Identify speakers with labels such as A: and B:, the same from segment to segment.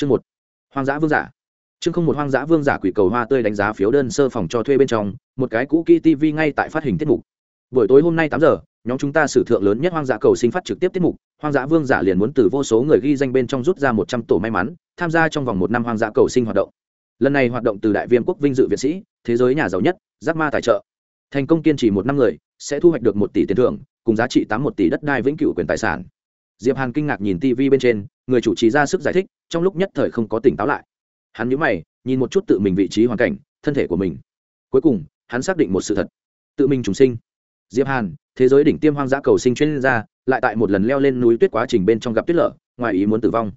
A: chương một. Hoang dã vương giả. Chương không một hoang dã vương giả quỷ cầu hoa tươi đánh giá phiếu đơn sơ phòng cho thuê bên trong, một cái cũ kỹ tv ngay tại phát hình tiết mục. Buổi tối hôm nay tám giờ, nhóm chúng ta sử thượng lớn nhất hoang dã cầu sinh phát trực tiếp tiết mục, hoang dã vương giả liền muốn từ vô số người ghi danh bên trong rút ra một trăm tổ may mắn, tham gia trong vòng một năm hoang dã cầu sinh hoạt động. Lần này hoạt động từ đại Viên quốc vinh dự viện sĩ, thế giới nhà giàu nhất, giáp ma tài trợ. Thành công kiên trì một năm người, sẽ thu hoạch được một tỷ tiền thưởng, cùng giá trị tám một tỷ đất đai vĩnh cửu quyền tài sản diệp hàn kinh ngạc nhìn tv bên trên, người chủ trì ra sức giải thích, trong lúc nhất thời không có tỉnh táo lại. Hắn nhíu mày, nhìn một chút tự mình vị trí hoàn cảnh, thân thể của mình. Cuối cùng, hắn xác định một sự thật. Tự mình trùng sinh. Diệp hàn, thế giới đỉnh tiêm hoang dã cầu sinh chuyên gia, lại tại một lần leo lên núi tuyết quá trình bên trong gặp tuyết lở, ngoài ý muốn tử vong.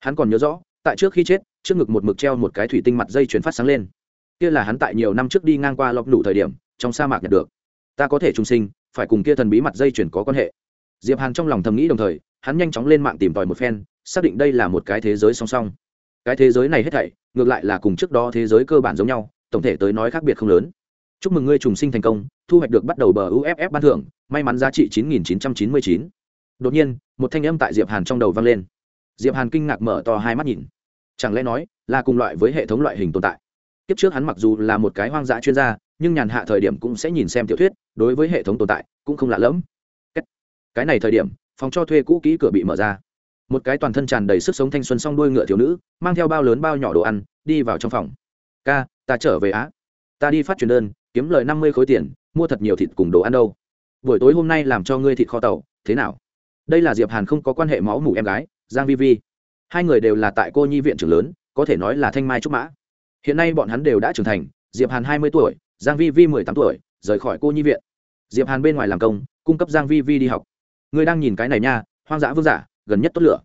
A: Hắn còn nhớ rõ, tại trước khi chết, trước ngực một mực treo một cái thủy tinh mặt dây chuyển phát sáng lên. Kia là hắn tại nhiều năm trước đi ngang qua lọc đủ thời điểm, trong sa mạc nhận được. Ta có thể trùng sinh, phải cùng kia thần bí mặt dây chuyển có quan hệ diệp hàn trong lòng thầm nghĩ đồng thời, hắn nhanh chóng lên mạng tìm tòi một phen, xác định đây là một cái thế giới song song. Cái thế giới này hết thảy, ngược lại là cùng trước đó thế giới cơ bản giống nhau, tổng thể tới nói khác biệt không lớn. Chúc mừng ngươi trùng sinh thành công, thu hoạch được bắt đầu bờ uff ban thưởng, may mắn giá trị 9.999. đột nhiên, một thanh âm tại diệp hàn trong đầu vang lên. Diệp hàn kinh ngạc mở to hai mắt nhìn. Chẳng lẽ nói là cùng loại với hệ thống loại hình tồn tại? Kiếp trước hắn mặc dù là một cái hoang dã chuyên gia, nhưng nhàn hạ thời điểm cũng sẽ nhìn xem tiểu thuyết, đối với hệ thống tồn tại cũng không lạ lẫm cái này thời điểm, phòng cho thuê cũ kỹ cửa bị mở ra. Một cái toàn thân tràn đầy sức sống thanh xuân song đuôi ngựa thiếu nữ, mang theo bao lớn bao nhỏ đồ ăn, đi vào trong phòng. Ca, ta trở về á. Ta đi phát truyền đơn, kiếm lời năm mươi khối tiền, mua thật nhiều thịt cùng đồ ăn đâu. Buổi tối hôm nay làm cho ngươi thịt kho tàu, thế nào? Đây là diệp hàn không có quan hệ máu mủ em gái, giang vi vi. Hai người đều là tại cô nhi viện trưởng lớn, có thể nói là thanh mai trúc mã. Hiện nay bọn hắn đều đã trưởng thành, diệp hàn hai mươi tuổi, giang vi vi mười tám tuổi, rời khỏi cô nhi viện. Diệp hàn bên ngoài làm công, cung cấp giang vi vi đi học ngươi đang nhìn cái này nha, hoang dã vương giả, gần nhất tốt lửa.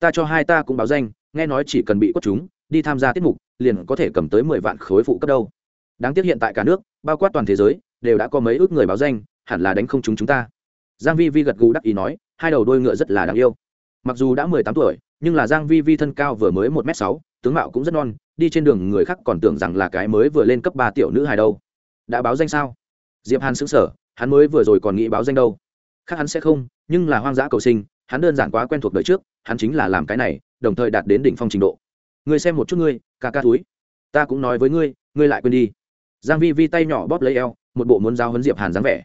A: Ta cho hai ta cũng báo danh, nghe nói chỉ cần bị quất chúng, đi tham gia tiết mục, liền có thể cầm tới mười vạn khối phụ cấp đâu. Đáng tiếc hiện tại cả nước, bao quát toàn thế giới, đều đã có mấy ước người báo danh, hẳn là đánh không chúng chúng ta. Giang vi vi gật gù đắc ý nói, hai đầu đôi ngựa rất là đáng yêu. Mặc dù đã mười tám tuổi, nhưng là giang vi vi thân cao vừa mới một m sáu, tướng mạo cũng rất non, đi trên đường người khác còn tưởng rằng là cái mới vừa lên cấp ba tiểu nữ hài đâu. Đã báo danh sao? Diệp hàn sững sờ, hắn mới vừa rồi còn nghĩ báo danh đâu khác hắn sẽ không, nhưng là hoang dã cầu sinh, hắn đơn giản quá quen thuộc đời trước, hắn chính là làm cái này, đồng thời đạt đến đỉnh phong trình độ. Ngươi xem một chút ngươi, ca ca túi ta cũng nói với ngươi ngươi lại quên đi. Giang vi vi tay nhỏ bóp lấy eo, một bộ muốn giao hấn diệp hàn dáng vẻ.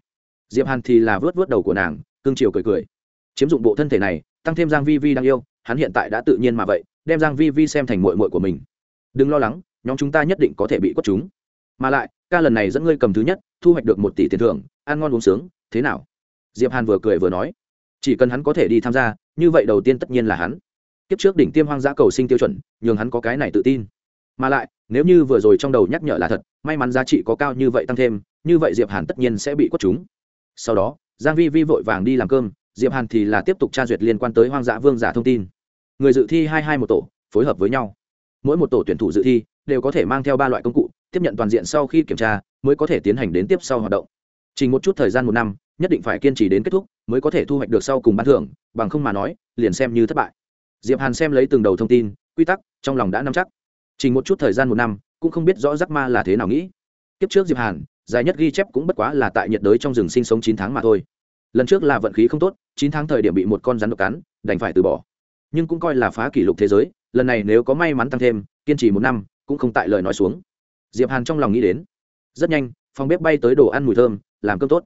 A: Diệp hàn thì là vớt vớt đầu của nàng cương chiều cười cười. Chiếm dụng bộ thân thể này, tăng thêm giang vi vi đang yêu, hắn hiện tại đã tự nhiên mà vậy, đem giang vi vi xem thành muội muội của mình. Đừng lo lắng, nhóm chúng ta nhất định có thể bị quất chúng. Mà lại, ca lần này dẫn ngươi cầm thứ nhất, thu hoạch được một tỷ tiền thưởng, ăn ngon uống sướng, thế nào? Diệp hàn vừa cười vừa nói, chỉ cần hắn có thể đi tham gia, như vậy đầu tiên tất nhiên là hắn. Kiếp trước đỉnh tiêm hoang dã cầu sinh tiêu chuẩn, nhường hắn có cái này tự tin. Mà lại, nếu như vừa rồi trong đầu nhắc nhở là thật, may mắn giá trị có cao như vậy tăng thêm, như vậy diệp hàn tất nhiên sẽ bị quất chúng. Sau đó, giang vi vi vội vàng đi làm cơm, diệp hàn thì là tiếp tục tra duyệt liên quan tới hoang dã vương giả thông tin. Người dự thi hai hai một tổ, phối hợp với nhau. Mỗi một tổ tuyển thủ dự thi, đều có thể mang theo ba loại công cụ, tiếp nhận toàn diện sau khi kiểm tra, mới có thể tiến hành đến tiếp sau hoạt động. Chỉ một chút thời gian một năm nhất định phải kiên trì đến kết thúc, mới có thể thu hoạch được sau cùng ban thưởng, bằng không mà nói, liền xem như thất bại. Diệp hàn xem lấy từng đầu thông tin, quy tắc, trong lòng đã nắm chắc. Chỉ một chút thời gian một năm, cũng không biết rõ giắc ma là thế nào nghĩ. Tiếp trước diệp hàn, dài nhất ghi chép cũng bất quá là tại nhiệt đới trong rừng sinh sống chín tháng mà thôi. Lần trước là vận khí không tốt, chín tháng thời điểm bị một con rắn độc cắn, đành phải từ bỏ. Nhưng cũng coi là phá kỷ lục thế giới, lần này nếu có may mắn tăng thêm, kiên trì một năm, cũng không tại lời nói xuống. Diệp hàn trong lòng nghĩ đến, rất nhanh, phòng bếp bay tới đồ ăn mùi thơm, làm cơm tốt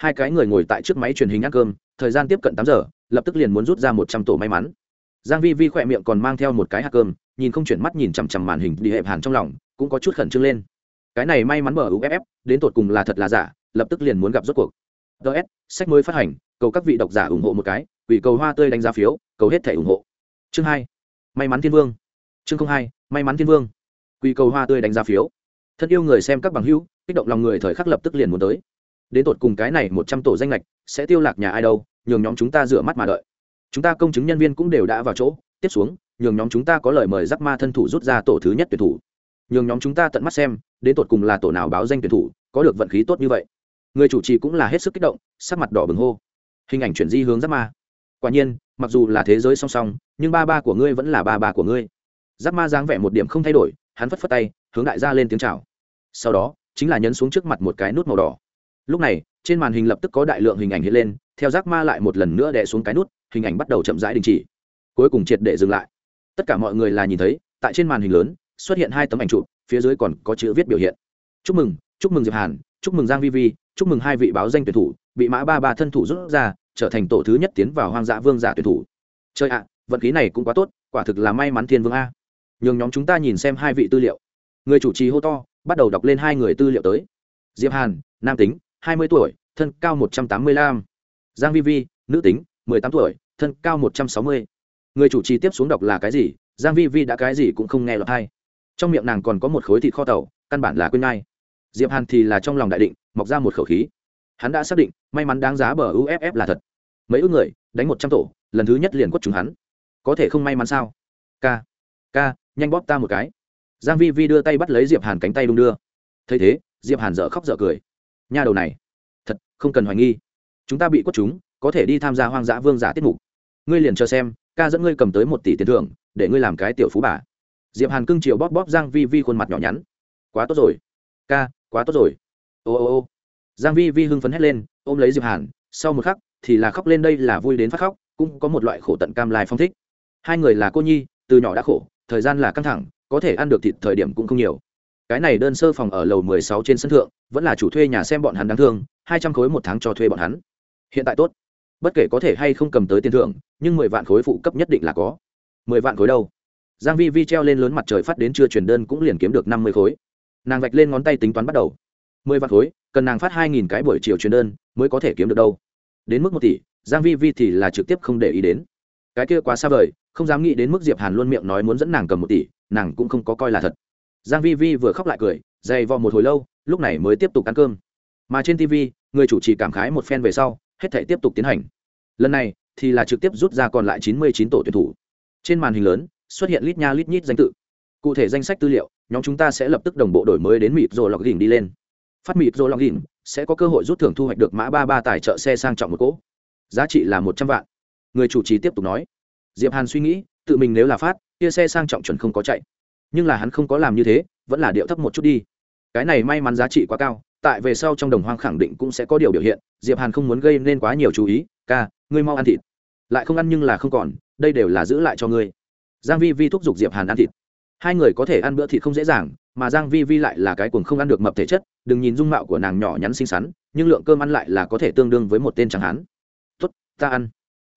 A: hai cái người ngồi tại trước máy truyền hình ăn cơm, thời gian tiếp cận tám giờ, lập tức liền muốn rút ra một trăm tổ may mắn. Giang vi vi khỏe miệng còn mang theo một cái hạt cơm, nhìn không chuyển mắt nhìn chằm chằm màn hình đi hẹp hàn trong lòng, cũng có chút khẩn trương lên. Cái này may mắn mở uff đến tột cùng là thật là giả, lập tức liền muốn gặp rốt cuộc. Ts sách mới phát hành, cầu các vị độc giả ủng hộ một cái ủy cầu hoa tươi đánh giá phiếu, cầu hết thể ủng hộ. Chương hai, may mắn thiên vương. Chương hai, may mắn thiên vương. Quy cầu hoa tươi đánh giá phiếu. Thân yêu người xem các bằng hữu, kích động lòng người thời khắc lập tức liền muốn tới đến tột cùng cái này một trăm tổ danh lệch sẽ tiêu lạc nhà ai đâu, nhường nhóm chúng ta rửa mắt mà đợi. Chúng ta công chứng nhân viên cũng đều đã vào chỗ. Tiếp xuống, nhường nhóm chúng ta có lời mời giắc ma thân thủ rút ra tổ thứ nhất tuyển thủ. Nhường nhóm chúng ta tận mắt xem, đến tột cùng là tổ nào báo danh tuyển thủ, có được vận khí tốt như vậy. Người chủ trì cũng là hết sức kích động, sắc mặt đỏ bừng hô. Hình ảnh chuyển di hướng giáp ma. Quả nhiên, mặc dù là thế giới song song, nhưng ba ba của ngươi vẫn là ba ba của ngươi. Giáp ma dáng vẻ một điểm không thay đổi, hắn phất phất tay, hướng đại gia lên tiếng chào. Sau đó, chính là nhấn xuống trước mặt một cái nút màu đỏ lúc này, trên màn hình lập tức có đại lượng hình ảnh hiện lên, theo giác ma lại một lần nữa đè xuống cái nút, hình ảnh bắt đầu chậm rãi đình chỉ. Cuối cùng triệt để dừng lại. Tất cả mọi người là nhìn thấy, tại trên màn hình lớn, xuất hiện hai tấm ảnh chụp, phía dưới còn có chữ viết biểu hiện. Chúc mừng chúc mừng diệp hàn, chúc mừng giang vi vi, chúc mừng hai vị báo danh tuyển thủ, bị mã ba ba thân thủ rút ra, trở thành tổ thứ nhất tiến vào hoang dã vương giả tuyển thủ. Chơi ạ, vận khí này cũng quá tốt, quả thực là may mắn thiên vương a. Nhường nhóm chúng ta nhìn xem hai vị tư liệu. Người chủ trì hô to, bắt đầu đọc lên hai người tư liệu tới. Diệp hàn, nam tính hai mươi tuổi, thân cao một trăm tám mươi lăm. Giang vi vi, nữ tính, mười tám tuổi, thân cao một trăm sáu mươi. Người chủ trì tiếp xuống đọc là cái gì? Giang vi vi đã cái gì cũng không nghe lọt hay trong miệng nàng còn có một khối thịt kho tàu, căn bản là quên ngay. Diệp hàn thì là trong lòng đại định, mọc ra một khẩu khí. Hắn đã xác định, may mắn đáng giá bờ uff là thật. Mấy ước người, đánh một trăm tổ, lần thứ nhất liền quất chúng hắn. Có thể không may mắn sao? K k nhanh bóp ta một cái. Giang vi vi đưa tay bắt lấy diệp hàn cánh tay đung đưa. Thấy thế, diệp hàn dở khóc dở cười nha đầu này. Thật, không cần hoài nghi. Chúng ta bị quất chúng, có thể đi tham gia hoang dã vương giả tiết mục. Ngươi liền chờ xem, ca dẫn ngươi cầm tới một tỷ tiền thưởng, để ngươi làm cái tiểu phú bà. Diệp hàn cưng chiều bóp bóp giang vi vi khuôn mặt nhỏ nhắn. Quá tốt rồi. Ca, quá tốt rồi. Ô ô ô. Giang vi vi hưng phấn hét lên, ôm lấy diệp hàn. Sau một khắc, thì là khóc lên đây là vui đến phát khóc, cũng có một loại khổ tận cam lai phong thích. Hai người là cô nhi, từ nhỏ đã khổ, thời gian là căng thẳng, có thể ăn được thịt thời điểm cũng không nhiều cái này đơn sơ phòng ở lầu 16 trên sân thượng, vẫn là chủ thuê nhà xem bọn hắn đáng thương, hai trăm khối một tháng cho thuê bọn hắn. Hiện tại tốt. Bất kể có thể hay không cầm tới tiền thưởng, nhưng mười vạn khối phụ cấp nhất định là có. Mười vạn khối đâu? Giang vi vi treo lên lớn mặt trời phát đến chưa truyền đơn cũng liền kiếm được năm mươi khối. Nàng vạch lên ngón tay tính toán bắt đầu. Mười vạn khối, cần nàng phát hai nghìn cái buổi chiều truyền đơn mới có thể kiếm được đâu. Đến mức một tỷ, giang vi vi thì là trực tiếp không để ý đến. Cái kia quá xa vời, không dám nghĩ đến mức diệp hàn luôn miệng nói muốn dẫn nàng cầm một tỷ, nàng cũng không có coi là thật giang vi vi vừa khóc lại cười, dày vò một hồi lâu, lúc này mới tiếp tục ăn cơm. Mà trên tv người chủ trì cảm khái một phen về sau, hết thể tiếp tục tiến hành. Lần này, thì là trực tiếp rút ra còn lại chín mươi chín tổ tuyển thủ. Trên màn hình lớn, xuất hiện lít nha lít nhít danh tự. Cụ thể danh sách tư liệu, nhóm chúng ta sẽ lập tức đồng bộ đổi mới đến mịt rồi lọc đỉnh đi lên. Phát mịt rồi lọc đỉnh, sẽ có cơ hội rút thưởng thu hoạch được mã ba ba tài trợ xe sang trọng một cỗ. Giá trị là một trăm vạn. Người chủ trì tiếp tục nói. Diệp hàn suy nghĩ, tự mình nếu là phát, kia xe sang trọng chuẩn không có chạy nhưng là hắn không có làm như thế, vẫn là điệu thấp một chút đi. Cái này may mắn giá trị quá cao, tại về sau trong đồng hoang khẳng định cũng sẽ có điều biểu hiện, diệp hàn không muốn gây nên quá nhiều chú ý, ca, ngươi mau ăn thịt. Lại không ăn nhưng là không còn, đây đều là giữ lại cho ngươi. Giang vi vi thúc giục diệp hàn ăn thịt. Hai người có thể ăn bữa thịt không dễ dàng, mà giang vi vi lại là cái cuồng không ăn được mập thể chất, đừng nhìn dung mạo của nàng nhỏ nhắn xinh xắn, nhưng lượng cơm ăn lại là có thể tương đương với một tên chẳng hán. Tốt, ta ăn.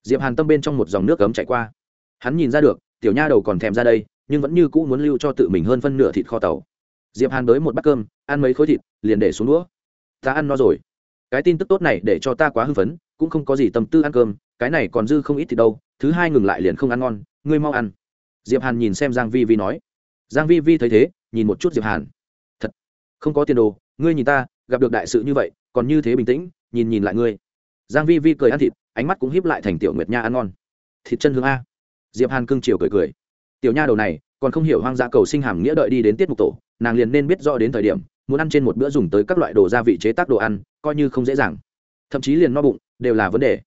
A: Diệp hàn tâm bên trong một dòng nước cấm chảy qua. Hắn nhìn ra được, tiểu nha đầu còn thèm ra đây nhưng vẫn như cũ muốn lưu cho tự mình hơn phân nửa thịt kho tàu. Diệp hàn đới một bát cơm, ăn mấy khối thịt, liền để xuống đũa. Ta ăn no rồi. Cái tin tức tốt này để cho ta quá hưng phấn, cũng không có gì tâm tư ăn cơm, cái này còn dư không ít thì đâu, thứ hai ngừng lại liền không ăn ngon, ngươi mau ăn. Diệp hàn nhìn xem giang vi vi nói. Giang vi vi thấy thế, nhìn một chút diệp hàn. Thật, không có tiền đồ, ngươi nhìn ta, gặp được đại sự như vậy, còn như thế bình tĩnh, nhìn nhìn lại ngươi. Giang vi vi cười ăn thịt, ánh mắt cũng híp lại thành tiểu nguyệt nha ăn ngon. Thịt chân hương a. Diệp hàn cưng chiều cười cười tiểu nha đầu này còn không hiểu hoang dã cầu sinh hàm nghĩa đợi đi đến tiết mục tổ, nàng liền nên biết rõ đến thời điểm, muốn ăn trên một bữa dùng tới các loại đồ gia vị chế tác đồ ăn, coi như không dễ dàng. Thậm chí liền no bụng, đều là vấn đề.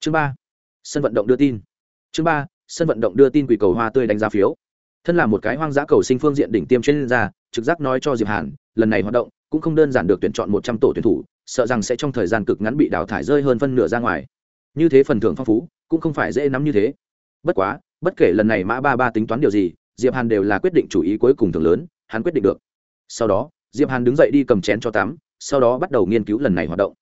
A: Chương ba, sân vận động đưa tin. Chương ba, sân vận động đưa tin quỷ cầu hoa tươi đánh giá phiếu. Thân là một cái hoang dã cầu sinh phương diện đỉnh tiêm chuyên gia, trực giác nói cho diệp hàn, lần này hoạt động cũng không đơn giản được tuyển chọn một trăm tổ tuyển thủ, sợ rằng sẽ trong thời gian cực ngắn bị đào thải rơi hơn phân nửa ra ngoài. Như thế phần thưởng phong phú, cũng không phải dễ nắm như thế. Bất quá bất kể lần này mã ba ba tính toán điều gì, diệp hàn đều là quyết định chủ ý cuối cùng thường lớn, hắn quyết định được. Sau đó, diệp hàn đứng dậy đi cầm chén cho tắm, sau đó bắt đầu nghiên cứu lần này hoạt động.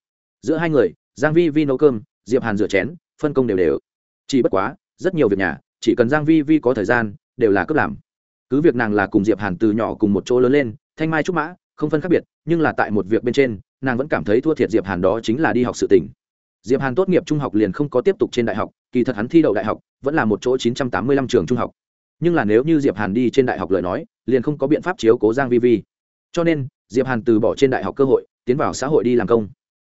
A: Giữa hai người, giang vi vi nấu cơm, diệp hàn rửa chén, phân công đều đều. Chỉ bất quá, rất nhiều việc nhà, chỉ cần giang vi vi có thời gian, đều là cấp làm. Cứ việc nàng là cùng diệp hàn từ nhỏ cùng một chỗ lớn lên, thanh mai trúc mã, không phân khác biệt, nhưng là tại một việc bên trên, nàng vẫn cảm thấy thua thiệt diệp hàn đó chính là đi học sự tình diệp hàn tốt nghiệp trung học liền không có tiếp tục trên đại học, kỳ thật hắn thi đậu đại học vẫn là một chỗ 985 trường trung học. Nhưng là nếu như diệp hàn đi trên đại học lời nói, liền không có biện pháp chiếu cố giang vi vi. Cho nên, diệp hàn từ bỏ trên đại học cơ hội, tiến vào xã hội đi làm công.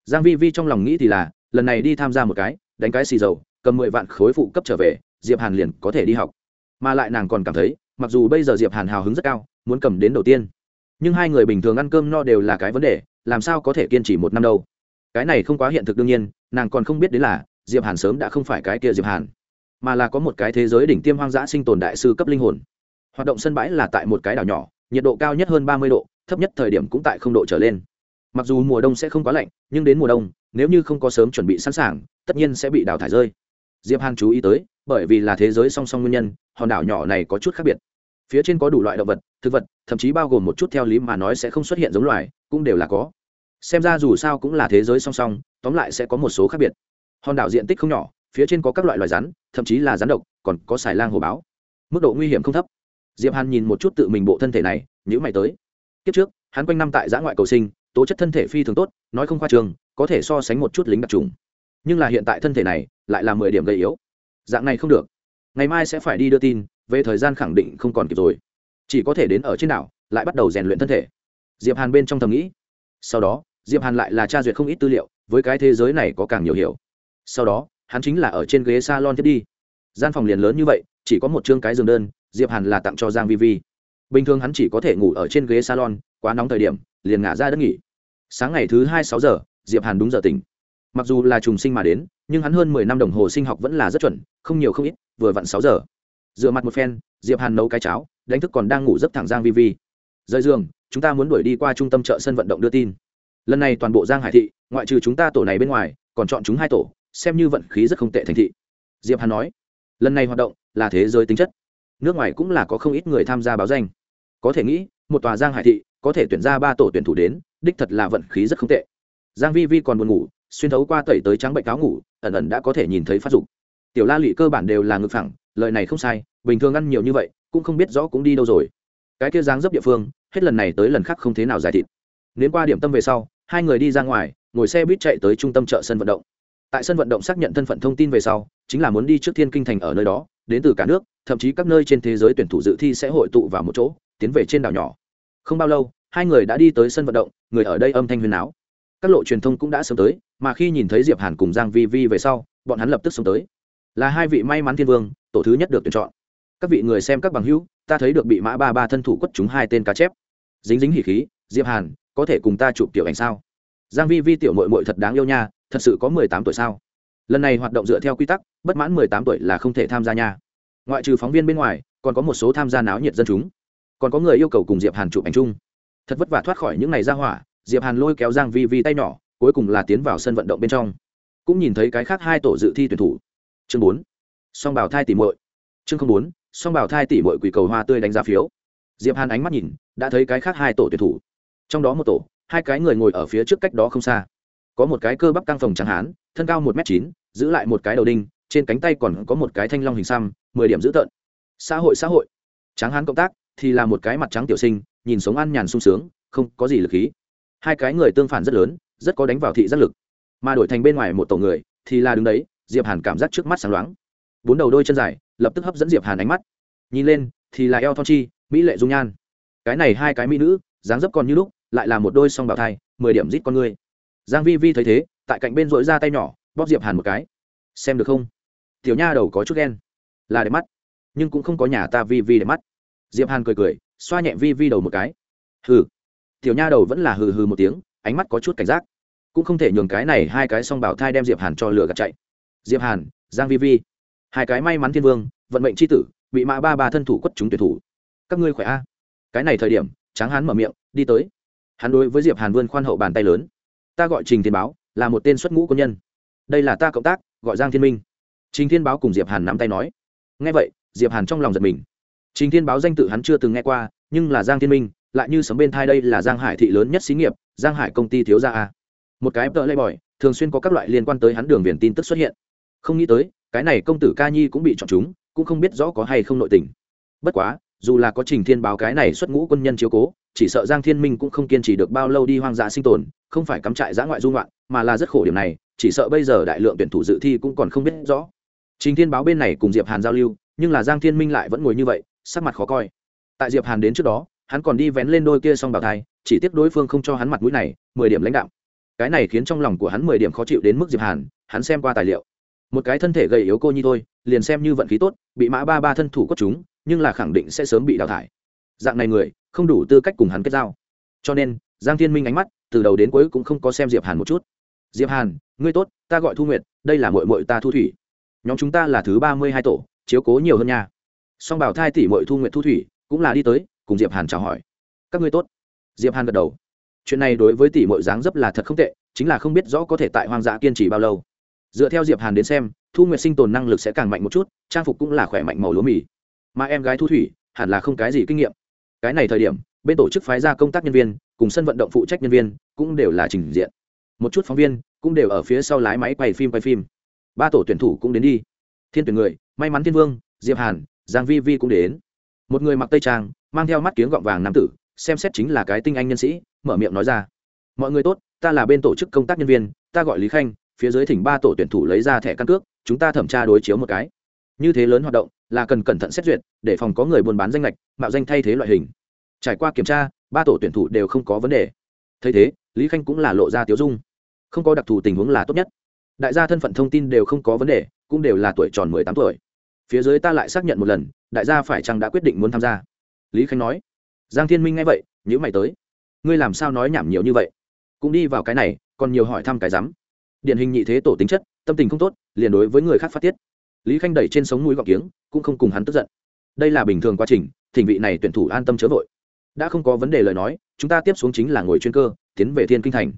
A: Giang vi vi trong lòng nghĩ thì là, lần này đi tham gia một cái, đánh cái xì dầu, cầm mười vạn khối phụ cấp trở về, diệp hàn liền có thể đi học. Mà lại nàng còn cảm thấy, mặc dù bây giờ diệp hàn hào hứng rất cao, muốn cầm đến đầu tiên. Nhưng hai người bình thường ăn cơm no đều là cái vấn đề, làm sao có thể kiên trì một năm đâu? Cái này không quá hiện thực đương nhiên, nàng còn không biết đến là, diệp hàn sớm đã không phải cái kia diệp hàn, mà là có một cái thế giới đỉnh tiêm hoang dã sinh tồn đại sư cấp linh hồn. Hoạt động sân bãi là tại một cái đảo nhỏ, nhiệt độ cao nhất hơn ba mươi độ, thấp nhất thời điểm cũng tại không độ trở lên. Mặc dù mùa đông sẽ không quá lạnh, nhưng đến mùa đông, nếu như không có sớm chuẩn bị sẵn sàng, tất nhiên sẽ bị đào thải rơi. Diệp hàn chú ý tới, bởi vì là thế giới song song nguyên nhân, hòn đảo nhỏ này có chút khác biệt. Phía trên có đủ loại động vật, thực vật, thậm chí bao gồm một chút theo lý mà nói sẽ không xuất hiện giống loài, cũng đều là có xem ra dù sao cũng là thế giới song song, tóm lại sẽ có một số khác biệt. Hòn đảo diện tích không nhỏ, phía trên có các loại loài rắn, thậm chí là rắn độc, còn có xài lang hồ báo. Mức độ nguy hiểm không thấp. Diệp hàn nhìn một chút tự mình bộ thân thể này nhữ mày tới. Kiếp trước, hắn quanh năm tại giã ngoại cầu sinh, tố chất thân thể phi thường tốt, nói không khoa trường, có thể so sánh một chút lính đặc trùng. Nhưng là hiện tại thân thể này, lại là mười điểm gây yếu. Dạng này không được. Ngày mai sẽ phải đi đưa tin, về thời gian khẳng định không còn kịp rồi. Chỉ có thể đến ở trên đảo, lại bắt đầu rèn luyện thân thể. Diệp hàn bên trong thầm nghĩ. Sau đó diệp hàn lại là tra duyệt không ít tư liệu, với cái thế giới này có càng nhiều hiểu. Sau đó, hắn chính là ở trên ghế salon thiết đi. Gian phòng liền lớn như vậy, chỉ có một chương cái giường đơn, diệp hàn là tặng cho giang vi vi. Bình thường hắn chỉ có thể ngủ ở trên ghế salon, quá nóng thời điểm, liền ngả ra đất nghỉ. Sáng ngày thứ hai sáu giờ, diệp hàn đúng giờ tỉnh. Mặc dù là trùng sinh mà đến, nhưng hắn hơn mười năm đồng hồ sinh học vẫn là rất chuẩn, không nhiều không ít, vừa vặn sáu giờ. Dựa mặt một phen, diệp hàn nấu cái cháo, đánh thức còn đang ngủ giấc thẳng giang vi vi. Rời giường, chúng ta muốn đuổi đi qua trung tâm chợ sân vận động đưa tin lần này toàn bộ giang hải thị, ngoại trừ chúng ta tổ này bên ngoài, còn chọn chúng hai tổ, xem như vận khí rất không tệ thành thị. Diệp hàn nói, lần này hoạt động là thế giới tính chất. Nước ngoài cũng là có không ít người tham gia báo danh. Có thể nghĩ, một tòa giang hải thị có thể tuyển ra ba tổ tuyển thủ đến, đích thật là vận khí rất không tệ. Giang vi vi còn buồn ngủ, xuyên thấu qua tẩy tới trắng bệnh cáo ngủ, ẩn ẩn đã có thể nhìn thấy phát dục. Tiểu la lụy cơ bản đều là ngực phẳng, lời này không sai, bình thường ăn nhiều như vậy, cũng không biết rõ cũng đi đâu rồi. Cái kia dáng dấp địa phương, hết lần này tới lần khác không thế nào giải thịt. Nếu qua điểm tâm về sau hai người đi ra ngoài, ngồi xe buýt chạy tới trung tâm chợ sân vận động. Tại sân vận động xác nhận thân phận thông tin về sau, chính là muốn đi trước thiên kinh thành ở nơi đó, đến từ cả nước, thậm chí các nơi trên thế giới tuyển thủ dự thi sẽ hội tụ vào một chỗ, tiến về trên đảo nhỏ. Không bao lâu, hai người đã đi tới sân vận động, người ở đây âm thanh huyền áo các lộ truyền thông cũng đã sớm tới, mà khi nhìn thấy diệp hàn cùng giang vi vi về sau, bọn hắn lập tức xông tới. Là hai vị may mắn thiên vương, tổ thứ nhất được tuyển chọn. Các vị người xem các bằng hữu, ta thấy được bị mã ba ba thân thủ quất chúng hai tên cá chép. Dính dính hỉ khí, diệp hàn có thể cùng ta chụp tiểu ảnh sao? Giang vi vi tiểu muội muội thật đáng yêu nha, thật sự có mười tám tuổi sao? Lần này hoạt động dựa theo quy tắc, bất mãn mười tám tuổi là không thể tham gia nha. Ngoại trừ phóng viên bên ngoài, còn có một số tham gia náo nhiệt dân chúng. Còn có người yêu cầu cùng diệp hàn chụp ảnh chung. Thật vất vả thoát khỏi những ngày ra hỏa, diệp hàn lôi kéo giang vi vi tay nhỏ, cuối cùng là tiến vào sân vận động bên trong. Cũng nhìn thấy cái khác hai tổ dự thi tuyển thủ. Chương bốn. Song bảo thai tỷ muội. Chương không bốn. Song bảo thai tỷ muội quỷ cầu hoa tươi đánh giá phiếu. Diệp hàn ánh mắt nhìn, đã thấy cái khác hai tổ tuyển thủ trong đó một tổ, hai cái người ngồi ở phía trước cách đó không xa. Có một cái cơ bắp căng phòng trắng hán, thân cao một m chín, giữ lại một cái đầu đinh, trên cánh tay còn có một cái thanh long hình xăm, mười điểm dữ tợn. Xã hội xã hội. Tráng hán cộng tác thì là một cái mặt trắng tiểu sinh, nhìn sống ăn nhàn sung sướng, không có gì lực khí. Hai cái người tương phản rất lớn, rất có đánh vào thị giác lực. Mà đổi thành bên ngoài một tổ người, thì là đứng đấy, diệp hàn cảm giác trước mắt sáng loáng. Bốn đầu đôi chân dài, lập tức hấp dẫn diệp hàn ánh mắt. Nhìn lên, thì là eo thon chi, mỹ lệ dung nhan. Cái này hai cái mỹ nữ, dáng dấp còn như lúc lại là một đôi song bào thai, mười điểm rít con ngươi. Giang vi vi thấy thế, tại cạnh bên dội ra tay nhỏ, bóp diệp hàn một cái. Xem được không? Tiểu nha đầu có chút ghen. Là đẹp mắt, nhưng cũng không có nhà ta vi vi đẹp mắt. Diệp hàn cười cười, xoa nhẹ vi vi đầu một cái. Hừ. Tiểu nha đầu vẫn là hừ hừ một tiếng, ánh mắt có chút cảnh giác. Cũng không thể nhường cái này hai cái song bảo thai đem diệp hàn cho lửa gạt chạy. Diệp hàn, giang vi vi. Hai cái may mắn thiên vương, vận mệnh chi tử, bị mã ba ba thân thủ quất chúng tuyệt thủ. Các ngươi khỏe a? Cái này thời điểm, tráng hán mở miệng, đi tới hắn đối với diệp hàn vươn khoan hậu bàn tay lớn ta gọi trình thiên báo là một tên xuất ngũ quân nhân đây là ta cộng tác gọi giang thiên minh trình thiên báo cùng diệp hàn nắm tay nói nghe vậy diệp hàn trong lòng giật mình trình thiên báo danh tự hắn chưa từng nghe qua nhưng là giang thiên minh lại như sấm bên thai đây là giang hải thị lớn nhất xí nghiệp giang hải công ty thiếu gia a một cái tợ lay bòi thường xuyên có các loại liên quan tới hắn đường viền tin tức xuất hiện không nghĩ tới cái này công tử ca nhi cũng bị chọn chúng cũng không biết rõ có hay không nội tình bất quá dù là có trình thiên báo cái này xuất ngũ quân nhân chiếu cố chỉ sợ giang thiên minh cũng không kiên trì được bao lâu đi hoang dã sinh tồn, không phải cắm trại giã ngoại du ngoạn, mà là rất khổ điểm này, chỉ sợ bây giờ đại lượng tuyển thủ dự thi cũng còn không biết rõ. Trình thiên báo bên này cùng diệp hàn giao lưu, nhưng là giang thiên minh lại vẫn ngồi như vậy, sắc mặt khó coi. Tại diệp hàn đến trước đó, hắn còn đi vén lên đôi kia xong bảo thai, chỉ tiếc đối phương không cho hắn mặt mũi này, mười điểm lãnh đạo. Cái này khiến trong lòng của hắn mười điểm khó chịu đến mức diệp hàn, hắn xem qua tài liệu. Một cái thân thể gầy yếu cô nhi thôi, liền xem như vận khí tốt, bị mã ba ba thân thủ cốt chúng, nhưng là khẳng định sẽ sớm bị đào thải dạng này người, không đủ tư cách cùng hắn kết giao. Cho nên, giang thiên minh ánh mắt, từ đầu đến cuối cũng không có xem diệp hàn một chút. Diệp hàn, ngươi tốt, ta gọi thu nguyệt, đây là mội mội ta thu thủy. Nhóm chúng ta là thứ ba mươi hai tổ, chiếu cố nhiều hơn nha. Song bảo thai tỷ mội thu nguyệt thu thủy, cũng là đi tới, cùng diệp hàn chào hỏi. Các ngươi tốt. Diệp hàn gật đầu. Chuyện này đối với tỷ mội dáng dấp là thật không tệ, chính là không biết rõ có thể tại hoang dã kiên trì bao lâu. Dựa theo diệp hàn đến xem, thu nguyệt sinh tồn năng lực sẽ càng mạnh một chút, trang phục cũng là khỏe mạnh màu lúa mì. Mà em gái thu thủy, hẳn là không cái gì kinh nghiệm cái này thời điểm, bên tổ chức phái ra công tác nhân viên, cùng sân vận động phụ trách nhân viên, cũng đều là trình diện. Một chút phóng viên, cũng đều ở phía sau lái máy quay phim quay phim. Ba tổ tuyển thủ cũng đến đi. Thiên tuyển người, may mắn thiên vương, diệp hàn, giang vi vi cũng đến. Một người mặc tây trang, mang theo mắt kiếng gọng vàng nam tử, xem xét chính là cái tinh anh nhân sĩ, mở miệng nói ra. Mọi người tốt, ta là bên tổ chức công tác nhân viên, ta gọi lý khanh, phía dưới thỉnh ba tổ tuyển thủ lấy ra thẻ căn cước, chúng ta thẩm tra đối chiếu một cái. Như thế lớn hoạt động là cần cẩn thận xét duyệt, để phòng có người buôn bán danh lệch, mạo danh thay thế loại hình. Trải qua kiểm tra, ba tổ tuyển thủ đều không có vấn đề. Thấy thế, lý khanh cũng là lộ ra tiếu dung. Không có đặc thù tình huống là tốt nhất. Đại gia thân phận thông tin đều không có vấn đề, cũng đều là tuổi tròn mười tám tuổi. Phía dưới ta lại xác nhận một lần, đại gia phải chăng đã quyết định muốn tham gia? Lý khanh nói. Giang thiên minh nghe vậy nhữ mày tới. Ngươi làm sao nói nhảm nhiều như vậy? Cũng đi vào cái này, còn nhiều hỏi thăm cái rắm. Điển hình nhị thế tổ tính chất, tâm tình không tốt, liền đối với người khác phát tiết lý khanh đẩy trên sống mũi gọc kiếng, cũng không cùng hắn tức giận. Đây là bình thường quá trình, thỉnh vị này tuyển thủ an tâm chớ vội. Đã không có vấn đề lời nói, chúng ta tiếp xuống chính là ngồi chuyên cơ, tiến về thiên kinh thành.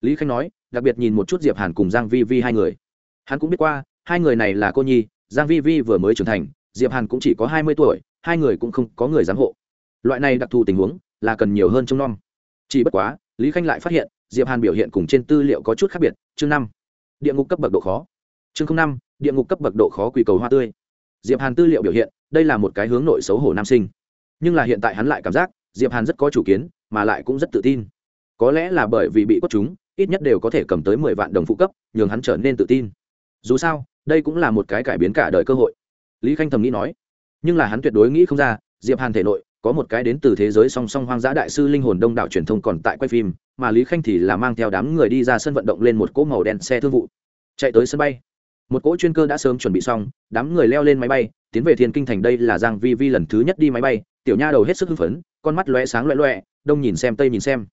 A: Lý khanh nói, đặc biệt nhìn một chút diệp hàn cùng giang vi vi hai người. Hắn cũng biết qua, hai người này là cô nhi, giang vi vi vừa mới trưởng thành, diệp hàn cũng chỉ có hai mươi tuổi, hai người cũng không có người giám hộ. Loại này đặc thù tình huống, là cần nhiều hơn trong non chỉ bất quá, lý khanh lại phát hiện, diệp hàn biểu hiện cùng trên tư liệu có chút khác biệt, chương năm. Địa ngục cấp bậc độ khó. Chương năm địa ngục cấp bậc độ khó quỷ cầu hoa tươi. Diệp hàn tư liệu biểu hiện, đây là một cái hướng nội xấu hổ nam sinh. Nhưng là hiện tại hắn lại cảm giác, diệp hàn rất có chủ kiến, mà lại cũng rất tự tin. Có lẽ là bởi vì bị quất chúng, ít nhất đều có thể cầm tới mười vạn đồng phụ cấp, nhường hắn trở nên tự tin. Dù sao, đây cũng là một cái cải biến cả đời cơ hội. Lý khanh thầm nghĩ nói. Nhưng là hắn tuyệt đối nghĩ không ra, diệp hàn thể nội, có một cái đến từ thế giới song song hoang dã đại sư linh hồn đông đảo truyền thông còn tại quay phim, mà lý khanh thì là mang theo đám người đi ra sân vận động lên một cỗ màu đen xe thương vụ. Chạy tới sân bay một cỗ chuyên cơ đã sớm chuẩn bị xong đám người leo lên máy bay tiến về thiên kinh thành đây là giang vi vi lần thứ nhất đi máy bay tiểu nha đầu hết sức hưng phấn con mắt lóe sáng loẹ loẹ đông nhìn xem tây nhìn xem.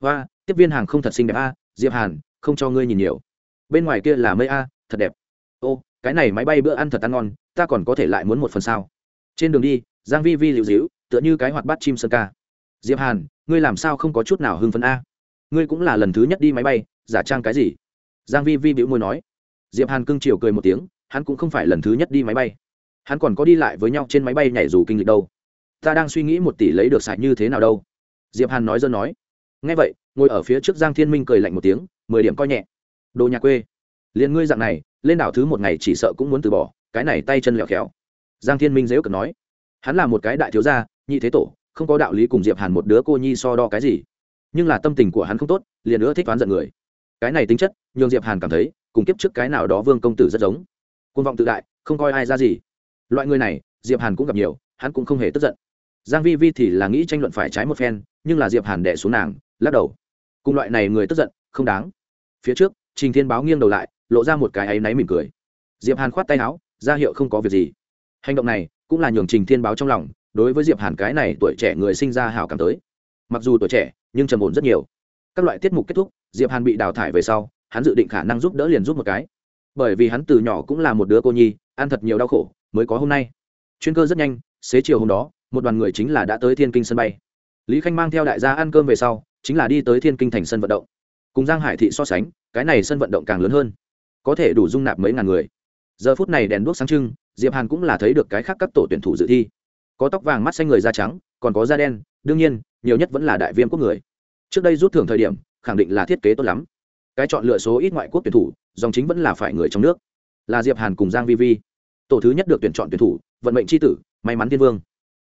A: Và tiếp viên hàng không thật xinh đẹp a diệp hàn không cho ngươi nhìn nhiều. Bên ngoài kia là mây a thật đẹp. Ô cái này máy bay bữa ăn thật ăn ngon ta còn có thể lại muốn một phần sao? Trên đường đi giang vi vi liễu diễu, tựa như cái hoạt bát chim sơn ca. Diệp hàn ngươi làm sao không có chút nào hưng phấn a? Ngươi cũng là lần thứ nhất đi máy bay giả trang cái gì? Giang vi vi bĩu môi nói diệp hàn cưng chiều cười một tiếng, hắn cũng không phải lần thứ nhất đi máy bay. Hắn còn có đi lại với nhau trên máy bay nhảy dù kinh lịch đâu. Ta đang suy nghĩ một tỷ lấy được sạch như thế nào đâu. Diệp hàn nói dân nói. Nghe vậy, ngồi ở phía trước giang thiên minh cười lạnh một tiếng, mười điểm coi nhẹ. Đồ nhà quê. Liền ngươi dạng này, lên đảo thứ một ngày chỉ sợ cũng muốn từ bỏ, cái này tay chân lẹo khéo. Giang thiên minh dễ cần nói. Hắn là một cái đại thiếu gia, nhị thế tổ, không có đạo lý cùng diệp hàn một đứa cô nhi so đo cái gì. Nhưng là tâm tình của hắn không tốt, liền nữa thích toán giận người. Cái này tính chất, nhường diệp hàn cảm thấy cùng kiếp trước cái nào đó vương công tử rất giống. Côn vọng tự đại, không coi ai ra gì. Loại người này, diệp hàn cũng gặp nhiều, hắn cũng không hề tức giận. Giang vi vi thì là nghĩ tranh luận phải trái một phen, nhưng là diệp hàn đè xuống nàng, lắc đầu. Cùng loại này người tức giận, không đáng. Phía trước, trình thiên báo nghiêng đầu lại, lộ ra một cái áy náy mỉm cười. Diệp hàn khoát tay áo, ra hiệu không có việc gì. Hành động này, cũng là nhường trình thiên báo trong lòng, đối với diệp hàn cái này tuổi trẻ người sinh ra hảo cảm tới. Mặc dù tuổi trẻ, nhưng trầm ổn rất nhiều. Các loại tiết mục kết thúc, diệp hàn bị đào thải về sau hắn dự định khả năng giúp đỡ liền giúp một cái. Bởi vì hắn từ nhỏ cũng là một đứa cô nhi, ăn thật nhiều đau khổ, mới có hôm nay. Chuyên cơ rất nhanh, xế chiều hôm đó, một đoàn người chính là đã tới thiên kinh sân bay. Lý khanh mang theo đại gia ăn cơm về sau, chính là đi tới thiên kinh thành sân vận động. Cùng giang hải thị so sánh, cái này sân vận động càng lớn hơn. Có thể đủ dung nạp mấy ngàn người. Giờ phút này đèn đuốc sáng trưng, diệp hàn cũng là thấy được cái khác các tổ tuyển thủ dự thi. Có tóc vàng mắt xanh người da trắng, còn có da đen, đương nhiên, nhiều nhất vẫn là đại viêm quốc người. Trước đây rút thưởng thời điểm, khẳng định là thiết kế tốt lắm cái chọn lựa số ít ngoại quốc tuyển thủ, dòng chính vẫn là phải người trong nước. Là diệp hàn cùng giang vi vi. Tổ thứ nhất được tuyển chọn tuyển thủ, vận mệnh chi tử, may mắn thiên vương.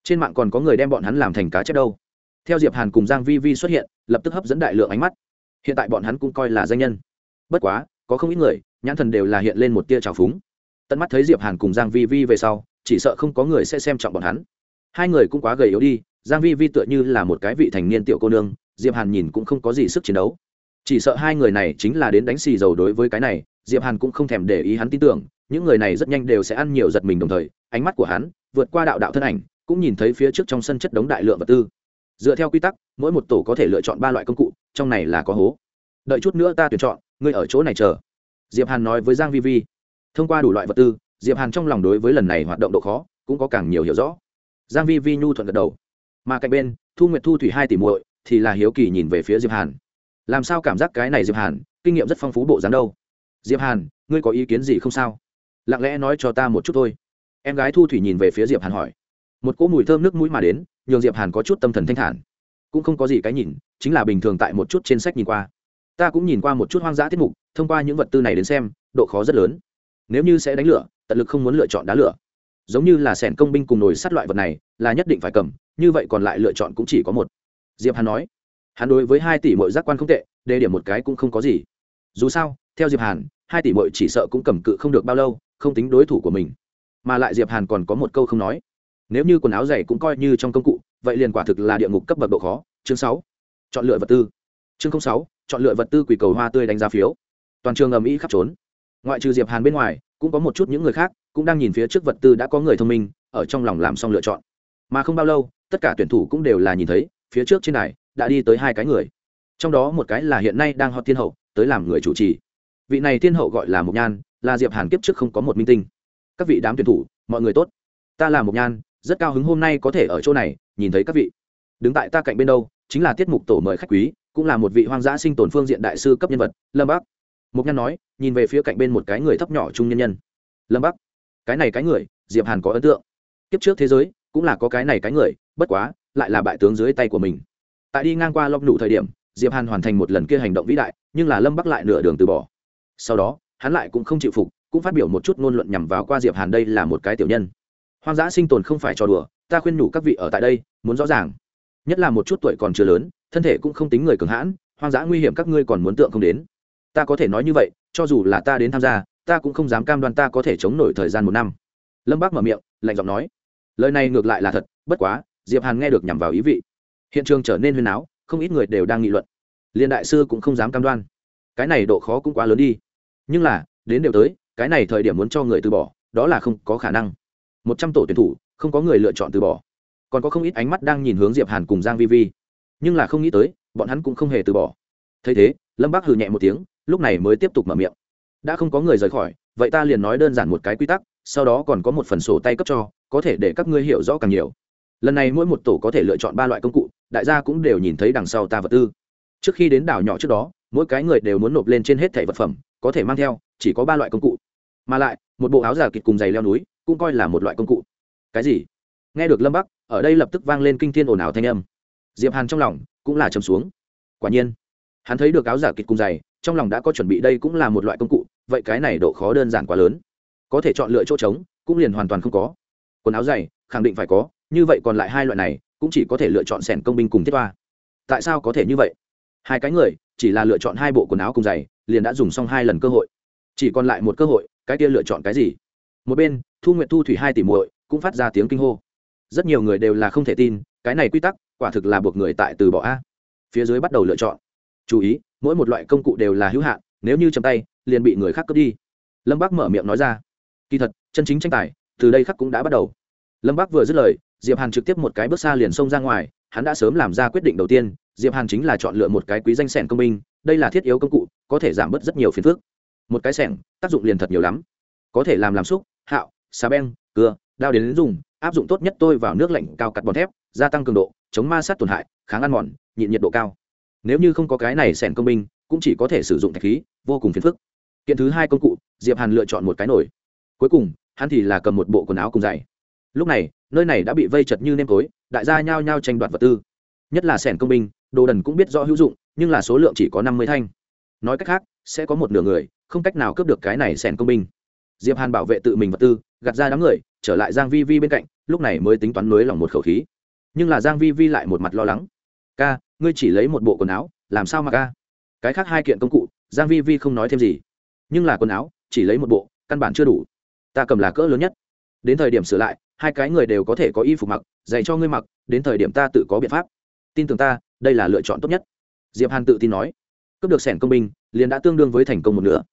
A: Trên mạng còn có người đem bọn hắn làm thành cá chép đâu. Theo diệp hàn cùng giang vi vi xuất hiện, lập tức hấp dẫn đại lượng ánh mắt. Hiện tại bọn hắn cũng coi là danh nhân. Bất quá, có không ít người, nhãn thần đều là hiện lên một tia trào phúng. Tận mắt thấy diệp hàn cùng giang vi vi về sau, chỉ sợ không có người sẽ xem trọng bọn hắn. Hai người cũng quá gầy yếu đi, giang vi vi tựa như là một cái vị thành niên tiểu cô nương, diệp hàn nhìn cũng không có gì sức chiến đấu chỉ sợ hai người này chính là đến đánh xì dầu đối với cái này, diệp hàn cũng không thèm để ý hắn tin tưởng, những người này rất nhanh đều sẽ ăn nhiều giật mình đồng thời, ánh mắt của hắn vượt qua đạo đạo thân ảnh, cũng nhìn thấy phía trước trong sân chất đống đại lượng vật tư. Dựa theo quy tắc, mỗi một tổ có thể lựa chọn ba loại công cụ, trong này là có hố. Đợi chút nữa ta tuyển chọn, ngươi ở chỗ này chờ. Diệp hàn nói với giang vi vi. Thông qua đủ loại vật tư, diệp hàn trong lòng đối với lần này hoạt động độ khó cũng có càng nhiều hiểu rõ. Giang vi vi nhu thuận gật đầu. Mà cạnh bên, thu nguyệt thu thủy hai tỷ muội thì là hiếu kỳ nhìn về phía diệp hàn làm sao cảm giác cái này diệp hàn kinh nghiệm rất phong phú bộ dáng đâu diệp hàn ngươi có ý kiến gì không sao lặng lẽ nói cho ta một chút thôi em gái thu thủy nhìn về phía diệp hàn hỏi một cỗ mùi thơm nước mũi mà đến nhường diệp hàn có chút tâm thần thanh thản cũng không có gì cái nhìn chính là bình thường tại một chút trên sách nhìn qua ta cũng nhìn qua một chút hoang dã tiết mục thông qua những vật tư này đến xem độ khó rất lớn nếu như sẽ đánh lửa tận lực không muốn lựa chọn đá lửa giống như là sẻn công binh cùng nồi sắt loại vật này là nhất định phải cầm như vậy còn lại lựa chọn cũng chỉ có một diệp hàn nói hắn đối với hai tỷ mọi giác quan không tệ, đề điểm một cái cũng không có gì. Dù sao, theo diệp hàn, hai tỷ mọi chỉ sợ cũng cầm cự không được bao lâu, không tính đối thủ của mình. Mà lại diệp hàn còn có một câu không nói. Nếu như quần áo dày cũng coi như trong công cụ, vậy liền quả thực là địa ngục cấp bậc độ khó. Chương sáu, chọn lựa vật tư. Chương sáu, chọn lựa vật tư quỷ cầu hoa tươi đánh giá phiếu. Toàn trường ầm ĩ khắp trốn. Ngoại trừ diệp hàn bên ngoài, cũng có một chút những người khác, cũng đang nhìn phía trước vật tư đã có người thông minh, ở trong lòng làm xong lựa chọn. Mà không bao lâu, tất cả tuyển thủ cũng đều là nhìn thấy, phía trước trên này đã đi tới hai cái người. Trong đó một cái là hiện nay đang hot thiên hậu, tới làm người chủ trì. Vị này thiên hậu gọi là mục nhan, là diệp hàn kiếp trước không có một minh tinh. Các vị đám tuyển thủ, mọi người tốt. Ta là mục nhan, rất cao hứng hôm nay có thể ở chỗ này, nhìn thấy các vị. Đứng tại ta cạnh bên đâu, chính là tiết mục tổ mời khách quý, cũng là một vị hoang dã sinh tồn phương diện đại sư cấp nhân vật, lâm bắc. Mục nhan nói, nhìn về phía cạnh bên một cái người thấp nhỏ trung nhân nhân. Lâm bắc, cái này cái người, diệp hàn có ấn tượng. Kiếp trước thế giới, cũng là có cái này cái người, bất quá, lại là bại tướng dưới tay của mình tại đi ngang qua lóc nụ thời điểm, diệp hàn hoàn thành một lần kia hành động vĩ đại, nhưng là lâm bắc lại nửa đường từ bỏ. Sau đó, hắn lại cũng không chịu phục, cũng phát biểu một chút ngôn luận nhằm vào qua diệp hàn đây là một cái tiểu nhân. Hoang dã sinh tồn không phải trò đùa, ta khuyên nhủ các vị ở tại đây, muốn rõ ràng. Nhất là một chút tuổi còn chưa lớn, thân thể cũng không tính người cường hãn, hoang dã nguy hiểm các ngươi còn muốn tượng không đến. Ta có thể nói như vậy, cho dù là ta đến tham gia, ta cũng không dám cam đoan ta có thể chống nổi thời gian một năm. Lâm bác mở miệng, lạnh giọng nói. Lời này ngược lại là thật, bất quá, diệp hàn nghe được nhằm vào ý vị hiện trường trở nên huyên áo, không ít người đều đang nghị luận. Liên đại sư cũng không dám cam đoan. Cái này độ khó cũng quá lớn đi. Nhưng là, đến đều tới, cái này thời điểm muốn cho người từ bỏ, đó là không có khả năng. Một trăm tổ tuyển thủ, không có người lựa chọn từ bỏ. Còn có không ít ánh mắt đang nhìn hướng diệp hàn cùng giang vi vi. Nhưng là không nghĩ tới, bọn hắn cũng không hề từ bỏ. Thấy thế, lâm bác hừ nhẹ một tiếng, lúc này mới tiếp tục mở miệng. Đã không có người rời khỏi, vậy ta liền nói đơn giản một cái quy tắc, sau đó còn có một phần sổ tay cấp cho, có thể để các ngươi hiểu rõ càng nhiều. Lần này mỗi một tổ có thể lựa chọn ba loại công cụ đại gia cũng đều nhìn thấy đằng sau ta vật tư. Trước khi đến đảo nhỏ trước đó, mỗi cái người đều muốn nộp lên trên hết thẻ vật phẩm, có thể mang theo, chỉ có ba loại công cụ. Mà lại, một bộ áo giả kịch cùng giày leo núi, cũng coi là một loại công cụ. Cái gì? Nghe được lâm bắc, ở đây lập tức vang lên kinh thiên ồn ào thanh âm. Diệp hàn trong lòng cũng là trầm xuống. Quả nhiên, hắn thấy được áo giả kịch cùng giày, trong lòng đã có chuẩn bị đây cũng là một loại công cụ, vậy cái này độ khó đơn giản quá lớn. Có thể chọn lựa chỗ trống, cũng liền hoàn toàn không có. Quần áo dày khẳng định phải có, như vậy còn lại hai loại này cũng chỉ có thể lựa chọn sẻn công binh cùng thiết toa. Tại sao có thể như vậy? Hai cái người, chỉ là lựa chọn hai bộ quần áo cùng giày, liền đã dùng xong hai lần cơ hội. Chỉ còn lại một cơ hội, cái kia lựa chọn cái gì? Một bên, thu nguyện thu thủy hai tỷ muội cũng phát ra tiếng kinh hô. Rất nhiều người đều là không thể tin, cái này quy tắc, quả thực là buộc người tại từ bỏ a. Phía dưới bắt đầu lựa chọn. Chú ý, mỗi một loại công cụ đều là hữu hạn, nếu như chầm tay, liền bị người khác cướp đi. Lâm bác mở miệng nói ra. Kỳ thật, chân chính tranh tài, từ đây khắc cũng đã bắt đầu. Lâm bác vừa dứt lời diệp hàn trực tiếp một cái bước xa liền xông ra ngoài, hắn đã sớm làm ra quyết định đầu tiên, diệp hàn chính là chọn lựa một cái quý danh sẻng công minh đây là thiết yếu công cụ, có thể giảm bớt rất nhiều phiền phức. Một cái sẻng, tác dụng liền thật nhiều lắm. Có thể làm làm xúc, hạo, xà beng, cưa, đao đến dùng, áp dụng tốt nhất tôi vào nước lạnh, cao cắt bọt thép, gia tăng cường độ, chống ma sát tổn hại, kháng ăn mòn, nhịn nhiệt độ cao. Nếu như không có cái này sẻng công binh, cũng chỉ có thể sử dụng thạch khí, vô cùng phiền phức. Kiện thứ hai công cụ, diệp hàn lựa chọn một cái nổi cuối cùng, hắn thì là cầm một bộ quần áo cùng giày lúc này, nơi này đã bị vây chật như nêm tối, đại gia nhao nhao tranh đoạt vật tư. Nhất là sẻn công binh, đồ đần cũng biết rõ hữu dụng, nhưng là số lượng chỉ có năm mươi thanh. Nói cách khác, sẽ có một nửa người, không cách nào cướp được cái này sẻn công binh. Diệp hàn bảo vệ tự mình vật tư, gạt ra đám người, trở lại giang vi vi bên cạnh, lúc này mới tính toán nới lòng một khẩu khí. Nhưng là giang vi vi lại một mặt lo lắng. Ca, ngươi chỉ lấy một bộ quần áo, làm sao mà ca? Cái khác hai kiện công cụ, giang vi vi không nói thêm gì. Nhưng là quần áo, chỉ lấy một bộ, căn bản chưa đủ. Ta cầm là cỡ lớn nhất. Đến thời điểm sửa lại hai cái người đều có thể có y phục mặc, dạy cho ngươi mặc, đến thời điểm ta tự có biện pháp. Tin tưởng ta, đây là lựa chọn tốt nhất. Diệp hàn tự tin nói. Cướp được sẻn công binh, liền đã tương đương với thành công một nửa.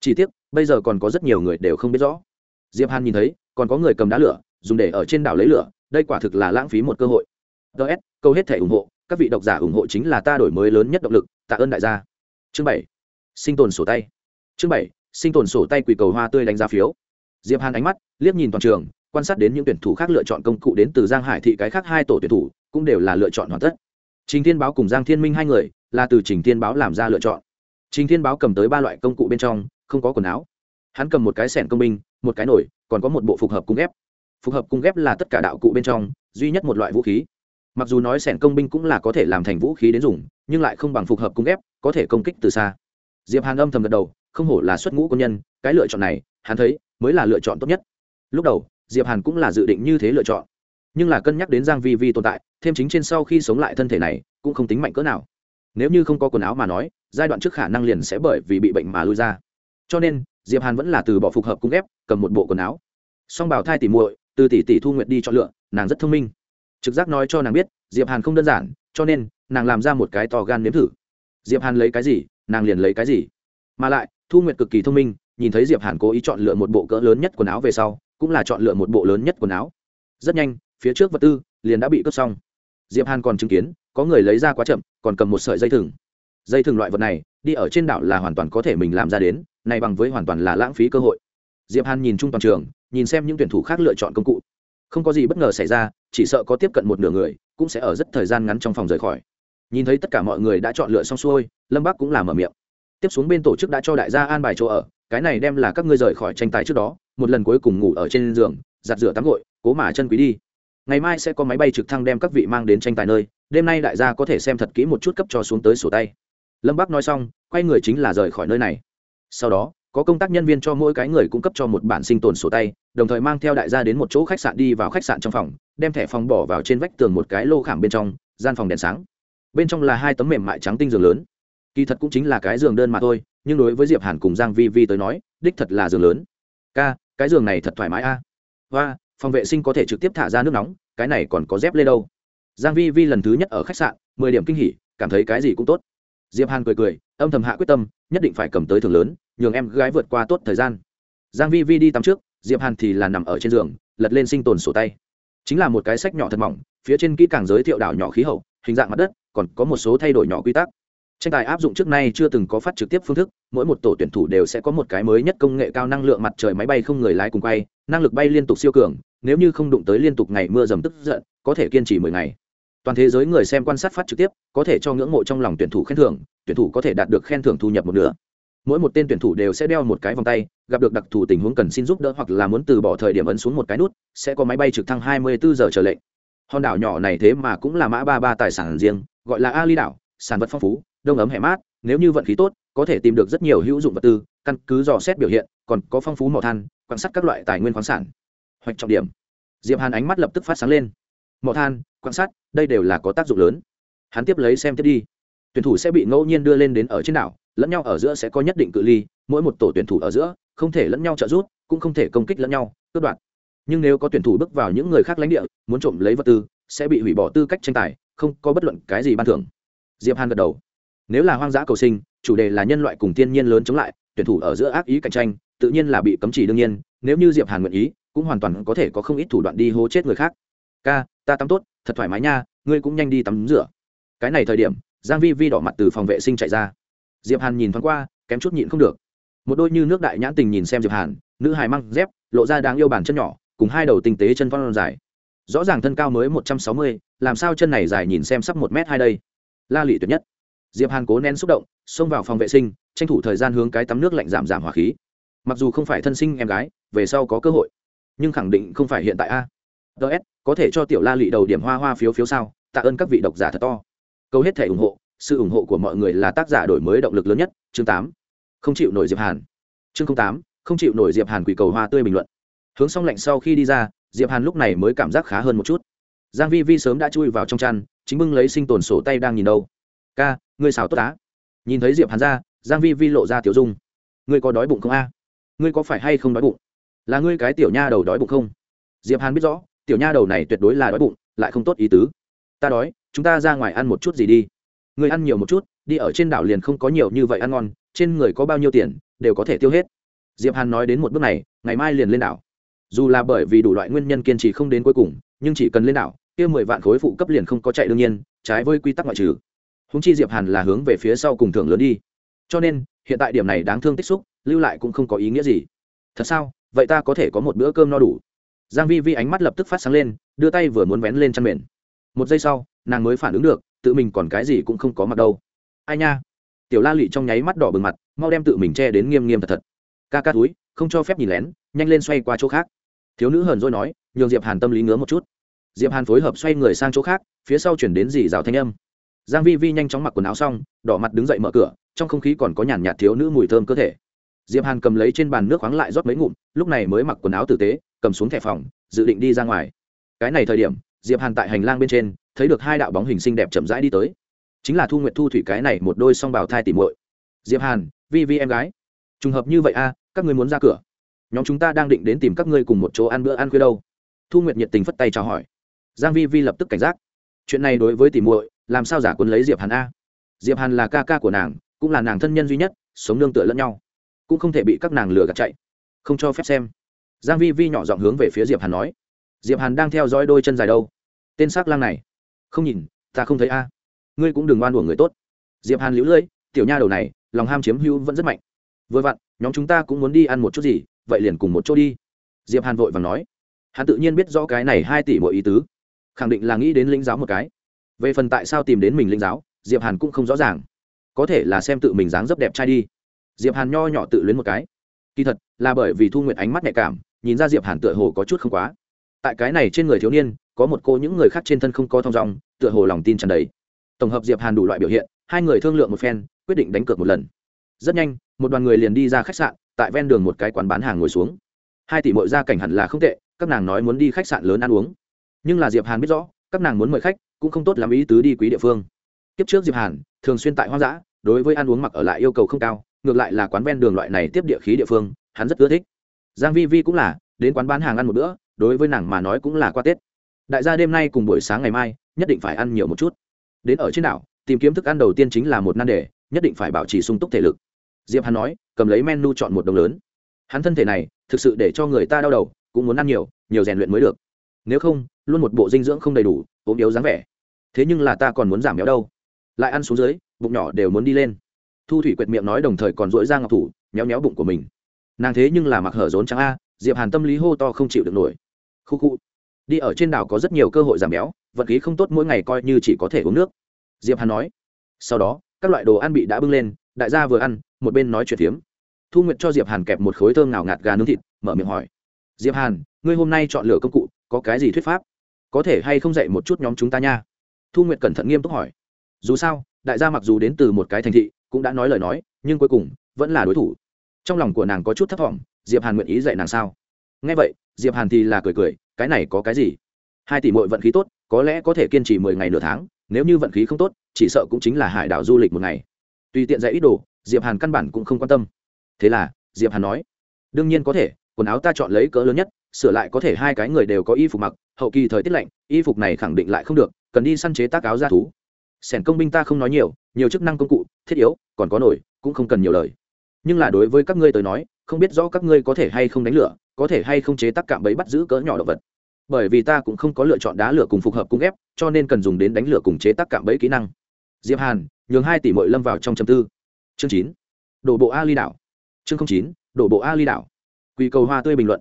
A: Chỉ tiếc, bây giờ còn có rất nhiều người đều không biết rõ. Diệp hàn nhìn thấy, còn có người cầm đá lửa, dùng để ở trên đảo lấy lửa, đây quả thực là lãng phí một cơ hội. Ts câu hết thể ủng hộ, các vị độc giả ủng hộ chính là ta đổi mới lớn nhất động lực, tạ ơn đại gia. Chương bảy, sinh tồn sổ tay. Chương bảy, sinh tồn sổ tay quỳ cầu hoa tươi đánh giá phiếu. Diệp hàn ánh mắt, liếc nhìn toàn trường quan sát đến những tuyển thủ khác lựa chọn công cụ đến từ giang hải thị cái khác hai tổ tuyển thủ, cũng đều là lựa chọn hoàn tất. Trình thiên báo cùng giang thiên minh hai người là từ trình thiên báo làm ra lựa chọn. Trình thiên báo cầm tới ba loại công cụ bên trong, không có quần áo. Hắn cầm một cái sẻn công binh, một cái nổi, còn có một bộ phục hợp cung ghép. phục hợp cung ghép là tất cả đạo cụ bên trong duy nhất một loại vũ khí. Mặc dù nói sẻn công binh cũng là có thể làm thành vũ khí đến dùng, nhưng lại không bằng phục hợp cung ghép, có thể công kích từ xa. Diệp hàn âm thầm gật đầu, không hổ là xuất ngũ quân nhân, cái lựa chọn này, hắn thấy, mới là lựa chọn tốt nhất. Lúc đầu diệp hàn cũng là dự định như thế lựa chọn. Nhưng là cân nhắc đến giang vi vi tồn tại, thêm chính trên sau khi sống lại thân thể này, cũng không tính mạnh cỡ nào. Nếu như không có quần áo mà nói, giai đoạn trước khả năng liền sẽ bởi vì bị bệnh mà lui ra. Cho nên, diệp hàn vẫn là từ bỏ phục hợp cung ghép, cầm một bộ quần áo. Song bảo thai tỉ muội, từ tỷ tỷ thu nguyệt đi chọn lựa, nàng rất thông minh. Trực giác nói cho nàng biết, diệp hàn không đơn giản, cho nên, nàng làm ra một cái to gan nếm thử. Diệp hàn lấy cái gì, nàng liền lấy cái gì. Mà lại, thu nguyệt cực kỳ thông minh, nhìn thấy diệp hàn cố ý chọn lựa một bộ cỡ lớn nhất quần áo về sau cũng là chọn lựa một bộ lớn nhất quần áo. Rất nhanh, phía trước vật tư liền đã bị cướp xong. Diệp hàn còn chứng kiến, có người lấy ra quá chậm, còn cầm một sợi dây thừng. Dây thừng loại vật này, đi ở trên đảo là hoàn toàn có thể mình làm ra đến, này bằng với hoàn toàn là lãng phí cơ hội. Diệp hàn nhìn chung toàn trường, nhìn xem những tuyển thủ khác lựa chọn công cụ. Không có gì bất ngờ xảy ra, chỉ sợ có tiếp cận một nửa người, cũng sẽ ở rất thời gian ngắn trong phòng rời khỏi. Nhìn thấy tất cả mọi người đã chọn lựa xong xuôi, lâm bắc cũng làm mở miệng. Tiếp xuống bên tổ chức đã cho đại gia an bài chỗ ở, cái này đem là các ngươi rời khỏi tranh tài trước đó một lần cuối cùng ngủ ở trên giường, giặt rửa tắm gội, cố mà chân quý đi. Ngày mai sẽ có máy bay trực thăng đem các vị mang đến tranh tài nơi, đêm nay đại gia có thể xem thật kỹ một chút cấp cho xuống tới sổ tay. Lâm bắc nói xong, quay người chính là rời khỏi nơi này. Sau đó, có công tác nhân viên cho mỗi cái người cung cấp cho một bản sinh tồn sổ tay, đồng thời mang theo đại gia đến một chỗ khách sạn đi vào khách sạn trong phòng, đem thẻ phòng bỏ vào trên vách tường một cái lô khảm bên trong, gian phòng đèn sáng. Bên trong là hai tấm mềm mại trắng tinh giường lớn. Kỳ thật cũng chính là cái giường đơn mà thôi, nhưng đối với diệp hàn cùng giang vi vi tới nói, đích thật là giường lớn. Ca cái giường này thật thoải mái a. À. và, phòng vệ sinh có thể trực tiếp thả ra nước nóng, cái này còn có dép lê đâu. Giang vi vi lần thứ nhất ở khách sạn, mười điểm kinh hỉ, cảm thấy cái gì cũng tốt. Diệp hàn cười cười, âm thầm hạ quyết tâm, nhất định phải cầm tới thưởng lớn, nhường em gái vượt qua tốt thời gian. Giang vi vi đi tắm trước, diệp hàn thì là nằm ở trên giường, lật lên sinh tồn sổ tay. Chính là một cái sách nhỏ thật mỏng, phía trên kỹ càng giới thiệu đảo nhỏ khí hậu, hình dạng mặt đất, còn có một số thay đổi nhỏ quy tắc tranh tài áp dụng trước nay chưa từng có phát trực tiếp phương thức, mỗi một tổ tuyển thủ đều sẽ có một cái mới nhất công nghệ cao năng lượng mặt trời máy bay không người lái cùng quay, năng lực bay liên tục siêu cường, nếu như không đụng tới liên tục ngày mưa dầm tức giận, có thể kiên trì mười ngày. Toàn thế giới người xem quan sát phát trực tiếp, có thể cho ngưỡng mộ trong lòng tuyển thủ khen thưởng, tuyển thủ có thể đạt được khen thưởng thu nhập một nửa. Mỗi một tên tuyển thủ đều sẽ đeo một cái vòng tay, gặp được đặc thù tình huống cần xin giúp đỡ hoặc là muốn từ bỏ thời điểm ấn xuống một cái nút, sẽ có máy bay trực thăng 24 giờ trở lệnh. Hòn đảo nhỏ này thế mà cũng là mã ba ba tài sản riêng, gọi là ali đảo, sản vật phong phú đông ấm hẻ mát, nếu như vận khí tốt, có thể tìm được rất nhiều hữu dụng vật tư, căn cứ dò xét biểu hiện, còn có phong phú mỏ than, quan sát các loại tài nguyên khoáng sản. Hoạch trọng điểm. Diệp hàn ánh mắt lập tức phát sáng lên. Mỏ than, quan sát, đây đều là có tác dụng lớn. Hắn tiếp lấy xem tiếp đi. Tuyển thủ sẽ bị ngẫu nhiên đưa lên đến ở trên đảo, lẫn nhau ở giữa sẽ có nhất định cự ly, mỗi một tổ tuyển thủ ở giữa, không thể lẫn nhau trợ giúp, cũng không thể công kích lẫn nhau, cướp đoạt. Nhưng nếu có tuyển thủ bước vào những người khác lãnh địa, muốn trộm lấy vật tư, sẽ bị hủy bỏ tư cách tranh tài, không có bất luận cái gì ban thưởng. Diệp hàn gật đầu nếu là hoang dã cầu sinh, chủ đề là nhân loại cùng thiên nhiên lớn chống lại, tuyển thủ ở giữa ác ý cạnh tranh, tự nhiên là bị cấm chỉ đương nhiên, nếu như diệp hàn nguyện ý, cũng hoàn toàn có thể có không ít thủ đoạn đi hô chết người khác. Ca, ta tắm tốt, thật thoải mái nha, ngươi cũng nhanh đi tắm rửa. Cái này thời điểm, giang vi vi đỏ mặt từ phòng vệ sinh chạy ra. Diệp hàn nhìn thoáng qua, kém chút nhịn không được. Một đôi như nước đại nhãn tình nhìn xem diệp hàn, nữ hài mang dép, lộ ra đáng yêu bàn chân nhỏ, cùng hai đầu tinh tế chân phong dài. Rõ ràng thân cao mới một trăm sáu mươi, làm sao chân này dài nhìn xem sắp một mét hai đây? La lị tuyệt nhất diệp hàn cố nén xúc động, xông vào phòng vệ sinh, tranh thủ thời gian hướng cái tắm nước lạnh giảm giảm hỏa khí. Mặc dù không phải thân sinh em gái, về sau có cơ hội. Nhưng khẳng định không phải hiện tại a. Ts có thể cho tiểu la lị đầu điểm hoa hoa phiếu phiếu sao? Tạ ơn các vị độc giả thật to. Câu hết thể ủng hộ, sự ủng hộ của mọi người là tác giả đổi mới động lực lớn nhất, chương tám. Không chịu nổi diệp hàn. Chương tám, không chịu nổi diệp hàn quỷ cầu hoa tươi bình luận. Hướng xong lạnh sau khi đi ra, diệp hàn lúc này mới cảm giác khá hơn một chút. Giang vi vi sớm đã chui vào trong chăn, chính bưng lấy sinh tồn sổ tay đang nhìn đâu ca, ngươi xào tốt á. Nhìn thấy diệp hàn ra, giang vi vi lộ ra tiểu dung. Ngươi có đói bụng không a? Ngươi có phải hay không đói bụng? Là ngươi cái tiểu nha đầu đói bụng không? Diệp hàn biết rõ, tiểu nha đầu này tuyệt đối là đói bụng, lại không tốt ý tứ. Ta đói, chúng ta ra ngoài ăn một chút gì đi. Ngươi ăn nhiều một chút, đi ở trên đảo liền không có nhiều như vậy ăn ngon, trên người có bao nhiêu tiền, đều có thể tiêu hết. Diệp hàn nói đến một bước này, ngày mai liền lên đảo. Dù là bởi vì đủ loại nguyên nhân kiên trì không đến cuối cùng, nhưng chỉ cần lên đảo, kia mười vạn khối phụ cấp liền không có chạy đương nhiên, trái với quy tắc ngoại trừ húng chi diệp hàn là hướng về phía sau cùng thưởng lớn đi. Cho nên, hiện tại điểm này đáng thương tích xúc, lưu lại cũng không có ý nghĩa gì. Thật sao? Vậy ta có thể có một bữa cơm no đủ. Giang vi vi ánh mắt lập tức phát sáng lên, đưa tay vừa muốn vén lên chăn mền. Một giây sau, nàng mới phản ứng được, tự mình còn cái gì cũng không có mặt đâu. Ai nha? Tiểu la lị trong nháy mắt đỏ bừng mặt, mau đem tự mình che đến nghiêm nghiêm thật thật. Ca ca túi, không cho phép nhìn lén, nhanh lên xoay qua chỗ khác. Thiếu nữ hờn dỗi nói, nhường diệp hàn tâm lý ngứa một chút. Diệp hàn phối hợp xoay người sang chỗ khác, phía sau chuyển đến dì rào thanh âm giang vi vi nhanh chóng mặc quần áo xong, đỏ mặt đứng dậy mở cửa, trong không khí còn có nhàn nhạt thiếu nữ mùi thơm cơ thể. Diệp hàn cầm lấy trên bàn nước khoáng lại rót mấy ngụm, lúc này mới mặc quần áo tử tế, cầm xuống thẻ phòng, dự định đi ra ngoài. Cái này thời điểm, diệp hàn tại hành lang bên trên, thấy được hai đạo bóng hình xinh đẹp chậm rãi đi tới. Chính là thu nguyệt thu thủy cái này một đôi song bào thai tỉ muội. Diệp hàn, vi vi em gái. Trùng hợp như vậy a các ngươi muốn ra cửa. Nhóm chúng ta đang định đến tìm các ngươi cùng một chỗ ăn bữa ăn khuya đâu. Thu nguyệt nhiệt tình phất tay chào hỏi. Giang vi vi lập tức cảnh giác. Chuyện này đối với tỉ muội làm sao giả quân lấy diệp hàn a? Diệp hàn là ca ca của nàng, cũng là nàng thân nhân duy nhất, sống nương tựa lẫn nhau. Cũng không thể bị các nàng lừa gạt chạy. Không cho phép xem. Giang vi vi nhỏ giọng hướng về phía diệp hàn nói. Diệp hàn đang theo dõi đôi chân dài đâu? Tên sắc lang này. Không nhìn, ta không thấy a. Ngươi cũng đừng oan uổng người tốt. Diệp hàn liễu lưỡi, tiểu nha đầu này, lòng ham chiếm hữu vẫn rất mạnh. Vừa vặn, nhóm chúng ta cũng muốn đi ăn một chút gì, vậy liền cùng một chỗ đi. Diệp hàn vội vàng nói. Hắn tự nhiên biết rõ cái này hai tỷ mỗi ý tứ. Khẳng định là nghĩ đến linh giáo một cái về phần tại sao tìm đến mình linh giáo, diệp hàn cũng không rõ ràng. Có thể là xem tự mình dáng dấp đẹp trai đi. Diệp hàn nho nhỏ tự luyến một cái. Kỳ thật, là bởi vì thu nguyện ánh mắt nhạy cảm, nhìn ra diệp hàn tựa hồ có chút không quá. Tại cái này trên người thiếu niên, có một cô những người khác trên thân không có thong dong, tựa hồ lòng tin tràn đầy. Tổng hợp diệp hàn đủ loại biểu hiện, hai người thương lượng một phen, quyết định đánh cược một lần. Rất nhanh, một đoàn người liền đi ra khách sạn, tại ven đường một cái quán bán hàng ngồi xuống. Hai tỷ mội gia cảnh hẳn là không tệ, các nàng nói muốn đi khách sạn lớn ăn uống. Nhưng là diệp hàn biết rõ, các nàng muốn mời khách cũng không tốt làm ý tứ đi quý địa phương. Kiếp trước diệp hàn, thường xuyên tại hoang dã, đối với ăn uống mặc ở lại yêu cầu không cao, ngược lại là quán ven đường loại này tiếp địa khí địa phương, hắn rất ưa thích. Giang vi vi cũng là, đến quán bán hàng ăn một bữa, đối với nàng mà nói cũng là qua tết. Đại gia đêm nay cùng buổi sáng ngày mai, nhất định phải ăn nhiều một chút. Đến ở trên đảo, tìm kiếm thức ăn đầu tiên chính là một nan đề, nhất định phải bảo trì sung túc thể lực. Diệp hắn nói, cầm lấy menu chọn một đồng lớn. Hắn thân thể này, thực sự để cho người ta đau đầu, cũng muốn ăn nhiều nhiều rèn luyện mới được nếu không, luôn một bộ dinh dưỡng không đầy đủ, ốm yếu dáng vẻ. Thế nhưng là ta còn muốn giảm béo đâu. Lại ăn xuống dưới, bụng nhỏ đều muốn đi lên. Thu thủy quệt miệng nói đồng thời còn dỗi ra ngọc thủ, méo méo bụng của mình. Nàng thế nhưng là mặc hở rốn trắng a, diệp hàn tâm lý hô to không chịu được nổi. Khu khu. Đi ở trên đảo có rất nhiều cơ hội giảm béo vật khí không tốt mỗi ngày coi như chỉ có thể uống nước. Diệp hàn nói. Sau đó, các loại đồ ăn bị đã bưng lên, đại gia vừa ăn, một bên nói chuyện phiếm. Thu nguyệt cho diệp hàn kẹp một khối thơm ngào ngạt gà nướng thịt, mở miệng hỏi. Diệp hàn, ngươi hôm nay chọn lựa công cụ có cái gì thuyết pháp? Có thể hay không dạy một chút nhóm chúng ta nha? Thu nguyệt cẩn thận nghiêm túc hỏi. Dù sao, đại gia mặc dù đến từ một cái thành thị, cũng đã nói lời nói, nhưng cuối cùng vẫn là đối thủ. Trong lòng của nàng có chút thất vọng diệp hàn nguyện ý dạy nàng sao? Nghe vậy, diệp hàn thì là cười cười, cái này có cái gì? Hai tỷ mội vận khí tốt, có lẽ có thể kiên trì mười ngày nửa tháng, nếu như vận khí không tốt, chỉ sợ cũng chính là hải đảo du lịch một ngày. Tùy tiện dạy ít đồ, diệp hàn căn bản cũng không quan tâm. Thế là, diệp hàn nói, đương nhiên có thể, quần áo ta chọn lấy cỡ lớn nhất sửa lại có thể hai cái người đều có y phục mặc, hậu kỳ thời tiết lạnh, y phục này khẳng định lại không được, cần đi săn chế tác áo ra thú. Sẻn công binh ta không nói nhiều nhiều chức năng công cụ, thiết yếu, còn có nổi, cũng không cần nhiều lời. Nhưng là đối với các ngươi tới nói, không biết rõ các ngươi có thể hay không đánh lửa, có thể hay không chế tác cạm bẫy bắt giữ cỡ nhỏ động vật. Bởi vì ta cũng không có lựa chọn đá lửa cùng phục hợp cung ghép cho nên cần dùng đến đánh lửa cùng chế tác cạm bẫy kỹ năng. Diệp hàn, nhường hai tỷ mội lâm vào trong châm tư. Chương chín. Đổ bộ a ly đảo. Chương chín. Đổ bộ a ly đảo. Quy cầu hoa tươi bình luận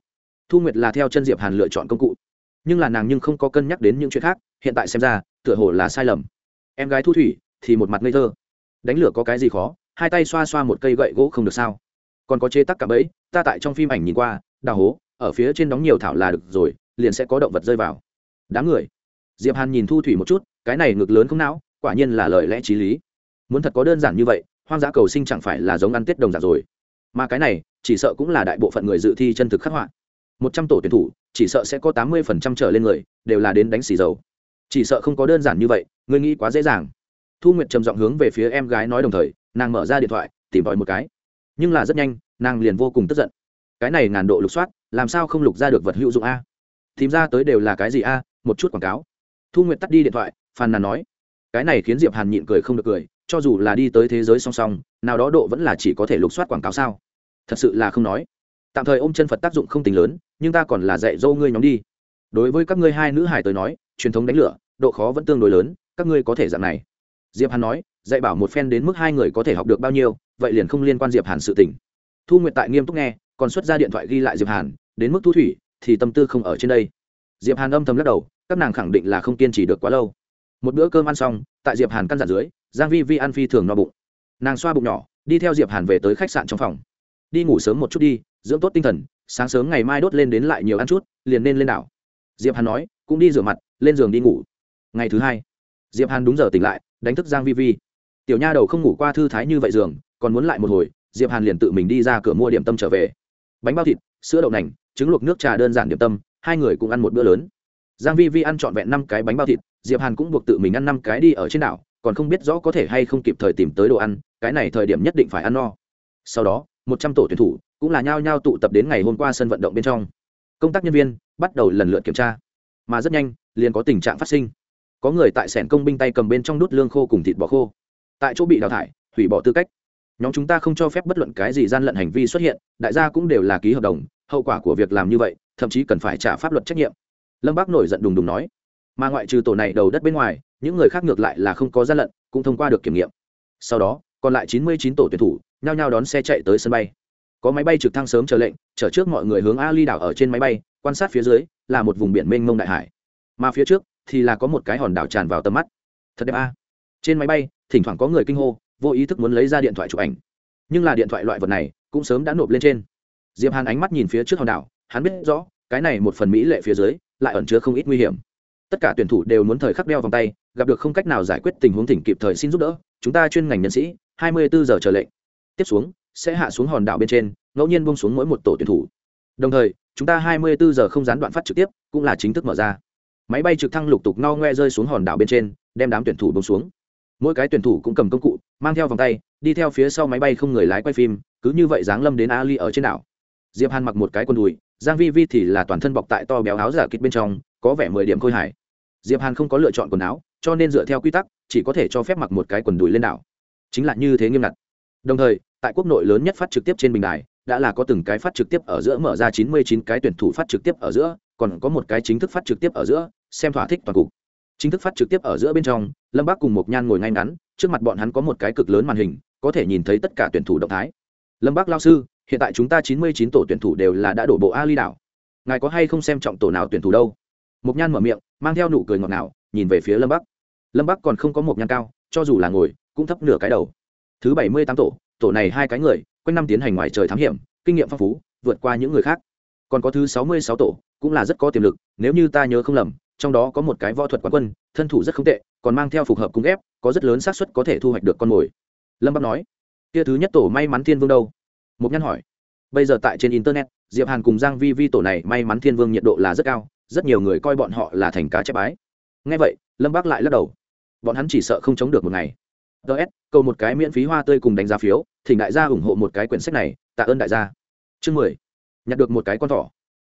A: thu nguyệt là theo chân diệp hàn lựa chọn công cụ nhưng là nàng nhưng không có cân nhắc đến những chuyện khác hiện tại xem ra tựa hồ là sai lầm em gái thu thủy thì một mặt ngây thơ đánh lửa có cái gì khó hai tay xoa xoa một cây gậy gỗ không được sao còn có chế tắc cả bẫy, ta tại trong phim ảnh nhìn qua, đào hố, ở phía trên đóng nhiều thảo là được rồi, liền sẽ có động vật rơi vào. Đám người. Diệp hàn nhìn thu thủy một chút, cái này ngực lớn không não, quả nhiên là lời lẽ t r í lý. Muốn thật có đơn giản như vậy, hoang dã cầu sinh chẳng phải là giống ăn tết đồng giả rồi. Mà cái này, chỉ sợ cũng là đại bộ phận người dự thi chân thực khắc họa một trăm tổ tuyển thủ, chỉ sợ sẽ có tám mươi phần trăm trở lên người, đều là đến đánh xì dầu. Chỉ sợ không có đơn giản như vậy người nghĩ quá dễ dàng. Thu nguyệt trầm giọng hướng về phía em gái nói đồng thời, nàng mở ra điện thoại, tìm vòi một cái. Nhưng là rất nhanh, nàng liền vô cùng tức giận. Cái này ngàn độ lục soát, làm sao không lục ra được vật hữu dụng a? Tìm ra tới đều là cái gì a? Một chút quảng cáo. Thu nguyệt tắt đi điện thoại, phàn nàn nói. Cái này khiến diệp hàn nhịn cười không được cười, cho dù là đi tới thế giới song song, nào đó độ vẫn là chỉ có thể lục soát quảng cáo sao? Thật sự là không nói tạm thời ôm chân phật tác dụng không tính lớn, nhưng ta còn là dạy dâu ngươi nhóm đi. Đối với các ngươi hai nữ hải tới nói, truyền thống đánh lửa, độ khó vẫn tương đối lớn, các ngươi có thể dạng này. Diệp hàn nói, dạy bảo một phen đến mức hai người có thể học được bao nhiêu, vậy liền không liên quan diệp hàn sự tình. Thu nguyệt tại nghiêm túc nghe, còn xuất ra điện thoại ghi lại diệp hàn, đến mức thu thủy, thì tâm tư không ở trên đây. Diệp hàn âm thầm lắc đầu, các nàng khẳng định là không kiên trì được quá lâu. Một bữa cơm ăn xong, tại diệp hàn căn dặn dưới, giang vi vi ăn phi thường no bụng. Nàng xoa bụng nhỏ, đi theo diệp hàn về tới khách sạn trong phòng. Đi ngủ sớm một chút đi dưỡng tốt tinh thần, sáng sớm ngày mai đốt lên đến lại nhiều ăn chút, liền nên lên đảo. Diệp hàn nói, cũng đi rửa mặt, lên giường đi ngủ. Ngày thứ hai, diệp hàn đúng giờ tỉnh lại, đánh thức giang vi vi. Tiểu nha đầu không ngủ qua thư thái như vậy giường, còn muốn lại một hồi, diệp hàn liền tự mình đi ra cửa mua điểm tâm trở về. Bánh bao thịt, sữa đậu nành, trứng luộc nước trà đơn giản điểm tâm, hai người cũng ăn một bữa lớn. Giang vi vi ăn trọn vẹn năm cái bánh bao thịt, diệp hàn cũng buộc tự mình ăn năm cái đi ở trên đảo, còn không biết rõ có thể hay không kịp thời tìm tới đồ ăn, cái này thời điểm nhất định phải ăn no. Sau đó, một trăm tổ tuyển thủ cũng là nhao nhao tụ tập đến ngày hôm qua sân vận động bên trong. Công tác nhân viên bắt đầu lần lượt kiểm tra, mà rất nhanh liền có tình trạng phát sinh. Có người tại sẻn công binh tay cầm bên trong đút lương khô cùng thịt bò khô. Tại chỗ bị đào thải, hủy bỏ tư cách. Nhóm chúng ta không cho phép bất luận cái gì gian lận hành vi xuất hiện, đại gia cũng đều là ký hợp đồng, hậu quả của việc làm như vậy, thậm chí cần phải trả pháp luật trách nhiệm. Lâm bác nổi giận đùng đùng nói, mà ngoại trừ tổ này đầu đất bên ngoài, những người khác ngược lại là không có gian lận, cũng thông qua được kiểm nghiệm. Sau đó, còn lại chín mươi chín tổ tuyển thủ, nhao nhao đón xe chạy tới sân bay có máy bay trực thăng sớm chờ lệnh, chở trước mọi người hướng ali đảo ở trên máy bay, quan sát phía dưới, là một vùng biển mênh mông đại hải. Mà phía trước thì là có một cái hòn đảo tràn vào tầm mắt. Thật đẹp a. Trên máy bay, thỉnh thoảng có người kinh hô, vô ý thức muốn lấy ra điện thoại chụp ảnh. Nhưng là điện thoại loại vật này cũng sớm đã nộp lên trên. Diệp hàn ánh mắt nhìn phía trước hòn đảo, hắn biết rõ, cái này một phần mỹ lệ phía dưới, lại ẩn chứa không ít nguy hiểm. Tất cả tuyển thủ đều muốn thời khắc đeo vòng tay, gặp được không cách nào giải quyết tình huống thỉnh kịp thời xin giúp đỡ. Chúng ta chuyên ngành nhân sĩ 24 giờ chờ lệnh. Tiếp xuống sẽ hạ xuống hòn đảo bên trên, ngẫu nhiên buông xuống mỗi một tổ tuyển thủ. Đồng thời, chúng ta 24 giờ không gián đoạn phát trực tiếp, cũng là chính thức mở ra. Máy bay trực thăng lục tục no ngoe rơi xuống hòn đảo bên trên, đem đám tuyển thủ buông xuống. Mỗi cái tuyển thủ cũng cầm công cụ, mang theo vòng tay, đi theo phía sau máy bay không người lái quay phim, cứ như vậy dáng lâm đến ali ở trên đảo. Diệp hàn mặc một cái quần đùi, giang vi vi thì là toàn thân bọc tại to béo áo giả kịch bên trong, có vẻ mười điểm khôi hài. Diệp hàn không có lựa chọn quần áo, cho nên dựa theo quy tắc, chỉ có thể cho phép mặc một cái quần đùi lên đảo. Chính là như thế nghiêm ngặt đồng thời, tại quốc nội lớn nhất phát trực tiếp trên bình đài, đã là có từng cái phát trực tiếp ở giữa mở ra 99 cái tuyển thủ phát trực tiếp ở giữa, còn có một cái chính thức phát trực tiếp ở giữa, xem thỏa thích toàn cục. Chính thức phát trực tiếp ở giữa bên trong, lâm bác cùng một nhan ngồi ngay ngắn, trước mặt bọn hắn có một cái cực lớn màn hình, có thể nhìn thấy tất cả tuyển thủ động thái. Lâm bác lao sư, hiện tại chúng ta 99 tổ tuyển thủ đều là đã đổ bộ ali đảo. Ngài có hay không xem trọng tổ nào tuyển thủ đâu? Một nhan mở miệng, mang theo nụ cười ngọt ngào, nhìn về phía lâm bắc. Lâm bắc còn không có một nhan cao, cho dù là ngồi, cũng thấp nửa cái đầu thứ bảy mươi tám tổ tổ này hai cái người, quanh năm tiến hành ngoài trời thám hiểm, kinh nghiệm phong phú, vượt qua những người khác. Còn có thứ sáu mươi sáu tổ, cũng là rất có tiềm lực, nếu như ta nhớ không lầm, trong đó có một cái võ thuật quán quân, thân thủ rất không tệ, còn mang theo phục hợp cung ép có rất lớn xác suất có thể thu hoạch được con mồi. Lâm bắc nói, kia thứ nhất tổ may mắn thiên vương đâu? Một nhân hỏi. Bây giờ tại trên internet, diệp hàn cùng giang vi vi tổ này may mắn thiên vương nhiệt độ là rất cao, rất nhiều người coi bọn họ là thành cá chép bái. Ngay vậy, lâm bác lại lắc đầu. Bọn hắn chỉ sợ không chống được một ngày ts cầu một cái miễn phí hoa tươi cùng đánh giá phiếu, thỉnh đại gia ủng hộ một cái quyển sách này, tạ ơn đại gia. Chương mười, nhặt được một cái con thỏ.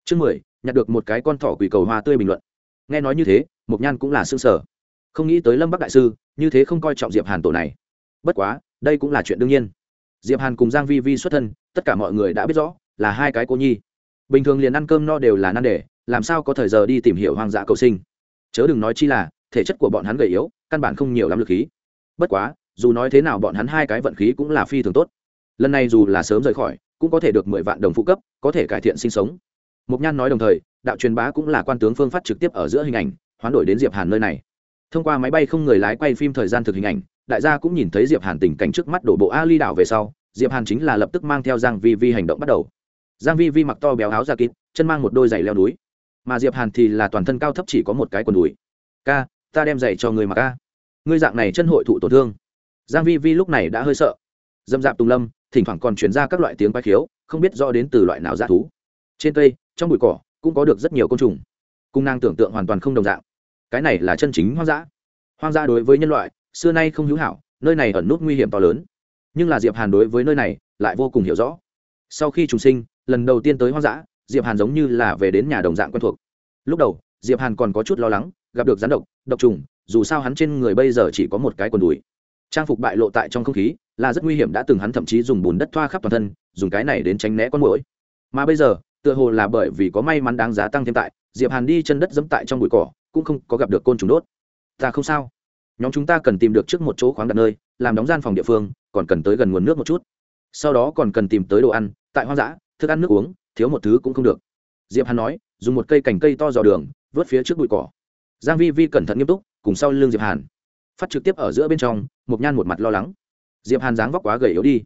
A: Chương mười, nhặt được một cái con thỏ quỷ cầu hoa tươi bình luận. Nghe nói như thế, mộc nhan cũng là xương sở không nghĩ tới lâm bắc đại sư, như thế không coi trọng diệp hàn tổ này. Bất quá, đây cũng là chuyện đương nhiên. Diệp hàn cùng giang vi vi xuất thân, tất cả mọi người đã biết rõ, là hai cái cô nhi. Bình thường liền ăn cơm no đều là nan đề, làm sao có thời giờ đi tìm hiểu hoang dã cầu sinh. Chớ đừng nói chi là, thể chất của bọn hắn gầy yếu, căn bản không nhiều lắm lực khí bất quá, dù nói thế nào bọn hắn hai cái vận khí cũng là phi thường tốt. Lần này dù là sớm rời khỏi, cũng có thể được mười vạn đồng phụ cấp, có thể cải thiện sinh sống. Mục nhan nói đồng thời, đạo truyền bá cũng là quan tướng phương phát trực tiếp ở giữa hình ảnh, hoán đổi đến diệp hàn nơi này. Thông qua máy bay không người lái quay phim thời gian thực hình ảnh, đại gia cũng nhìn thấy diệp hàn tình cảnh trước mắt đổ bộ ali đảo về sau, diệp hàn chính là lập tức mang theo giang vi vi hành động bắt đầu. Giang vi vi mặc to béo áo da kín chân mang một đôi giày leo núi. Mà diệp hàn thì là toàn thân cao thấp chỉ có một cái quần đùi. Ca, ta đem giày cho người mặc ca ngươi dạng này chân hội thụ tổn thương. Giang vi vi lúc này đã hơi sợ. Dâm dạp tùng lâm, thỉnh thoảng còn truyền ra các loại tiếng quái khiếu, không biết rõ đến từ loại nào dã thú. Trên cây, trong bụi cỏ, cũng có được rất nhiều côn trùng. Cung năng tưởng tượng hoàn toàn không đồng dạng. Cái này là chân chính hoang dã. Hoang dã đối với nhân loại, xưa nay không hữu hảo, nơi này ẩn nút nguy hiểm to lớn. Nhưng là diệp hàn đối với nơi này, lại vô cùng hiểu rõ. Sau khi trùng sinh, lần đầu tiên tới hoang dã, diệp hàn giống như là về đến nhà đồng dạng quen thuộc. Lúc đầu, diệp hàn còn có chút lo lắng, gặp được rắn độc độc trùng dù sao hắn trên người bây giờ chỉ có một cái quần đùi. Trang phục bại lộ tại trong không khí, là rất nguy hiểm đã từng hắn thậm chí dùng bùn đất thoa khắp toàn thân, dùng cái này đến tránh né con mũi mà bây giờ, tựa hồ là bởi vì có may mắn đáng giá tăng thêm tại, diệp hàn đi chân đất dẫm tại trong bụi cỏ, cũng không có gặp được côn trùng đốt. Ta không sao. Nhóm chúng ta cần tìm được trước một chỗ khoáng đặt nơi, làm đóng gian phòng địa phương, còn cần tới gần nguồn nước một chút. Sau đó còn cần tìm tới đồ ăn, tại hoang dã, thức ăn nước uống, thiếu một thứ cũng không được. Diệp hàn nói, dùng một cây cành cây to dò đường, vớt phía trước bụi cỏ. Giang vi vi cẩn thận nghiêm túc cùng sau lưng diệp hàn. Phát trực tiếp ở giữa bên trong một nhan một mặt lo lắng. Diệp hàn dáng vóc quá gầy yếu đi.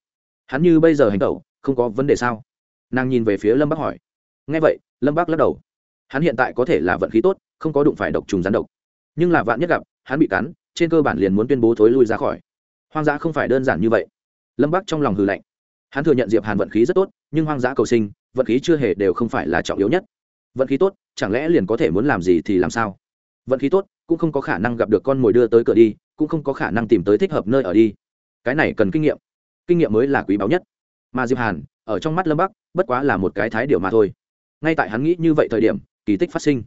A: Hắn như bây giờ hành tẩu, không có vấn đề sao? Nàng nhìn về phía lâm bắc hỏi. Nghe vậy, lâm bắc lắc đầu. Hắn hiện tại có thể là vận khí tốt, không có đụng phải độc trùng rắn độc. Nhưng là vạn nhất gặp, hắn bị cắn, trên cơ bản liền muốn tuyên bố thối lui ra khỏi. Hoang dã không phải đơn giản như vậy. Lâm bắc trong lòng hư lạnh. Hắn thừa nhận diệp hàn vận khí rất tốt, nhưng hoang dã cầu sinh, vận khí chưa hề đều không phải là trọng yếu nhất. Vận khí tốt, chẳng lẽ liền có thể muốn làm gì thì làm sao? Vận khí tốt, cũng không có khả năng gặp được con mồi đưa tới cửa đi, cũng không có khả năng tìm tới thích hợp nơi ở đi. Cái này cần kinh nghiệm. Kinh nghiệm mới là quý báu nhất. Mà diệp hàn, ở trong mắt lâm bắc, bất quá là một cái thái điều mà thôi. Ngay tại hắn nghĩ như vậy thời điểm, kỳ tích phát sinh.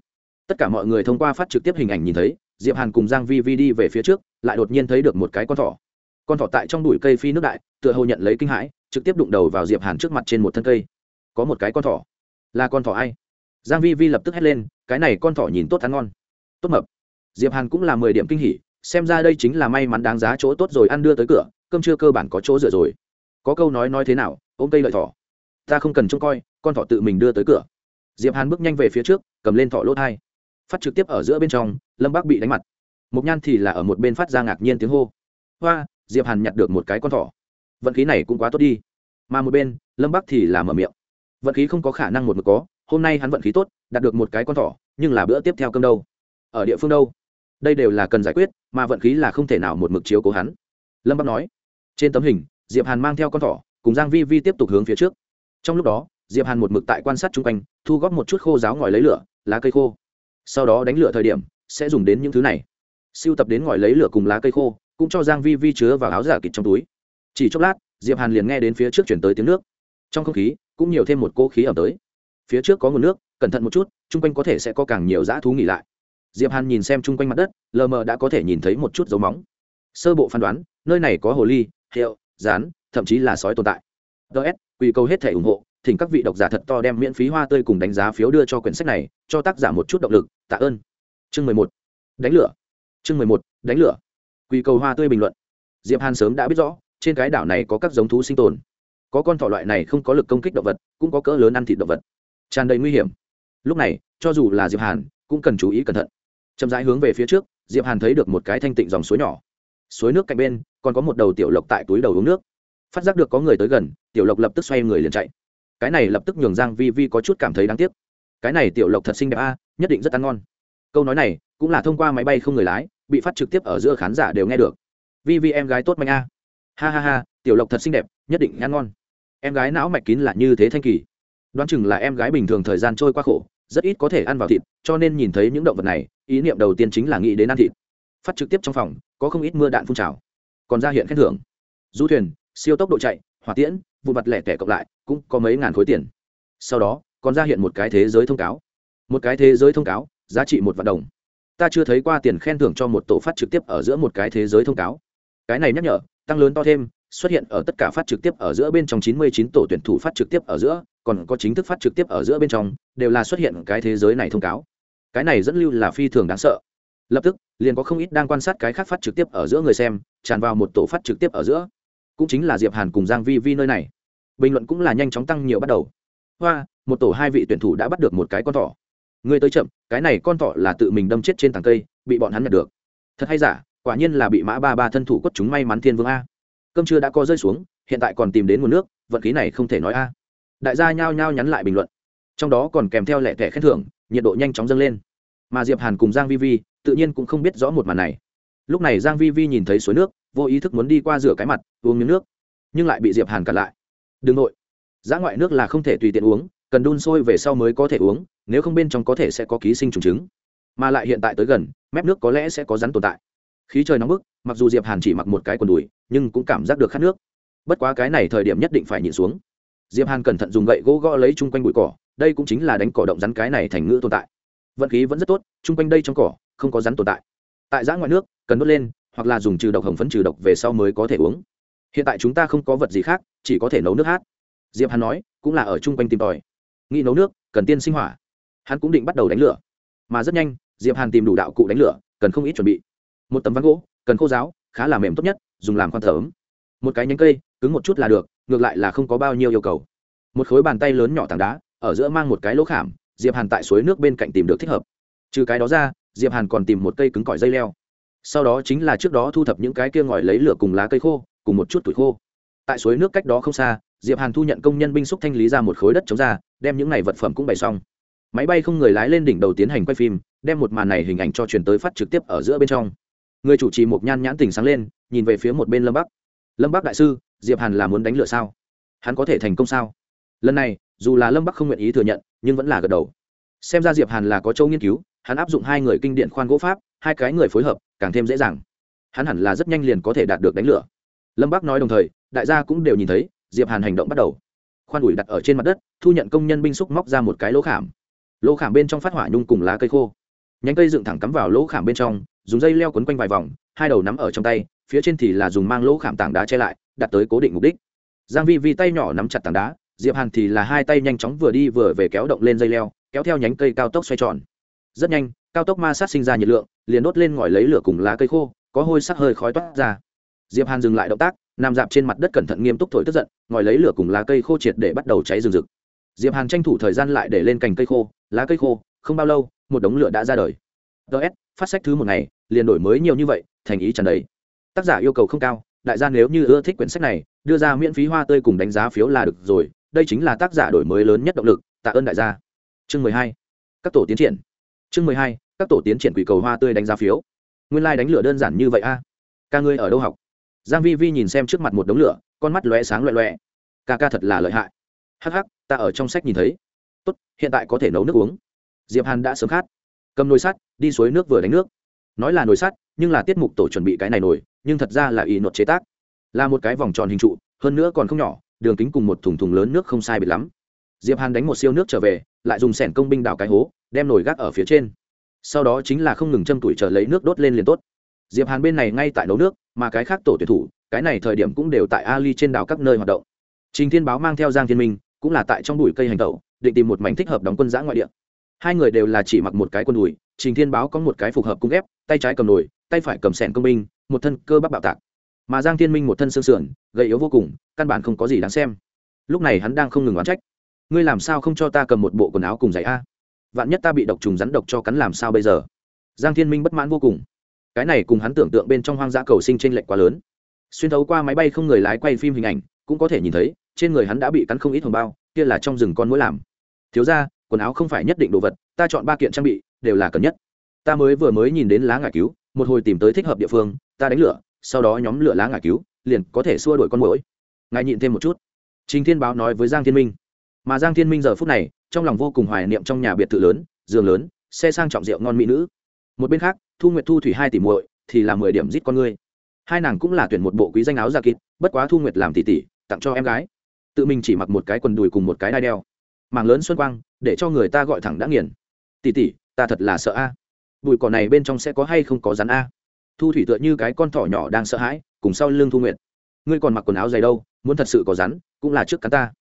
A: Tất cả mọi người thông qua phát trực tiếp hình ảnh nhìn thấy, diệp hàn cùng giang vi vi đi về phía trước, lại đột nhiên thấy được một cái con thỏ. Con thỏ tại trong bụi cây phi nước đại, tựa hồ nhận lấy kinh hãi, trực tiếp đụng đầu vào diệp hàn trước mặt trên một thân cây. Có một cái con thỏ. Là con thỏ ai? Giang vi vi lập tức hét lên, cái này con thỏ nhìn tốt ăn ngon tốt mập. Diệp hàn cũng là mười điểm kinh hỉ, xem ra đây chính là may mắn đáng giá chỗ tốt rồi, ăn đưa tới cửa, cơm chưa cơ bản có chỗ rửa rồi. Có câu nói nói thế nào, ôm cây lợi thỏ. Ta không cần trông coi, con thỏ tự mình đưa tới cửa. Diệp hàn bước nhanh về phía trước, cầm lên thỏ lỗ thai. Phát trực tiếp ở giữa bên trong, lâm bác bị đánh mặt. Mộc nhan thì là ở một bên phát ra ngạc nhiên tiếng hô. Hoa, diệp hàn nhặt được một cái con thỏ. Vận khí này cũng quá tốt đi. Mà một bên, lâm Bác thì là mở miệng. Vận khí không có khả năng một mực có, hôm nay hắn vận khí tốt, đạt được một cái con thỏ, nhưng là bữa tiếp theo cơm đâu? Ở địa phương đâu? Đây đều là cần giải quyết, mà vận khí là không thể nào một mực chiếu cố hắn. Lâm bắc nói. Trên tấm hình, diệp hàn mang theo con thỏ, cùng giang vi vi tiếp tục hướng phía trước. Trong lúc đó, diệp hàn một mực tại quan sát chung quanh, thu góp một chút khô giáo ngòi lấy lửa, lá cây khô. Sau đó đánh lửa thời điểm, sẽ dùng đến những thứ này. Siêu tập đến ngòi lấy lửa cùng lá cây khô, cũng cho giang vi vi chứa vào áo giả kịch trong túi. Chỉ chốc lát, diệp hàn liền nghe đến phía trước chuyển tới tiếng nước. Trong không khí, cũng nhiều thêm một cỗ khí ẩm tới. Phía trước có nguồn nước, cẩn thận một chút, chung quanh có thể sẽ có càng nhiều dã thú nghỉ lại diệp hàn nhìn xem chung quanh mặt đất, lờ mờ đã có thể nhìn thấy một chút dấu móng. Sơ bộ phán đoán, nơi này có hồ ly hiệu rán, thậm chí là sói tồn tại. Ts quy cầu hết thể ủng hộ, thỉnh các vị độc giả thật to đem miễn phí hoa tươi cùng đánh giá phiếu đưa cho quyển sách này, cho tác giả một chút động lực, tạ ơn. Chương mười một, đánh lửa. Chương mười một, đánh lửa. Quy cầu hoa tươi bình luận. Diệp hàn sớm đã biết rõ, trên cái đảo này có các giống thú sinh tồn. Có con thỏ loại này không có lực công kích động vật, cũng có cỡ lớn ăn thịt động vật. Tràn đầy nguy hiểm. Lúc này, cho dù là diệp hàn, cũng cần chú ý cẩn thận chậm rãi hướng về phía trước, diệp hàn thấy được một cái thanh tịnh dòng suối nhỏ. Suối nước cạnh bên, còn có một đầu tiểu lộc tại túi đầu uống nước. Phát giác được có người tới gần, tiểu lộc lập tức xoay người liền chạy. Cái này lập tức nhường giang vi vi có chút cảm thấy đáng tiếc. Cái này tiểu lộc thật xinh đẹp a, nhất định rất ăn ngon. Câu nói này, cũng là thông qua máy bay không người lái, bị phát trực tiếp ở giữa khán giả đều nghe được. Vi vi, em gái tốt mạnh a. Ha ha ha, tiểu lộc thật xinh đẹp, nhất định ăn ngon. Em gái não mạch kín là như thế thanh kỳ. Đoán chừng là em gái bình thường thời gian trôi qua khổ rất ít có thể ăn vào thịt, cho nên nhìn thấy những động vật này, ý niệm đầu tiên chính là nghĩ đến ăn thịt. Phát trực tiếp trong phòng, có không ít mưa đạn phun trào. Còn ra hiện khen thưởng. Du thuyền, siêu tốc độ chạy, hỏa tiễn vụ mặt lẻ tẻ cộng lại, cũng có mấy ngàn khối tiền. Sau đó, còn ra hiện một cái thế giới thông cáo. Một cái thế giới thông cáo, giá trị một vạn đồng. Ta chưa thấy qua tiền khen thưởng cho một tổ phát trực tiếp ở giữa một cái thế giới thông cáo. Cái này nhắc nhở, tăng lớn to thêm, xuất hiện ở tất cả phát trực tiếp ở giữa bên trong 99 tổ tuyển thủ phát trực tiếp ở giữa còn có chính thức phát trực tiếp ở giữa bên trong, đều là xuất hiện cái thế giới này thông cáo. Cái này dẫn lưu là phi thường đáng sợ. Lập tức, liền có không ít đang quan sát cái khác phát trực tiếp ở giữa người xem, tràn vào một tổ phát trực tiếp ở giữa. Cũng chính là diệp hàn cùng giang vi vi nơi này. Bình luận cũng là nhanh chóng tăng nhiều bắt đầu. Hoa, một tổ hai vị tuyển thủ đã bắt được một cái con thỏ. Người tới chậm, cái này con thỏ là tự mình đâm chết trên tảng cây, bị bọn hắn nhặt được. Thật hay giả, quả nhiên là bị mã ba ba thân thủ quất chúng may mắn thiên vương a. Cơm trưa đã có rơi xuống, hiện tại còn tìm đến nguồn nước, vận khí này không thể nói a đại gia nhao nhao nhắn lại bình luận. Trong đó còn kèm theo lẻ thẻ khen thưởng, nhiệt độ nhanh chóng dâng lên. Mà diệp hàn cùng giang vi vi, tự nhiên cũng không biết rõ một màn này. Lúc này giang vi vi nhìn thấy suối nước, vô ý thức muốn đi qua rửa cái mặt, uống miếng nước, nhưng lại bị diệp hàn cản lại. Đừng nội. Giã ngoại nước là không thể tùy tiện uống, cần đun sôi về sau mới có thể uống, nếu không bên trong có thể sẽ có ký sinh trùng trứng mà lại hiện tại tới gần, mép nước có lẽ sẽ có rắn tồn tại. Khí trời nóng bức, mặc dù diệp hàn chỉ mặc một cái quần đùi, nhưng cũng cảm giác được khát nước. Bất quá cái này thời điểm nhất định phải nhịn xuống diệp hàn cẩn thận dùng gậy gỗ gõ lấy chung quanh bụi cỏ, đây cũng chính là đánh cỏ động rắn cái này thành ngữ tồn tại. Vận khí vẫn rất tốt, chung quanh đây trong cỏ, không có rắn tồn tại. Tại giã ngoại nước, cần đốt lên, hoặc là dùng trừ độc hồng phấn trừ độc về sau mới có thể uống. Hiện tại chúng ta không có vật gì khác, chỉ có thể nấu nước hát. Diệp hàn nói, cũng là ở chung quanh tìm tòi. Nghĩ nấu nước, cần tiên sinh hỏa. Hắn cũng định bắt đầu đánh lửa. Mà rất nhanh, diệp hàn tìm đủ đạo cụ đánh lửa, cần không ít chuẩn bị. Một tấm ván gỗ, cần khô giáo khá là mềm tốt nhất, dùng làm khoan thở một cái nhánh cây, cứng một chút là được ngược lại là không có bao nhiêu yêu cầu. Một khối bàn tay lớn nhỏ tảng đá, ở giữa mang một cái lỗ khảm, diệp hàn tại suối nước bên cạnh tìm được thích hợp. Trừ cái đó ra, diệp hàn còn tìm một cây cứng cỏi dây leo. Sau đó chính là trước đó thu thập những cái kia ngòi lấy lửa cùng lá cây khô, cùng một chút tuổi khô. Tại suối nước cách đó không xa, diệp hàn thu nhận công nhân binh xúc thanh lý ra một khối đất chống ra, đem những này vật phẩm cũng bày xong. Máy bay không người lái lên đỉnh đầu tiến hành quay phim, đem một màn này hình ảnh cho truyền tới phát trực tiếp ở giữa bên trong. Người chủ trì một nhan nhãn tình sáng lên, nhìn về phía một bên lâm bắc. Lâm bắc đại sư diệp hàn là muốn đánh lửa sao? Hắn có thể thành công sao? Lần này, dù là lâm bắc không nguyện ý thừa nhận, nhưng vẫn là gật đầu. Xem ra diệp hàn là có châu nghiên cứu, hắn áp dụng hai người kinh điện khoan gỗ pháp, hai cái người phối hợp, càng thêm dễ dàng. Hắn hẳn là rất nhanh liền có thể đạt được đánh lửa. Lâm bắc nói đồng thời, đại gia cũng đều nhìn thấy, diệp hàn hành động bắt đầu. Khoan ủi đặt ở trên mặt đất, thu nhận công nhân binh xúc móc ra một cái lỗ khảm. Lỗ khảm bên trong phát hỏa nhung cùng lá cây khô. Nhánh cây dựng thẳng cắm vào lỗ khảm bên trong, dùng dây leo quấn quanh vài vòng, hai đầu nắm ở trong tay, phía trên thì là dùng mang lỗ khảm tảng đá che lại đặt tới cố định mục đích. Giang vi vi tay nhỏ nắm chặt tảng đá, diệp hàn thì là hai tay nhanh chóng vừa đi vừa về kéo động lên dây leo, kéo theo nhánh cây cao tốc xoay tròn. Rất nhanh, cao tốc ma sát sinh ra nhiệt lượng, liền đốt lên ngòi lấy lửa cùng lá cây khô, có hôi sắc hơi khói toát ra. Diệp hàn dừng lại động tác, nằm dạp trên mặt đất cẩn thận nghiêm túc thổi tức giận, ngòi lấy lửa cùng lá cây khô triệt để bắt đầu cháy rừng rực. Diệp hàn tranh thủ thời gian lại để lên cành cây khô, lá cây khô, không bao lâu, một đống lửa đã ra đời. Ts phát sách thứ một ngày, liền đổi mới nhiều như vậy, thành ý tràn đầy. Tác giả yêu cầu không cao đại gia nếu như ưa thích quyển sách này, đưa ra miễn phí hoa tươi cùng đánh giá phiếu là được rồi, đây chính là tác giả đổi mới lớn nhất động lực, tạ ơn đại gia. Chương mười hai, các tổ tiến triển. Chương mười hai, các tổ tiến triển quỷ cầu hoa tươi đánh giá phiếu. Nguyên lai、like、đánh lửa đơn giản như vậy a. Ca ngươi ở đâu học? Giang vi vi nhìn xem trước mặt một đống lửa, con mắt lóe sáng loẹ loẹ ca ca thật là lợi hại. Hắc hắc, ta ở trong sách nhìn thấy. Tốt, hiện tại có thể nấu nước uống. Diệp hàn đã sớm khát. Cầm nồi sắt, đi suối nước vừa đánh nước. Nói là nồi sắt, nhưng là tiết mục tổ chuẩn bị cái này nồi nhưng thật ra là y nột chế tác. Là một cái vòng tròn hình trụ, hơn nữa còn không nhỏ, đường kính cùng một thùng thùng lớn nước không sai biệt lắm. Diệp hàn đánh một siêu nước trở về, lại dùng sẻn công binh đào cái hố, đem nồi gác ở phía trên. Sau đó chính là không ngừng châm tuổi chờ lấy nước đốt lên liền tốt. Diệp hàn bên này ngay tại nấu nước, mà cái khác tổ tuyển thủ, cái này thời điểm cũng đều tại ali trên đảo các nơi hoạt động. Trình thiên báo mang theo giang thiên minh, cũng là tại trong bụi cây hành tẩu, định tìm một mảnh thích hợp đóng quân giã ngoại địa. Hai người đều là chỉ mặc một cái quân đùi, trình thiên báo có một cái phục hợp cung ghép, tay trái cầm nồi, tay phải cầm sẻn công binh một thân cơ bắp bạo tạc. Mà giang thiên minh một thân xương sườn, gầy yếu vô cùng, căn bản không có gì đáng xem. Lúc này hắn đang không ngừng oán trách. Ngươi làm sao không cho ta cầm một bộ quần áo cùng giày a? Vạn nhất ta bị độc trùng rắn độc cho cắn làm sao bây giờ? Giang thiên minh bất mãn vô cùng. Cái này cùng hắn tưởng tượng bên trong hoang dã cầu sinh t r ê n lệch quá lớn. Xuyên thấu qua máy bay không người lái quay phim hình ảnh, cũng có thể nhìn thấy, trên người hắn đã bị cắn không ít hồng bao, kia là trong rừng con mũi làm. Thiếu ra quần áo không phải nhất định đồ vật, ta chọn ba kiện trang bị, đều là cần nhất. Ta mới vừa mới nhìn đến lá ngải cứu một hồi tìm tới thích hợp địa phương, ta đánh lửa, sau đó nhóm lửa lá ngải cứu, liền có thể xua đuổi con mũi ngài nhịn thêm một chút. Trình thiên báo nói với giang thiên minh. Mà giang thiên minh giờ phút này, trong lòng vô cùng hoài niệm trong nhà biệt thự lớn, giường lớn, xe sang trọng rượu ngon mỹ nữ. Một bên khác, thu nguyệt thu thủy hai tỷ muội, thì là mười điểm giết con ngươi. Hai nàng cũng là tuyển một bộ quý danh áo da kịt, bất quá thu nguyệt làm tỷ tỷ, tặng cho em gái. Tự mình chỉ mặc một cái quần đùi cùng một cái đai đeo. Màng lớn xuân quang, để cho người ta gọi thẳng đã nghiền. Tỷ tỷ, ta thật là sợ a bụi cỏ này bên trong sẽ có hay không có rắn a? Thu thủy tựa như cái con thỏ nhỏ đang sợ hãi, cùng sau lưng thu nguyệt. Ngươi còn mặc quần áo dày đâu, muốn thật sự có rắn, cũng là trước cắn ta.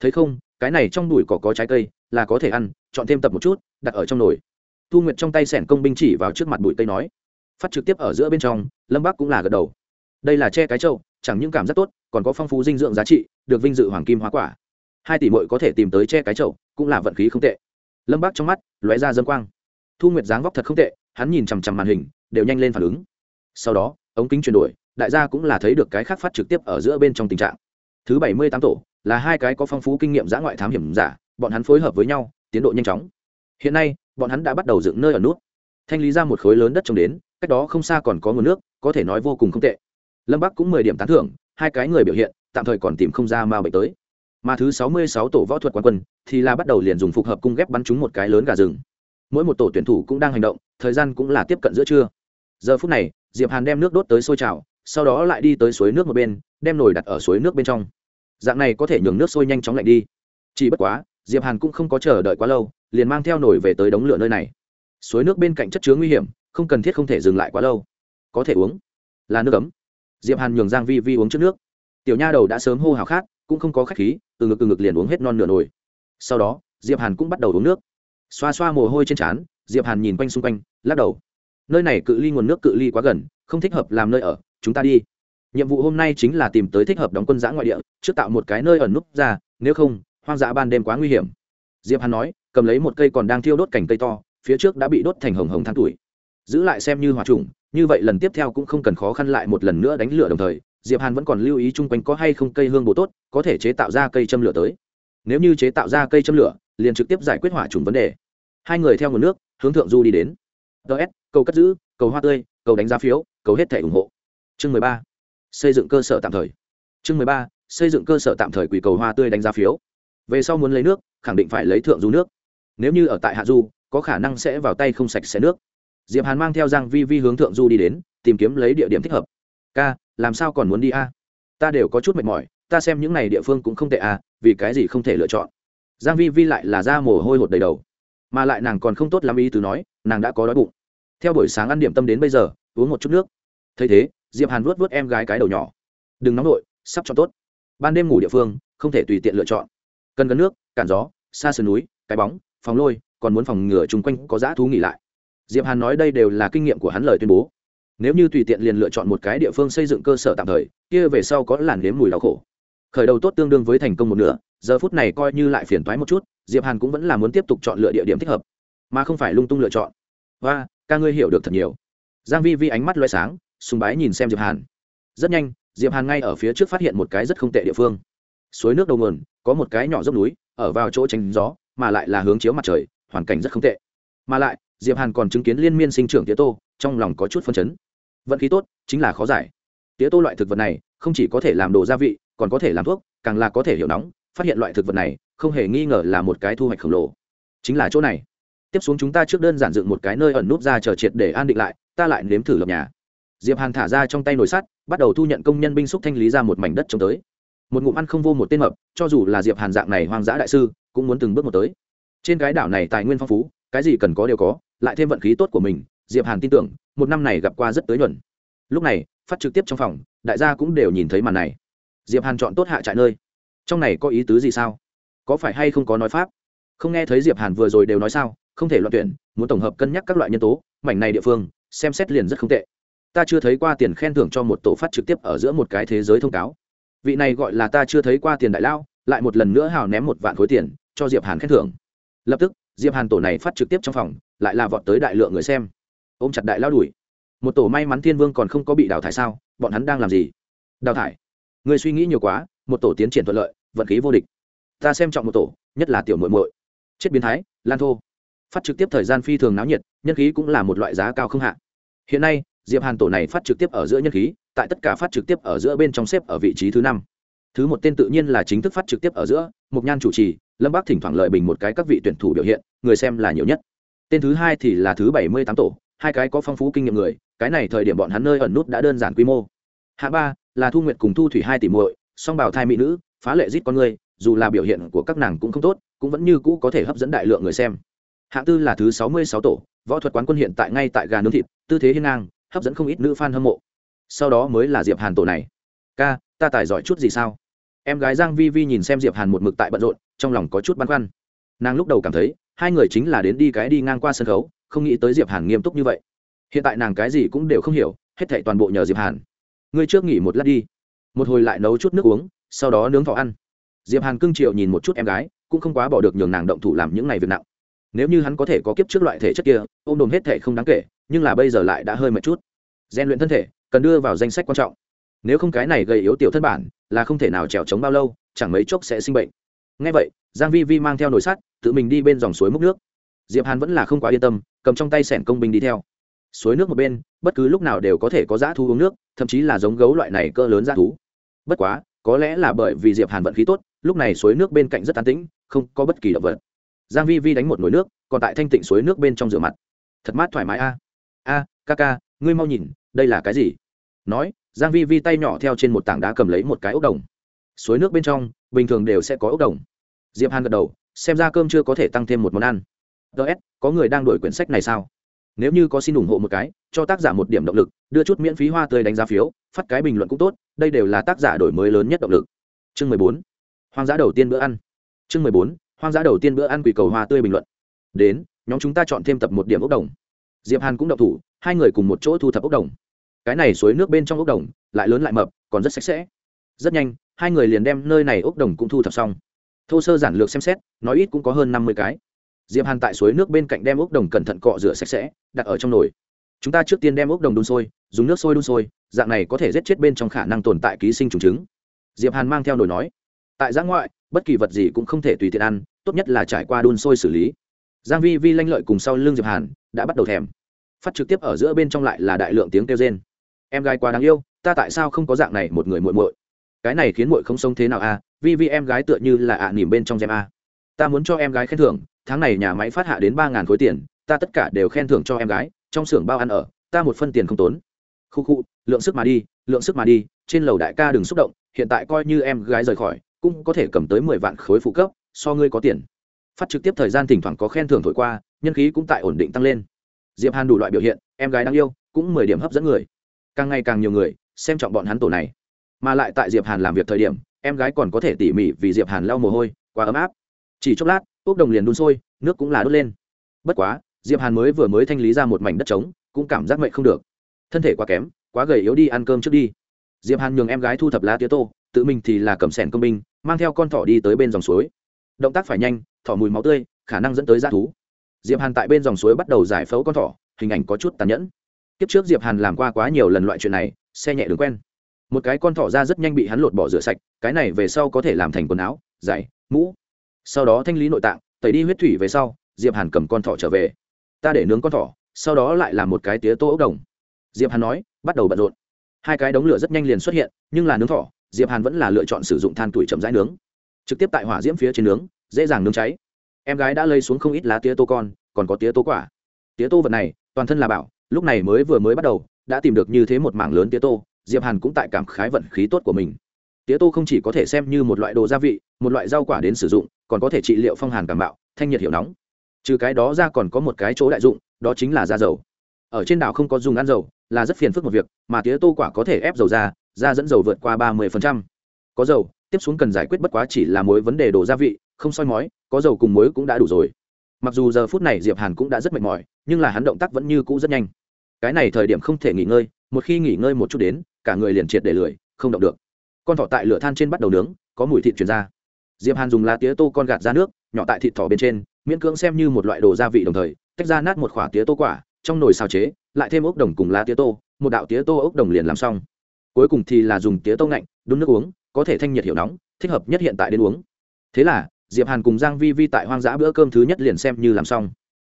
A: Thấy không, cái này trong đùi cỏ có trái cây, là có thể ăn, chọn thêm tập một chút, đặt ở trong nồi. Thu nguyệt trong tay sẻn công binh chỉ vào trước mặt bụi cây nói. Phát trực tiếp ở giữa bên trong, lâm bắc cũng là gật đầu. Đây là che cái trâu, chẳng những cảm giác tốt, còn có phong phú dinh dưỡng giá trị, được vinh dự hoàng kim hóa quả. Hai tỷ mội có thể tìm tới che cái trâu, cũng là vận khí không tệ. Lâm bắc trong mắt lóe ra dâm quang thu nguyệt dáng vóc thật không tệ, hắn nhìn chằm chằm màn hình, đều nhanh lên phản ứng. Sau đó, ống kính chuyển đổi, đại gia cũng là thấy được cái khác phát trực tiếp ở giữa bên trong tình trạng. Thứ bảy mươi tám tổ, là hai cái có phong phú kinh nghiệm giã ngoại thám hiểm giả, bọn hắn phối hợp với nhau, tiến độ nhanh chóng. Hiện nay, bọn hắn đã bắt đầu dựng nơi ở nút. Thanh lý ra một khối lớn đất trồng đến, cách đó không xa còn có nguồn nước, có thể nói vô cùng không tệ. Lâm bắc cũng mười điểm tán thưởng, hai cái người biểu hiện, tạm thời còn tìm không ra ma bệnh tới. Mà thứ sáu mươi sáu tổ võ thuật quán quân, thì là bắt đầu liền dùng phục hợp cung ghép bắn trúng một cái lớn gà rừng mỗi một tổ tuyển thủ cũng đang hành động, thời gian cũng là tiếp cận giữa trưa. Giờ phút này, diệp hàn đem nước đốt tới sôi trào, sau đó lại đi tới suối nước một bên, đem nồi đặt ở suối nước bên trong. Dạng này có thể nhường nước sôi nhanh chóng lạnh đi. Chỉ bất quá, diệp hàn cũng không có chờ đợi quá lâu, liền mang theo nồi về tới đống lửa nơi này. Suối nước bên cạnh chất chứa nguy hiểm, không cần thiết không thể dừng lại quá lâu. Có thể uống. Là nước ấm. Diệp hàn nhường giang vi vi uống trước nước. Tiểu nha đầu đã sớm hô hào khát, cũng không có khách khí, từ ngực từ ngực liền uống hết non nửa nồi. Sau đó, diệp hàn cũng bắt đầu uống nước xoa xoa mồ hôi trên trán, diệp hàn nhìn quanh xung quanh, lắc đầu. Nơi này cự ly nguồn nước cự ly quá gần, không thích hợp làm nơi ở, chúng ta đi. Nhiệm vụ hôm nay chính là tìm tới thích hợp đóng quân giã ngoại địa, trước tạo một cái nơi ẩn núp ra, nếu không, hoang dã ban đêm quá nguy hiểm. Diệp hàn nói, cầm lấy một cây còn đang thiêu đốt cành cây to, phía trước đã bị đốt thành hồng hồng than tuổi. Giữ lại xem như hòa trùng, như vậy lần tiếp theo cũng không cần khó khăn lại một lần nữa đánh lửa đồng thời, diệp hàn vẫn còn lưu ý chung quanh có hay không cây hương bồ tốt, có thể chế tạo ra cây châm lửa tới. Nếu như chế tạo ra cây châm lửa liền trực tiếp giải quyết hỏa trùng vấn đề. Hai người theo nguồn nước, hướng thượng du đi đến. Ts cầu cất giữ, cầu hoa tươi, cầu đánh giá phiếu, cầu hết thẻ ủng hộ. Chương mười ba, xây dựng cơ sở tạm thời. Chương mười ba, xây dựng cơ sở tạm thời quỷ cầu hoa tươi đánh giá phiếu. Về sau muốn lấy nước, khẳng định phải lấy thượng du nước. Nếu như ở tại hạ du, có khả năng sẽ vào tay không sạch sẽ nước. Diệp hàn mang theo giang vi vi hướng thượng du đi đến, tìm kiếm lấy địa điểm thích hợp. Ca, làm sao còn muốn đi a? Ta đều có chút mệt mỏi, ta xem những này địa phương cũng không tệ a, vì cái gì không thể lựa chọn? Giang vi vi lại là da mồ hôi hột đầy đầu. Mà lại nàng còn không tốt lắm ý từ nói, nàng đã có đói bụng. Theo buổi sáng ăn điểm tâm đến bây giờ, uống một chút nước. Thấy thế, diệp hàn vuốt vuốt em gái cái đầu nhỏ. Đừng nóng nổi sắp chọn tốt. Ban đêm ngủ địa phương, không thể tùy tiện lựa chọn. Cần gần nước, cản gió, xa sườn núi, cái bóng, phòng lôi, còn muốn phòng ngừa chung quanh có dã thú nghỉ lại. Diệp hàn nói đây đều là kinh nghiệm của hắn lời tuyên bố. Nếu như tùy tiện liền lựa chọn một cái địa phương xây dựng cơ sở tạm thời, kia về sau có làn nếm mùi đau khổ khởi đầu tốt tương đương với thành công một nửa, giờ phút này coi như lại phiền toái một chút, diệp hàn cũng vẫn là muốn tiếp tục chọn lựa địa điểm thích hợp, mà không phải lung tung lựa chọn. Và ca ngươi hiểu được thật nhiều. Giang vi vi ánh mắt loé sáng, sùng bái nhìn xem diệp hàn. Rất nhanh, diệp hàn ngay ở phía trước phát hiện một cái rất không tệ địa phương. Suối nước đầu nguồn, có một cái nhỏ dốc núi, ở vào chỗ tránh gió, mà lại là hướng chiếu mặt trời, hoàn cảnh rất không tệ. Mà lại, diệp hàn còn chứng kiến liên miên sinh trưởng tía tô, trong lòng có chút phân chấn. Vận khí tốt, chính là khó giải. Tía tô loại thực vật này, không chỉ có thể làm đồ gia vị còn có thể làm thuốc, càng là có thể hiểu nóng, phát hiện loại thực vật này, không hề nghi ngờ là một cái thu hoạch khổng lồ. Chính là chỗ này. Tiếp xuống chúng ta trước đơn giản dựng một cái nơi ẩn núp ra chờ triệt để an định lại, ta lại nếm thử lập nhà. Diệp hàn thả ra trong tay nồi sắt, bắt đầu thu nhận công nhân binh xúc thanh lý ra một mảnh đất trống tới. Một ngụm ăn không vô một tên mập, cho dù là diệp hàn dạng này hoang dã đại sư, cũng muốn từng bước một tới. Trên cái đảo này tài nguyên phong phú, cái gì cần có đều có, lại thêm vận khí tốt của mình, diệp hàn tin tưởng, một năm này gặp qua rất tới nhuận. Lúc này, phát trực tiếp trong phòng, đại gia cũng đều nhìn thấy màn này diệp hàn chọn tốt hạ trại nơi. Trong này có ý tứ gì sao? Có phải hay không có nói pháp? Không nghe thấy diệp hàn vừa rồi đều nói sao, không thể loạn tuyển, muốn tổng hợp cân nhắc các loại nhân tố, mảnh này địa phương, xem xét liền rất không tệ. Ta chưa thấy qua tiền khen thưởng cho một tổ phát trực tiếp ở giữa một cái thế giới thông cáo. Vị này gọi là ta chưa thấy qua tiền đại lao, lại một lần nữa hào ném một vạn khối tiền cho diệp hàn khen thưởng. Lập tức, diệp hàn tổ này phát trực tiếp trong phòng, lại là vọt tới đại lượng người xem. Ôm chặt đại lao đuổi. Một tổ may mắn thiên vương còn không có bị đào thải sao? Bọn hắn đang làm gì? Đào thải? Người suy nghĩ nhiều quá, một tổ tiến triển thuận lợi, vận khí vô địch. Ta xem trọng một tổ, nhất là tiểu muội muội. Chết biến thái, lan thô. Phát trực tiếp thời gian phi thường náo nhiệt, nhân khí cũng là một loại giá cao không hạ. Hiện nay, diệp hàn tổ này phát trực tiếp ở giữa nhân khí, tại tất cả phát trực tiếp ở giữa bên trong xếp ở vị trí thứ năm. Thứ một tên tự nhiên là chính thức phát trực tiếp ở giữa mục nhan chủ trì, lâm bác thỉnh thoảng lợi bình một cái các vị tuyển thủ biểu hiện, người xem là nhiều nhất. Tên thứ hai thì là thứ bảy mươi tám tổ, hai cái có phong phú kinh nghiệm người, cái này thời điểm bọn hắn nơi ẩn nút đã đơn giản quy mô hạ ba, là thu nguyệt cùng thu thủy hai tỷ muội, song bảo thai mỹ nữ, phá lệ giết con người, dù là biểu hiện của các nàng cũng không tốt, cũng vẫn như cũ có thể hấp dẫn đại lượng người xem. Hạng tư là thứ sáu mươi sáu tổ, võ thuật quán quân hiện tại ngay tại gà nướng thịt, tư thế hiên ngang, hấp dẫn không ít nữ fan hâm mộ. Sau đó mới là diệp hàn tổ này. Ca, ta tài giỏi chút gì sao? Em gái giang vi vi nhìn xem diệp hàn một mực tại bận rộn, trong lòng có chút băn khoăn. Nàng lúc đầu cảm thấy, hai người chính là đến đi cái đi ngang qua sân khấu, không nghĩ tới diệp hàn nghiêm túc như vậy. Hiện tại nàng cái gì cũng đều không hiểu, hết thảy toàn bộ nhờ diệp hàn ngươi trước nghỉ một lát đi. Một hồi lại nấu chút nước uống, sau đó nướng thọ ăn. Diệp hàn cưng triệu nhìn một chút em gái, cũng không quá bỏ được nhường nàng động thủ làm những này việc nặng. Nếu như hắn có thể có kiếp trước loại thể chất kia, ôm đồm hết thể không đáng kể, nhưng là bây giờ lại đã hơi mệt chút. Gian luyện thân thể, cần đưa vào danh sách quan trọng. Nếu không cái này gây yếu tiểu thân bản, là không thể nào trèo trống bao lâu, chẳng mấy chốc sẽ sinh bệnh. Ngay vậy, giang vi vi mang theo nồi sắt, tự mình đi bên dòng suối múc nước. Diệp hàn vẫn là không quá yên tâm, cầm trong tay sẻn công binh đi theo suối nước một bên, bất cứ lúc nào đều có thể có dã thú uống nước, thậm chí là giống gấu loại này cỡ lớn dã thú. Bất quá, có lẽ là bởi vì diệp hàn vận khí tốt, lúc này suối nước bên cạnh rất an tĩnh, không có bất kỳ động vật. Giang vi vi đánh một nồi nước, còn tại thanh tịnh suối nước bên trong rửa mặt. Thật mát thoải mái a. A, ca ca, ngươi mau nhìn, đây là cái gì? Nói, giang vi vi tay nhỏ theo trên một tảng đá cầm lấy một cái ốc đồng. Suối nước bên trong, bình thường đều sẽ có ốc đồng. Diệp hàn gật đầu, xem ra cơm chưa có thể tăng thêm một món ăn. Ts có người đang đổi quyển sách này sao? Nếu như có xin ủng hộ một cái, cho tác giả một điểm động lực, đưa chút miễn phí hoa tươi đánh giá phiếu, phát cái bình luận cũng tốt, đây đều là tác giả đổi mới lớn nhất động lực. Chương mười bốn, hoang dã đầu tiên bữa ăn. Chương mười bốn, hoang dã đầu tiên bữa ăn quỷ cầu hoa tươi bình luận. Đến, nhóm chúng ta chọn thêm tập một điểm ốc đồng. Diệp hàn cũng đậu thủ, hai người cùng một chỗ thu thập ốc đồng. Cái này suối nước bên trong ốc đồng, lại lớn lại mập, còn rất sạch sẽ. Rất nhanh, hai người liền đem nơi này ốc đồng cũng thu thập xong. Thô sơ giản lược xem xét, nói ít cũng có hơn năm mươi cái diệp hàn tại suối nước bên cạnh đem ốc đồng cẩn thận cọ rửa sạch sẽ, đặt ở trong nồi. Chúng ta trước tiên đem ốc đồng đun sôi, dùng nước sôi đun sôi, dạng này có thể giết chết bên trong khả năng tồn tại ký sinh trùng trứng. Diệp hàn mang theo nồi nói, tại giã ngoại, bất kỳ vật gì cũng không thể tùy tiện ăn, tốt nhất là trải qua đun sôi xử lý. Giang vi vi lanh lợi cùng sau lưng diệp hàn, đã bắt đầu thèm. Phát trực tiếp ở giữa bên trong lại là đại lượng tiếng kêu rên. Em gái quá đáng yêu, ta tại sao không có dạng này một người muội muội? Cái này khiến muội không sống thế nào a vi vi em gái tựa như là ạ à nỉm bên trong gem a ta muốn cho em gái khen thưởng, tháng này nhà máy phát hạ đến ba ngàn khối tiền, ta tất cả đều khen thưởng cho em gái, trong xưởng bao ăn ở, ta một phân tiền không tốn. Khu khu, lượng sức mà đi, lượng sức mà đi, trên lầu đại ca đừng xúc động, hiện tại coi như em gái rời khỏi, cũng có thể cầm tới mười vạn khối phụ cấp, so ngươi có tiền. Phát trực tiếp thời gian thỉnh thoảng có khen thưởng thổi qua, nhân khí cũng tại ổn định tăng lên. Diệp hàn đủ loại biểu hiện, em gái đáng yêu, cũng mười điểm hấp dẫn người. Càng ngày càng nhiều người, xem trọng bọn hắn tổ này. Mà lại tại diệp hàn làm việc thời điểm, em gái còn có thể tỉ mỉ vì diệp hàn lau mồ hôi, quá ấm áp chỉ chốc lát, ốc đồng liền đun sôi, nước cũng là đốt lên. Bất quá, diệp hàn mới vừa mới thanh lý ra một mảnh đất trống, cũng cảm giác mệnh không được. Thân thể quá kém, quá gầy yếu đi ăn cơm trước đi. Diệp hàn nhường em gái thu thập lá tía tô, tự mình thì là cầm sẻn công binh, mang theo con thỏ đi tới bên dòng suối. Động tác phải nhanh, thỏ mùi máu tươi, khả năng dẫn tới dã thú. Diệp hàn tại bên dòng suối bắt đầu giải phẫu con thỏ, hình ảnh có chút tàn nhẫn. Kiếp trước diệp hàn làm qua quá nhiều lần loại chuyện này, xe nhẹ đường quen. Một cái con thỏ ra rất nhanh bị hắn lột bỏ rửa sạch, cái này về sau có thể làm thành quần áo, giày, mũ sau đó thanh lý nội tạng, tẩy đi huyết thủy về sau, diệp hàn cầm con thỏ trở về. Ta để nướng con thỏ, sau đó lại làm một cái tía tô ốc đồng. Diệp hàn nói, bắt đầu bận rộn. Hai cái đống lửa rất nhanh liền xuất hiện, nhưng là nướng thỏ, diệp hàn vẫn là lựa chọn sử dụng than tuổi chậm rãi nướng. Trực tiếp tại hỏa diễm phía trên nướng, dễ dàng nướng cháy. Em gái đã lây xuống không ít lá tía tô con, còn có tía tô quả. Tía tô vật này, toàn thân là bảo, lúc này mới vừa mới bắt đầu, đã tìm được như thế một mảng lớn tía tô, diệp hàn cũng tại cảm khái vận khí tốt của mình tía tô không chỉ có thể xem như một loại đồ gia vị, một loại rau quả đến sử dụng, còn có thể trị liệu phong hàn cảm bạo thanh nhiệt hiểu nóng. Trừ cái đó ra còn có một cái chỗ đại dụng, đó chính là da dầu. Ở trên đảo không có dùng ăn dầu, là rất phiền phức một việc, mà tía tô quả có thể ép dầu ra, da dẫn dầu vượt qua ba mươi có dầu, tiếp xuống cần giải quyết bất quá chỉ là mối vấn đề đồ gia vị, không soi mói, có dầu cùng muối cũng đã đủ rồi. Mặc dù giờ phút này diệp hàn cũng đã rất mệt mỏi, nhưng là hắn động tác vẫn như cũ rất nhanh. Cái này thời điểm không thể nghỉ ngơi, một khi nghỉ ngơi một chút đến, cả người liền triệt để lười, không động được con thỏ tại lửa than trên bắt đầu nướng, có mùi thịt truyền ra. Diệp hàn dùng lá tía tô con gạt ra nước, nhỏ tại thịt thỏ bên trên, miễn cưỡng xem như một loại đồ gia vị đồng thời, tách ra nát một khoả tía tô quả, trong nồi xào chế, lại thêm ốc đồng cùng lá tía tô, một đạo tía tô ốc đồng liền làm xong. Cuối cùng thì là dùng tía tô ngạnh, đun nước uống, có thể thanh nhiệt hiểu nóng, thích hợp nhất hiện tại đến uống. Thế là, diệp hàn cùng giang vi vi tại hoang dã bữa cơm thứ nhất liền xem như làm xong.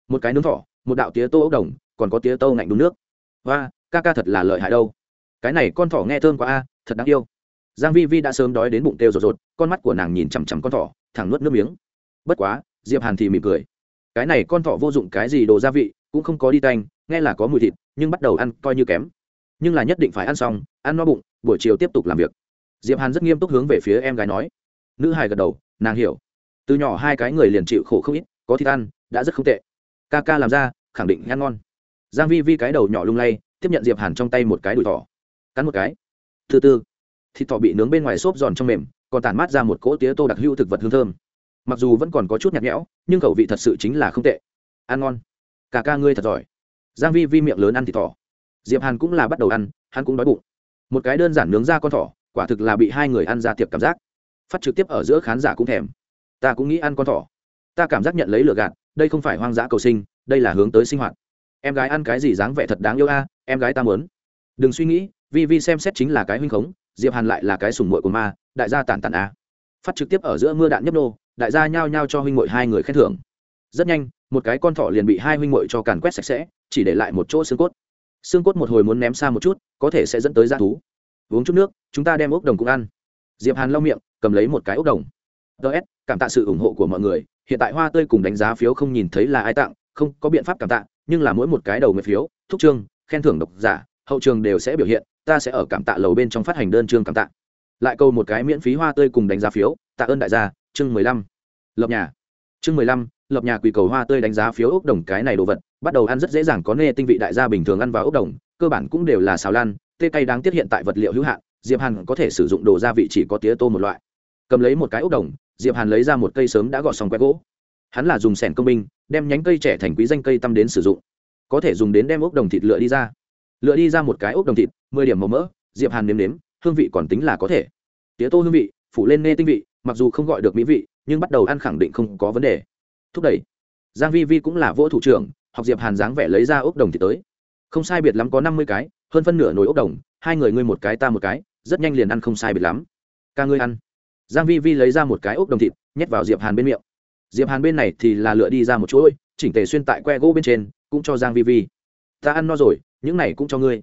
A: Một cái nướng thỏ, một đạo tía tô ốc đồng, còn có tía tô ngạnh đun nước. Và ca ca thật là lợi hại đâu. Cái này con thỏ nghe thơm quá a, thật đáng yêu giang vi vi đã sớm đói đến bụng têu rột rột, con mắt của nàng nhìn chằm chằm con thỏ, thẳng nuốt nước miếng. Bất quá, diệp hàn thì mỉm cười. Cái này con thỏ vô dụng cái gì đồ gia vị, cũng không có đi tanh, nghe là có mùi thịt, nhưng bắt đầu ăn coi như kém. Nhưng là nhất định phải ăn xong, ăn no bụng, buổi chiều tiếp tục làm việc. Diệp hàn rất nghiêm túc hướng về phía em gái nói. Nữ hài gật đầu, nàng hiểu. Từ nhỏ hai cái người liền chịu khổ không ít, có thịt ăn, đã rất không tệ. Ca ca làm ra, khẳng định ăn ngon. Giang vi vi cái đầu nhỏ lung lay, tiếp nhận diệp hàn trong tay một cái đùi thỏ. Cắn một cái. Thứ tư thịt thỏ bị nướng bên ngoài xốp giòn trong mềm, còn tản mát ra một cỗ tía tô đặc hữu thực vật hương thơm. Mặc dù vẫn còn có chút nhạt nhẽo, nhưng khẩu vị thật sự chính là không tệ. Ăn ngon. Cả ca ngươi thật giỏi. Giang vi vi miệng lớn ăn thịt thỏ. Diệp hàn cũng là bắt đầu ăn, hắn cũng đói bụng. Một cái đơn giản nướng ra con thỏ, quả thực là bị hai người ăn ra tiệp cảm giác. Phát trực tiếp ở giữa khán giả cũng thèm. Ta cũng nghĩ ăn con thỏ. Ta cảm giác nhận lấy lửa gạt, đây không phải hoang dã cầu sinh, đây là hướng tới sinh hoạt. Em gái ăn cái gì dáng vẻ thật đáng yêu a, em gái ta muốn. Đừng suy nghĩ, vi vi xem xét chính là cái huynh khống diệp hàn lại là cái sùng muội của ma, đại gia tàn tàn a. Phát trực tiếp ở giữa mưa đạn nhấp nô, đại gia nhao nhao cho huynh muội hai người khen thưởng. Rất nhanh, một cái con thỏ liền bị hai huynh muội cho càn quét sạch sẽ, chỉ để lại một chỗ xương cốt. Xương cốt một hồi muốn ném xa một chút, có thể sẽ dẫn tới ra thú. Uống chút nước, chúng ta đem ốc đồng cũng ăn. Diệp hàn lau miệng, cầm lấy một cái ốc đồng. Ts cảm tạ sự ủng hộ của mọi người. Hiện tại hoa tươi cùng đánh giá phiếu không nhìn thấy là ai tặng, không có biện pháp cảm tạ, nhưng là mỗi một cái đầu người phiếu, thúc trương khen thưởng độc giả, hậu trường đều sẽ biểu hiện ta sẽ ở cảm tạ lầu bên trong phát hành đơn chương cảm tạ. Lại câu một cái miễn phí hoa tươi cùng đánh giá phiếu, tạ ơn đại gia, chương mười lăm. Lập nhà. Chương mười lăm, lập nhà quỳ cầu hoa tươi đánh giá phiếu ốc đồng cái này đồ vật, bắt đầu ăn rất dễ dàng có nê tinh vị đại gia bình thường ăn vào ốc đồng, cơ bản cũng đều là xào lan, tê cay đáng tiết hiện tại vật liệu hữu hạn, diệp hàn có thể sử dụng đồ gia vị chỉ có tía tô một loại. Cầm lấy một cái ốc đồng, diệp hàn lấy ra một cây sớm đã gọt xong que gỗ. Hắn là dùng sẻn công binh, đem nhánh cây trẻ thành quý danh cây tăm đến sử dụng. Có thể dùng đến đem ốc đồng thịt lựa đi ra lựa đi ra một cái ốc đồng thịt, mười điểm màu mỡ, diệp hàn nếm nếm, hương vị còn tính là có thể. Tía tô hương vị, phủ lên nê tinh vị, mặc dù không gọi được mỹ vị, nhưng bắt đầu ăn khẳng định không có vấn đề. Thúc đẩy. Giang vi vi cũng là vỗ thủ trưởng, học diệp hàn dáng vẻ lấy ra ốc đồng thịt tới. Không sai biệt lắm có năm mươi cái, hơn phân nửa nồi ốc đồng, hai người ngươi một cái ta một cái, rất nhanh liền ăn không sai biệt lắm. Ca ngươi ăn. Giang vi vi lấy ra một cái ốc đồng thịt, nhét vào diệp hàn bên miệng. Diệp hàn bên này thì là lựa đi ra một chuỗi, chỉnh tề xuyên tại que gỗ bên trên, cũng cho giang vi vi. Ta ăn no rồi những này cũng cho ngươi.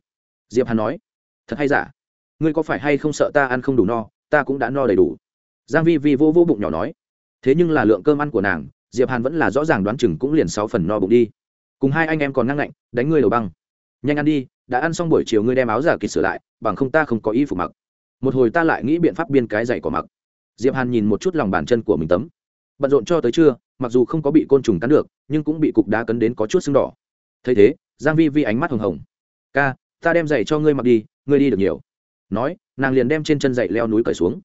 A: Diệp hàn nói, thật hay giả? Ngươi có phải hay không sợ ta ăn không đủ no? Ta cũng đã no đầy đủ. Giang vi vi vô vô bụng nhỏ nói, thế nhưng là lượng cơm ăn của nàng, diệp hàn vẫn là rõ ràng đoán chừng cũng liền sáu phần no bụng đi. Cùng hai anh em còn ngang ngạnh, đánh ngươi đầu băng. Nhanh ăn đi, đã ăn xong buổi chiều ngươi đem áo giả kịt sửa lại, bằng không ta không có y phục mặc. Một hồi ta lại nghĩ biện pháp biên cái giày của mặc. Diệp hàn nhìn một chút lòng bàn chân của mình tấm. Bận rộn cho tới trưa, mặc dù không có bị côn trùng cắn được, nhưng cũng bị cục đá cấn đến có chút sưng đỏ. Thấy thế, giang vi vi ánh mắt hồng hồng ca, ta đem giày cho ngươi mặc đi, ngươi đi được nhiều. Nói, nàng liền đem trên chân giày leo núi cởi xuống.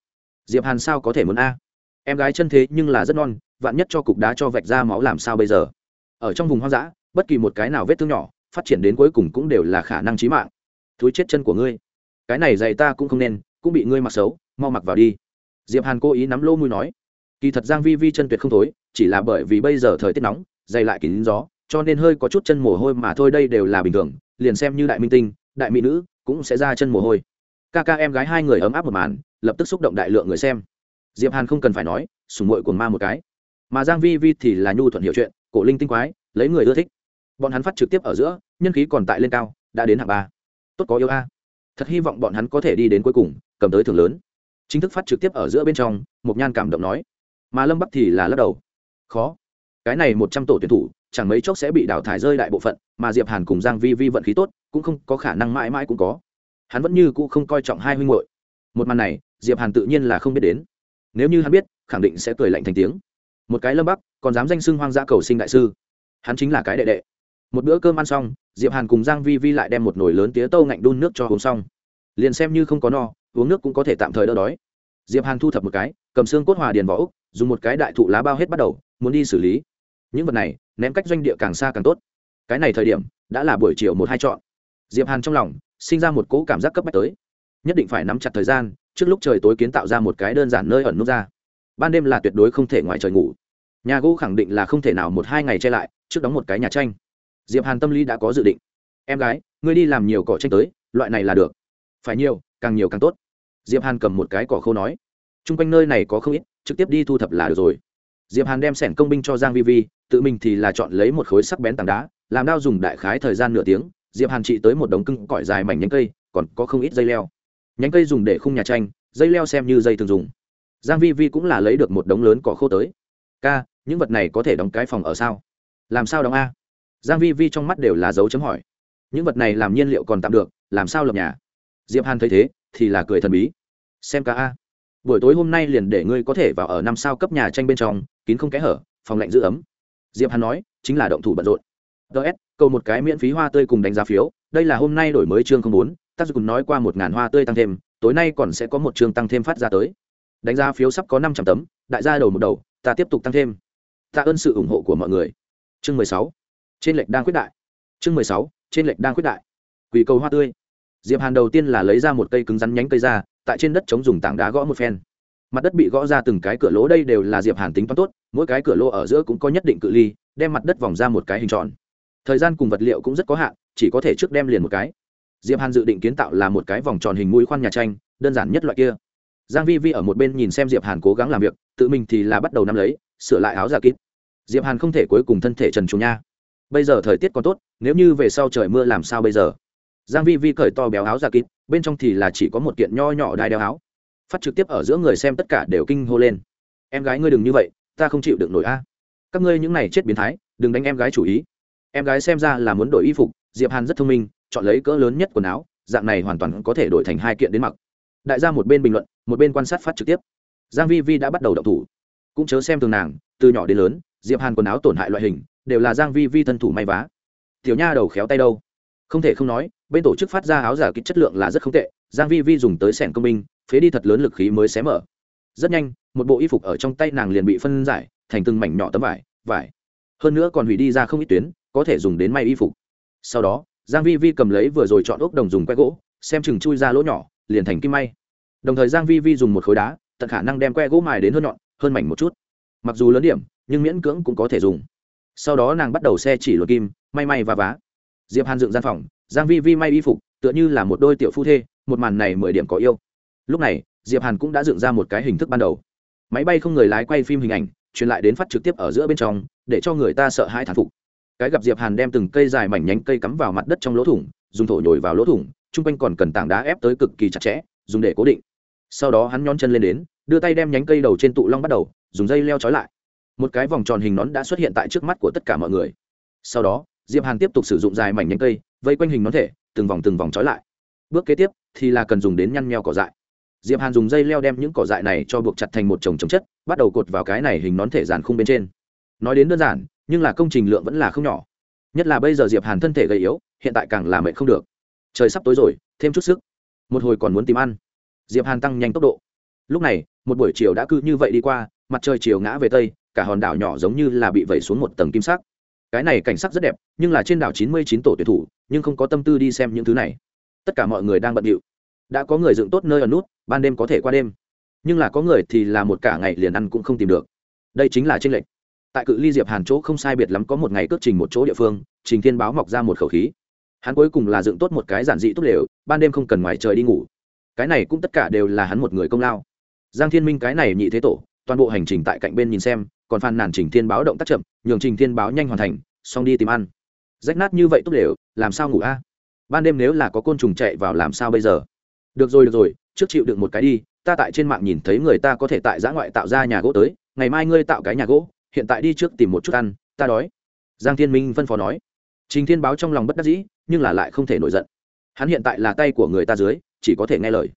A: Diệp hàn sao có thể muốn a? Em gái chân thế nhưng là rất non, vạn nhất cho cục đá cho vạch ra máu làm sao bây giờ? Ở trong vùng hoang dã, bất kỳ một cái nào vết thương nhỏ, phát triển đến cuối cùng cũng đều là khả năng chí mạng. Thúi chết chân của ngươi. Cái này giày ta cũng không nên, cũng bị ngươi mặc xấu, mau mặc vào đi. Diệp hàn cố ý nắm lô mùi nói. Kỳ thật giang vi vi chân tuyệt không thối, chỉ là bởi vì bây giờ thời tiết nóng dày lại kín gió, cho nên hơi có chút chân mồ hôi mà thôi đây đều là bình thường liền xem như đại minh tinh, đại mỹ nữ, cũng sẽ ra chân mồ hôi. Ca ca em gái hai người ấm áp một màn, lập tức xúc động đại lượng người xem. Diệp hàn không cần phải nói sùng mội cuồng ma một cái. Mà giang vi vi thì là nhu thuận hiểu chuyện, cổ linh tinh quái, lấy người ưa thích. Bọn hắn phát trực tiếp ở giữa, nhân khí còn tại lên cao, đã đến hạng ba. Tốt có yêu a. Thật hy vọng bọn hắn có thể đi đến cuối cùng, cầm tới thưởng lớn. Chính thức phát trực tiếp ở giữa bên trong một nhan cảm động nói. Mà lâm bắc thì là lắc đầu. Khó. Cái này một trăm tổ tuyển thủ, chẳng mấy chốc sẽ bị đào thải rơi đại bộ phận mà diệp hàn cùng giang vi vi vận khí tốt, cũng không có khả năng mãi mãi cũng có. Hắn vẫn như cũ không coi trọng hai huynh muội. Một màn này, diệp hàn tự nhiên là không biết đến. Nếu như hắn biết, khẳng định sẽ cười lạnh thành tiếng. Một cái lâm bắc, còn dám danh xưng hoang dã cầu sinh đại sư. Hắn chính là cái đệ đệ. Một bữa cơm ăn xong, diệp hàn cùng giang vi vi lại đem một nồi lớn tía tâu ngạnh đun nước cho uống xong. Liền xem như không có no, uống nước cũng có thể tạm thời đỡ đói. Diệp hàn thu thập một cái, cầm xương cốt hòa điền vỏ úc dùng một cái đại thụ lá bao hết bắt đầu, muốn đi xử lý. Những vật này, ném cách doanh địa càng xa càng tốt cái này thời điểm, đã là buổi chiều một hai chọn diệp hàn trong lòng, sinh ra một cỗ cảm giác cấp bách tới. Nhất định phải nắm chặt thời gian, trước lúc trời tối kiến tạo ra một cái đơn giản nơi ẩn nút ra. Ban đêm là tuyệt đối không thể ngoài trời ngủ. Nhà gỗ khẳng định là không thể nào một hai ngày che lại, trước đóng một cái nhà tranh. Diệp hàn tâm lý đã có dự định. Em gái, ngươi đi làm nhiều cỏ tranh tới, loại này là được. Phải nhiều, càng nhiều càng tốt. Diệp hàn cầm một cái cỏ khô nói. T r u n g quanh nơi này có không ít, trực tiếp đi thu thập là được rồi. Diệp hàn đem sẻn công binh cho giang vi vi, tự mình thì là chọn lấy một khối sắc bén tảng đá làm đao dùng đại khái thời gian nửa tiếng, diệp hàn trị tới một đống cưng cõi dài mảnh nhánh cây, còn có không ít dây leo. Nhánh cây dùng để khung nhà tranh, dây leo xem như dây thường dùng. Giang vi vi cũng là lấy được một đống lớn cỏ khô tới. Ca, những vật này có thể đóng cái phòng ở sao? Làm sao đóng a? Giang vi vi trong mắt đều là dấu chấm hỏi. Những vật này làm nhiên liệu còn tạm được, làm sao lập nhà? Diệp hàn thấy thế, thì là cười thần bí. Xem ca a, buổi tối hôm nay liền để ngươi có thể vào ở năm sao cấp nhà tranh bên trong, kín không kẽ hở, phòng lạnh giữ ấm. Diệp hàn nói, chính là động thủ bận rộn ts cầu một cái miễn phí hoa tươi cùng đánh giá phiếu. Đây là hôm nay đổi mới chương không bốn. Tác dụng nói qua một ngàn hoa tươi tăng thêm, tối nay còn sẽ có một chương tăng thêm phát ra tới. Đánh giá phiếu sắp có năm trăm tấm, đại gia đầu một đầu, ta tiếp tục tăng thêm. Tạ ơn sự ủng hộ của mọi người. Chương mười sáu. Trên lệch đang quyết đại. Chương mười sáu, trên lệch đang quyết đại. Quỷ cầu hoa tươi. Diệp hàn đầu tiên là lấy ra một cây cứng rắn nhánh cây ra, tại trên đất chống dùng tảng đá gõ một phen. Mặt đất bị gõ ra từng cái cửa lỗ, đây đều là diệp hàn tính toán tốt, mỗi cái cửa lỗ ở giữa cũng có nhất định cự ly, đem mặt đất vòng ra một cái hình tròn thời gian cùng vật liệu cũng rất có hạn, chỉ có thể trước đem liền một cái. Diệp hàn dự định kiến tạo là một cái vòng tròn hình mũi khoan nhà tranh, đơn giản nhất loại kia. Giang vi vi ở một bên nhìn xem diệp hàn cố gắng làm việc, tự mình thì là bắt đầu nắm lấy, sửa lại áo giả kín diệp hàn không thể cuối cùng thân thể trần trùng nha. Bây giờ thời tiết còn tốt, nếu như về sau trời mưa làm sao bây giờ? Giang vi vi cởi to béo áo giả kín bên trong thì là chỉ có một kiện nho nhỏ đai đeo áo. Phát trực tiếp ở giữa người xem tất cả đều kinh hô lên. Em gái ngươi đừng như vậy, ta không chịu được nổi a. Các ngươi những này chết biến thái, đừng đánh em gái chủ ý em gái xem ra là muốn đổi y phục diệp hàn rất thông minh chọn lấy cỡ lớn nhất quần áo dạng này hoàn toàn có thể đổi thành hai kiện đến mặc. Đại gia một bên bình luận một bên quan sát phát trực tiếp. Giang vi vi đã bắt đầu động thủ. Cũng chớ xem thường nàng từ nhỏ đến lớn diệp hàn quần áo tổn hại loại hình đều là giang vi vi thân thủ may vá. Tiểu nha đầu khéo tay đâu? Không thể không nói bên tổ chức phát ra áo giả kích chất lượng là rất không tệ giang vi vi dùng tới sẻn công minh, phế đi thật lớn lực khí mới xé mở. Rất nhanh một bộ y phục ở trong tay nàng liền bị phân giải thành từng mảnh nhỏ tấm vải vải. Hơn nữa còn hủy đi ra không ít tuyến có thể dùng đến may y phục. Sau đó, giang vi vi cầm lấy vừa rồi chọn ốc đồng dùng que gỗ, xem chừng chui ra lỗ nhỏ, liền thành kim may. Đồng thời giang vi vi dùng một khối đá, tận khả năng đem que gỗ mài đến hơn nhọn, hơn mảnh một chút. Mặc dù lớn điểm, nhưng miễn cưỡng cũng có thể dùng. Sau đó nàng bắt đầu xe chỉ luật kim, may may và vá. Diệp hàn dựng gian phòng, giang vi vi may y phục, tựa như là một đôi tiểu phu thê, một màn này mười điểm có yêu. Lúc này, diệp hàn cũng đã dựng ra một cái hình thức ban đầu. Máy bay không người lái quay phim hình ảnh, truyền lại đến phát trực tiếp ở giữa bên trong, để cho người ta sợ hãi thán phục cái gặp diệp hàn đem từng cây dài mảnh nhánh cây cắm vào mặt đất trong lỗ thủng, dùng thổ nhồi vào lỗ thủng, chung quanh còn cần tảng đá ép tới cực kỳ chặt chẽ, dùng để cố định. Sau đó hắn nhón chân lên đến, đưa tay đem nhánh cây đầu trên tụ long bắt đầu, dùng dây leo trói lại. Một cái vòng tròn hình nón đã xuất hiện tại trước mắt của tất cả mọi người. Sau đó, diệp hàn tiếp tục sử dụng dài mảnh nhánh cây, vây quanh hình nón thể, từng vòng từng vòng trói lại. Bước kế tiếp thì là cần dùng đến nhăn nheo cỏ dại. Diệp hàn dùng dây leo đem những cỏ dại này cho buộc chặt thành một chồng chống chất, bắt đầu cột vào cái này hình nón thể dàn khung bên trên. Nói đến đơn giản nhưng là công trình lượng vẫn là không nhỏ. Nhất là bây giờ diệp hàn thân thể gầy yếu, hiện tại càng là mệt không được. Trời sắp tối rồi, thêm chút sức. Một hồi còn muốn tìm ăn. Diệp hàn tăng nhanh tốc độ. Lúc này, một buổi chiều đã cứ như vậy đi qua, mặt trời chiều ngã về tây, cả hòn đảo nhỏ giống như là bị vẩy xuống một tầng kim sắc. Cái này cảnh sắc rất đẹp, nhưng là trên đảo chín mươi chín tổ tuyển thủ, nhưng không có tâm tư đi xem những thứ này. Tất cả mọi người đang bận điệu. Đã có người dựng tốt nơi ở nút, ban đêm có thể qua đêm. Nhưng là có người thì là một cả ngày liền ăn cũng không tìm được. Đây chính là tranh lệch tại cự ly diệp hàn chỗ không sai biệt lắm có một ngày cước trình một chỗ địa phương, trình thiên báo mọc ra một khẩu khí. Hắn cuối cùng là dựng tốt một cái giản dị tốt lều, ban đêm không cần ngoài trời đi ngủ. Cái này cũng tất cả đều là hắn một người công lao. Giang thiên minh cái này nhị thế tổ, toàn bộ hành trình tại cạnh bên nhìn xem, còn phàn nàn trình thiên báo động tác chậm, nhường trình thiên báo nhanh hoàn thành, xong đi tìm ăn. Rách nát như vậy tốt lều, làm sao ngủ a? Ban đêm nếu là có côn trùng chạy vào làm sao bây giờ? Được rồi được rồi, trước chịu đựng một cái đi, ta tại trên mạng nhìn thấy người ta có thể tại giã ngoại tạo ra nhà gỗ tới, ngày mai ngươi tạo cái nhà gỗ hiện tại đi trước tìm một chút ăn, ta đói. Giang thiên minh phân phó nói. Trình thiên báo trong lòng bất đắc dĩ, nhưng là lại không thể nổi giận. Hắn hiện tại là tay của người ta dưới, chỉ có thể nghe lời.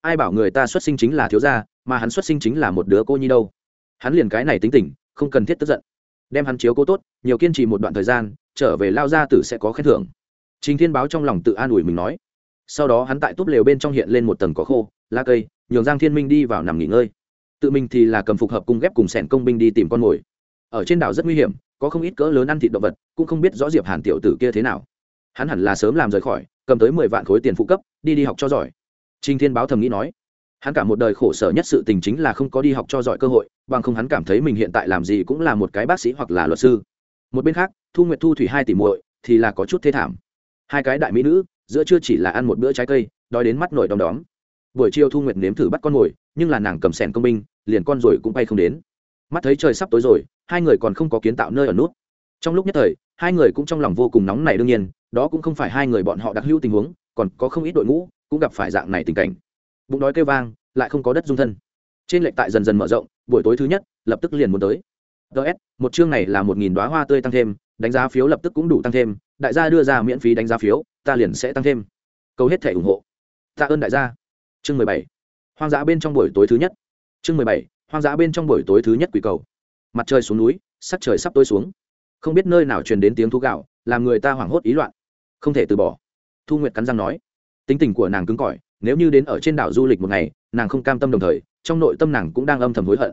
A: Ai bảo người ta xuất sinh chính là thiếu gia, mà hắn xuất sinh chính là một đứa cô nhi đâu. Hắn liền cái này tính tình, không cần thiết tức giận. Đem hắn chiếu cố tốt, nhiều kiên trì một đoạn thời gian, trở về lao gia tử sẽ có khen thưởng. Trình thiên báo trong lòng tự an ủi mình nói. Sau đó hắn tại túp lều bên trong hiện lên một tầng có khô, lá cây, nhường giang thiên minh đi vào nằm nghỉ ngơi. Tự mình thì là cầm phục hợp cung ghép cùng sẻn công binh đi tìm con mồi ở trên đảo rất nguy hiểm, có không ít cỡ lớn ăn thịt động vật, cũng không biết rõ diệp hàn tiểu tử kia thế nào. Hắn hẳn là sớm làm rời khỏi, cầm tới mười vạn khối tiền phụ cấp, đi đi học cho giỏi. Trinh thiên báo thầm nghĩ nói. Hắn cả một đời khổ sở nhất sự tình chính là không có đi học cho giỏi cơ hội, bằng không hắn cảm thấy mình hiện tại làm gì cũng là một cái bác sĩ hoặc là luật sư. Một bên khác, thu nguyệt thu thủy hai tỷ muội thì là có chút thê thảm. Hai cái đại mỹ nữ, giữa chưa chỉ là ăn một bữa trái cây, đói đến mắt nổi đom đóm. Buổi chiều thu nguyệt nếm thử bắt con mồi, nhưng là nàng cầm sẻn công binh, liền con rồi cũng bay không đến. Mắt thấy trời sắp tối rồi hai người còn không có kiến tạo nơi ở nút. Trong lúc nhất thời, hai người cũng trong lòng vô cùng nóng này đương nhiên, đó cũng không phải hai người bọn họ đặc hữu tình huống, còn có không ít đội ngũ cũng gặp phải dạng này tình cảnh. Bụng đói kêu vang, lại không có đất dung thân. Trên lệnh tại dần dần mở rộng, buổi tối thứ nhất, lập tức liền muốn tới. Ts một chương này là một nghìn đoá hoa tươi tăng thêm, đánh giá phiếu lập tức cũng đủ tăng thêm, đại gia đưa ra miễn phí đánh giá phiếu, ta liền sẽ tăng thêm. Cầu hết thể ủng hộ. Tạ ơn đại gia. Chương mười bảy, hoang dã bên trong buổi tối thứ nhất. Chương mười bảy, hoang dã bên trong buổi tối thứ nhất quỷ cầu mặt trời xuống núi, sắc trời sắp tối xuống. Không biết nơi nào truyền đến tiếng thú gạo, làm người ta hoảng hốt ý loạn. Không thể từ bỏ. Thu nguyệt cắn răng nói. Tính tình của nàng cứng cỏi, nếu như đến ở trên đảo du lịch một ngày, nàng không cam tâm đồng thời, trong nội tâm nàng cũng đang âm thầm hối hận.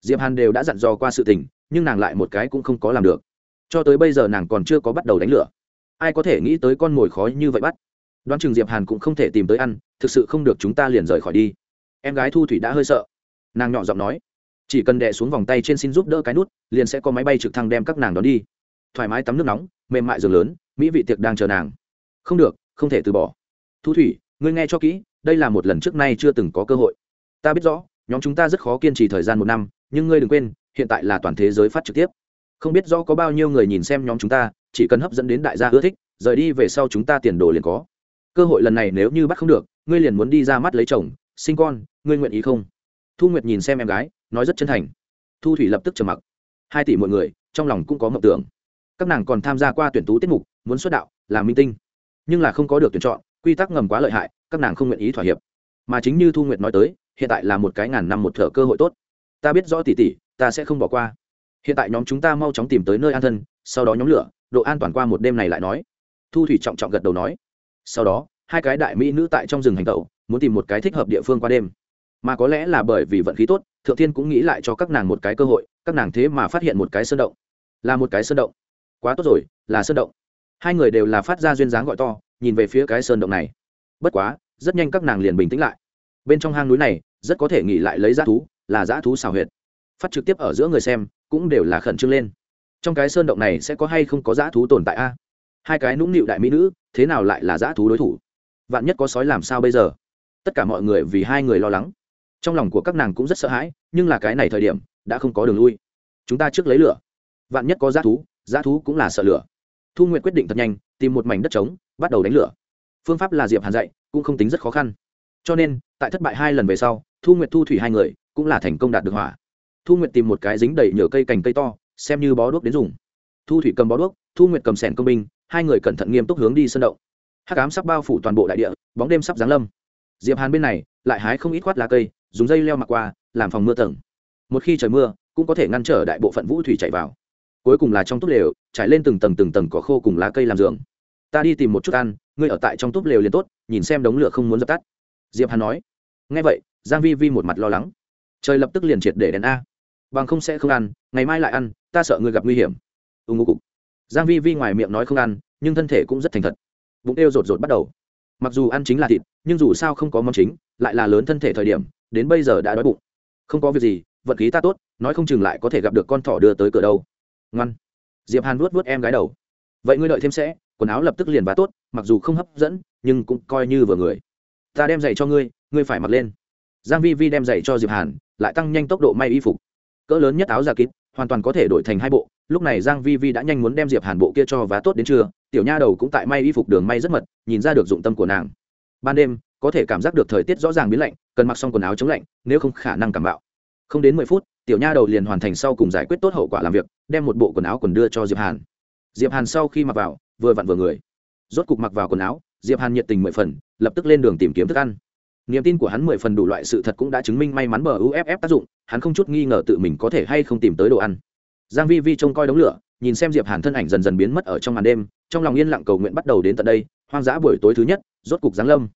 A: Diệp hàn đều đã dặn dò qua sự tình, nhưng nàng lại một cái cũng không có làm được. Cho tới bây giờ nàng còn chưa có bắt đầu đánh lửa. Ai có thể nghĩ tới con mồi khó như vậy bắt? Đoán chừng diệp hàn cũng không thể tìm tới ăn, thực sự không được chúng ta liền rời khỏi đi. Em gái thu thủy đã hơi sợ. Nàng nhỏ giọng nói chỉ cần đè xuống vòng tay trên xin giúp đỡ cái nút, liền sẽ có máy bay trực thăng đem các nàng đón đi. Thoải mái tắm nước nóng, mềm mại giường lớn, mỹ vị tiệc đang chờ nàng. Không được, không thể từ bỏ. Thu thủy, ngươi nghe cho kỹ, đây là một lần trước nay chưa từng có cơ hội. Ta biết rõ, nhóm chúng ta rất khó kiên trì thời gian một năm, nhưng ngươi đừng quên, hiện tại là toàn thế giới phát trực tiếp. Không biết rõ có bao nhiêu người nhìn xem nhóm chúng ta, chỉ cần hấp dẫn đến đại gia ưa thích, rời đi về sau chúng ta tiền đồ liền có. Cơ hội lần này nếu như bắt không được, ngươi liền muốn đi ra mắt lấy chồng, sinh con, ngươi nguyện ý không? Thu nguyệt nhìn xem em gái nói rất chân thành. Thu thủy lập tức trầm mặc. Hai tỷ mọi người, trong lòng cũng có mộng tưởng. Các nàng còn tham gia qua tuyển tú tiết mục, muốn xuất đạo làm minh tinh. Nhưng là không có được tuyển chọn, quy tắc ngầm quá lợi hại, các nàng không nguyện ý thỏa hiệp. Mà chính như thu nguyệt nói tới, hiện tại là một cái ngàn năm một thở cơ hội tốt. Ta biết rõ tỷ tỷ, ta sẽ không bỏ qua. Hiện tại nhóm chúng ta mau chóng tìm tới nơi an thân, sau đó nhóm lửa, độ an toàn qua một đêm này lại nói. Thu thủy trọng trọng gật đầu nói. Sau đó, hai cái đại mỹ nữ tại trong rừng hành tẩu, muốn tìm một cái thích hợp địa phương qua đêm. Mà có lẽ là bởi vì vận khí tốt thượng thiên cũng nghĩ lại cho các nàng một cái cơ hội, các nàng thế mà phát hiện một cái sơn động. Là một cái sơn động. Quá tốt rồi, là sơn động. Hai người đều là phát ra duyên dáng gọi to, nhìn về phía cái sơn động này. Bất quá, rất nhanh các nàng liền bình tĩnh lại. Bên trong hang núi này, rất có thể nghỉ lại lấy dã thú, là dã thú xào huyệt. Phát trực tiếp ở giữa người xem, cũng đều là khẩn trương lên. Trong cái sơn động này sẽ có hay không có dã thú tồn tại a? Hai cái nũng nịu đại mỹ nữ, thế nào lại là dã thú đối thủ? Vạn nhất có sói làm sao bây giờ? Tất cả mọi người vì hai người lo lắng trong lòng của các nàng cũng rất sợ hãi, nhưng là cái này thời điểm, đã không có đường lui. Chúng ta trước lấy lửa. Vạn nhất có g thú g thú cũng là sợ lửa. Thu nguyệt quyết định thật nhanh, tìm một mảnh đất trống, bắt đầu đánh lửa. Phương pháp là diệp hàn dạy, cũng không tính rất khó khăn. Cho nên, tại thất bại hai lần về sau, thu nguyệt thu thủy hai người, cũng là thành công đạt được hỏa. Thu nguyệt tìm một cái dính đầy nhựa cây cành cây to, xem như bó đuốc đến dùng. Thu thủy cầm bó đuốc, thu nguyệt cầm sẻn công binh, hai người cẩn thận nghiêm túc hướng đi sân động. Hắc ám sắp bao phủ toàn bộ đại địa, bóng đêm sắp giáng lâm. Diệp hàn bên này, lại hái không ít khoát lá cây dùng dây leo mặc qua, làm phòng mưa tầng. Một khi trời mưa, cũng có thể ngăn trở đại bộ phận vũ thủy chạy vào. Cuối cùng là trong túp lều, trải lên từng tầng từng tầng cỏ khô cùng lá cây làm giường. Ta đi tìm một chút ăn, ngươi ở tại trong túp lều liền tốt, nhìn xem đống lửa không muốn dập tắt. Diệp hàn nói. Nghe vậy, giang vi vi một mặt lo lắng. Trời lập tức liền triệt để đèn a. Bằng không sẽ không ăn, ngày mai lại ăn, ta sợ ngươi gặp nguy hiểm. Ưng ngô cục. Giang vi vi ngoài miệng nói không ăn, nhưng thân thể cũng rất thành thật. Bụng eo rột rột bắt đầu. Mặc dù ăn chính là thịt, nhưng dù sao không có món chính, lại là lớn thân thể thời điểm đến bây giờ đã đói bụng. Không có việc gì, vận khí ta tốt, nói không chừng lại có thể gặp được con thỏ đưa tới cửa đâu. Ngoan. Diệp hàn vuốt vuốt em gái đầu. Vậy ngươi đợi thêm sẽ, quần áo lập tức liền vá tốt, mặc dù không hấp dẫn, nhưng cũng coi như vừa người. Ta đem giày cho ngươi ngươi phải mặc lên. Giang vi vi đem giày cho diệp hàn, lại tăng nhanh tốc độ may y phục. Cỡ lớn nhất áo giả kín hoàn toàn có thể đổi thành hai bộ. Lúc này giang vi vi đã nhanh muốn đem diệp hàn bộ kia cho vá tốt đến trưa, tiểu nha đầu cũng tại may y phục đường may rất mật, nhìn ra được dụng tâm của nàng. Ban đêm có thể cảm giác được thời tiết rõ ràng biến lạnh, cần mặc xong quần áo chống lạnh, nếu không khả năng cảm bạo. Không đến mười phút, tiểu nha đầu liền hoàn thành sau cùng giải quyết tốt hậu quả làm việc, đem một bộ quần áo quần đưa cho diệp hàn. Diệp hàn sau khi mặc vào, vừa vặn vừa người. Rốt cục mặc vào quần áo, diệp hàn nhiệt tình mười phần, lập tức lên đường tìm kiếm thức ăn. Niềm tin của hắn mười phần đủ loại sự thật cũng đã chứng minh may mắn bờ uff tác dụng, hắn không chút nghi ngờ tự mình có thể hay không tìm tới đồ ăn. Giang vi vi trông coi đống lửa, nhìn xem diệp hàn thân ảnh dần dần biến mất ở trong màn đêm, trong lòng yên lặng cầu nguyện bắt đầu đến tận đây, hoang dã buổi tối thứ nhất, rốt cục giáng lâm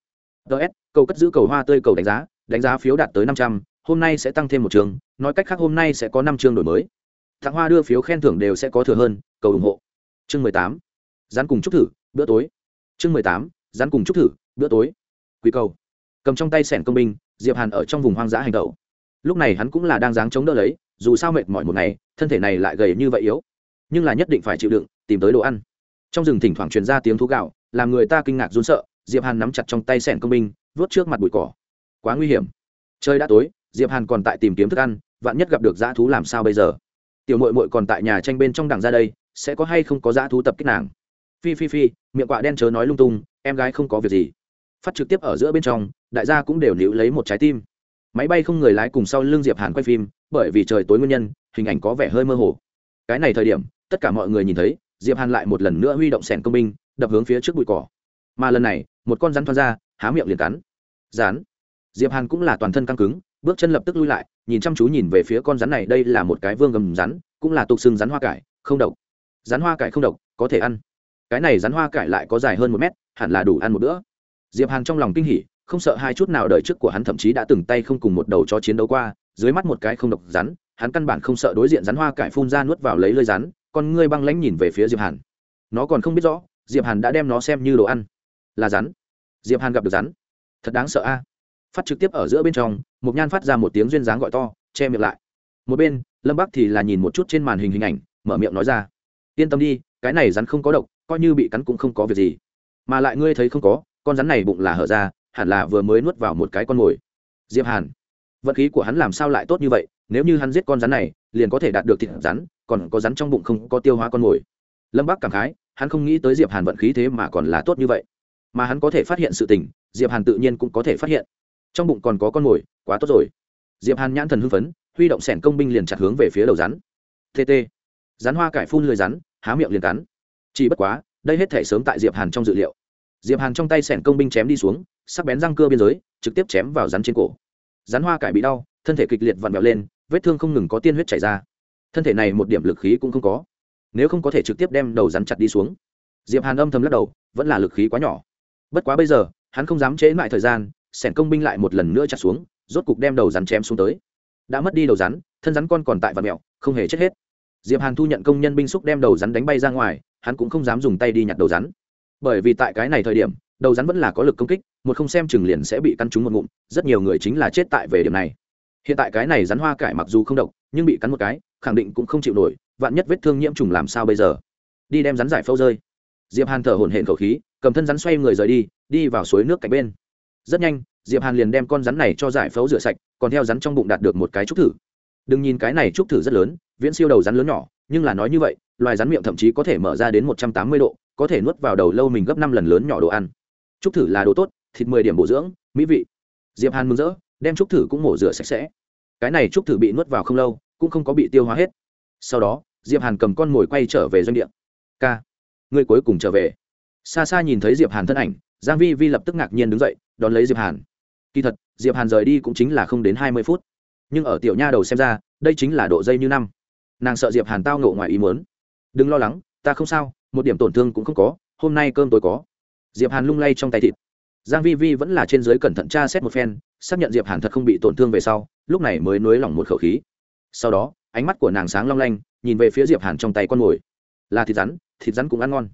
A: ts cầu cất giữ cầu hoa tươi cầu đánh giá đánh giá phiếu đạt tới năm trăm, hôm nay sẽ tăng thêm một trường, nói cách khác hôm nay sẽ có năm chương đổi mới. Tặng hoa đưa phiếu khen thưởng đều sẽ có thừa hơn, cầu ủng hộ. Chương mười tám rắn cùng chúc thử, bữa tối. Chương mười tám rắn cùng chúc thử, bữa tối. Quý cầu. Cầm trong tay sẻn công binh, diệp hàn ở trong vùng hoang dã hành tẩu. Lúc này hắn cũng là đang dáng chống đỡ lấy, dù sao mệt mỏi một ngày, thân thể này lại gầy như vậy yếu. Nhưng là nhất định phải chịu đựng, tìm tới đồ ăn. Trong rừng thỉnh thoảng truyền ra tiếng thú gạo, làm người ta kinh ngạc run sợ diệp hàn nắm chặt trong tay sẻn công binh vớt trước mặt bụi cỏ. Quá nguy hiểm. Trời đã tối, diệp hàn còn tại tìm kiếm thức ăn, vạn nhất gặp được dã thú làm sao bây giờ? Tiểu mội mội còn tại nhà tranh bên trong đằng ra đây, sẽ có hay không có dã thú tập kích nàng? Phi phi phi, miệng quạ đen chớ nói lung tung, em gái không có việc gì. Phát trực tiếp ở giữa bên trong, đại gia cũng đều níu lấy một trái tim. Máy bay không người lái cùng sau lưng diệp hàn quay phim, bởi vì trời tối nguyên nhân, hình ảnh có vẻ hơi mơ hồ. Cái này thời điểm, tất cả mọi người nhìn thấy, diệp hàn lại một lần nữa huy động sẻn công binh, đập hướng phía trước bụi cỏ. Mà lần này một con rắn thoát ra, há miệng liền cắn. Rán diệp hàn cũng là toàn thân căng cứng, bước chân lập tức lui lại, nhìn chăm chú nhìn về phía con rắn này, đây là một cái vương gầm rắn, cũng là tục xương rắn hoa cải, không độc. Rắn hoa cải không độc, có thể ăn. Cái này rắn hoa cải lại có dài hơn một mét, hẳn là đủ ăn một bữa. Diệp hàn trong lòng kinh hỉ, không sợ hai chút nào đời trước của hắn thậm chí đã từng tay không cùng một đầu cho chiến đấu qua, dưới mắt một cái không độc rắn, hắn căn bản không sợ đối diện rắn hoa cải phun ra nuốt vào lấy lơi rắn, con ngươi băng lãnh nhìn về phía diệp hàn. Nó còn không biết rõ, diệp hàn đã đem nó xem như đồ ăn. Là rắn diệp hàn gặp được rắn. Thật đáng sợ a. Phát trực tiếp ở giữa bên trong một nhan phát ra một tiếng duyên dáng gọi to, che miệng lại. Một bên, lâm bắc thì là nhìn một chút trên màn hình hình ảnh, mở miệng nói ra. Yên tâm đi, cái này rắn không có độc, coi như bị cắn cũng không có việc gì. Mà lại ngươi thấy không có, con rắn này bụng là hở ra, hẳn là vừa mới nuốt vào một cái con mồi. Diệp hàn. Vận khí của hắn làm sao lại tốt như vậy, nếu như hắn giết con rắn này, liền có thể đạt được thịt rắn, còn có rắn trong bụng không có tiêu hóa con mồi. Lâm bắc cảm khái, hắn không nghĩ tới diệp hàn vận khí thế mà còn là tốt như vậy mà hắn có thể phát hiện sự tình, diệp hàn tự nhiên cũng có thể phát hiện. Trong bụng còn có con mồi, quá tốt rồi. Diệp hàn nhãn thần hưng phấn, huy động sẻn công binh liền chặt hướng về phía đầu rắn. Tt rắn hoa cải phun lười rắn, há miệng liền cắn. Chỉ bất quá, đây hết thể sớm tại diệp hàn trong dự liệu. Diệp hàn trong tay sẻn công binh chém đi xuống, sắc bén răng cưa biên giới, trực tiếp chém vào rắn trên cổ. Rắn hoa cải bị đau, thân thể kịch liệt vặn vẹo lên, vết thương không ngừng có tiên huyết chảy ra. Thân thể này một điểm lực khí cũng không có. Nếu không có thể trực tiếp đem đầu rắn chặt đi xuống. Diệp hàn âm thầm lắc đầu, vẫn là lực khí quá nhỏ bất quá bây giờ, hắn không dám chế lại thời gian, sẻn công binh lại một lần nữa chặt xuống, rốt cục đem đầu rắn chém xuống tới. Đã mất đi đầu rắn, thân rắn con còn tại và mẹo, không hề chết hết. Diệp hàn thu nhận công nhân binh xúc đem đầu rắn đánh bay ra ngoài, hắn cũng không dám dùng tay đi nhặt đầu rắn. Bởi vì tại cái này thời điểm, đầu rắn vẫn là có lực công kích, một không xem chừng liền sẽ bị căn trúng một ngụm, rất nhiều người chính là chết tại về điểm này. Hiện tại cái này rắn hoa cải mặc dù không độc, nhưng bị cắn một cái, khẳng định cũng không chịu nổi, vạn nhất vết thương nhiễm trùng làm sao bây giờ? Đi đem rắn giải phâu rơi. Diệp hàn thở hổn hển khẩu khí cầm thân rắn xoay người rời đi đi vào suối nước cạnh bên. Rất nhanh, diệp hàn liền đem con rắn này cho giải phẫu rửa sạch, còn theo rắn trong bụng đạt được một cái trúc thử. Đừng nhìn cái này trúc thử rất lớn, viễn siêu đầu rắn lớn nhỏ, nhưng là nói như vậy, loài rắn miệng thậm chí có thể mở ra đến một trăm tám mươi độ, có thể nuốt vào đầu lâu mình gấp năm lần lớn nhỏ đồ ăn. Trúc thử là đồ tốt, thịt mười điểm bổ dưỡng, mỹ vị. Diệp hàn mừng rỡ, đem trúc thử cũng mổ rửa sạch sẽ. Cái này trúc thử bị nuốt vào không lâu, cũng không có bị tiêu hóa hết. Sau đó, diệp hàn cầm con mồi quay trở về doanh địa. K người cuối cùng trở về xa xa nhìn thấy diệp hàn thân ảnh, giang vi vi lập tức ngạc nhiên đứng dậy, đón lấy diệp hàn. Kỳ thật, diệp hàn rời đi cũng chính là không đến hai mươi phút. Nhưng ở tiểu nha đầu xem ra, đây chính là độ dây như năm. Nàng sợ diệp hàn tao ngộ ngoài ý muốn. Đừng lo lắng, ta không sao, một điểm tổn thương cũng không có, hôm nay cơm tối có. Diệp hàn lung lay trong tay thịt. Giang vi vi vẫn là trên dưới cẩn thận tra xét một phen, xác nhận diệp hàn thật không bị tổn thương về sau, lúc này mới nuối lòng một khẩu khí. Sau đó, ánh mắt của nàng sáng long lanh, nhìn về phía diệp hàn trong tay con mồi. Là thịt rắn thịt rắn cũng ăn ngon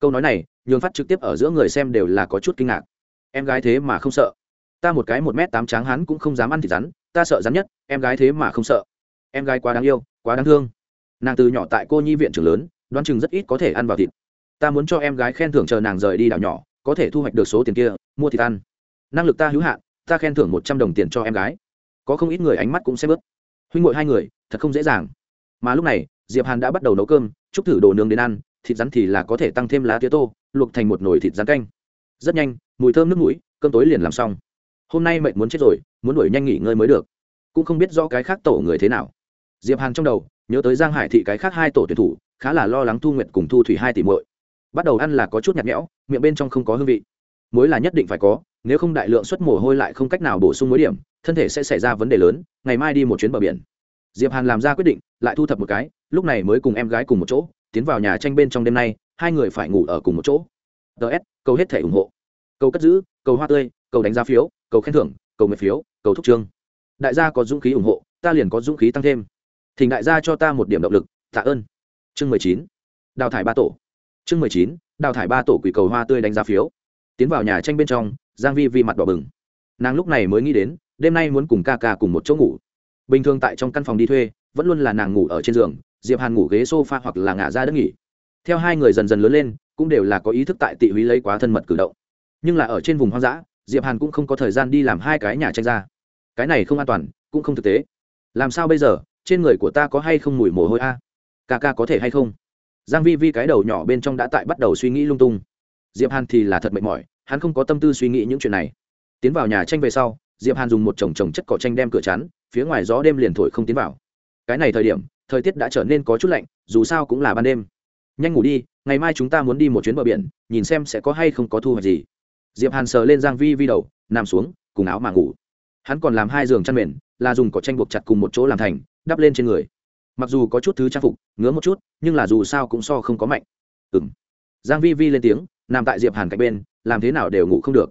A: câu nói này, nhường phát trực tiếp ở giữa người xem đều là có chút kinh ngạc. Em gái thế mà không sợ. Ta một cái một m tám tráng hắn cũng không dám ăn thịt rắn, ta sợ rắn nhất, em gái thế mà không sợ. Em gái quá đáng yêu, quá đáng thương. Nàng từ nhỏ tại cô nhi viện trưởng lớn, đoán chừng rất ít có thể ăn vào thịt. Ta muốn cho em gái khen thưởng chờ nàng rời đi đảo nhỏ, có thể thu hoạch được số tiền kia, mua thịt ăn. Năng lực ta hữu hạn, ta khen thưởng một trăm đồng tiền cho em gái. Có không ít người ánh mắt cũng sẽ bớt. Huynh ngội hai người, thật không dễ dàng. Mà lúc này, diệp hàn đã bắt đầu nấu cơm, chúc thử đồ nướng đến ăn thịt rắn thì là có thể tăng thêm lá tía tô, luộc thành một nồi thịt rắn canh. Rất nhanh, mùi thơm nước mũi, cơm tối liền làm xong. Hôm nay mệt muốn chết rồi, muốn đuổi nhanh nghỉ ngơi mới được. Cũng không biết do cái khác tổ người thế nào. Diệp hàn trong đầu, nhớ tới giang hải thị cái khác hai tổ tuyển thủ, khá là lo lắng thu nguyện cùng thu thủy hai tỷ muội. Bắt đầu ăn là có chút nhạt nhẽo, miệng bên trong không có hương vị. Muối là nhất định phải có, nếu không đại lượng xuất mồ hôi lại không cách nào bổ sung muối điểm, thân thể sẽ xảy ra vấn đề lớn, ngày mai đi một chuyến bờ biển. Diệp hàn làm ra quyết định, lại thu thập một cái, lúc này mới cùng em gái cùng một chỗ tiến vào nhà tranh bên trong đêm nay, hai người phải ngủ ở cùng một chỗ. Ts cầu hết thể ủng hộ. Cầu cất giữ, cầu hoa tươi, cầu đánh giá phiếu, cầu khen thưởng, cầu nguyện phiếu, cầu thúc trương. Đại gia có dũng khí ủng hộ, ta liền có dũng khí tăng thêm. Thỉnh đại gia cho ta một điểm động lực, tạ ơn. Chương mười chín, đào thải ba tổ. Chương mười chín, đào thải ba tổ quỷ cầu hoa tươi đánh giá phiếu. Tiến vào nhà tranh bên trong, giang vi vi mặt đỏ bừng. Nàng lúc này mới nghĩ đến, đêm nay muốn cùng ca ca cùng một chỗ ngủ. Bình thường tại trong căn phòng đi thuê, vẫn luôn là nàng ngủ ở trên giường diệp hàn ngủ ghế sofa hoặc là ngả ra đất nghỉ. Theo hai người dần dần lớn lên, cũng đều là có ý thức tại tị húy lấy quá thân mật cử động. Nhưng là ở trên vùng hoang dã, diệp hàn cũng không có thời gian đi làm hai cái nhà tranh ra cái này không an toàn, cũng không thực tế. Làm sao bây giờ, trên người của ta có hay không mùi mồ hôi a? Ca ca có thể hay không? Giang vi vi cái đầu nhỏ bên trong đã tại bắt đầu suy nghĩ lung tung. Diệp hàn thì là thật mệt mỏi, hắn không có tâm tư suy nghĩ những chuyện này. Tiến vào nhà tranh về sau, diệp hàn dùng một chồng chồng chất cỏ tranh đem cửa chắn, phía ngoài gió đêm liền thổi không tiến vào. Cái này thời điểm thời tiết đã trở nên có chút lạnh, dù sao cũng là ban đêm. Nhanh ngủ đi, ngày mai chúng ta muốn đi một chuyến bờ biển, nhìn xem sẽ có hay không có thu hoạch gì. Diệp hàn sờ lên giang vi vi đầu, nằm xuống, cùng áo mà ngủ. Hắn còn làm hai giường chăn mền, là dùng cỏ tranh buộc chặt cùng một chỗ làm thành, đắp lên trên người. Mặc dù có chút thứ trang phục, ngứa một chút, nhưng là dù sao cũng so không có mạnh. Ừm. Giang vi vi lên tiếng, nằm tại diệp hàn cạnh bên, làm thế nào đều ngủ không được.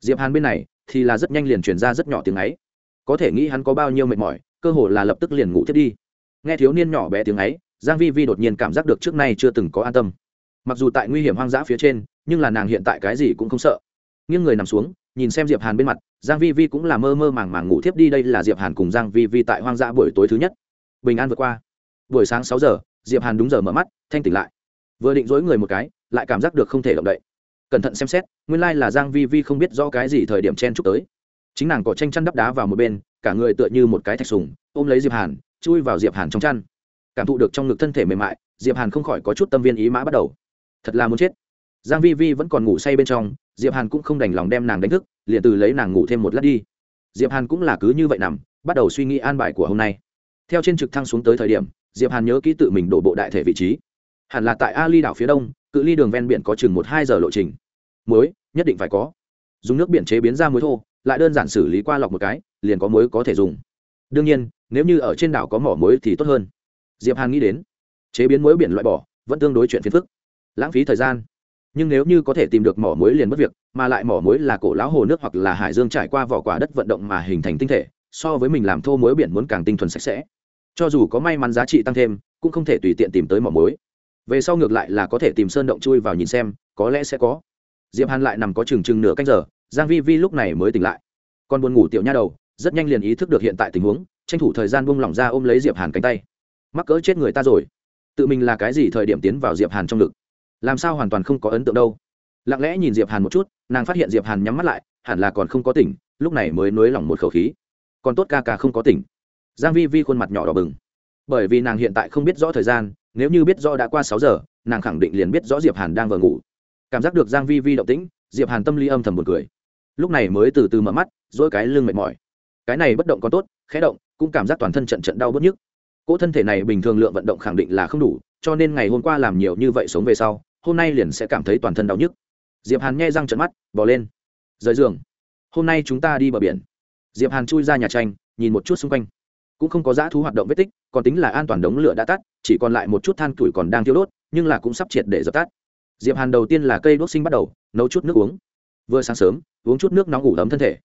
A: Diệp hàn bên này, thì là rất nhanh liền truyền ra rất nhỏ tiếng ấy. Có thể nghĩ hắn có bao nhiêu mệt mỏi, cơ hồ là lập tức liền ngủ thiết đi nghe thiếu niên nhỏ bé tiếng ấy, giang vi vi đột nhiên cảm giác được trước nay chưa từng có an tâm. Mặc dù tại nguy hiểm hoang dã phía trên, nhưng là nàng hiện tại cái gì cũng không sợ. Nghiêng người nằm xuống, nhìn xem diệp hàn bên mặt, giang vi vi cũng là mơ mơ màng màng ngủ thiếp đi, đây là diệp hàn cùng giang vi vi tại hoang dã buổi tối thứ nhất. Bình an vượt qua. Buổi sáng sáu giờ, diệp hàn đúng giờ mở mắt, thanh tỉnh lại. Vừa định dối người một cái, lại cảm giác được không thể động đậy. Cẩn thận xem xét, nguyên lai là giang vi vi không biết do cái gì thời điểm chen chúc tới. Chính nàng có tranh chăn đắp đá vào một bên, cả người tựa như một cái thạch sùng, ôm lấy diệp hàn chui vào diệp hàn trong chăn. Cảm thụ được trong ngực thân thể mềm mại, diệp hàn không khỏi có chút tâm viên ý mã bắt đầu. Thật là muốn chết. Giang vi vi vẫn còn ngủ say bên trong, diệp hàn cũng không đành lòng đem nàng đánh thức, liền từ lấy nàng ngủ thêm một lát đi. Diệp hàn cũng là cứ như vậy nằm, bắt đầu suy nghĩ an bài của hôm nay. Theo trên trực thăng xuống tới thời điểm, diệp hàn nhớ kỹ tự mình đổ bộ đại thể vị trí. Hẳn là tại ali đảo phía đông, cự ly đường ven biển có chừng một hai giờ lộ trình. Muối, nhất định phải có. Dùng nước biển chế biến ra muối thô, lại đơn giản xử lý qua lọc một cái, liền có muối có thể dùng. Đương nhiên nếu như ở trên đảo có mỏ muối thì tốt hơn. Diệp hàn nghĩ đến, chế biến muối biển loại bỏ vẫn tương đối chuyện phiền phức, lãng phí thời gian. Nhưng nếu như có thể tìm được mỏ muối liền mất việc, mà lại mỏ muối là cổ lão hồ nước hoặc là hải dương trải qua vỏ quả đất vận động mà hình thành tinh thể, so với mình làm thô muối biển muốn càng tinh thuần sạch sẽ. Cho dù có may mắn giá trị tăng thêm, cũng không thể tùy tiện tìm tới mỏ muối. Về sau ngược lại là có thể tìm sơn động chui vào nhìn xem, có lẽ sẽ có. Diệp hàn lại nằm có chừng chừng nửa canh giờ, giang vi vi lúc này mới tỉnh lại. Còn buồn ngủ tiểu nha đầu, rất nhanh liền ý thức được hiện tại tình huống tranh thủ thời gian buông lỏng ra ôm lấy diệp hàn cánh tay. Mắc cỡ chết người ta rồi. Tự mình là cái gì thời điểm tiến vào diệp hàn trong ngực? Làm sao hoàn toàn không có ấn tượng đâu? Lặng lẽ nhìn diệp hàn một chút, nàng phát hiện diệp hàn nhắm mắt lại, hẳn là còn không có tỉnh, lúc này mới nới lỏng một khẩu khí. Còn tốt ca ca không có tỉnh. Giang vi vi khuôn mặt nhỏ đỏ bừng. Bởi vì nàng hiện tại không biết rõ thời gian, nếu như biết rõ đã qua sáu giờ, nàng khẳng định liền biết rõ diệp hàn đang vừa ngủ. Cảm giác được giang vi vi động tĩnh, diệp hàn tâm lý âm thầm buồn cười. Lúc này mới từ từ mở mắt, dỗi cái lưng mệt mỏi. Cái này bất động còn tốt, khẽ động cũng cảm giác toàn thân trận trận đau bứt nhức. Cỗ thân thể này bình thường lượng vận động khẳng định là không đủ, cho nên ngày hôm qua làm nhiều như vậy sống về sau, hôm nay liền sẽ cảm thấy toàn thân đau nhức. Diệp hàn nghe răng trận mắt bỏ lên. Rời giường. Hôm nay chúng ta đi bờ biển. Diệp hàn chui ra nhà tranh, nhìn một chút xung quanh. Cũng không có dã thú hoạt động vết tích, còn tính là an toàn đống lửa đã tắt, chỉ còn lại một chút than củi còn đang thiêu đốt, nhưng là cũng sắp triệt để dập tắt. Diệp hàn đầu tiên là cây đốt sinh bắt đầu, nấu chút nước uống. Vừa sáng sớm, uống chút nước nóng ủ ấm thân thể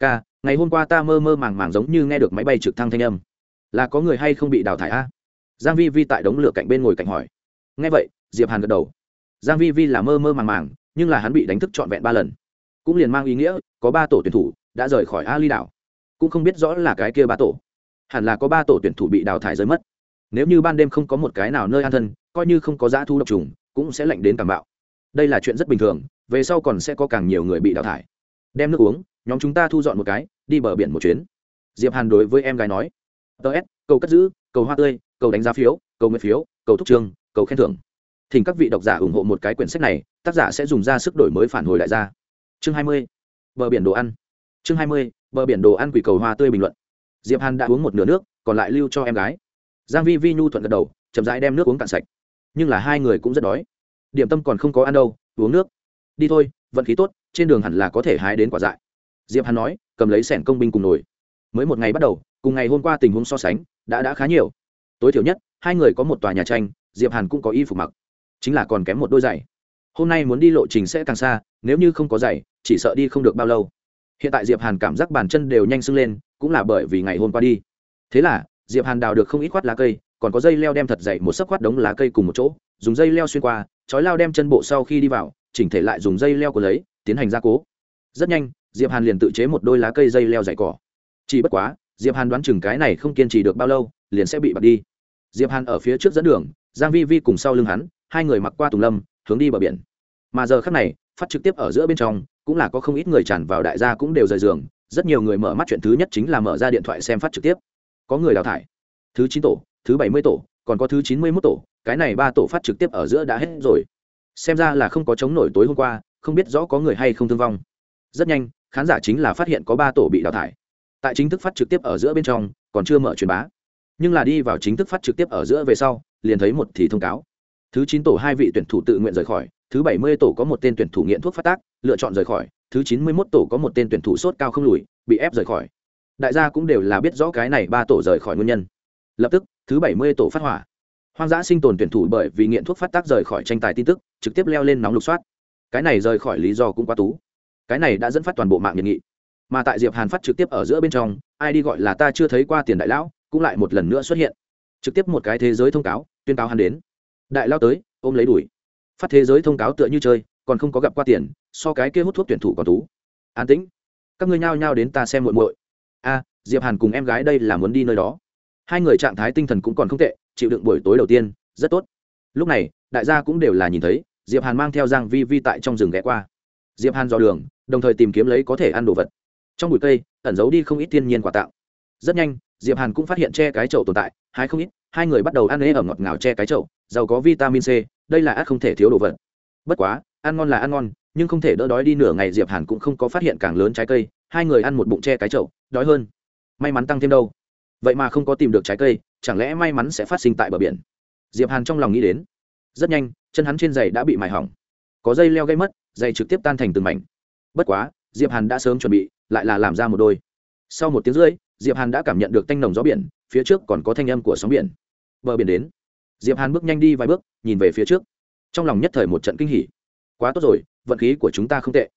A: ca, ngày hôm qua ta mơ mơ màng màng giống như nghe được máy bay trực thăng thanh âm. Là có người hay không bị đào thải a? Giang vi vi tại đống lửa cạnh bên ngồi cạnh hỏi. Nghe vậy, diệp hàn gật đầu. Giang vi vi là mơ mơ màng màng, nhưng là hắn bị đánh thức trọn vẹn ba lần. Cũng liền mang ý nghĩa, có ba tổ tuyển thủ đã rời khỏi a ly đảo. Cũng không biết rõ là cái kia ba tổ. Hẳn là có ba tổ tuyển thủ bị đào thải rơi mất. Nếu như ban đêm không có một cái nào nơi an thân, coi như không có giã thu độc trùng, cũng sẽ lạnh đến cảm bạo. Đây là chuyện rất bình thường, về sau còn sẽ có càng nhiều người bị đào thải. Đem nước uống nhóm chúng ta thu dọn một cái, đi bờ biển một chuyến. Diệp hàn đối với em gái nói. Tờ s, cầu cất giữ, cầu hoa tươi, cầu đánh giá phiếu, cầu nguyện phiếu, cầu thúc trường, cầu khen thưởng. Thỉnh các vị độc giả ủng hộ một cái quyển sách này, tác giả sẽ dùng ra sức đổi mới phản hồi đại gia. Chương 20. bờ biển đồ ăn. Chương 20. bờ biển đồ ăn quỷ cầu hoa tươi bình luận. Diệp hàn đã uống một nửa nước, còn lại lưu cho em gái. Giang vi vi nhu thuận gật đầu, chậm rãi đem nước uống cạn sạch. Nhưng là hai người cũng rất đói. Điểm tâm còn không có ăn đâu, uống nước. Đi thôi, vận khí tốt, trên đường hẳn là có thể hái đến quả dại diệp hàn nói, cầm lấy sẻn công binh cùng nổi. mới một ngày bắt đầu, cùng ngày hôm qua tình huống so sánh, đã đã khá nhiều. Tối thiểu nhất, hai người có một tòa nhà tranh, diệp hàn cũng có y phục mặc. Chính là còn kém một đôi giày. Hôm nay muốn đi lộ trình sẽ càng xa, nếu như không có giày, chỉ sợ đi không được bao lâu. Hiện tại diệp hàn cảm giác bàn chân đều nhanh sưng lên, cũng là bởi vì ngày hôm qua đi. Thế là, diệp hàn đào được không ít khoát lá cây, còn có dây leo đem thật dày một sấp khoát đống lá cây cùng một chỗ, dùng dây leo xuyên qua chói lao đem chân bộ sau khi đi vào, chỉnh thể lại dùng dây leo của lấy, tiến hành gia cố. Rất nhanh diệp hàn liền tự chế một đôi lá cây dây leo dày cỏ. Chỉ bất quá, diệp hàn đoán chừng cái này không kiên trì được bao lâu, liền sẽ bị bật đi. Diệp hàn ở phía trước dẫn đường, giang vi vi cùng sau lưng hắn, hai người mặc qua tùng lâm, hướng đi bờ biển. Mà giờ khắc này, phát trực tiếp ở giữa bên trong, cũng là có không ít người tràn vào đại gia cũng đều rời giường, rất nhiều người mở mắt chuyện thứ nhất chính là mở ra điện thoại xem phát trực tiếp. Có người đào thải. Thứ chín tổ, thứ bảy mươi tổ, còn có thứ chín mươi mốt tổ, cái này ba tổ phát trực tiếp ở giữa đã hết rồi. Xem ra là không có chống nổi tối hôm qua, không biết rõ có người hay không thương vong. Rất nhanh khán giả chính là phát hiện có ba tổ bị đào thải. Tại chính thức phát trực tiếp ở giữa bên trong, còn chưa mở truyền bá. Nhưng là đi vào chính thức phát trực tiếp ở giữa về sau, liền thấy một thì thông cáo. Thứ chín tổ hai vị tuyển thủ tự nguyện rời khỏi, thứ bảy mươi tổ có một tên tuyển thủ nghiện thuốc phát tác, lựa chọn rời khỏi, thứ chín mươi mốt tổ có một tên tuyển thủ sốt cao không lùi, bị ép rời khỏi. Đại gia cũng đều là biết rõ cái này ba tổ rời khỏi nguyên nhân. Lập tức, thứ bảy mươi tổ phát hỏa. Hoang dã sinh tồn tuyển thủ bởi vì nghiện thuốc phát tác rời khỏi tranh tài tin tức, trực tiếp leo lên nóng lục soát. Cái này rời khỏi lý do cũng quá tú cái này đã dẫn phát toàn bộ mạng nhiệt nghị. Mà tại diệp hàn phát trực tiếp ở giữa bên trong, ai đi gọi là ta chưa thấy qua tiền đại lão, cũng lại một lần nữa xuất hiện. Trực tiếp một cái thế giới thông cáo, tuyên cáo hắn đến. Đại lao tới, ôm lấy đuổi. Phát thế giới thông cáo tựa như chơi, còn không có gặp qua tiền, so cái kia hút thuốc tuyển thủ còn tú. An tĩnh. Các ngươi nhao nhao đến ta xem muội muội. A, diệp hàn cùng em gái đây là muốn đi nơi đó. Hai người trạng thái tinh thần cũng còn không tệ, chịu đựng buổi tối đầu tiên, rất tốt. Lúc này, đại gia cũng đều là nhìn thấy, diệp hàn mang theo giang vi vi tại trong rừng ghé qua. Diệp hàn dò đường đồng thời tìm kiếm lấy có thể ăn đồ vật. Trong bụi cây, ẩn giấu đi không ít thiên nhiên quả tạo. Rất nhanh, diệp hàn cũng phát hiện che cái chậu tồn tại hai không ít, hai người bắt đầu ăn ế ở ngọt ngào che cái chậu, giàu có vitamin c, đây là ác không thể thiếu đồ vật. Bất quá, ăn ngon là ăn ngon, nhưng không thể đỡ đói đi nửa ngày diệp hàn cũng không có phát hiện càng lớn trái cây, hai người ăn một bụng che cái chậu, đói hơn. May mắn tăng thêm đâu. Vậy mà không có tìm được trái cây, chẳng lẽ may mắn sẽ phát sinh tại bờ biển? Diệp hàn trong lòng nghĩ đến. Rất nhanh, chân hắn trên giày đã bị mài hỏng. Có dây leo gây mất, giày trực tiếp tan thành từng mảnh bất quá, diệp hàn đã sớm chuẩn bị, lại là làm ra một đôi. Sau một tiếng rưỡi, diệp hàn đã cảm nhận được tanh nồng gió biển, phía trước còn có thanh âm của sóng biển. Bờ biển đến. Diệp hàn bước nhanh đi vài bước, nhìn về phía trước. Trong lòng nhất thời một trận kinh hỉ. Quá tốt rồi, vận khí của chúng ta không tệ.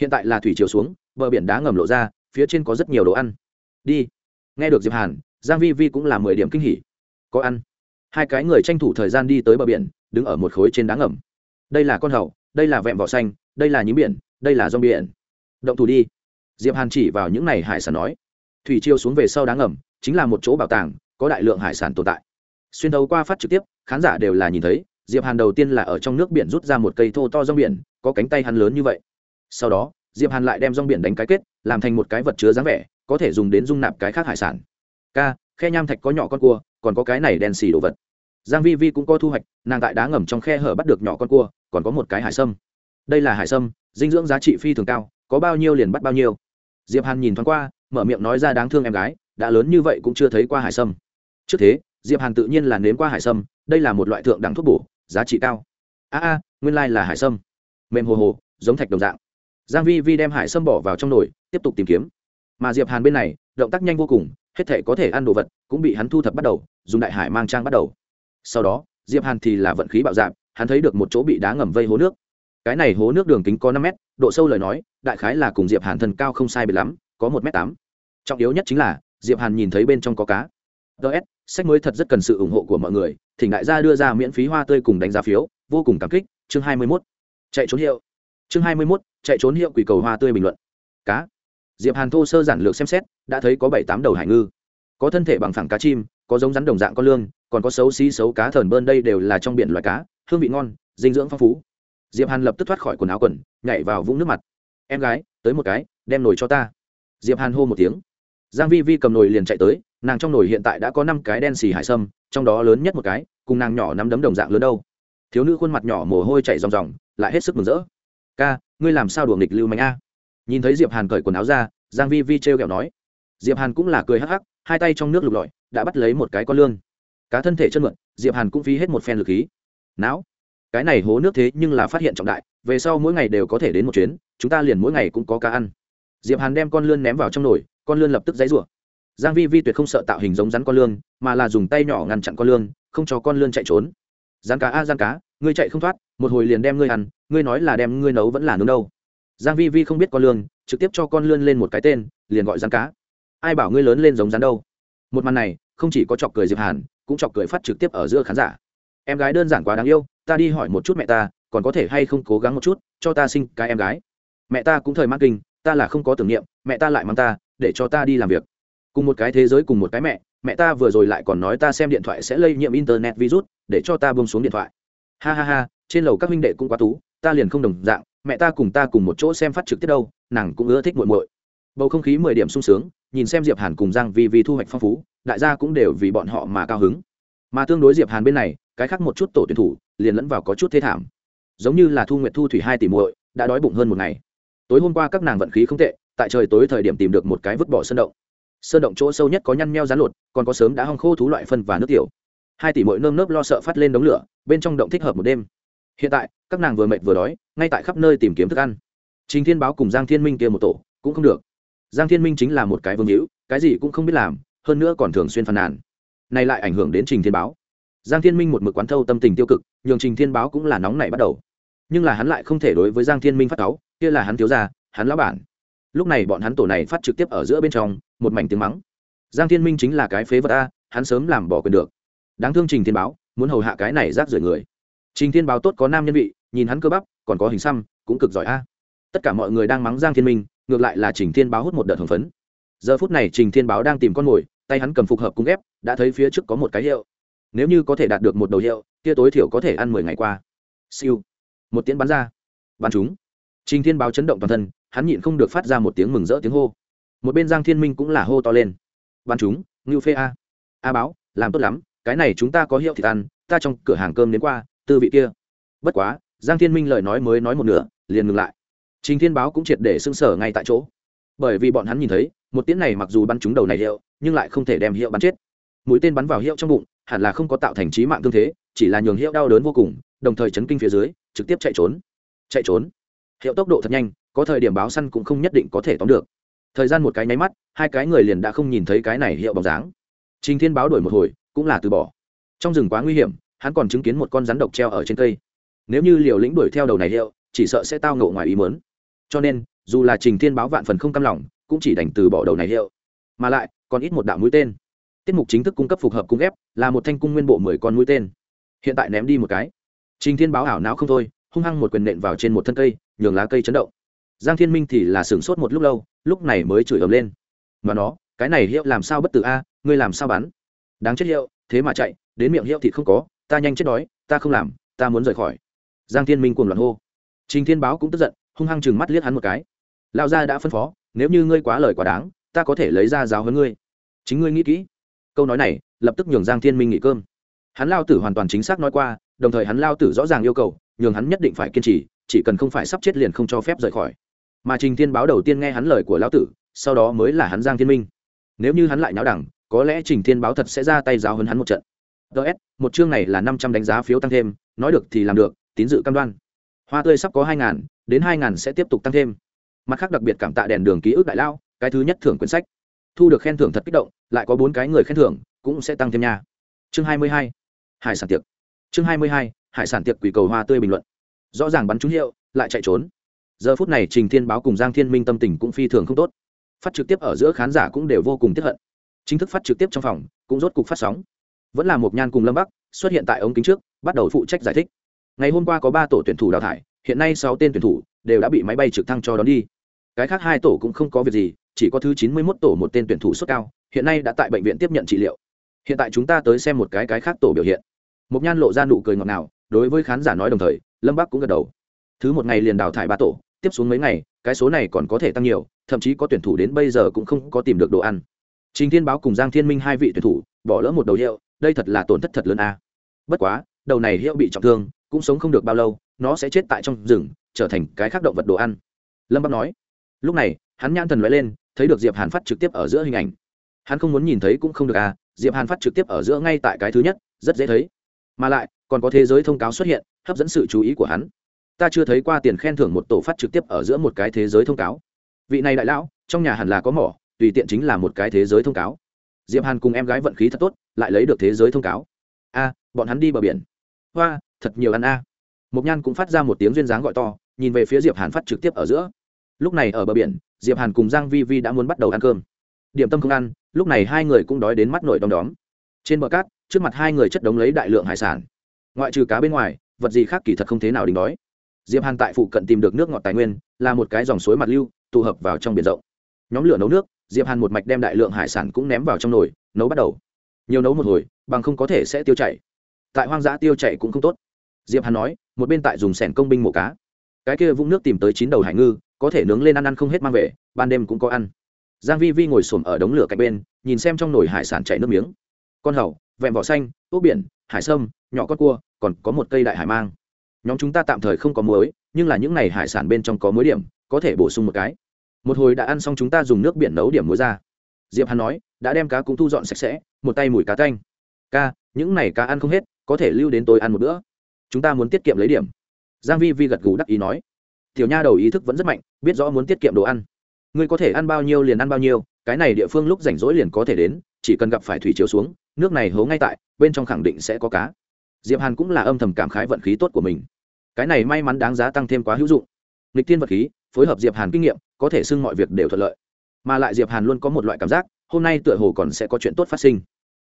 A: Hiện tại là thủy chiều xuống, bờ biển đá ngầm lộ ra, phía trên có rất nhiều đồ ăn. Đi. Nghe được diệp hàn, giang vi vi cũng là mười điểm kinh hỉ. Có ăn. Hai cái người tranh thủ thời gian đi tới bờ biển, đứng ở một khối trên đá ngầm. Đây là con hầu đây là vẹm vỏ xanh, đây là nhím biển đây là rong biển. Động thủ đi. Diệp hàn chỉ vào những này hải sản nói. Thủy chiêu xuống về sau đá ngầm, chính là một chỗ bảo tàng, có đại lượng hải sản tồn tại. Xuyên thấu qua phát trực tiếp, khán giả đều là nhìn thấy, diệp hàn đầu tiên là ở trong nước biển rút ra một cây thô to rong biển, có cánh tay hắn lớn như vậy. Sau đó, diệp hàn lại đem rong biển đánh cái kết, làm thành một cái vật chứa dáng vẻ, có thể dùng đến dung nạp cái khác hải sản. Ca, khe nham thạch có nhỏ con cua, còn có cái này đen xì đồ vật. Giang vi vi cũng có thu hoạch, nàng tại đá ngầm trong khe hở bắt được nhỏ con cua, còn có một cái hải sâm. Đây là hải sâm dinh dưỡng giá trị phi thường cao, có bao nhiêu liền bắt bao nhiêu. Diệp hàn nhìn thoáng qua, mở miệng nói ra đáng thương em gái, đã lớn như vậy cũng chưa thấy qua hải sâm. Trước thế, diệp hàn tự nhiên là nếm qua hải sâm, đây là một loại thượng đẳng thuốc bổ, giá trị cao. A a, nguyên lai là hải sâm. Mềm hồ hồ, giống thạch đồng dạng. Giang vi vi đem hải sâm bỏ vào trong nồi, tiếp tục tìm kiếm. Mà diệp hàn bên này, động tác nhanh vô cùng, hết thể có thể ăn đồ vật, cũng bị hắn thu thập bắt đầu, dùng đại hải mang trang bắt đầu. Sau đó, diệp hàn thì là vận khí bạo dạn, hắn thấy được một chỗ bị đá ngầm vây hố nước cái này hố nước đường kính có năm mét độ sâu lời nói đại khái là cùng diệp hàn thân cao không sai biệt lắm có một m tám. Trọng yếu nhất chính là diệp hàn nhìn thấy bên trong có cá. Ts sách mới thật rất cần sự ủng hộ của mọi người thỉnh đại gia đưa ra miễn phí hoa tươi cùng đánh giá phiếu vô cùng cảm kích chương hai mươi 21. chạy trốn hiệu. Chương hai mươi 21, chạy trốn hiệu quỷ cầu hoa tươi bình luận. Cá. Diệp hàn thô sơ giản lược xem xét đã thấy có bảy tám đầu hải ngư. Có thân thể bằng phẳng cá chim có giống rắn đồng dạng con lương còn có xấu xí xấu cá thờn bơn đây đều là trong biển loài cá hương vị ngon dinh dưỡng phong phú diệp hàn lập tức thoát khỏi quần áo quần, nhảy vào vũng nước mặt. Em gái, tới một cái, đem nồi cho ta. Diệp hàn hô một tiếng. Giang vi vi cầm nồi liền chạy tới, nàng trong nồi hiện tại đã có năm cái đen xì hải sâm, trong đó lớn nhất một cái, cùng nàng nhỏ nắm đấm đồng dạng lớn đâu. Thiếu nữ khuôn mặt nhỏ mồ hôi chảy ròng ròng, lại hết sức mừng rỡ. Ca, ngươi làm sao đùa nghịch lưu mạnh a? Nhìn thấy diệp hàn cởi quần áo ra, giang vi vi treo kẹo nói. Diệp hàn cũng là cười hắc hắc, hai tay trong nước lục lọi, đã bắt lấy một cái con lươn. Cá thân thể chân mượn, diệp hàn cũng phí hết một phen lực khí. Não cái này hố nước thế nhưng là phát hiện trọng đại, về sau mỗi ngày đều có thể đến một chuyến, chúng ta liền mỗi ngày cũng có cá ăn. Diệp hàn đem con lươn ném vào trong nồi, con lươn lập tức dãy rủa. Giang vi vi tuyệt không sợ tạo hình giống rắn con lươn, mà là dùng tay nhỏ ngăn chặn con lươn, không cho con lươn chạy trốn. Rắn cá a rắn cá, ngươi chạy không thoát, một hồi liền đem ngươi ăn, ngươi nói là đem ngươi nấu vẫn là nướng đâu. Giang vi vi không biết con lươn, trực tiếp cho con lươn lên một cái tên, liền gọi rắn cá. Ai bảo ngươi lớn lên giống rắn đâu? Một màn này, không chỉ có chọc cười diệp hàn, cũng chọc cười phát trực tiếp ở giữa khán giả. Em gái đơn giản quá đáng yêu ta đi hỏi một chút mẹ ta, còn có thể hay không cố gắng một chút, cho ta sinh cái em gái. Mẹ ta cũng thời mắc kinh, ta là không có tưởng niệm, mẹ ta lại mang ta, để cho ta đi làm việc. Cùng một cái thế giới cùng một cái mẹ mẹ ta vừa rồi lại còn nói ta xem điện thoại sẽ lây nhiễm internet virus, để cho ta bông xuống điện thoại. Ha ha ha, trên lầu các huynh đệ cũng quá tú, ta liền không đồng dạng, mẹ ta cùng ta cùng một chỗ xem phát trực tiếp đâu, nàng cũng ưa thích muội muội. Bầu không khí mười điểm sung sướng, nhìn xem diệp hàn cùng giang vi vi thu hoạch phong phú, đại gia cũng đều vì bọn họ mà cao hứng. Mà tương đối diệp hàn bên này, cái khác một chút tổ tuyển thủ liền lẫn vào có chút thế thảm. Giống như là thu nguyệt thu thủy hai tỷ muội đã đói bụng hơn một ngày. Tối hôm qua các nàng vận khí không tệ, tại trời tối thời điểm tìm được một cái vứt bỏ sơn động. Sơn động chỗ sâu nhất có nhăn meo rán lột, còn có sớm đã hong khô thú loại phân và nước tiểu. Hai tỷ muội nơm nớp lo sợ phát lên đống lửa, bên trong động thích hợp một đêm. Hiện tại, các nàng vừa mệt vừa đói, ngay tại khắp nơi tìm kiếm thức ăn. Trình thiên báo cùng giang thiên minh kia một tổ, cũng không được. Giang thiên minh chính là một cái vương hữu, cái gì cũng không biết làm, hơn nữa còn thường xuyên phàn nàn. Này lại ảnh hưởng đến trình thiên báo. Giang thiên minh một mực quán thâu tâm tình tiêu cực nhường trình thiên báo cũng là nóng nảy bắt đầu. Nhưng là hắn lại không thể đối với giang thiên minh phát cáu, kia là hắn thiếu gia, hắn lão bản. Lúc này bọn hắn tổ này phát trực tiếp ở giữa bên trong, một mảnh tiếng mắng. Giang thiên minh chính là cái phế vật a, hắn sớm làm bỏ quyền được. Đáng thương trình thiên báo, muốn hầu hạ cái này rác rưởi người. Trình thiên báo tốt có nam nhân vị, nhìn hắn cơ bắp, còn có hình xăm, cũng cực giỏi a. Tất cả mọi người đang mắng giang thiên minh, ngược lại là trình thiên báo hút một đợt hồng phấn. Giờ phút này trình thiên báo đang tìm con mồi, tay hắn cầm phục hợp cung ghép, đã thấy phía trước có một cái hiệu. Nếu như có thể đạt được một đầu hiệu kia tối thiểu có thể ăn mười ngày qua. Siêu. Một tiếng bắn ra. Bắn chúng. Trình thiên báo chấn động toàn thân, hắn nhịn không được phát ra một tiếng mừng rỡ tiếng hô. Một bên giang thiên minh cũng là hô to lên. Bắn chúng, ngưu phê a. A báo, làm tốt lắm, cái này chúng ta có hiệu thịt ăn, ta trong cửa hàng cơm đến qua, tư vị kia. Bất quá, giang thiên minh lời nói mới nói một nửa, liền ngừng lại. Trình thiên báo cũng triệt để xưng sở ngay tại chỗ. Bởi vì bọn hắn nhìn thấy, một tiếng này mặc dù bắn trúng đầu này hiệu, nhưng lại không thể đem hiệu bắn chết. Mũi tên bắn vào hiệu trong bụng, hẳn là không có tạo thành trí mạng thương thế chỉ là nhường hiệu đau đớn vô cùng, đồng thời chấn kinh phía dưới, trực tiếp chạy trốn. Chạy trốn. Hiệu tốc độ thật nhanh, có thời điểm báo săn cũng không nhất định có thể tóm được. Thời gian một cái nháy mắt, hai cái người liền đã không nhìn thấy cái này hiệu bóng dáng. Trình thiên báo đổi một hồi, cũng là từ bỏ. Trong rừng quá nguy hiểm, hắn còn chứng kiến một con rắn độc treo ở trên cây. Nếu như liều lĩnh đuổi theo đầu này hiệu, chỉ sợ sẽ tao ngộ ngoài ý mớn cho nên, dù là trình thiên báo vạn phần không cam lòng, cũng chỉ đành từ bỏ đầu này hiệu. Mà lại, còn ít một đạo mũi tên. Tiết mục chính thức cung cấp phục hợp cung ghép là một thanh cung nguyên bộ mười con mũi tên hiện tại ném đi một cái. Trình thiên báo ảo não không thôi, hung hăng một quyền nện vào trên một thân cây, nhường lá cây chấn động. Giang thiên minh thì là sửng sốt một lúc lâu, lúc này mới chửi ầm lên. Mà nó, cái này hiệu làm sao bất tử a, ngươi làm sao bắn? Đáng chết hiệu, thế mà chạy, đến miệng hiệu thì không có, ta nhanh chết đói, ta không làm, ta muốn rời khỏi. Giang thiên minh cuồng loạn hô. Trình thiên báo cũng tức giận, hung hăng chừng mắt liếc hắn một cái. Lão gia đã phân phó, nếu như ngươi quá lời quá đáng, ta có thể lấy ra giáo hơn ngươi. Chính ngươi nghĩ kỹ. Câu nói này, lập tức nhường giang thiên minh nghỉ cơm hắn lao tử hoàn toàn chính xác nói qua, đồng thời hắn lao tử rõ ràng yêu cầu, nhường hắn nhất định phải kiên trì, chỉ cần không phải sắp chết liền không cho phép rời khỏi. Mà trình thiên báo đầu tiên nghe hắn lời của lão tử, sau đó mới là hắn giang thiên minh. Nếu như hắn lại nháo đẳng, có lẽ trình thiên báo thật sẽ ra tay giáo hơn hắn một trận. Ts một chương này là năm trăm đánh giá phiếu tăng thêm, nói được thì làm được, tín dự cam đoan. Hoa tươi sắp có hai ngàn, đến hai ngàn sẽ tiếp tục tăng thêm. Mặt khác đặc biệt cảm tạ đèn đường ký ức đại lao, cái thứ nhất thưởng quyển sách. Thu được khen thưởng thật kích động, lại có bốn cái người khen thưởng, cũng sẽ tăng thêm nhà. chương hai mươi hai hải sản tiệc. Chương hai mươi hai, hải sản tiệc quỷ cầu hoa tươi bình luận. Rõ ràng bắn trúng hiệu, lại chạy trốn. Giờ phút này trình thiên báo cùng giang thiên minh tâm tình cũng phi thường không tốt. Phát trực tiếp ở giữa khán giả cũng đều vô cùng tiếp hận. Chính thức phát trực tiếp trong phòng, cũng rốt cục phát sóng. Vẫn là một nhan cùng lâm bắc, xuất hiện tại ống kính trước, bắt đầu phụ trách giải thích. Ngày hôm qua có ba tổ tuyển thủ đào thải, hiện nay sáu tên tuyển thủ đều đã bị máy bay trực thăng cho đón đi. Cái khác hai tổ cũng không có việc gì, chỉ có thứ chín mươi một tổ một tên tuyển thủ sốt cao, hiện nay đã tại bệnh viện tiếp nhận trị liệu hiện tại chúng ta tới xem một cái cái khác tổ biểu hiện. Mục nhan lộ ra nụ cười ngọt ngào, đối với khán giả nói đồng thời, lâm bắc cũng gật đầu. Thứ một ngày liền đào thải ba tổ, tiếp xuống mấy ngày, cái số này còn có thể tăng nhiều, thậm chí có tuyển thủ đến bây giờ cũng không có tìm được đồ ăn. Trình thiên báo cùng giang thiên minh hai vị tuyển thủ, bỏ lỡ một đầu hiệu, đây thật là tổn thất thật lớn a. Bất quá, đầu này hiệu bị trọng thương, cũng sống không được bao lâu, nó sẽ chết tại trong rừng, trở thành cái khác động vật đồ ăn. Lâm bắc nói. Lúc này, hắn nhãn thần nói lên, thấy được diệp hàn phát trực tiếp ở giữa hình ảnh hắn không muốn nhìn thấy cũng không được à diệp hàn phát trực tiếp ở giữa ngay tại cái thứ nhất, rất dễ thấy. Mà lại, còn có thế giới thông cáo xuất hiện, hấp dẫn sự chú ý của hắn. Ta chưa thấy qua tiền khen thưởng một tổ phát trực tiếp ở giữa một cái thế giới thông cáo. Vị này đại lão, trong nhà hẳn là có mỏ, tùy tiện chính là một cái thế giới thông cáo. Diệp hàn cùng em gái vận khí thật tốt, lại lấy được thế giới thông cáo. A, bọn hắn đi bờ biển. Hoa, thật nhiều ăn a. À. nhan cũng phát ra một tiếng duyên dáng gọi to, nhìn về phía diệp hàn phát trực tiếp ở giữa. Lúc này ở bờ biển, diệp hàn cùng giang vi vi đã muốn bắt đầu ăn cơm điểm tâm không ăn, lúc này hai người cũng đói đến mắt nổi đom đóm. Trên bờ cát, trước mặt hai người chất đống lấy đại lượng hải sản. Ngoại trừ cá bên ngoài, vật gì khác kỳ thật không thế nào đình đói. Diệp hàn tại phụ cận tìm được nước ngọt tài nguyên, là một cái dòng suối mặt lưu, tụ hợp vào trong biển rộng. Nhóm lửa nấu nước, diệp hàn một mạch đem đại lượng hải sản cũng ném vào trong nồi, nấu bắt đầu. Nhiều nấu một hồi, bằng không có thể sẽ tiêu chảy. Tại hoang dã tiêu chảy cũng không tốt. Diệp hàn nói, một bên tại dùng sẻn công binh mổ cá. Cái kia vũng nước tìm tới chín đầu hải ngư, có thể nướng lên ăn ăn không hết mang về, ban đêm cũng có ăn giang vi vi ngồi xổm ở đống lửa cạnh bên, nhìn xem trong nồi hải sản chảy nước miếng. Con hầu, vẹn vỏ xanh, ốc biển, hải sâm, nhỏ con cua, còn có một cây đại hải mang. Nhóm chúng ta tạm thời không có muối, nhưng là những này hải sản bên trong có muối điểm, có thể bổ sung một cái. Một hồi đã ăn xong chúng ta dùng nước biển nấu điểm muối ra. Diệp hắn nói, đã đem cá cũng thu dọn sạch sẽ, một tay mùi cá thanh. ca, những này cá ăn không hết, có thể lưu đến tôi ăn một bữa. Chúng ta muốn tiết kiệm lấy điểm. Giang vi vi gật gù đắc ý nói. Tiểu nha đầu ý thức vẫn rất mạnh, biết rõ muốn tiết kiệm đồ ăn ngươi có thể ăn bao nhiêu liền ăn bao nhiêu, cái này địa phương lúc rảnh rỗi liền có thể đến, chỉ cần gặp phải thủy chiếu xuống, nước này hố ngay tại, bên trong khẳng định sẽ có cá. Diệp hàn cũng là âm thầm cảm khái vận khí tốt của mình. Cái này may mắn đáng giá tăng thêm quá hữu dụng. Nghịch thiên vật khí, phối hợp diệp hàn kinh nghiệm, có thể xưng mọi việc đều thuận lợi. Mà lại diệp hàn luôn có một loại cảm giác, hôm nay tựa hồ còn sẽ có chuyện tốt phát sinh.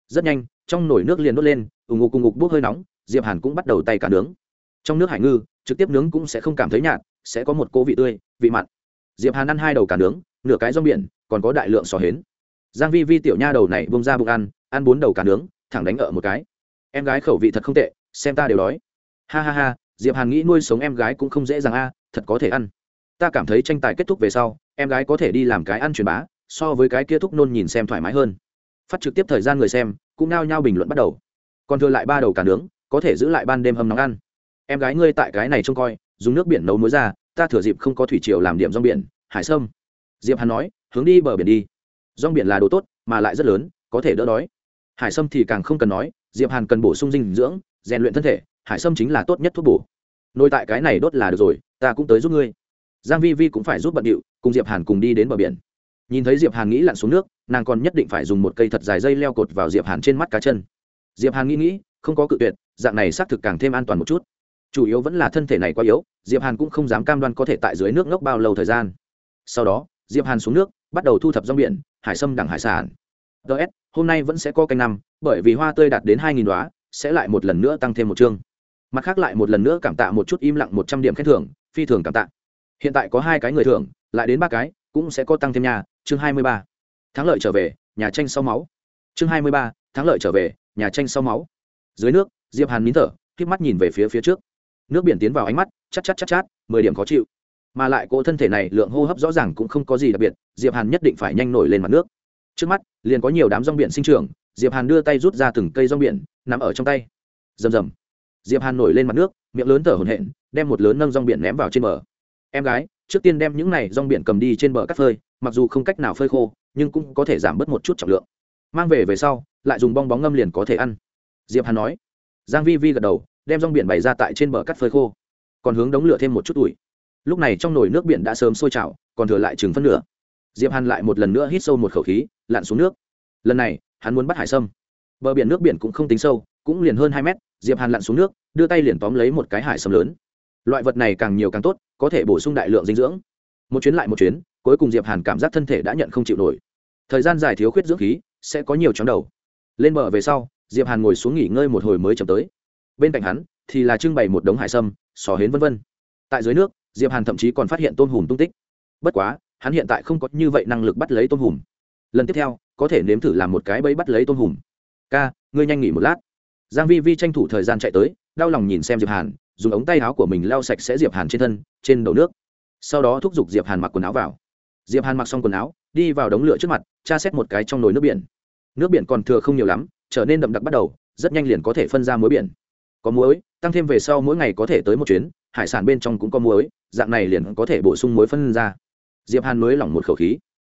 A: Rất nhanh, trong nồi nước liền đốt lên, ù ngục cùng ngục bốc hơi nóng, diệp hàn cũng bắt đầu tay cả nướng. Trong nước hải ngư, trực tiếp nướng cũng sẽ không cảm thấy nhạt, sẽ có một cô vị tươi, vị mặn diệp hàn ăn hai đầu cả nướng, nửa cái rong biển, còn có đại lượng sò hến. Giang vi vi tiểu nha đầu này bông ra bụng ăn ăn bốn đầu cả nướng, thẳng đánh ở một cái. Em gái khẩu vị thật không tệ, xem ta đều đói. Ha ha ha, diệp hàn nghĩ nuôi sống em gái cũng không dễ dàng a, thật có thể ăn. Ta cảm thấy tranh tài kết thúc về sau, em gái có thể đi làm cái ăn truyền bá, so với cái kia thúc nôn nhìn xem thoải mái hơn. Phát trực tiếp thời gian người xem, cũng nao nhao bình luận bắt đầu. Còn thừa lại ba đầu cả nướng, có thể giữ lại ban đêm hầm nóng ăn. Em gái ngươi tại cái này trông coi, dùng nước biển nấu muối ra ta thừa dịp không có thủy triều làm điểm rong biển, hải sâm. Diệp hàn nói, hướng đi bờ biển đi. Rong biển là đồ tốt, mà lại rất lớn, có thể đỡ đói. Hải sâm thì càng không cần nói, diệp hàn cần bổ sung dinh dưỡng, rèn luyện thân thể, hải sâm chính là tốt nhất thuốc bổ. Nội tại cái này đốt là được rồi, ta cũng tới giúp ngươi. Giang vi vi cũng phải giúp bận điệu, cùng diệp hàn cùng đi đến bờ biển. Nhìn thấy diệp hàn nghĩ lặn xuống nước, nàng còn nhất định phải dùng một cây thật dài dây leo cột vào diệp hàn trên mắt cá chân. Diệp hàn nghĩ nghĩ, không có cự tuyệt, dạng này xác thực càng thêm an toàn một chút chủ yếu vẫn là thân thể này quá yếu, diệp hàn cũng không dám cam đoan có thể tại dưới nước ngốc bao lâu thời gian. Sau đó, diệp hàn xuống nước, bắt đầu thu thập rong biển, hải sâm đẳng hải sản. Ts hôm nay vẫn sẽ có canh năm, bởi vì hoa tươi đạt đến hai nghìn đoá sẽ lại một lần nữa tăng thêm một chương. Mặt khác lại một lần nữa cảm tạ một chút im lặng một trăm điểm khen thưởng, phi thường cảm tạ. Hiện tại có hai cái người thưởng, lại đến ba cái, cũng sẽ có tăng thêm nhà, chương hai mươi ba. Thắng lợi trở về, nhà tranh sau máu. Chương hai mươi ba, thắng lợi trở về, nhà tranh sau máu. Dưới nước, diệp hàn nín thở k mắt nhìn về phía phía trước nước biển tiến vào ánh mắt chắc chắc chắc chát, mười điểm khó chịu. Mà lại cỗ thân thể này lượng hô hấp rõ ràng cũng không có gì đặc biệt, diệp hàn nhất định phải nhanh nổi lên mặt nước. Trước mắt, liền có nhiều đám rong biển sinh trưởng, diệp hàn đưa tay rút ra từng cây rong biển, nằm ở trong tay. Rầm rầm. Diệp hàn nổi lên mặt nước, miệng lớn thở hổn hển, đem một lớn nâng rong biển ném vào trên bờ. Em gái, trước tiên đem những này rong biển cầm đi trên bờ cắt phơi, mặc dù không cách nào phơi khô, nhưng cũng có thể giảm bớt một chút trọng lượng. Mang về về sau, lại dùng bong bóng ngâm liền có thể ăn. Diệp hàn nói. Giang vi vi gật đầu đem rong biển bày ra tại trên bờ cắt phơi khô. Còn hướng đống lửa thêm một chút ủi lúc này trong nồi nước biển đã sớm sôi trào, còn thừa lại chừng phân nửa. Diệp hàn lại một lần nữa hít sâu một khẩu khí, lặn xuống nước. Lần này, hắn muốn bắt hải sâm. Bờ biển nước biển cũng không tính sâu, cũng liền hơn hai mét, diệp hàn lặn xuống nước, đưa tay liền tóm lấy một cái hải sâm lớn. Loại vật này càng nhiều càng tốt, có thể bổ sung đại lượng dinh dưỡng. Một chuyến lại một chuyến, cuối cùng diệp hàn cảm giác thân thể đã nhận không chịu nổi. Thời gian dài thiếu khuyết dưỡng khí, sẽ có nhiều chóng đầu. Lên bờ về sau, diệp hàn ngồi xuống nghỉ ngơi một hồi mới chậm tới bên cạnh hắn thì là trưng bày một đống hải sâm, sò hến vân vân. Tại dưới nước, diệp hàn thậm chí còn phát hiện tôm hùm tung tích. Bất quá, hắn hiện tại không có như vậy năng lực bắt lấy tôm hùm. Lần tiếp theo, có thể nếm thử làm một cái bẫy bắt lấy tôm hùm. Ca, ngươi nhanh nghỉ một lát. Giang vi vi tranh thủ thời gian chạy tới, đau lòng nhìn xem diệp hàn, dùng ống tay áo của mình lau sạch sẽ diệp hàn trên thân, trên đầu nước. Sau đó thúc giục diệp hàn mặc quần áo vào. Diệp hàn mặc xong quần áo, đi vào đống lửa trước mặt, tra xét một cái trong nồi nước biển. Nước biển còn thừa không nhiều lắm, trở nên đậm đặc bắt đầu, rất nhanh liền có thể phân ra muối biển có muối, tăng thêm về sau mỗi ngày có thể tới một chuyến, hải sản bên trong cũng có muối, dạng này liền có thể bổ sung muối phân ra. Diệp hàn mới lỏng một khẩu khí.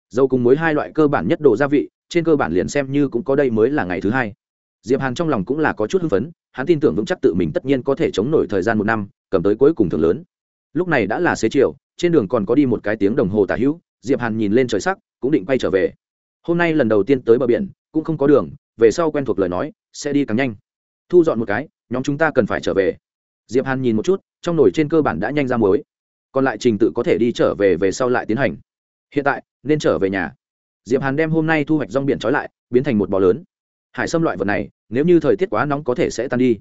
A: Dầu cùng muối hai loại cơ bản nhất đồ gia vị, trên cơ bản liền xem như cũng có đây mới là ngày thứ hai. Diệp hàn trong lòng cũng là có chút hưng phấn, hắn tin tưởng vững chắc tự mình tất nhiên có thể chống nổi thời gian một năm, cầm tới cuối cùng thường lớn. Lúc này đã là xế chiều, trên đường còn có đi một cái tiếng đồng hồ tả hữu, diệp hàn nhìn lên trời sắc, cũng định quay trở về. Hôm nay lần đầu tiên tới bờ biển, cũng không có đường, về sau quen thuộc lời nói, sẽ đi càng nhanh. Thu dọn một cái nhóm chúng ta cần phải trở về. Diệp hàn nhìn một chút, trong nồi trên cơ bản đã nhanh ra muối. Còn lại trình tự có thể đi trở về về sau lại tiến hành. Hiện tại, nên trở về nhà. Diệp hàn đem hôm nay thu hoạch rong biển trói lại, biến thành một bò lớn. Hải sâm loại vật này, nếu như thời tiết quá nóng có thể sẽ tan đi.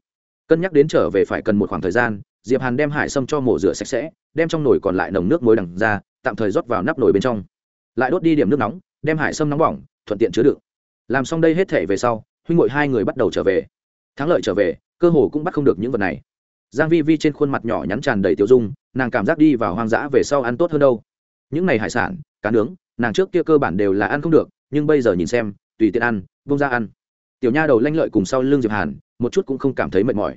A: Cân nhắc đến trở về phải cần một khoảng thời gian, diệp hàn đem hải sâm cho mổ rửa sạch sẽ, đem trong nồi còn lại nồng nước muối đằng ra, tạm thời rót vào nắp nồi bên trong. Lại đốt đi điểm nước nóng, đem hải sâm nóng bỏng, thuận tiện chứa đựng. Làm xong đây hết thể về sau, huynh ngội hai người bắt đầu trở về thắng lợi trở về, cơ hồ cũng bắt không được những vật này. Giang vi vi trên khuôn mặt nhỏ nhắn tràn đầy tiêu dung, nàng cảm giác đi vào hoang dã về sau ăn tốt hơn đâu. Những này hải sản, cá nướng, nàng trước kia cơ bản đều là ăn không được, nhưng bây giờ nhìn xem, tùy tiện ăn bông ra ăn. Tiểu nha đầu lanh lợi cùng sau lưng diệp hàn, một chút cũng không cảm thấy mệt mỏi.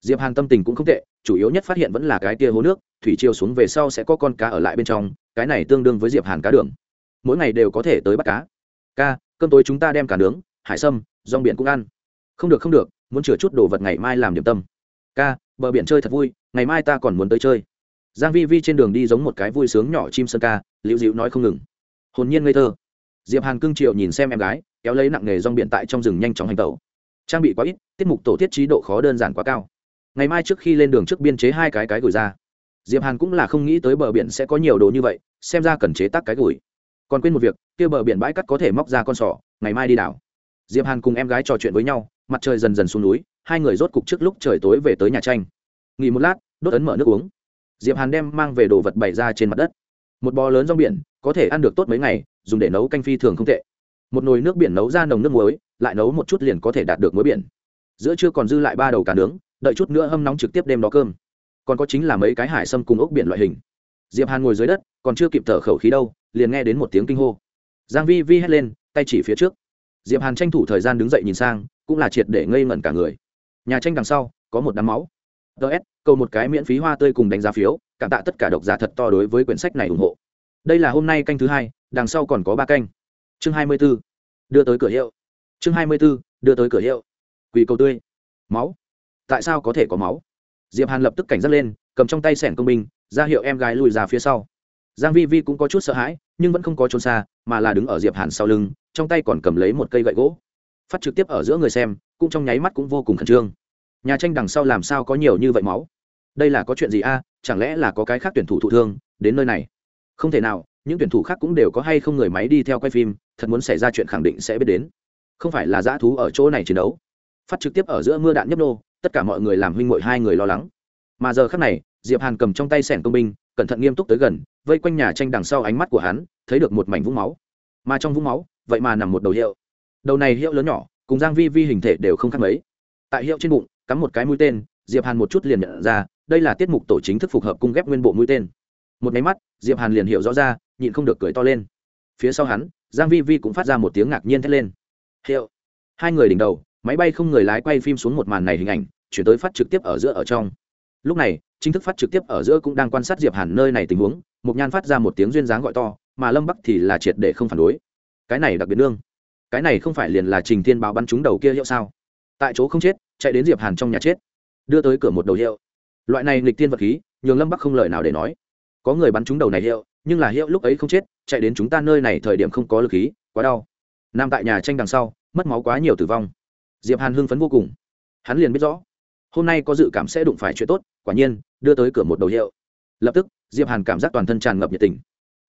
A: Diệp hàn tâm tình cũng không tệ, chủ yếu nhất phát hiện vẫn là cái tia hố nước, thủy chiều xuống về sau sẽ có con cá ở lại bên trong, cái này tương đương với diệp hàn cá đường. Mỗi ngày đều có thể tới bắt cá. Ca, cơm tối chúng ta đem cả nướng, hải sâm, rong biển cũng ăn. Không được không được muốn chừa chút đồ vật ngày mai làm điểm tâm. Ca bờ biển chơi thật vui ngày mai ta còn muốn tới chơi. Giang vi vi trên đường đi giống một cái vui sướng nhỏ chim sơn ca liễu dịu nói không ngừng. Hồn nhiên ngây thơ. Diệp hàn cưng triệu nhìn xem em gái kéo lấy nặng nghề rong biển tại trong rừng nhanh chóng hành tẩu. Trang bị quá ít tiết mục tổ tiết trí độ khó đơn giản quá cao. Ngày mai trước khi lên đường trước biên chế hai cái cái gửi ra. Diệp hàn cũng là không nghĩ tới bờ biển sẽ có nhiều đồ như vậy xem ra cần chế tác cái gửi. Còn quên một việc kia bờ biển bãi cắt có thể móc ra con sò, ngày mai đi đảo. Diệp hàn cùng em gái trò chuyện với nhau mặt trời dần dần xuống núi, hai người rốt cục trước lúc trời tối về tới nhà tranh. Nghỉ một lát, đốt ấn mở nước uống. Diệp hàn đem mang về đồ vật bày ra trên mặt đất. Một bò lớn rong biển, có thể ăn được tốt mấy ngày, dùng để nấu canh phi thường không tệ. Một nồi nước biển nấu ra nồng nước muối, lại nấu một chút liền có thể đạt được muối biển. Giữa trưa còn dư lại ba đầu cá nướng, đợi chút nữa hâm nóng trực tiếp đem đó cơm. Còn có chính là mấy cái hải sâm cùng ốc biển loại hình. Diệp hàn ngồi dưới đất, còn chưa kịp thở khẩu khí đâu, liền nghe đến một tiếng kinh hô. Giang vi vi hét lên, tay chỉ phía trước diệp hàn tranh thủ thời gian đứng dậy nhìn sang, cũng là triệt để ngây ngẩn cả người. Nhà tranh đằng sau, có một đám máu. Ts cầu một cái miễn phí hoa tươi cùng đánh giá phiếu, cảm tạ tất cả độc giả thật to đối với quyển sách này ủng hộ. Đây là hôm nay canh thứ hai, đằng sau còn có ba canh. Chương hai mươi 24. đưa tới cửa hiệu. Chương hai mươi 24. đưa tới cửa hiệu. Quỳ cầu tươi. Máu. Tại sao có thể có máu? Diệp hàn lập tức cảnh giác lên, cầm trong tay sẻn công binh, ra hiệu em gái lùi ra phía sau. Giang vi vi cũng có chút sợ hãi, nhưng vẫn không có trốn xa mà là đứng ở diệp hàn sau lưng, trong tay còn cầm lấy một cây gậy gỗ. Phát trực tiếp ở giữa người xem, cũng trong nháy mắt cũng vô cùng khẩn trương. Nhà tranh đằng sau làm sao có nhiều như vậy máu? Đây là có chuyện gì a? À, chẳng lẽ là có cái khác tuyển thủ thụ thương, đến nơi này? Không thể nào, những tuyển thủ khác cũng đều có hay không người máy đi theo quay phim, thật muốn xảy ra chuyện khẳng định sẽ biết đến. Không phải là dã thú ở chỗ này chiến đấu. Phát trực tiếp ở giữa mưa đạn nhấp nô, tất cả mọi người làm huynh mội hai người lo lắng. Mà giờ khác này, diệp hàn cầm trong tay sẻn công binh cẩn thận nghiêm túc tới gần, vây quanh nhà tranh đằng sau ánh mắt của hắn, thấy được một mảnh vũng máu. Mà trong vũng máu, vậy mà nằm một đầu hiệu. Đầu này hiệu lớn nhỏ, cùng giang vi vi hình thể đều không khác mấy. Tại hiệu trên bụng, cắm một cái mũi tên, diệp hàn một chút liền nhận ra, đây là tiết mục tổ chính thức phục hợp cung ghép nguyên bộ mũi tên. Một máy mắt, diệp hàn liền hiểu rõ ra, nhịn không được cười to lên. Phía sau hắn, giang vi vi cũng phát ra một tiếng ngạc nhiên thét lên. Hiệu. Hai người đỉnh đầu, máy bay không người lái quay phim xuống một màn này hình ảnh, chuyển tới phát trực tiếp ở giữa ở trong. Lúc này chính thức phát trực tiếp ở giữa cũng đang quan sát diệp hàn nơi này tình huống mục nhan phát ra một tiếng duyên dáng gọi to, mà lâm bắc thì là triệt để không phản đối. Cái này đặc biệt nương. Cái này không phải liền là trình thiên báo bắn trúng đầu kia hiệu sao? Tại chỗ không chết, chạy đến diệp hàn trong nhà chết. Đưa tới cửa một đầu hiệu. Loại này nghịch tiên vật khí, nhường lâm bắc không lời nào để nói. Có người bắn trúng đầu này hiệu, nhưng là hiệu lúc ấy không chết, chạy đến chúng ta nơi này thời điểm không có lực khí, quá đau. Nam tại nhà tranh đằng sau, mất máu quá nhiều tử vong. Diệp hàn hưng phấn vô cùng. Hắn liền biết rõ, hôm nay có dự cảm sẽ đụng phải chuyện tốt, quả nhiên đưa tới cửa một đầu hiệu. Lập tức, diệp hàn cảm giác toàn thân tràn ngập nhiệt tình.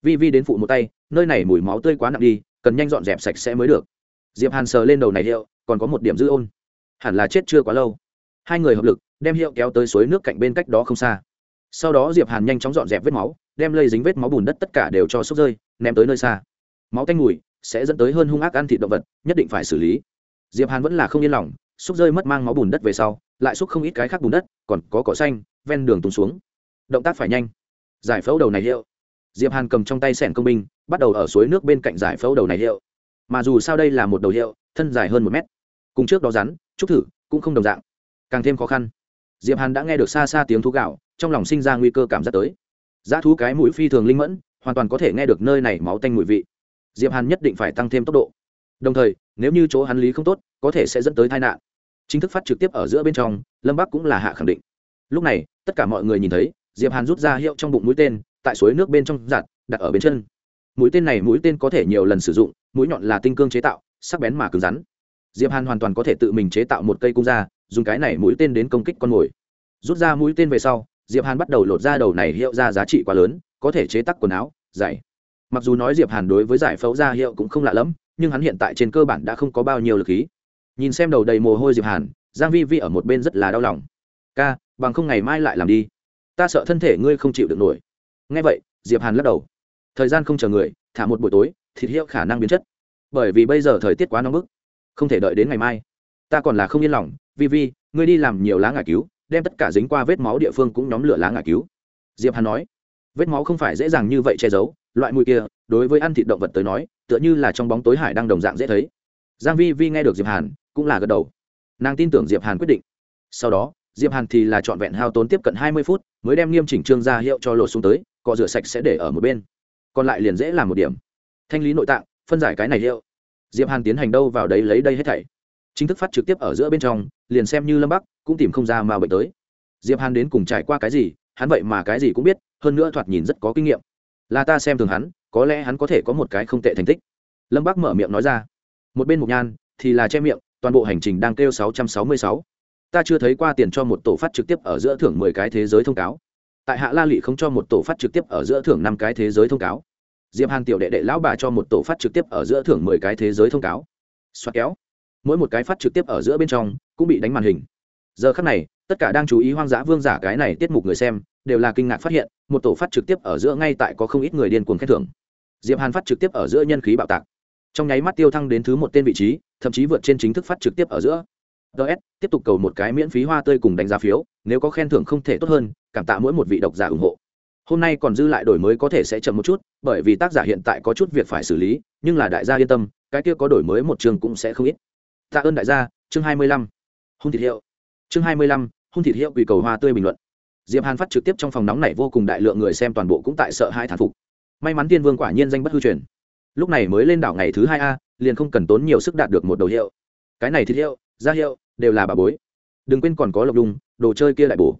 A: Vi vi đến phụ một tay, nơi này mùi máu tươi quá nặng đi, cần nhanh dọn dẹp sạch sẽ mới được. Diệp hàn sờ lên đầu này hiệu, còn có một điểm dư ôn. Hẳn là chết chưa quá lâu. Hai người hợp lực, đem hiệu kéo tới suối nước cạnh bên cách đó không xa. Sau đó diệp hàn nhanh chóng dọn dẹp vết máu, đem lây dính vết máu bùn đất tất cả đều cho xúc rơi, ném tới nơi xa. Máu tanh mùi sẽ dẫn tới hơn hung ác ăn thịt động vật, nhất định phải xử lý. Diệp hàn vẫn là không yên lòng, xúc rơi mất mang máu bùn đất về sau, lại xúc không ít cái khác bùn đất, còn có cỏ xanh ven đường tung xuống. Động tác phải nhanh. Giải phẫu đầu này hiệu. Diệp hàn cầm trong tay sẻn công binh, bắt đầu ở suối nước bên cạnh giải phẫu đầu này hiệu. Mà dù sao đây là một đầu hiệu, thân dài hơn một mét. Cùng trước đó rắn, trúc thử, cũng không đồng dạng. Càng thêm khó khăn. Diệp hàn đã nghe được xa xa tiếng thú gạo, trong lòng sinh ra nguy cơ cảm giác tới. Giá thú cái mũi phi thường linh mẫn, hoàn toàn có thể nghe được nơi này máu tanh mùi vị. Diệp hàn nhất định phải tăng thêm tốc độ. Đồng thời, nếu như chỗ hắn lý không tốt, có thể sẽ dẫn tới tai nạn. Chính thức phát trực tiếp ở giữa bên trong, lâm bắc cũng là hạ khẳng định lúc này, tất cả mọi người nhìn thấy, diệp hàn rút ra hiệu trong bụng mũi tên, tại suối nước bên trong giặt, đặt ở bên chân. Mũi tên này mũi tên có thể nhiều lần sử dụng, mũi nhọn là tinh cương chế tạo, sắc bén mà cứng rắn. Diệp hàn hoàn toàn có thể tự mình chế tạo một cây cung ra, dùng cái này mũi tên đến công kích con mồi. Rút ra mũi tên về sau, diệp hàn bắt đầu lột ra đầu này hiệu ra giá trị quá lớn, có thể chế tác quần áo, giày. Mặc dù nói diệp hàn đối với giải phẫu ra hiệu cũng không lạ lẫm, nhưng hắn hiện tại trên cơ bản đã không có bao nhiêu lực khí. Nhìn xem đầu đầy mồ hôi diệp hàn, giang vi vi ở một bên rất là đau lòng. Ca bằng không ngày mai lại làm đi. Ta sợ thân thể ngươi không chịu được nổi. Nghe vậy, diệp hàn lắc đầu. Thời gian không chờ người, thả một buổi tối, thịt hiệu khả năng biến chất. Bởi vì bây giờ thời tiết quá nóng bức, không thể đợi đến ngày mai. Ta còn là không yên lòng, vi vi, ngươi đi làm nhiều lá ngải cứu, đem tất cả dính qua vết máu địa phương cũng nhóm lửa lá ngải cứu. Diệp hàn nói. Vết máu không phải dễ dàng như vậy che giấu, loại mùi kia, đối với ăn thịt động vật tới nói, tựa như là trong bóng tối hải đang đồng dạng dễ thấy. Giang vi vi nghe được diệp hàn, cũng là gật đầu. Nàng tin tưởng diệp hàn quyết định. Sau đó diệp hàn thì là trọn vẹn hao tốn tiếp cận hai mươi phút, mới đem nghiêm chỉnh trương ra hiệu cho lột xuống tới, cọ rửa sạch sẽ để ở một bên. Còn lại liền dễ làm một điểm. Thanh lý nội tạng, phân giải cái này hiệu. Diệp hàn tiến hành đâu vào đấy lấy đây hết thảy. Chính thức phát trực tiếp ở giữa bên trong, liền xem như lâm bắc, cũng tìm không ra mà bệnh tới. Diệp hàn đến cùng trải qua cái gì, hắn vậy mà cái gì cũng biết, hơn nữa thoạt nhìn rất có kinh nghiệm. Là ta xem thường hắn, có lẽ hắn có thể có một cái không tệ thành tích. Lâm bắc mở miệng nói ra. Một bên mục nhan thì là che miệng, toàn bộ hành trình đang kêu 666 ta chưa thấy qua tiền cho một tổ phát trực tiếp ở giữa thưởng 10 cái thế giới thông cáo. Tại hạ la lị không cho một tổ phát trực tiếp ở giữa thưởng năm cái thế giới thông cáo. Diệp hàn tiểu đệ đệ lão bà cho một tổ phát trực tiếp ở giữa thưởng 10 cái thế giới thông cáo. Xoát kéo. Mỗi một cái phát trực tiếp ở giữa bên trong cũng bị đánh màn hình. Giờ khắc này, tất cả đang chú ý hoang dã vương giả cái này tiết mục người xem, đều là kinh ngạc phát hiện, một tổ phát trực tiếp ở giữa ngay tại có không ít người điên cuồng khen thưởng. Diệp hàn phát trực tiếp ở giữa nhân khí bạo tạc. Trong nháy mắt tiêu thăng đến thứ một tên vị trí, thậm chí vượt trên chính thức phát trực tiếp ở giữa ts tiếp tục cầu một cái miễn phí hoa tươi cùng đánh giá phiếu, nếu có khen thưởng không thể tốt hơn, cảm tạ mỗi một vị độc giả ủng hộ. Hôm nay còn dư lại đổi mới có thể sẽ chậm một chút, bởi vì tác giả hiện tại có chút việc phải xử lý, nhưng là đại gia yên tâm, cái kia có đổi mới một chương cũng sẽ không ít. Tạ ơn đại gia, chương hai mươi lăm. Hôn thịt hiệu. Chương hai mươi lăm hôn thịt hiệu quỳ cầu hoa tươi bình luận. Diệp hàn phát trực tiếp trong phòng nóng này vô cùng đại lượng người xem toàn bộ cũng tại sợ hai thản phục. May mắn tiên vương quả nhiên danh bất hư truyền. Lúc này mới lên đảo ngày thứ hai a, liền không cần tốn nhiều sức đạt được một đầu hiệu. Cái này thịt hiệu, ra hiệu đều là bà bối. Đừng quên còn có lộc đung đồ chơi kia lại bổ.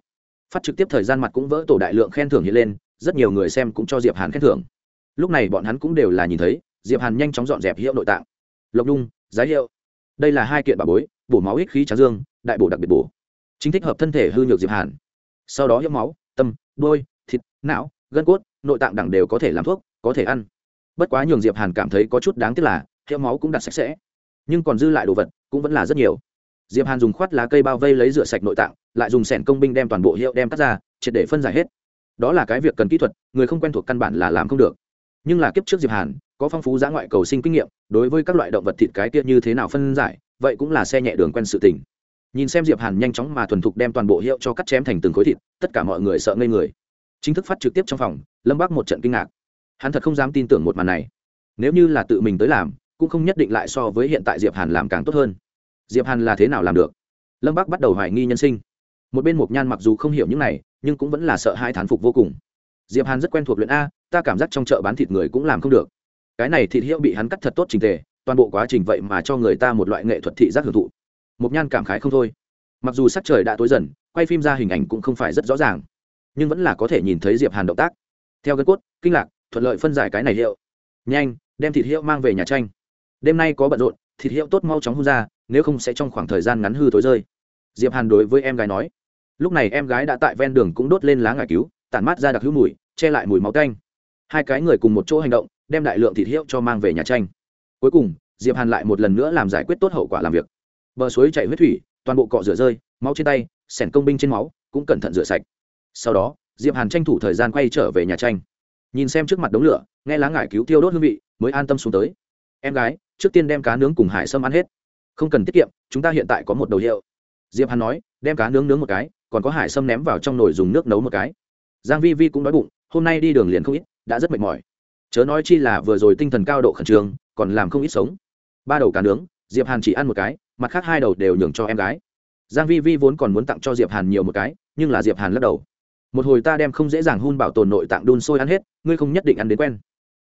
A: Phát trực tiếp thời gian mặt cũng vỡ tổ đại lượng khen thưởng hiện lên, rất nhiều người xem cũng cho diệp hàn khen thưởng. Lúc này bọn hắn cũng đều là nhìn thấy, diệp hàn nhanh chóng dọn dẹp hiệu nội tạng. Lộc đung giá hiệu. Đây là hai kiện bà bối, bổ máu ích khí tráng dương, đại bổ đặc biệt bổ. Chính thích hợp thân thể hư nhược diệp hàn. Sau đó hiệu máu, tâm đôi thịt, não, gân cốt, nội tạng đẳng đều có thể làm thuốc, có thể ăn. Bất quá nhường diệp hàn cảm thấy có chút đáng tiếc là, hiệu máu cũng đặt sạch sẽ. Nhưng còn dư lại đồ vật cũng vẫn là rất nhiều diệp hàn dùng khoát lá cây bao vây lấy rửa sạch nội tạng, lại dùng sẻn công binh đem toàn bộ hiệu đem cắt ra, triệt để phân giải hết. Đó là cái việc cần kỹ thuật, người không quen thuộc căn bản là làm không được. Nhưng là kiếp trước diệp hàn, có phong phú giã ngoại cầu sinh kinh nghiệm, đối với các loại động vật thịt cái kia như thế nào phân giải, vậy cũng là xe nhẹ đường quen sự tình. Nhìn xem diệp hàn nhanh chóng mà thuần thục đem toàn bộ hiệu cho cắt chém thành từng khối thịt, tất cả mọi người sợ ngây người. Chính thức phát trực tiếp trong phòng, lâm bác một trận kinh ngạc. Hắn thật không dám tin tưởng một màn này. Nếu như là tự mình tới làm, cũng không nhất định lại so với hiện tại diệp hàn làm càng tốt hơn diệp hàn là thế nào làm được? Lâm bắc bắt đầu hoài nghi nhân sinh. Một bên mộc nhan mặc dù không hiểu những này, nhưng cũng vẫn là sợ hai thán phục vô cùng. Diệp hàn rất quen thuộc luyện a, ta cảm giác trong chợ bán thịt người cũng làm không được. Cái này thịt hiệu bị hắn cắt thật tốt trình tề, toàn bộ quá trình vậy mà cho người ta một loại nghệ thuật thị giác hưởng thụ. Mộc nhan cảm khái không thôi. Mặc dù sắc trời đã tối dần, quay phim ra hình ảnh cũng không phải rất rõ ràng, nhưng vẫn là có thể nhìn thấy diệp hàn động tác. Theo gân cốt, kinh lạc, thuận lợi phân giải cái này hiệu. Nhanh, đem thịt hiệu mang về nhà tranh. Đêm nay có bận rộn, thịt hiệu tốt mau chóng hôn ra nếu không sẽ trong khoảng thời gian ngắn hư tối rơi. Diệp hàn đối với em gái nói, lúc này em gái đã tại ven đường cũng đốt lên lá ngải cứu, tản mát ra đặc hữu mùi, che lại mùi máu canh hai cái người cùng một chỗ hành động, đem đại lượng thịt hiệu cho mang về nhà tranh. Cuối cùng, diệp hàn lại một lần nữa làm giải quyết tốt hậu quả làm việc. Bờ suối chảy huyết thủy, toàn bộ cọ rửa rơi, máu trên tay, sẻn công binh trên máu, cũng cẩn thận rửa sạch. Sau đó, diệp hàn tranh thủ thời gian quay trở về nhà tranh. Nhìn xem trước mặt đống lửa, nghe lá ngải cứu tiêu đốt hương vị, mới an tâm xuống tới. Em gái, trước tiên đem cá nướng cùng hải sâm ăn hết không cần tiết kiệm, chúng ta hiện tại có một đầu hiệu. Diệp hàn nói, đem cá nướng nướng một cái, còn có hải sâm ném vào trong nồi dùng nước nấu một cái. Giang vi vi cũng đói bụng, hôm nay đi đường liền không ít, đã rất mệt mỏi. Chớ nói chi là vừa rồi tinh thần cao độ khẩn trương, còn làm không ít sống. Ba đầu cá nướng, diệp hàn chỉ ăn một cái, mặt khác hai đầu đều nhường cho em gái. Giang vi vi vốn còn muốn tặng cho diệp hàn nhiều một cái, nhưng là diệp hàn lắc đầu. Một hồi ta đem không dễ dàng hun bảo tồn nội tạng đun sôi ăn hết, ngươi không nhất định ăn đến quen.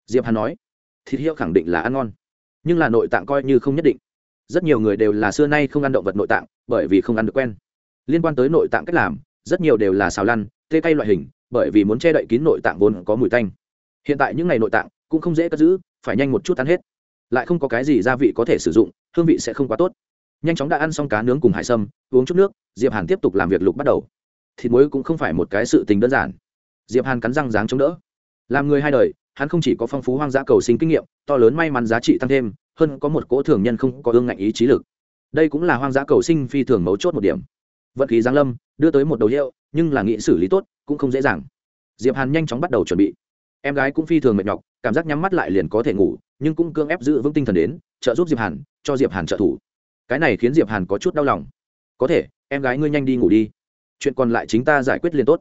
A: Diệp hàn nói, thịt hiệu khẳng định là ăn ngon, nhưng là nội tạng coi như không nhất định rất nhiều người đều là xưa nay không ăn động vật nội tạng, bởi vì không ăn được quen. Liên quan tới nội tạng cách làm, rất nhiều đều là xào lăn, tê cay loại hình, bởi vì muốn che đậy kín nội tạng vốn có mùi tanh. Hiện tại những ngày nội tạng cũng không dễ cất giữ, phải nhanh một chút ăn hết. Lại không có cái gì gia vị có thể sử dụng, hương vị sẽ không quá tốt. Nhanh chóng đã ăn xong cá nướng cùng hải sâm, uống chút nước, diệp hàn tiếp tục làm việc lục bắt đầu. Thịt muối cũng không phải một cái sự tình đơn giản. Diệp hàn cắn răng dáng chống đỡ. Làm người hai đời, hắn không chỉ có phong phú hoang dã cầu sinh kinh nghiệm, to lớn may mắn giá trị tăng thêm hơn có một cỗ thường nhân không có ương ngạnh ý trí lực. Đây cũng là hoang dã cầu sinh phi thường mấu chốt một điểm. Vận khí giáng lâm, đưa tới một đầu hiệu, nhưng là nghĩ xử lý tốt, cũng không dễ dàng. Diệp hàn nhanh chóng bắt đầu chuẩn bị. Em gái cũng phi thường mệt nhọc, cảm giác nhắm mắt lại liền có thể ngủ, nhưng cũng cương ép giữ vững tinh thần đến, trợ giúp diệp hàn, cho diệp hàn trợ thủ. Cái này khiến diệp hàn có chút đau lòng. Có thể, em gái ngươi nhanh đi ngủ đi. Chuyện còn lại chính ta giải quyết liền tốt.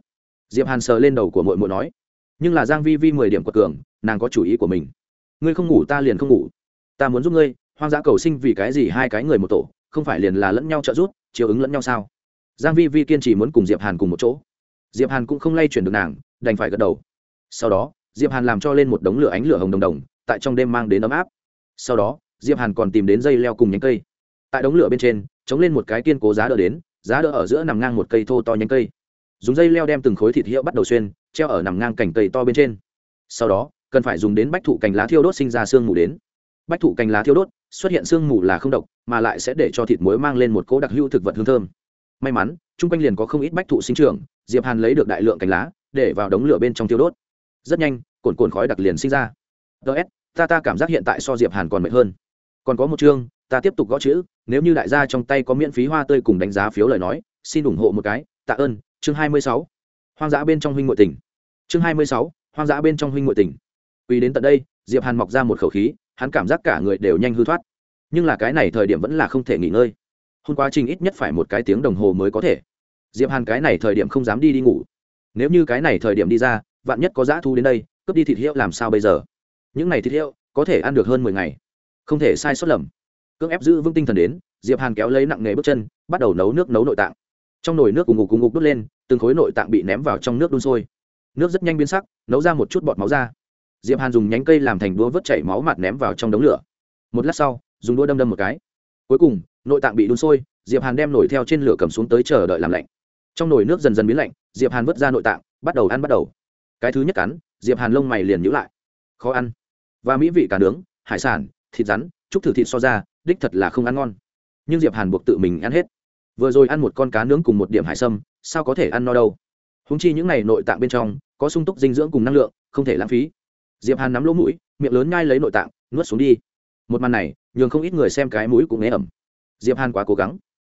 A: Diệp hàn sờ lên đầu của muội muội nói. Nhưng là giang vi vi mười điểm quật cường, nàng có chủ ý của mình. Ngươi không ngủ ta liền không ngủ ta muốn giúp ngươi, hoang dã cầu sinh vì cái gì hai cái người một tổ, không phải liền là lẫn nhau trợ giúp chiều ứng lẫn nhau sao? Giang vi vi kiên trì muốn cùng diệp hàn cùng một chỗ. Diệp hàn cũng không lay chuyển được nàng, đành phải gật đầu. Sau đó, diệp hàn làm cho lên một đống lửa ánh lửa hồng đồng đồng, tại trong đêm mang đến ấm áp. Sau đó, diệp hàn còn tìm đến dây leo cùng nhánh cây. Tại đống lửa bên trên, chống lên một cái kiên cố giá đỡ đến, giá đỡ ở giữa nằm ngang một cây thô to nhánh cây. Dùng dây leo đem từng khối thịt hiệu bắt đầu xuyên, treo ở nằm ngang cành cây to bên trên. Sau đó, cần phải dùng đến bách thụ cành lá thiêu đốt sinh ra xương mù đến bách thụ cành lá thiêu đốt, xuất hiện sương mù là không độc, mà lại sẽ để cho thịt muối mang lên một cỗ đặc hữu thực vật hương thơm. May mắn, chung quanh liền có không ít bách thụ sinh trưởng, diệp hàn lấy được đại lượng cành lá, để vào đống lửa bên trong thiêu đốt. Rất nhanh, cồn cồn khói đặc liền sinh ra. Ts ta ta cảm giác hiện tại so diệp hàn còn mệt hơn. Còn có một chương, ta tiếp tục gõ chữ, nếu như đại gia trong tay có miễn phí hoa tươi cùng đánh giá phiếu lời nói, xin ủng hộ một cái, tạ ơn, chương hai mươi sáu. Hoang dã bên trong huynh ngội tỉnh. Chương hai mươi sáu, hoang dã bên trong huynh ngội tỉnh. Quy đến tận đây, diệp hàn mọc ra một khẩu khí hắn cảm giác cả người đều nhanh hư thoát. Nhưng là cái này thời điểm vẫn là không thể nghỉ ngơi. Hôm quá trình ít nhất phải một cái tiếng đồng hồ mới có thể. Diệp hàn cái này thời điểm không dám đi đi ngủ. Nếu như cái này thời điểm đi ra, vạn nhất có dã thu đến đây, cướp đi thịt hiệu làm sao bây giờ? Những này thịt hiệu có thể ăn được hơn mười ngày. Không thể sai sót lầm. Cưỡng ép giữ vững tinh thần đến, diệp hàn kéo lấy nặng nghề bước chân, bắt đầu nấu nước nấu nội tạng. Trong nồi nước cùng ngục cùng ngục đốt lên, từng khối nội tạng bị ném vào trong nước đun sôi. Nước rất nhanh biến sắc, nấu ra một chút bọt máu ra diệp hàn dùng nhánh cây làm thành đũa vớt chảy máu mặt ném vào trong đống lửa. Một lát sau, dùng đũa đâm đâm một cái. Cuối cùng, nội tạng bị đun sôi, diệp hàn đem nổi theo trên lửa cầm xuống tới chờ đợi làm lạnh. Trong nồi nước dần dần biến lạnh, diệp hàn vớt ra nội tạng, bắt đầu ăn bắt đầu. Cái thứ nhất cắn, diệp hàn lông mày liền nhíu lại. Khó ăn. Và mỹ vị cả nướng, hải sản, thịt rắn chúc thử thịt so ra, đích thật là không ăn ngon. Nhưng diệp hàn buộc tự mình ăn hết. Vừa rồi ăn một con cá nướng cùng một điểm hải sâm, sao có thể ăn no đâu? Húng chi những này nội tạng bên trong có sung túc dinh dưỡng cùng năng lượng, không thể lãng phí diệp hàn nắm lỗ mũi, miệng lớn nhai lấy nội tạng, nuốt xuống đi. Một màn này, nhường không ít người xem cái mũi cũng nghe ẩm. Diệp hàn quá cố gắng.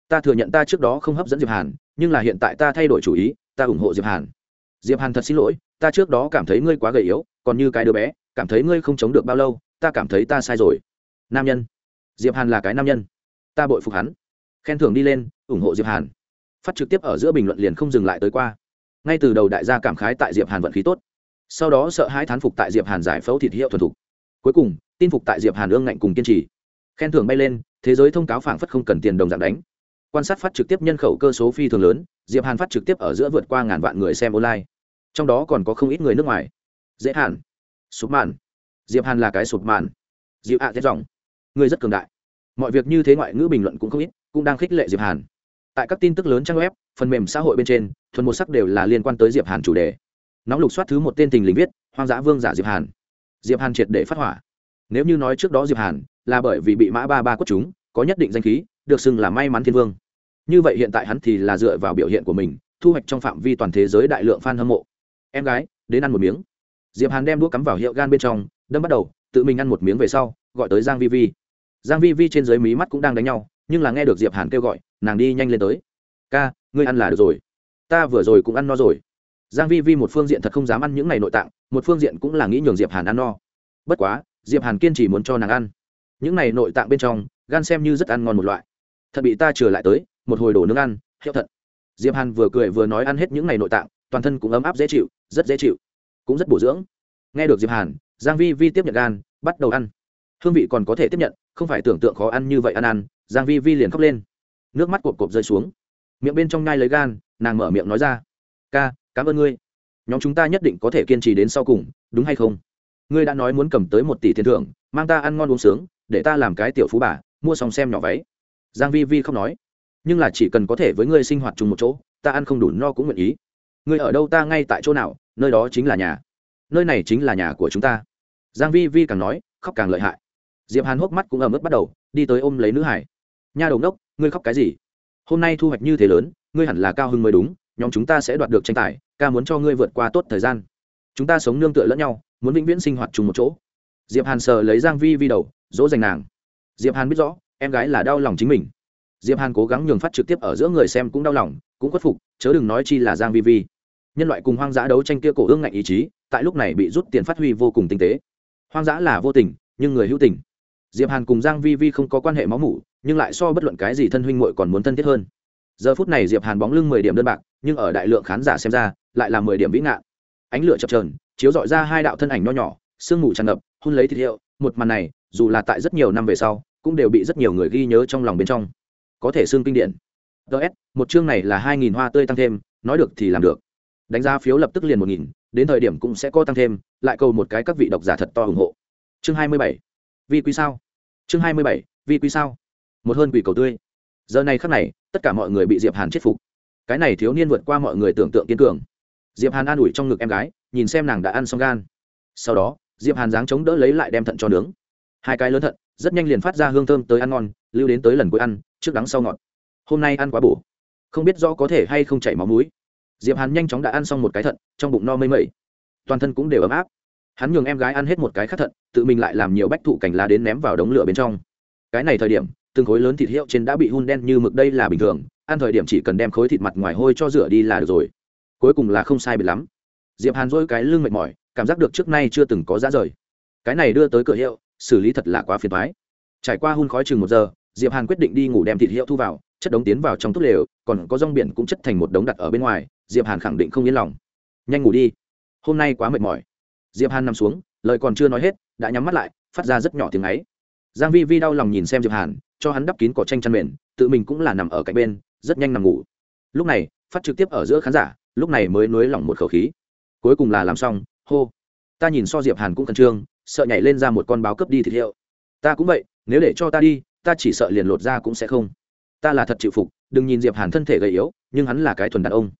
A: Ta thừa nhận ta trước đó không hấp dẫn diệp hàn, nhưng là hiện tại ta thay đổi chủ ý, ta ủng hộ diệp hàn. Diệp hàn thật xin lỗi, ta trước đó cảm thấy ngươi quá gầy yếu, còn như cái đứa bé, cảm thấy ngươi không chống được bao lâu, ta cảm thấy ta sai rồi. Nam nhân. Diệp hàn là cái nam nhân. Ta bội phục hắn. Khen thưởng đi lên, ủng hộ diệp hàn. Phát trực tiếp ở giữa bình luận liền không dừng lại tới qua. Ngay từ đầu đại gia cảm khái tại diệp hàn vận khí tốt sau đó sợ hai thán phục tại diệp hàn giải phẫu thịt hiệu thuần thục. Cuối cùng, tin phục tại diệp hàn ương ngạnh cùng kiên trì. Khen thưởng bay lên, thế giới thông cáo phảng phất không cần tiền đồng dạng đánh. Quan sát phát trực tiếp nhân khẩu cơ số phi thường lớn, diệp hàn phát trực tiếp ở giữa vượt qua ngàn vạn người xem online. Trong đó còn có không ít người nước ngoài. Dễ hàn. Sụp màn. Diệp hàn là cái sụp màn. Diệp ạ à dòng. Người rất cường đại. Mọi việc như thế ngoại ngữ bình luận cũng không ít, cũng đang khích lệ diệp hàn. Tại các tin tức lớn trang web, phần mềm xã hội bên trên, thuần một sắc đều là liên quan tới diệp hàn chủ đề nóng lục soát thứ một tên tình lính viết, hoang dã vương giả diệp hàn. Diệp hàn triệt để phát hỏa. Nếu như nói trước đó diệp hàn là bởi vì bị mã ba ba quất chúng, có nhất định danh khí, được xưng là may mắn thiên vương. Như vậy hiện tại hắn thì là dựa vào biểu hiện của mình, thu hoạch trong phạm vi toàn thế giới đại lượng fan hâm mộ. Em gái, đến ăn một miếng. Diệp hàn đem đũa cắm vào hiệu gan bên trong, đâm bắt đầu, tự mình ăn một miếng về sau, gọi tới giang vi vi. Giang vi vi trên dưới mí mắt cũng đang đánh nhau, nhưng là nghe được diệp hàn kêu gọi, nàng đi nhanh lên tới. Ca, ngươi ăn là được rồi. Ta vừa rồi cũng ăn no rồi giang vi vi một phương diện thật không dám ăn những ngày nội tạng, một phương diện cũng là nghĩ nhường diệp hàn ăn no. Bất quá, diệp hàn kiên chỉ muốn cho nàng ăn. Những này nội tạng bên trong, gan xem như rất ăn ngon một loại. Thật bị ta trở lại tới, một hồi đổ nướng ăn, hiệu thật. Diệp hàn vừa cười vừa nói ăn hết những ngày nội tạng, toàn thân cũng ấm áp dễ chịu, rất dễ chịu, cũng rất bổ dưỡng. Nghe được diệp hàn, giang vi vi tiếp nhận gan, bắt đầu ăn. Hương vị còn có thể tiếp nhận, không phải tưởng tượng khó ăn như vậy ăn ăn, giang vi vi liền khóc lên. Nước mắt cộp cộp rơi xuống. Miệng bên trong ngay lấy gan, nàng mở miệng nói ra. Ca cảm ơn ngươi. Nhóm chúng ta nhất định có thể kiên trì đến sau cùng, đúng hay không? Ngươi đã nói muốn cầm tới một tỷ tiền thưởng, mang ta ăn ngon uống sướng, để ta làm cái tiểu phú bà, mua xong xem nhỏ váy. Giang vi vi không nói. Nhưng là chỉ cần có thể với ngươi sinh hoạt chung một chỗ, ta ăn không đủ no cũng nguyện ý. Ngươi ở đâu ta ngay tại chỗ nào, nơi đó chính là nhà. Nơi này chính là nhà của chúng ta. Giang vi vi càng nói, khóc càng lợi hại. Diệp hàn hốc mắt cũng ẩm ướt bắt đầu, đi tới ôm lấy nữ hải. Nha đầu đốc ngươi khóc cái gì? Hôm nay thu hoạch như thế lớn, ngươi hẳn là cao hưng mới đúng nhóm chúng ta sẽ đoạt được tranh tài, ca muốn cho ngươi vượt qua tốt thời gian. Chúng ta sống nương tựa lẫn nhau, muốn vĩnh viễn sinh hoạt chung một chỗ. Diệp hàn sờ lấy giang vi vi đầu, dỗ dành nàng. Diệp hàn biết rõ, em gái là đau lòng chính mình. Diệp hàn cố gắng nhường phát trực tiếp ở giữa người xem cũng đau lòng, cũng khuất phục, chớ đừng nói chi là giang vi vi. Nhân loại cùng hoang dã đấu tranh kia cổ ương ngạnh ý chí, tại lúc này bị rút tiền phát huy vô cùng tinh tế. Hoang dã là vô tình, nhưng người hữu tình. Diệp hàn cùng giang vi vi không có quan hệ máu mủ, nhưng lại so bất luận cái gì thân huynh muội còn muốn thân thiết hơn. Giờ phút này diệp hàn bóng lưng mười điểm đơn bạc nhưng ở đại lượng khán giả xem ra, lại là mười điểm vĩ ngạn. Ánh lửa chập chờn, chiếu dọi ra hai đạo thân ảnh nho nhỏ, sương mù tràn ngập hôn lấy thịt hiệu, một màn này, dù là tại rất nhiều năm về sau, cũng đều bị rất nhiều người ghi nhớ trong lòng bên trong. Có thể xương kinh điển. Ts một chương này là hai nghìn hoa tươi tăng thêm, nói được thì làm được. Đánh giá phiếu lập tức liền một nghìn, đến thời điểm cũng sẽ có tăng thêm, lại cầu một cái các vị độc giả thật to ủng hộ. Chương hai mươi bảy. Vi quý sao? Chương hai mươi bảy, vi quý sao? Một hơn quỷ cầu tươi. Giờ này khắc này, tất cả mọi người bị diệp hàn chết phục cái này thiếu niên vượt qua mọi người tưởng tượng kiên cường. Diệp hàn an ủi trong ngực em gái, nhìn xem nàng đã ăn xong gan. Sau đó, diệp hàn dáng chống đỡ lấy lại đem thận cho nướng. Hai cái lớn thận, rất nhanh liền phát ra hương thơm tới ăn ngon, lưu đến tới lần cuối ăn, trước đắng sau ngọt. Hôm nay ăn quá bổ. Không biết rõ có thể hay không chảy máu mũi. Diệp hàn nhanh chóng đã ăn xong một cái thận, trong bụng no mây mây toàn thân cũng đều ấm áp. Hắn nhường em gái ăn hết một cái khác thận, tự mình lại làm nhiều bách thụ cành lá đến ném vào đống lửa bên trong. Cái này thời điểm, từng khối lớn thịt hiệu trên đã bị hun đen như mực đây là bình thường ăn thời điểm chỉ cần đem khối thịt mặt ngoài hôi cho rửa đi là được rồi. Cuối cùng là không sai biệt lắm. Diệp hàn dỗi cái lưng mệt mỏi, cảm giác được trước nay chưa từng có giá rời. Cái này đưa tới cửa hiệu, xử lý thật là quá phiền thoái trải qua hun khói chừng một giờ, diệp hàn quyết định đi ngủ đem thịt hiệu thu vào, chất đống tiến vào trong thuốc lều, còn có rong biển cũng chất thành một đống đặt ở bên ngoài, diệp hàn khẳng định không yên lòng. Nhanh ngủ đi. Hôm nay quá mệt mỏi. Diệp hàn nằm xuống, lời còn chưa nói hết, đã nhắm mắt lại, phát ra rất nhỏ tiếng ấy. Giang vi vi đau lòng nhìn xem diệp hàn, cho hắn đắp kín cỏ tranh chăn mền, tự mình cũng là nằm ở cạnh bên rất nhanh nằm ngủ. Lúc này, phát trực tiếp ở giữa khán giả, lúc này mới nuối lỏng một khẩu khí. Cuối cùng là làm xong, hô. Ta nhìn so diệp hàn cũng khẩn trương, sợ nhảy lên ra một con báo cấp đi thịt hiệu. Ta cũng vậy, nếu để cho ta đi, ta chỉ sợ liền lột ra cũng sẽ không. Ta là thật chịu phục, đừng nhìn diệp hàn thân thể gầy yếu, nhưng hắn là cái thuần đàn ông.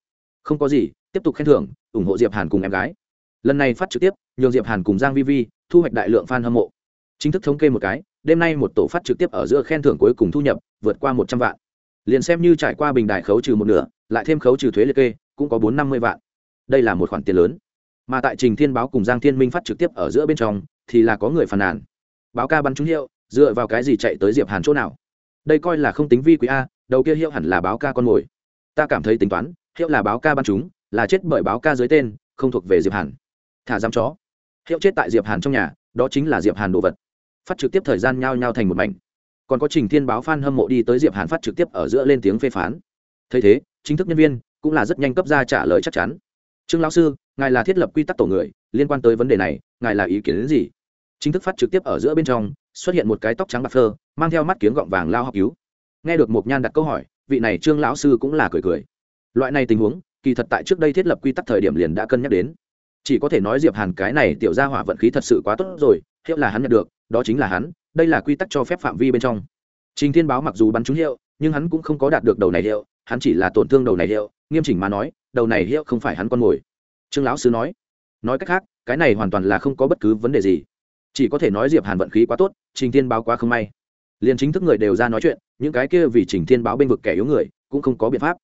A: Không có gì, tiếp tục khen thưởng, ủng hộ diệp hàn cùng em gái. Lần này phát trực tiếp, nhường diệp hàn cùng giang vi vi thu hoạch đại lượng fan hâm mộ. Chính thức thống kê một cái, đêm nay một tổ phát trực tiếp ở giữa khen thưởng cuối cùng thu nhập vượt qua một trăm vạn liền xem như trải qua bình đại khấu trừ một nửa lại thêm khấu trừ thuế liệt kê cũng có bốn năm mươi vạn. Đây là một khoản tiền lớn. Mà tại trình thiên báo cùng giang thiên minh phát trực tiếp ở giữa bên trong thì là có người phàn nàn. Báo ca bắn trúng hiệu dựa vào cái gì chạy tới diệp hàn chỗ nào? Đây coi là không tính vi quý a đầu kia hiệu hẳn là báo ca con mồi. Ta cảm thấy tính toán hiệu là báo ca bắn trúng, là chết bởi báo ca dưới tên không thuộc về diệp hàn. Thả giam chó. Hiệu chết tại diệp hàn trong nhà đó chính là diệp hàn đồ vật. Phát trực tiếp thời gian nhao nhao thành một mảnh còn có trình thiên báo f a n hâm mộ đi tới diệp hàn phát trực tiếp ở giữa lên tiếng phê phán. Thấy thế, chính thức nhân viên cũng là rất nhanh cấp ra trả lời chắc chắn. Trương lão sư, ngài là thiết lập quy tắc tổ người, liên quan tới vấn đề này, ngài là ý kiến đến gì? Chính thức phát trực tiếp ở giữa bên trong, xuất hiện một cái tóc trắng bạc phơ, mang theo mắt kiếng gọng vàng lao học cứu. Nghe được một nhan đặt câu hỏi, vị này trương lão sư cũng là cười cười. Loại này tình huống, kỳ thật tại trước đây thiết lập quy tắc thời điểm liền đã cân nhắc đến. Chỉ có thể nói diệp hàn cái này tiểu ra hỏa vận khí thật sự quá tốt rồi, hiệu là hắn nhận được, đó chính là hắn đây là quy tắc cho phép phạm vi bên trong. Trình thiên báo mặc dù bắn trúng hiệu, nhưng hắn cũng không có đạt được đầu này hiệu, hắn chỉ là tổn thương đầu này hiệu, nghiêm chỉnh mà nói, đầu này hiệu không phải hắn con mồi. Trương lão sư nói nói cách khác, cái này hoàn toàn là không có bất cứ vấn đề gì. Chỉ có thể nói diệp hàn vận khí quá tốt, trình thiên báo quá không may. Liền chính thức người đều ra nói chuyện, những cái kia vì trình thiên báo bên vực kẻ yếu người, cũng không có biện pháp.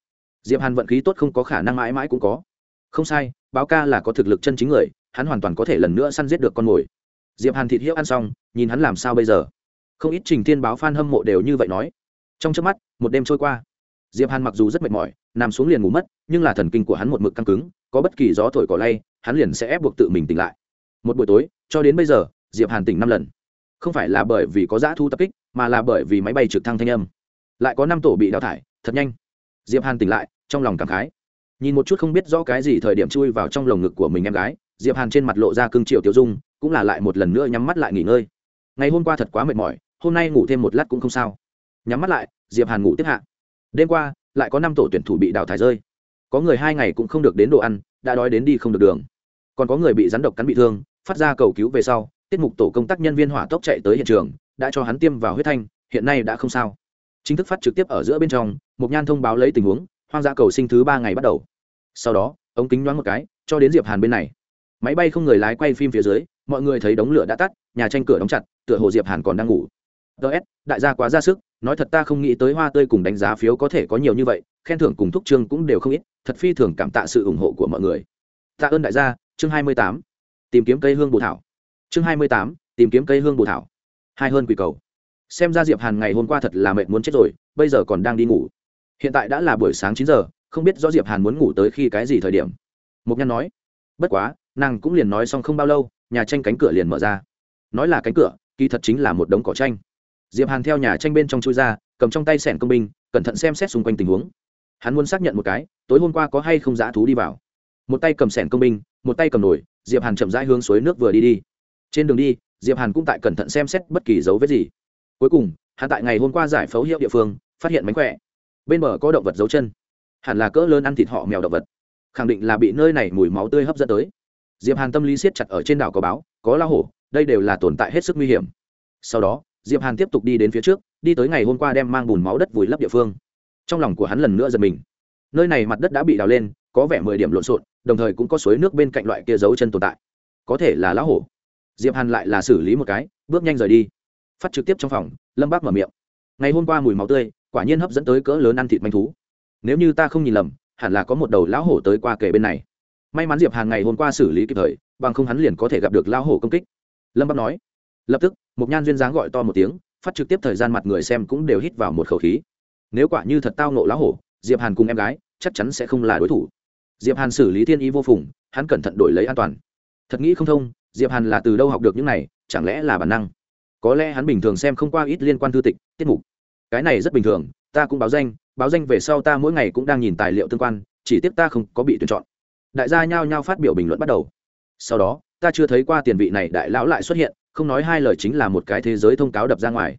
A: Diệp hàn vận khí tốt không có khả năng mãi mãi cũng có. Không sai, báo ca là có thực lực chân chính người, hắn hoàn toàn có thể lần nữa săn giết được con mồi diệp hàn thịt hiễu ăn xong, nhìn hắn làm sao bây giờ? Không ít trình thiên báo f a n hâm mộ đều như vậy nói. Trong trước mắt, một đêm trôi qua. Diệp hàn mặc dù rất mệt mỏi, nằm xuống liền ngủ mất, nhưng là thần kinh của hắn một mực căng cứng, có bất kỳ gió thổi cỏ lay, hắn liền sẽ ép buộc tự mình tỉnh lại. Một buổi tối, cho đến bây giờ, diệp hàn tỉnh năm lần. Không phải là bởi vì có giã thu tập kích, mà là bởi vì máy bay trực thăng thanh âm. Lại có năm tổ bị đào thải, thật nhanh. Diệp hàn tỉnh lại, trong lòng cảm khái nhìn một chút không biết rõ cái gì thời điểm chui vào trong lồng ngực của mình em gái, diệp hàn trên mặt lộ ra cương triệu tiêu dung, cũng là lại một lần nữa nhắm mắt lại nghỉ ngơi. Ngày hôm qua thật quá mệt mỏi, hôm nay ngủ thêm một lát cũng không sao. Nhắm mắt lại, diệp hàn ngủ tiếp hạ. Đêm qua, lại có năm tổ tuyển thủ bị đào thải rơi. Có người hai ngày cũng không được đến đồ ăn, đã đói đến đi không được đường. Còn có người bị rắn độc cắn bị thương, phát ra cầu cứu về sau, tiết mục tổ công tác nhân viên hỏa tốc chạy tới hiện trường, đã cho hắn tiêm vào huyết thanh, hiện nay đã không sao. Chính thức phát trực tiếp ở giữa bên trong một nhan thông báo lấy tình huống hoang dã cầu sinh thứ ba ngày bắt đầu. Sau đó, ống kính nhoáng một cái, cho đến diệp hàn bên này. Máy bay không người lái quay phim phía dưới, mọi người thấy đống lửa đã tắt, nhà tranh cửa đóng chặt, tựa hồ diệp hàn còn đang ngủ. Ts đại gia quá ra sức, nói thật ta không nghĩ tới hoa tươi cùng đánh giá phiếu có thể có nhiều như vậy, khen thưởng cùng thúc trương cũng đều không ít, thật phi thường cảm tạ sự ủng hộ của mọi người. Tạ ơn đại gia, chương hai mươi tám, tìm kiếm cây hương bồ thảo. Chương hai mươi tám, tìm kiếm cây hương bồ thảo. Hai hơn quỷ cầu. Xem ra diệp hàn ngày hôm qua thật là mệt muốn chết rồi, bây giờ còn đang đi ngủ hiện tại đã là buổi sáng chín giờ, không biết do diệp hàn muốn ngủ tới khi cái gì thời điểm. Mục nhân nói, bất quá, nàng cũng liền nói xong không bao lâu, nhà tranh cánh cửa liền mở ra. Nói là cánh cửa, kỳ thật chính là một đống cỏ tranh. Diệp hàn theo nhà tranh bên trong chui ra, cầm trong tay sẻn công binh, cẩn thận xem xét xung quanh tình huống. Hắn muốn xác nhận một cái, tối hôm qua có hay không dã thú đi vào. Một tay cầm sẻn công binh, một tay cầm nổi diệp hàn chậm rãi hướng suối nước vừa đi đi. Trên đường đi, diệp hàn cũng tại cẩn thận xem xét bất kỳ dấu vết gì. Cuối cùng, hắn tại ngày hôm qua giải phẫu hiệu địa phương, phát hiện mánh khỏe bên bờ có động vật dấu chân. Hẳn là cỡ lớn ăn thịt họ mèo động vật. Khẳng định là bị nơi này mùi máu tươi hấp dẫn tới. Diệp hàn tâm lý siết chặt ở trên đảo có báo, có la hổ, đây đều là tồn tại hết sức nguy hiểm. Sau đó, diệp hàn tiếp tục đi đến phía trước, đi tới ngày hôm qua đem mang bùn máu đất vùi lấp địa phương. Trong lòng của hắn lần nữa giật mình. Nơi này mặt đất đã bị đào lên, có vẻ mười điểm lộn xộn, đồng thời cũng có suối nước bên cạnh loại kia dấu chân tồn tại. Có thể là lão hổ. Diệp hàn lại là xử lý một cái, bước nhanh rời đi. Phát trực tiếp trong phòng, lâm bác mở miệng. Ngày hôm qua mùi máu tươi quả nhiên hấp dẫn tới cỡ lớn ăn thịt manh thú. Nếu như ta không nhìn lầm, hẳn là có một đầu lão hổ tới qua kề bên này. May mắn diệp hàn ngày hôm qua xử lý kịp thời, bằng không hắn liền có thể gặp được lão hổ công kích. Lâm bắc nói. Lập tức, một nhan duyên dáng gọi to một tiếng, phát trực tiếp thời gian mặt người xem cũng đều hít vào một khẩu khí. Nếu quả như thật tao nộ lão hổ, diệp hàn cùng em gái chắc chắn sẽ không là đối thủ. Diệp hàn xử lý thiên ý vô phùng, hắn cẩn thận đổi lấy an toàn. Thật nghĩ không thông, diệp hàn là từ đâu học được những này, chẳng lẽ là bản năng? Có lẽ hắn bình thường xem không qua ít liên quan thư tịch, tiết mục cái này rất bình thường, ta cũng báo danh báo danh về sau ta mỗi ngày cũng đang nhìn tài liệu tương quan, chỉ tiếc ta không có bị tuyển chọn. Đại gia nhao nhao phát biểu bình luận bắt đầu. Sau đó, ta chưa thấy qua tiền vị này đại lão lại xuất hiện, không nói hai lời chính là một cái thế giới thông cáo đập ra ngoài.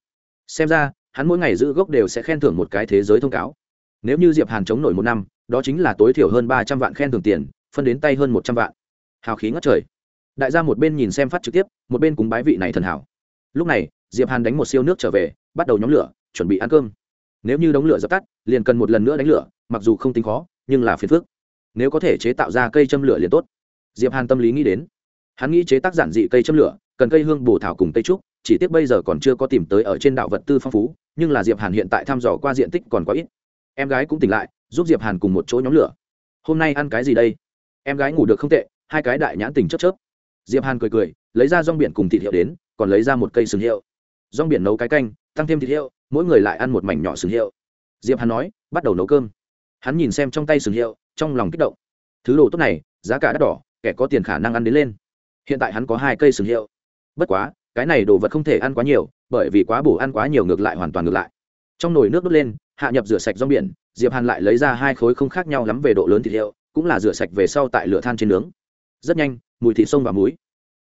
A: Xem ra, hắn mỗi ngày giữ gốc đều sẽ khen thưởng một cái thế giới thông cáo. Nếu như diệp hàn chống nổi một năm, đó chính là tối thiểu hơn ba trăm vạn khen thưởng tiền, phân đến tay hơn một trăm vạn. Hào khí ngất trời. Đại gia một bên nhìn xem phát trực tiếp, một bên cúng bái vị này thần hảo. Lúc này, diệp hàn đánh một siêu nước trở về, bắt đầu nhóm lửa chuẩn bị ăn cơm. Nếu như đống lửa dập tắt, liền cần một lần nữa đánh lửa, mặc dù không tính khó, nhưng là phiền phức. Nếu có thể chế tạo ra cây châm lửa liền tốt. Diệp hàn tâm lý nghĩ đến. Hắn nghĩ chế tác giản dị cây châm lửa, cần cây hương bổ thảo cùng cây trúc, chỉ tiếc bây giờ còn chưa có tìm tới ở trên đảo vật tư phong phú, nhưng là diệp hàn hiện tại thăm dò qua diện tích còn quá ít. Em gái cũng tỉnh lại, giúp diệp hàn cùng một chỗ nhóm lửa. Hôm nay ăn cái gì đây? Em gái ngủ được không tệ, hai cái đại nhãn tình chớp chớp. Diệp hàn cười cười, lấy ra rong biển cùng thịt hiệu đến, còn lấy ra một cây sừng hiệu. Rong biển nấu cái canh, tăng thêm thịt hiệu mỗi người lại ăn một mảnh nhỏ sừng hiệu. Diệp hàn nói, bắt đầu nấu cơm. Hắn nhìn xem trong tay sừng hiệu, trong lòng kích động. Thứ đồ tốt này, giá cả đắt đỏ, kẻ có tiền khả năng ăn đến lên. Hiện tại hắn có hai cây sừng hiệu. Bất quá, cái này đồ vật không thể ăn quá nhiều, bởi vì quá bổ ăn quá nhiều ngược lại hoàn toàn ngược lại. Trong nồi nước đốt lên, hạ nhập rửa sạch rong biển, diệp hàn lại lấy ra hai khối không khác nhau lắm về độ lớn thịt hiệu, cũng là rửa sạch về sau tại lửa than trên nướng. Rất nhanh, mùi thịt sông và muối.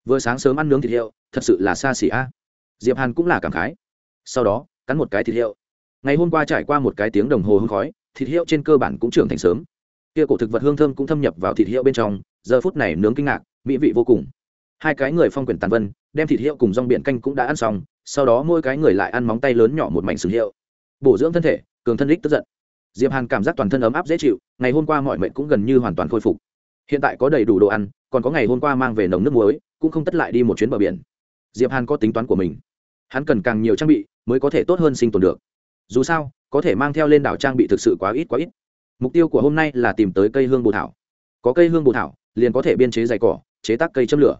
A: Vừa sáng sớm ăn nướng thịt hiệu, thật sự là xa xỉ a. Diệp hàn cũng là cảm khái. Sau đó cắn một cái thịt hiệu. Ngày hôm qua trải qua một cái tiếng đồng hồ hương khói, thịt hiệu trên cơ bản cũng trưởng thành sớm. Kia cổ thực vật hương thơm cũng thâm nhập vào thịt hiệu bên trong, giờ phút này nướng kinh ngạc, mỹ vị vô cùng. Hai cái người phong quyển tàn vân, đem thịt hiệu cùng rong biển canh cũng đã ăn xong, sau đó mỗi cái người lại ăn móng tay lớn nhỏ một mảnh sừng hiệu. Bổ dưỡng thân thể, cường thân đích tức giận. Diệp hàn cảm giác toàn thân ấm áp dễ chịu, ngày hôm qua mọi mệnh cũng gần như hoàn toàn khôi phục. Hiện tại có đầy đủ đồ ăn, còn có ngày hôm qua mang về nồng nước muối, cũng không tất lại đi một chuyến bờ biển. Diệp hàn có tính toán của mình hắn cần càng nhiều trang bị mới có thể tốt hơn sinh tồn được. Dù sao, có thể mang theo lên đảo trang bị thực sự quá ít quá ít. Mục tiêu của hôm nay là tìm tới cây hương bồ thảo. Có cây hương bồ thảo, liền có thể biên chế dày cỏ, chế tác cây châm lửa.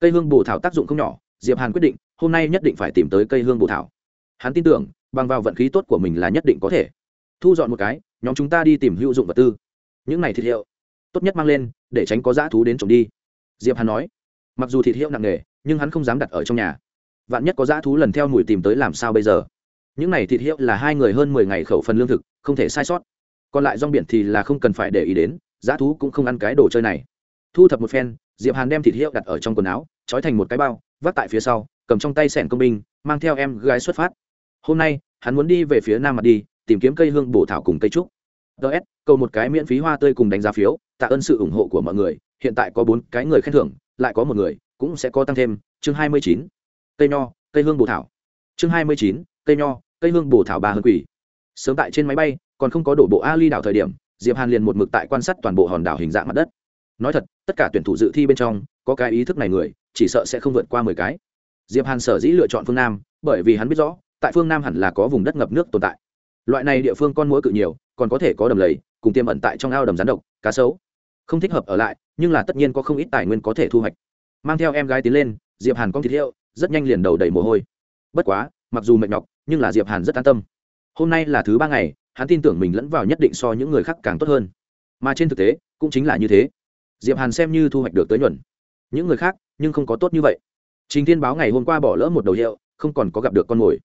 A: Cây hương bồ thảo tác dụng không nhỏ, diệp hàn quyết định, hôm nay nhất định phải tìm tới cây hương bồ thảo. Hắn tin tưởng, bằng vào vận khí tốt của mình là nhất định có thể. Thu dọn một cái, nhóm chúng ta đi tìm hữu dụng vật tư. Những này thịt hiệu, tốt nhất mang lên, để tránh có dã thú đến trồng đi. Diệp hàn nói. Mặc dù thịt hiệu nặng nề, nhưng hắn không dám đặt ở trong nhà vạn nhất có dã thú lần theo mùi tìm tới làm sao bây giờ? Những này thịt hiệu là hai người hơn mười ngày khẩu phần lương thực, không thể sai sót. Còn lại rong biển thì là không cần phải để ý đến, dã thú cũng không ăn cái đồ chơi này. Thu thập một phen, diệp hàn đem thịt hiệu đặt ở trong quần áo, trói thành một cái bao, vác tại phía sau, cầm trong tay sẻn công binh, mang theo em gái xuất phát. Hôm nay, hắn muốn đi về phía nam mặt đi, tìm kiếm cây hương bổ thảo cùng cây trúc. Ts cầu một cái miễn phí hoa tươi cùng đánh giá phiếu, tạ ơn sự ủng hộ của mọi người, hiện tại có bốn cái người khen thưởng, lại có một người, cũng sẽ có tăng thêm, chương hai mươi chín cây nho, cây hương bồ thảo. Chương hai mươi chín, cây nho, cây hương bồ thảo ba hơn quỷ. Sớm tại trên máy bay, còn không có đổ bộ ali đảo thời điểm, diệp hàn liền một mực tại quan sát toàn bộ hòn đảo hình dạng mặt đất. Nói thật, tất cả tuyển thủ dự thi bên trong, có cái ý thức này người, chỉ sợ sẽ không vượt qua mười cái. Diệp hàn sở dĩ lựa chọn phương nam, bởi vì hắn biết rõ, tại phương nam hẳn là có vùng đất ngập nước tồn tại. Loại này địa phương con mũi cự nhiều, còn có thể có đầm lầy, cùng tiềm ẩn tại trong ao đầm rán độc, cá sấu. Không thích hợp ở lại, nhưng là tất nhiên có không ít tài nguyên có thể thu hoạch. Mang theo em gái tiến lên, diệp hàn con thịt hiệu rất nhanh liền đầu đầy mồ hôi. Bất quá, mặc dù mệt nhọc, nhưng là diệp hàn rất an tâm. Hôm nay là thứ ba ngày, hắn tin tưởng mình lẫn vào nhất định so những người khác càng tốt hơn. Mà trên thực tế, cũng chính là như thế. Diệp hàn xem như thu hoạch được tới nhuận. Những người khác, nhưng không có tốt như vậy. Trình thiên báo ngày hôm qua bỏ lỡ một đầu hiệu, không còn có gặp được con mồi.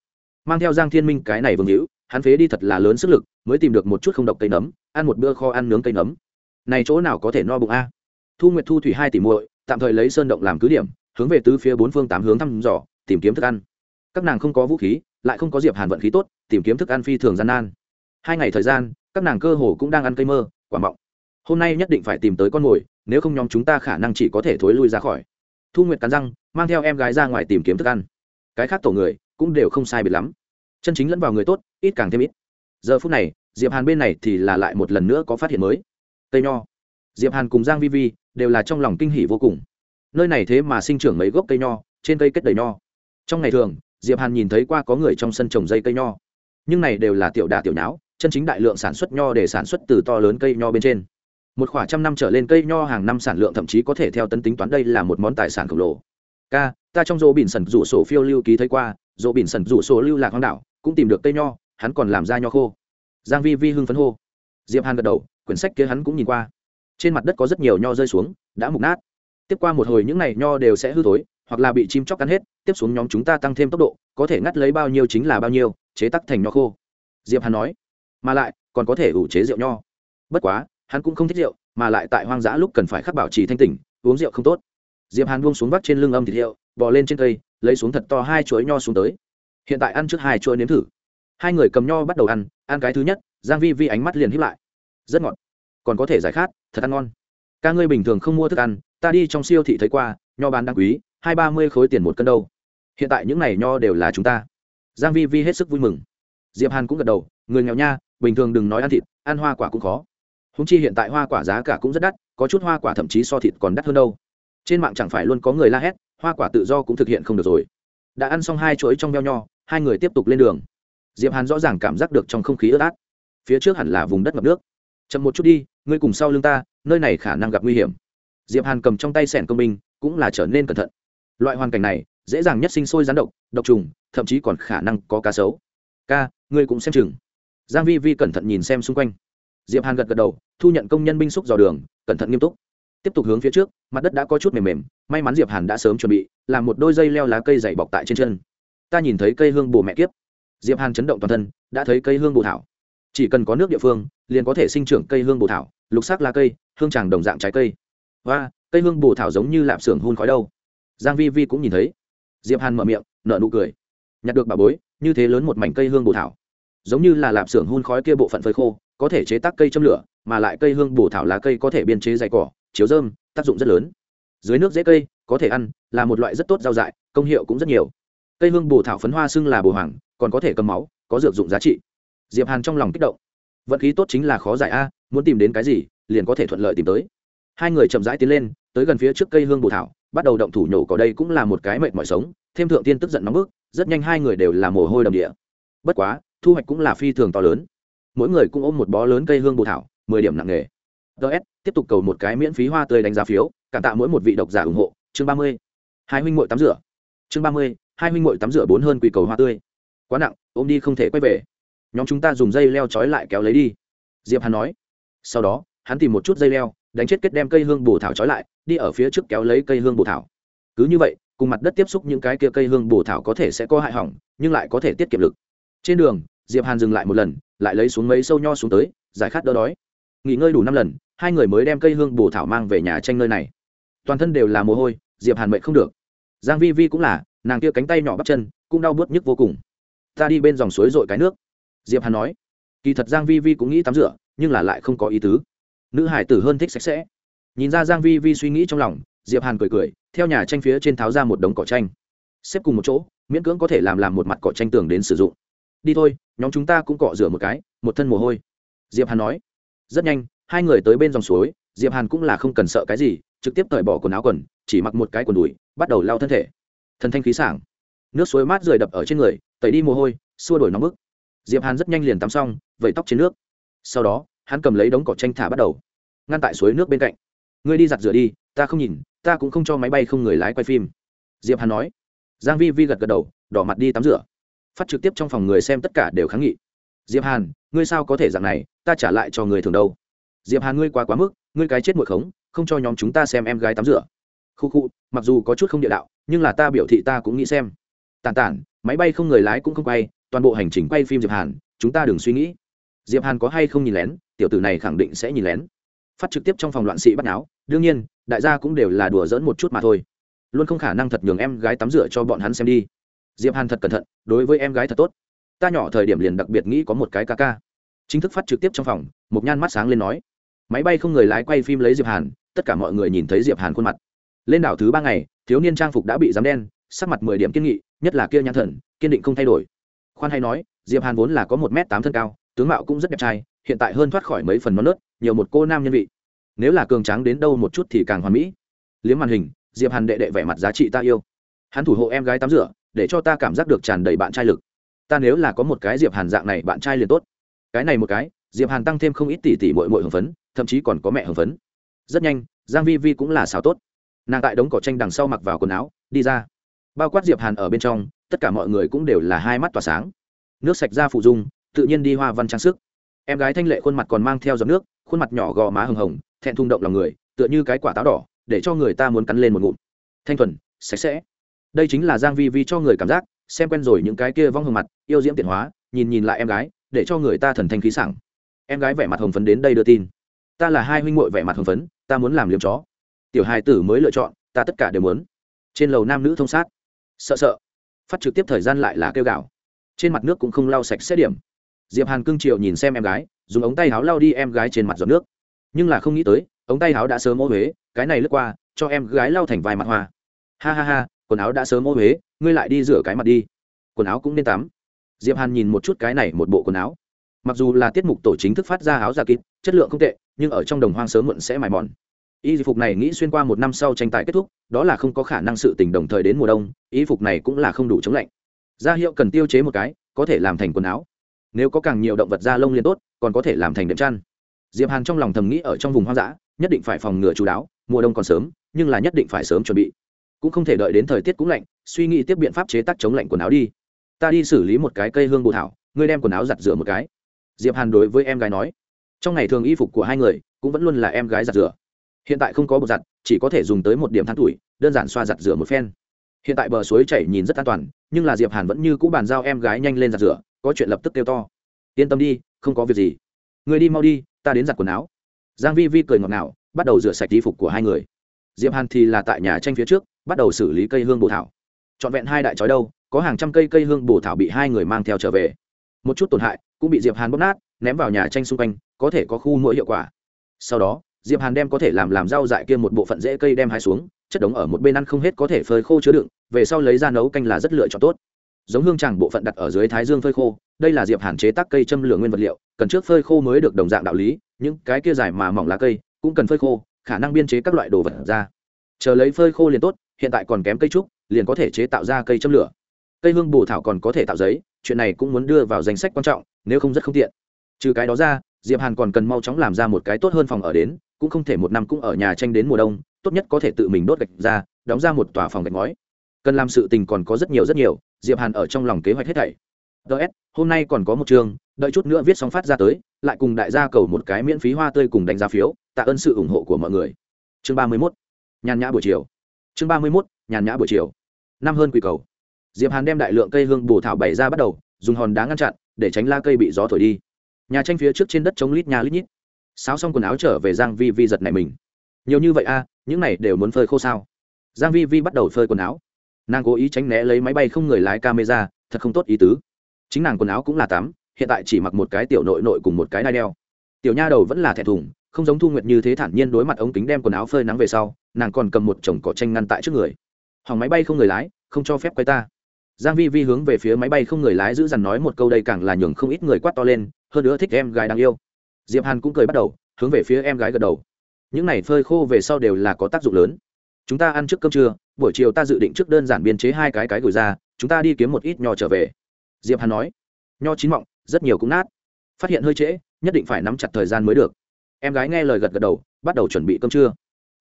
A: Mang theo giang thiên minh cái này vương hữu, hắn phế đi thật là lớn sức lực, mới tìm được một chút không độc cây nấm, ăn một bữa kho ăn nướng cây nấm. Này chỗ nào có thể no bụng a? Thu nguyệt thu thủy hai tỷ muội, tạm thời lấy sơn động làm cứ điểm hướng về tứ phía bốn phương tám hướng thăm dò, tìm kiếm thức ăn. Các nàng không có vũ khí, lại không có diệp hàn vận khí tốt, tìm kiếm thức ăn phi thường gian nan. Hai ngày thời gian, các nàng cơ hồ cũng đang ăn cây mơ, quả mọng. Hôm nay nhất định phải tìm tới con mồi, nếu không nhóm chúng ta khả năng chỉ có thể thối lui ra khỏi. Thu nguyệt cắn răng, mang theo em gái ra ngoài tìm kiếm thức ăn. Cái khác tổ người cũng đều không sai biệt lắm. Chân chính lẫn vào người tốt, ít càng thêm ít. Giờ phút này, diệp hàn bên này thì là lại một lần nữa có phát hiện mới. Cây nho. Diệp hàn cùng giang vi vi đều là trong lòng kinh hỉ vô cùng nơi này thế mà sinh trưởng mấy gốc cây nho, trên cây kết đầy nho. Trong ngày thường, diệp hàn nhìn thấy qua có người trong sân trồng dây cây nho. Nhưng này đều là tiểu đà tiểu nháo, chân chính đại lượng sản xuất nho để sản xuất từ to lớn cây nho bên trên. Một khoảng trăm năm trở lên cây nho hàng năm sản lượng thậm chí có thể theo tân tính toán đây là một món tài sản khổng lồ. Ca, ta trong rô bỉn sần rủ sổ phiêu lưu ký thấy qua, rô bỉn sần rủ sổ lưu lạc hoang đảo, cũng tìm được cây nho, hắn còn làm ra nho khô. Giang vi vi hưng phấn hô. Diệp hàn gật đầu, quyển sách kia hắn cũng nhìn qua. Trên mặt đất có rất nhiều nho rơi xuống, đã mục nát tiếp qua một hồi những này nho đều sẽ hư thối, hoặc là bị chim chóc cắn hết, tiếp xuống nhóm chúng ta tăng thêm tốc độ, có thể ngắt lấy bao nhiêu chính là bao nhiêu, chế tắc thành nho khô. Diệp hàn nói, mà lại, còn có thể ủ chế rượu nho. Bất quá, hắn cũng không thích rượu, mà lại tại hoang dã lúc cần phải khắc bảo trì thanh tỉnh, uống rượu không tốt. Diệp hàn buông xuống vắt trên lưng âm thịt hiệu bò lên trên cây, lấy xuống thật to hai chuối nho xuống tới. Hiện tại ăn trước hai chuối nếm thử. Hai người cầm nho bắt đầu ăn ăn cái thứ nhất, giang vi vi ánh mắt liền híp lại. Rất ngọt. Còn có thể giải khát, thật ăn ngon. Ca ngươi bình thường không mua thức ăn ta đi trong siêu thị thấy qua, nho bán đáng quý, hai ba mươi khối tiền một cân đâu. Hiện tại những này nho đều là chúng ta. Giang vi vi hết sức vui mừng. Diệp hàn cũng gật đầu, người nghèo nha, bình thường đừng nói ăn thịt, ăn hoa quả cũng khó. Húng chi hiện tại hoa quả giá cả cũng rất đắt, có chút hoa quả thậm chí so thịt còn đắt hơn đâu. Trên mạng chẳng phải luôn có người la hét, hoa quả tự do cũng thực hiện không được rồi. Đã ăn xong hai chuỗi trong veo nho, hai người tiếp tục lên đường. Diệp hàn rõ ràng cảm giác được trong không khí ướt át. Phía trước hẳn là vùng đất ngập nước. Chậm một chút đi, ngươi cùng sau lưng ta, nơi này khả năng gặp nguy hiểm diệp hàn cầm trong tay sẻn công binh, cũng là trở nên cẩn thận. Loại hoàn cảnh này, dễ dàng nhất sinh sôi rắn độc độc trùng, thậm chí còn khả năng có cá sấu. Ca, ngươi cũng xem chừng. Giang vi vi cẩn thận nhìn xem xung quanh. Diệp hàn gật gật đầu, thu nhận công nhân binh xúc dò đường, cẩn thận nghiêm túc. Tiếp tục hướng phía trước, mặt đất đã có chút mềm mềm, may mắn diệp hàn đã sớm chuẩn bị, làm một đôi dây leo lá cây dày bọc tại trên chân. Ta nhìn thấy cây hương bồ mẹ kiếp. Diệp hàn chấn động toàn thân, đã thấy cây hương bồ thảo. Chỉ cần có nước địa phương, liền có thể sinh trưởng cây hương bồ thảo, lục sắc lá cây, hương tràng đồng dạng trái cây và cây hương bồ thảo giống như lạp xưởng hun khói đâu. Giang vi vi cũng nhìn thấy. Diệp hàn mở miệng, nở nụ cười. Nhặt được bà bối, như thế lớn một mảnh cây hương bồ thảo. Giống như là lạp xưởng hun khói kia bộ phận phơi khô, có thể chế tác cây châm lửa, mà lại cây hương bồ thảo lá cây có thể biên chế dày cỏ, chiếu dơm tác dụng rất lớn. Dưới nước dễ cây, có thể ăn, là một loại rất tốt rau dại, công hiệu cũng rất nhiều. Cây hương bồ thảo phấn hoa xưng là bồ hoàng, còn có thể cầm máu, có dược dụng giá trị. Diệp hàn trong lòng kích động. Vận khí tốt chính là khó giải a, muốn tìm đến cái gì, liền có thể thuận lợi tìm tới hai người chậm rãi tiến lên, tới gần phía trước cây hương bồ thảo, bắt đầu động thủ nhổ cỏ đây cũng là một cái mệt mỏi sống, thêm thượng tiên tức giận nóng bức, rất nhanh hai người đều là mồ hôi đầm địa. Bất quá, thu hoạch cũng là phi thường to lớn. Mỗi người cũng ôm một bó lớn cây hương bồ thảo, mười điểm nặng nghề ts tiếp tục cầu một cái miễn phí hoa tươi đánh giá phiếu, cảm tạ mỗi một vị độc giả ủng hộ. Chương ba mươi, hai huynh mội tắm rửa. Chương ba mươi, hai huynh mội tắm rửa bốn hơn quỳ cầu hoa tươi. Quá nặng, ôm đi không thể quay về. Nhóm chúng ta dùng dây leo trói lại kéo lấy đi. Diệp hắn nói. Sau đó, hắn tìm một chút dây leo đánh chết kết đem cây hương bồ thảo trói lại, đi ở phía trước kéo lấy cây hương bồ thảo. Cứ như vậy, cùng mặt đất tiếp xúc những cái kia cây hương bồ thảo có thể sẽ có hại hỏng, nhưng lại có thể tiết kiệm lực. Trên đường, diệp hàn dừng lại một lần, lại lấy xuống mấy sâu nho xuống tới, giải khát đỡ đói. Nghỉ ngơi đủ năm lần, hai người mới đem cây hương bồ thảo mang về nhà tranh nơi này. Toàn thân đều là mồ hôi, diệp hàn mệnh không được. Giang vi vi cũng là, nàng kia cánh tay nhỏ bắp chân, cũng đau bớt nhức vô cùng. Ta đi bên dòng suối dội cái nước, diệp hàn nói. Kỳ thật giang vi vi cũng nghĩ tắm rửa, nhưng là lại không có ý tứ nữ hải tử hơn thích sạch sẽ. Nhìn ra giang vi vi suy nghĩ trong lòng, diệp hàn cười cười, theo nhà tranh phía trên tháo ra một đống cỏ tranh xếp cùng một chỗ, miễn cưỡng có thể làm làm một mặt cỏ tranh tường đến sử dụng. Đi thôi, nhóm chúng ta cũng cọ rửa một cái, một thân mồ hôi. Diệp hàn nói. Rất nhanh, hai người tới bên dòng suối, diệp hàn cũng là không cần sợ cái gì, trực tiếp cởi bỏ quần áo quần, chỉ mặc một cái quần đùi, bắt đầu lao thân thể. Thần thanh khí sảng. Nước suối mát rời đập ở trên người, tẩy đi mồ hôi, xua đổi nóng bức. Diệp hàn rất nhanh liền tắm xong, vẩy tóc trên nước. Sau đó hắn cầm lấy đống cỏ tranh thả bắt đầu, ngăn tại suối nước bên cạnh. Ngươi đi giặt rửa đi, ta không nhìn, ta cũng không cho máy bay không người lái quay phim. Diệp hàn nói. Giang vi vi gật gật đầu, đỏ mặt đi tắm rửa. Phát trực tiếp trong phòng người xem tất cả đều kháng nghị. Diệp hàn, ngươi sao có thể dạng này, ta trả lại cho người thường đâu. Diệp hàn, ngươi quá quá mức, ngươi cái chết muội khống, không cho nhóm chúng ta xem em gái tắm rửa. Khu khu, mặc dù có chút không địa đạo, nhưng là ta biểu thị ta cũng nghĩ xem. Tàn tản, máy bay không người lái cũng không quay, toàn bộ hành trình quay phim diệp hàn, chúng ta đừng suy nghĩ. Diệp hàn có hay không nhìn lén tiểu tử này khẳng định sẽ nhìn lén. Phát trực tiếp trong phòng loạn sĩ bắt náo đương nhiên, đại gia cũng đều là đùa dỡn một chút mà thôi. Luôn không khả năng thật nhường em gái tắm rửa cho bọn hắn xem đi. Diệp hàn thật cẩn thận, đối với em gái thật tốt. Ta nhỏ thời điểm liền đặc biệt nghĩ có một cái ca ca. Chính thức phát trực tiếp trong phòng, một nhan mắt sáng lên nói. Máy bay không người lái quay phim lấy diệp hàn, tất cả mọi người nhìn thấy diệp hàn khuôn mặt. Lên đảo thứ ba ngày, thiếu niên trang phục đã bị dám đen, sắc mặt mười điểm kiên nghị, nhất là kia nhãn thần, kiên định không thay đổi. Khoan hay nói, diệp hàn vốn là có một m tám thân cao, tướng mạo cũng rất đẹp trai hiện tại hơn thoát khỏi mấy phần non nớt, nhiều một cô nam nhân vị. Nếu là cường tráng đến đâu một chút thì càng hoàn mỹ. Liếm màn hình, diệp hàn đệ đệ vẻ mặt giá trị ta yêu. Hắn thủ hộ em gái tắm rửa, để cho ta cảm giác được tràn đầy bạn trai lực. Ta nếu là có một cái diệp hàn dạng này bạn trai liền tốt. Cái này một cái, diệp hàn tăng thêm không ít tỷ tỷ mội mội hưng phấn, thậm chí còn có mẹ hưng phấn. Rất nhanh, giang vi vi cũng là xào tốt. Nàng tại đống cỏ tranh đằng sau mặc vào quần áo, đi ra. Bao quát diệp hàn ở bên trong, tất cả mọi người cũng đều là hai mắt tỏa sáng. Nước sạch ra phụ dung, tự nhiên đi hoa văn trang sức em gái thanh lệ khuôn mặt còn mang theo giọt nước, khuôn mặt nhỏ gò má hừng hồng, thẹn thung động lòng người, tựa như cái quả táo đỏ, để cho người ta muốn cắn lên một ngụm. Thanh thuần, sạch sẽ. Đây chính là giang vi vi cho người cảm giác, xem quen rồi những cái kia vong hồng mặt, yêu diễm tiện hóa, nhìn nhìn lại em gái, để cho người ta thần thanh khí sảng. Em gái vẻ mặt hồng phấn đến đây đưa tin. Ta là hai huynh muội vẻ mặt hồng phấn, ta muốn làm liếm chó. Tiểu hài tử mới lựa chọn, ta tất cả đều muốn. Trên lầu nam nữ thông sát. Sợ sợ. Phát trực tiếp thời gian lại là kêu gạo trên mặt nước cũng không lau sạch xét điểm diệp hàn cương triệu nhìn xem em gái dùng ống tay áo lau đi em gái trên mặt giọt nước. Nhưng là không nghĩ tới ống tay áo đã sớm ô huế cái này lướt qua cho em gái lau thành vài mặt hoa. Ha ha ha quần áo đã sớm ô huế ngươi lại đi rửa cái mặt đi. Quần áo cũng nên tắm. Diệp hàn nhìn một chút cái này một bộ quần áo. Mặc dù là tiết mục tổ chính thức phát ra áo giả kín, chất lượng không tệ nhưng ở trong đồng hoang sớm muộn sẽ mài mòn. Y phục này nghĩ xuyên qua một năm sau tranh tài kết thúc đó là không có khả năng sự tình đồng thời đến mùa đông y phục này cũng là không đủ chống lạnh. Gia hiệu cần tiêu chế một cái có thể làm thành quần áo nếu có càng nhiều động vật da lông liên tốt, còn có thể làm thành đệm chăn. Diệp hàn trong lòng thầm nghĩ ở trong vùng hoang dã, nhất định phải phòng ngừa chú đáo, mùa đông còn sớm, nhưng là nhất định phải sớm chuẩn bị. Cũng không thể đợi đến thời tiết cũng lạnh, suy nghĩ tiếp biện pháp chế tác chống lạnh quần áo đi. Ta đi xử lý một cái cây hương bồ thảo, ngươi đem quần áo giặt rửa một cái. Diệp hàn đối với em gái nói. Trong ngày thường y phục của hai người, cũng vẫn luôn là em gái giặt rửa. Hiện tại không có bột giặt, chỉ có thể dùng tới một điểm than tuổi, đơn giản xoa giặt rửa một phen. Hiện tại bờ suối chảy nhìn rất an toàn, nhưng là diệp hàn vẫn như cũ bàn giao em gái nhanh lên giặt rửa có chuyện lập tức kêu to. Yên tâm đi, không có việc gì. Người đi mau đi, ta đến giặt quần áo. Giang vi vi cười ngọt ngào, bắt đầu rửa sạch y phục của hai người. Diệp hàn thì là tại nhà tranh phía trước, bắt đầu xử lý cây hương bồ thảo. Trọn vẹn hai đại chói đâu, có hàng trăm cây cây hương bồ thảo bị hai người mang theo trở về. Một chút tổn hại, cũng bị diệp hàn bóp nát, ném vào nhà tranh xung quanh, có thể có khu mũi hiệu quả. Sau đó, diệp hàn đem có thể làm làm rau dại kia một bộ phận rễ cây đem hái xuống, chất đống ở một bên ăn không hết có thể phơi khô chứa đựng, về sau lấy ra nấu canh là rất lựa chọn tốt giống hương tràng bộ phận đặt ở dưới thái dương phơi khô, đây là diệp hàn chế tác cây châm lửa nguyên vật liệu, cần trước phơi khô mới được đồng dạng đạo lý, những cái kia dài mà mỏng lá cây cũng cần phơi khô, khả năng biên chế các loại đồ vật ra. Chờ lấy phơi khô liền tốt, hiện tại còn kém cây trúc, liền có thể chế tạo ra cây châm lửa. Cây hương bồ thảo còn có thể tạo giấy, chuyện này cũng muốn đưa vào danh sách quan trọng, nếu không rất không tiện. Trừ cái đó ra, diệp hàn còn cần mau chóng làm ra một cái tốt hơn phòng ở đến, cũng không thể một năm cũng ở nhà tranh đến mùa đông, tốt nhất có thể tự mình đốt gạch ra, đóng ra một tòa phòng gạch ngói. Cần làm sự tình còn có rất nhiều rất nhiều diệp hàn ở trong lòng kế hoạch hết thảy. Ts hôm nay còn có một chương đợi chút nữa viết xong phát ra tới, lại cùng đại gia cầu một cái miễn phí hoa tươi cùng đánh giá phiếu, tạ ơn sự ủng hộ của mọi người. Chương ba mươi 31. nhàn nhã buổi chiều. Chương ba mươi 31. nhàn nhã buổi chiều. Năm hơn quỷ cầu. Diệp hàn đem đại lượng cây hương bổ thảo bày ra bắt đầu, dùng hòn đá ngăn chặn, để tránh la cây bị gió thổi đi. Nhà tranh phía trước trên đất chống lít nhà lít nhít. Sáo xong quần áo trở về giang vi vi giật này mình. Nhiều như vậy a những này đều muốn phơi khô sao? Giang vi vi bắt đầu phơi quần áo nàng cố ý tránh né lấy máy bay không người lái camera, thật không tốt ý tứ. Chính nàng quần áo cũng là tắm, hiện tại chỉ mặc một cái tiểu nội nội cùng một cái đai đeo. Tiểu nha đầu vẫn là thẹn thùng, không giống thu nguyệt như thế thản nhiên đối mặt ống kính đem quần áo phơi nắng về sau, nàng còn cầm một chồng cỏ tranh ngăn tại trước người. Hỏng máy bay không người lái, không cho phép quay ta. Giang vi vi hướng về phía máy bay không người lái giữ dằn nói một câu đây càng là nhường không ít người quát to lên, hơn nữa thích em gái đáng yêu. Diệp hàn cũng cười bắt đầu, hướng về phía em gái gật đầu. Những này phơi khô về sau đều là có tác dụng lớn chúng ta ăn trước cơm trưa, buổi chiều ta dự định trước đơn giản biên chế hai cái cái gửi ra, chúng ta đi kiếm một ít nho trở về. Diệp hàn nói. Nho chín mọng, rất nhiều cũng nát. Phát hiện hơi trễ, nhất định phải nắm chặt thời gian mới được. Em gái nghe lời gật gật đầu, bắt đầu chuẩn bị cơm trưa.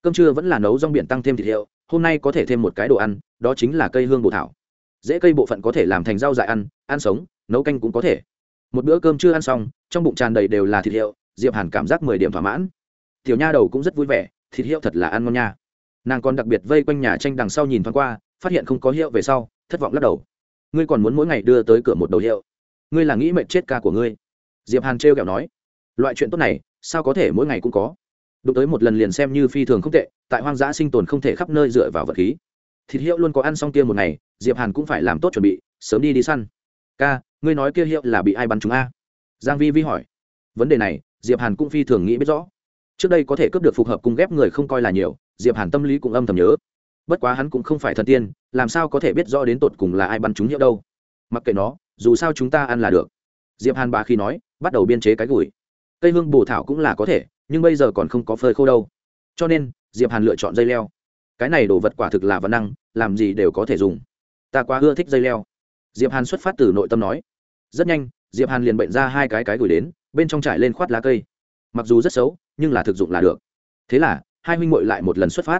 A: Cơm trưa vẫn là nấu rong biển tăng thêm thịt hiệu, hôm nay có thể thêm một cái đồ ăn, đó chính là cây hương bồ thảo. Dễ cây bộ phận có thể làm thành rau dại ăn ăn sống, nấu canh cũng có thể. Một bữa cơm chưa ăn xong, trong bụng tràn đầy đều là thịt hiệu, diệp hàn cảm giác mười điểm thỏa mãn. Tiểu nha đầu cũng rất vui vẻ, thịt hiệu thật là ăn ngon nha nàng còn đặc biệt vây quanh nhà tranh đằng sau nhìn thoáng qua, phát hiện không có hiệu về sau, thất vọng lắc đầu. Ngươi còn muốn mỗi ngày đưa tới cửa một đầu hiệu? Ngươi là nghĩ mệnh chết ca của ngươi? Diệp hàn trêu kẹo nói. Loại chuyện tốt này, sao có thể mỗi ngày cũng có? Đụng tới một lần liền xem như phi thường không tệ, tại hoang dã sinh tồn không thể khắp nơi dựa vào vật khí. Thịt hiệu luôn có ăn xong kia một ngày, diệp hàn cũng phải làm tốt chuẩn bị, sớm đi đi săn. Ca, ngươi nói kia hiệu là bị ai bắn chúng a? Giang vi vi hỏi. Vấn đề này, diệp hàn cũng phi thường nghĩ biết rõ trước đây có thể cướp được phục hợp cung ghép người không coi là nhiều, diệp hàn tâm lý cũng âm thầm nhớ. Bất quá hắn cũng không phải thần tiên, làm sao có thể biết rõ đến tột cùng là ai bắn chúng hiệu đâu. Mặc kệ nó, dù sao chúng ta ăn là được. Diệp hàn bà khi nói, bắt đầu biên chế cái gùi. Cây hương bồ thảo cũng là có thể, nhưng bây giờ còn không có phơi khô đâu. Cho nên, diệp hàn lựa chọn dây leo. Cái này đồ vật quả thực là văn năng, làm gì đều có thể dùng. Ta quá ưa thích dây leo. Diệp hàn xuất phát từ nội tâm nói. Rất nhanh, diệp hàn liền bệnh ra hai cái cái gửi đến, bên trong trải lên khoát lá cây. Mặc dù rất xấu nhưng là thực dụng là được. Thế là, hai huynh muội lại một lần xuất phát.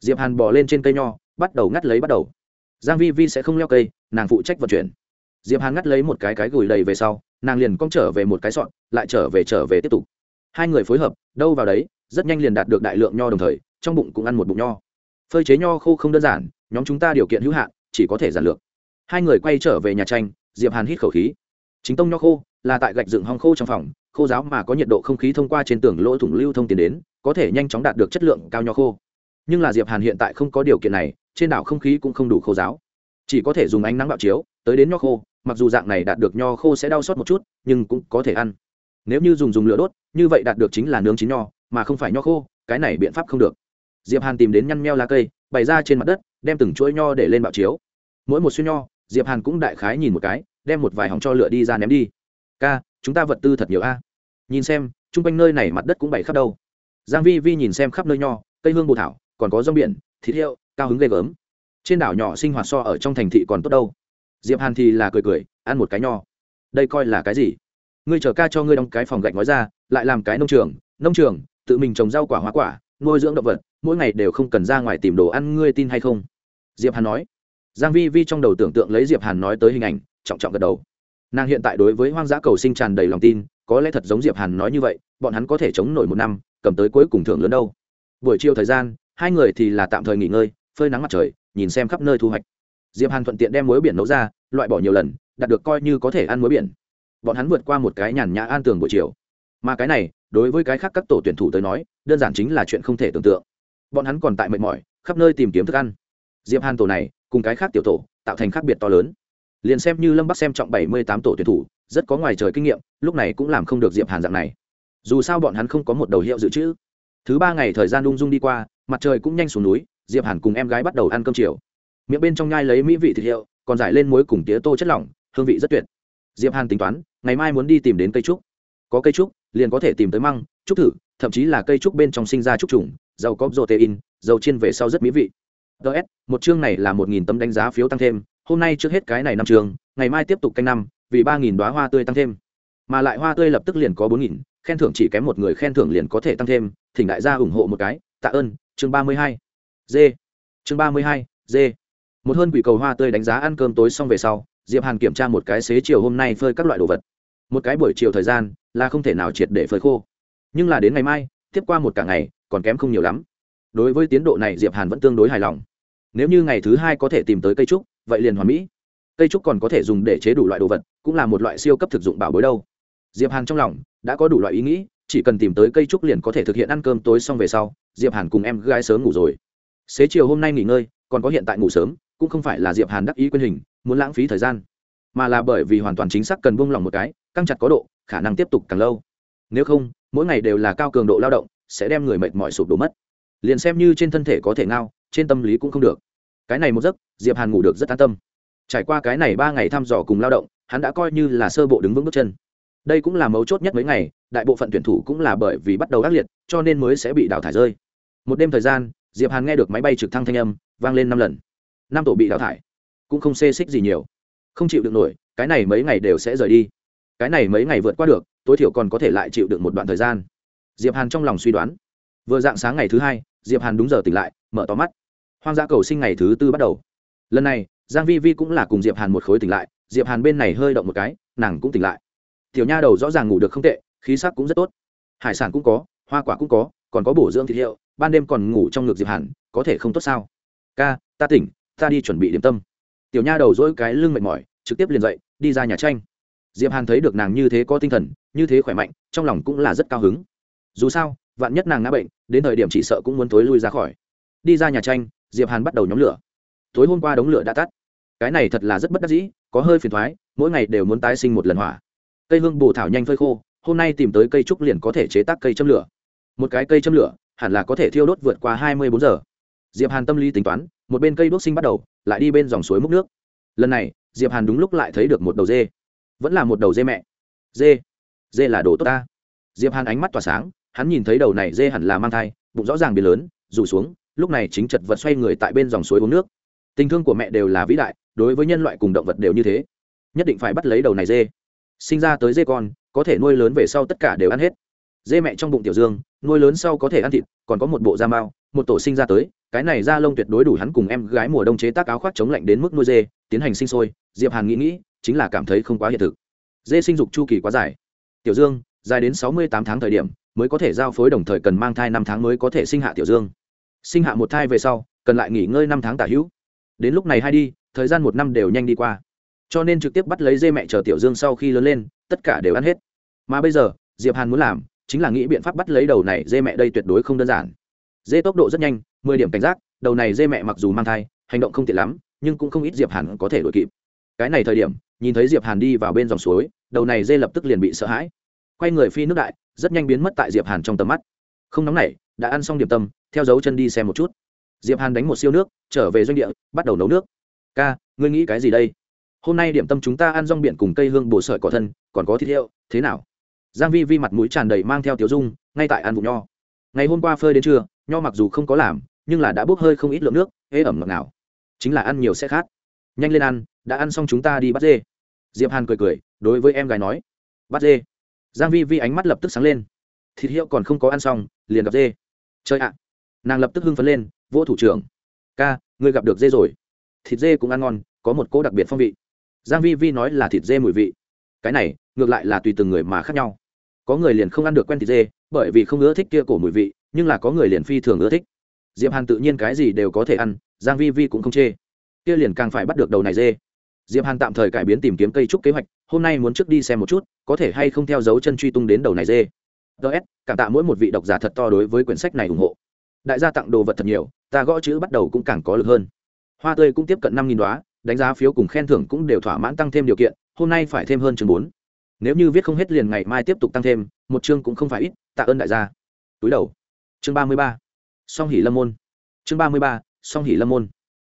A: Diệp hàn bò lên trên cây nho, bắt đầu ngắt lấy bắt đầu. Giang vi vi sẽ không leo cây, nàng phụ trách vận chuyển. Diệp hàn ngắt lấy một cái cái gùi đầy về sau, nàng liền cong trở về một cái sọn lại trở về trở về tiếp tục. Hai người phối hợp, đâu vào đấy, rất nhanh liền đạt được đại lượng nho đồng thời, trong bụng cũng ăn một bụng nho. Phơi chế nho khô không đơn giản, nhóm chúng ta điều kiện hữu hạn, chỉ có thể giản lược. Hai người quay trở về nhà tranh, diệp hàn hít khẩu khí. Chính tông nho khô, là tại gạch dựng hong khô trong phòng khô giáo mà có nhiệt độ không khí thông qua trên tường lỗ thủng lưu thông tiền đến, có thể nhanh chóng đạt được chất lượng cao nho khô. Nhưng là diệp hàn hiện tại không có điều kiện này, trên đảo không khí cũng không đủ khô giáo. Chỉ có thể dùng ánh nắng bạo chiếu, tới đến nho khô, mặc dù dạng này đạt được nho khô sẽ đau xót một chút, nhưng cũng có thể ăn. Nếu như dùng dùng lửa đốt, như vậy đạt được chính là nướng chín nho, mà không phải nho khô, cái này biện pháp không được. Diệp hàn tìm đến nhăn meo lá cây, bày ra trên mặt đất, đem từng chuỗi nho để lên bạo chiếu. Mỗi một xuyên nho, diệp hàn cũng đại khái nhìn một cái, đem một vài hỏng cho lửa đi ra ném đi. Ca chúng ta vật tư thật nhiều a. Nhìn xem, chung quanh nơi này mặt đất cũng bày khắp đâu. Giang vi vi nhìn xem khắp nơi nho, cây hương bồ thảo, còn có rong biển, thịt hiệu cao hứng ghê gớm. Trên đảo nhỏ sinh hoạt so ở trong thành thị còn tốt đâu. Diệp hàn thì là cười cười, ăn một cái nho. Đây coi là cái gì? Ngươi chờ ca cho ngươi đóng cái phòng gạch nói ra, lại làm cái nông trường. Nông trường, tự mình trồng rau quả hoa quả, nuôi dưỡng động vật, mỗi ngày đều không cần ra ngoài tìm đồ ăn, ngươi tin hay không? Diệp hàn nói. Giang vi vi trong đầu tưởng tượng lấy diệp hàn nói tới hình ảnh, trọng trọng gật đầu nàng hiện tại đối với hoang dã cầu sinh tràn đầy lòng tin, có lẽ thật giống diệp hàn nói như vậy, bọn hắn có thể chống nổi một năm, cầm tới cuối cùng thưởng lớn đâu. Buổi chiều thời gian, hai người thì là tạm thời nghỉ ngơi, phơi nắng mặt trời, nhìn xem khắp nơi thu hoạch. Diệp hàn thuận tiện đem muối biển nấu ra, loại bỏ nhiều lần, đạt được coi như có thể ăn muối biển. Bọn hắn vượt qua một cái nhàn nhã an tường buổi chiều. Mà cái này, đối với cái khác các tổ tuyển thủ tới nói, đơn giản chính là chuyện không thể tưởng tượng. Bọn hắn còn tại mệt mỏi, khắp nơi tìm kiếm thức ăn. Diệp hàn tổ này, cùng cái khác tiểu tổ, tạo thành khác biệt to lớn liền xem như lâm bắc xem trọng bảy mươi tám tổ tuyển thủ, rất có ngoài trời kinh nghiệm, lúc này cũng làm không được diệp hàn dạng này. Dù sao bọn hắn không có một đầu hiệu dự trữ. Thứ ba ngày thời gian ung dung đi qua, mặt trời cũng nhanh xuống núi, diệp hàn cùng em gái bắt đầu ăn cơm chiều. Miệng bên trong nhai lấy mỹ vị thịt hiệu, còn giải lên muối cùng tía tô chất lỏng, hương vị rất tuyệt. Diệp hàn tính toán, ngày mai muốn đi tìm đến cây trúc. Có cây trúc, liền có thể tìm tới măng, trúc thử, thậm chí là cây trúc bên trong sinh ra trúc trùng, giàu có protein dầu chiên về sau rất mỹ vị. Ts một chương này là một nghìn tấm đánh giá phiếu tăng thêm hôm nay trước hết cái này năm trường, ngày mai tiếp tục canh năm, vì ba nghìn đoá hoa tươi tăng thêm. Mà lại hoa tươi lập tức liền có bốn nghìn, khen thưởng chỉ kém một người khen thưởng liền có thể tăng thêm, thỉnh đại gia ủng hộ một cái, tạ ơn, chương ba mươi hai d chương ba mươi hai d một hơn quỷ cầu hoa tươi đánh giá ăn cơm tối xong về sau, diệp hàn kiểm tra một cái xế chiều hôm nay phơi các loại đồ vật. Một cái buổi chiều thời gian là không thể nào triệt để phơi khô. Nhưng là đến ngày mai, tiếp qua một cả ngày, còn kém không nhiều lắm. Đối với tiến độ này diệp hàn vẫn tương đối hài lòng. Nếu như ngày thứ hai có thể tìm tới cây trúc vậy liền hoàn mỹ. Cây trúc còn có thể dùng để chế đủ loại đồ vật, cũng là một loại siêu cấp thực dụng bảo bối đâu. Diệp hàn trong lòng đã có đủ loại ý nghĩ, chỉ cần tìm tới cây trúc liền có thể thực hiện ăn cơm tối xong về sau, diệp hàn cùng em gái sớm ngủ rồi. Xế chiều hôm nay nghỉ ngơi, còn có hiện tại ngủ sớm, cũng không phải là diệp hàn đắc ý quyên hình, muốn lãng phí thời gian, mà là bởi vì hoàn toàn chính xác cần buông lỏng một cái, căng chặt có độ, khả năng tiếp tục càng lâu. Nếu không, mỗi ngày đều là cao cường độ lao động, sẽ đem người mệt mỏi sụp đổ mất. Liền xem như trên thân thể có thể ngao, trên tâm lý cũng không được cái này một giấc, diệp hàn ngủ được rất an tâm. Trải qua cái này ba ngày thăm dò cùng lao động, hắn đã coi như là sơ bộ đứng vững bước chân. Đây cũng là mấu chốt nhất mấy ngày, đại bộ phận tuyển thủ cũng là bởi vì bắt đầu ác liệt, cho nên mới sẽ bị đào thải rơi. Một đêm thời gian, diệp hàn nghe được máy bay trực thăng thanh âm, vang lên năm lần. Năm tổ bị đào thải, cũng không xê xích gì nhiều. Không chịu được nổi, cái này mấy ngày đều sẽ rời đi. Cái này mấy ngày vượt qua được, tối thiểu còn có thể lại chịu được một đoạn thời gian. Diệp hàn trong lòng suy đoán. Vừa dạng sáng ngày thứ hai, diệp hàn đúng giờ tỉnh lại, mở to mắt hoang dã cầu sinh ngày thứ tư bắt đầu. Lần này, giang vi vi cũng là cùng diệp hàn một khối tỉnh lại, diệp hàn bên này hơi động một cái, nàng cũng tỉnh lại. Tiểu nha đầu rõ ràng ngủ được không tệ, khí sắc cũng rất tốt. Hải sản cũng có, hoa quả cũng có, còn có bổ dưỡng thịt hiệu, ban đêm còn ngủ trong ngực diệp hàn, có thể không tốt sao? Ca, ta tỉnh, ta đi chuẩn bị điểm tâm. Tiểu nha đầu dỗi cái lưng mệt mỏi, trực tiếp liền dậy, đi ra nhà tranh. Diệp hàn thấy được nàng như thế có tinh thần, như thế khỏe mạnh, trong lòng cũng là rất cao hứng. Dù sao, vạn nhất nàng ngã bệnh, đến thời điểm chỉ sợ cũng muốn tối lui ra khỏi. Đi ra nhà tranh diệp hàn bắt đầu nhóm lửa. Tối hôm qua đống lửa đã tắt. Cái này thật là rất bất đắc dĩ, có hơi phiền thoái, mỗi ngày đều muốn tái sinh một lần hỏa. Cây hương bồ thảo nhanh phơi khô, hôm nay tìm tới cây trúc liền có thể chế tác cây châm lửa. Một cái cây châm lửa, hẳn là có thể thiêu đốt vượt qua hai mươi bốn giờ. Diệp hàn tâm lý tính toán, một bên cây đốt sinh bắt đầu, lại đi bên dòng suối múc nước. Lần này, diệp hàn đúng lúc lại thấy được một đầu dê. Vẫn là một đầu dê mẹ. Dê. Dê là đồ tốt ta. Diệp hàn ánh mắt tỏa sáng, hắn nhìn thấy đầu này dê hẳn là mang thai, bụng rõ ràng biến lớn, rủ xuống lúc này chính chật vật xoay người tại bên dòng suối uống nước. Tình thương của mẹ đều là vĩ đại, đối với nhân loại cùng động vật đều như thế. Nhất định phải bắt lấy đầu này dê. Sinh ra tới dê con, có thể nuôi lớn về sau tất cả đều ăn hết. Dê mẹ trong bụng tiểu dương, nuôi lớn sau có thể ăn thịt, còn có một bộ da mao, một tổ sinh ra tới, cái này da lông tuyệt đối đủ hắn cùng em gái mùa đông chế tác áo khoác chống lạnh đến mức nuôi dê, tiến hành sinh sôi, diệp hàn nghĩ nghĩ, chính là cảm thấy không quá hiện thực. Dê sinh dục chu kỳ quá dài. Tiểu dương, dài đến sáu mươi tám tháng thời điểm, mới có thể giao phối đồng thời cần mang thai năm tháng mới có thể sinh hạ tiểu dương sinh hạ một thai về sau, cần lại nghỉ ngơi năm tháng tả hữu. Đến lúc này hai đi, thời gian một năm đều nhanh đi qua. Cho nên trực tiếp bắt lấy dê mẹ chờ tiểu dương sau khi lớn lên, tất cả đều ăn hết. Mà bây giờ, diệp hàn muốn làm, chính là nghĩ biện pháp bắt lấy đầu này dê mẹ đây tuyệt đối không đơn giản. Dê tốc độ rất nhanh, mười điểm cảnh giác, đầu này dê mẹ mặc dù mang thai, hành động không tiện lắm, nhưng cũng không ít diệp hàn có thể đuổi kịp. Cái này thời điểm, nhìn thấy diệp hàn đi vào bên dòng suối, đầu này dê lập tức liền bị sợ hãi. Quay người phi nước đại, rất nhanh biến mất tại diệp hàn trong tầm mắt. Không nóng nảy, đã ăn xong điểm tâm theo dấu chân đi xem một chút. Diệp hàn đánh một siêu nước, trở về doanh địa, bắt đầu nấu nước. Ca, ngươi nghĩ cái gì đây? Hôm nay điểm tâm chúng ta ăn rong biển cùng cây hương bổ sợi cỏ thân, còn có thịt hiệu thế nào? Giang vi vi mặt mũi tràn đầy mang theo tiểu dung, ngay tại ăn vụ nho. Ngày hôm qua phơi đến trưa, nho mặc dù không có làm, nhưng là đã bốc hơi không ít lượng nước hễ ẩm ngọt nào chính là ăn nhiều sẽ khát. Nhanh lên ăn, đã ăn xong chúng ta đi bắt dê. Diệp hàn cười cười, đối với em gái nói. Bắt dê? Giang vi vi ánh mắt lập tức sáng lên. Thịt hiệu còn không có ăn xong, liền gặp dê. Chơi ạ nàng lập tức hưng phấn lên, vỗ thủ trưởng, ca, ngươi gặp được dê rồi. Thịt dê cũng ăn ngon, có một cỗ đặc biệt phong vị. Giang vi vi nói là thịt dê mùi vị. Cái này, ngược lại là tùy từng người mà khác nhau. Có người liền không ăn được quen thịt dê, bởi vì không ưa thích kia cổ mùi vị, nhưng là có người liền phi thường ưa thích. Diệp hàn tự nhiên cái gì đều có thể ăn, giang vi vi cũng không chê. Kia liền càng phải bắt được đầu này dê. Diệp hàn tạm thời cải biến tìm kiếm cây trúc kế hoạch, hôm nay muốn trước đi xem một chút, có thể hay không theo dấu chân truy tung đến đầu này dê. Ts cảm tạ mỗi một vị độc giả thật to đối với quyển sách này ủng hộ đại gia tặng đồ vật thật nhiều, ta gõ chữ bắt đầu cũng càng có lực hơn. Hoa tươi cũng tiếp cận năm nghìn đoá đánh giá phiếu cùng khen thưởng cũng đều thỏa mãn tăng thêm điều kiện, hôm nay phải thêm hơn chừng bốn. Nếu như viết không hết liền ngày mai tiếp tục tăng thêm, một chương cũng không phải ít, tạ ơn đại gia. Túi đầu. Chương ba mươi ba. Song hỉ lâm môn. Chương ba mươi ba, song hỉ lâm môn.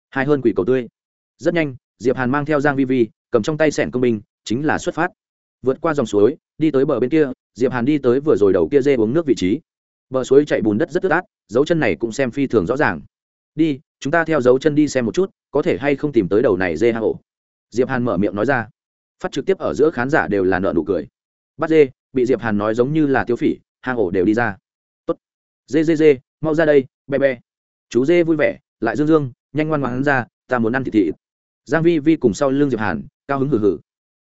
A: Hai hơn quỷ cầu tươi. Rất nhanh, diệp hàn mang theo giang vi vi, cầm trong tay sẻn công binh chính là xuất phát. Vượt qua dòng suối, đi tới bờ bên kia, diệp hàn đi tới vừa rồi đầu kia dê uống nước vị trí bờ suối chạy bùn đất rất ướt át, dấu chân này cũng xem phi thường rõ ràng. Đi, chúng ta theo dấu chân đi xem một chút, có thể hay không tìm tới đầu này dê hang ổ diệp hàn mở miệng nói ra. Phát trực tiếp ở giữa khán giả đều là nợ nụ cười. Bắt dê, bị diệp hàn nói giống như là tiêu phỉ, hang ổ đều đi ra. Tốt. Dê dê dê, mau ra đây, be be. Chú dê vui vẻ, lại dương dương, nhanh ngoan ngoãn ra, ta muốn ăn thịt thịt. Giang vi vi cùng sau lưng diệp hàn, cao hứng hừ hừ.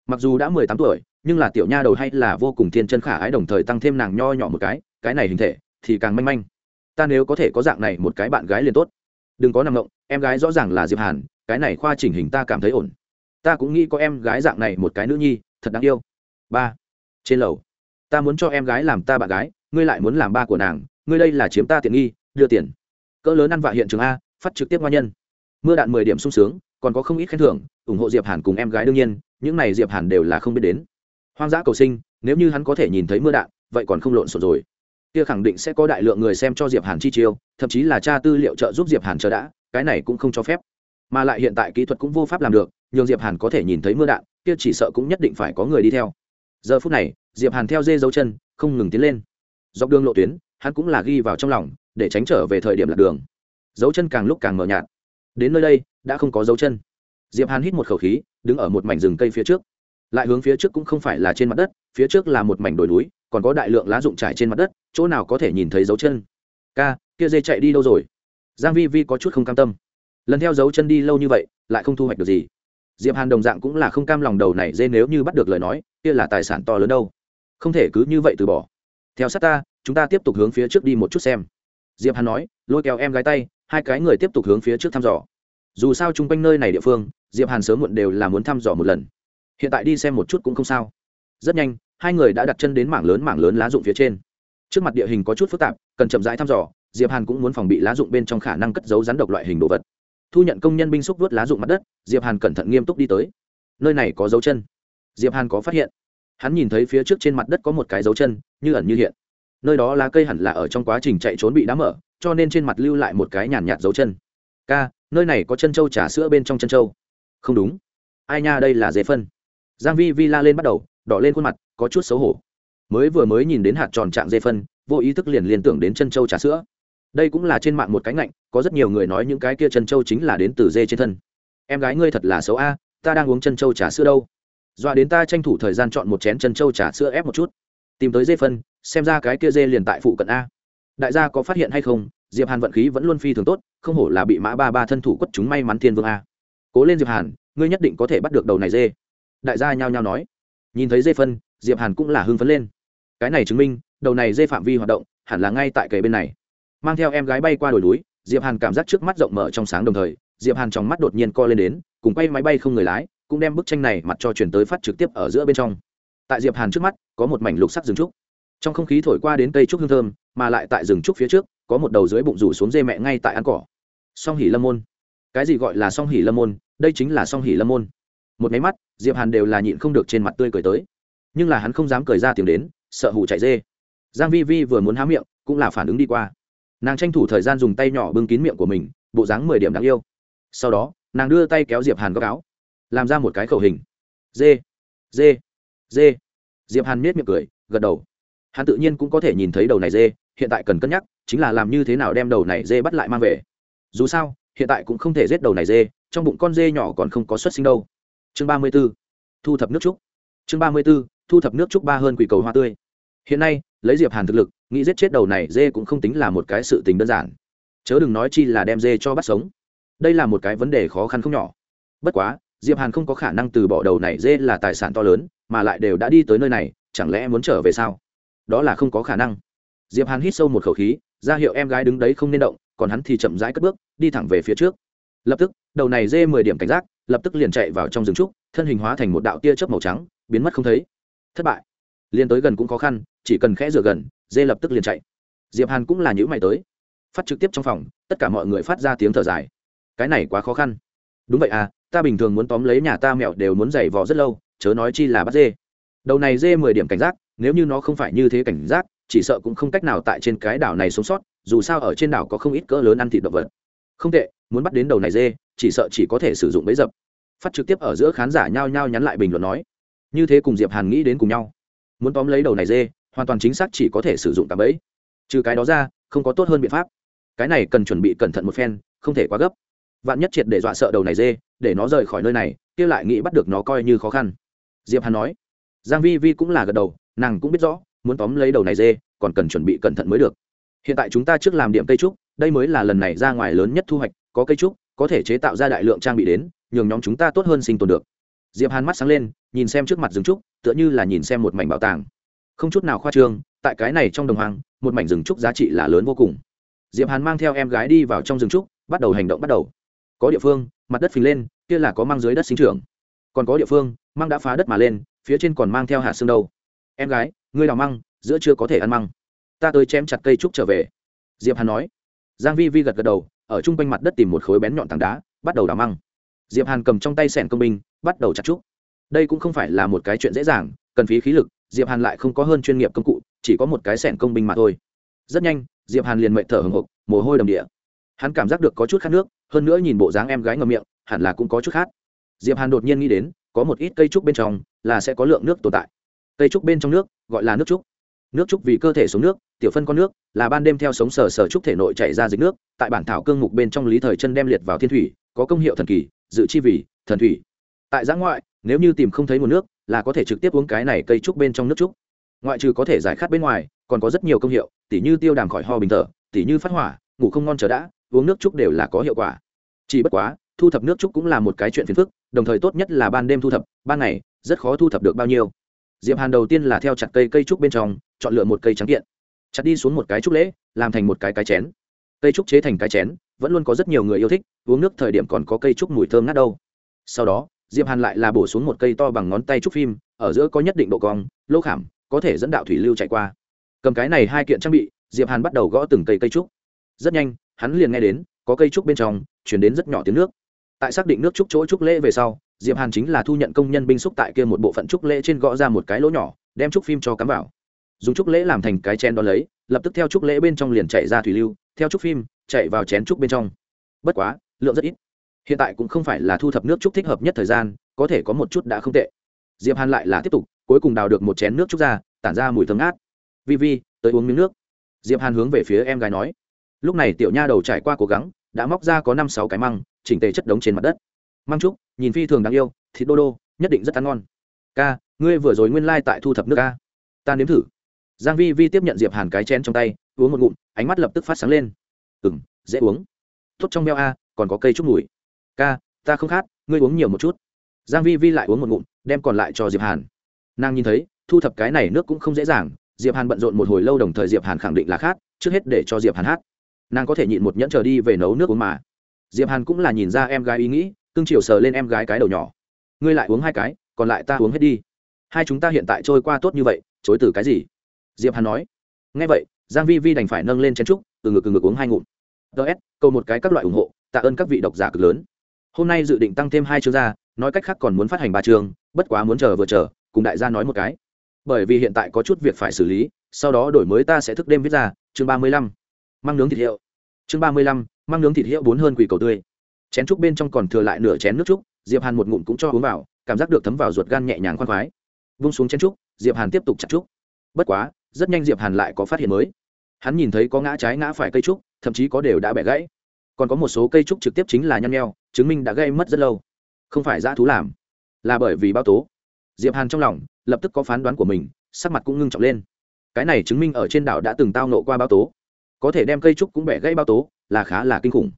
A: Mặc dù đã mười tám tuổi, nhưng là tiểu nha đầu hay là vô cùng thiên chân khả ái đồng thời tăng thêm nàng nho nhỏ một cái cái này hình thể thì càng manh manh. Ta nếu có thể có dạng này một cái bạn gái liền tốt. Đừng có nằm ngộng em gái rõ ràng là diệp hàn, cái này khoa chỉnh hình ta cảm thấy ổn. Ta cũng nghĩ có em gái dạng này một cái nữ nhi, thật đáng yêu. Ba, trên lầu. Ta muốn cho em gái làm ta bạn gái, ngươi lại muốn làm ba của nàng, ngươi đây là chiếm ta tiện nghi, đưa tiền. Cỡ lớn ăn vạ hiện trường a, phát trực tiếp hoa nhân. Mưa đạn mười điểm sung sướng, còn có không ít khen thưởng, ủng hộ diệp hàn cùng em gái đương nhiên, những này diệp hàn đều là không biết đến. Hoang dã cầu sinh, nếu như hắn có thể nhìn thấy mưa đạn, vậy còn không lộn xộn rồi kia khẳng định sẽ có đại lượng người xem cho diệp hàn chi chiêu, thậm chí là tra tư liệu trợ giúp diệp hàn chờ đã, cái này cũng không cho phép. Mà lại hiện tại kỹ thuật cũng vô pháp làm được, nhường diệp hàn có thể nhìn thấy mưa đạn, kia chỉ sợ cũng nhất định phải có người đi theo. Giờ phút này, diệp hàn theo dê dấu chân, không ngừng tiến lên. Dọc đường lộ tuyến, hắn cũng là ghi vào trong lòng, để tránh trở về thời điểm lạc đường. Dấu chân càng lúc càng mờ nhạt. Đến nơi đây, đã không có dấu chân. Diệp hàn hít một khẩu khí, đứng ở một mảnh rừng cây phía trước. Lại hướng phía trước cũng không phải là trên mặt đất, phía trước là một mảnh đồi núi còn có đại lượng lá rụng trải trên mặt đất, chỗ nào có thể nhìn thấy dấu chân? Ca, kia dê chạy đi đâu rồi? Giang vi vi có chút không cam tâm. Lần theo dấu chân đi lâu như vậy, lại không thu hoạch được gì. Diệp hàn đồng dạng cũng là không cam lòng đầu này dê nếu như bắt được lời nói, kia là tài sản to lớn đâu. Không thể cứ như vậy từ bỏ. Theo sát ta, chúng ta tiếp tục hướng phía trước đi một chút xem. Diệp hàn nói, lôi kéo em gái tay, hai cái người tiếp tục hướng phía trước thăm dò. Dù sao chung quanh nơi này địa phương, diệp hàn sớm muộn đều là muốn thăm dò một lần. Hiện tại đi xem một chút cũng không sao. Rất nhanh hai người đã đặt chân đến mảng lớn mảng lớn lá dụng phía trên. Trước mặt địa hình có chút phức tạp, cần chậm rãi thăm dò, diệp hàn cũng muốn phòng bị lá dụng bên trong khả năng cất giấu rắn độc loại hình đồ vật. Thu nhận công nhân binh xúc vớt lá dụng mặt đất, diệp hàn cẩn thận nghiêm túc đi tới. Nơi này có dấu chân. Diệp hàn có phát hiện. Hắn nhìn thấy phía trước trên mặt đất có một cái dấu chân, như ẩn như hiện. Nơi đó lá cây hẳn là ở trong quá trình chạy trốn bị đá mở, cho nên trên mặt lưu lại một cái nhàn nhạt dấu chân. K nơi này có chân trâu trà sữa bên trong chân trâu không đúng. Ai nha, đây là dế phân. Giang vi vi la lên bắt đầu, đỏ lên khuôn mặt có chút xấu hổ. Mới vừa mới nhìn đến hạt tròn trạng dê phân, vô ý thức liền liên tưởng đến chân trâu trà sữa. Đây cũng là trên mạng một cái ngạnh, có rất nhiều người nói những cái kia chân trâu chính là đến từ dê trên thân. Em gái ngươi thật là xấu a, ta đang uống chân trâu trà sữa đâu? Dọa đến ta tranh thủ thời gian chọn một chén chân trâu trà sữa ép một chút. Tìm tới dê phân, xem ra cái kia dê liền tại phụ cận a. Đại gia có phát hiện hay không? Diệp hàn vận khí vẫn luôn phi thường tốt, không hổ là bị mã ba ba thân thủ quất chúng may mắn thiên vương a. Cố lên diệp hàn, ngươi nhất định có thể bắt được đầu này dê. Đại gia nhao nhao nói. Nhìn thấy dê phân diệp hàn cũng là hưng phấn lên. Cái này chứng minh, đầu này dê phạm vi hoạt động, hẳn là ngay tại kề bên này. Mang theo em gái bay qua đồi núi, diệp hàn cảm giác trước mắt rộng mở trong sáng đồng thời, diệp hàn trong mắt đột nhiên co lên đến, cùng quay máy bay không người lái, cũng đem bức tranh này mặt cho chuyển tới phát trực tiếp ở giữa bên trong. Tại diệp hàn trước mắt, có một mảnh lục sắc rừng trúc. Trong không khí thổi qua đến cây trúc hương thơm, mà lại tại rừng trúc phía trước, có một đầu dưới bụng rủ xuống dê mẹ ngay tại ăn cỏ. Song hỉ lâm môn. Cái gì gọi là song hỉ lâm môn? Đây chính là song hỉ lâm môn. Một máy mắt, diệp hàn đều là nhịn không được trên mặt tươi cười tới nhưng là hắn không dám cười ra tiếng đến, sợ hù chạy dê. Giang vi vi vừa muốn há miệng, cũng là phản ứng đi qua. Nàng tranh thủ thời gian dùng tay nhỏ bưng kín miệng của mình, bộ dáng mười điểm đáng yêu. Sau đó, nàng đưa tay kéo diệp hàn góc áo, làm ra một cái khẩu hình. Dê dê dê. Diệp hàn miết miệng cười, gật đầu. Hắn tự nhiên cũng có thể nhìn thấy đầu này dê, hiện tại cần cân nhắc, chính là làm như thế nào đem đầu này dê bắt lại mang về. Dù sao, hiện tại cũng không thể giết đầu này dê, trong bụng con dê nhỏ còn không có xuất sinh đâu. Chương ba mươi b ố thu thập nước trúc chương ba mươi b ố thu thập nước trúc ba hơn quỷ cầu hoa tươi. Hiện nay, lấy diệp hàn thực lực, nghĩ giết chết đầu này dê cũng không tính là một cái sự tình đơn giản. Chớ đừng nói chi là đem dê cho bắt sống. Đây là một cái vấn đề khó khăn không nhỏ. Bất quá, diệp hàn không có khả năng từ bỏ đầu này dê là tài sản to lớn, mà lại đều đã đi tới nơi này, chẳng lẽ muốn trở về sao? Đó là không có khả năng. Diệp hàn hít sâu một khẩu khí, ra hiệu em gái đứng đấy không nên động, còn hắn thì chậm rãi cất bước, đi thẳng về phía trước. Lập tức, đầu này dê mười điểm cảnh giác, lập tức liền chạy vào trong rừng trúc, thân hình hóa thành một đạo tia chớp màu trắng biến mất không thấy. Thất bại. Liên tới gần cũng khó khăn, chỉ cần khẽ rửa gần, dê lập tức liền chạy. Diệp hàn cũng là nhữ mày tới. Phát trực tiếp trong phòng, tất cả mọi người phát ra tiếng thở dài. Cái này quá khó khăn. Đúng vậy à ta bình thường muốn tóm lấy nhà ta mẹo đều muốn giày vò rất lâu, chớ nói chi là bắt dê. Đầu này dê mười điểm cảnh giác, nếu như nó không phải như thế cảnh giác, chỉ sợ cũng không cách nào tại trên cái đảo này sống sót, dù sao ở trên đảo có không ít cỡ lớn ăn thịt động vật. Không tệ, muốn bắt đến đầu này dê, chỉ sợ chỉ có thể sử dụng bẫy dập. Phát trực tiếp ở giữa khán giả nhao nhao nhắn lại bình luận nói như thế cùng diệp hàn nghĩ đến cùng nhau. Muốn tóm lấy đầu này dê, hoàn toàn chính xác chỉ có thể sử dụng tạm bẫy. Trừ cái đó ra, không có tốt hơn biện pháp. Cái này cần chuẩn bị cẩn thận một phen, không thể quá gấp. Vạn nhất triệt để dọa sợ đầu này dê, để nó rời khỏi nơi này, kia lại nghĩ bắt được nó coi như khó khăn. Diệp hàn nói. Giang vi vi cũng là gật đầu, nàng cũng biết rõ, muốn tóm lấy đầu này dê, còn cần chuẩn bị cẩn thận mới được. Hiện tại chúng ta trước làm điểm cây trúc, đây mới là lần này ra ngoài lớn nhất thu hoạch, có cây trúc, có thể chế tạo ra đại lượng trang bị đến, nhường nhóm chúng ta tốt hơn sinh tồn được diệp hàn mắt sáng lên nhìn xem trước mặt rừng trúc tựa như là nhìn xem một mảnh bảo tàng. Không chút nào khoa trương tại cái này trong đồng hoang, một mảnh rừng trúc giá trị là lớn vô cùng. Diệp hàn mang theo em gái đi vào trong rừng trúc bắt đầu hành động bắt đầu. Có địa phương mặt đất phình lên kia là có mang dưới đất sinh trưởng. Còn có địa phương mang đã phá đất mà lên phía trên còn mang theo hạt xương đâu. Em gái ngươi đào măng giữa chưa có thể ăn măng. Ta tới chém chặt cây trúc trở về. Diệp hàn nói. Giang vi vi gật gật đầu ở trung quanh mặt đất tìm một khối bén nhọn tảng đá bắt đầu đào măng diệp hàn cầm trong tay sẻn công binh, bắt đầu chặt trúc đây cũng không phải là một cái chuyện dễ dàng, cần phí khí lực, diệp hàn lại không có hơn chuyên nghiệp công cụ, chỉ có một cái sẻn công binh mà thôi. Rất nhanh, diệp hàn liền mệt thở hừng hực mồ hôi đầm địa. Hắn cảm giác được có chút khát nước, hơn nữa nhìn bộ dáng em gái ngậm miệng, hẳn là cũng có chút khát. Diệp hàn đột nhiên nghĩ đến, có một ít cây trúc bên trong là sẽ có lượng nước tồn tại. Cây trúc bên trong nước, gọi là nước trúc. Nước trúc vì cơ thể sống nước, tiểu phân con nước, là ban đêm theo sống sờ sờ trúc thể nội chảy ra dịch nước, tại bản thảo cương mục bên trong lý thời chân đem liệt vào thiên thủy, có công hiệu thần kỳ dự chi vì thần thủy. Tại giã ngoại, nếu như tìm không thấy nguồn nước, là có thể trực tiếp uống cái này cây trúc bên trong nước trúc. Ngoại trừ có thể giải khát bên ngoài, còn có rất nhiều công hiệu, tỉ như tiêu đàm khỏi ho bình thở, tỉ như phát hỏa, ngủ không ngon chờ đã, uống nước trúc đều là có hiệu quả. Chỉ bất quá, thu thập nước trúc cũng là một cái chuyện phiền phức, đồng thời tốt nhất là ban đêm thu thập, ban ngày, rất khó thu thập được bao nhiêu. Diệp hàn đầu tiên là theo chặt cây cây trúc bên trong, chọn lựa một cây trắng kiện. Chặt đi xuống một cái trúc lễ, làm thành một cái cái chén. Cây trúc chế thành cái chén vẫn luôn có rất nhiều người yêu thích, uống nước thời điểm còn có cây trúc mùi thơm ngát đâu. Sau đó, diệp hàn lại là bổ xuống một cây to bằng ngón tay trúc phim, ở giữa có nhất định độ cong, lỗ khảm, có thể dẫn đạo thủy lưu chạy qua. Cầm cái này hai kiện trang bị, diệp hàn bắt đầu gõ từng cây cây trúc. Rất nhanh, hắn liền nghe đến, có cây trúc bên trong, chuyển đến rất nhỏ tiếng nước. Tại xác định nước trúc chỗ trúc lễ về sau, diệp hàn chính là thu nhận công nhân binh xúc tại kia một bộ phận trúc lễ trên gõ ra một cái lỗ nhỏ, đem trúc phim cho cắm vào. Dùng trúc lễ làm thành cái chen đo lấy, lập tức theo trúc lễ bên trong liền chạy ra thủy lưu, theo trúc phim chạy vào chén trúc bên trong. Bất quá, lượng rất ít. Hiện tại cũng không phải là thu thập nước trúc thích hợp nhất thời gian, có thể có một chút đã không tệ. Diệp hàn lại là tiếp tục, cuối cùng đào được một chén nước trúc ra, tản ra mùi thơm ngát. Vi vi, tới uống miếng nước. Diệp hàn hướng về phía em gái nói. Lúc này tiểu nha đầu trải qua cố gắng, đã móc ra có năm sáu cái măng, chỉnh tề chất đống trên mặt đất. Măng trúc, nhìn phi thường đáng yêu, thịt đô đô, nhất định rất ăn ngon. Ca, ngươi vừa rồi nguyên lai tại thu thập nước ca ta nếm thử. Giang vi vi tiếp nhận diệp hàn cái chén trong tay, uống một ngụm, ánh mắt lập tức phát sáng lên ừm, dễ uống. Tốt trong meo a, còn có cây trúc mùi. Ca, ta không khát, ngươi uống nhiều một chút. Giang vi vi lại uống một ngụm, đem còn lại cho diệp hàn. Nàng nhìn thấy, thu thập cái này nước cũng không dễ dàng, diệp hàn bận rộn một hồi lâu đồng thời diệp hàn khẳng định là khát, trước hết để cho diệp hàn hát. Nàng có thể nhịn một nhẫn chờ đi về nấu nước uống mà. Diệp hàn cũng là nhìn ra em gái ý nghĩ, cưng chiều sờ lên em gái cái đầu nhỏ. Ngươi lại uống hai cái, còn lại ta uống hết đi. Hai chúng ta hiện tại trôi qua tốt như vậy, chối từ cái gì? Diệp hàn nói. Nghe vậy, giang vi vi đành phải nâng lên chén trúc từ ngực từ ngực uống hai ngụm. Ts câu một cái các loại ủng hộ, tạ ơn các vị độc giả cực lớn. Hôm nay dự định tăng thêm hai chương ra, nói cách khác còn muốn phát hành ba chương, bất quá muốn chờ vừa chờ, cùng đại gia nói một cái. Bởi vì hiện tại có chút việc phải xử lý, sau đó đổi mới ta sẽ thức đêm viết ra, chương ba mươi lăm. Mang nướng thịt hiệu. Chương ba mươi lăm mang nướng thịt hiệu bốn hơn quỷ cầu tươi. Chén trúc bên trong còn thừa lại nửa chén nước trúc, diệp hàn một ngụm cũng cho uống vào, cảm giác được thấm vào ruột gan nhẹ nhàng khoan khoái. Vung xuống chén trúc, diệp hàn tiếp tục chặt trúc. Bất quá, rất nhanh diệp hàn lại có phát hiện mới hắn nhìn thấy có ngã trái ngã phải cây trúc, thậm chí có đều đã bẻ gãy. Còn có một số cây trúc trực tiếp chính là nhăn nheo, chứng minh đã gây mất rất lâu. Không phải dã thú làm, là bởi vì bao tố. Diệp hàn trong lòng lập tức có phán đoán của mình, sắc mặt cũng ngưng trọng lên. Cái này chứng minh ở trên đảo đã từng tao nộ qua bao tố. Có thể đem cây trúc cũng bẻ gãy bao tố, là khá là kinh khủng.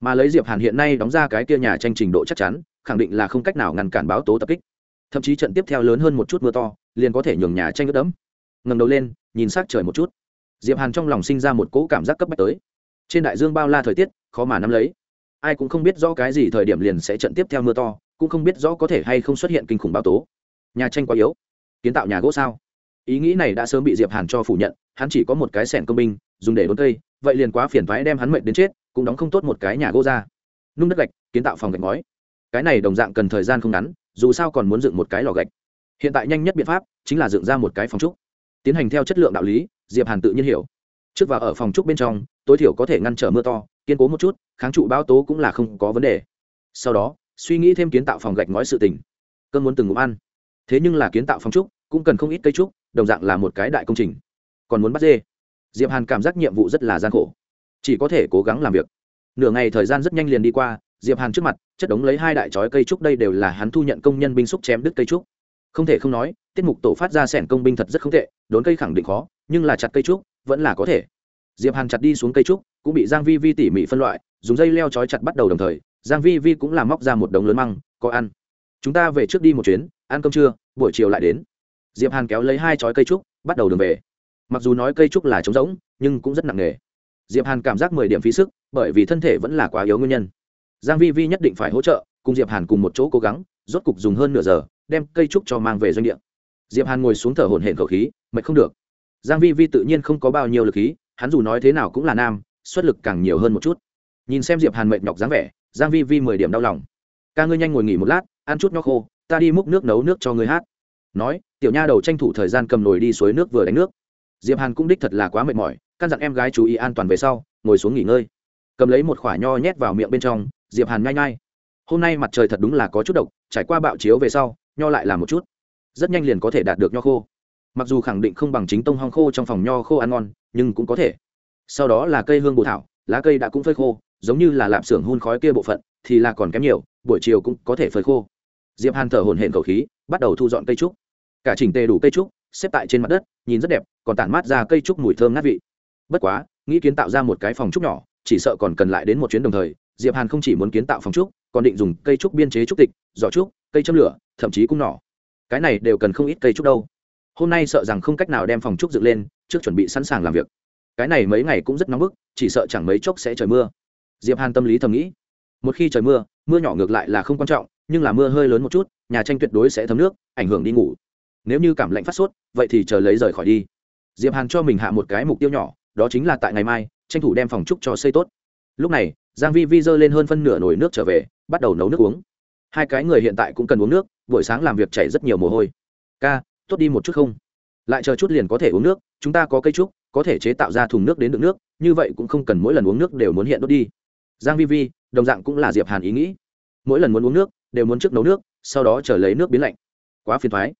A: Mà lấy diệp hàn hiện nay đóng ra cái kia nhà tranh trình độ chắc chắn, khẳng định là không cách nào ngăn cản báo tố tập kích. Thậm chí trận tiếp theo lớn hơn một chút mưa to, liền có thể nhường nhà tranh ướt đẫm. Ngầm đầu lên, nhìn sát trời một chút diệp hàn trong lòng sinh ra một cỗ cảm giác cấp bách tới. Trên đại dương bao la thời tiết, khó mà nắm lấy. Ai cũng không biết rõ cái gì thời điểm liền sẽ trận tiếp theo mưa to, cũng không biết rõ có thể hay không xuất hiện kinh khủng bão tố. Nhà tranh quá yếu. Kiến tạo nhà gỗ sao? Ý nghĩ này đã sớm bị diệp hàn cho phủ nhận, hắn chỉ có một cái sẻn công binh, dùng để đốn cây, vậy liền quá phiền thoái đem hắn mệnh đến chết, cũng đóng không tốt một cái nhà gỗ ra. Nung đất gạch, kiến tạo phòng gạch ngói. Cái này đồng dạng cần thời gian không ngắn, dù sao còn muốn dựng một cái lò gạch. Hiện tại nhanh nhất biện pháp chính là dựng ra một cái phòng trúc. Tiến hành theo chất lượng đạo lý diệp hàn tự nhiên hiểu trước và ở phòng trúc bên trong tối thiểu có thể ngăn trở mưa to kiên cố một chút kháng trụ bão tố cũng là không có vấn đề sau đó suy nghĩ thêm kiến tạo phòng gạch ngói sự tình cơn muốn từng ngụm ăn thế nhưng là kiến tạo phòng trúc cũng cần không ít cây trúc đồng dạng là một cái đại công trình còn muốn bắt dê diệp hàn cảm giác nhiệm vụ rất là gian khổ chỉ có thể cố gắng làm việc nửa ngày thời gian rất nhanh liền đi qua diệp hàn trước mặt chất đống lấy hai đại chói cây trúc đây đều là hắn thu nhận công nhân binh xúc chém đứt cây trúc không thể không nói tiết mục tổ phát ra sẻn công binh thật rất không tệ đốn cây khẳng định khó nhưng là chặt cây trúc, vẫn là có thể. Diệp hàn chặt đi xuống cây trúc, cũng bị giang vi vi tỉ mỉ phân loại, dùng dây leo chói chặt bắt đầu đồng thời, giang vi vi cũng làm móc ra một đống lớn măng, có ăn. Chúng ta về trước đi một chuyến, ăn cơm trưa, buổi chiều lại đến. Diệp hàn kéo lấy hai chói cây trúc, bắt đầu đường về. Mặc dù nói cây trúc là trống rỗng, nhưng cũng rất nặng nề. Diệp hàn cảm giác mười điểm phí sức, bởi vì thân thể vẫn là quá yếu nguyên nhân. Giang vi vi nhất định phải hỗ trợ, cùng diệp hàn cùng một chỗ cố gắng, rốt cục dùng hơn nửa giờ, đem cây trúc cho mang về doanh địa. Diệp hàn ngồi xuống thở hổn hển khẩu khí, mệt không được giang vi vi tự nhiên không có bao nhiêu lực khí, hắn dù nói thế nào cũng là nam, xuất lực càng nhiều hơn một chút. Nhìn xem diệp hàn mệt nhọc dáng vẻ, giang vi vi mười điểm đau lòng. Ca ngươi nhanh ngồi nghỉ một lát, ăn chút nho khô, ta đi múc nước nấu nước cho ngươi hát. Nói, tiểu nha đầu tranh thủ thời gian cầm nồi đi suối nước vừa đánh nước. Diệp hàn cũng đích thật là quá mệt mỏi, căn dặn em gái chú ý an toàn về sau, ngồi xuống nghỉ ngơi. Cầm lấy một khoả nho nhét vào miệng bên trong, diệp hàn nhai nhai. Hôm nay mặt trời thật đúng là có chút độc, trải qua bạo chiếu về sau, nho lại làm một chút. Rất nhanh liền có thể đạt được nho khô mặc dù khẳng định không bằng chính tông hong khô trong phòng nho khô ăn ngon, nhưng cũng có thể. Sau đó là cây hương bồ thảo, lá cây đã cũng phơi khô, giống như là lạp xưởng hun khói kia bộ phận, thì là còn kém nhiều, buổi chiều cũng có thể phơi khô. Diệp hàn thở hổn hển khẩu khí, bắt đầu thu dọn cây trúc. Cả chỉnh tề đủ cây trúc, xếp tại trên mặt đất, nhìn rất đẹp, còn tản mát ra cây trúc mùi thơm ngát vị. Bất quá, nghĩ kiến tạo ra một cái phòng trúc nhỏ, chỉ sợ còn cần lại đến một chuyến đồng thời, diệp hàn không chỉ muốn kiến tạo phòng trúc, còn định dùng cây trúc biên chế trúc tịch, giỏ trúc, cây châm lửa, thậm chí cung nỏ. Cái này đều cần không ít cây trúc đâu hôm nay sợ rằng không cách nào đem phòng trúc dựng lên, trước chuẩn bị sẵn sàng làm việc. Cái này mấy ngày cũng rất nóng bức, chỉ sợ chẳng mấy chốc sẽ trời mưa. Diệp hàn tâm lý thầm nghĩ, một khi trời mưa mưa nhỏ ngược lại là không quan trọng, nhưng là mưa hơi lớn một chút, nhà tranh tuyệt đối sẽ thấm nước, ảnh hưởng đi ngủ. Nếu như cảm lạnh phát sốt, vậy thì chờ lấy rời khỏi đi. Diệp hàn cho mình hạ một cái mục tiêu nhỏ, đó chính là tại ngày mai, tranh thủ đem phòng trúc cho xây tốt. Lúc này, giang vi vi dơ lên hơn phân nửa nồi nước trở về, bắt đầu nấu nước uống. Hai cái người hiện tại cũng cần uống nước, buổi sáng làm việc chảy rất nhiều mồ hôi. Ca tốt đi một chút không? Lại chờ chút liền có thể uống nước, chúng ta có cây trúc, có thể chế tạo ra thùng nước đến đựng nước, như vậy cũng không cần mỗi lần uống nước đều muốn hiện đốt đi. Giang vi vi, đồng dạng cũng là diệp hàn ý nghĩ. Mỗi lần muốn uống nước, đều muốn trước nấu nước, sau đó chờ lấy nước biến lạnh. Quá phiền toái.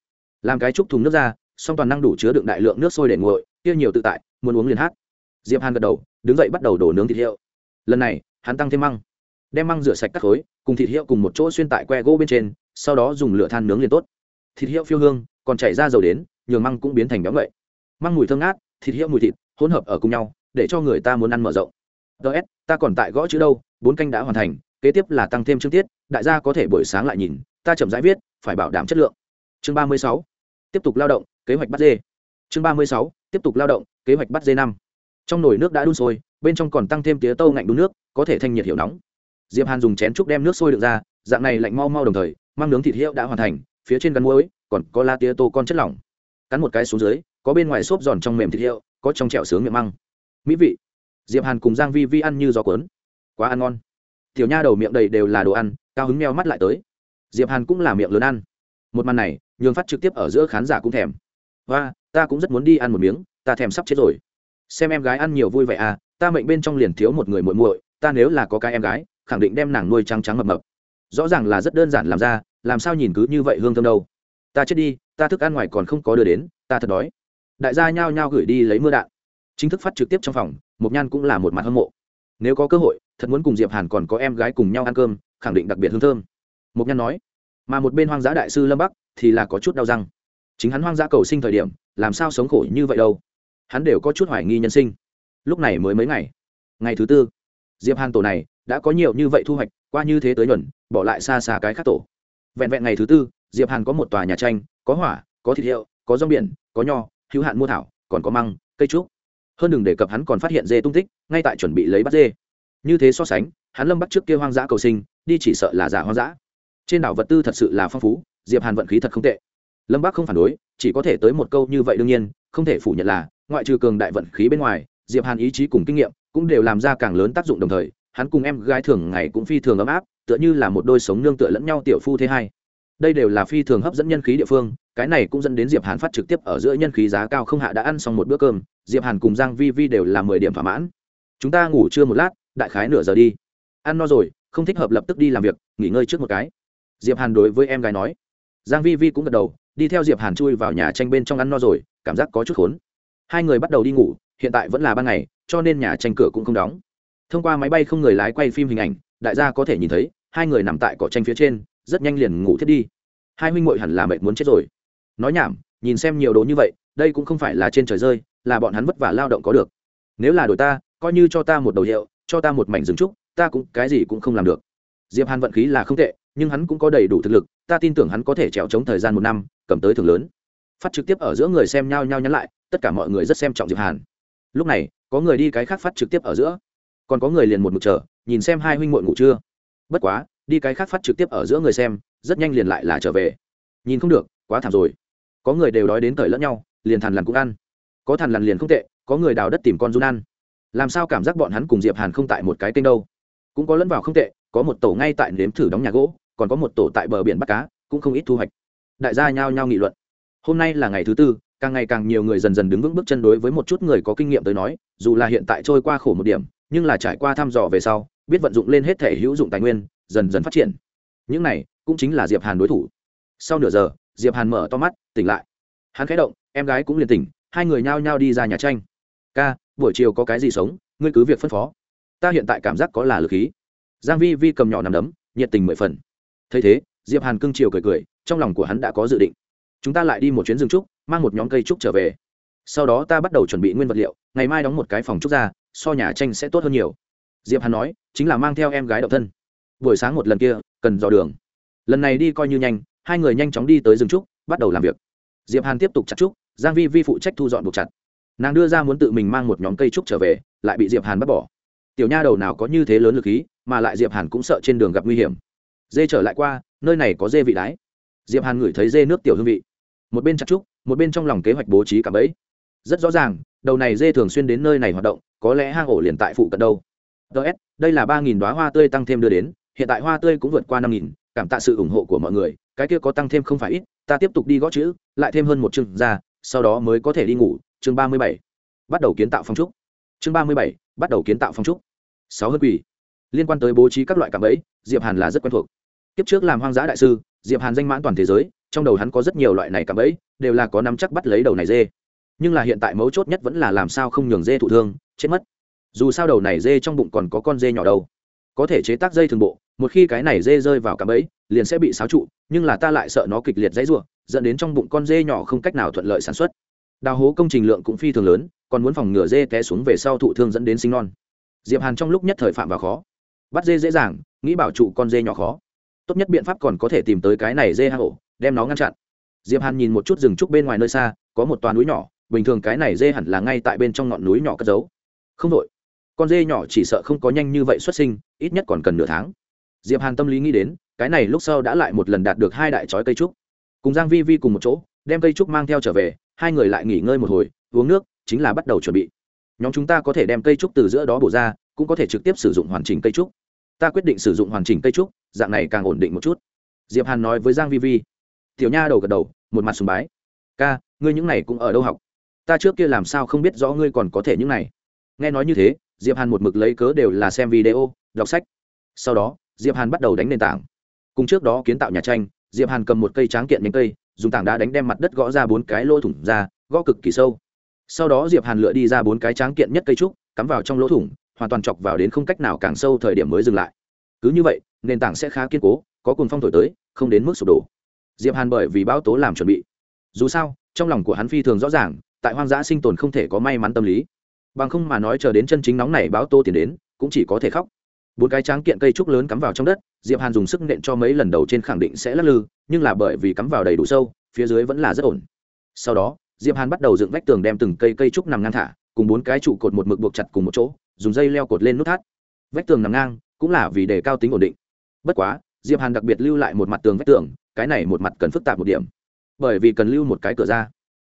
A: Làm cái trúc thùng nước ra song toàn năng đủ chứa đựng đại lượng nước sôi để nguội, kia nhiều tự tại, muốn uống liền hát. Diệp hàn gật đầu, đứng dậy bắt đầu đổ nướng thịt hiệu. Lần này, hắn tăng thêm măng. Đem măng rửa sạch các khối, cùng thịt hiệu cùng một chỗ xuyên tại que gỗ bên trên, sau đó dùng lửa than nướng liền tốt. Thịt hiệu phiêu hương còn chảy ra dầu đến, nhường măng cũng biến thành béo ngậy. Măng mùi thơm ngát, thịt hiệu mùi thịt, hỗn hợp ở cùng nhau, để cho người ta muốn ăn mở rộng. Ts ta còn tại gõ chữ đâu, bốn canh đã hoàn thành, kế tiếp là tăng thêm chương tiết, đại gia có thể buổi sáng lại nhìn, ta chậm rãi viết, phải bảo đảm chất lượng. Chương ba mươi sáu, tiếp tục lao động, kế hoạch bắt dê. Chương ba mươi sáu, tiếp tục lao động, kế hoạch bắt dê năm. Trong nồi nước đã đun sôi, bên trong còn tăng thêm tía tâu ngạnh đun nước, có thể thanh nhiệt hiệu nóng. Diệp hàn dùng chén trúc đem nước sôi được ra, dạng này lạnh mau mau đồng thời mang nướng thịt hiệu đã hoàn thành, phía trên gắn muối còn có la tía tô con chất lỏng. Cắn một cái xuống dưới, có bên ngoài xốp giòn trong mềm thịt hiệu, có trong trẹo sướng miệng măng. Mỹ vị, diệp hàn cùng giang vi vi ăn như gió cuốn. Quá ăn ngon. Tiểu nha đầu miệng đầy đều là đồ ăn, cao hứng meo mắt lại tới. Diệp hàn cũng là miệng lớn ăn. Một màn này, nhường phát trực tiếp ở giữa khán giả cũng thèm. Và ta cũng rất muốn đi ăn một miếng, ta thèm sắp chết rồi. Xem em gái ăn nhiều vui vẻ à ta mệnh bên trong liền thiếu một người muội muội, ta nếu là có cái em gái, khẳng định đem nàng nuôi trắng trắng mập mập. Rõ ràng là rất đơn giản làm ra, làm sao nhìn cứ như vậy hương thơm đâu ta chết đi, ta thức ăn ngoài còn không có đưa đến, ta thật đói. Đại gia nhao nhao gửi đi lấy mưa đạn. Chính thức phát trực tiếp trong phòng, mộc nhan cũng là một mặt hâm mộ. Nếu có cơ hội, thật muốn cùng diệp hàn còn có em gái cùng nhau ăn cơm, khẳng định đặc biệt hương thơm. Mộc nhan nói, mà một bên hoang dã đại sư lâm bắc thì là có chút đau răng. Chính hắn hoang dã cầu sinh thời điểm, làm sao sống khổ như vậy đâu? Hắn đều có chút hoài nghi nhân sinh. Lúc này mới mấy ngày. Ngày thứ tư, diệp hàn tổ này đã có nhiều như vậy thu hoạch, qua như thế tới nhuần bỏ lại xa xa cái khác tổ. Vẹn vẹn ngày thứ tư diệp hàn có một tòa nhà tranh, có hỏa, có thịt hiệu, có rong biển, có nho, hữu hạn mua thảo, còn có măng, cây trúc. Hơn đừng đề cập hắn còn phát hiện dê tung tích, ngay tại chuẩn bị lấy bắt dê. Như thế so sánh, hắn lâm bắt trước kia hoang dã cầu sinh, đi chỉ sợ là giả hoang dã. Trên đảo vật tư thật sự là phong phú, diệp hàn vận khí thật không tệ. Lâm bắc không phản đối, chỉ có thể tới một câu như vậy đương nhiên, không thể phủ nhận là, ngoại trừ cường đại vận khí bên ngoài, diệp hàn ý chí cùng kinh nghiệm cũng đều làm ra càng lớn tác dụng đồng thời, hắn cùng em gái thường ngày cũng phi thường ấm áp, tựa như là một đôi sống nương tựa lẫn nhau tiểu phu thế hai đây đều là phi thường hấp dẫn nhân khí địa phương, cái này cũng dẫn đến diệp hàn phát trực tiếp ở giữa nhân khí giá cao không hạ đã ăn xong một bữa cơm, diệp hàn cùng giang vi vi đều là mười điểm thỏa mãn. Chúng ta ngủ trưa một lát, đại khái nửa giờ đi. Ăn no rồi, không thích hợp lập tức đi làm việc, nghỉ ngơi trước một cái. Diệp hàn đối với em gái nói. Giang vi vi cũng gật đầu, đi theo diệp hàn chui vào nhà tranh bên trong ăn no rồi, cảm giác có chút khốn. Hai người bắt đầu đi ngủ, hiện tại vẫn là ban ngày, cho nên nhà tranh cửa cũng không đóng. Thông qua máy bay không người lái quay phim hình ảnh, đại gia có thể nhìn thấy, hai người nằm tại cỏ tranh phía trên rất nhanh liền ngủ thiết đi. Hai huynh muội hẳn là mệt muốn chết rồi. Nói nhảm, nhìn xem nhiều đồ như vậy, đây cũng không phải là trên trời rơi, là bọn hắn vất vả lao động có được. Nếu là đổi ta, coi như cho ta một đầu hiệu, cho ta một mảnh rừng trúc, ta cũng cái gì cũng không làm được. Diệp hàn vận khí là không tệ, nhưng hắn cũng có đầy đủ thực lực, ta tin tưởng hắn có thể trèo chống thời gian một năm, cầm tới thưởng lớn. Phát trực tiếp ở giữa người xem nhau nhau nhắn lại, tất cả mọi người rất xem trọng diệp hàn. Lúc này, có người đi cái khác phát trực tiếp ở giữa. Còn có người liền một mực chờ, nhìn xem hai huynh muội ngủ chưa. Bất quá đi cái khác phát trực tiếp ở giữa người xem, rất nhanh liền lại là trở về. Nhìn không được, quá thảm rồi. Có người đều đói đến thời lẫn nhau, liền thằn lằn cũng ăn. Có thằn lằn liền không tệ, có người đào đất tìm con run ăn. Làm sao cảm giác bọn hắn cùng diệp hàn không tại một cái kênh đâu? Cũng có lẫn vào không tệ, có một tổ ngay tại nếm thử đóng nhà gỗ, còn có một tổ tại bờ biển bắt cá, cũng không ít thu hoạch. Đại gia nhao nhao nghị luận. Hôm nay là ngày thứ tư, càng ngày càng nhiều người dần dần đứng vững bước chân đối với một chút người có kinh nghiệm tới nói, dù là hiện tại trôi qua khổ một điểm, nhưng là trải qua thăm dò về sau, biết vận dụng lên hết thể hữu dụng tài nguyên dần dần phát triển. Những này cũng chính là diệp hàn đối thủ. Sau nửa giờ, diệp hàn mở to mắt, tỉnh lại. Hắn khẽ động, em gái cũng liền tỉnh, hai người nhao nhao đi ra nhà tranh. Ca, buổi chiều có cái gì sống? Ngươi cứ việc phân phó. Ta hiện tại cảm giác có là lực khí. Giang vi vi cầm nhỏ nằm đấm, nhiệt tình mười phần. Thấy thế, diệp hàn cưng chiều cười cười, trong lòng của hắn đã có dự định. Chúng ta lại đi một chuyến rừng trúc, mang một nhóm cây trúc trở về. Sau đó ta bắt đầu chuẩn bị nguyên vật liệu, ngày mai đóng một cái phòng trúc ra, so nhà tranh sẽ tốt hơn nhiều. Diệp hàn nói, chính là mang theo em gái độc thân buổi sáng một lần kia, cần dò đường. Lần này đi coi như nhanh, hai người nhanh chóng đi tới rừng trúc, bắt đầu làm việc. Diệp hàn tiếp tục chặt trúc, giang vi vi phụ trách thu dọn buộc chặt. Nàng đưa ra muốn tự mình mang một nhóm cây trúc trở về, lại bị diệp hàn bắt bỏ. Tiểu nha đầu nào có như thế lớn lực khí, mà lại diệp hàn cũng sợ trên đường gặp nguy hiểm. Dê trở lại qua, nơi này có dê vị đái. Diệp hàn ngửi thấy dê nước tiểu hương vị. Một bên chặt trúc, một bên trong lòng kế hoạch bố trí cả bẫy. Rất rõ ràng, đầu này dê thường xuyên đến nơi này hoạt động, có lẽ hang ổ liền tại phụ cận đâu. Ts đây là ba nghìn đoá hoa tươi tăng thêm đưa đến hiện tại hoa tươi cũng vượt qua năm nghìn, cảm tạ sự ủng hộ của mọi người, cái kia có tăng thêm không phải ít, ta tiếp tục đi gõ chữ, lại thêm hơn một chương ra, sau đó mới có thể đi ngủ, chương ba mươi bảy, bắt đầu kiến tạo phong trúc. Chương ba mươi bảy, bắt đầu kiến tạo phong trúc. Sáu hơn quỷ. Liên quan tới bố trí các loại cảm ấy diệp hàn là rất quen thuộc. Kiếp trước làm hoang dã đại sư, diệp hàn danh mãn toàn thế giới, trong đầu hắn có rất nhiều loại này cảm ấy đều là có nắm chắc bắt lấy đầu này dê. Nhưng là hiện tại mấu chốt nhất vẫn là làm sao không nhường dê thụ thương, chết mất. Dù sao đầu này dê trong bụng còn có con dê nhỏ đâu có thể chế tác dây thường bộ, một khi cái này dê rơi vào cạm bẫy, liền sẽ bị xáo trụ, nhưng là ta lại sợ nó kịch liệt dãy rủa, dẫn đến trong bụng con dê nhỏ không cách nào thuận lợi sản xuất. Đào hố công trình lượng cũng phi thường lớn, còn muốn phòng ngừa dê té xuống về sau thụ thương dẫn đến sinh non. Diệp hàn trong lúc nhất thời phạm vào khó. Bắt dê dễ dàng, nghĩ bảo trụ con dê nhỏ khó. Tốt nhất biện pháp còn có thể tìm tới cái này dê hang ổ đem nó ngăn chặn. Diệp hàn nhìn một chút rừng trúc bên ngoài nơi xa, có một toà núi nhỏ, bình thường cái này dê hẳn là ngay tại bên trong ngọn núi nhỏ cất giấu. Không đội con dê nhỏ chỉ sợ không có nhanh như vậy xuất sinh, ít nhất còn cần nửa tháng. Diệp hàn tâm lý nghĩ đến, cái này lúc sau đã lại một lần đạt được hai đại chói cây trúc. Cùng giang vi vi cùng một chỗ, đem cây trúc mang theo trở về, hai người lại nghỉ ngơi một hồi, uống nước, chính là bắt đầu chuẩn bị. Nhóm chúng ta có thể đem cây trúc từ giữa đó bổ ra, cũng có thể trực tiếp sử dụng hoàn chỉnh cây trúc. Ta quyết định sử dụng hoàn chỉnh cây trúc, dạng này càng ổn định một chút. Diệp hàn nói với giang vi vi. Tiểu nha đầu gật đầu, một mặt sùng bái. Ca, ngươi những này cũng ở đâu học? Ta trước kia làm sao không biết rõ ngươi còn có thể những này? Nghe nói như thế diệp hàn một mực lấy cớ đều là xem video, đọc sách. Sau đó, diệp hàn bắt đầu đánh nền tảng. Cùng trước đó kiến tạo nhà tranh, diệp hàn cầm một cây tráng kiện nhánh cây, dùng tảng đá đánh đem mặt đất gõ ra bốn cái lỗ thủng ra, gõ cực kỳ sâu. Sau đó diệp hàn lựa đi ra bốn cái tráng kiện nhất cây trúc, cắm vào trong lỗ thủng, hoàn toàn chọc vào đến không cách nào càng sâu thời điểm mới dừng lại. Cứ như vậy, nền tảng sẽ khá kiên cố, có cùng phong thổi tới, không đến mức sụp đổ. Diệp hàn bởi vì bão tố làm chuẩn bị. Dù sao, trong lòng của hắn phi thường rõ ràng, tại hoang dã sinh tồn không thể có may mắn tâm lý bằng không mà nói chờ đến chân chính nóng này báo tô tiền đến, cũng chỉ có thể khóc. Bốn cái tráng kiện cây trúc lớn cắm vào trong đất, diệp hàn dùng sức nện cho mấy lần đầu trên khẳng định sẽ lắc lư, nhưng là bởi vì cắm vào đầy đủ sâu, phía dưới vẫn là rất ổn. Sau đó, diệp hàn bắt đầu dựng vách tường đem từng cây cây trúc nằm ngang thả, cùng bốn cái trụ cột một mực buộc chặt cùng một chỗ, dùng dây leo cột lên nút thắt. Vách tường nằm ngang, cũng là vì để cao tính ổn định. Bất quá, diệp hàn đặc biệt lưu lại một mặt tường vách tường, cái này một mặt cần phức tạp một điểm. Bởi vì cần lưu một cái cửa ra.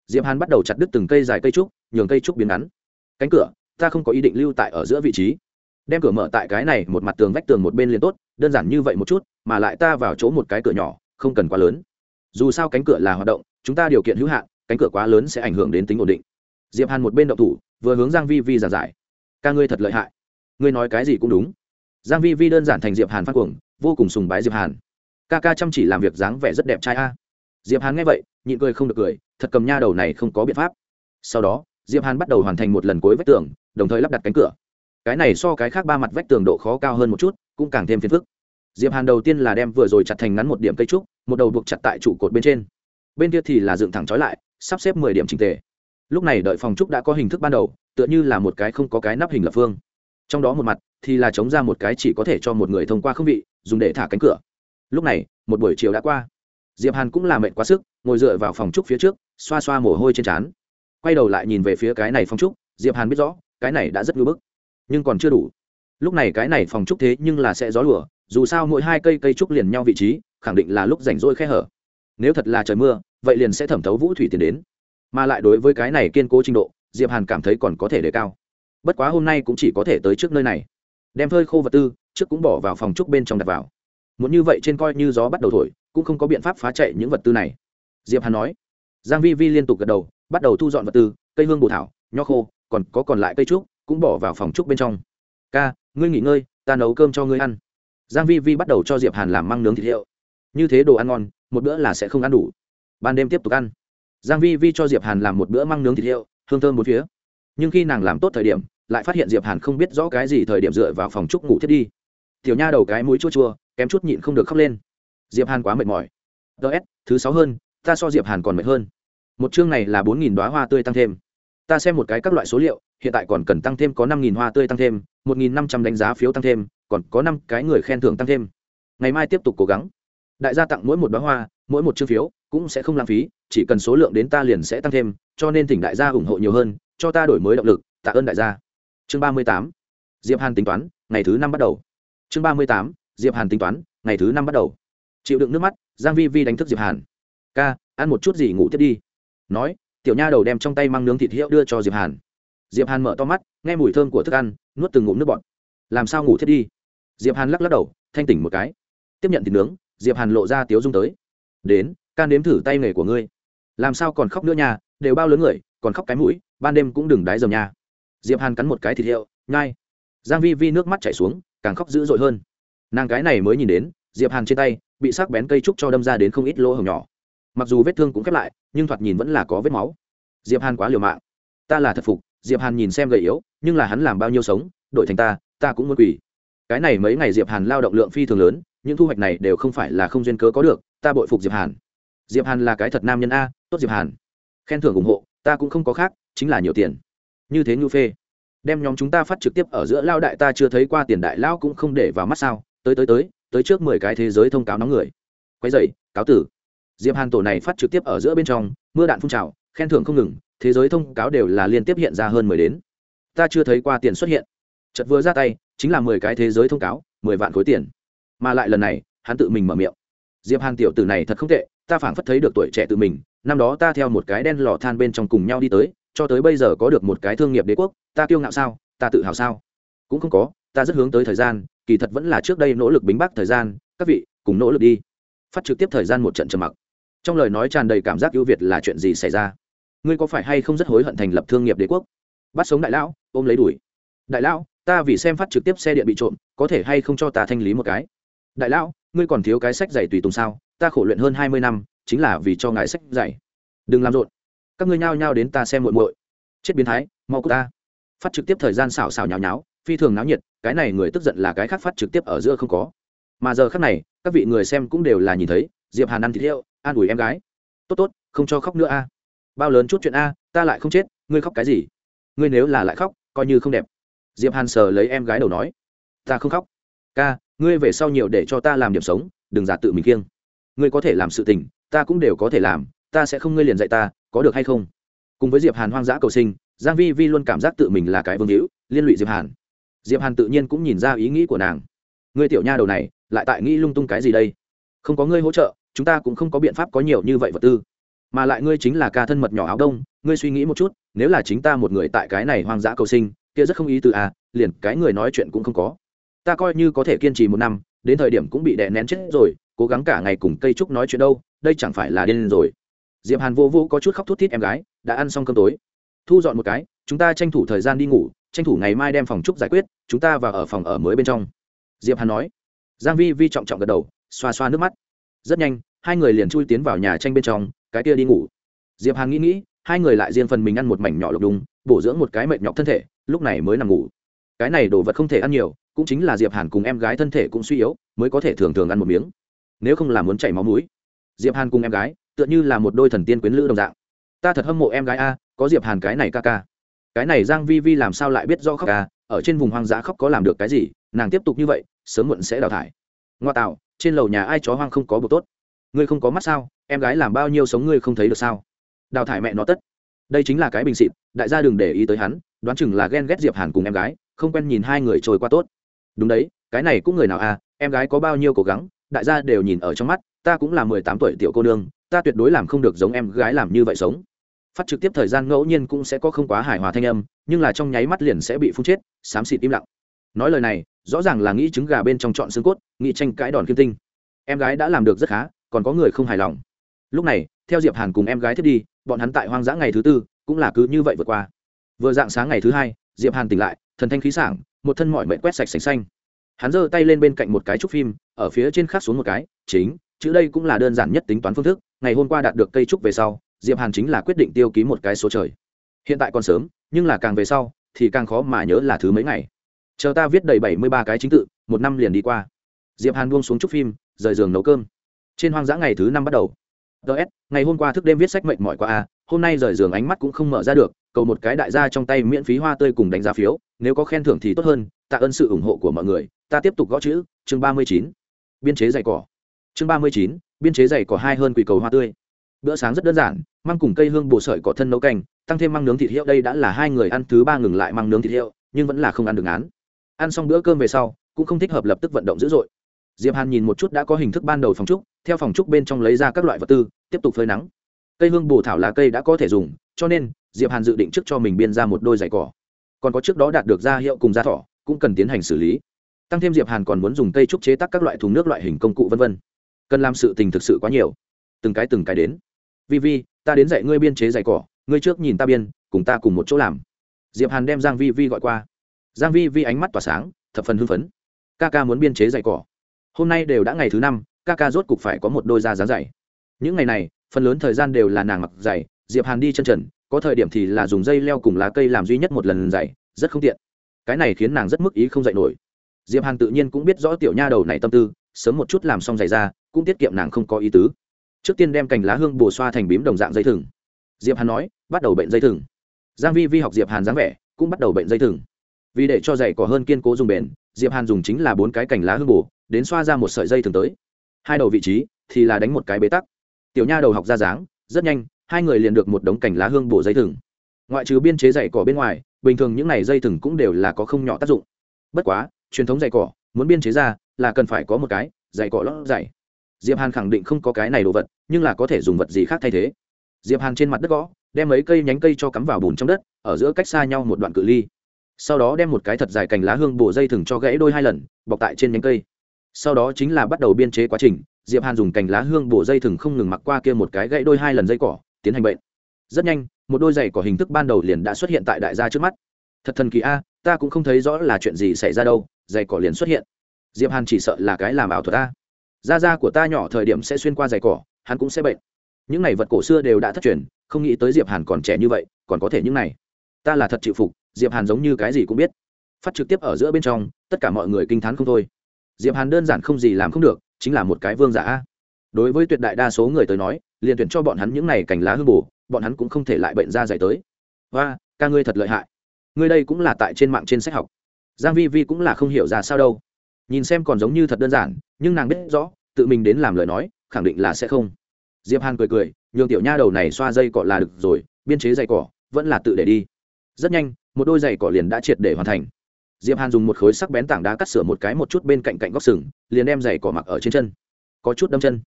A: Diệp hàn bắt đầu chặt đứt từng cây dài cây trúc, nhường cây trúc biến ngắn cánh cửa, ta không có ý định lưu tại ở giữa vị trí. Đem cửa mở tại cái này một mặt tường vách tường một bên liền tốt, đơn giản như vậy một chút, mà lại ta vào chỗ một cái cửa nhỏ, không cần quá lớn. Dù sao cánh cửa là hoạt động, chúng ta điều kiện hữu hạn, cánh cửa quá lớn sẽ ảnh hưởng đến tính ổn định. Diệp hàn một bên động thủ, vừa hướng giang vi vi giảng giải. Ca ngươi thật lợi hại. Ngươi nói cái gì cũng đúng. Giang vi vi đơn giản thành diệp hàn phát cuồng, vô cùng sùng bái diệp hàn. Ca ca chăm chỉ làm việc dáng vẻ rất đẹp trai a. Diệp hàn nghe vậy, nhịn cười không được cười, thật cầm nha đầu này không có biện pháp. Sau đó diệp hàn bắt đầu hoàn thành một lần cuối vách tường, đồng thời lắp đặt cánh cửa. Cái này so cái khác ba mặt vách tường độ khó cao hơn một chút, cũng càng thêm phiền phức. Diệp hàn đầu tiên là đem vừa rồi chặt thành ngắn một điểm cây trúc, một đầu buộc chặt tại trụ cột bên trên. Bên kia thì là dựng thẳng trói lại, sắp xếp mười điểm trình tề. Lúc này đợi phòng trúc đã có hình thức ban đầu, tựa như là một cái không có cái nắp hình lập phương. Trong đó một mặt thì là chống ra một cái chỉ có thể cho một người thông qua không vị, dùng để thả cánh cửa. Lúc này, một buổi chiều đã qua. Diệp hàn cũng là mệt quá sức, ngồi dựa vào phòng trúc phía trước, xoa xoa mồ hôi trên trán quay đầu lại nhìn về phía cái này phòng trúc, diệp hàn biết rõ, cái này đã rất ngưỡng bức, nhưng còn chưa đủ. Lúc này cái này phòng trúc thế nhưng là sẽ gió lùa, dù sao mỗi hai cây cây trúc liền nhau vị trí, khẳng định là lúc rảnh rỗi khe hở. Nếu thật là trời mưa, vậy liền sẽ thẩm thấu vũ thủy tiền đến. Mà lại đối với cái này kiên cố trình độ, diệp hàn cảm thấy còn có thể đề cao. Bất quá hôm nay cũng chỉ có thể tới trước nơi này. Đem phơi khô vật tư, trước cũng bỏ vào phòng trúc bên trong đặt vào. Muốn như vậy trên coi như gió bắt đầu thổi, cũng không có biện pháp phá chạy những vật tư này. Diệp hàn nói. Giang vi vi liên tục gật đầu bắt đầu thu dọn vật tư, cây hương bồ thảo, nho khô, còn có còn lại cây trúc, cũng bỏ vào phòng trúc bên trong. Ca, ngươi nghỉ ngơi, ta nấu cơm cho ngươi ăn. Giang vi vi bắt đầu cho diệp hàn làm măng nướng thịt hiệu. Như thế đồ ăn ngon, một bữa là sẽ không ăn đủ. Ban đêm tiếp tục ăn. Giang vi vi cho diệp hàn làm một bữa măng nướng thịt hiệu, hương thơm bốn phía. Nhưng khi nàng làm tốt thời điểm, lại phát hiện diệp hàn không biết rõ cái gì thời điểm dựa vào phòng trúc ngủ thiết đi. Tiểu nha đầu cái mũi chua chua, kém chút nhịn không được khóc lên. Diệp hàn quá mệt mỏi. Ts thứ sáu hơn, ta so diệp hàn còn mệt hơn một chương này là bốn nghìn đoá hoa tươi tăng thêm. Ta xem một cái các loại số liệu, hiện tại còn cần tăng thêm có năm nghìn hoa tươi tăng thêm, một nghìn năm trăm đánh giá phiếu tăng thêm, còn có năm cái người khen thưởng tăng thêm. Ngày mai tiếp tục cố gắng. Đại gia tặng mỗi một đoá hoa, mỗi một chương phiếu, cũng sẽ không lãng phí, chỉ cần số lượng đến ta liền sẽ tăng thêm, cho nên thỉnh đại gia ủng hộ nhiều hơn, cho ta đổi mới động lực, tạ ơn đại gia. Chương ba mươi tám. Diệp hàn tính toán, ngày thứ năm bắt đầu. Chương ba mươi tám. Diệp hàn tính toán, ngày thứ năm bắt đầu. Chịu đựng nước mắt, giang vi vi đánh thức diệp hàn. Ca, ăn một chút gì ngủ tiếp đi nói, tiểu nha đầu đem trong tay mang nướng thịt hiệu đưa cho diệp hàn. Diệp hàn mở to mắt, nghe mùi thơm của thức ăn, nuốt từng ngụm nước bọt. Làm sao ngủ thiết đi? Diệp hàn lắc lắc đầu, thanh tỉnh một cái. Tiếp nhận thịt nướng, diệp hàn lộ ra tiếu dung tới. Đến, can đếm thử tay nghề của ngươi. Làm sao còn khóc nữa nha, đều bao lớn người, còn khóc cái mũi, ban đêm cũng đừng đái dầm nha. Diệp hàn cắn một cái thịt hiệu nhai. Giang vi vi nước mắt chảy xuống, càng khóc dữ dội hơn. Nàng cái này mới nhìn đến, diệp hàn trên tay, bị sắc bén cây trúc cho đâm ra đến không ít lỗ hổng nhỏ mặc dù vết thương cũng khép lại, nhưng thoạt nhìn vẫn là có vết máu. Diệp hàn quá liều mạng. Ta là thật phục, diệp hàn nhìn xem gầy yếu, nhưng là hắn làm bao nhiêu sống, đổi thành ta ta cũng muốn quỳ. Cái này mấy ngày diệp hàn lao động lượng phi thường lớn, những thu hoạch này đều không phải là không duyên cớ có được, ta bội phục diệp hàn. Diệp hàn là cái thật nam nhân a, tốt diệp hàn. Khen thưởng ủng hộ, ta cũng không có khác, chính là nhiều tiền. Như thế nhu phê. Đem nhóm chúng ta phát trực tiếp ở giữa lao đại ta chưa thấy qua tiền đại lao cũng không để vào mắt sao. Tới tới tới tới trước mười cái thế giới thông cáo nóng người. Quay dậy cáo tử diệp hàn tổ này phát trực tiếp ở giữa bên trong, mưa đạn phun trào, khen thưởng không ngừng, thế giới thông cáo đều là liên tiếp hiện ra hơn mười đến. Ta chưa thấy qua tiền xuất hiện. Chật vừa ra tay, chính là mười cái thế giới thông cáo, mười vạn khối tiền. Mà lại lần này, hắn tự mình mở miệng. Diệp hàn tiểu tử này thật không tệ, ta phảng phất thấy được tuổi trẻ tự mình, năm đó ta theo một cái đen lò than bên trong cùng nhau đi tới, cho tới bây giờ có được một cái thương nghiệp đế quốc, ta kiêu ngạo sao, ta tự hào sao? Cũng không có, ta rất hướng tới thời gian, kỳ thật vẫn là trước đây nỗ lực bính bắc thời gian, các vị, cùng nỗ lực đi. Phát trực tiếp thời gian một trận trầm mặc trong lời nói tràn đầy cảm giác ưu việt là chuyện gì xảy ra? Ngươi có phải hay không rất hối hận thành lập thương nghiệp đế quốc? Bắt sống đại lão, ôm lấy đuổi. Đại lão, ta vì xem phát trực tiếp xe điện bị trộm, có thể hay không cho ta thanh lý một cái? Đại lão, ngươi còn thiếu cái sách giày tùy tùng sao? Ta khổ luyện hơn hai mươi năm, chính là vì cho ngài sách giày đừng làm rộn. Các ngươi nhao nhao đến ta xem muội muội. Chết biến thái, mau cút ta. Phát trực tiếp thời gian xào xào nhào nháo, phi thường náo nhiệt, cái này người tức giận là cái khác phát trực tiếp ở giữa không có. Mà giờ khác này, các vị người xem cũng đều là nhìn thấy, diệp hàn ăn thịt hiệu an ủi em gái. Tốt tốt, không cho khóc nữa a. Bao lớn chút chuyện a, ta lại không chết, ngươi khóc cái gì? Ngươi nếu là lại khóc, coi như không đẹp. Diệp hàn sờ lấy em gái đầu nói. Ta không khóc. Ca, ngươi về sau nhiều để cho ta làm điểm sống, đừng giả tự mình kiêng. Ngươi có thể làm sự tình, ta cũng đều có thể làm, ta sẽ không ngươi liền dạy ta, có được hay không? Cùng với diệp hàn hoang dã cầu sinh, giang vi vi luôn cảm giác tự mình là cái vương hữu, liên lụy diệp hàn. Diệp hàn tự nhiên cũng nhìn ra ý nghĩ của nàng. Ngươi tiểu nha đầu này, lại tại nghĩ lung tung cái gì đây? Không có ngươi hỗ trợ chúng ta cũng không có biện pháp có nhiều như vậy vật tư. Mà lại ngươi chính là ca thân mật nhỏ áo đông, ngươi suy nghĩ một chút, nếu là chính ta một người tại cái này hoang dã cầu sinh, kia rất không ý từ à liền cái người nói chuyện cũng không có. Ta coi như có thể kiên trì một năm, đến thời điểm cũng bị đè nén chết rồi, cố gắng cả ngày cùng cây trúc nói chuyện đâu, đây chẳng phải là điên rồi. Diệp hàn vô vô có chút khóc thút thít em gái, đã ăn xong cơm tối. Thu dọn một cái, chúng ta tranh thủ thời gian đi ngủ, tranh thủ ngày mai đem phòng trúc giải quyết, chúng ta vào ở phòng ở mới bên trong. Diệp hàn nói. Giang vi vi trọng trọng gật đầu, xoa xoa nước mắt rất nhanh, hai người liền chui tiến vào nhà tranh bên trong, cái kia đi ngủ. Diệp hàn nghĩ nghĩ, hai người lại riêng phần mình ăn một mảnh nhỏ lục đùng, bổ dưỡng một cái mệt nhọc thân thể, lúc này mới nằm ngủ. Cái này đồ vật không thể ăn nhiều, cũng chính là diệp hàn cùng em gái thân thể cũng suy yếu, mới có thể thường thường ăn một miếng. Nếu không là muốn chảy máu mũi. Diệp hàn cùng em gái, tựa như là một đôi thần tiên quyến lữ đồng dạng. Ta thật hâm mộ em gái a, có diệp hàn cái này ca ca. Cái này giang vi vi làm sao lại biết do khóc ca, ở trên vùng hoang dã khóc có làm được cái gì, nàng tiếp tục như vậy, sớm muộn sẽ đào thải. Ngoa tạo trên lầu nhà ai chó hoang không có bộ tốt? Ngươi không có mắt sao? Em gái làm bao nhiêu sống ngươi không thấy được sao? Đào thải mẹ nó tất. Đây chính là cái bình xịt đại gia đừng để ý tới hắn, đoán chừng là ghen ghét diệp hàn cùng em gái, không quen nhìn hai người trôi qua tốt. Đúng đấy, cái này cũng người nào à? Em gái có bao nhiêu cố gắng, đại gia đều nhìn ở trong mắt, ta cũng là mười tám tuổi tiểu cô nương, ta tuyệt đối làm không được giống em gái làm như vậy sống. Phát trực tiếp thời gian ngẫu nhiên cũng sẽ có không quá hài hòa thanh âm, nhưng là trong nháy mắt liền sẽ bị phun chết, xám xịt im lặng. Nói lời này rõ ràng là nghĩ trứng gà bên trong chọn xương cốt, nghĩ tranh cãi đòn kim tinh. Em gái đã làm được rất khá, còn có người không hài lòng. Lúc này, theo diệp hàn cùng em gái thiết đi, bọn hắn tại hoang dã ngày thứ tư, cũng là cứ như vậy vượt qua. Vừa dạng sáng ngày thứ hai, diệp hàn tỉnh lại, thần thanh khí sảng, một thân mọi mệnh quét sạch sành xanh. Hắn giơ tay lên bên cạnh một cái trúc phim, ở phía trên khác xuống một cái, chính, chữ đây cũng là đơn giản nhất tính toán phương thức, ngày hôm qua đạt được cây trúc về sau, diệp hàn chính là quyết định tiêu ký một cái số trời. Hiện tại còn sớm, nhưng là càng về sau, thì càng khó mà nhớ là thứ mấy ngày chờ ta viết đầy bảy mươi ba cái chính tự, một năm liền đi qua. Diệp hàn buông xuống trúc phim, rời giường nấu cơm. Trên hoang dã ngày thứ năm bắt đầu. Ts ngày hôm qua thức đêm viết sách mệnh mỏi qua a à, hôm nay rời giường ánh mắt cũng không mở ra được, cầu một cái đại gia trong tay miễn phí hoa tươi cùng đánh giá phiếu, nếu có khen thưởng thì tốt hơn, tạ ơn sự ủng hộ của mọi người, ta tiếp tục gõ chữ, chương ba mươi chín. Biên chế dày cỏ. Chương ba mươi chín, biên chế dày cỏ hai hơn quỷ cầu hoa tươi. Bữa sáng rất đơn giản, măng cùng cây hương bồ sợi cỏ thân nấu canh, tăng thêm măng nướng thịt hiệu đây đã là hai người ăn thứ ba ngừng lại măng nướng thịt hiệu nhưng vẫn là không ăn được án ăn xong bữa cơm về sau, cũng không thích hợp lập tức vận động dữ dội. Diệp hàn nhìn một chút đã có hình thức ban đầu phòng trúc, theo phòng trúc bên trong lấy ra các loại vật tư, tiếp tục phơi nắng. Cây hương bổ thảo lá cây đã có thể dùng, cho nên, diệp hàn dự định trước cho mình biên ra một đôi giày cỏ. Còn có trước đó đạt được ra hiệu cùng da thỏ, cũng cần tiến hành xử lý. Tăng thêm diệp hàn còn muốn dùng cây trúc chế tác các loại thùng nước loại hình công cụ vân vân. Cần làm sự tình thực sự quá nhiều. Từng cái từng cái đến. Vi vi, ta đến dạy ngươi biên chế giày cỏ, ngươi trước nhìn ta biên, cùng ta cùng một chỗ làm. Diệp hàn đem giang vi vi gọi qua giang vi vi ánh mắt tỏa sáng, thập phần hưng phấn. Ca ca muốn biên chế giày cỏ. Hôm nay đều đã ngày thứ năm ca ca rốt cục phải có một đôi da dáng dày. Những ngày này, phần lớn thời gian đều là nàng mặc giày diệp hàn đi chân trần, có thời điểm thì là dùng dây leo cùng lá cây làm duy nhất một lần giày rất không tiện. Cái này khiến nàng rất mức ý không dạy nổi. Diệp hàn tự nhiên cũng biết rõ tiểu nha đầu này tâm tư, sớm một chút làm xong giày ra cũng tiết kiệm nàng không có ý tứ. Trước tiên đem cành lá hương bổ xoa thành bím đồng dạng dây thừng. Diệp hàn nói, bắt đầu bệnh dây thừng. Giang vi vi học diệp hàn dáng vẻ, cũng bắt đầu bệnh dây thừng vì để cho dày cỏ hơn kiên cố dùng bền, diệp hàn dùng chính là bốn cái cành lá hương bù đến xoa ra một sợi dây thường tới. Hai đầu vị trí thì là đánh một cái bế tắc. Tiểu nha đầu học ra dáng, rất nhanh, hai người liền được một đống cành lá hương bổ dây thừng. Ngoại trừ biên chế dày cỏ bên ngoài, bình thường những này dây thừng cũng đều là có không nhỏ tác dụng. Bất quá, truyền thống dày cỏ, muốn biên chế ra là cần phải có một cái dày cỏ lót dày diệp hàn khẳng định không có cái này đồ vật, nhưng là có thể dùng vật gì khác thay thế. Diệp hàn trên mặt đất gõ, đem mấy cây nhánh cây cho cắm vào bùn trong đất, ở giữa cách xa nhau một đoạn cự ly sau đó đem một cái thật dài cành lá hương bổ dây thừng cho gãy đôi hai lần, bọc tại trên nhánh cây. Sau đó chính là bắt đầu biên chế quá trình, diệp hàn dùng cành lá hương bổ dây thừng không ngừng mặc qua kia một cái gãy đôi hai lần dây cỏ, tiến hành bệnh. Rất nhanh, một đôi giày cỏ hình thức ban đầu liền đã xuất hiện tại đại gia trước mắt. Thật thần kỳ a, ta cũng không thấy rõ là chuyện gì xảy ra đâu, giày cỏ liền xuất hiện. Diệp hàn chỉ sợ là cái làm ảo thuật ta da da của ta nhỏ thời điểm sẽ xuyên qua giày cỏ, hắn cũng sẽ bệnh. Những này vật cổ xưa đều đã thất truyền, không nghĩ tới diệp hàn còn trẻ như vậy, còn có thể những này. Ta là thật chịu phục diệp hàn giống như cái gì cũng biết. Phát trực tiếp ở giữa bên trong, tất cả mọi người kinh t h á n không thôi. Diệp hàn đơn giản không gì làm không được, chính là một cái vương giả đối với tuyệt đại đa số người tới nói, liền tuyển cho bọn hắn những này cành lá hư bù bọn hắn cũng không thể lại bệnh ra dạy tới. Và ca ngươi thật lợi hại. Ngươi đây cũng là tại trên mạng trên sách học. Giang vi vi cũng là không hiểu ra sao đâu. Nhìn xem còn giống như thật đơn giản, nhưng nàng biết rõ, tự mình đến làm lời nói, khẳng định là sẽ không. Diệp hàn cười cười, nhường tiểu nha đầu này xoa dây cỏ là được rồi, biên chế dây cỏ vẫn là tự để đi. Rất nhanh một đôi giày cỏ liền đã triệt để hoàn thành. Diệp hàn dùng một khối sắc bén tảng đá cắt sửa một cái một chút bên cạnh cạnh góc sừng, liền đem giày cỏ mặc ở trên chân. Có chút đâm chân.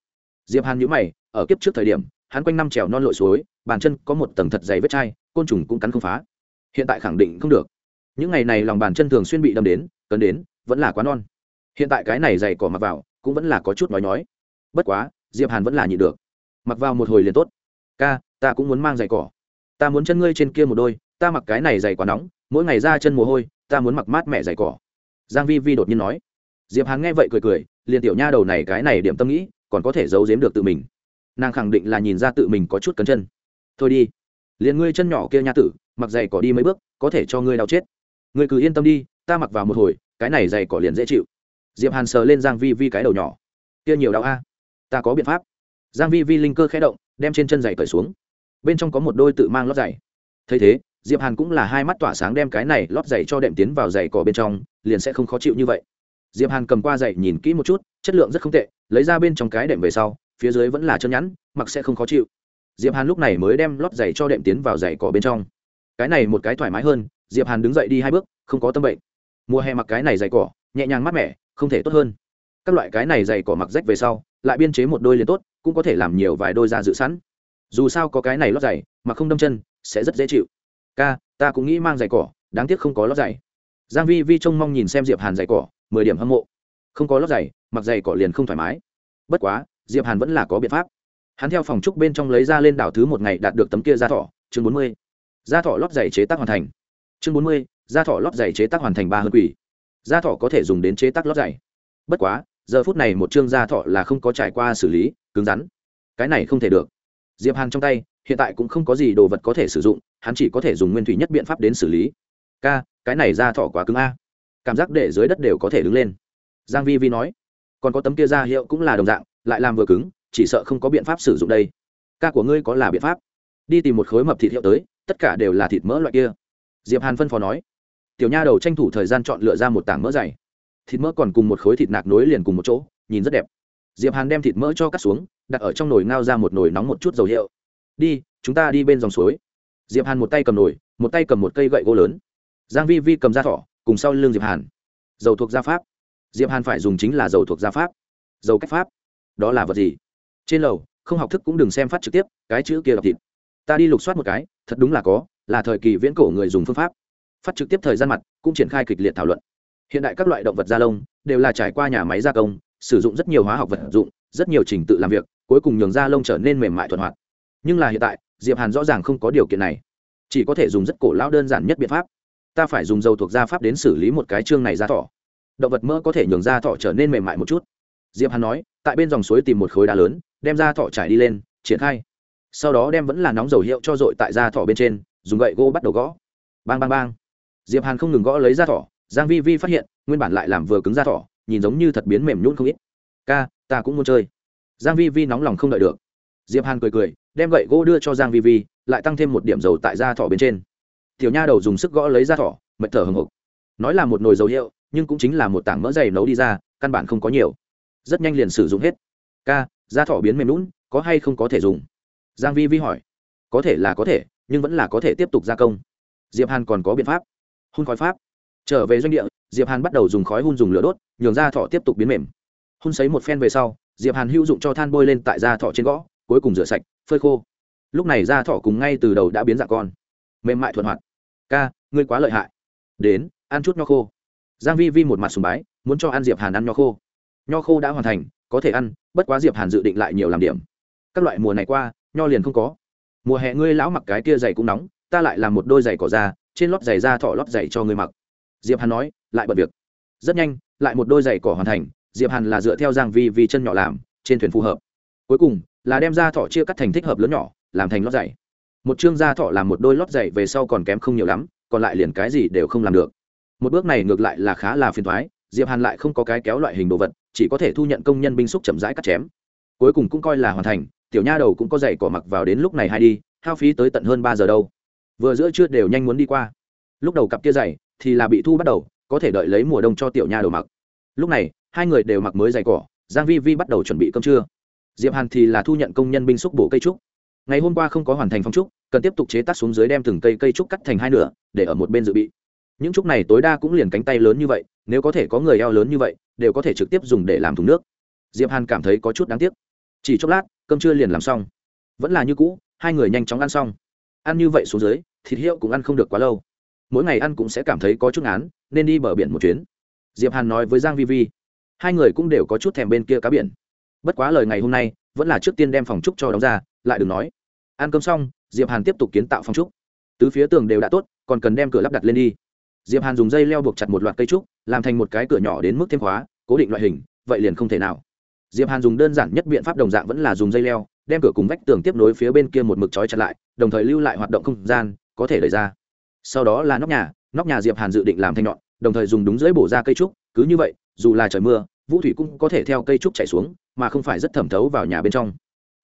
A: Diệp hàn nhíu mày, ở kiếp trước thời điểm, hắn quanh năm trèo non lội suối, bàn chân có một tầng thật dày vết chai, côn trùng cũng cắn không phá. Hiện tại khẳng định không được. Những ngày này lòng bàn chân thường xuyên bị đâm đến, cấn đến, vẫn là quá non. Hiện tại cái này giày cỏ mặc vào, cũng vẫn là có chút nói nói bất quá, diệp hàn vẫn là nhịn được. Mặc vào một hồi liền tốt. Ca, ta cũng muốn mang giày cỏ. Ta muốn chân ngươi trên kia một đôi ta mặc cái này dày quá nóng, mỗi ngày ra chân mồ hôi, ta muốn mặc mát mẹ dày cỏ. Giang vi vi đột nhiên nói. Diệp hàn nghe vậy cười cười, liền tiểu nha đầu này cái này điểm tâm nghĩ, còn có thể giấu giếm được tự mình. Nàng khẳng định là nhìn ra tự mình có chút cấn chân. Thôi đi. Liền ngươi chân nhỏ kia nha tử, mặc giày cỏ đi mấy bước, có thể cho ngươi đau chết. Ngươi cứ yên tâm đi, ta mặc vào một hồi, cái này giày cỏ liền dễ chịu. Diệp hàn sờ lên giang vi vi cái đầu nhỏ. Kia nhiều đau a. Ta có biện pháp. Giang vi vi linh cơ khẽ động, đem trên chân giày cởi xuống. Bên trong có một đôi tự mang lót giày. Thấy thế diệp hàn cũng là hai mắt tỏa sáng đem cái này lót giày cho đệm tiến vào giày cỏ bên trong, liền sẽ không khó chịu như vậy. Diệp hàn cầm qua giày nhìn kỹ một chút, chất lượng rất không tệ, lấy ra bên trong cái đệm về sau, phía dưới vẫn là chân nhẵn, mặc sẽ không khó chịu. Diệp hàn lúc này mới đem lót giày cho đệm tiến vào giày cỏ bên trong. Cái này một cái thoải mái hơn, diệp hàn đứng dậy đi hai bước, không có tâm bệnh. Mùa hè mặc cái này giày cỏ, nhẹ nhàng mát mẻ, không thể tốt hơn. Các loại cái này giày cỏ mặc rách về sau, lại biên chế một đôi liền tốt, cũng có thể làm nhiều vài đôi ra dự sẵn. Dù sao có cái này lót giày, mà không đâm chân, sẽ rất dễ chịu ca, ta cũng nghĩ mang giày cỏ, đáng tiếc không có lót giày. Giang vi vi trông mong nhìn xem diệp hàn giày cỏ, mười điểm hâm mộ. Không có lót giày, mặc giày cỏ liền không thoải mái. Bất quá, diệp hàn vẫn là có biện pháp. Hắn theo phòng trúc bên trong lấy ra lên đảo thứ một ngày đạt được tấm kia da thỏ, chương bốn mươi. Da thỏ lót giày chế tác hoàn thành. Chương bốn mươi, da thỏ lót giày chế tác hoàn thành ba hơn quỷ. Da thỏ có thể dùng đến chế tác lót giày. Bất quá, giờ phút này một chương da thỏ là không có trải qua xử lý, cứng rắn. Cái này không thể được. Diệp hàn trong tay, hiện tại cũng không có gì đồ vật có thể sử dụng hắn chỉ có thể dùng nguyên thủy nhất biện pháp đến xử lý. Ca, cái này da thỏ quá cứng a. Cảm giác để dưới đất đều có thể đứng lên. Giang vi vi nói, còn có tấm kia da hiệu cũng là đồng dạng, lại làm vừa cứng, chỉ sợ không có biện pháp sử dụng đây. Ca của ngươi có là biện pháp? Đi tìm một khối mập thịt hiệu tới, tất cả đều là thịt mỡ loại kia. Diệp hàn phân phó nói, tiểu nha đầu tranh thủ thời gian chọn lựa ra một tảng mỡ dày. Thịt mỡ còn cùng một khối thịt nạc nối liền cùng một chỗ, nhìn rất đẹp. Diệp hàn đem thịt mỡ cho cắt xuống, đặt ở trong nồi ngao ra một nồi nóng một chút dầu hiệu. Đi, chúng ta đi bên dòng suối diệp hàn một tay cầm nồi, một tay cầm một cây gậy gỗ lớn. Giang vi vi cầm ra thỏ, cùng sau lưng diệp hàn. Dầu thuộc gia pháp. Diệp hàn phải dùng chính là dầu thuộc gia pháp. Dầu cách pháp. Đó là vật gì? Trên lầu, không học thức cũng đừng xem phát trực tiếp, cái chữ kia đọc thịt. Ta đi lục soát một cái, thật đúng là có, là thời kỳ viễn cổ người dùng phương pháp. Phát trực tiếp thời gian mặt, cũng triển khai kịch liệt thảo luận. Hiện đại các loại động vật da lông, đều là trải qua nhà máy gia công, sử dụng rất nhiều hóa học vật dụng, rất nhiều trình tự làm việc, cuối cùng nhường da lông trở nên mềm mại thuận hoạt. Nhưng là hiện tại diệp hàn rõ ràng không có điều kiện này chỉ có thể dùng rất cổ lão đơn giản nhất biện pháp ta phải dùng dầu thuộc da pháp đến xử lý một cái chương này ra thỏ động vật mỡ có thể nhường da thỏ trở nên mềm mại một chút diệp hàn nói tại bên dòng suối tìm một khối đá lớn đem da thỏ trải đi lên triển khai sau đó đem vẫn là nóng dầu hiệu cho dội tại da thỏ bên trên dùng gậy gỗ bắt đầu gõ bang bang bang diệp hàn không ngừng gõ lấy da thỏ giang vi vi phát hiện nguyên bản lại làm vừa cứng da thỏ nhìn giống như thật biến mềm nhũn không ít ca ta cũng muốn chơi giang vi vi nóng lòng không đợi được diệp hàn cười cười đem gậy gỗ đưa cho giang vi vi, lại tăng thêm một điểm dầu tại da thỏ bên trên. Tiểu nha đầu dùng sức gõ lấy da thỏ, mệt thở hừng hực. Nói là một nồi dầu hiệu, nhưng cũng chính là một tảng mỡ dày nấu đi ra, căn bản không có nhiều. Rất nhanh liền sử dụng hết. Ca, da thỏ biến mềm lún có hay không có thể dùng? Giang vi vi hỏi. Có thể là có thể, nhưng vẫn là có thể tiếp tục gia công. Diệp hàn còn có biện pháp. Hun khói pháp. Trở về doanh địa, diệp hàn bắt đầu dùng khói hun dùng lửa đốt, nhường da thỏ tiếp tục biến mềm. Hun sấy một phen về sau, diệp hàn hữu dụng cho than bôi lên tại da thỏ trên gõ, cuối cùng rửa sạch phơi khô. Lúc này da thỏ cùng ngay từ đầu đã biến dạng con. Mềm mại thuận hoạt. Ca, ngươi quá lợi hại. Đến, ăn chút nho khô. Giang vi vi một mặt sùng bái, muốn cho ăn diệp hàn ăn nho khô. Nho khô đã hoàn thành, có thể ăn, bất quá diệp hàn dự định lại nhiều làm điểm. Các loại mùa này qua, nho liền không có. Mùa hè ngươi lão mặc cái kia giày cũng nóng, ta lại làm một đôi giày cỏ ra, trên lót giày da thỏ lót giày cho ngươi mặc. Diệp hàn nói, lại bật việc. Rất nhanh, lại một đôi giày cỏ hoàn thành. Diệp hàn là dựa theo giang vi vi chân nhỏ làm, trên thuyền phù hợp. Cuối cùng là đem da thỏ chia cắt thành thích hợp lớn nhỏ, làm thành lót giày một chương da thỏ làm một đôi lót giày về sau còn kém không nhiều lắm, còn lại liền cái gì đều không làm được. Một bước này ngược lại là khá là phiền toái, diệp hàn lại không có cái kéo loại hình đồ vật, chỉ có thể thu nhận công nhân binh xúc chậm rãi cắt chém. Cuối cùng cũng coi là hoàn thành, tiểu nha đầu cũng có giày cỏ mặc vào đến lúc này hay đi, hao phí tới tận hơn ba giờ đâu. Vừa giữa trưa đều nhanh muốn đi qua. Lúc đầu cặp kia giày thì là bị thu bắt đầu, có thể đợi lấy mùa đông cho tiểu nha đầu mặc. Lúc này, hai người đều mặc mới giày cỏ, giang vi vi bắt đầu chuẩn bị cơm trưa diệp hàn thì là thu nhận công nhân binh xúc bổ cây trúc. Ngày hôm qua không có hoàn thành phong trúc, cần tiếp tục chế tác xuống dưới đem từng cây cây trúc cắt thành hai nửa, để ở một bên dự bị. Những trúc này tối đa cũng liền cánh tay lớn như vậy, nếu có thể có người eo lớn như vậy, đều có thể trực tiếp dùng để làm thùng nước. Diệp hàn cảm thấy có chút đáng tiếc. Chỉ chốc lát, cơm trưa liền làm xong. Vẫn là như cũ, hai người nhanh chóng ăn xong. Ăn như vậy xuống dưới, thịt hiệu cũng ăn không được quá lâu. Mỗi ngày ăn cũng sẽ cảm thấy có chút án nên đi bờ biển một chuyến. Diệp hàn nói với giang vi vi. Hai người cũng đều có chút thèm bên kia cá biển bất quá lời ngày hôm nay, vẫn là trước tiên đem phòng trúc cho đóng ra, lại đừng nói. Ăn cơm xong, diệp hàn tiếp tục kiến tạo phòng trúc. Tứ phía tường đều đã tốt, còn cần đem cửa lắp đặt lên đi. Diệp hàn dùng dây leo buộc chặt một loạt cây trúc, làm thành một cái cửa nhỏ đến mức thêm khóa, cố định loại hình, vậy liền không thể nào. Diệp hàn dùng đơn giản nhất biện pháp đồng dạng vẫn là dùng dây leo, đem cửa cùng vách tường tiếp nối phía bên kia một mực trói chặt lại, đồng thời lưu lại hoạt động không gian, có thể đẩy ra. Sau đó là nóc nhà nóc nhà diệp hàn dự định làm thanh nhọn, đồng thời dùng đúng dưới bổ ra cây trúc, cứ như vậy, dù là trời mưa vũ thủy cũng có thể theo cây trúc chảy xuống, mà không phải rất thẩm thấu vào nhà bên trong.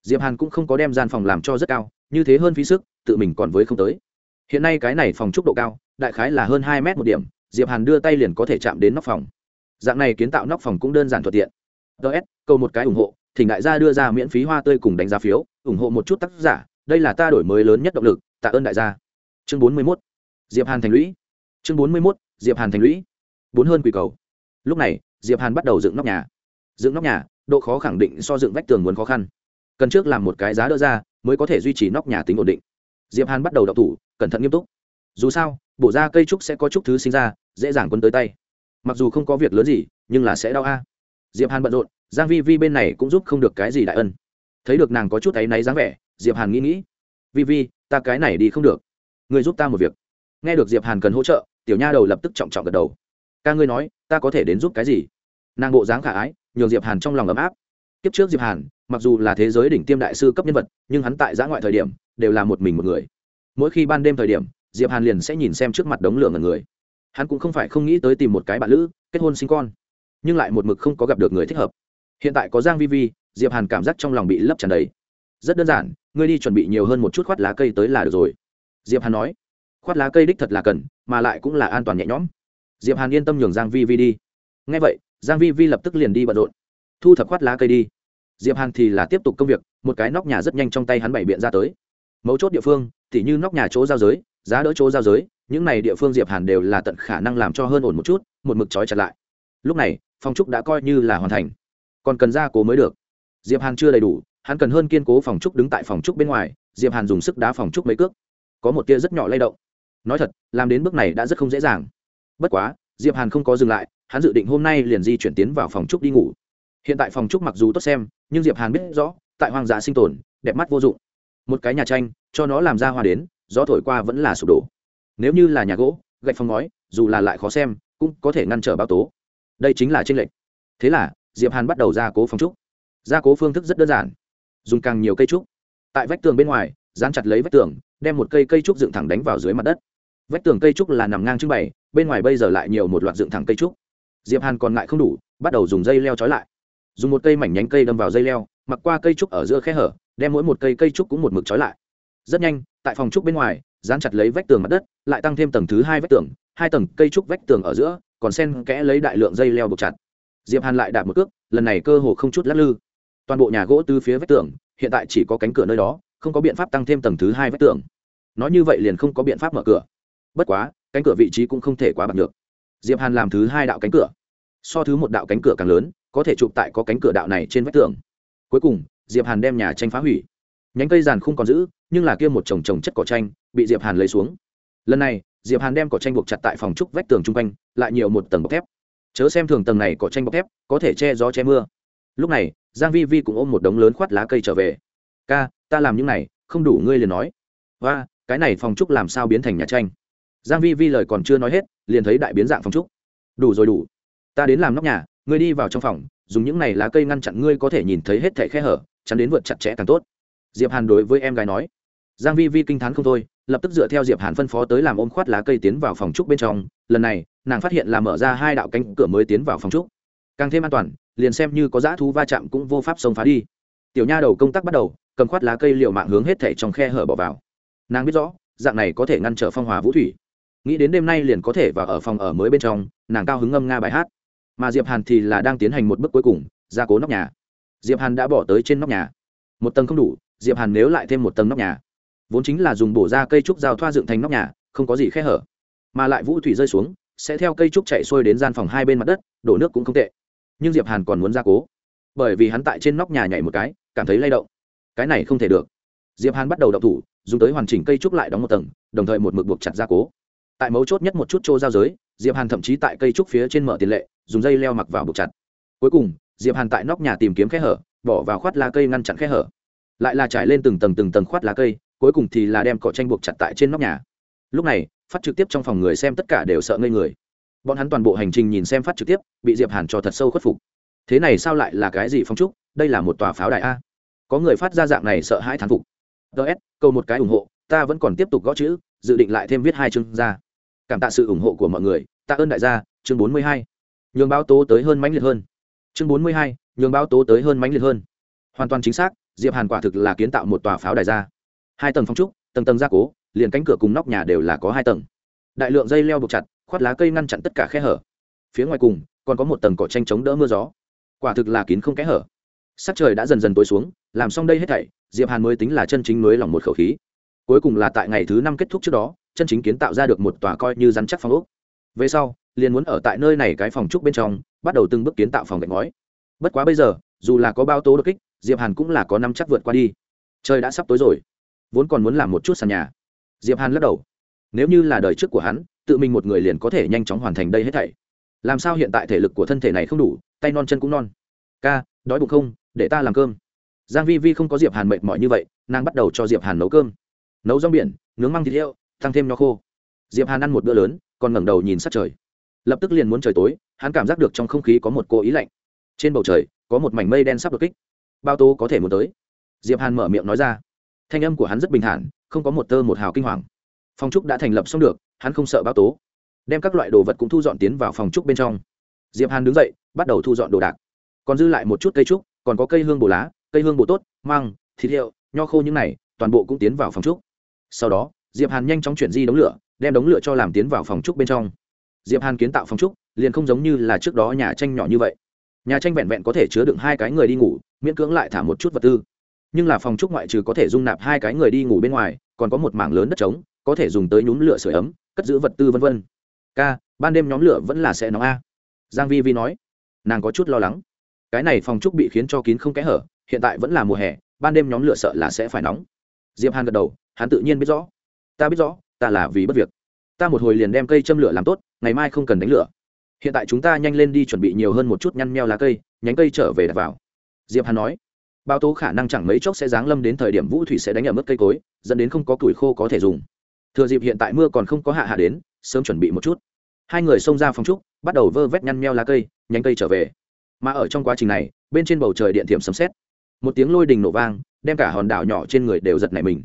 A: Diệp hàn cũng không có đem gian phòng làm cho rất cao, như thế hơn phí sức, tự mình còn với không tới. Hiện nay cái này phòng trúc độ cao, đại khái là hơn hai mét một điểm, diệp hàn đưa tay liền có thể chạm đến nóc phòng. Dạng này kiến tạo nóc phòng cũng đơn giản thuận tiện. Ts câu một cái ủng hộ, thỉnh đại gia đưa ra miễn phí hoa tươi cùng đánh giá phiếu, ủng hộ một chút tác giả, đây là ta đổi mới lớn nhất động lực, tạ ơn đại gia. Chương bốn mươi 41. diệp hàn thành lũy. Chương bốn mươi 41. diệp hàn thành lũy. Bốn hơn quỷ cầu. Lúc này diệp hàn bắt đầu dựng nóc nhà. Dựng nóc nhà, độ khó khẳng định so dựng vách tường muốn khó khăn. Cần trước làm một cái giá đỡ ra, mới có thể duy trì nóc nhà tính ổn định. Diệp hàn bắt đầu đọc thủ, cẩn thận nghiêm túc. Dù sao, bổ ra cây trúc sẽ có chút thứ sinh ra, dễ dàng quân tới tay. Mặc dù không có việc lớn gì, nhưng là sẽ đau a. Diệp hàn bận rộn, giang vi vi bên này cũng giúp không được cái gì đại ân. Thấy được nàng có chút thấy náy dáng vẻ, diệp hàn nghĩ nghĩ. Vi vi, ta cái này đi không được. Người giúp ta một việc. Nghe được diệp hàn cần hỗ trợ, tiểu nha đầu lập tức trọng trọng gật đầu ca ngươi nói, ta có thể đến giúp cái gì? Nàng bộ dáng khả ái, nhường diệp hàn trong lòng ấm áp. Kiếp trước diệp hàn, mặc dù là thế giới đỉnh tiêm đại sư cấp nhân vật, nhưng hắn tại giã ngoại thời điểm, đều là một mình một người. Mỗi khi ban đêm thời điểm, diệp hàn liền sẽ nhìn xem trước mặt đống lửa ngần người. Hắn cũng không phải không nghĩ tới tìm một cái bạn lữ, kết hôn sinh con, nhưng lại một mực không có gặp được người thích hợp. Hiện tại có giang vi vi, diệp hàn cảm giác trong lòng bị lấp tràn đầy. Rất đơn giản, ngươi đi chuẩn bị nhiều hơn một chút khoát lá cây tới là được rồi. Diệp hàn nói, khoát lá cây đích thật là cần, mà lại cũng là an toàn nhẹ nhõm diệp hàn yên tâm nhường giang vi vi đi. Ngay vậy, giang vi vi lập tức liền đi bận rộn. Thu thập khoát lá cây đi. Diệp hàn thì là tiếp tục công việc, một cái nóc nhà rất nhanh trong tay hắn bảy biện ra tới. Mấu chốt địa phương thì như nóc nhà chỗ giao giới, giá đỡ chỗ giao giới, những này địa phương diệp hàn đều là tận khả năng làm cho hơn ổn một chút, một mực trói chặt lại. Lúc này, phòng trúc đã coi như là hoàn thành. Còn cần gia cố mới được. Diệp hàn chưa đầy đủ, hắn cần hơn kiên cố phòng trúc đứng tại phòng trúc bên ngoài, diệp hàn dùng sức đá phòng trúc mấy cước. Có một tia rất nhỏ lay động. Nói thật, làm đến bước này đã rất không dễ dàng bất quá, diệp hàn không có dừng lại, hắn dự định hôm nay liền di chuyển tiến vào phòng trúc đi ngủ. Hiện tại phòng trúc mặc dù tốt xem, nhưng diệp hàn biết rõ, tại hoang dã sinh tồn, đẹp mắt vô dụng. Một cái nhà tranh, cho nó làm ra hoa đến, gió thổi qua vẫn là sụp đổ. Nếu như là nhà gỗ, gạch phong ngói, dù là lại khó xem, cũng có thể ngăn trở bao tố. Đây chính là tranh lệch. Thế là, diệp hàn bắt đầu gia cố phòng trúc. Gia cố phương thức rất đơn giản. Dùng càng nhiều cây trúc. Tại vách tường bên ngoài, dán chặt lấy vách tường, đem một cây cây trúc dựng thẳng đánh vào dưới mặt đất. Vách tường cây trúc là nằm ngang trưng bày bên ngoài bây giờ lại nhiều một loạt dựng thẳng cây trúc. Diệp hàn còn ngại không đủ, bắt đầu dùng dây leo trói lại. Dùng một cây mảnh nhánh cây đâm vào dây leo, mặc qua cây trúc ở giữa khe hở, đem mỗi một cây cây trúc cũng một mực trói lại. Rất nhanh, tại phòng trúc bên ngoài, dán chặt lấy vách tường mặt đất, lại tăng thêm tầng thứ hai vách tường, hai tầng cây trúc vách tường ở giữa, còn sen kẽ lấy đại lượng dây leo buộc chặt. Diệp hàn lại đạp một cước, lần này cơ hồ không chút lắc lư. Toàn bộ nhà gỗ từ phía vách tường, hiện tại chỉ có cánh cửa nơi đó, không có biện pháp tăng thêm tầng thứ hai vách tường. Nói như vậy liền không có biện pháp mở cửa. Bất quá cánh cửa vị trí cũng không thể quá bằng được diệp hàn làm thứ hai đạo cánh cửa. So thứ một đạo cánh cửa càng lớn, có thể chụp tại có cánh cửa đạo này trên vách tường. Cuối cùng, diệp hàn đem nhà tranh phá hủy. Nhánh cây giàn không còn giữ, nhưng là kia một chồng chồng chất cỏ tranh bị diệp hàn lấy xuống. Lần này, diệp hàn đem cỏ tranh buộc chặt tại phòng trúc vách tường chung quanh, lại nhiều một tầng bọc thép. Chớ xem thường tầng này cỏ tranh bọc thép, có thể che gió che mưa. Lúc này, giang vi vi cũng ôm một đống lớn khoát lá cây trở về. Ca, ta làm những này, không đủ ngươi liền nói. Và cái này phòng trúc làm sao biến thành nhà tranh? Giang vi vi lời còn chưa nói hết, liền thấy đại biến dạng phòng trúc. Đủ rồi đủ. Ta đến làm nóc nhà, ngươi đi vào trong phòng, dùng những này lá cây ngăn chặn ngươi có thể nhìn thấy hết thảy khe hở, chắn đến vượt chặt chẽ càng tốt. Diệp hàn đối với em gái nói. Giang vi vi kinh thán không thôi, lập tức dựa theo diệp hàn phân phó tới làm ôm khoát lá cây tiến vào phòng trúc bên trong. Lần này, nàng phát hiện là mở ra hai đạo cánh cửa mới tiến vào phòng trúc. Càng thêm an toàn, liền xem như có dã thú va chạm cũng vô pháp xông phá đi. Tiểu nha đầu công tác bắt đầu, cầm khoát lá cây liều mạng hướng hết thảy trong khe hở bỏ vào. Nàng biết rõ, dạng này có thể ngăn trở phong hòa vũ thủy nghĩ đến đêm nay liền có thể vào ở phòng ở mới bên trong, nàng cao hứng ngâm nga bài hát. Mà diệp hàn thì là đang tiến hành một bước cuối cùng gia cố nóc nhà. Diệp hàn đã bỏ tới trên nóc nhà. Một tầng không đủ, diệp hàn nếu lại thêm một tầng nóc nhà. Vốn chính là dùng bổ ra cây trúc giao thoa dựng thành nóc nhà, không có gì khe hở. Mà lại vũ thủy rơi xuống, sẽ theo cây trúc chạy xuôi đến gian phòng hai bên mặt đất, đổ nước cũng không tệ. Nhưng diệp hàn còn muốn gia cố. Bởi vì hắn tại trên nóc nhà nhảy một cái, cảm thấy lay động. Cái này không thể được. Diệp hàn bắt đầu động thủ, dùng tới hoàn chỉnh cây trúc lại đóng một tầng, đồng thời một mực buộc chặt gia cố tại mấu chốt nhất một chút chỗ giao giới, diệp hàn thậm chí tại cây trúc phía trên mở tiền lệ, dùng dây leo mặc vào buộc chặt. Cuối cùng, diệp hàn tại nóc nhà tìm kiếm khe hở, bỏ vào khoát lá cây ngăn chặn khe hở. Lại là trải lên từng tầng từng tầng khoát lá cây, cuối cùng thì là đem cỏ tranh buộc chặt tại trên nóc nhà. Lúc này, phát trực tiếp trong phòng người xem tất cả đều sợ ngây người. Bọn hắn toàn bộ hành trình nhìn xem phát trực tiếp, bị diệp hàn cho thật sâu khuất phục. Thế này sao lại là cái gì phong trúc? Đây là một tòa pháo đài a. Có người phát ra dạng này sợ hãi thán phục. Ts câu một cái ủng hộ, ta vẫn còn tiếp tục gõ chữ dự định lại thêm viết hai chương ra. Cảm tạ sự ủng hộ của mọi người. Tạ ơn đại gia. Chương bốn mươi hai. Nhường báo tố tới hơn mãnh liệt hơn. Chương bốn mươi hai. Nhường báo tố tới hơn mãnh liệt hơn. Hoàn toàn chính xác, diệp hàn quả thực là kiến tạo một tòa pháo đài ra. Hai tầng phong trúc, tầng tầng gia cố, liền cánh cửa cùng nóc nhà đều là có hai tầng. Đại lượng dây leo buộc chặt, khoát lá cây ngăn chặn tất cả khe hở. Phía ngoài cùng, còn có một tầng cỏ tranh chống đỡ mưa gió. Quả thực là kín không kẽ hở. Sắc trời đã dần dần tối xuống, làm xong đây hết thảy, diệp hàn mới tính là chân chính mới lòng một khẩu khí cuối cùng là tại ngày thứ năm kết thúc trước đó, chân chính kiến tạo ra được một tòa coi như rắn chắc phòng ốc. Về sau, liền muốn ở tại nơi này cái phòng trúc bên trong, bắt đầu từng bước kiến tạo phòng gạch ngói. Bất quá bây giờ, dù là có bao tố đột kích, diệp hàn cũng là có năm chắc vượt qua đi. Trời đã sắp tối rồi, vốn còn muốn làm một chút sàn nhà. Diệp hàn lắc đầu. Nếu như là đời trước của hắn, tự mình một người liền có thể nhanh chóng hoàn thành đây hết thảy. Làm sao hiện tại thể lực của thân thể này không đủ, tay non chân cũng non. Ca, đói bụng không, để ta làm cơm. Giang vi vi không có diệp hàn mệt mỏi như vậy, nàng bắt đầu cho diệp hàn nấu cơm nấu rong biển, nướng măng thịt heo, tăng thêm nho khô. Diệp hàn ăn một bữa lớn, còn ngẩng đầu nhìn sát trời. Lập tức liền muốn trời tối, hắn cảm giác được trong không khí có một cô ý lạnh. Trên bầu trời, có một mảnh mây đen sắp đột kích. Bao tố có thể muốn tới. Diệp hàn mở miệng nói ra. Thanh âm của hắn rất bình thản, không có một tơ một hào kinh hoàng. Phòng trúc đã thành lập xong được, hắn không sợ bao tố. Đem các loại đồ vật cũng thu dọn tiến vào phòng trúc bên trong. Diệp hàn đứng dậy, bắt đầu thu dọn đồ đạc. Còn dư lại một chút cây trúc, còn có cây hương bồ lá, cây hương bồ tốt, măng, thịt hiệu nho khô những này, toàn bộ cũng tiến vào phòng trúc sau đó, diệp hàn nhanh chóng chuyển di đống lửa, đem đống lửa cho làm tiến vào phòng trúc bên trong. Diệp hàn kiến tạo phòng trúc, liền không giống như là trước đó nhà tranh nhỏ như vậy. Nhà tranh vẹn vẹn có thể chứa đựng hai cái người đi ngủ, miễn cưỡng lại thả một chút vật tư. Nhưng là phòng trúc ngoại trừ có thể dung nạp hai cái người đi ngủ bên ngoài, còn có một mảng lớn đất trống, có thể dùng tới nhúm lửa sưởi ấm, cất giữ vật tư vân vân. K ban đêm nhóm lửa vẫn là sẽ nóng a. Giang vi vi nói. Nàng có chút lo lắng. Cái này phòng trúc bị khiến cho kín không kẽ hở, hiện tại vẫn là mùa hè, ban đêm nhóm lửa sợ là sẽ phải nóng. Diệp hàn gật đầu hắn tự nhiên biết rõ. Ta biết rõ, ta là vì bất việc. Ta một hồi liền đem cây châm lửa làm tốt, ngày mai không cần đánh lửa. Hiện tại chúng ta nhanh lên đi chuẩn bị nhiều hơn một chút nhăn meo lá cây, nhánh cây trở về đặt vào. Diệp hàn nói bao tố khả năng chẳng mấy chốc sẽ giáng lâm đến thời điểm vũ thủy sẽ đánh ở mức cây cối, dẫn đến không có củi khô có thể dùng. Thừa dịp hiện tại mưa còn không có hạ hạ đến, sớm chuẩn bị một chút. Hai người xông ra phòng trúc, bắt đầu vơ vét nhăn meo lá cây, nhánh cây trở về. Mà ở trong quá trình này, bên trên bầu trời điện thiểm sấm xét một tiếng lôi đình nổ vang, đem cả hòn đảo nhỏ trên người đều giật nảy mình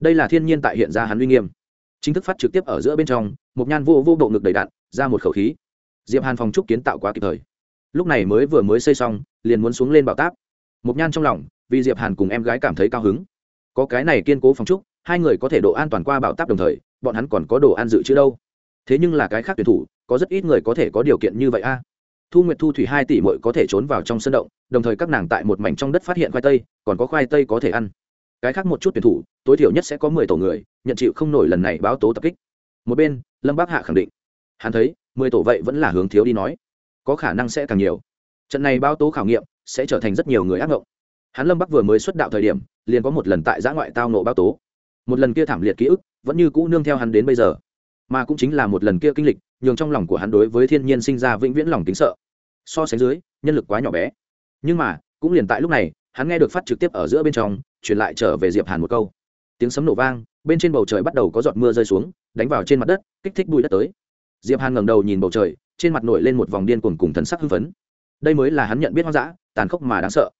A: đây là thiên nhiên tại hiện ra hắn uy nghiêm. Chính thức phát trực tiếp ở giữa bên trong, một nhan vô vô bộ ngực đầy đạn, ra một khẩu khí. Diệp hàn phòng trúc kiến tạo quá kịp thời. Lúc này mới vừa mới xây xong, liền muốn xuống lên bảo táp. Một nhan trong lòng, vì diệp hàn cùng em gái cảm thấy cao hứng. Có cái này kiên cố phòng trúc hai người có thể độ an toàn qua bảo táp đồng thời, bọn hắn còn có đồ ăn dự trữ đâu. Thế nhưng là cái khác tuyển thủ, có rất ít người có thể có điều kiện như vậy a. Thu nguyệt thu thủy hai tỷ mội có thể trốn vào trong sân động, đồng thời các nàng tại một mảnh trong đất phát hiện khoai tây, còn có khoai tây có thể ăn cái khác một chút tuyển thủ, tối thiểu nhất sẽ có mười tổ người, nhận chịu không nổi lần này báo tố tập kích. Một bên, lâm bác hạ khẳng định. Hắn thấy, mười tổ vậy vẫn là hướng thiếu đi nói. Có khả năng sẽ càng nhiều. Trận này báo tố khảo nghiệm sẽ trở thành rất nhiều người ác ngộng. Hắn lâm bắc vừa mới xuất đạo thời điểm, liền có một lần tại giã ngoại tao nộ báo tố. Một lần kia thảm liệt ký ức vẫn như cũ nương theo hắn đến bây giờ. Mà cũng chính là một lần kia kinh lịch, nhường trong lòng của hắn đối với thiên nhiên sinh ra vĩnh viễn lòng kính sợ. So sánh dưới, nhân lực quá nhỏ bé. Nhưng mà, cũng liền tại lúc này, hắn nghe được phát trực tiếp ở giữa bên trong truyền lại trở về diệp hàn một câu. Tiếng sấm nổ vang, bên trên bầu trời bắt đầu có giọt mưa rơi xuống, đánh vào trên mặt đất, kích thích bụi đất tới. Diệp hàn ngẩng đầu nhìn bầu trời, trên mặt nổi lên một vòng điên cuồng cùng thần sắc hưng phấn. Đây mới là hắn nhận biết hoang dã, tàn khốc mà đáng sợ.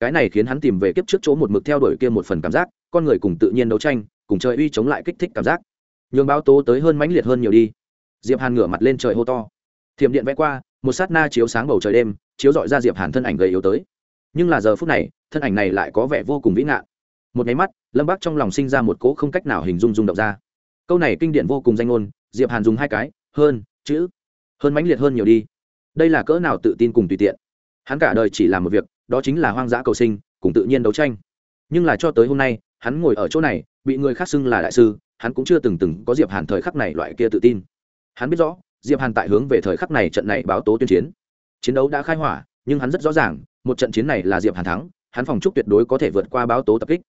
A: Cái này khiến hắn tìm về kiếp trước chỗ một mực theo đuổi kia một phần cảm giác, con người cùng tự nhiên đấu tranh, cùng trời uy chống lại kích thích cảm giác. Nhường báo tố tới hơn mãnh liệt hơn nhiều đi. Diệp hàn ngửa mặt lên trời hô to. Thiểm điện vẽ qua, một sát na chiếu sáng bầu trời đêm, chiếu dọi ra diệp hàn thân ảnh gầy yếu tới. Nhưng là giờ phút này, thân ảnh này lại có vẻ vô cùng vĩ ngạn một nháy mắt, lâm bác trong lòng sinh ra một cỗ không cách nào hình dung rung động ra. Câu này kinh điển vô cùng danh ngôn, diệp hàn dùng hai cái, hơn, chữ, hơn mãnh liệt hơn nhiều đi. Đây là cỡ nào tự tin cùng tùy tiện. Hắn cả đời chỉ làm một việc, đó chính là hoang dã cầu sinh, cùng tự nhiên đấu tranh. Nhưng là cho tới hôm nay, hắn ngồi ở chỗ này, bị người khác xưng là đại sư, hắn cũng chưa từng từng có diệp hàn thời khắc này loại kia tự tin. Hắn biết rõ, diệp hàn tại hướng về thời khắc này trận này báo tố tuyên chiến. Chiến đấu đã khai hỏa, nhưng hắn rất rõ ràng, một trận chiến này là diệp hàn thắng, hắn phòng trúc tuyệt đối có thể vượt qua báo tố tập kích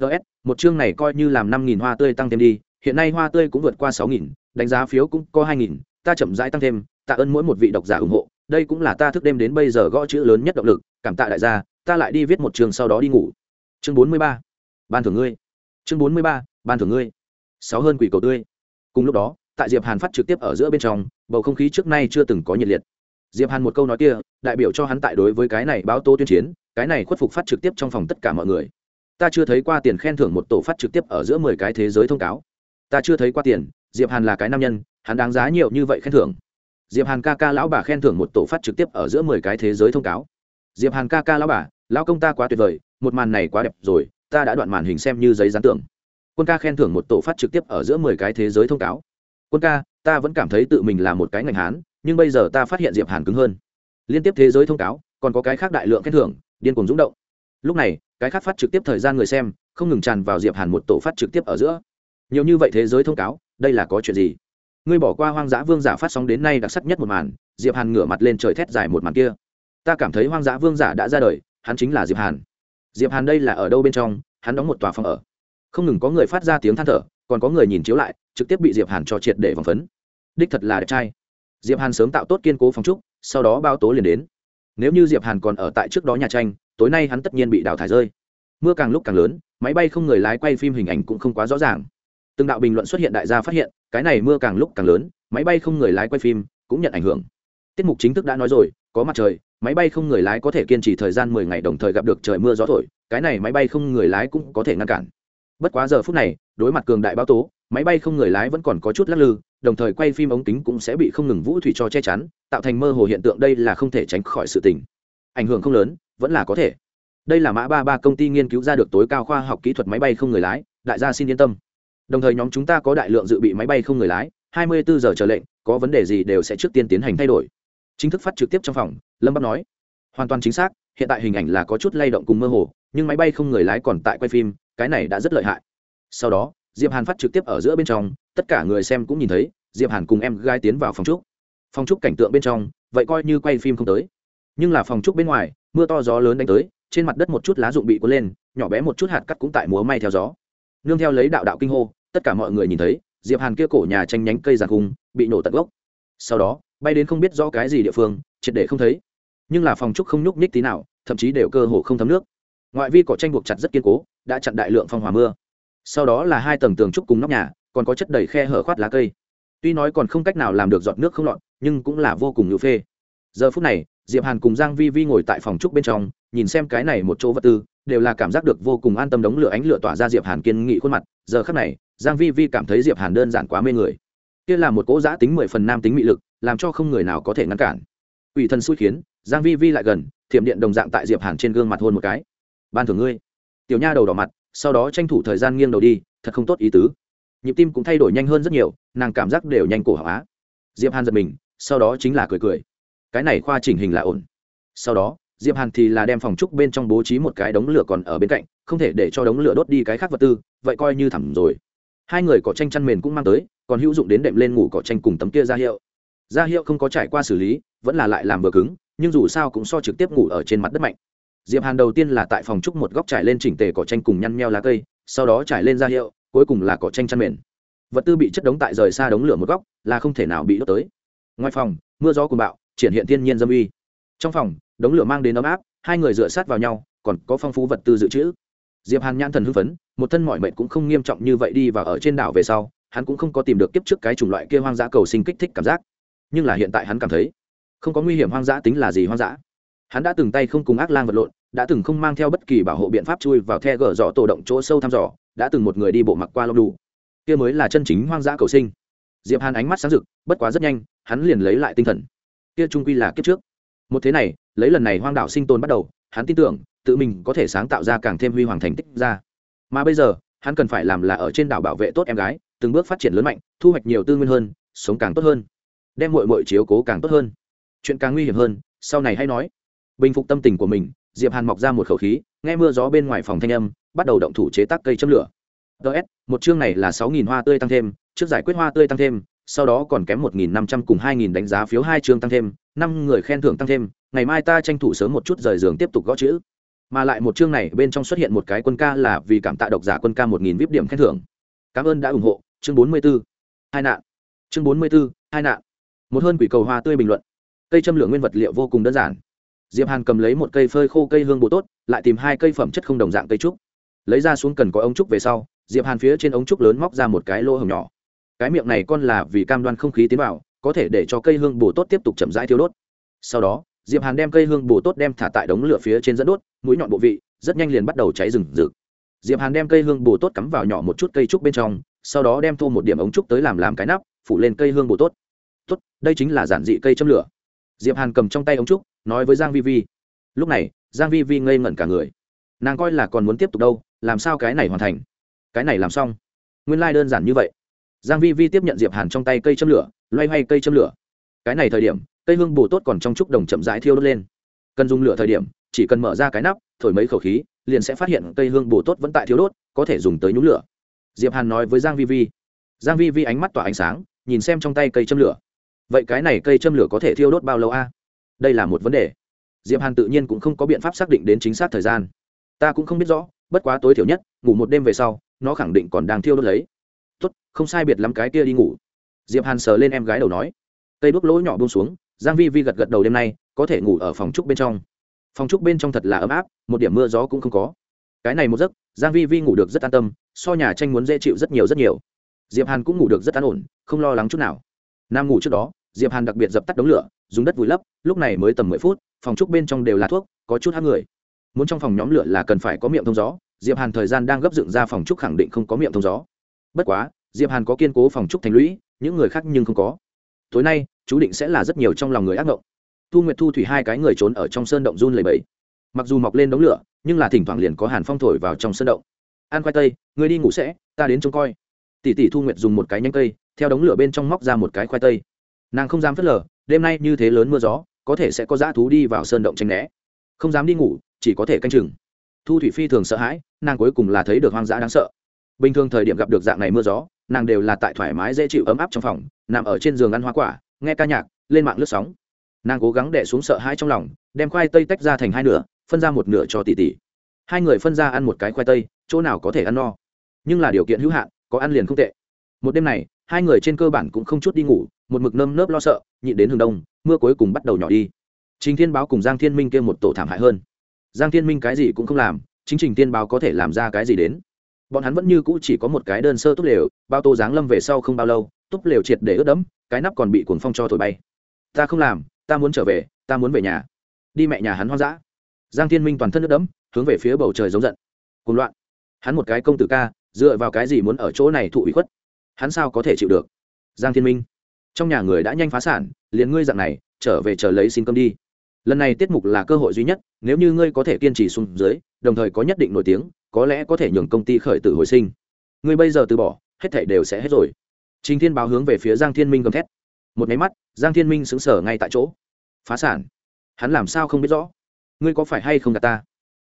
A: ts một chương này coi như làm năm nghìn hoa tươi tăng thêm đi, hiện nay hoa tươi cũng vượt qua sáu nghìn, đánh giá phiếu cũng có hai nghìn, ta chậm rãi tăng thêm, tạ ơn mỗi một vị độc giả ủng hộ, đây cũng là ta thức đêm đến bây giờ gõ chữ lớn nhất động lực, cảm tạ đại gia, ta lại đi viết một chương sau đó đi ngủ. Chương bốn mươi ba, ban thưởng ngươi. Chương bốn mươi ba, ban thưởng ngươi. Sáu hơn quỷ cầu tươi. Cùng lúc đó, tại diệp hàn phát trực tiếp ở giữa bên trong, bầu không khí trước nay chưa từng có nhiệt liệt. Diệp hàn một câu nói kia, đại biểu cho hắn tại đối với cái này báo tố tuyên chiến, cái này khuất phục phát trực tiếp trong phòng tất cả mọi người ta chưa thấy qua tiền khen thưởng một tổ phát trực tiếp ở giữa mười cái thế giới thông cáo. Ta chưa thấy qua tiền, diệp hàn là cái nam nhân, hắn đáng giá nhiều như vậy khen thưởng. Diệp hàn ca ca lão bà khen thưởng một tổ phát trực tiếp ở giữa mười cái thế giới thông cáo. Diệp hàn ca ca lão bà, lão công ta quá tuyệt vời, một màn này quá đẹp rồi, ta đã đoạn màn hình xem như giấy dán tưởng quân ca khen thưởng một tổ phát trực tiếp ở giữa mười cái thế giới thông cáo. Quân ca, ta vẫn cảm thấy tự mình là một cái ngành hán, nhưng bây giờ ta phát hiện diệp hàn cứng hơn. Liên tiếp thế giới thông cáo, còn có cái khác đại lượng khen thưởng, điên cuồng rung động lúc này, cái khác phát trực tiếp thời gian người xem, không ngừng tràn vào diệp hàn một tổ phát trực tiếp ở giữa. Nhiều như vậy thế giới thông cáo, đây là có chuyện gì? Ngươi bỏ qua hoang dã vương giả phát sóng đến nay đặc sắc nhất một màn, diệp hàn ngửa mặt lên trời thét dài một màn kia. Ta cảm thấy hoang dã vương giả đã ra đời, hắn chính là diệp hàn. Diệp hàn đây là ở đâu bên trong, hắn đóng một tòa phòng ở. Không ngừng có người phát ra tiếng than thở, còn có người nhìn chiếu lại, trực tiếp bị diệp hàn cho triệt để vòng phấn. Đích thật là đẹp trai. Diệp hàn sớm tạo tốt kiên cố phòng trúc, sau đó bao tố liền đến. Nếu như diệp hàn còn ở tại trước đó nhà tranh tối nay hắn tất nhiên bị đào thải rơi. Mưa càng lúc càng lớn, máy bay không người lái quay phim hình ảnh cũng không quá rõ ràng. Từng đạo bình luận xuất hiện đại gia phát hiện, cái này mưa càng lúc càng lớn, máy bay không người lái quay phim cũng nhận ảnh hưởng. Tiết mục chính thức đã nói rồi, có mặt trời, máy bay không người lái có thể kiên trì thời gian mười ngày đồng thời gặp được trời mưa gió thổi, cái này máy bay không người lái cũng có thể ngăn cản. Bất quá giờ phút này, đối mặt cường đại báo tố, máy bay không người lái vẫn còn có chút lắc lư, đồng thời quay phim ống kính cũng sẽ bị không ngừng vũ thủy cho che chắn, tạo thành mơ hồ hiện tượng đây là không thể tránh khỏi sự tình. Ảnh hưởng không lớn vẫn là có thể. Đây là mã ba ba công ty nghiên cứu ra được tối cao khoa học kỹ thuật máy bay không người lái, đại gia xin yên tâm. Đồng thời nhóm chúng ta có đại lượng dự bị máy bay không người lái 24 giờ chờ lệnh, có vấn đề gì đều sẽ trước tiên tiến hành thay đổi. Chính thức phát trực tiếp trong phòng, lâm bắc nói. Hoàn toàn chính xác, hiện tại hình ảnh là có chút lay động cùng mơ hồ, nhưng máy bay không người lái còn tại quay phim, cái này đã rất lợi hại. Sau đó, diệp hàn phát trực tiếp ở giữa bên trong, tất cả người xem cũng nhìn thấy, diệp hàn cùng em gái tiến vào phòng trúc phòng trúc cảnh tượng bên trong, vậy coi như quay phim không tới. Nhưng là phòng trúc bên ngoài mưa to gió lớn đánh tới, trên mặt đất một chút lá rụng bị cuốn lên, nhỏ bé một chút hạt cắt cũng tại múa may theo gió. Nương theo lấy đạo đạo kinh hô, tất cả mọi người nhìn thấy, diệp hàn kia cổ nhà tranh nhánh cây giàn cung bị nổ tận gốc. Sau đó, bay đến không biết rõ cái gì địa phương, triệt để không thấy. Nhưng là phòng trúc không nhúc nhích tí nào, thậm chí đều cơ hồ không thấm nước. Ngoại vi cỏ tranh buộc chặt rất kiên cố, đã chặn đại lượng phong hòa mưa. Sau đó là hai tầng tường trúc cùng nóc nhà, còn có chất đầy khe hở khoát lá cây. Tuy nói còn không cách nào làm được giọt nước không lọt, nhưng cũng là vô cùng ngữ phê. Giờ phút này diệp hàn cùng giang vi vi ngồi tại phòng trúc bên trong, nhìn xem cái này một chỗ vật tư, đều là cảm giác được vô cùng an tâm đống lửa ánh lửa tỏa ra diệp hàn kiên nghị khuôn mặt. Giờ khắc này, giang vi vi cảm thấy diệp hàn đơn giản quá mê người. Kia là một cỗ giã tính mười phần nam tính mị lực, làm cho không người nào có thể ngăn cản. Ủy thần xui khiến, giang vi vi lại gần, thiểm điện đồng dạng tại diệp hàn trên gương mặt hôn một cái. Ban thưởng ngươi. Tiểu nha đầu đỏ mặt, sau đó tranh thủ thời gian nghiêng đầu đi, thật không tốt ý tứ. Nhịp tim cũng thay đổi nhanh hơn rất nhiều, nàng cảm giác đều nhanh cổ hóa. Diệp hàn giật mình, sau đó chính là cười cười cái này khoa chỉnh hình là ổn. Sau đó, diệp hàn thì là đem phòng trúc bên trong bố trí một cái đống lửa còn ở bên cạnh, không thể để cho đống lửa đốt đi cái khác vật tư, vậy coi như thẳng rồi. Hai người cỏ tranh chăn mền cũng mang tới, còn hữu dụng đến đệm lên ngủ cỏ tranh cùng tấm kia ra hiệu. Ra hiệu không có trải qua xử lý, vẫn là lại làm bờ cứng, nhưng dù sao cũng so trực tiếp ngủ ở trên mặt đất mạnh. Diệp hàn đầu tiên là tại phòng trúc một góc trải lên chỉnh tề cỏ tranh cùng nhăn nheo lá cây, sau đó trải lên ra hiệu, cuối cùng là cỏ tranh chăn mền. Vật tư bị chất đống tại rời xa đống lửa một góc, là không thể nào bị đốt tới. Ngoài phòng, mưa gió cùng bạo triển hiện thiên nhiên dâm uy. Trong phòng, đống lửa mang đến ấm áp, hai người dựa sát vào nhau, còn có phong phú vật tư dự trữ. Diệp hàn nhãn thần hưng phấn, một thân mọi mệnh cũng không nghiêm trọng như vậy đi và ở trên đảo về sau, hắn cũng không có tìm được kiếp trước cái chủng loại kia hoang dã cầu sinh kích thích cảm giác. Nhưng là hiện tại hắn cảm thấy, không có nguy hiểm hoang dã tính là gì hoang dã. Hắn đã từng tay không cùng ác lang vật lộn, đã từng không mang theo bất kỳ bảo hộ biện pháp chui vào the gở dọ tổ động chỗ sâu thăm dò, đã từng một người đi bộ mặc qua lông đủ kia mới là chân chính hoang dã cầu sinh. Diệp hàn ánh mắt sáng rực, bất quá rất nhanh, hắn liền lấy lại tinh thần kia trung quy là kiếp trước. Một thế này, lấy lần này hoang đảo sinh tồn bắt đầu, hắn tin tưởng, tự mình có thể sáng tạo ra càng thêm huy hoàng thành tích ra. Mà bây giờ, hắn cần phải làm là ở trên đảo bảo vệ tốt em gái, từng bước phát triển lớn mạnh, thu hoạch nhiều tư nguyên hơn, sống càng tốt hơn. Đem mội mội chiếu cố càng tốt hơn. Chuyện càng nguy hiểm hơn, sau này hay nói. Bình phục tâm tình của mình, diệp hàn mọc ra một khẩu khí, nghe mưa gió bên ngoài phòng thanh âm, bắt đầu động thủ chế tác cây châm lửa. Ts một chương này là sáu nghìn hoa tươi tăng thêm, trước giải quyết hoa tươi tăng thêm sau đó còn kém một nghìn năm trăm cùng hai nghìn đánh giá phiếu hai chương tăng thêm, năm người khen thưởng tăng thêm, ngày mai ta tranh thủ sớm một chút rời giường tiếp tục gõ chữ. Mà lại một chương này, bên trong xuất hiện một cái quân ca là vì cảm tạ độc giả quân ca một nghìn vip điểm khen thưởng. Cảm ơn đã ủng hộ. Chương bốn mươi b ố hai nạn. Chương bốn mươi b ố hai nạn. Một hơn quỷ cầu hoa tươi bình luận. Cây châm lửa nguyên vật liệu vô cùng đơn giản. Diệp hàn cầm lấy một cây phơi khô cây hương bồ tốt, lại tìm hai cây phẩm chất không đồng dạng cây trúc. Lấy ra xuống cần có ống trúc về sau, diệp hàn phía trên ống trúc lớn móc ra một cái lỗ hồng nhỏ cái miệng này con là vì cam đoan không khí tiến vào, có thể để cho cây hương bồ tốt tiếp tục chậm rãi thiêu đốt. Sau đó, diệp hàn đem cây hương bồ tốt đem thả tại đống lửa phía trên dẫn đốt, mũi nhọn bộ vị, rất nhanh liền bắt đầu cháy rừng rực. Diệp hàn đem cây hương bồ tốt cắm vào nhỏ một chút cây trúc bên trong, sau đó đem thô một điểm ống trúc tới làm làm cái nắp, phủ lên cây hương bồ tốt. Tốt, đây chính là giản dị cây châm lửa. Diệp hàn cầm trong tay ống trúc, nói với giang vi vi. Lúc này, giang vi vi ngây ngẩn cả người. Nàng coi là còn muốn tiếp tục đâu, làm sao cái này hoàn thành? Cái này làm xong. Nguyên lai like đơn giản như vậy giang vi vi tiếp nhận diệp hàn trong tay cây châm lửa, loay hoay cây châm lửa. Cái này thời điểm, cây hương bổ tốt còn trong trúc đồng chậm rãi thiêu đốt lên. Cần dùng lửa thời điểm, chỉ cần mở ra cái nắp, thổi mấy khẩu khí, liền sẽ phát hiện cây hương bổ tốt vẫn tại thiêu đốt, có thể dùng tới nhúng lửa. Diệp hàn nói với giang vi vi. Giang vi vi ánh mắt tỏa ánh sáng, nhìn xem trong tay cây châm lửa. Vậy cái này cây châm lửa có thể thiêu đốt bao lâu a? Đây là một vấn đề. Diệp hàn tự nhiên cũng không có biện pháp xác định đến chính xác thời gian. Ta cũng không biết rõ, bất quá tối thiểu nhất, ngủ một đêm về sau, nó khẳng định còn đang thiêu đốt lấy tốt, không sai biệt lắm cái kia đi ngủ. Diệp hàn sờ lên em gái đầu nói. Cây đuốc lỗ nhỏ buông xuống, giang vi vi gật gật đầu đêm nay, có thể ngủ ở phòng trúc bên trong. Phòng trúc bên trong thật là ấm áp, một điểm mưa gió cũng không có. Cái này một giấc, giang vi vi ngủ được rất an tâm, so nhà tranh muốn dễ chịu rất nhiều rất nhiều. Diệp hàn cũng ngủ được rất an ổn, không lo lắng chút nào. Nam ngủ trước đó, diệp hàn đặc biệt dập tắt đống lửa, dùng đất vùi lấp, lúc này mới tầm mười phút, phòng trúc bên trong đều là thuốc, có chút hát người. Muốn trong phòng nhóm lửa là cần phải có miệng thông gió, diệp hàn thời gian đang gấp dựng ra phòng trúc khẳng định không có miệng thông gió bất quá, diệp hàn có kiên cố phòng trúc thành lũy, những người khác nhưng không có. Tối nay, chú định sẽ là rất nhiều trong lòng người ác ngộng. Thu nguyệt thu thủy hai cái người trốn ở trong sơn động run lầy bẫy mặc dù mọc lên đống lửa, nhưng là thỉnh thoảng liền có hàn phong thổi vào trong sơn động. An khoai tây người đi ngủ sẽ, ta đến trông coi. Tỷ tỷ thu nguyệt dùng một cái nhánh cây, theo đống lửa bên trong móc ra một cái khoai tây. Nàng không dám phớt lờ, đêm nay như thế lớn mưa gió, có thể sẽ có dã thú đi vào sơn động tranh né. Không dám đi ngủ, chỉ có thể canh chừng. Thu thủy phi thường sợ hãi, nàng cuối cùng là thấy được hoang dã đáng sợ bình thường thời điểm gặp được dạng này mưa gió, nàng đều là tại thoải mái dễ chịu ấm áp trong phòng, nằm ở trên giường ăn hoa quả, nghe ca nhạc, lên mạng lướt sóng. Nàng cố gắng đẻ xuống sợ hãi trong lòng, đem khoai tây tách ra thành hai nửa, phân ra một nửa cho tỷ tỷ. Hai người phân ra ăn một cái khoai tây, chỗ nào có thể ăn no. Nhưng là điều kiện hữu hạn, có ăn liền không tệ. Một đêm này, hai người trên cơ bản cũng không chút đi ngủ, một mực nơm nớp lo sợ, nhịn đến hừng đông, mưa cuối cùng bắt đầu nhỏ đi. Chính thiên báo cùng giang thiên minh kêu một tổ thảm hại hơn. Giang thiên minh cái gì cũng không làm, chính trình thiên báo có thể làm ra cái gì đến? Bọn hắn vẫn như cũ chỉ có một cái đơn sơ túp lều, bao tô giáng lâm về sau không bao lâu, túp lều triệt để ướt đẫm, cái nắp còn bị cuồng phong cho thổi bay. Ta không làm, ta muốn trở về, ta muốn về nhà. Đi mẹ nhà hắn hoang dã. Giang thiên minh toàn thân ướt đẫm, hướng về phía bầu trời giống giận. Cùng loạn. Hắn một cái công tử ca, dựa vào cái gì muốn ở chỗ này thụ ủy khuất? Hắn sao có thể chịu được? Giang thiên minh. Trong nhà người đã nhanh phá sản, liền ngươi dạng này, trở về chờ lấy xin cơm đi. Lần này tiết mục là cơ hội duy nhất, nếu như ngươi có thể kiên trì xuống dưới, đồng thời có nhất định nổi tiếng có lẽ có thể nhường công ty khởi tử hồi sinh. Ngươi bây giờ từ bỏ, hết thảy đều sẽ hết rồi. Trình thiên báo hướng về phía giang thiên minh gầm thét. Một máy mắt, giang thiên minh xứng sở ngay tại chỗ. Phá sản. Hắn làm sao không biết rõ? Ngươi có phải hay không gạt ta?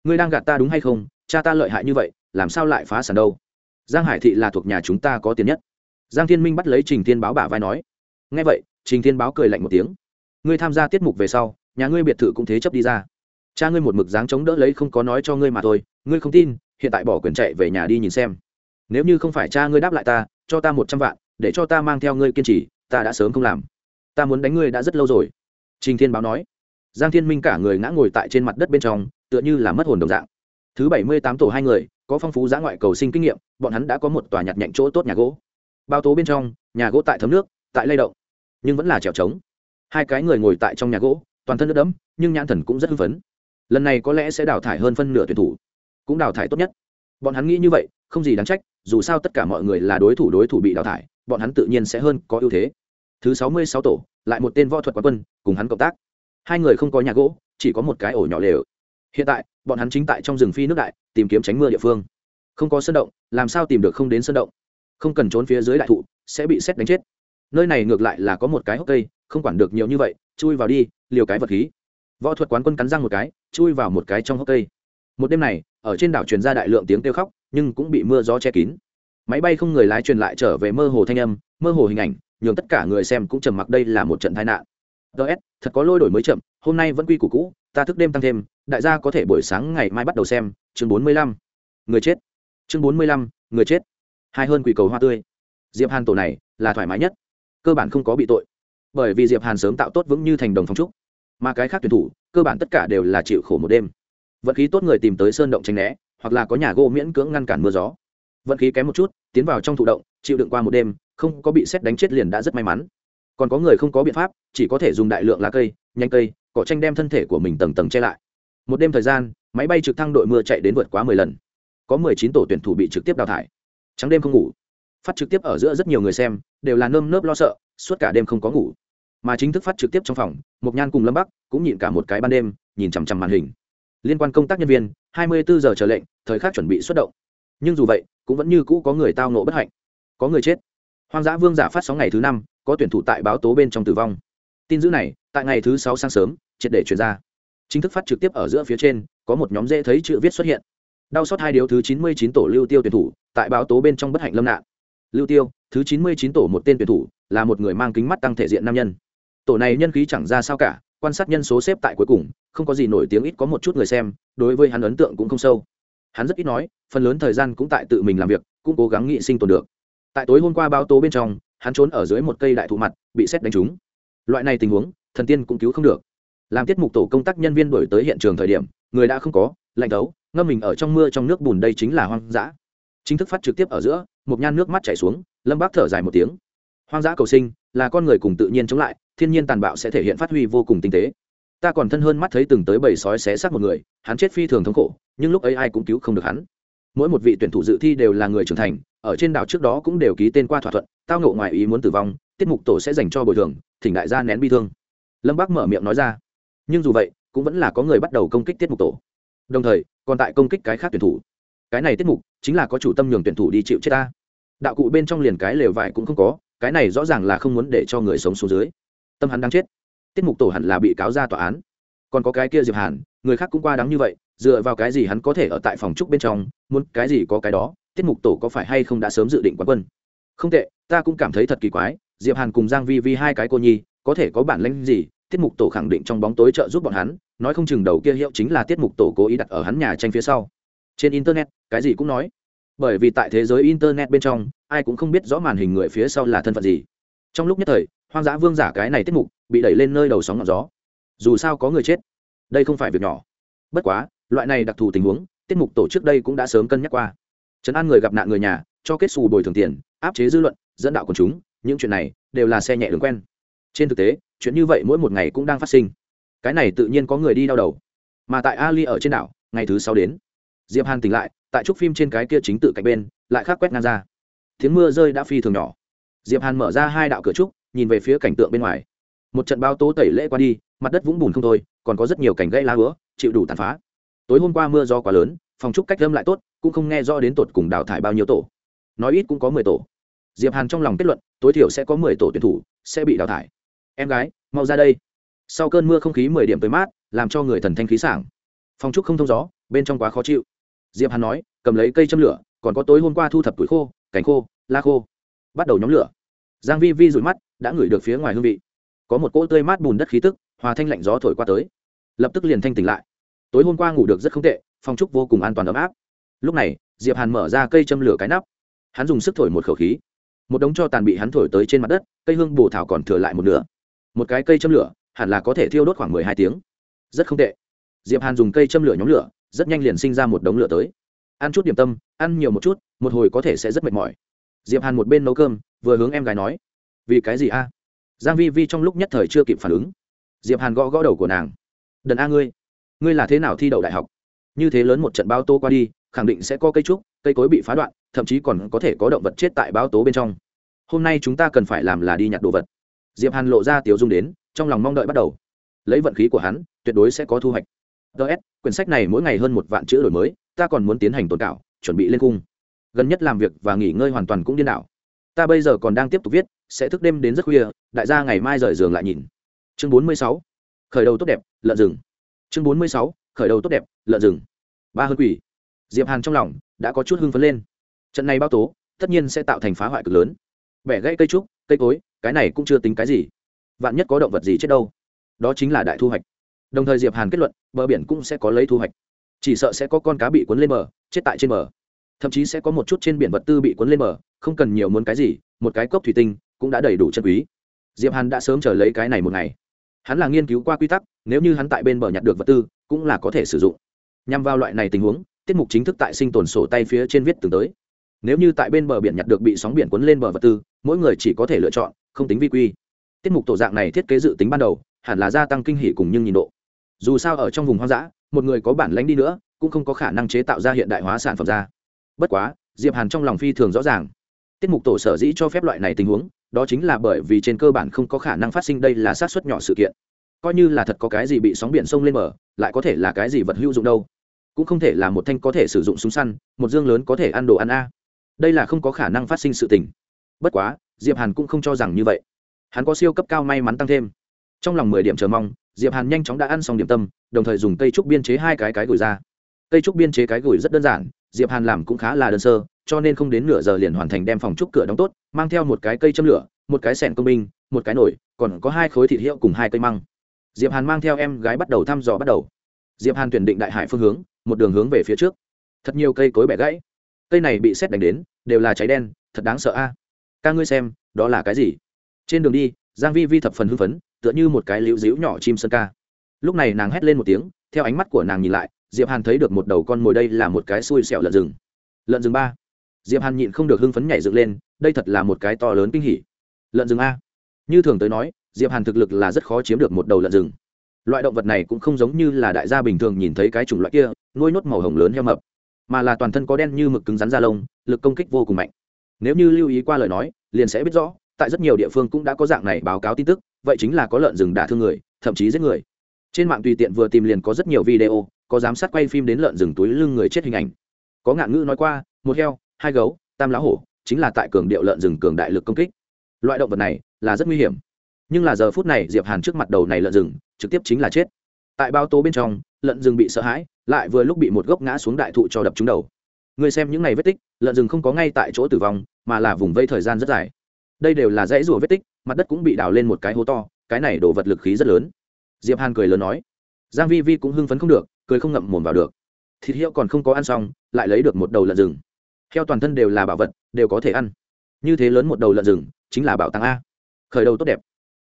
A: Ngươi đang gạt ta đúng hay không? Cha ta lợi hại như vậy, làm sao lại phá sản đâu? Giang hải thị là thuộc nhà chúng ta có tiền nhất. Giang thiên minh bắt lấy trình thiên báo bả vai nói. Ngay vậy, trình thiên báo cười lạnh một tiếng. Ngươi tham gia tiết mục về sau, nhà ngươi biệt thự cũng thế chấp đi ra. Cha ngươi một mực dáng chống đỡ lấy không có nói cho ngươi mà thôi. Ngươi không tin hiện tại bỏ quyền chạy về nhà đi nhìn xem. Nếu như không phải cha ngươi đáp lại ta, cho ta một trăm vạn, để cho ta mang theo ngươi kiên trì, ta đã sớm không làm. Ta muốn đánh ngươi đã rất lâu rồi. Trình thiên báo nói. Giang thiên minh cả người ngã ngồi tại trên mặt đất bên trong, tựa như là mất hồn đồng dạng. Thứ bảy mươi tám tổ hai người, có phong phú giã ngoại cầu sinh kinh nghiệm, bọn hắn đã có một tòa nhặt nhạnh chỗ tốt nhà gỗ. Bao tố bên trong, nhà gỗ tại thấm nước, tại lay động, nhưng vẫn là trèo trống. Hai cái người ngồi tại trong nhà gỗ, toàn thân nước đẫm, nhưng nhãn thần cũng rất hưng phấn. Lần này có lẽ sẽ đào thải hơn phân nửa tuyển thủ cũng đào thải tốt nhất. Bọn hắn nghĩ như vậy, không gì đáng trách, dù sao tất cả mọi người là đối thủ đối thủ bị đào thải, bọn hắn tự nhiên sẽ hơn có ưu thế. Thứ sáu mươi sáu tổ, lại một tên võ thuật quán quân, cùng hắn cộng tác. Hai người không có nhà gỗ, chỉ có một cái ổ nhỏ lều. Hiện tại, bọn hắn chính tại trong rừng phi nước đại, tìm kiếm tránh mưa địa phương. Không có sân động, làm sao tìm được không đến sân động? Không cần trốn phía dưới đại thụ, sẽ bị xét đánh chết. Nơi này ngược lại là có một cái hốc cây, không quản được nhiều như vậy, chui vào đi, liều cái vật khí. Võ thuật quán quân cắn răng một cái, chui vào một cái trong hốc cây một đêm này, ở trên đảo truyền ra đại lượng tiếng kêu khóc, nhưng cũng bị mưa gió che kín. Máy bay không người lái truyền lại trở về mơ hồ thanh âm, mơ hồ hình ảnh, nhường tất cả người xem cũng trầm mặc đây là một trận tai nạn. Ts thật có lôi đổi mới chậm, hôm nay vẫn quy củ cũ, ta thức đêm tăng thêm, đại gia có thể buổi sáng ngày mai bắt đầu xem, chương bốn mươi lăm. Người chết. Chương bốn mươi lăm, người chết. Hai hơn quỷ cầu hoa tươi. Diệp hàn tổ này, là thoải mái nhất. Cơ bản không có bị tội. Bởi vì diệp hàn sớm tạo tốt vững như thành đồng phong trúc. Mà cái khác tuyển thủ, cơ bản tất cả đều là chịu khổ một đêm vận khí tốt người tìm tới sơn động tránh né, hoặc là có nhà gỗ miễn cưỡng ngăn cản mưa gió. Vận khí kém một chút, tiến vào trong thụ động, chịu đựng qua một đêm, không có bị xét đánh chết liền đã rất may mắn. Còn có người không có biện pháp, chỉ có thể dùng đại lượng lá cây nhanh cây, cỏ tranh đem thân thể của mình tầng tầng che lại. Một đêm thời gian, máy bay trực thăng đội mưa chạy đến vượt quá mười lần. Có mười chín tổ tuyển thủ bị trực tiếp đào thải. Trắng đêm không ngủ. Phát trực tiếp ở giữa rất nhiều người xem, đều là nơm nớp lo sợ, suốt cả đêm không có ngủ. Mà chính thức phát trực tiếp trong phòng, mộc nhan cùng lâm bắc cũng nhịn cả một cái ban đêm, nhìn chằm chằm màn hình liên quan công tác nhân viên, hai mươi bốn giờ chờ lệnh, thời khắc chuẩn bị xuất động. Nhưng dù vậy, cũng vẫn như cũ có người tao nộ bất hạnh. Có người chết. Hoang dã vương giả phát sóng ngày thứ năm, có tuyển thủ tại báo tố bên trong tử vong. Tin dữ này, tại ngày thứ sáu sáng sớm, triệt để chuyển ra. Chính thức phát trực tiếp ở giữa phía trên, có một nhóm dễ thấy chữ viết xuất hiện. Đau xót hai điếu thứ chín mươi chín tổ lưu tiêu tuyển thủ, tại báo tố bên trong bất hạnh lâm nạn. Lưu tiêu, thứ chín mươi chín tổ một tên tuyển thủ, là một người mang kính mắt tăng thể diện nam nhân. Tổ này nhân khí chẳng ra sao cả quan sát nhân số xếp tại cuối cùng không có gì nổi tiếng ít có một chút người xem đối với hắn ấn tượng cũng không sâu. Hắn rất ít nói phần lớn thời gian cũng tại tự mình làm việc cũng cố gắng nghị sinh tồn được. Tại tối hôm qua báo tố bên trong hắn trốn ở dưới một cây đại thụ mặt bị xét đánh trúng. Loại này tình huống thần tiên cũng cứu không được. Làm tiết mục tổ công tác nhân viên đổi tới hiện trường thời điểm người đã không có lạnh tấu, ngâm mình ở trong mưa trong nước bùn đây chính là hoang dã. Chính thức phát trực tiếp ở giữa một nhan nước mắt chảy xuống lâm bác thở dài một tiếng. Hoang dã cầu sinh là con người cùng tự nhiên chống lại thiên nhiên tàn bạo sẽ thể hiện phát huy vô cùng tinh tế. Ta còn thân hơn mắt thấy từng tới bầy sói xé xác một người, hắn chết phi thường thống khổ, nhưng lúc ấy ai cũng cứu không được hắn. Mỗi một vị tuyển thủ dự thi đều là người trưởng thành, ở trên đảo trước đó cũng đều ký tên qua thỏa thuận, tao ngộ ngoài ý muốn tử vong, tiết mục tổ sẽ dành cho bồi thường, thỉnh đại gia nén bi thương. Lâm bác mở miệng nói ra. Nhưng dù vậy, cũng vẫn là có người bắt đầu công kích tiết mục tổ. Đồng thời, còn tại công kích cái khác tuyển thủ. Cái này tiết mục chính là có chủ tâm nhường tuyển thủ đi chịu chết ta. Đạo cụ bên trong liền cái lều vải cũng không có, cái này rõ ràng là không muốn để cho người sống xuống dưới tâm hắn đang chết. Tiết mục tổ hẳn là bị cáo ra tòa án. Còn có cái kia diệp hàn, người khác cũng qua đáng như vậy, dựa vào cái gì hắn có thể ở tại phòng trúc bên trong, muốn cái gì có cái đó, tiết mục tổ có phải hay không đã sớm dự định quán quân? Không tệ, ta cũng cảm thấy thật kỳ quái, diệp hàn cùng giang vi vi hai cái cô nhi, có thể có bản lĩnh gì, tiết mục tổ khẳng định trong bóng tối trợ giúp bọn hắn, nói không chừng đầu kia hiệu chính là tiết mục tổ cố ý đặt ở hắn nhà tranh phía sau. Trên internet, cái gì cũng nói. Bởi vì tại thế giới internet bên trong, ai cũng không biết rõ màn hình người phía sau là thân phận gì. Trong lúc nhất thời hoang dã vương giả cái này tiết mục bị đẩy lên nơi đầu sóng ngọn gió. Dù sao có người chết, đây không phải việc nhỏ. Bất quá, loại này đặc thù tình huống, tiết mục tổ trước đây cũng đã sớm cân nhắc qua. Trấn an người gặp nạn người nhà, cho kết xù bồi thường tiền, áp chế dư luận, dẫn đạo quần chúng, những chuyện này đều là xe nhẹ đường quen. Trên thực tế, chuyện như vậy mỗi một ngày cũng đang phát sinh. Cái này tự nhiên có người đi đau đầu. Mà tại ali ở trên đảo, ngày thứ sáu đến, diệp hàn tỉnh lại, tại trúc phim trên cái kia chính tự cạnh bên, lại khắc quét ngang ra. Tiếng mưa rơi đã phi thường nhỏ. Diệp hàn mở ra hai đạo cửa trúc nhìn về phía cảnh tượng bên ngoài. Một trận bao tố tẩy lễ qua đi, mặt đất vũng bùn không thôi, còn có rất nhiều cảnh gây lá hứa, chịu đủ tàn phá. Tối hôm qua mưa do quá lớn, phòng trúc cách âm lại tốt, cũng không nghe rõ đến tột cùng đào thải bao nhiêu tổ. Nói ít cũng có mười tổ. Diệp hàn trong lòng kết luận, tối thiểu sẽ có mười tổ tuyển thủ, sẽ bị đào thải. Em gái, mau ra đây. Sau cơn mưa không khí mười điểm tới mát, làm cho người thần thanh khí sảng. Phòng trúc không thông gió, bên trong quá khó chịu. Diệp hàn nói, cầm lấy cây châm lửa, còn có tối hôm qua thu thập tuổi khô cảnh khô, la khô. Bắt đầu nhóm lửa. Giang vi vi rụi mắt đã ngửi được phía ngoài hương vị. Có một cỗ tươi mát bùn đất khí tức, hòa thanh lạnh gió thổi qua tới. Lập tức liền thanh tỉnh lại. Tối hôm qua ngủ được rất không tệ, phong trúc vô cùng an toàn ấm áp. Lúc này, diệp hàn mở ra cây châm lửa cái nắp. Hắn dùng sức thổi một khẩu khí. Một đống cho tàn bị hắn thổi tới trên mặt đất, cây hương bổ thảo còn thừa lại một nửa. Một cái cây châm lửa, hẳn là có thể thiêu đốt khoảng mười hai tiếng. Rất không tệ. Diệp hàn dùng cây châm lửa nhóm lửa, rất nhanh liền sinh ra một đống lửa tới. Ăn chút điểm tâm, ăn nhiều một chút, một hồi có thể sẽ rất mệt mỏi. Diệp hàn một bên nấu cơm, vừa hướng em gái nói vì cái gì a? Giang vi vi trong lúc nhất thời chưa kịp phản ứng. Diệp hàn gõ gõ đầu của nàng. Đần a ngươi ngươi là thế nào thi đậu đại học? Như thế lớn một trận bao tố qua đi, khẳng định sẽ có cây trúc, cây cối bị phá đoạn, thậm chí còn có thể có động vật chết tại bao tố bên trong. Hôm nay chúng ta cần phải làm là đi nhặt đồ vật. Diệp hàn lộ ra tiểu dung đến, trong lòng mong đợi bắt đầu. Lấy vận khí của hắn, tuyệt đối sẽ có thu hoạch. Ts quyển sách này mỗi ngày hơn một vạn chữ đổi mới, ta còn muốn tiến hành tồn cảo, chuẩn bị lên cung. Gần nhất làm việc và nghỉ ngơi hoàn toàn cũng điên đảo. Ta bây giờ còn đang tiếp tục viết sẽ thức đêm đến rất khuya, đại gia ngày mai rời giường lại nhìn. Chương bốn mươi sáu, khởi đầu tốt đẹp, lợn rừng. Chương bốn mươi sáu, khởi đầu tốt đẹp, lợn rừng. Ba hơn quỷ. Diệp hàn trong lòng đã có chút hưng phấn lên. Trận này bao tố, tất nhiên sẽ tạo thành phá hoại cực lớn. Bẻ gãy cây trúc, cây cối, cái này cũng chưa tính cái gì. Vạn nhất có động vật gì chết đâu. Đó chính là đại thu hoạch. Đồng thời diệp hàn kết luận, bờ biển cũng sẽ có lấy thu hoạch. Chỉ sợ sẽ có con cá bị cuốn lên bờ, chết tại trên bờ. Thậm chí sẽ có một chút trên biển vật tư bị cuốn lên bờ, không cần nhiều muốn cái gì, một cái cốc thủy tinh cũng đã đầy đủ chân quý. Diệp hàn đã sớm chờ lấy cái này một ngày. Hắn là nghiên cứu qua quy tắc, nếu như hắn tại bên bờ nhặt được vật tư, cũng là có thể sử dụng. Nhằm vào loại này tình huống, tiết mục chính thức tại sinh tồn sổ tay phía trên viết từng tới. Nếu như tại bên bờ biển nhặt được bị sóng biển cuốn lên bờ vật tư, mỗi người chỉ có thể lựa chọn, không tính vi quy. Tiết mục tổ dạng này thiết kế dự tính ban đầu, hẳn là gia tăng kinh hỉ cùng nhưng nhìn độ. Dù sao ở trong vùng hoang dã, một người có bản lãnh đi nữa, cũng không có khả năng chế tạo ra hiện đại hóa sản phẩm ra. Bất quá, diệp hàn trong lòng phi thường rõ ràng. Tiết mục tổ sở dĩ cho phép loại này tình huống đó chính là bởi vì trên cơ bản không có khả năng phát sinh đây là sát xuất nhỏ sự kiện. Coi như là thật có cái gì bị sóng biển sông lên mở lại có thể là cái gì vật hữu dụng đâu. Cũng không thể là một thanh có thể sử dụng súng săn, một dương lớn có thể ăn đồ ăn a. Đây là không có khả năng phát sinh sự tình. Bất quá, diệp hàn cũng không cho rằng như vậy. Hắn có siêu cấp cao may mắn tăng thêm. Trong lòng mười điểm chờ mong, diệp hàn nhanh chóng đã ăn xong điểm tâm, đồng thời dùng cây trúc biên chế hai cái cái gửi ra cây trúc biên chế cái gửi rất đơn giản, diệp hàn làm cũng khá là đơn sơ, cho nên không đến nửa giờ liền hoàn thành đem phòng trúc cửa đóng tốt, mang theo một cái cây châm lửa, một cái sẻn công binh, một cái nồi, còn có hai khối thịt hiệu cùng hai cây măng. Diệp hàn mang theo em gái bắt đầu thăm dò bắt đầu. Diệp hàn tuyển định đại hải phương hướng, một đường hướng về phía trước. Thật nhiều cây cối bẻ gãy. Cây này bị xét đánh đến, đều là cháy đen, thật đáng sợ a. Ca ngươi xem, đó là cái gì? Trên đường đi, giang vi vi thập phần hưng phấn, tựa như một cái liễu díu nhỏ chim sơn ca. Lúc này nàng hét lên một tiếng, theo ánh mắt của nàng nhìn lại diệp hàn thấy được một đầu con mồi đây là một cái xui xẻo lợn rừng. Lợn rừng ba. Diệp hàn nhịn không được hưng phấn nhảy dựng lên, đây thật là một cái to lớn kinh hỉ. Lợn rừng a. Như thường tới nói, diệp hàn thực lực là rất khó chiếm được một đầu lợn rừng. Loại động vật này cũng không giống như là đại gia bình thường nhìn thấy cái chủng loại kia, nuôi nốt màu hồng lớn heo mập, mà là toàn thân có đen như mực cứng rắn da lông, lực công kích vô cùng mạnh. Nếu như lưu ý qua lời nói, liền sẽ biết rõ, tại rất nhiều địa phương cũng đã có dạng này báo cáo tin tức, vậy chính là có lợn rừng đả thương người, thậm chí giết người. Trên mạng tùy tiện vừa tìm liền có rất nhiều video có giám sát quay phim đến lợn rừng túi lưng người chết hình ảnh. Có ngạn ngữ nói qua, một heo, hai gấu, tam lá hổ, chính là tại cường điệu lợn rừng cường đại lực công kích. Loại động vật này là rất nguy hiểm. Nhưng là giờ phút này, diệp hàn trước mặt đầu này lợn rừng, trực tiếp chính là chết. Tại bao tố bên trong, lợn rừng bị sợ hãi, lại vừa lúc bị một gốc ngã xuống đại thụ cho đập trúng đầu. Người xem những ngày vết tích, lợn rừng không có ngay tại chỗ tử vong, mà là vùng vây thời gian rất dài. Đây đều là dãy rùa vết tích, mặt đất cũng bị đào lên một cái hố to, cái này đổ vật lực khí rất lớn. Diệp hàn cười lớn nói giang vi vi cũng hưng phấn không được, cười không ngậm mồm vào được. Thịt heo còn không có ăn xong, lại lấy được một đầu lợn rừng. Heo toàn thân đều là bảo vật, đều có thể ăn. Như thế lớn một đầu lợn rừng, chính là bảo tàng a. Khởi đầu tốt đẹp.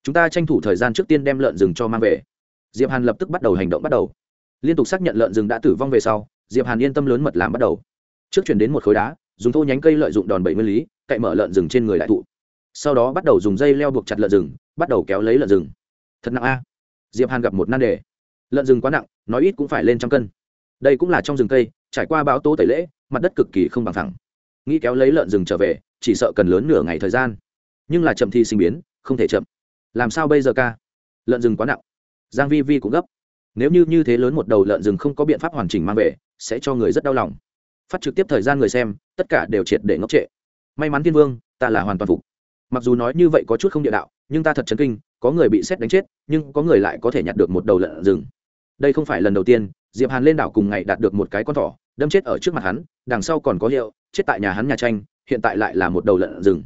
A: Chúng ta tranh thủ thời gian trước tiên đem lợn rừng cho mang về. Diệp hàn lập tức bắt đầu hành động bắt đầu. Liên tục xác nhận lợn rừng đã tử vong về sau, diệp hàn yên tâm lớn mật làm bắt đầu. Trước chuyển đến một khối đá, dùng thô nhánh cây lợi dụng đòn bẩy nguyên lý, cậy mở lợn rừng trên người đại thụ. Sau đó bắt đầu dùng dây leo buộc chặt lợn rừng, bắt đầu kéo lấy lợn rừng. Thật nặng a. Diệp hàn gặp một nan đề lợn rừng quá nặng, nói ít cũng phải lên trăm cân. Đây cũng là trong rừng cây, trải qua báo tố tẩy lễ, mặt đất cực kỳ không bằng thẳng nghĩ kéo lấy lợn rừng trở về, chỉ sợ cần lớn nửa ngày thời gian. Nhưng là chậm thi sinh biến, không thể chậm. Làm sao bây giờ ca? Lợn rừng quá nặng. Giang vi vi cũng gấp. Nếu như như thế lớn một đầu lợn rừng không có biện pháp hoàn chỉnh mang về, sẽ cho người rất đau lòng. Phát trực tiếp thời gian người xem, tất cả đều triệt để ngốc trệ. May mắn thiên vương, ta là hoàn toàn phục mặc dù nói như vậy có chút không địa đạo, nhưng ta thật chấn kinh, có người bị xét đánh chết, nhưng có người lại có thể nhặt được một đầu lợn rừng. Đây không phải lần đầu tiên, diệp hàn lên đảo cùng ngày đạt được một cái con thỏ, đâm chết ở trước mặt hắn, đằng sau còn có hiệu chết tại nhà hắn nhà tranh, hiện tại lại là một đầu lợn rừng.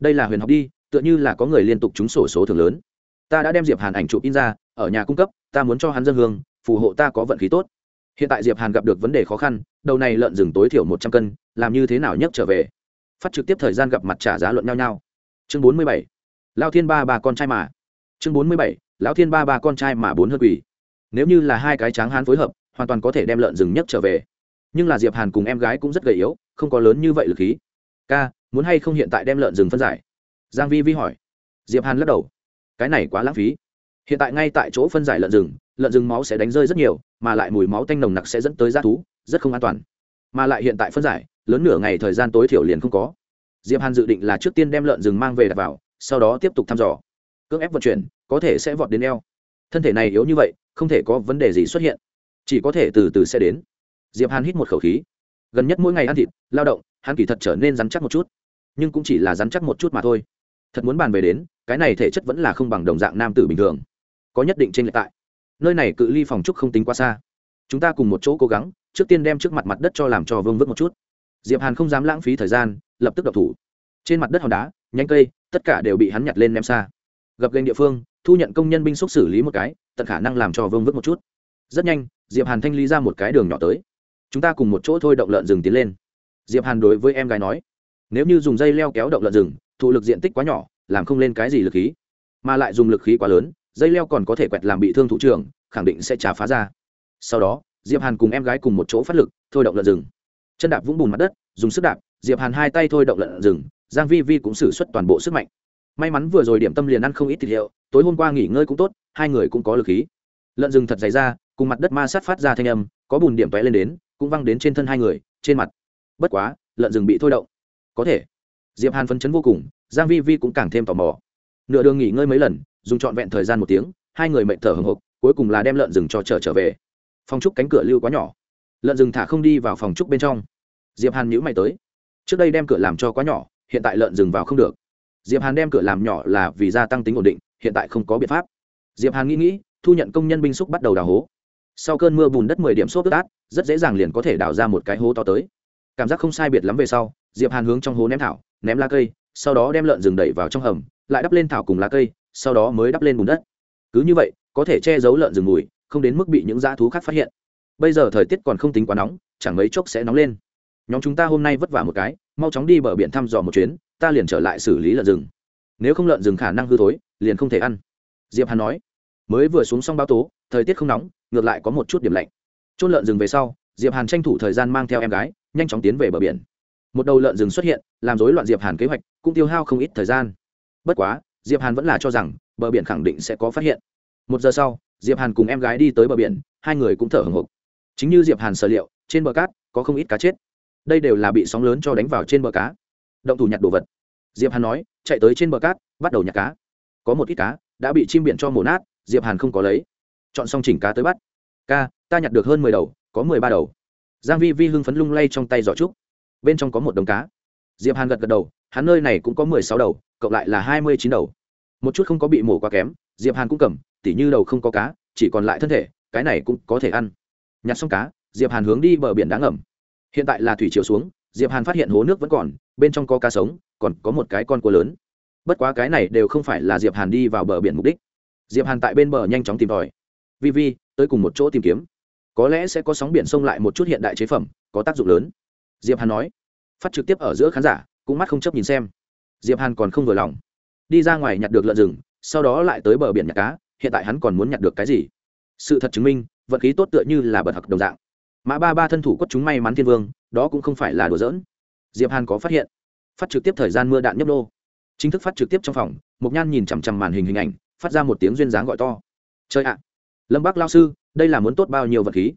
A: Đây là huyền học đi, tựa như là có người liên tục trúng sổ số thường lớn. Ta đã đem diệp hàn ảnh chụp in ra, ở nhà cung cấp, ta muốn cho hắn dân hương, phù hộ ta có vận khí tốt. Hiện tại diệp hàn gặp được vấn đề khó khăn, đầu này lợn rừng tối thiểu một trăm cân, làm như thế nào nhấc trở về? Phát trực tiếp thời gian gặp mặt trả giá luận nhau nhau chương bốn mươi bảy lao thiên ba bà con trai mà. Chương bốn mươi bảy, lão thiên ba ba con trai mà bốn hơn quỷ. Nếu như là hai cái tráng hán phối hợp, hoàn toàn có thể đem lợn rừng nhấc trở về. Nhưng là diệp hàn cùng em gái cũng rất gầy yếu, không có lớn như vậy lực khí. Ca, muốn hay không hiện tại đem lợn rừng phân giải? Giang vi vi hỏi. Diệp hàn lắc đầu. Cái này quá lãng phí. Hiện tại ngay tại chỗ phân giải lợn rừng lợn rừng máu sẽ đánh rơi rất nhiều, mà lại mùi máu tanh nồng nặc sẽ dẫn tới g thú, rất không an toàn. Mà lại hiện tại phân giải, lớn nửa ngày thời gian tối thiểu liền không có diệp hàn dự định là trước tiên đem lợn rừng mang về đặt vào, sau đó tiếp tục thăm dò. Cưỡng ép vận chuyển, có thể sẽ vọt đến eo. Thân thể này yếu như vậy, không thể có vấn đề gì xuất hiện. Chỉ có thể từ từ sẽ đến. Diệp hàn hít một khẩu khí. Gần nhất mỗi ngày ăn thịt, lao động, hắn kỳ thật trở nên rắn chắc một chút. Nhưng cũng chỉ là rắn chắc một chút mà thôi. Thật muốn bàn về đến, cái này thể chất vẫn là không bằng đồng dạng nam tử bình thường. Có nhất định trên lệ tại. Nơi này cự ly phòng trúc không tính quá xa. Chúng ta cùng một chỗ cố gắng, trước tiên đem trước mặt mặt đất cho làm cho vương vức một chút diệp hàn không dám lãng phí thời gian, lập tức đập thủ. Trên mặt đất hòn đá, nhánh cây, tất cả đều bị hắn nhặt lên ném xa. Gặp gành địa phương, thu nhận công nhân binh xúc xử lý một cái, tận khả năng làm cho vương vức một chút. Rất nhanh, diệp hàn thanh lý ra một cái đường nhỏ tới. Chúng ta cùng một chỗ thôi động lợn rừng tiến lên. Diệp hàn đối với em gái nói, nếu như dùng dây leo kéo động lợn rừng, thụ lực diện tích quá nhỏ, làm không lên cái gì lực khí. Mà lại dùng lực khí quá lớn, dây leo còn có thể quẹt làm bị thương thủ trưởng, khẳng định sẽ trả phá ra. Sau đó, diệp hàn cùng em gái cùng một chỗ phát lực, thôi động lợn rừng chân đạp vũng bùn mặt đất, dùng sức đạp, diệp hàn hai tay thôi động lợn rừng, giang vi vi cũng sử xuất toàn bộ sức mạnh. May mắn vừa rồi điểm tâm liền ăn không ít thịt hiệu tối hôm qua nghỉ ngơi cũng tốt, hai người cũng có lực khí. Lợn rừng thật dày ra, cùng mặt đất ma sát phát ra thanh âm, có bùn điểm vẽ lên đến, cũng văng đến trên thân hai người, trên mặt. Bất quá, lợn rừng bị thôi động. Có thể. Diệp hàn phấn chấn vô cùng, giang vi vi cũng càng thêm tò mò. Nửa đường nghỉ ngơi mấy lần, dùng trọn vẹn thời gian một tiếng, hai người mệt thở hổn hộc, cuối cùng là đem lợn rừng cho trở trở về. Phong trúc cánh cửa lưu quá nhỏ lợn rừng thả không đi vào phòng trúc bên trong. Diệp hàn nhíu mày tới. Trước đây đem cửa làm cho quá nhỏ, hiện tại lợn rừng vào không được. Diệp hàn đem cửa làm nhỏ là vì gia tăng tính ổn định, hiện tại không có biện pháp. Diệp hàn nghĩ nghĩ, thu nhận công nhân binh xúc bắt đầu đào hố. Sau cơn mưa bùn đất mười điểm xốp ướt át, rất dễ dàng liền có thể đào ra một cái hố to tới. Cảm giác không sai biệt lắm về sau, diệp hàn hướng trong hố ném thảo, ném lá cây, sau đó đem lợn rừng đẩy vào trong hầm, lại đắp lên thảo cùng lá cây, sau đó mới đắp lên bùn đất. Cứ như vậy, có thể che giấu lợn rừng mùi, không đến mức bị những dã thú khác phát hiện bây giờ thời tiết còn không tính quá nóng, chẳng mấy chốc sẽ nóng lên. Nhóm chúng ta hôm nay vất vả một cái, mau chóng đi bờ biển thăm dò một chuyến, ta liền trở lại xử lý lợn rừng. Nếu không lợn rừng khả năng hư thối, liền không thể ăn. Diệp hàn nói. Mới vừa xuống xong báo tố, thời tiết không nóng, ngược lại có một chút điểm lạnh. Chôn lợn rừng về sau, diệp hàn tranh thủ thời gian mang theo em gái, nhanh chóng tiến về bờ biển. Một đầu lợn rừng xuất hiện, làm rối loạn diệp hàn kế hoạch, cũng tiêu hao không ít thời gian. Bất quá, diệp hàn vẫn là cho rằng, bờ biển khẳng định sẽ có phát hiện. Một giờ sau, diệp hàn cùng em gái đi tới bờ biển, hai người cũng thở hồng hộc chính như diệp hàn sở liệu, trên bờ cát, có không ít cá chết. Đây đều là bị sóng lớn cho đánh vào trên bờ cá. Động thủ nhặt đồ vật. Diệp hàn nói, chạy tới trên bờ cát, bắt đầu nhặt cá. Có một ít cá đã bị chim biển cho mổ nát, diệp hàn không có lấy. Chọn xong chỉnh cá tới bắt. Ca, ta nhặt được hơn mười đầu, có mười ba đầu. Giang vi vi hưng phấn lung lay trong tay giỏ trúc. Bên trong có một đống cá. Diệp hàn gật gật đầu, hắn nơi này cũng có mười sáu đầu, cộng lại là hai mươi chín đầu. Một chút không có bị mổ quá kém, diệp hàn cũng cầm, tỉ như đầu không có cá, chỉ còn lại thân thể, cái này cũng có thể ăn nhặt xong cá, diệp hàn hướng đi bờ biển đá ngầm. Hiện tại là thủy chiều xuống, diệp hàn phát hiện hố nước vẫn còn, bên trong có cá sống, còn có một cái con cua lớn. Bất quá cái này đều không phải là diệp hàn đi vào bờ biển mục đích. Diệp hàn tại bên bờ nhanh chóng tìm tòi. Vi vi, tới cùng một chỗ tìm kiếm. Có lẽ sẽ có sóng biển sông lại một chút hiện đại chế phẩm, có tác dụng lớn. Diệp hàn nói. Phát trực tiếp ở giữa khán giả, cũng mắt không chấp nhìn xem. Diệp hàn còn không vừa lòng. Đi ra ngoài nhặt được lợn rừng, sau đó lại tới bờ biển nhặt cá, hiện tại hắn còn muốn nhặt được cái gì? Sự thật chứng minh vận khí tốt tựa như là bật học đồng dạng. Mã ba ba thân thủ quất chúng may mắn thiên vương, đó cũng không phải là đùa giỡn. Diệp hàn có phát hiện, phát trực tiếp thời gian mưa đạn nhấp nô. Chính thức phát trực tiếp trong phòng mục nhan nhìn chằm chằm màn hình hình ảnh, phát ra một tiếng duyên dáng gọi to. Chơi ạ! Lâm bác lao sư, đây là muốn tốt bao nhiêu vật khí?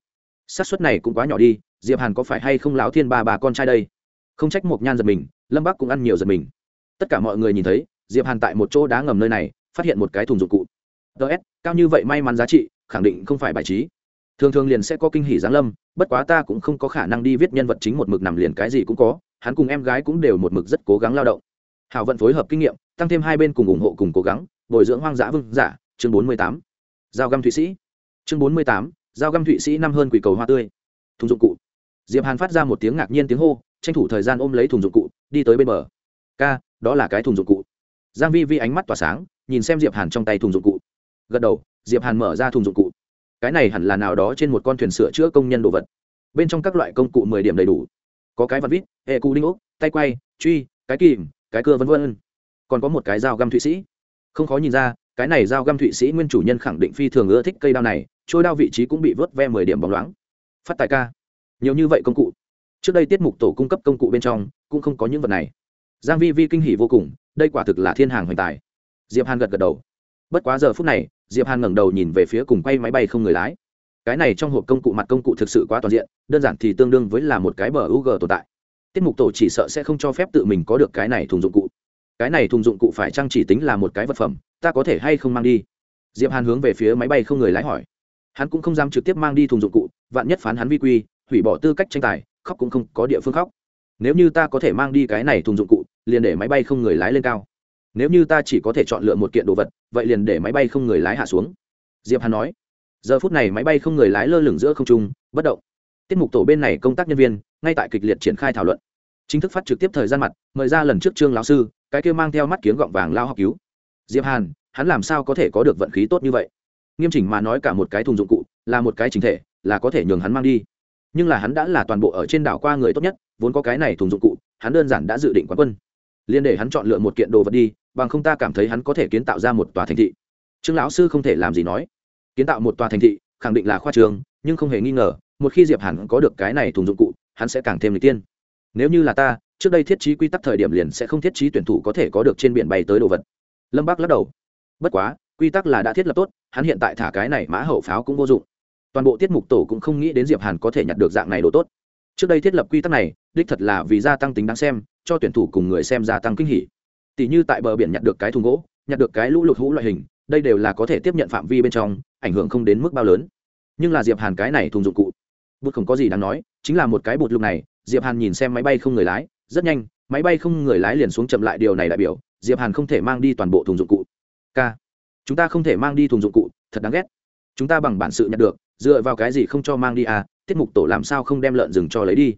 A: Xác suất này cũng quá nhỏ đi, diệp hàn có phải hay không láo thiên ba bà con trai đây? Không trách mục nhan giật mình, lâm bác cũng ăn nhiều giật mình. Tất cả mọi người nhìn thấy, diệp hàn tại một chỗ đá ngầm nơi này, phát hiện một cái thùng dụng cụ. Ts cao như vậy may mắn giá trị, khẳng định không phải bài trí thường thường liền sẽ có kinh hỉ giáng lâm, bất quá ta cũng không có khả năng đi viết nhân vật chính một mực nằm liền cái gì cũng có, hắn cùng em gái cũng đều một mực rất cố gắng lao động. Hảo vận phối hợp kinh nghiệm, tăng thêm hai bên cùng ủng hộ cùng cố gắng, bồi dưỡng hoang dã vương giả, chương bốn mươi tám. Giao găm thụy sĩ. Chương bốn mươi tám, giao găm thụy sĩ năm hơn quỷ cầu hoa tươi. Thùng dụng cụ. Diệp hàn phát ra một tiếng ngạc nhiên tiếng hô, tranh thủ thời gian ôm lấy thùng dụng cụ, đi tới bên bờ. Ca, đó là cái thùng dụng cụ. Giang vi vi ánh mắt tỏa sáng, nhìn xem diệp hàn trong tay thùng dụng cụ. Gật đầu, diệp hàn mở ra thùng dụng cụ cái này hẳn là nào đó trên một con thuyền sửa chữa công nhân đồ vật. Bên trong các loại công cụ mười điểm đầy đủ. Có cái vật vít, hệ cụ đinh ốc, tay quay, truy, cái kìm, cái cưa vân vân. Còn có một cái dao găm thụy sĩ. Không khó nhìn ra, cái này dao găm thụy sĩ nguyên chủ nhân khẳng định phi thường ưa thích cây đao này, trôi đao vị trí cũng bị vớt ve mười điểm bóng loáng. Phát tài ca. Nhiều như vậy công cụ. Trước đây tiết mục tổ cung cấp công cụ bên trong, cũng không có những vật này. Giang vi vi kinh hỉ vô cùng, đây quả thực là thiên hàng hoành tài. Diệp hàn gật gật đầu bất quá giờ phút này, diệp hàn ngẩng đầu nhìn về phía cùng quay máy bay không người lái. Cái này trong hộp công cụ mặt công cụ thực sự quá toàn diện, đơn giản thì tương đương với là một cái bờ u g tồn tại. Tiết mục tổ chỉ sợ sẽ không cho phép tự mình có được cái này thùng dụng cụ. Cái này thùng dụng cụ phải trang chỉ tính là một cái vật phẩm, ta có thể hay không mang đi? Diệp hàn hướng về phía máy bay không người lái hỏi. Hắn cũng không dám trực tiếp mang đi thùng dụng cụ, vạn nhất phán hắn vi quy, hủy bỏ tư cách tranh tài, khóc cũng không có địa phương khóc. Nếu như ta có thể mang đi cái này thùng dụng cụ, liền để máy bay không người lái lên cao nếu như ta chỉ có thể chọn lựa một kiện đồ vật, vậy liền để máy bay không người lái hạ xuống. Diệp hàn nói. Giờ phút này máy bay không người lái lơ lửng giữa không trung, bất động. Tiết mục tổ bên này công tác nhân viên, ngay tại kịch liệt triển khai thảo luận. Chính thức phát trực tiếp thời gian mặt, mời ra lần trước trương lão sư, cái kia mang theo mắt kiếng gọng vàng lao học cứu. Diệp hàn, hắn làm sao có thể có được vận khí tốt như vậy? Nghiêm chỉnh mà nói cả một cái thùng dụng cụ, là một cái chính thể, là có thể nhường hắn mang đi. Nhưng là hắn đã là toàn bộ ở trên đảo qua người tốt nhất, vốn có cái này thùng dụng cụ, hắn đơn giản đã dự định quán quân. Liên để hắn chọn lựa một kiện đồ vật đi bằng không ta cảm thấy hắn có thể kiến tạo ra một tòa thành thị. Trương lão sư không thể làm gì nói. Kiến tạo một tòa thành thị, khẳng định là khoa trường, nhưng không hề nghi ngờ, một khi diệp hàn có được cái này thùng dụng cụ, hắn sẽ càng thêm lịch tiên. Nếu như là ta, trước đây thiết trí quy tắc thời điểm liền sẽ không thiết trí tuyển thủ có thể có được trên biển bay tới đồ vật. Lâm bác lắc đầu. Bất quá, quy tắc là đã thiết lập tốt, hắn hiện tại thả cái này mã hậu pháo cũng vô dụng. Toàn bộ tiết mục tổ cũng không nghĩ đến diệp hàn có thể nhặt được dạng này đồ tốt. Trước đây thiết lập quy tắc này, đích thật là vì gia tăng tính đáng xem, cho tuyển thủ cùng người xem gia tăng kinh hỉ tỷ như tại bờ biển nhặt được cái thùng gỗ, nhặt được cái lũ lụt hũ loại hình, đây đều là có thể tiếp nhận phạm vi bên trong, ảnh hưởng không đến mức bao lớn. Nhưng là diệp hàn cái này thùng dụng cụ, bụt không có gì đáng nói, chính là một cái bụt lúc này, diệp hàn nhìn xem máy bay không người lái, rất nhanh, máy bay không người lái liền xuống chậm lại điều này đại biểu, diệp hàn không thể mang đi toàn bộ thùng dụng cụ. K. Chúng ta không thể mang đi thùng dụng cụ, thật đáng ghét. Chúng ta bằng bản sự nhận được, dựa vào cái gì không cho mang đi à tiết mục tổ làm sao không đem lợn rừng cho lấy đi.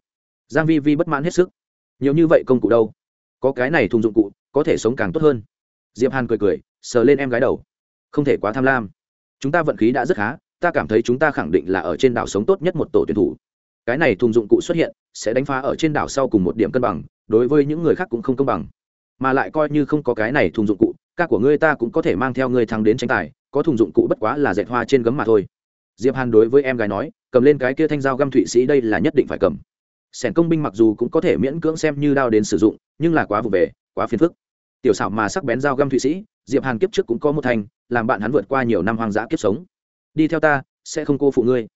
A: Giang vi vi bất mãn hết sức. Nhiều như vậy công cụ đâu? Có cái này thùng dụng cụ, có thể sống càng tốt hơn. Diệp hàn cười cười, sờ lên em gái đầu. Không thể quá tham lam. Chúng ta vận khí đã rất khá, ta cảm thấy chúng ta khẳng định là ở trên đảo sống tốt nhất một tổ tuyển thủ. Cái này thùng dụng cụ xuất hiện, sẽ đánh phá ở trên đảo sau cùng một điểm cân bằng, đối với những người khác cũng không công bằng. Mà lại coi như không có cái này thùng dụng cụ, ca của ngươi ta cũng có thể mang theo ngươi thắng đến tranh tài, có thùng dụng cụ bất quá là dệt hoa trên gấm mà thôi. Diệp hàn đối với em gái nói, cầm lên cái kia thanh dao găm thụy sĩ đây là nhất định phải cầm sẻn công binh mặc dù cũng có thể miễn cưỡng xem như đao đến sử dụng, nhưng là quá vụ về, quá phiền phức. Tiểu xảo mà sắc bén dao găm thụy sĩ, diệp hàn kiếp trước cũng có một thanh làm bạn hắn vượt qua nhiều năm hoang dã kiếp sống. Đi theo ta, sẽ không cô phụ ngươi.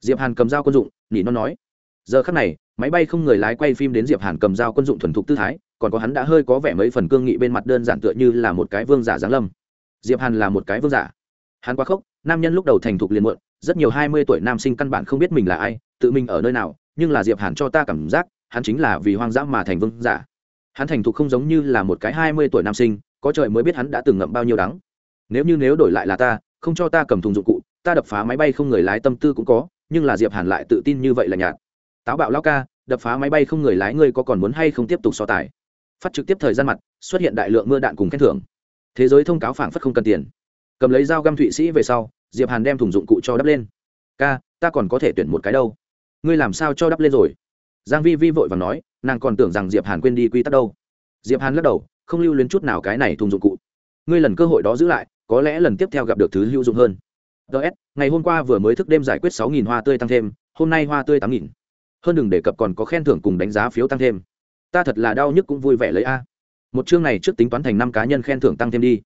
A: Diệp hàn cầm dao quân dụng, nỉ nó nói. Giờ khắc này, máy bay không người lái quay phim đến diệp hàn cầm dao quân dụng thuần thục tư thái, còn có hắn đã hơi có vẻ mấy phần cương nghị bên mặt đơn giản tựa như là một cái vương giả giáng lâm. Diệp hàn là một cái vương giả. Hắn quá khốc, nam nhân lúc đầu thành thục liền muộn, rất nhiều hai mươi tuổi nam sinh căn bản không biết mình là ai, tự mình ở nơi nào nhưng là diệp hàn cho ta cảm giác, hắn chính là vì hoang dã mà thành vương giả. Hắn thành thục không giống như là một cái hai mươi tuổi nam sinh, có trời mới biết hắn đã từng ngậm bao nhiêu đắng. Nếu như nếu đổi lại là ta, không cho ta cầm thùng dụng cụ, ta đập phá máy bay không người lái tâm tư cũng có, nhưng là diệp hàn lại tự tin như vậy là nhạt. Táo bạo lao ca, đập phá máy bay không người lái ngươi có còn muốn hay không tiếp tục so tài? Phát trực tiếp thời gian mặt, xuất hiện đại lượng mưa đạn cùng khen thưởng. Thế giới thông cáo phảng phất không cần tiền. Cầm lấy dao găm thụy sĩ về sau, diệp hàn đem thùng dụng cụ cho đắp lên. Ca, ta còn có thể tuyển một cái đâu? Ngươi làm sao cho đắp lên rồi? Giang vi vi vội vàng nói, nàng còn tưởng rằng diệp hàn quên đi quy tắc đâu. Diệp hàn lắc đầu, không lưu luyến chút nào cái này thùng dụng cụ. Ngươi lần cơ hội đó giữ lại, có lẽ lần tiếp theo gặp được thứ hữu dụng hơn. Ts ngày hôm qua vừa mới thức đêm giải quyết sáu nghìn hoa tươi tăng thêm, hôm nay hoa tươi tám nghìn. Hơn đừng đề cập còn có khen thưởng cùng đánh giá phiếu tăng thêm. Ta thật là đau nhức cũng vui vẻ lấy a. Một chương này trước tính toán thành năm cá nhân khen thưởng tăng thêm đi.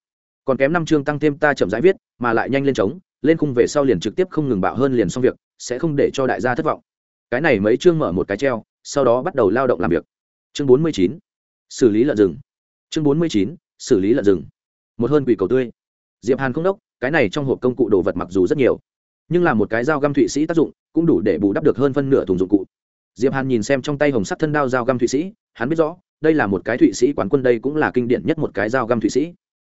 A: Còn kém năm chương tăng thêm ta chậm rãi viết, mà lại nhanh lên trống, lên khung về sau liền trực tiếp không ngừng bạo hơn liền xong việc, sẽ không để cho đại gia thất vọng cái này mấy chương mở một cái treo, sau đó bắt đầu lao động làm việc. Chương bốn mươi chín, xử lý lợn rừng. Chương bốn mươi chín, xử lý lợn rừng. Một hơn quỷ cầu tươi. Diệp hàn không đốc, cái này trong hộp công cụ đồ vật mặc dù rất nhiều, nhưng là một cái dao găm thụy sĩ tác dụng, cũng đủ để bù đắp được hơn phân nửa thùng dụng cụ. Diệp hàn nhìn xem trong tay hồng sắt thân đao dao găm thụy sĩ, hắn biết rõ, đây là một cái thụy sĩ quán quân, đây cũng là kinh điển nhất một cái dao găm thụy sĩ.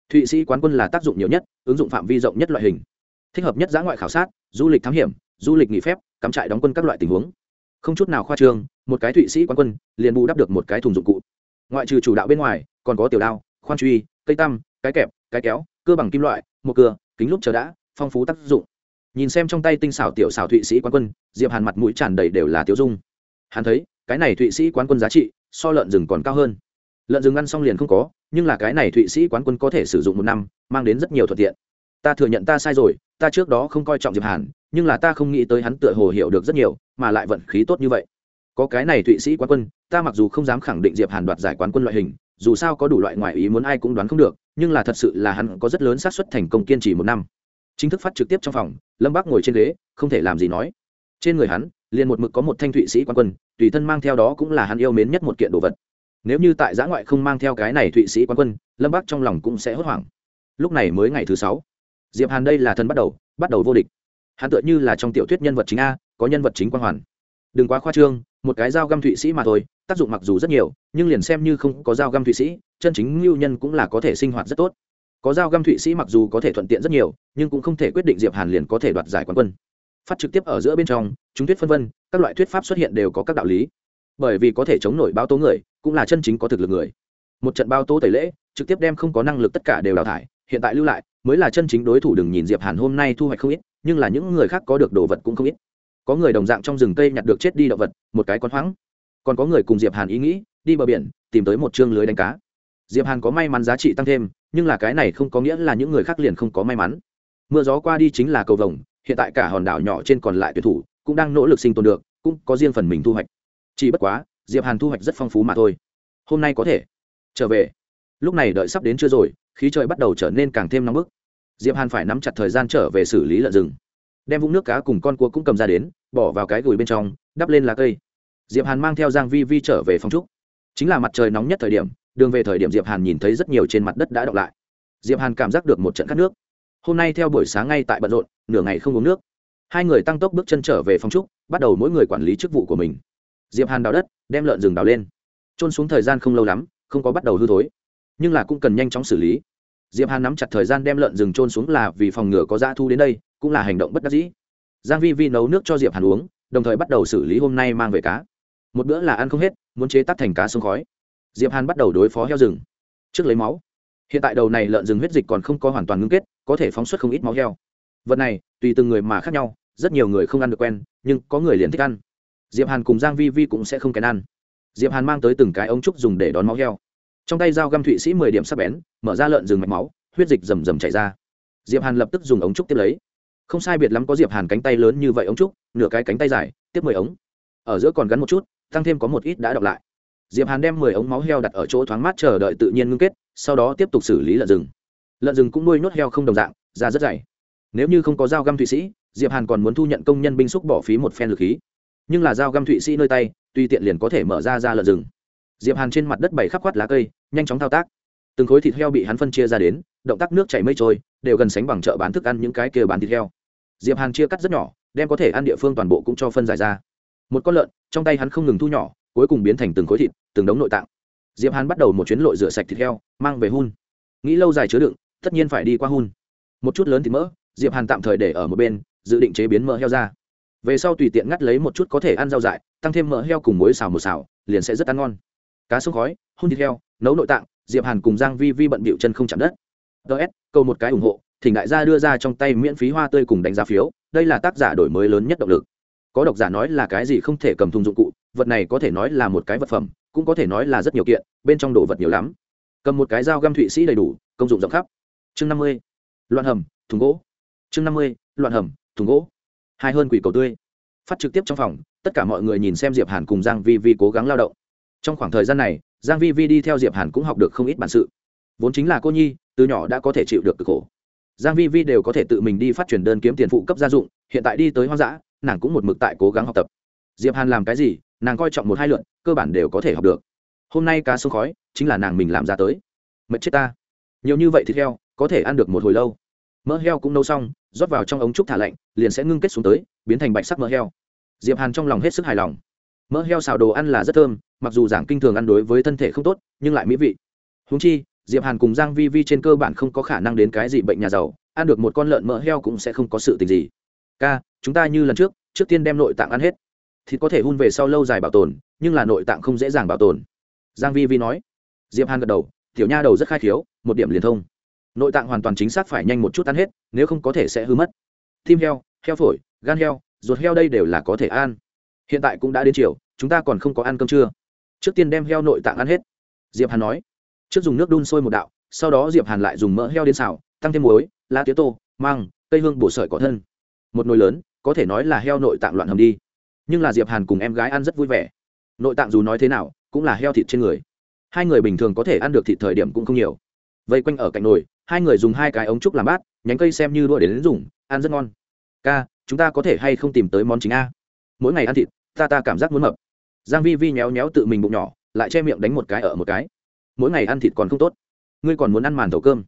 A: Thụy sĩ quán quân là tác dụng nhiều nhất, ứng dụng phạm vi rộng nhất loại hình, thích hợp nhất giã ngoại khảo sát, du lịch thám hiểm, du lịch nghỉ phép, cắm trại đóng quân các loại tình huống không chút nào khoa trương, một cái thụy sĩ quán quân, liền bù đắp được một cái thùng dụng cụ. Ngoại trừ chủ đạo bên ngoài, còn có tiểu đao, khoan truy, cây tăm, cái kẹp, cái kéo, cơ bằng kim loại, một cưa kính lúc chờ đã, phong phú tác dụng. Nhìn xem trong tay tinh xảo tiểu xảo thụy sĩ quán quân, diệp hàn mặt mũi tràn đầy đều là tiêu dung. Hắn thấy, cái này thụy sĩ quán quân giá trị, so lợn rừng còn cao hơn. Lợn rừng ăn xong liền không có, nhưng là cái này thụy sĩ quán quân có thể sử dụng một năm, mang đến rất nhiều thuận tiện. Ta thừa nhận ta sai rồi, ta trước đó không coi trọng diệp hàn, nhưng là ta không nghĩ tới hắn tựa hồ hiểu được rất nhiều mà lại vận khí tốt như vậy. Có cái này thụy sĩ quán quân, ta mặc dù không dám khẳng định diệp hàn đoạt giải quán quân loại hình, dù sao có đủ loại ngoại ý muốn ai cũng đoán không được, nhưng là thật sự là hắn có rất lớn xác suất thành công kiên trì một năm. Chính thức phát trực tiếp trong phòng, lâm bác ngồi trên ghế, không thể làm gì nói. Trên người hắn, liền một mực có một thanh thụy sĩ quan quân, tùy thân mang theo đó cũng là hắn yêu mến nhất một kiện đồ vật. Nếu như tại giã ngoại không mang theo cái này thụy sĩ quan quân, lâm bác trong lòng cũng sẽ hốt hoảng. Lúc này mới ngày thứ sáu, diệp hàn đây là thân bắt đầu bắt đầu vô địch. Hắn tựa như là trong tiểu thuyết nhân vật chính a có nhân vật chính quan hoàn. Đừng quá khoa trương, một cái dao găm thụy sĩ mà thôi, tác dụng mặc dù rất nhiều, nhưng liền xem như không có dao găm thụy sĩ, chân chính lưu nhân cũng là có thể sinh hoạt rất tốt. Có dao găm thụy sĩ mặc dù có thể thuận tiện rất nhiều, nhưng cũng không thể quyết định diệp hàn liền có thể đoạt giải quán quân. Phát trực tiếp ở giữa bên trong, chúng thuyết phân vân, các loại thuyết pháp xuất hiện đều có các đạo lý. Bởi vì có thể chống nổi bao tố người, cũng là chân chính có thực lực người. Một trận bao tố tẩy lễ, trực tiếp đem không có năng lực tất cả đều đào thải, hiện tại lưu lại, mới là chân chính đối thủ đừng nhìn diệp hàn hôm nay thu hoạch không ít, nhưng là những người khác có được đồ vật cũng không ít có người đồng dạng trong rừng cây nhặt được chết đi động vật, một cái con hoáng. Còn có người cùng diệp hàn ý nghĩ, đi bờ biển, tìm tới một chương lưới đánh cá. Diệp hàn có may mắn giá trị tăng thêm, nhưng là cái này không có nghĩa là những người khác liền không có may mắn. Mưa gió qua đi chính là cầu vồng, hiện tại cả hòn đảo nhỏ trên còn lại tuyển thủ, cũng đang nỗ lực sinh tồn được, cũng có riêng phần mình thu hoạch. Chỉ bất quá, diệp hàn thu hoạch rất phong phú mà thôi. Hôm nay có thể trở về. Lúc này đợi sắp đến chưa rồi, khí trời bắt đầu trở nên càng thêm nóng bức. Diệp hàn phải nắm chặt thời gian trở về xử lý lợn rừng đem vũng nước cá cùng con cua cũng cầm ra đến, bỏ vào cái gùi bên trong, đắp lên lá cây. Diệp hàn mang theo giang vi vi trở về phòng trúc. Chính là mặt trời nóng nhất thời điểm, đường về thời điểm diệp hàn nhìn thấy rất nhiều trên mặt đất đã đọng lại. Diệp hàn cảm giác được một trận cắt nước. Hôm nay theo buổi sáng ngay tại bận rộn, nửa ngày không uống nước. Hai người tăng tốc bước chân trở về phòng trúc, bắt đầu mỗi người quản lý chức vụ của mình. Diệp hàn đào đất, đem lợn rừng đào lên. Trôn xuống thời gian không lâu lắm, không có bắt đầu hư thối. Nhưng là cũng cần nhanh chóng xử lý diệp hàn nắm chặt thời gian đem lợn rừng trôn xuống là vì phòng ngừa có dã thu đến đây, cũng là hành động bất đắc dĩ. Giang vi vi nấu nước cho diệp hàn uống, đồng thời bắt đầu xử lý hôm nay mang về cá. Một bữa là ăn không hết, muốn chế tác thành cá sông khói. Diệp hàn bắt đầu đối phó heo rừng. Trước lấy máu. Hiện tại đầu này lợn rừng huyết dịch còn không có hoàn toàn ngưng kết, có thể phóng xuất không ít máu heo. Vật này, tùy từng người mà khác nhau, rất nhiều người không ăn được quen, nhưng có người liền thích ăn. Diệp hàn cùng giang vi vi cũng sẽ không kén ăn. Diệp hàn mang tới từng cái ống trúc dùng để đón máu heo trong tay dao găm thụy sĩ mười điểm sắc bén, mở ra lợn rừng mạch máu, huyết dịch rầm rầm chảy ra. Diệp hàn lập tức dùng ống trúc tiếp lấy. Không sai biệt lắm có diệp hàn cánh tay lớn như vậy ống trúc, nửa cái cánh tay dài, tiếp mười ống. Ở giữa còn gắn một chút, tăng thêm có một ít đã đọc lại. Diệp hàn đem mười ống máu heo đặt ở chỗ thoáng mát chờ đợi tự nhiên ngưng kết, sau đó tiếp tục xử lý lợn rừng. Lợn rừng cũng nuôi nhốt heo không đồng dạng, da rất dày. Nếu như không có dao găm thụy sĩ, diệp hàn còn muốn thu nhận công nhân binh xúc bỏ phí một phen lực khí. Nhưng là dao găm thụy sĩ nơi tay tuy tiện liền có thể mở ra ra lợn rừng. Diệp hàn trên mặt đất bày khắp khoát lá cây nhanh chóng thao tác. Từng khối thịt heo bị hắn phân chia ra đến, động tác nước chảy mây trôi, đều gần sánh bằng chợ bán thức ăn những cái kia bán thịt heo. Diệp hàn chia cắt rất nhỏ, đem có thể ăn địa phương toàn bộ cũng cho phân giải ra. Một con lợn, trong tay hắn không ngừng thu nhỏ, cuối cùng biến thành từng khối thịt, từng đống nội tạng. Diệp hàn bắt đầu một chuyến lội rửa sạch thịt heo, mang về hun. Nghĩ lâu dài chứa đựng, tất nhiên phải đi qua hun. Một chút lớn thịt mỡ, diệp hàn tạm thời để ở một bên, dự định chế biến mỡ heo ra. Về sau tùy tiện ngắt lấy một chút có thể ăn rau dại, tăng thêm mỡ heo cùng muối xào một xào, liền sẽ rất ăn ngon. Cá sông khói, hun thịt heo nấu nội tạng, diệp hàn cùng giang vi vi bận bịu chân không chạm đất. Ts câu một cái ủng hộ, thỉnh đại gia đưa ra trong tay miễn phí hoa tươi cùng đánh giá phiếu, đây là tác giả đổi mới lớn nhất động lực. Có độc giả nói là cái gì không thể cầm thùng dụng cụ, vật này có thể nói là một cái vật phẩm, cũng có thể nói là rất nhiều kiện, bên trong đồ vật nhiều lắm. Cầm một cái dao găm thụy sĩ đầy đủ, công dụng rộng khắp. Chương năm mươi, loạn hầm, thùng gỗ. Chương năm mươi, loạn hầm, thùng gỗ. Hai hơn quỷ cầu tươi. Phát trực tiếp trong phòng, tất cả mọi người nhìn xem diệp hàn cùng giang vi vi cố gắng lao động trong khoảng thời gian này, giang vi vi đi theo diệp hàn cũng học được không ít bản sự. Vốn chính là cô nhi, từ nhỏ đã có thể chịu được cực khổ. Giang vi vi đều có thể tự mình đi phát truyền đơn kiếm tiền phụ cấp gia dụng, hiện tại đi tới hoang dã, nàng cũng một mực tại cố gắng học tập. Diệp hàn làm cái gì, nàng coi trọng một hai lượn cơ bản đều có thể học được. Hôm nay cá sông khói, chính là nàng mình làm ra tới. Mệt chết ta. Nhiều như vậy thịt heo, có thể ăn được một hồi lâu. Mỡ heo cũng nấu xong, rót vào trong ống trúc thả lạnh, liền sẽ ngưng kết xuống tới, biến thành bạch sắc mỡ heo. Diệp hàn trong lòng hết sức hài lòng. Mỡ heo xào đồ ăn là rất thơm mặc dù giảng kinh thường ăn đối với thân thể không tốt, nhưng lại mỹ vị. Húng chi, diệp hàn cùng giang vi vi trên cơ bản không có khả năng đến cái gì bệnh nhà giàu, ăn được một con lợn mỡ heo cũng sẽ không có sự tình gì. Ca, chúng ta như lần trước trước tiên đem nội tạng ăn hết. Thịt có thể hun về sau lâu dài bảo tồn, nhưng là nội tạng không dễ dàng bảo tồn. Giang vi vi nói. Diệp hàn gật đầu, tiểu nha đầu rất khai khiếu, một điểm liền thông. Nội tạng hoàn toàn chính xác phải nhanh một chút ăn hết, nếu không có thể sẽ hư mất. Tim heo heo phổi, gan heo, ruột heo đây đều là có thể ăn. Hiện tại cũng đã đến chiều, chúng ta còn không có ăn cơm trưa trước tiên đem heo nội tạng ăn hết. Diệp hàn nói. Trước dùng nước đun sôi một đạo, sau đó diệp hàn lại dùng mỡ heo điên xào, tăng thêm muối, lá tía tô, măng, cây hương bổ sợi cỏ thân. Một nồi lớn, có thể nói là heo nội tạng loạn hầm đi. Nhưng là diệp hàn cùng em gái ăn rất vui vẻ. Nội tạng dù nói thế nào, cũng là heo thịt trên người. Hai người bình thường có thể ăn được thịt thời điểm cũng không nhiều. Vây quanh ở cạnh nồi, hai người dùng hai cái ống trúc làm bát, nhánh cây xem như đua để đến dùng, ăn rất ngon. Ca, chúng ta có thể hay không tìm tới món chính a? Mỗi ngày ăn thịt, ta ta cảm giác muốn mập giang vi vi nhéo nhéo tự mình bụng nhỏ, lại che miệng đánh một cái ở một cái. Mỗi ngày ăn thịt còn không tốt. Ngươi còn muốn ăn màn thầu cơm.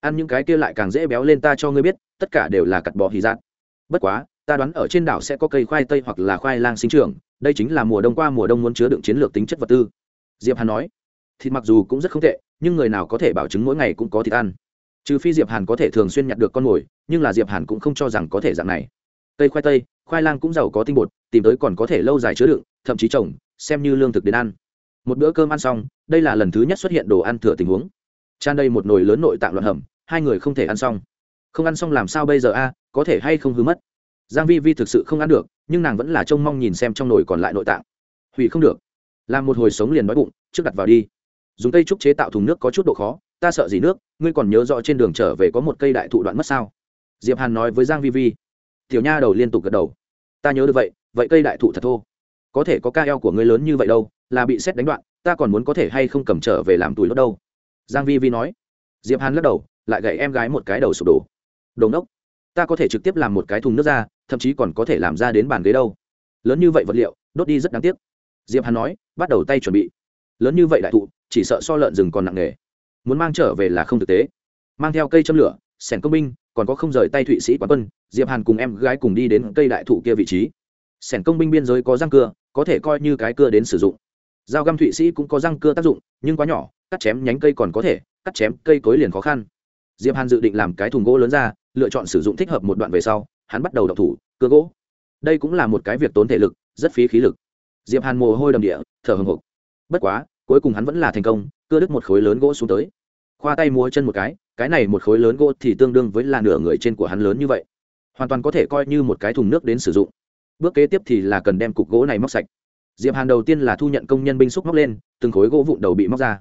A: Ăn những cái kia lại càng dễ béo lên ta cho ngươi biết, tất cả đều là cặt bò hì dạn bất quá, ta đoán ở trên đảo sẽ có cây khoai tây hoặc là khoai lang sinh trưởng, đây chính là mùa đông qua mùa đông muốn chứa đựng chiến lược tính chất vật tư. Diệp hàn nói, thịt mặc dù cũng rất không tệ, nhưng người nào có thể bảo chứng mỗi ngày cũng có thịt ăn. Trừ phi diệp hàn có thể thường xuyên nhặt được con mồi, nhưng là diệp hàn cũng không cho rằng có thể dạng này. Cây khoai tây, khoai lang cũng giàu có tinh bột, tìm tới còn có thể lâu dài chứa đựng, thậm chí trồng xem như lương thực đến ăn. Một bữa cơm ăn xong, đây là lần thứ nhất xuất hiện đồ ăn thừa tình huống. Tràn đây một nồi lớn nội tạng loạn hầm, hai người không thể ăn xong. Không ăn xong làm sao bây giờ a, có thể hay không hứa mất? Giang vi vi thực sự không ăn được, nhưng nàng vẫn là trông mong nhìn xem trong nồi còn lại nội tạng. Hủy không được. Làm một hồi sống liền đói bụng, trước đặt vào đi. Dùng cây trúc chế tạo thùng nước có chút độ khó, ta sợ gì nước, ngươi còn nhớ rõ trên đường trở về có một cây đại thụ đoạn mất sao? Diệp hàn nói với giang vi vi. Tiểu nha đầu liên tục gật đầu. Ta nhớ được vậy vậy cây đại thụ thật thô có thể có ca eo của ngươi lớn như vậy đâu, là bị xét đánh đoạn, ta còn muốn có thể hay không cầm trở về làm tuổi lót đâu. Giang vi vi nói. Diệp hàn lắc đầu, lại gậy em gái một cái đầu sụp đổ. Đồ ngốc, ta có thể trực tiếp làm một cái thùng nước ra, thậm chí còn có thể làm ra đến bàn ghế đâu. Lớn như vậy vật liệu, đốt đi rất đáng tiếc. Diệp hàn nói, bắt đầu tay chuẩn bị. Lớn như vậy đại thụ, chỉ sợ so lợn rừng còn nặng nề. Muốn mang trở về là không thực tế. Mang theo cây châm lửa, sẻn công binh, còn có không rời tay thụy sĩ quán quân, diệp hàn cùng em gái cùng đi đến cây đại thụ kia vị trí. Sẻn công binh biên giới có răng cưa có thể coi như cái cưa đến sử dụng. Dao găm thụy sĩ cũng có răng cưa tác dụng, nhưng quá nhỏ, cắt chém nhánh cây còn có thể, cắt chém cây cối liền khó khăn. Diệp hàn dự định làm cái thùng gỗ lớn ra, lựa chọn sử dụng thích hợp một đoạn về sau, hắn bắt đầu đọc thủ, cưa gỗ. Đây cũng là một cái việc tốn thể lực, rất phí khí lực. Diệp hàn mồ hôi đầm địa, thở hừng hực. bất quá, cuối cùng hắn vẫn là thành công, cưa đứt một khối lớn gỗ xuống tới. Khoa tay múa chân một cái cái này một khối lớn gỗ thì tương đương với là nửa người trên của hắn lớn như vậy. Hoàn toàn có thể coi như một cái thùng nước đến sử dụng bước kế tiếp thì là cần đem cục gỗ này móc sạch. Diệp hàn đầu tiên là thu nhận công nhân binh xúc móc lên, từng khối gỗ vụn đầu bị móc ra.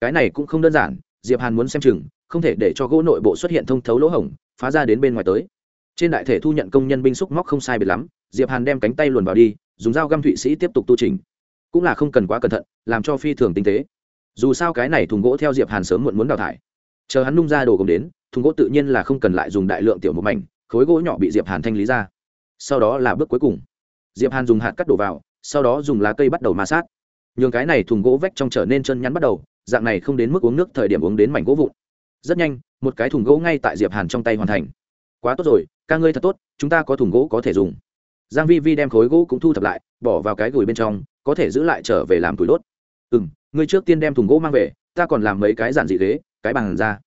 A: Cái này cũng không đơn giản, diệp hàn muốn xem chừng, không thể để cho gỗ nội bộ xuất hiện thông thấu lỗ hổng, phá ra đến bên ngoài tới. Trên đại thể thu nhận công nhân binh xúc móc không sai biệt lắm, diệp hàn đem cánh tay luồn vào đi, dùng dao găm thụy sĩ tiếp tục tu trình. Cũng là không cần quá cẩn thận, làm cho phi thường tinh tế. Dù sao cái này thùng gỗ theo diệp hàn sớm muộn muốn đào thải. Chờ hắn nung ra đồ gồm đến, thùng gỗ tự nhiên là không cần lại dùng đại lượng tiểu một mảnh, khối gỗ nhỏ bị diệp hàn thanh lý ra sau đó là bước cuối cùng. Diệp hàn dùng hạt cắt đổ vào, sau đó dùng lá cây bắt đầu ma sát. Nhường cái này thùng gỗ vách trong trở nên chân nhắn bắt đầu, dạng này không đến mức uống nước thời điểm uống đến mảnh gỗ vụn. Rất nhanh, một cái thùng gỗ ngay tại diệp hàn trong tay hoàn thành. Quá tốt rồi, ca ngươi thật tốt, chúng ta có thùng gỗ có thể dùng. Giang vi vi đem khối gỗ cũng thu thập lại, bỏ vào cái gửi bên trong, có thể giữ lại trở về làm tuổi đốt. Ừ m ngươi trước tiên đem thùng gỗ mang về, ta còn làm mấy cái giản dị ghế, cái bàn ra.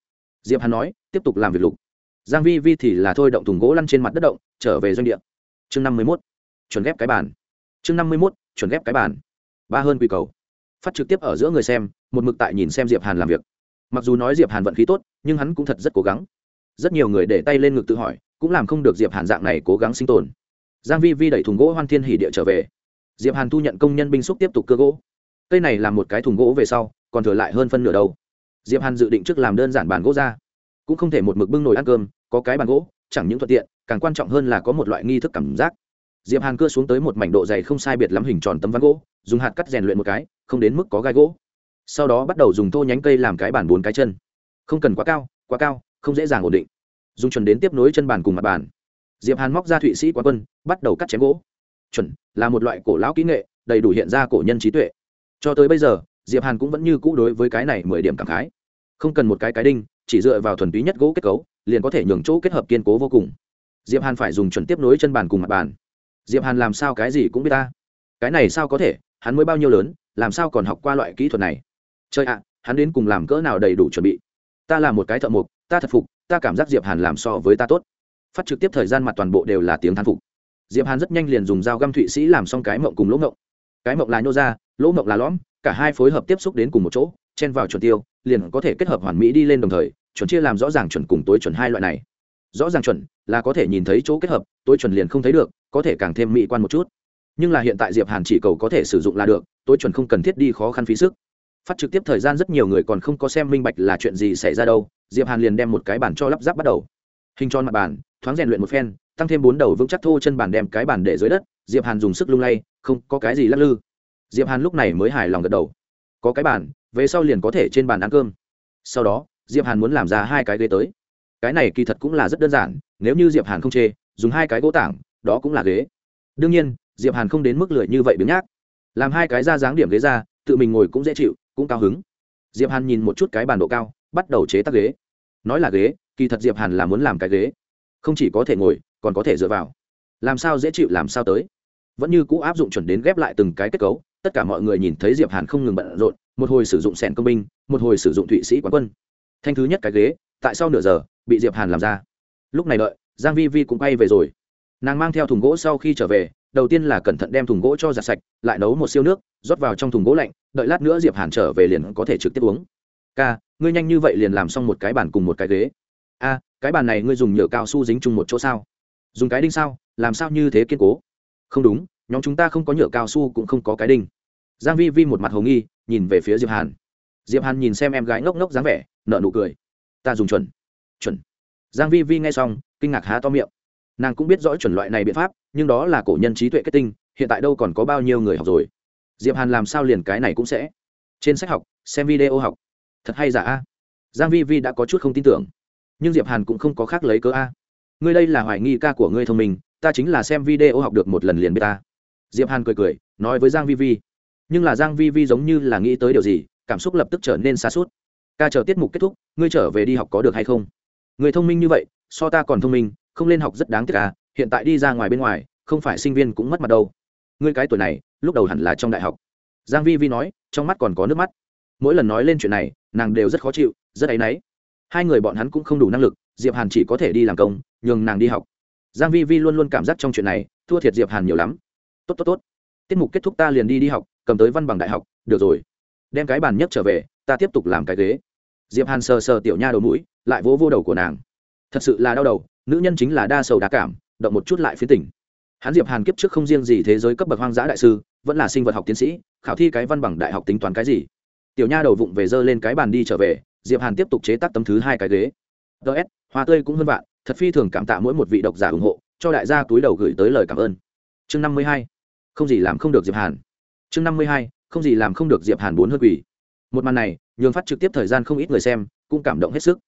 A: Diệp hàn nói, tiếp tục làm việc lục. Giang vi vi thì là thôi động thùng gỗ lăn trên mặt đất động, trở về doanh địa chương năm mươi 51. chuẩn ghép cái bàn. Chương năm mươi 51. chuẩn ghép cái bàn. Ba hơn quy cầu. Phát trực tiếp ở giữa người xem, một mực tại nhìn xem diệp hàn làm việc. Mặc dù nói diệp hàn vận khí tốt, nhưng hắn cũng thật rất cố gắng. Rất nhiều người để tay lên ngực tự hỏi, cũng làm không được diệp hàn dạng này cố gắng sinh tồn. Giang vi vi đẩy thùng gỗ hoan thiên hỉ địa trở về. Diệp hàn thu nhận công nhân binh xúc tiếp tục cưa gỗ. Cây này làm một cái thùng gỗ về sau, còn thừa lại hơn phân nửa đầu. Diệp hàn dự định trước làm đơn giản bàn gỗ ra. Cũng không thể một mực bưng nồi ăn cơm, có cái bàn gỗ, chẳng những thuận tiện càng quan trọng hơn là có một loại nghi thức cảm giác. Diệp hàn cưa xuống tới một mảnh độ dày không sai biệt lắm hình tròn tấm ván gỗ, dùng hạt cắt rèn luyện một cái, không đến mức có gai gỗ. Sau đó bắt đầu dùng thô nhánh cây làm cái bàn bốn cái chân. Không cần quá cao quá cao, không dễ dàng ổn định. Dùng chuẩn đến tiếp nối chân bàn cùng mặt bàn. Diệp hàn móc ra thụy sĩ quá quân, bắt đầu cắt chém gỗ. Chuẩn là một loại cổ lão kỹ nghệ, đầy đủ hiện ra cổ nhân trí tuệ. Cho tới bây giờ, diệp hàn cũng vẫn như cũ đối với cái này mười điểm cảm khái. Không cần một cái cái đinh, chỉ dựa vào thuần túy nhất gỗ kết cấu, liền có thể nhường chỗ kết hợp kiên cố vô cùng diệp hàn phải dùng chuẩn tiếp nối chân bàn cùng mặt bàn. Diệp hàn làm sao cái gì cũng biết ta. Cái này sao có thể? Hắn mới bao nhiêu lớn, làm sao còn học qua loại kỹ thuật này? Chơi ạ, hắn đến cùng làm cỡ nào đầy đủ chuẩn bị? Ta là một cái thợ mộc, ta thật phục, ta cảm giác diệp hàn làm so với ta tốt. Phát trực tiếp thời gian mặt toàn bộ đều là tiếng thán phục. Diệp hàn rất nhanh liền dùng dao găm thụy sĩ làm xong cái mộng cùng lỗ mộng. Cái mộng là nhô ra, lỗ mộng là lõm, cả hai phối hợp tiếp xúc đến cùng một chỗ, chen vào chuẩn tiêu, liền có thể kết hợp hoàn mỹ đi lên đồng thời, chuẩn chia làm rõ ràng chuẩn cùng tối chuẩn hai loại này rõ ràng chuẩn, là có thể nhìn thấy chỗ kết hợp tôi chuẩn liền không thấy được, có thể càng thêm mỹ quan một chút. Nhưng là hiện tại diệp hàn chỉ cầu có thể sử dụng là được tôi chuẩn không cần thiết đi khó khăn phí sức. Phát trực tiếp thời gian rất nhiều người còn không có xem minh bạch là chuyện gì xảy ra đâu, diệp hàn liền đem một cái bàn cho lắp ráp bắt đầu. Hình tròn mặt bàn, thoáng rèn luyện một phen, tăng thêm bốn đầu vững chắc thô chân bàn đem cái bàn để dưới đất, diệp hàn dùng sức lung lay, không có cái gì lắc lư. Diệp hàn lúc này mới hài lòng gật đầu. Có cái bàn, về sau liền có thể trên bàn ăn cơm. Sau đó, diệp hàn muốn làm ra hai cái ghế tới cái này kỳ thật cũng là rất đơn giản, nếu như diệp hàn không chê, dùng hai cái gỗ tảng, đó cũng là ghế. Đương nhiên, diệp hàn không đến mức lười như vậy biếng nhác. Làm hai cái ra dáng điểm ghế ra, tự mình ngồi cũng dễ chịu, cũng cao hứng. Diệp hàn nhìn một chút cái bàn độ cao, bắt đầu chế tác ghế. Nói là ghế, kỳ thật diệp hàn là muốn làm cái ghế. Không chỉ có thể ngồi, còn có thể dựa vào. Làm sao dễ chịu, làm sao tới. Vẫn như cũ áp dụng chuẩn đến ghép lại từng cái kết cấu, tất cả mọi người nhìn thấy diệp hàn không ngừng bận rộn, một hồi sử dụng sẻn công binh, một hồi sử dụng thụy sĩ quán quân. Thanh thứ nhất cái ghế tại sau nửa giờ, bị diệp hàn làm ra. Lúc này đợi, giang vi vi cũng quay về rồi. Nàng mang theo thùng gỗ sau khi trở về, đầu tiên là cẩn thận đem thùng gỗ cho giặt sạch, lại nấu một siêu nước, rót vào trong thùng gỗ lạnh, đợi lát nữa diệp hàn trở về liền có thể trực tiếp uống. Ca, ngươi nhanh như vậy liền làm xong một cái bàn cùng một cái ghế. A, cái bàn này ngươi dùng nhựa cao su dính chung một chỗ sao? Dùng cái đinh sao? Làm sao như thế kiên cố? Không đúng, nhóm chúng ta không có nhựa cao su cũng không có cái đinh. Giang vi vi một mặt hồ nghi, nhìn về phía diệp hàn. Diệp hàn nhìn xem em gái ngốc ngốc dáng vẻ, nở nụ cười ta dùng chuẩn. Chuẩn. Giang vi vi nghe xong, kinh ngạc há to miệng. Nàng cũng biết rõ chuẩn loại này biện pháp, nhưng đó là cổ nhân trí tuệ kết tinh, hiện tại đâu còn có bao nhiêu người học rồi. Diệp hàn làm sao liền cái này cũng sẽ? Trên sách học, xem video học. Thật hay giả a? Giang vi vi đã có chút không tin tưởng. Nhưng diệp hàn cũng không có khác lấy cớ a. Ngươi đây là hoài nghi ca của ngươi thông minh, ta chính là xem video học được một lần liền biết ta. Diệp hàn cười cười, nói với giang vi vi. Nhưng là giang vi vi giống như là nghĩ tới điều gì, cảm xúc lập tức trở nên xa suốt ca chờ tiết mục kết thúc, ngươi trở về đi học có được hay không? Người thông minh như vậy, so ta còn thông minh, không lên học rất đáng tiếc à hiện tại đi ra ngoài bên ngoài, không phải sinh viên cũng mất mặt đâu. Ngươi cái tuổi này, lúc đầu hẳn là trong đại học. Giang vi vi nói, trong mắt còn có nước mắt. Mỗi lần nói lên chuyện này, nàng đều rất khó chịu, rất áy náy. Hai người bọn hắn cũng không đủ năng lực, diệp hàn chỉ có thể đi làm công, nhường nàng đi học. Giang vi vi luôn luôn cảm giác trong chuyện này, thua thiệt diệp hàn nhiều lắm. Tốt tốt tốt. Tiết mục kết thúc ta liền đi đi học, cầm tới văn bằng đại học, được rồi. Đem cái bàn nhất trở về ta tiếp tục làm cái ghế. Diệp hàn sờ sờ tiểu nha đầu mũi, lại vỗ vô đầu của nàng. Thật sự là đau đầu, nữ nhân chính là đa sầu đa cảm, động một chút lại phía tỉnh. Hắn diệp hàn kiếp trước không riêng gì thế giới cấp bậc hoang dã đại sư, vẫn là sinh vật học tiến sĩ, khảo thi cái văn bằng đại học tính toán cái gì. Tiểu nha đầu vụng về dơ lên cái bàn đi trở về, diệp hàn tiếp tục chế tác tấm thứ hai cái ghế. Ts hoa tươi cũng hơn vạn, thật phi thường cảm tạ mỗi một vị độc giả ủng hộ, cho đại gia túi đầu gửi tới lời cảm ơn. Chương năm mươi hai, không gì làm không được diệp hàn. Chương năm mươi hai, không gì làm không được diệp hàn bốn hơn quỷ một màn này, nhường phát trực tiếp thời gian không ít người xem cũng cảm động hết sức.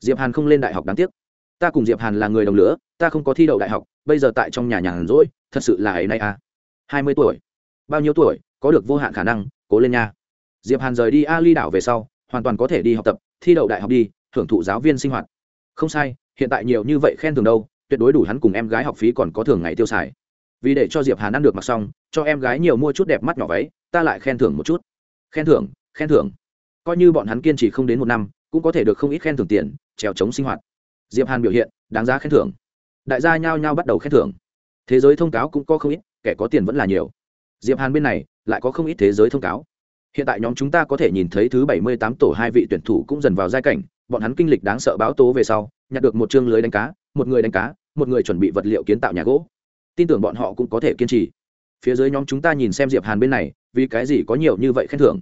A: Diệp hàn không lên đại học đáng tiếc. Ta cùng diệp hàn là người đồng lửa ta không có thi đậu đại học, bây giờ tại trong nhà nhàn rỗi, thật sự là ấy nay à. Hai mươi tuổi. Bao nhiêu tuổi, có được vô hạn khả năng, cố lên nha. Diệp hàn rời đi ali đảo về sau, hoàn toàn có thể đi học tập, thi đậu đại học đi, thưởng thụ giáo viên sinh hoạt. Không sai, hiện tại nhiều như vậy khen thường đâu, tuyệt đối đủ hắn cùng em gái học phí còn có thường ngày tiêu xài. Vì để cho diệp hàn ăn được mặc xong, cho em gái nhiều mua chút đẹp mắt nhỏ váy, ta lại khen thưởng một chút. Khen thưởng khen thưởng. Coi như bọn hắn kiên trì không đến một năm, cũng có thể được không ít khen thưởng tiền, trèo chống sinh hoạt. Diệp hàn biểu hiện, đáng giá khen thưởng. Đại gia nhao nhao bắt đầu khen thưởng. Thế giới thông cáo cũng có không ít, kẻ có tiền vẫn là nhiều. Diệp hàn bên này, lại có không ít thế giới thông cáo. Hiện tại nhóm chúng ta có thể nhìn thấy thứ bảy mươi tám tổ hai vị tuyển thủ cũng dần vào giai cảnh, bọn hắn kinh lịch đáng sợ báo tố về sau, nhặt được một chương lưới đánh cá, một người đánh cá, một người chuẩn bị vật liệu kiến tạo nhà gỗ. Tin tưởng bọn họ cũng có thể kiên trì. Phía dưới nhóm chúng ta nhìn xem diệp hàn bên này, vì cái gì có nhiều như vậy khen thưởng?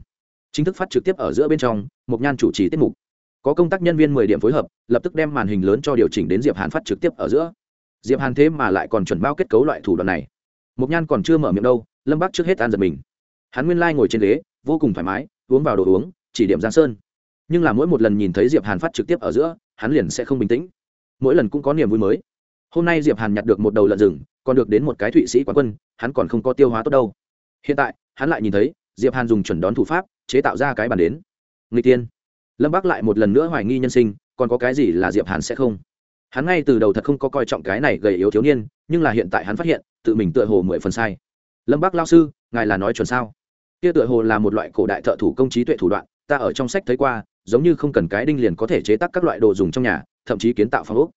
A: Chính thức phát trực tiếp ở giữa bên trong mục nhan chủ trì tiết mục. Có công tác nhân viên mười điểm phối hợp, lập tức đem màn hình lớn cho điều chỉnh đến diệp hàn phát trực tiếp ở giữa. Diệp hàn thế mà lại còn chuẩn bao kết cấu loại thủ đoạn này. Mục nhan còn chưa mở miệng đâu, lâm bắc trước hết ăn giật mình. Hắn nguyên lai ngồi trên ghế, vô cùng thoải mái, uống vào đồ uống, chỉ điểm giang sơn. Nhưng là mỗi một lần nhìn thấy diệp hàn phát trực tiếp ở giữa, hắn liền sẽ không bình tĩnh. Mỗi lần cũng có niềm vui mới. Hôm nay diệp hàn nhặt được một đầu lợn rừng, còn được đến một cái thụy sĩ quán quân, hắn còn không có tiêu hóa tốt đâu. Hiện tại, hắn lại nhìn thấy, diệp hàn dùng chuẩn đón thủ pháp chế tạo ra cái bàn đến. Người tiên lâm bác lại một lần nữa hoài nghi nhân sinh, còn có cái gì là diệp hàn sẽ không? Hắn ngay từ đầu thật không có coi trọng cái này gầy yếu thiếu niên, nhưng là hiện tại hắn phát hiện, tự mình tựa hồ mười phần sai. Lâm bác lao sư, ngài là nói chuẩn sao? Kia tựa hồ là một loại cổ đại thợ thủ công trí tuệ thủ đoạn, ta ở trong sách thấy qua, giống như không cần cái đinh liền có thể chế tác các loại đồ dùng trong nhà, thậm chí kiến tạo phòng ốc.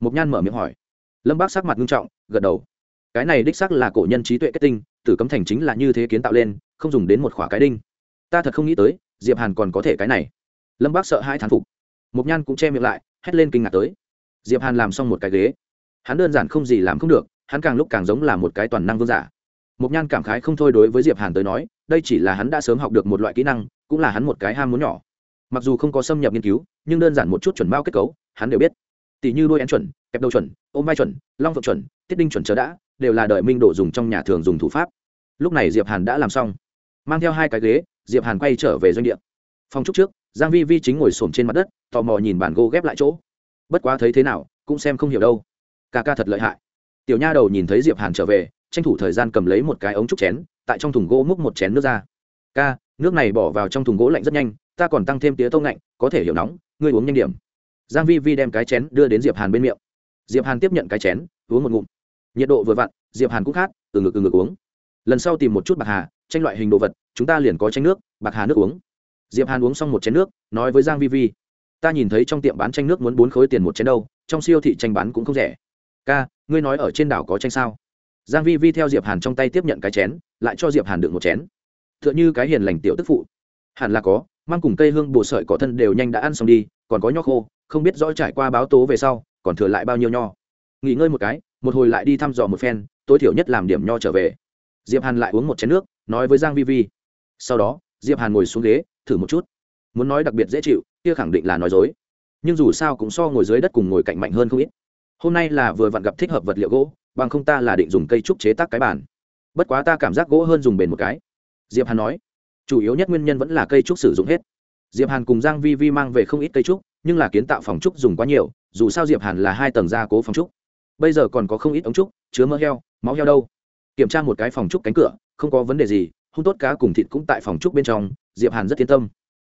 A: Mục nhan mở miệng hỏi. Lâm bác sắc mặt nghiêm trọng, gật đầu. Cái này đích xác là cổ nhân trí tuệ kết tinh, tử cấm thành chính là như thế kiến tạo lên, không dùng đến một khỏa cái đinh ta thật không nghĩ tới, diệp hàn còn có thể cái này. Lâm bác sợ hai thán phục. Mục nhan cũng che miệng lại, hét lên kinh ngạc tới. Diệp hàn làm xong một cái ghế. Hắn đơn giản không gì làm không được, hắn càng lúc càng giống là một cái toàn năng vương giả. Mục nhan cảm khái không thôi đối với diệp hàn tới nói, đây chỉ là hắn đã sớm học được một loại kỹ năng, cũng là hắn một cái ham muốn nhỏ. Mặc dù không có xâm nhập nghiên cứu, nhưng đơn giản một chút chuẩn bao kết cấu, hắn đều biết. Tỷ như đôi én chuẩn, kẹp đầu chuẩn, ôm vai chuẩn, long phượng chuẩn, tiết đinh chuẩn chớ đã, đều là đợi minh độ dùng trong nhà thường dùng thủ pháp. Lúc này diệp hàn đã làm xong. Mang theo hai cái ghế diệp hàn quay trở về doanh địa. Phòng trúc trước, giang vi vi chính ngồi xổm trên mặt đất, tò mò nhìn bản gỗ ghép lại chỗ. Bất quá thấy thế nào, cũng xem không hiểu đâu. Ca ca thật lợi hại. Tiểu nha đầu nhìn thấy diệp hàn trở về, tranh thủ thời gian cầm lấy một cái ống trúc chén, tại trong thùng gỗ múc một chén nước ra. Ca, nước này bỏ vào trong thùng gỗ lạnh rất nhanh, ta còn tăng thêm tía tông lạnh, có thể hiểu nóng, ngươi uống nhanh điểm. Giang vi vi đem cái chén đưa đến diệp hàn bên miệng. Diệp hàn tiếp nhận cái chén, uống một ngụm. Nhiệt độ vừa vặn, diệp hàn cũng khát, từ ngực từ ngực uống. Lần sau tìm một chút bạc hà tranh loại hình đồ vật, chúng ta liền có tranh nước, bạc hà nước uống. Diệp hàn uống xong một chén nước, nói với giang vi vi, ta nhìn thấy trong tiệm bán tranh nước muốn bốn khối tiền một chén đâu, trong siêu thị tranh bán cũng không rẻ. Ca, ngươi nói ở trên đảo có tranh sao? Giang vi vi theo diệp hàn trong tay tiếp nhận cái chén, lại cho diệp hàn đựng một chén. Tựa như cái hiền lành tiểu tức phụ. Hẳn là có, mang cùng cây hương bổ sợi cỏ thân đều nhanh đã ăn xong đi, còn có nho khô, không biết rõ trải qua báo tố về sau, còn thừa lại bao nhiêu nho. Nghỉ ngơi một cái, một hồi lại đi thăm dò một phen, tối thiểu nhất làm điểm nho trở về. Diệp hàn lại uống một chén nước nói với giang vi vi. Sau đó, diệp hàn ngồi xuống ghế, thử một chút. Muốn nói đặc biệt dễ chịu, kia khẳng định là nói dối. Nhưng dù sao cũng so ngồi dưới đất cùng ngồi cạnh mạnh hơn không ít. Hôm nay là vừa vặn gặp thích hợp vật liệu gỗ, bằng không ta là định dùng cây trúc chế tác cái bàn. Bất quá ta cảm giác gỗ hơn dùng bền một cái. Diệp hàn nói, chủ yếu nhất nguyên nhân vẫn là cây trúc sử dụng hết. Diệp hàn cùng giang vi vi mang về không ít cây trúc, nhưng là kiến tạo phòng trúc dùng quá nhiều, dù sao diệp hàn là hai tầng gia cố phòng trúc. Bây giờ còn có không ít ống trúc, chứa mỡ heo, máu heo đâu kiểm tra một cái phòng trúc cánh cửa, không có vấn đề gì, hung tốt cá cùng thịt cũng tại phòng trúc bên trong, diệp hàn rất yên tâm.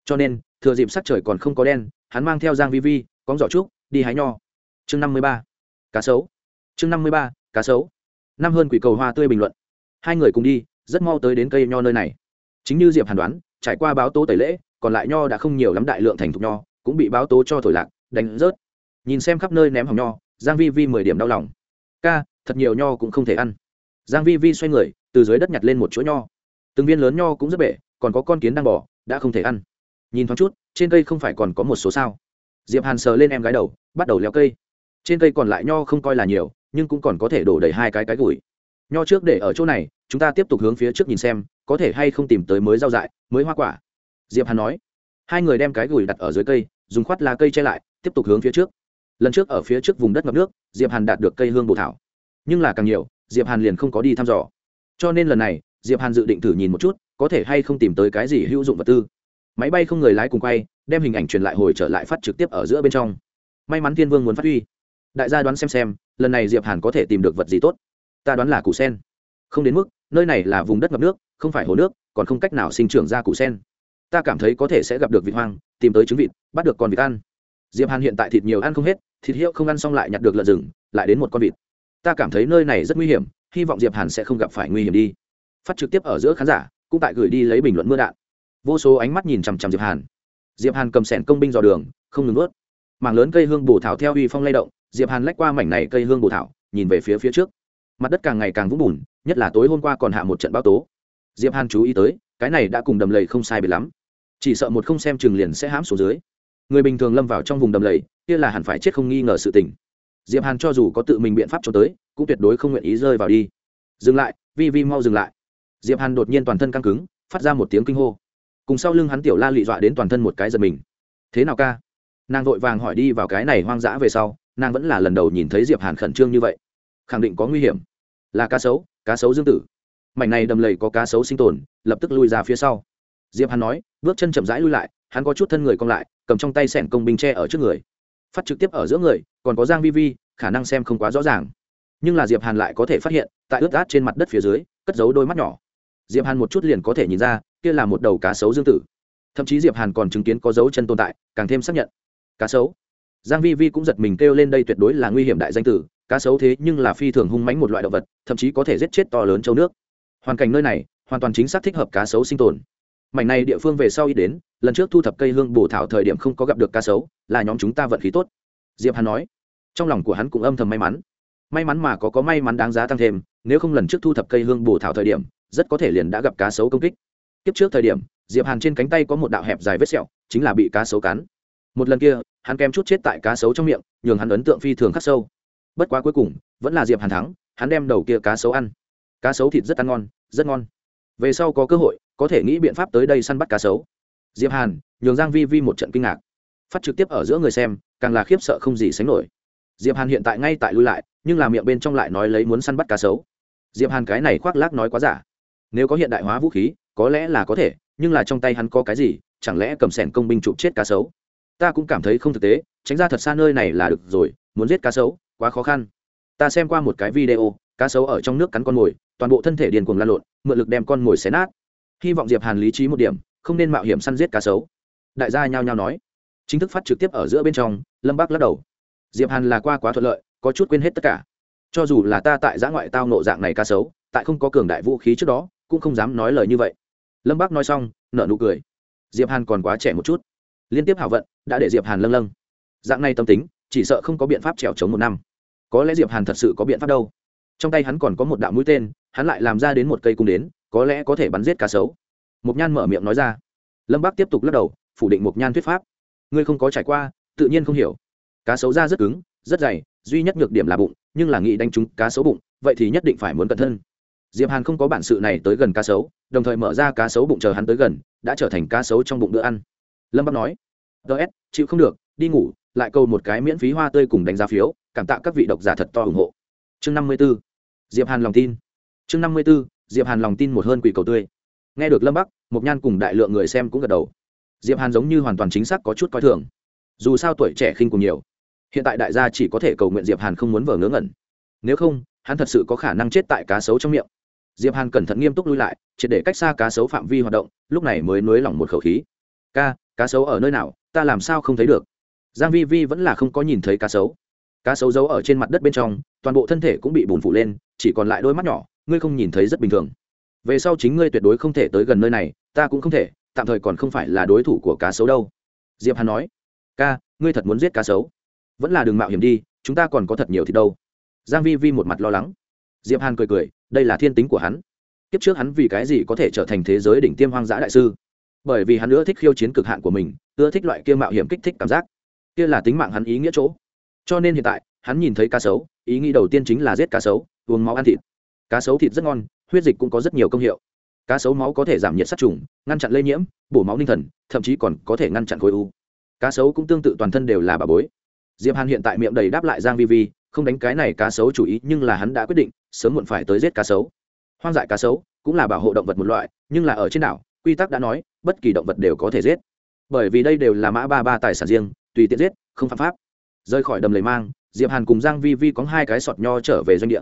A: Cho nên, thừa dịp sắc trời còn không có đen, hắn mang theo giang vi vi con giỏ trúc, đi hái nho. Chương năm mươi ba, cá sấu. Chương năm mươi ba, cá sấu. Năm hơn quỷ cầu hoa tươi bình luận. Hai người cùng đi, rất mau tới đến cây nho nơi này. Chính như diệp hàn đoán, trải qua báo tố tẩy lễ, còn lại nho đã không nhiều lắm đại lượng thành thục nho, cũng bị báo tố cho thổi lạc, đánh rớt. Nhìn xem khắp nơi ném hỏng nho, giang vi vi mười điểm đau lòng. Ca, thật nhiều nho cũng không thể ăn giang vi vi xoay người, từ dưới đất nhặt lên một chuỗi nho. Từng viên lớn nho cũng rất bể, còn có con kiến đang bỏ đã không thể ăn. Nhìn thoáng chút, trên cây không phải còn có một số sao. Diệp hàn sờ lên em gái đầu, bắt đầu leo cây. Trên cây còn lại nho không coi là nhiều, nhưng cũng còn có thể đổ đầy hai cái cái gùi. Nho trước để ở chỗ này, chúng ta tiếp tục hướng phía trước nhìn xem, có thể hay không tìm tới mới rau dại, mới hoa quả. Diệp hàn nói. Hai người đem cái gùi đặt ở dưới cây, dùng khoát lá cây che lại, tiếp tục hướng phía trước. Lần trước ở phía trước vùng đất ngập nước, diệp hàn đạt được cây hương bồ thảo. Nhưng là càng nhiều diệp hàn liền không có đi thăm dò. Cho nên lần này, diệp hàn dự định thử nhìn một chút, có thể hay không tìm tới cái gì hữu dụng vật tư. Máy bay không người lái cùng quay, đem hình ảnh truyền lại hồi trở lại phát trực tiếp ở giữa bên trong. May mắn thiên vương muốn phát huy. Đại gia đoán xem xem, lần này diệp hàn có thể tìm được vật gì tốt. Ta đoán là củ sen. Không đến mức, nơi này là vùng đất ngập nước, không phải hồ nước, còn không cách nào sinh trưởng ra củ sen. Ta cảm thấy có thể sẽ gặp được vịt hoang, tìm tới trứng vịt, bắt được con vịt ăn. Diệp hàn hiện tại thịt nhiều ăn không hết, thịt hiệu không ăn xong lại nhặt được lợn rừng, lại đến một con vịt ta cảm thấy nơi này rất nguy hiểm, hy vọng diệp hàn sẽ không gặp phải nguy hiểm đi. Phát trực tiếp ở giữa khán giả, cũng tại gửi đi lấy bình luận mưa đạn. Vô số ánh mắt nhìn chằm chằm diệp hàn. Diệp hàn cầm sẻn công binh dò đường, không ngừng ướt mảng lớn cây hương bổ thảo theo uy phong lay động, diệp hàn lách qua mảnh này cây hương bổ thảo, nhìn về phía phía trước. Mặt đất càng ngày càng vũng bùn, nhất là tối hôm qua còn hạ một trận bão tố. Diệp hàn chú ý tới, cái này đã cùng đầm lầy không sai biệt lắm. Chỉ sợ một không xem chừng liền sẽ hãm xuống dưới. Người bình thường lâm vào trong vùng đầm lầy, kia là hẳn phải chết không nghi ngờ sự tình diệp hàn cho dù có tự mình biện pháp cho tới, cũng tuyệt đối không nguyện ý rơi vào đi. Dừng lại, vi vi mau dừng lại. Diệp hàn đột nhiên toàn thân căng cứng, phát ra một tiếng kinh hô. Cùng sau lưng hắn tiểu la lị dọa đến toàn thân một cái giật mình. Thế nào ca? Nàng vội vàng hỏi đi vào cái này hoang dã về sau, nàng vẫn là lần đầu nhìn thấy diệp hàn khẩn trương như vậy. Khẳng định có nguy hiểm. Là cá sấu cá sấu dương tử. Mảnh này đầm lầy có cá sấu sinh tồn, lập tức lui ra phía sau. Diệp hàn nói, bước chân chậm rãi lui lại, hắn có chút thân người cong lại, cầm trong tay sẻn công binh tre ở trước người. Phát trực tiếp ở giữa người còn có giang vi vi, khả năng xem không quá rõ ràng. Nhưng là diệp hàn lại có thể phát hiện, tại ướt át trên mặt đất phía dưới, cất giấu đôi mắt nhỏ. Diệp hàn một chút liền có thể nhìn ra, kia là một đầu cá sấu dương tử. Thậm chí diệp hàn còn chứng kiến có dấu chân tồn tại, càng thêm xác nhận. Cá sấu? Giang vi vi cũng giật mình kêu lên đây tuyệt đối là nguy hiểm đại danh tử, cá sấu thế nhưng là phi thường hung mãnh một loại động vật, thậm chí có thể giết chết to lớn châu nước. Hoàn cảnh nơi này, hoàn toàn chính xác thích hợp cá sấu sinh tồn. Mảnh này địa phương về sau ít đến, lần trước thu thập cây hương bổ thảo thời điểm không có gặp được cá sấu, là nhóm chúng ta vận khí tốt diệp hàn nói. Trong lòng của hắn cũng âm thầm may mắn. May mắn mà có có may mắn đáng giá tăng thêm, nếu không lần trước thu thập cây hương bổ thảo thời điểm, rất có thể liền đã gặp cá sấu công kích. Tiếp trước thời điểm, diệp hàn trên cánh tay có một đạo hẹp dài vết sẹo, chính là bị cá sấu cắn. Một lần kia, hắn kém chút chết tại cá sấu trong miệng, nhường hắn ấn tượng phi thường khắc sâu. Bất quá cuối cùng, vẫn là diệp hàn thắng, hắn đem đầu kia cá sấu ăn. Cá sấu thịt rất ăn ngon, rất ngon. Về sau có cơ hội, có thể nghĩ biện pháp tới đây săn bắt cá sấu. Diệp hàn, nhường giang vi vi một trận kinh ngạc. Phát trực tiếp ở giữa người xem càng là khiếp sợ không gì sánh nổi. Diệp hàn hiện tại ngay tại lui lại, nhưng là miệng bên trong lại nói lấy muốn săn bắt cá sấu. Diệp hàn cái này khoác lác nói quá giả. Nếu có hiện đại hóa vũ khí, có lẽ là có thể, nhưng là trong tay hắn có cái gì, chẳng lẽ cầm sẻn công binh chụp chết cá sấu? Ta cũng cảm thấy không thực tế, tránh ra thật xa nơi này là được rồi, muốn giết cá sấu, quá khó khăn. Ta xem qua một cái video, cá sấu ở trong nước cắn con mồi, toàn bộ thân thể điền cuồng lan lộn, mượn lực đem con mồi xé nát. Hy vọng diệp hàn lý trí một điểm, không nên mạo hiểm săn giết cá sấu. Đại gia nhao nhao nói chính thức phát trực tiếp ở giữa bên trong lâm bác lắc đầu. Diệp hàn là qua quá thuận lợi có chút quên hết tất cả. Cho dù là ta tại giã ngoại tao nộ dạng này cá xấu, tại không có cường đại vũ khí trước đó cũng không dám nói lời như vậy. Lâm bác nói xong nở nụ cười. Diệp hàn còn quá trẻ một chút. Liên tiếp hảo vận đã để diệp hàn lâng lâng. Dạng này tâm tính chỉ sợ không có biện pháp trèo chống một năm. Có lẽ diệp hàn thật sự có biện pháp đâu. Trong tay hắn còn có một đạo mũi tên hắn lại làm ra đến một cây cung đến có lẽ có thể bắn giết cá sấu. Mục nhan mở miệng nói ra. Lâm bác tiếp tục lắc đầu phủ định mục nhan thuyết pháp ngươi không có trải qua, tự nhiên không hiểu. Cá sấu da rất cứng, rất dày, duy nhất nhược điểm là bụng, nhưng là nghĩ đánh trúng cá sấu bụng, vậy thì nhất định phải muốn cẩn thân diệp hàn không có bản sự này tới gần cá sấu, đồng thời mở ra cá sấu bụng chờ hắn tới gần, đã trở thành cá sấu trong bụng bữa ăn. Lâm bắc nói ts chịu không được, đi ngủ, lại câu một cái miễn phí hoa tươi cùng đánh giá phiếu, cảm tạ các vị độc giả thật to ủng hộ. Chương năm mươi b ố diệp hàn lòng tin. Chương năm mươi b ố diệp hàn lòng tin một hơn quỷ cầu tươi. Nghe được lâm bắc, mộc nhan cùng đại lượng người xem cũng gật đầu diệp hàn giống như hoàn toàn chính xác có chút coi thường. Dù sao tuổi trẻ khinh cùng nhiều, hiện tại đại gia chỉ có thể cầu nguyện diệp hàn không muốn vờ ngớ ngẩn. Nếu không, hắn thật sự có khả năng chết tại cá sấu trong miệng. Diệp hàn cẩn thận nghiêm túc lui lại, triệt để cách xa cá sấu phạm vi hoạt động, lúc này mới nới lỏng một khẩu khí. Ca, cá sấu ở nơi nào? Ta làm sao không thấy được? Giang vi vi vẫn là không có nhìn thấy cá sấu. Cá sấu giấu ở trên mặt đất bên trong, toàn bộ thân thể cũng bị bùn phủ lên, chỉ còn lại đôi mắt nhỏ, ngươi không nhìn thấy rất bình thường. Về sau chính ngươi tuyệt đối không thể tới gần nơi này, ta cũng không thể tạm thời còn không phải là đối thủ của cá sấu đâu. Diệp hàn nói, ca, ngươi thật muốn giết cá sấu? Vẫn là đường mạo hiểm đi, chúng ta còn có thật nhiều thì đâu. Giang vi vi một mặt lo lắng. Diệp hàn cười cười, đây là thiên tính của hắn. Kiếp trước hắn vì cái gì có thể trở thành thế giới đỉnh tiêm hoang dã đại sư? Bởi vì hắn ưa thích khiêu chiến cực hạn của mình, ưa thích loại kia mạo hiểm kích thích cảm giác. Kia là tính mạng hắn ý nghĩa chỗ. Cho nên hiện tại, hắn nhìn thấy cá sấu, ý nghĩ đầu tiên chính là giết cá sấu, uống máu ăn thịt. Cá sấu thịt rất ngon, huyết dịch cũng có rất nhiều công hiệu cá sấu máu có thể giảm nhiệt sát trùng, ngăn chặn lây nhiễm, bổ máu ninh thần, thậm chí còn có thể ngăn chặn khối u. Cá sấu cũng tương tự toàn thân đều là bà bối. Diệp hàn hiện tại miệng đầy đáp lại giang vi vi, không đánh cái này cá sấu chủ ý, nhưng là hắn đã quyết định, sớm muộn phải tới giết cá sấu. Hoang dại cá sấu cũng là bảo hộ động vật một loại, nhưng là ở trên đảo, quy tắc đã nói, bất kỳ động vật đều có thể giết. Bởi vì đây đều là mã ba ba tài sản riêng, tùy tiện giết, không phạm pháp. Rời khỏi đầm lầy mang, diệp hàn cùng giang vi vi có hai cái sọt nho trở về doanh địa.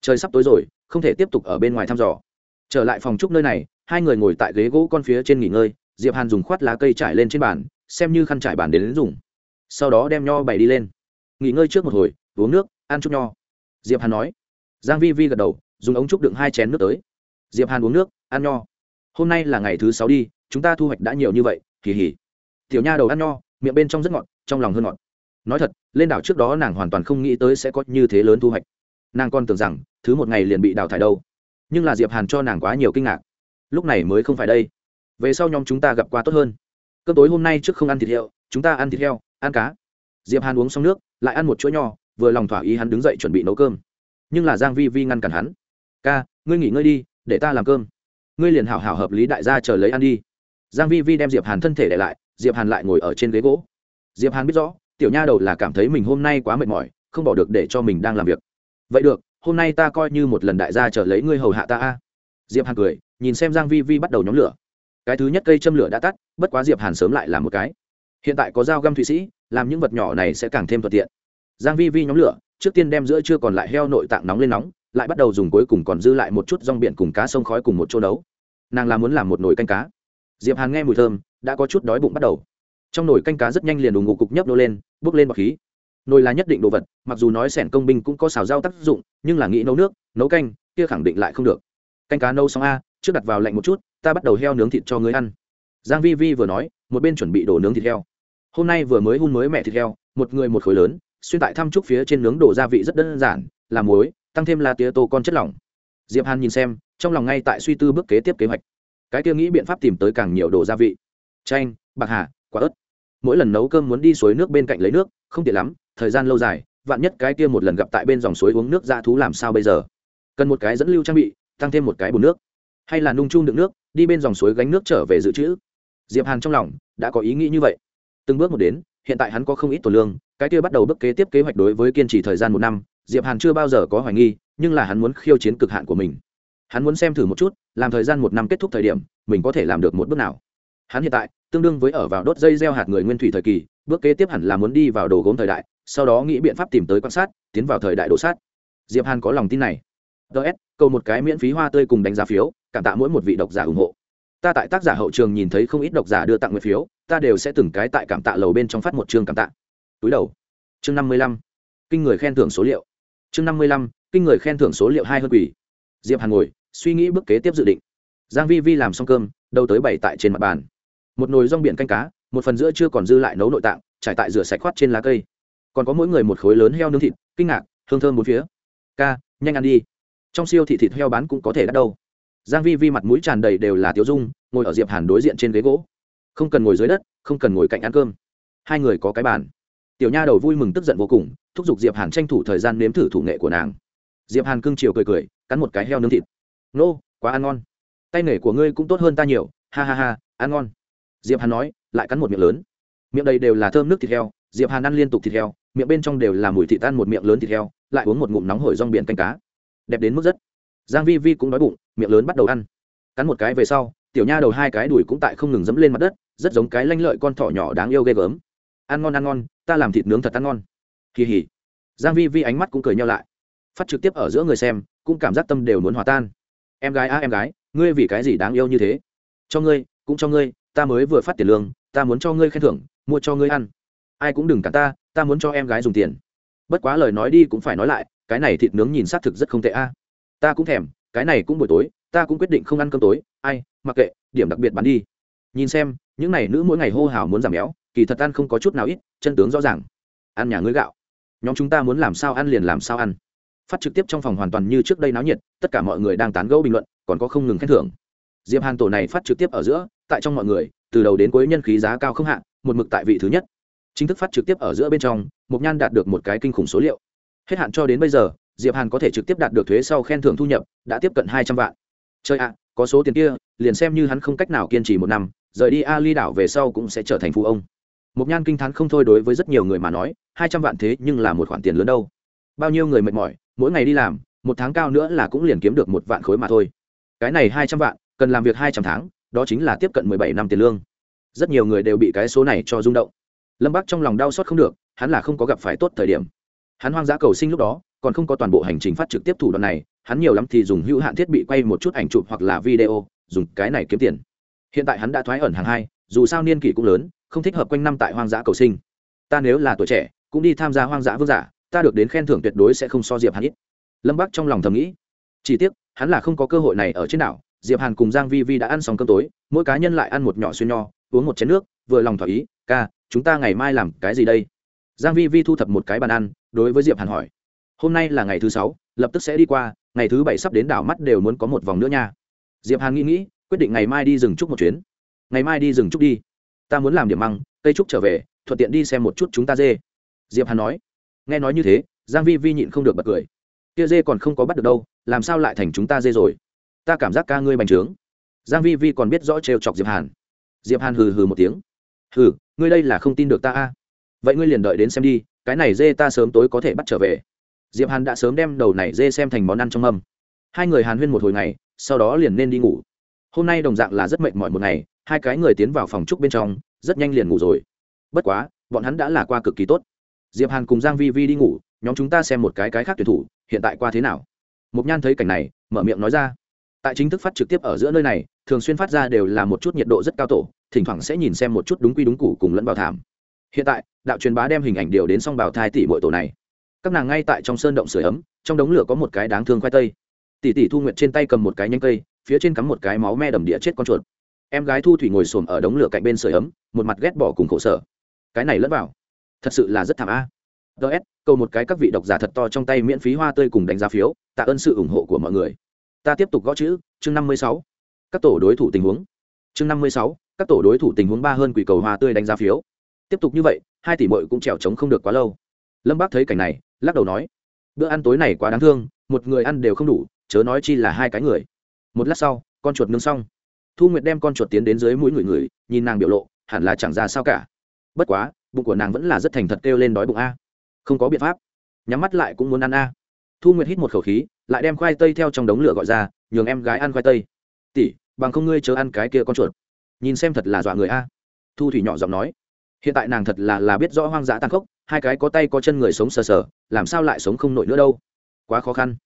A: Trời sắp tối rồi, không thể tiếp tục ở bên ngoài thăm dò trở lại phòng trúc nơi này hai người ngồi tại ghế gỗ con phía trên nghỉ ngơi diệp hàn dùng khoát lá cây trải lên trên bàn xem như khăn trải bàn đến, đến dùng. Sau đó đem nho bày đi lên. Nghỉ ngơi trước một hồi uống nước ăn chút nho. Diệp hàn nói. Giang vi vi gật đầu dùng ống trúc đựng hai chén nước tới. Diệp hàn uống nước ăn nho. Hôm nay là ngày thứ sáu đi chúng ta thu hoạch đã nhiều như vậy kỳ hỉ tiểu nha đầu ăn nho miệng bên trong rất ngọt trong lòng hơn ngọt. Nói thật lên đảo trước đó nàng hoàn toàn không nghĩ tới sẽ có như thế lớn thu hoạch. Nàng còn tưởng rằng thứ một ngày liền bị đào thải đâu nhưng là diệp hàn cho nàng quá nhiều kinh ngạc lúc này mới không phải đây về sau nhóm chúng ta gặp qua tốt hơn cơm tối hôm nay trước không ăn thịt heo chúng ta ăn thịt heo ăn cá diệp hàn uống xong nước lại ăn một chuỗi nho vừa lòng thỏa ý hắn đứng dậy chuẩn bị nấu cơm nhưng là giang vi vi ngăn cản hắn ca ngươi nghỉ ngơi đi để ta làm cơm ngươi liền hảo hảo hợp lý đại gia chờ lấy ăn đi giang vi vi đem diệp hàn thân thể để lại diệp hàn lại ngồi ở trên ghế gỗ diệp hàn biết rõ tiểu nha đầu là cảm thấy mình hôm nay quá mệt mỏi không bỏ được để cho mình đang làm việc vậy được hôm nay ta coi như một lần đại gia trở lấy ngươi hầu hạ ta a. Diệp hàn cười, nhìn xem giang vi vi bắt đầu nhóm lửa. Cái thứ nhất cây châm lửa đã tắt, bất quá diệp hàn sớm lại làm một cái. Hiện tại có dao găm thụy sĩ, làm những vật nhỏ này sẽ càng thêm thuận tiện. Giang vi vi nhóm lửa, trước tiên đem giữa chưa còn lại heo nội tạng nóng lên nóng, lại bắt đầu dùng cuối cùng còn dư lại một chút rong biển cùng cá sông khói cùng một chỗ nấu. Nàng làm muốn làm một nồi canh cá. Diệp hàn nghe mùi thơm, đã có chút đói bụng bắt đầu. Trong nồi canh cá rất nhanh liền đùng ngủ cục nhấp nô lên, bốc lên bọt khí nồi là nhất định đồ vật, mặc dù nói sẻn công binh cũng có xào rau tác dụng, nhưng là nghĩ nấu nước, nấu canh, kia khẳng định lại không được. Canh cá nấu xong a, trước đặt vào lạnh một chút, ta bắt đầu heo nướng thịt cho người ăn. Giang vi vi vừa nói, một bên chuẩn bị đổ nướng thịt heo. Hôm nay vừa mới hun mới mẹ thịt heo, một người một khối lớn, xuyên tại thăm trúc phía trên nướng đổ gia vị rất đơn giản, là muối, tăng thêm là tía tô con chất lỏng. Diệp hàn nhìn xem, trong lòng ngay tại suy tư bước kế tiếp kế hoạch. Cái kia nghĩ biện pháp tìm tới càng nhiều đồ gia vị. Chanh, bạc hà, quả ớt. Mỗi lần nấu cơm muốn đi suối nước bên cạnh lấy nước, không tiện lắm thời gian lâu dài, vạn nhất cái kia một lần gặp tại bên dòng suối uống nước ra thú làm sao bây giờ? Cần một cái dẫn lưu trang bị, tăng thêm một cái bồn nước. Hay là nung chung đựng nước, đi bên dòng suối gánh nước trở về dự trữ. Diệp hàn trong lòng đã có ý nghĩ như vậy. Từng bước một đến, hiện tại hắn có không ít tổ lương, cái kia bắt đầu bước kế tiếp kế hoạch đối với kiên trì thời gian một năm, diệp hàn chưa bao giờ có hoài nghi, nhưng là hắn muốn khiêu chiến cực hạn của mình. Hắn muốn xem thử một chút, làm thời gian một năm kết thúc thời điểm, mình có thể làm được một bước nào hắn hiện tại, tương đương với ở vào đốt dây gieo hạt người nguyên thủy thời kỳ, bước kế tiếp hẳn là muốn đi vào đồ gốm thời đại, sau đó nghĩ biện pháp tìm tới quan sát, tiến vào thời đại đồ sát. Diệp hàn có lòng tin này. Ts cầu một cái miễn phí hoa tươi cùng đánh giá phiếu, cảm tạ mỗi một vị độc giả ủng hộ. Ta tại tác giả hậu trường nhìn thấy không ít độc giả đưa tặng nguyện phiếu, ta đều sẽ từng cái tại cảm tạ lầu bên trong phát một chương cảm tạ. Túi đầu. Chương năm mươi lăm. Kinh người khen thưởng số liệu. Chương năm mươi lăm, kinh người khen thưởng số liệu hai hơn quỷ. Diệp hàn ngồi, suy nghĩ bước kế tiếp dự định. Giang vi vi làm xong cơm, đầu tới bảy tại trên mặt bàn một nồi rong biển canh cá, một phần giữa chưa còn dư lại nấu nội tạng, trải tại rửa sạch khoát trên lá cây. Còn có mỗi người một khối lớn heo nướng thịt, kinh ngạc, hương thơm bốn phía. Ca, nhanh ăn đi. Trong siêu thị thịt heo bán cũng có thể đắt đâu. Giang vi vi mặt mũi tràn đầy đều là tiểu dung, ngồi ở diệp hàn đối diện trên ghế gỗ. Không cần ngồi dưới đất, không cần ngồi cạnh ăn cơm. Hai người có cái bàn. Tiểu nha đầu vui mừng tức giận vô cùng, thúc giục diệp hàn tranh thủ thời gian nếm thử thủ nghệ của nàng. Diệp hàn cưng chiều cười cười, cắn một cái heo nướng thịt. Nô, quá ăn ngon. Tay nghề của ngươi cũng tốt hơn ta nhiều. Ha ha ha, ăn ngon diệp hàn nói, lại cắn một miệng lớn. Miệng đầy đều là thơm nước thịt heo, diệp hàn ăn liên tục thịt heo, miệng bên trong đều là mùi thịt tan một miệng lớn thịt heo, lại uống một ngụm nóng hổi rong biển canh cá. Đẹp đến mức rất. Giang vi vi cũng đói bụng, miệng lớn bắt đầu ăn. Cắn một cái về sau, tiểu nha đầu hai cái đùi cũng tại không ngừng dẫm lên mặt đất, rất giống cái lanh lợi con thỏ nhỏ đáng yêu ghê gớm. Ăn ngon ăn ngon, ta làm thịt nướng thật ăn ngon. Kỳ hỉ. Giang vi vi ánh mắt cũng cười nhau lại. Phát trực tiếp ở giữa người xem, cũng cảm giác tâm đều muốn hòa tan. Em gái a em gái, ngươi vì cái gì đáng yêu như thế? Cho ngươi, cũng cho ngươi ta mới vừa phát tiền lương, ta muốn cho ngươi khen thưởng, mua cho ngươi ăn. Ai cũng đừng cản ta ta muốn cho em gái dùng tiền. Bất quá lời nói đi cũng phải nói lại, cái này thịt nướng nhìn xác thực rất không tệ a. Ta cũng thèm, cái này cũng buổi tối, ta cũng quyết định không ăn cơm tối. Ai, mặc kệ, điểm đặc biệt bán đi. Nhìn xem, những n à y nữ mỗi ngày hô hào muốn giảm béo, kỳ thật ăn không có chút nào ít, chân tướng rõ ràng. Ăn nhà ngươi gạo. Nhóm chúng ta muốn làm sao ăn liền làm sao ăn. Phát trực tiếp trong phòng hoàn toàn như trước đây náo nhiệt, tất cả mọi người đang tán gẫu bình luận, còn có không ngừng khen thưởng diệp hàn tổ này phát trực tiếp ở giữa, tại trong mọi người, từ đầu đến cuối nhân khí giá cao không hạn một mực tại vị thứ nhất. Chính thức phát trực tiếp ở giữa bên trong mục nhan đạt được một cái kinh khủng số liệu. Hết hạn cho đến bây giờ, diệp hàn có thể trực tiếp đạt được thuế sau khen thưởng thu nhập, đã tiếp cận hai trăm vạn. Chơi ạ, có số tiền kia, liền xem như hắn không cách nào kiên trì một năm, rời đi ali đảo về sau cũng sẽ trở thành phụ ông. Mục nhan kinh t h á n không thôi đối với rất nhiều người mà nói, hai trăm vạn thế nhưng là một khoản tiền lớn đâu. Bao nhiêu người mệt mỏi, mỗi ngày đi làm, một tháng cao nữa là cũng liền kiếm được một vạn khối mà thôi. Cái này hai trăm vạn cần làm việc hai trăm tháng, đó chính là tiếp cận mười bảy năm tiền lương. Rất nhiều người đều bị cái số này cho rung động. Lâm bắc trong lòng đau xót không được, hắn là không có gặp phải tốt thời điểm. Hắn hoang dã cầu sinh lúc đó, còn không có toàn bộ hành trình phát trực tiếp thủ đoạn này, hắn nhiều lắm thì dùng hữu hạn thiết bị quay một chút ảnh chụp hoặc là video, dùng cái này kiếm tiền. Hiện tại hắn đã thoái ẩn hàng hai, dù sao niên kỷ cũng lớn, không thích hợp quanh năm tại hoang dã cầu sinh. Ta nếu là tuổi trẻ, cũng đi tham gia hoang dã vương giả, ta được đến khen thưởng tuyệt đối sẽ không so diệp hắn ít. Lâm bắc trong lòng thầm nghĩ, chỉ tiếc, hắn là không có cơ hội này ở trên đảo diệp hàn cùng giang vi vi đã ăn xong cơm tối, mỗi cá nhân lại ăn một nhỏ xuyên nho, uống một chén nước, vừa lòng thỏa ý, ca, chúng ta ngày mai làm cái gì đây? Giang vi vi thu thập một cái bàn ăn, đối với diệp hàn hỏi, hôm nay là ngày thứ sáu, lập tức sẽ đi qua, ngày thứ bảy sắp đến đảo mắt đều muốn có một vòng nữa nha. Diệp hàn nghĩ nghĩ, quyết định ngày mai đi rừng trúc một chuyến. Ngày mai đi rừng trúc đi, ta muốn làm điểm măng, cây trúc trở về, thuận tiện đi xem một chút chúng ta dê. Diệp hàn nói. Nghe nói như thế, giang vi vi nhịn không được bật cười. Kia dê còn không có bắt được đâu, làm sao lại thành chúng ta dê rồi? Ta cảm giác ca ngươi bành trướng. Giang vi vi còn biết rõ trêu chọc diệp hàn. Diệp hàn hừ hừ một tiếng. Hừ, ngươi đây là không tin được ta a. Vậy ngươi liền đợi đến xem đi, cái này dê ta sớm tối có thể bắt trở về. Diệp hàn đã sớm đem đầu này dê xem thành món ăn trong mâm. Hai người hàn huyên một hồi ngày, sau đó liền nên đi ngủ. Hôm nay đồng dạng là rất mệt mỏi một ngày, hai cái người tiến vào phòng trúc bên trong, rất nhanh liền ngủ rồi. Bất quá, bọn hắn đã là qua cực kỳ tốt. Diệp hàn cùng giang vi vi đi ngủ, nhóm chúng ta xem một cái cái khác tuyển thủ, hiện tại qua thế nào. Mục nhan thấy cảnh này, mở miệng nói ra tại chính thức phát trực tiếp ở giữa nơi này, thường xuyên phát ra đều là một chút nhiệt độ rất cao tổ, thỉnh thoảng sẽ nhìn xem một chút đúng quy đúng củ cùng lẫn vào thảm. Hiện tại, đạo truyền bá đem hình ảnh điều đến xong bào thai tỷ mỗi tổ này. Các nàng ngay tại trong sơn động sửa ấm, trong đống lửa có một cái đáng thương khoai tây. Tỷ tỷ thu nguyện trên tay cầm một cái nhánh cây, phía trên cắm một cái máu me đầm địa chết con chuột. Em gái thu thủy ngồi xổm ở đống lửa cạnh bên sửa ấm, một mặt ghét bỏ cùng khổ sở. Cái này lẫn vào. Thật sự là rất thảm a. Ts câu một cái các vị độc giả thật to trong tay miễn phí hoa tươi cùng đánh giá phiếu, tạ ơn sự ủng hộ của mọi người ta tiếp tục gõ chữ, chương năm mươi sáu. Các tổ đối thủ tình huống. Chương năm mươi sáu, các tổ đối thủ tình huống ba hơn quỷ cầu hoa tươi đánh giá phiếu. Tiếp tục như vậy, hai tỷ mội cũng trèo trống không được quá lâu. Lâm bác thấy cảnh này, lắc đầu nói, bữa ăn tối này quá đáng thương, một người ăn đều không đủ, chớ nói chi là hai cái người. Một lát sau, con chuột nướng xong. Thu nguyệt đem con chuột tiến đến dưới mũi người người, nhìn nàng biểu lộ, hẳn là chẳng ra sao cả. Bất quá, bụng của nàng vẫn là rất thành thật kêu lên đói bụng a. Không có biện pháp. Nhắm mắt lại cũng muốn ăn a thu nguyệt hít một khẩu khí, lại đem khoai tây theo trong đống lửa gọi ra, nhường em gái ăn khoai tây. Tỷ, bằng không ngươi chớ ăn cái kia con chuột. Nhìn xem thật là dọa người a. Thu thủy nhỏ giọng nói. Hiện tại nàng thật là là biết rõ hoang dã tàn khốc, hai cái có tay có chân người sống sờ sờ, làm sao lại sống không nổi nữa đâu. Quá khó khăn.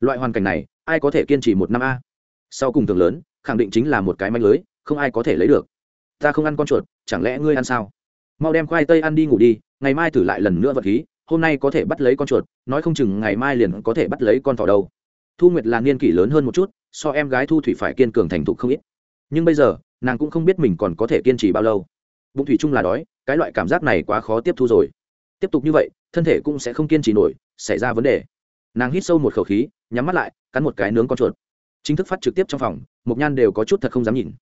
A: Loại hoàn cảnh này, ai có thể kiên trì một năm a? Sau cùng thường lớn, khẳng định chính là một cái manh lưới, không ai có thể lấy được. Ta không ăn con chuột, chẳng lẽ ngươi ăn sao? Mau đem khoai tây ăn đi ngủ đi, ngày mai thử lại lần nữa vật khí hôm nay có thể bắt lấy con chuột, nói không chừng ngày mai liền có thể bắt lấy con thỏ đâu. Thu nguyệt là niên kỷ lớn hơn một chút, so em gái thu thủy phải kiên cường thành thục không ít. Nhưng bây giờ, nàng cũng không biết mình còn có thể kiên trì bao lâu. Bụng thủy chung là đói, cái loại cảm giác này quá khó tiếp thu rồi. Tiếp tục như vậy, thân thể cũng sẽ không kiên trì nổi, xảy ra vấn đề. Nàng hít sâu một khẩu khí, nhắm mắt lại, cắn một cái nướng con chuột. Chính thức phát trực tiếp trong phòng, mộc nhan đều có chút thật không dám nhìn.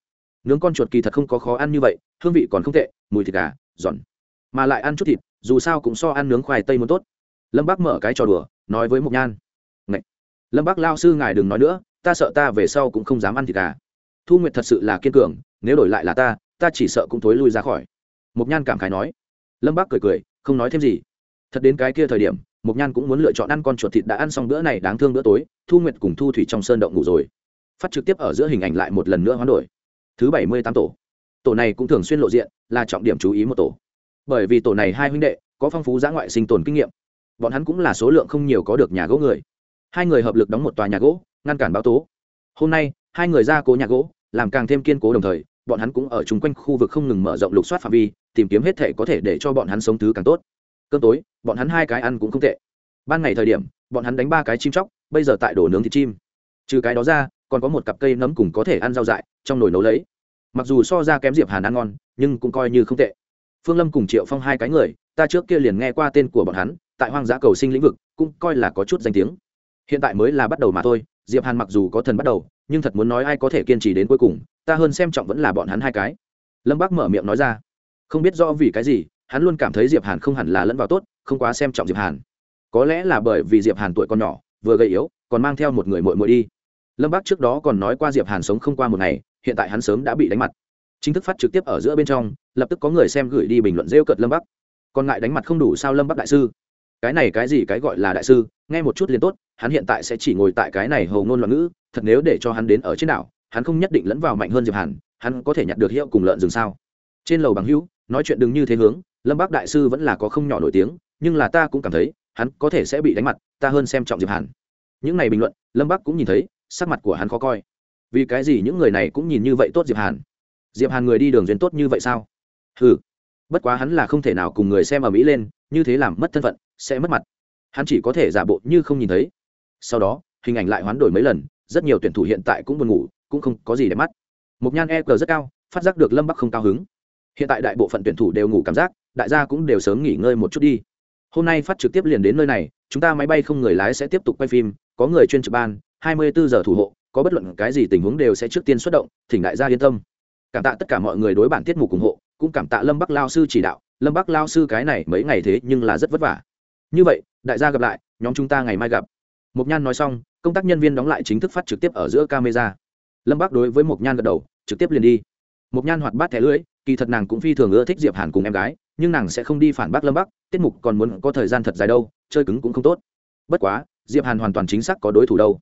A: Nướng con chuột kỳ thật không có khó ăn như vậy, hương vị còn không tệ, mùi thịt gà, giòn mà lại ăn chút thịt, dù sao cũng so ăn nướng khoai tây muốn tốt. Lâm bác mở cái trò đùa, nói với mộc nhan. Ngậy! lâm bác lao sư ngài đừng nói nữa, ta sợ ta về sau cũng không dám ăn thịt gà. Thu nguyệt thật sự là kiên cường, nếu đổi lại là ta ta chỉ sợ cũng thối lui ra khỏi. Mộc nhan cảm khái nói. Lâm bác cười cười, không nói thêm gì. Thật đến cái kia thời điểm, mục nhan cũng muốn lựa chọn ăn con chuột thịt đã ăn xong bữa này đáng thương bữa tối, thu nguyệt cùng thu thủy trong sơn động ngủ rồi. Phát trực tiếp ở giữa hình ảnh lại một lần nữa hoán đổi. Thứ bảy mươi tám tổ. Tổ này cũng thường xuyên lộ diện, là trọng điểm chú ý một tổ bởi vì tổ này hai huynh đệ có phong phú giã ngoại sinh tồn kinh nghiệm. Bọn hắn cũng là số lượng không nhiều có được nhà gỗ người. Hai người hợp lực đóng một tòa nhà gỗ, ngăn cản báo tố. Hôm nay, hai người ra cố nhà gỗ, làm càng thêm kiên cố đồng thời, bọn hắn cũng ở chung quanh khu vực không ngừng mở rộng lục soát phạm vi, tìm kiếm hết thể có thể để cho bọn hắn sống thứ càng tốt. Cơm tối, bọn hắn hai cái ăn cũng không tệ. Ban ngày thời điểm, bọn hắn đánh ba cái chim chóc, bây giờ tại đổ nướng thịt chim. Trừ cái đó ra, còn có một cặp cây nấm cùng có thể ăn rau dại, trong nồi nấu lấy. Mặc dù so ra kém diệp hàn ăn ngon, nhưng cũng coi như không tệ phương lâm cùng triệu phong hai cái người, ta trước kia liền nghe qua tên của bọn hắn, tại hoang dã cầu sinh lĩnh vực, cũng coi là có chút danh tiếng. Hiện tại mới là bắt đầu mà thôi, diệp hàn mặc dù có thần bắt đầu, nhưng thật muốn nói ai có thể kiên trì đến cuối cùng, ta hơn xem trọng vẫn là bọn hắn hai cái. Lâm bác mở miệng nói ra. Không biết do vì cái gì, hắn luôn cảm thấy diệp hàn không hẳn là lẫn vào tốt, không quá xem trọng diệp hàn. Có lẽ là bởi vì diệp hàn tuổi còn nhỏ, vừa gầy yếu, còn mang theo một người muội muội đi. Lâm bác trước đó còn nói qua diệp hàn sống không qua một ngày, hiện tại hắn sớm đã bị đánh mặt chính thức phát trực tiếp ở giữa bên trong, lập tức có người xem gửi đi bình luận rêu cợt lâm bắc. Còn ngại đánh mặt không đủ sao lâm bắc đại sư? Cái này cái gì cái gọi là đại sư? Nghe một chút liền tốt, hắn hiện tại sẽ chỉ ngồi tại cái này hầu ngôn loạn ngữ, thật nếu để cho hắn đến ở trên đảo, hắn không nhất định lẫn vào mạnh hơn diệp hàn, hắn có thể nhặt được hiệu cùng lợn rừng sao? Trên lầu bằng hữu, nói chuyện đừng như thế hướng, lâm bắc đại sư vẫn là có không nhỏ nổi tiếng, nhưng là ta cũng cảm thấy, hắn có thể sẽ bị đánh mặt, ta hơn xem trọng diệp hàn. Những này bình luận, lâm bắc cũng nhìn thấy, sắc mặt của hắn khó coi. Vì cái gì những người này cũng nhìn như vậy tốt diệp hàn? Diệp hàn người đi đường duyên tốt như vậy sao? Ừ bất quá hắn là không thể nào cùng người xem ở mỹ lên, như thế làm mất thân phận, sẽ mất mặt. Hắn chỉ có thể giả bộ như không nhìn thấy. Sau đó, hình ảnh lại hoán đổi mấy lần, rất nhiều tuyển thủ hiện tại cũng buồn ngủ, cũng không có gì để mắt. Một nhan e rất cao, phát giác được lâm bắc không cao hứng. Hiện tại đại bộ phận tuyển thủ đều ngủ cảm giác, đại gia cũng đều sớm nghỉ ngơi một chút đi. Hôm nay phát trực tiếp liền đến nơi này, chúng ta máy bay không người lái sẽ tiếp tục quay phim, có người chuyên trực ban 24 giờ thủ hộ, có bất luận cái gì tình huống đều sẽ trước tiên xuất động, thỉnh đại gia yên tâm cảm tạ tất cả mọi người đối bản tiết mục ủng hộ, cũng cảm tạ lâm bắc lao sư chỉ đạo. Lâm bắc lao sư cái này mấy ngày thế nhưng là rất vất vả. Như vậy, đại gia gặp lại, nhóm chúng ta ngày mai gặp. Mục nhan nói xong, công tác nhân viên đóng lại chính thức phát trực tiếp ở giữa camera. Lâm bắc đối với mục nhan gật đầu, trực tiếp liền đi. Mục nhan hoạt bát thẻ lưỡi kỳ thật nàng cũng phi thường ưa thích diệp hàn cùng em gái, nhưng nàng sẽ không đi phản bác lâm bắc, tiết mục còn muốn có thời gian thật dài đâu, chơi cứng cũng không tốt. Bất quá, diệp hàn hoàn toàn chính xác có đối thủ đâu.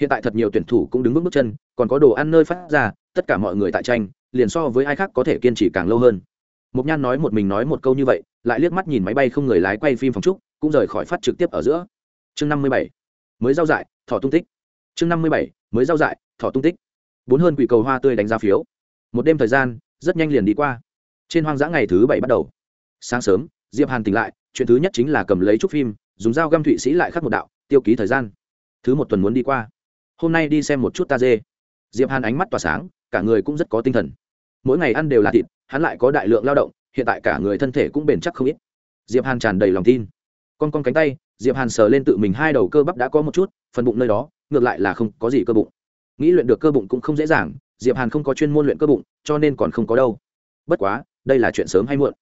A: Hiện tại thật nhiều tuyển thủ cũng đứng vững bước chân, còn có đồ ăn nơi phát ra, tất cả mọi người tại tranh liền so với ai khác có thể kiên trì càng lâu hơn Mục Nhan nói một mình nói một câu như vậy, lại liếc mắt nhìn máy bay không người lái quay phim phòng trúc, cũng rời khỏi phát trực tiếp ở giữa. Chương 57, mới giao dại, thỏ tung tích. Chương 57, mới giao dại, thỏ tung tích. Bốn hơn quỷ cầu hoa tươi đánh giá phiếu. Một đêm thời gian, rất nhanh liền đi qua. Trên hoang dã ngày thứ bảy bắt đầu. Sáng sớm, Diệp Hàn tỉnh lại, chuyện thứ nhất chính là cầm lấy chút phim, dùng dao găm thụy sĩ lại khắc một đạo, tiêu ký thời gian. Thứ một tuần muốn đi qua. Hôm nay đi xem một chút ta dê. Diệp Hàn ánh mắt tỏa sáng, cả người cũng rất có tinh thần mỗi ngày ăn đều là thịt, hắn lại có đại lượng lao động, hiện tại cả người thân thể cũng bền chắc không ít. Diệp hàn tràn đầy lòng tin. Con con cánh tay, diệp hàn sờ lên tự mình hai đầu cơ bắp đã có một chút, phần bụng nơi đó, ngược lại là không có gì cơ bụng. Nghĩ luyện được cơ bụng cũng không dễ dàng, diệp hàn không có chuyên môn luyện cơ bụng, cho nên còn không có đâu. Bất quá, đây là chuyện sớm hay muộn.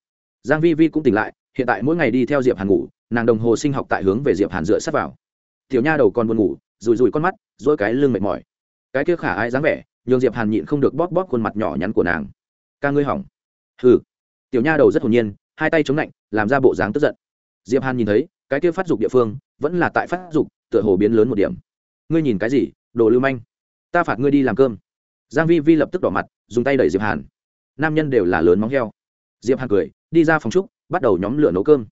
A: Giang vi vi cũng tỉnh lại, hiện tại mỗi ngày đi theo diệp hàn ngủ, nàng đồng hồ sinh học tại hướng về diệp hàn dựa sát vào. Tiểu nha đầu còn buồn ngủ rùi rùi con mắt dỗi cái lưng mệt mỏi. Cái kia khả ai dáng vẻ nhường diệp hàn nhịn không được bóp bóp khuôn mặt nhỏ nhắn của nàng. Ca ngươi hỏng. Hừ. Tiểu nha đầu rất hồn nhiên, hai tay chống lạnh, làm ra bộ dáng tức giận. Diệp hàn nhìn thấy, cái kia phát dục địa phương, vẫn là tại phát dục, tựa hồ biến lớn một điểm. Ngươi nhìn cái gì, đồ lưu manh? Ta phạt ngươi đi làm cơm. Giang vi vi lập tức đỏ mặt, dùng tay đẩy diệp hàn. Nam nhân đều là lớn móng heo. Diệp hàn cười, đi ra phòng trúc, bắt đầu nhóm lửa nấu cơm.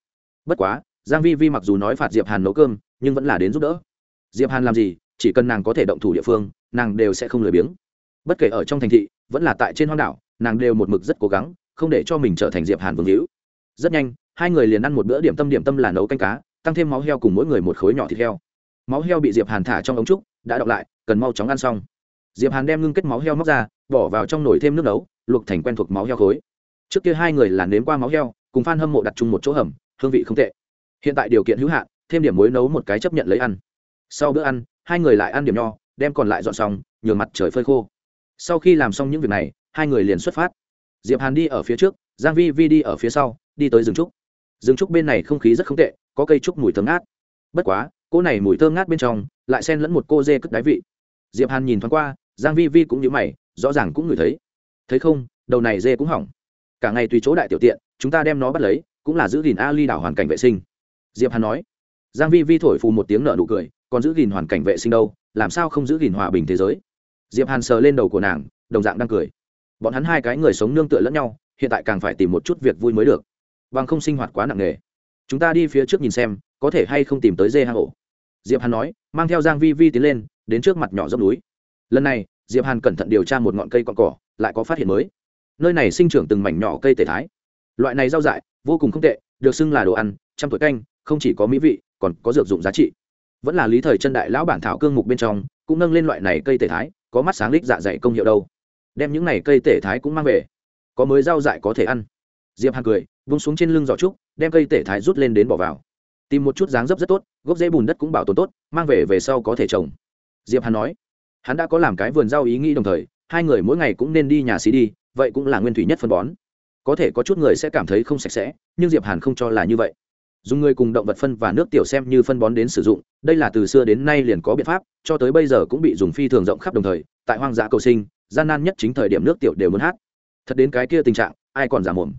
A: Bất quá, giang vi vi mặc dù nói phạt diệp hàn nấu cơm, nhưng vẫn là đến giúp đỡ. Diệp hàn làm gì, chỉ cần nàng có thể động thủ địa phương, nàng đều sẽ không lười biếng bất kể ở trong thành thị, vẫn là tại trên hoang đảo, nàng đều một mực rất cố gắng, không để cho mình trở thành diệp hàn vương hữu. Rất nhanh, hai người liền ăn một bữa điểm tâm điểm tâm là nấu canh cá, tăng thêm máu heo cùng mỗi người một khối nhỏ thịt heo. Máu heo bị diệp hàn thả trong ống trúc, đã đọc lại, cần mau chóng ăn xong. Diệp hàn đem ngưng kết máu heo móc ra, bỏ vào trong nồi thêm nước nấu, luộc thành quen thuộc máu heo khối. Trước kia hai người là nếm qua máu heo, cùng phan hâm mộ đặt chung một chỗ hầm, hương vị không tệ. Hiện tại điều kiện hữu hạn, thêm điểm muối nấu một cái chấp nhận lấy ăn. Sau bữa ăn, hai người lại ăn điểm nho, đem còn lại dọn xong, nhường mặt trời phơi khô sau khi làm xong những việc này, hai người liền xuất phát. Diệp hàn đi ở phía trước, giang vi vi đi ở phía sau, đi tới rừng trúc. Rừng trúc bên này không khí rất không tệ, có cây trúc mùi thơm ngát. Bất quá cô này mùi thơm ngát bên trong lại xen lẫn một cô dê cất đáy vị. Diệp hàn nhìn thoáng qua, giang vi vi cũng như mày, rõ ràng cũng ngửi thấy. Thấy không, đầu này dê cũng hỏng. Cả ngày tùy chỗ đại tiểu tiện, chúng ta đem nó bắt lấy, cũng là giữ gìn ali đảo hoàn cảnh vệ sinh. Diệp hàn nói. Giang vi vi thổi phù một tiếng nở nụ cười, còn giữ gìn hoàn cảnh vệ sinh đâu, làm sao không giữ gìn hòa bình thế giới? Diệp hàn sờ lên đầu của nàng, đồng dạng đang cười. Bọn hắn hai cái người sống nương tựa lẫn nhau, hiện tại càng phải tìm một chút việc vui mới được. Bằng không sinh hoạt quá nặng nề. Chúng ta đi phía trước nhìn xem, có thể hay không tìm tới dê hang ổ. Diệp hàn nói, mang theo giang vi vi tiến lên, đến trước mặt nhỏ dốc núi. Lần này, diệp hàn cẩn thận điều tra một ngọn cây cọn cỏ, lại có phát hiện mới. Nơi này sinh trưởng từng mảnh nhỏ cây tề thái. Loại này rau dại, vô cùng không tệ, được xưng là đồ ăn, trăm tuổi canh, không chỉ có mỹ vị, còn có dược dụng giá trị. Vẫn là lý thời chân đại lão bản thảo cương mục bên trong, cũng nâng lên loại này cây tề thái có mắt sáng lích dạ dày công hiệu đâu. Đem những này cây tể thái cũng mang về. Có mới rau dại có thể ăn. Diệp hàn cười, vung xuống trên lưng giỏ trúc, đem cây tể thái rút lên đến bỏ vào. Tìm một chút dáng dấp rất tốt, gốc dễ bùn đất cũng bảo tồn tốt, mang về về sau có thể trồng. Diệp hàn nói, hắn đã có làm cái vườn rau ý nghĩ đồng thời, hai người mỗi ngày cũng nên đi nhà xí đi, vậy cũng là nguyên thủy nhất phân bón. Có thể có chút người sẽ cảm thấy không sạch sẽ, nhưng diệp hàn không cho là như vậy dùng người cùng động vật phân và nước tiểu xem như phân bón đến sử dụng, đây là từ xưa đến nay liền có biện pháp, cho tới bây giờ cũng bị dùng phi thường rộng khắp đồng thời, tại hoang dã cầu sinh, gian nan nhất chính thời điểm nước tiểu đều muốn hát. Thật đến cái kia tình trạng, ai còn giả mồm.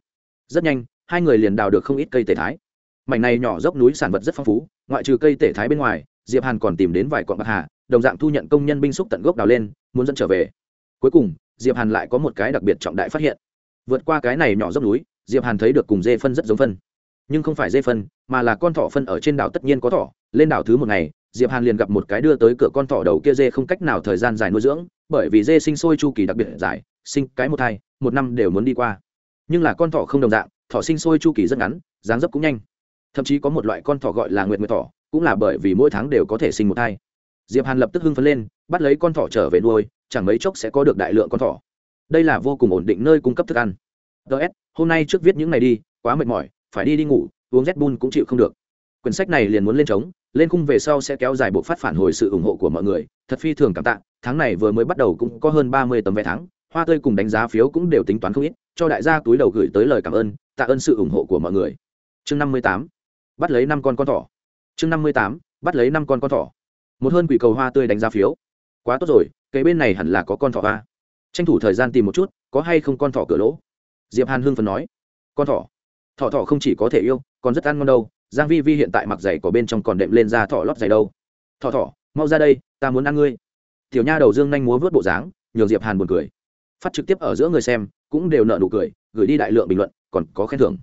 A: Rất nhanh, hai người liền đào được không ít cây tể thái. Mảnh này nhỏ dốc núi sản vật rất phong phú, ngoại trừ cây tể thái bên ngoài, diệp hàn còn tìm đến vài quặng bạc hà, đồng dạng thu nhận công nhân binh xúc tận gốc đào lên, muốn dẫn trở về. Cuối cùng, diệp hàn lại có một cái đặc biệt trọng đại phát hiện. Vượt qua cái này nhỏ dốc núi, diệp hàn thấy được cùng dê phân rất giống phân nhưng không phải dê phân, mà là con thỏ phân ở trên đảo tất nhiên có thỏ. Lên đảo thứ một ngày, diệp hàn liền gặp một cái đưa tới cửa con thỏ đầu kia dê không cách nào thời gian dài nuôi dưỡng, bởi vì dê sinh sôi chu kỳ đặc biệt dài, sinh cái một thai, một năm đều muốn đi qua. Nhưng là con thỏ không đồng dạng, thỏ sinh sôi chu kỳ rất ngắn, dáng dấp cũng nhanh. Thậm chí có một loại con thỏ gọi là nguyệt nguyệt thỏ, cũng là bởi vì mỗi tháng đều có thể sinh một thai. Diệp hàn lập tức hưng phấn lên, bắt lấy con thỏ trở về nuôi, chẳng mấy chốc sẽ có được đại lượng con thỏ. Đây là vô cùng ổn định nơi cung cấp thức ăn. Ts hôm nay trước viết những này đi, quá mệt mỏi phải đi đi ngủ, uống red bull cũng chịu không được. Quyển sách này liền muốn lên trống, lên khung về sau sẽ kéo dài bộ phát phản hồi sự ủng hộ của mọi người, thật phi thường cảm tạ, tháng này vừa mới bắt đầu cũng có hơn ba mươi tấm vé tháng, hoa tươi cùng đánh giá phiếu cũng đều tính toán không ít, cho đại gia túi đầu gửi tới lời cảm ơn, tạ ơn sự ủng hộ của mọi người. Chương năm mươi tám, bắt lấy năm con con thỏ. Chương năm mươi tám, bắt lấy năm con con thỏ. Một hơn quỷ cầu hoa tươi đánh giá phiếu. Quá tốt rồi, cái bên này hẳn là có con thỏ hoa. Tranh thủ thời gian tìm một chút, có hay không con thỏ cửa lỗ? Diệp hàn hương phần nói. Con thỏ thỏ thỏ không chỉ có thể yêu, còn rất ăn ngon đâu. Giang vi vi hiện tại mặc giày có bên trong còn đệm lên ra thỏ lót giày đâu. Thỏ thỏ, mau ra đây, ta muốn ăn ngươi. Tiểu nha đầu dương nhanh múa vớt bộ dáng, nhường diệp hàn buồn cười. Phát trực tiếp ở giữa người xem, cũng đều nợ nụ cười, gửi đi đại lượng bình luận, còn có khen thưởng.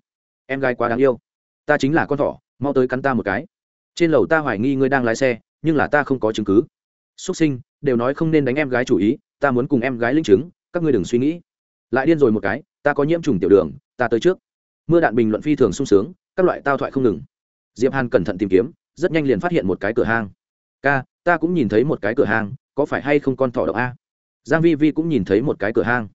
A: Em gái quá đáng yêu. Ta chính là con thỏ, mau tới cắn ta một cái. Trên lầu ta hoài nghi ngươi đang lái xe, nhưng là ta không có chứng cứ. Xuất sinh, đều nói không nên đánh em gái chủ ý, ta muốn cùng em gái linh chứng, các ngươi đừng suy nghĩ. Lại điên rồi một cái, ta có nhiễm trùng tiểu đường, ta tới trước mưa đạn bình luận phi thường sung sướng, các loại tao thoại không ngừng. Diệp hàn cẩn thận tìm kiếm, rất nhanh liền phát hiện một cái cửa hang. Ca, ta cũng nhìn thấy một cái cửa hang, có phải hay không con thỏ động a? Giang vi vi cũng nhìn thấy một cái cửa hang.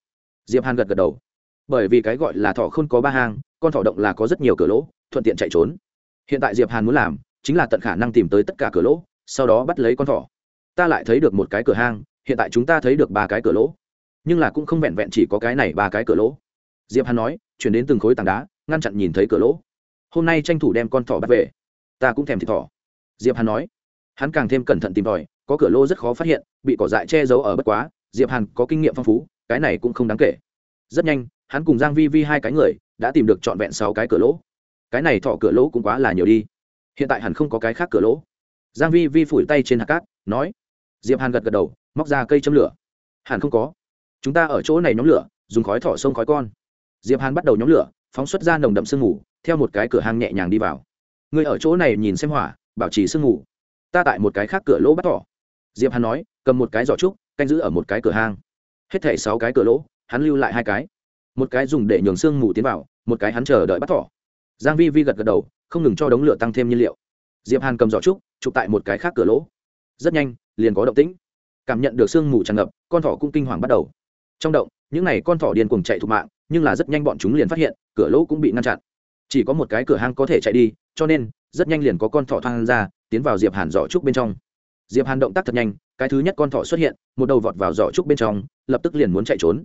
A: Diệp hàn gật gật đầu. Bởi vì cái gọi là thỏ không có ba hang, con thỏ động là có rất nhiều cửa lỗ, thuận tiện chạy trốn. Hiện tại diệp hàn muốn làm, chính là tận khả năng tìm tới tất cả cửa lỗ, sau đó bắt lấy con thỏ. Ta lại thấy được một cái cửa hang, hiện tại chúng ta thấy được ba cái cửa lỗ. Nhưng là cũng không vẹn vẹn chỉ có cái này ba cái cửa lỗ. Diệp hàn nói, chuyển đến từng khối tảng đá ngăn chặn nhìn thấy cửa lỗ. Hôm nay tranh thủ đem con thỏ bắt về. Ta cũng thèm thịt thỏ. Diệp hàn nói. Hắn càng thêm cẩn thận tìm tòi, có cửa lỗ rất khó phát hiện, bị cỏ dại che giấu ở bất quá, diệp hàn có kinh nghiệm phong phú, cái này cũng không đáng kể. Rất nhanh, hắn cùng giang vi vi hai cái người, đã tìm được trọn vẹn sáu cái cửa lỗ. Cái này thọ cửa lỗ cũng quá là nhiều đi. Hiện tại hẳn không có cái khác cửa lỗ. Giang vi vi phủi tay trên hạt cát, nói. Diệp hàn gật gật đầu, móc ra cây châm lửa. Hẳn không có. Chúng ta ở chỗ này nhóm lửa, dùng khói thỏ sông khói con. Diệp hàn bắt đầu nhóm lửa phóng xuất ra nồng đậm sương mù, theo một cái cửa hang nhẹ nhàng đi vào. Người ở chỗ này nhìn xem hỏa, bảo trì sương mù. Ta tại một cái khác cửa lỗ bắt thỏ. Diệp hắn nói, cầm một cái giỏ trúc, canh giữ ở một cái cửa hang. Hết thảy sáu cái cửa lỗ, hắn lưu lại hai cái. Một cái dùng để nhường sương mù tiến vào, một cái hắn chờ đợi bắt thỏ. Giang vi vi gật gật đầu, không ngừng cho đống lửa tăng thêm nhiên liệu. Diệp hàn cầm giỏ trúc, chụp tại một cái khác cửa lỗ. Rất nhanh, liền có động tĩnh. Cảm nhận được sương mù tràn ngập, con thỏ cũng kinh hoàng bắt đầu. Trong động, những này con thỏ điên cuồng chạy thục mạng nhưng là rất nhanh bọn chúng liền phát hiện, cửa lỗ cũng bị ngăn chặn. Chỉ có một cái cửa hang có thể chạy đi, cho nên, rất nhanh liền có con thỏ thoang ra, tiến vào diệp hàn giỏ trúc bên trong. Diệp hàn động tác thật nhanh, cái thứ nhất con thỏ xuất hiện, một đầu vọt vào giỏ trúc bên trong, lập tức liền muốn chạy trốn.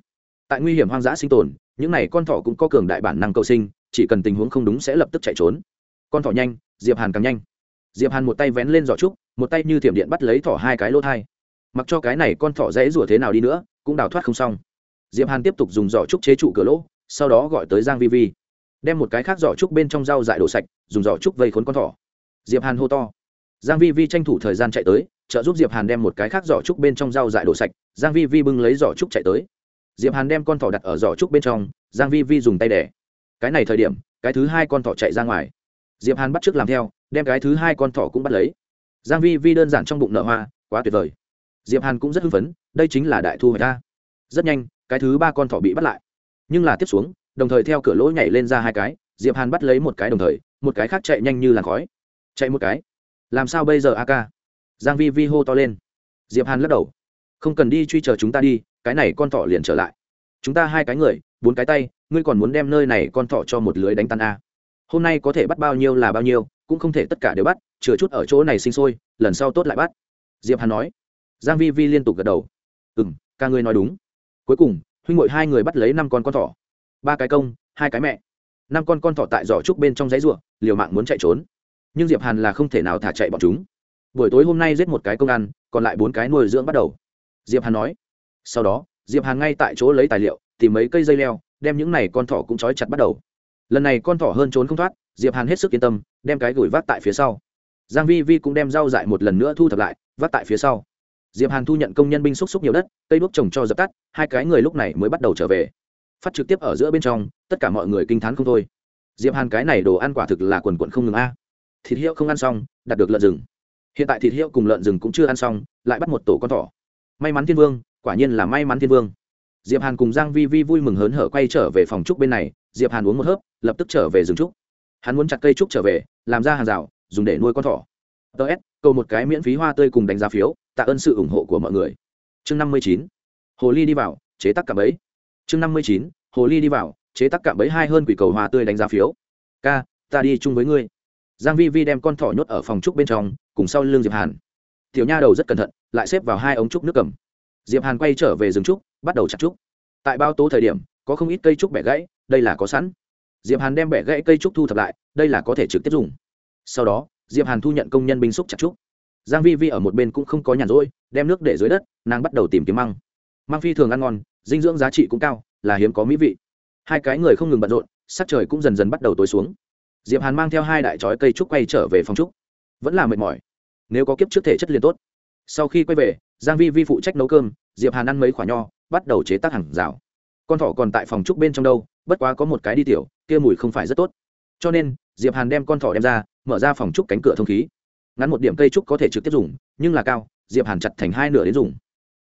A: Tại nguy hiểm hoang dã sinh tồn, những n à y con thỏ cũng có cường đại bản năng cầu sinh, chỉ cần tình huống không đúng sẽ lập tức chạy trốn. Con thỏ nhanh, diệp hàn càng nhanh. Diệp hàn một tay vén lên giỏ trúc, một tay như thiểm điện bắt lấy thỏ hai cái lỗ thai. Mặc cho cái này con thỏ dễ rủa thế nào đi nữa, cũng đào thoát không xong diệp hàn tiếp tục dùng giỏ trúc chế trụ cửa lỗ, sau đó gọi tới giang vi vi. Đem một cái khác giỏ trúc bên trong rau dại đổ sạch, dùng giỏ trúc vây khốn con thỏ. Diệp hàn hô to. Giang vi vi tranh thủ thời gian chạy tới, trợ giúp diệp hàn đem một cái khác giỏ trúc bên trong rau dại đổ sạch. Giang vi vi bưng lấy giỏ trúc chạy tới. Diệp hàn đem con thỏ đặt ở giỏ trúc bên trong, giang vi vi dùng tay đẻ. Cái này thời điểm, cái thứ hai con thỏ chạy ra ngoài. Diệp hàn bắt trước làm theo, đem cái thứ hai con thỏ cũng bắt lấy. Giang vi vi đơn giản trong bụng nở hoa, quá tuyệt vời. Diệp hàn cũng rất hưng phấn, đây chính là đại thu hoạch ta rất nhanh cái thứ ba con thỏ bị bắt lại. Nhưng là tiếp xuống, đồng thời theo cửa lỗ nhảy lên ra hai cái, diệp hàn bắt lấy một cái đồng thời, một cái khác chạy nhanh như làn khói. Chạy một cái. Làm sao bây giờ, a ca giang vi vi hô to lên. Diệp hàn lắc đầu. Không cần đi, truy chờ chúng ta đi, cái này con thỏ liền trở lại. Chúng ta hai cái người, bốn cái tay, ngươi còn muốn đem nơi này con thỏ cho một lưới đánh tan a. Hôm nay có thể bắt bao nhiêu là bao nhiêu, cũng không thể tất cả đều bắt, chừa chút ở chỗ này sinh sôi, lần sau tốt lại bắt. Diệp hàn nói. Giang vi vi liên tục gật đầu. Ừm, ca ngươi nói đúng cuối cùng, huynh ngội hai người bắt lấy năm con con thỏ. Ba cái công, hai cái mẹ. Năm con con thỏ tại giỏ trúc bên trong giấy ruộng liều mạng muốn chạy trốn. Nhưng diệp hàn là không thể nào thả chạy bọn chúng. Buổi tối hôm nay giết một cái công ăn, còn lại bốn cái nuôi dưỡng bắt đầu. Diệp hàn nói. Sau đó, diệp hàn ngay tại chỗ lấy tài liệu, tìm mấy cây dây leo, đem những này con thỏ cũng trói chặt bắt đầu. Lần này con thỏ hơn trốn không thoát, diệp hàn hết sức yên tâm, đem cái gửi vác tại phía sau. Giang vi vi cũng đem rau dại một lần nữa thu thập lại, vác tại phía sau diệp hàn thu nhận công nhân binh xúc xúc nhiều đất, cây đuốc trồng cho dập tắt, hai cái người lúc này mới bắt đầu trở về. Phát trực tiếp ở giữa bên trong, tất cả mọi người kinh thán không thôi. Diệp hàn cái này đồ ăn quả thực là quần quận không ngừng a. Thịt hiệu không ăn xong, đạt được lợn rừng. Hiện tại thịt hiệu cùng lợn rừng cũng chưa ăn xong, lại bắt một tổ con thỏ. May mắn thiên vương, quả nhiên là may mắn thiên vương. Diệp hàn cùng giang vi vi vui mừng hớn hở quay trở về phòng trúc bên này, diệp hàn uống một hớp, lập tức trở về rừng trúc. Hắn muốn chặt cây trúc trở về, làm ra hàng rào, dùng để nuôi con thỏ. Ts cầu một cái miễn phí hoa tươi cùng đánh giá phiếu, tạ ơn sự ủng hộ của mọi người. Chương năm mươi chín, hồ ly đi vào, chế tác cạm bẫy. Chương năm mươi chín, hồ ly đi vào, chế tác cạm bẫy hai hơn quỷ cầu hoa tươi đánh giá phiếu. Ca, ta đi chung với ngươi. Giang vi vi đem con thỏ nhốt ở phòng trúc bên trong, cùng sau lưng diệp hàn. Tiểu nha đầu rất cẩn thận, lại xếp vào hai ống trúc nước cầm. Diệp hàn quay trở về rừng trúc, bắt đầu chặt trúc. Tại bao tố thời điểm, có không ít cây trúc bẻ gãy, đây là có sẵn. Diệp hàn đem bẻ gãy cây trúc thu thập lại, đây là có thể trực tiếp dùng. Sau đó diệp hàn thu nhận công nhân binh xúc chặt trúc. Giang vi vi ở một bên cũng không có nhàn rỗi, đem nước để dưới đất, nàng bắt đầu tìm kiếm măng. Măng phi thường ăn ngon, dinh dưỡng giá trị cũng cao, là hiếm có mỹ vị. Hai cái người không ngừng bận rộn, sắc trời cũng dần dần bắt đầu tối xuống. Diệp hàn mang theo hai đại chói cây trúc quay trở về phòng trúc. Vẫn là mệt mỏi. Nếu có kiếp trước thể chất liền tốt. Sau khi quay về, giang vi vi phụ trách nấu cơm, diệp hàn ăn mấy quả nho, bắt đầu chế tác hàng rào. Con thỏ còn tại phòng trúc bên trong đâu, bất quá có một cái đi tiểu, kia mùi không phải rất tốt. Cho nên, diệp hàn đem con thỏ đem ra mở ra phòng trúc cánh cửa thông khí. Ngắn một điểm cây trúc có thể trực tiếp dùng, nhưng là cao, diệp hàn chặt thành hai nửa đến dùng.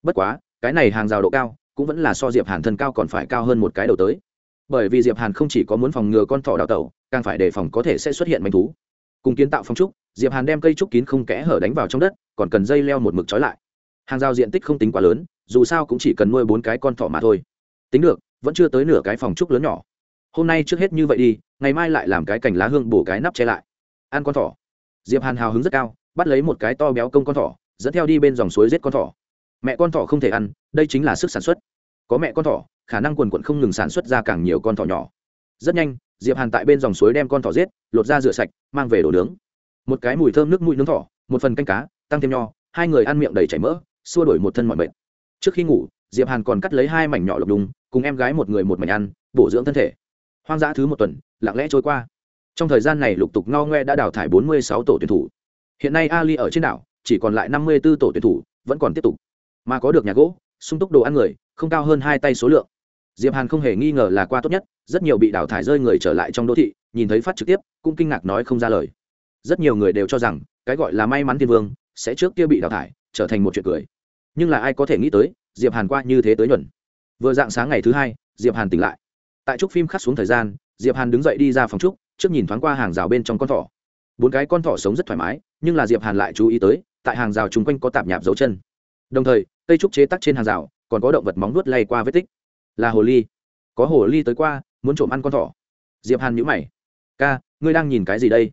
A: Bất quá, cái này hàng rào độ cao cũng vẫn là so diệp hàn thân cao còn phải cao hơn một cái đầu tới. Bởi vì diệp hàn không chỉ có muốn phòng ngừa con thỏ đào tẩu, càng phải đề phòng có thể sẽ xuất hiện manh thú. Cùng kiến tạo phong trúc, diệp hàn đem cây trúc kín không kẽ hở đánh vào trong đất, còn cần dây leo một mực trói lại. Hàng rào diện tích không tính quá lớn, dù sao cũng chỉ cần nuôi bốn cái con thỏ mà thôi. Tính được, vẫn chưa tới nửa cái phòng trúc lớn nhỏ. Hôm nay trước hết như vậy đi, ngày mai lại làm cái cành lá hương bổ cái nắp che lại ăn con thỏ. Diệp hàn hào hứng rất cao, bắt lấy một cái to béo công con thỏ, dẫn theo đi bên dòng suối giết con thỏ. Mẹ con thỏ không thể ăn, đây chính là sức sản xuất. Có mẹ con thỏ, khả năng quần quận không ngừng sản xuất ra càng nhiều con thỏ nhỏ. Rất nhanh, diệp hàn tại bên dòng suối đem con thỏ giết, lột ra rửa sạch, mang về đổ nướng. Một cái mùi thơm nước mũi nướng thỏ, một phần canh cá, tăng thêm nho, hai người ăn miệng đầy chảy mỡ, xua đổi một thân mọi bệnh trước khi ngủ, diệp hàn còn cắt lấy hai mảnh nhỏ lục đùng, cùng em gái một người một mảnh ăn, bổ dưỡng thân thể. Hoang dã thứ một tuần, lặng lẽ trôi qua trong thời gian này lục tục ngao ngoe đã đào thải 46 tổ tuyển thủ. Hiện nay ali ở trên đảo, chỉ còn lại 54 tổ tuyển thủ, vẫn còn tiếp tục. Mà có được nhà gỗ, sung túc đồ ăn người, không cao hơn hai tay số lượng. Diệp hàn không hề nghi ngờ là qua tốt nhất, rất nhiều bị đào thải rơi người trở lại trong đô thị, nhìn thấy phát trực tiếp, cũng kinh ngạc nói không ra lời. Rất nhiều người đều cho rằng, cái gọi là may mắn thiên vương, sẽ trước kia bị đào thải, trở thành một chuyện cười. Nhưng là ai có thể nghĩ tới, diệp hàn qua như thế tới nhuận. Vừa dạng sáng ngày thứ hai, diệp hàn tỉnh lại. Tại trúc phim khắc xuống thời gian, diệp hàn đứng dậy đi ra phòng trúc trước nhìn thoáng qua hàng rào bên trong con thỏ. Bốn cái con thỏ sống rất thoải mái, nhưng là diệp hàn lại chú ý tới, tại hàng rào chung quanh có tạp nhạp dấu chân. Đồng thời, cây trúc chế tắc trên hàng rào còn có động vật móng nuốt lay qua vết tích. Là hồ ly. Có hồ ly tới qua, muốn trộm ăn con thỏ. Diệp hàn nhíu mày. Ca, ngươi đang nhìn cái gì đây?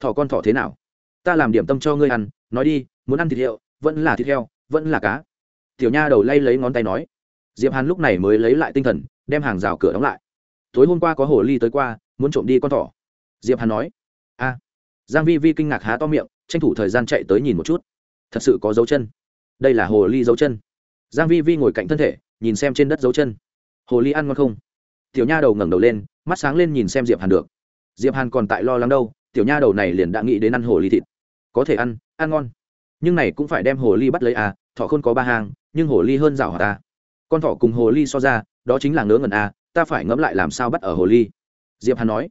A: Thỏ con thỏ thế nào? Ta làm điểm tâm cho ngươi ăn, nói đi, muốn ăn thịt hiệu vẫn là thịt heo, vẫn là cá. Tiểu nha đầu lay lấy ngón tay nói. Diệp hàn lúc này mới lấy lại tinh thần, đem hàng rào cửa đóng lại. Tối hôm qua có hồ ly tới qua, muốn trộm đi con thỏ diệp hàn nói, a. Giang vi vi kinh ngạc há to miệng, tranh thủ thời gian chạy tới nhìn một chút. Thật sự có dấu chân. Đây là hồ ly dấu chân. Giang vi vi ngồi cạnh thân thể, nhìn xem trên đất dấu chân. Hồ ly ăn ngon không? Tiểu nha đầu ngẩng đầu lên, mắt sáng lên nhìn xem diệp hàn được. Diệp hàn còn tại lo lắng đâu, tiểu nha đầu này liền đã nghĩ đến ăn hồ ly thịt. Có thể ăn ăn ngon. Nhưng này cũng phải đem hồ ly bắt lấy à thọ không có ba hàng nhưng hồ ly hơn rào hỏa ta à. con thỏ cùng hồ ly so ra, đó chính là ngớ ngẩn à ta phải ngẫm lại làm sao bắt ở hồ ly. Diệp hàn nói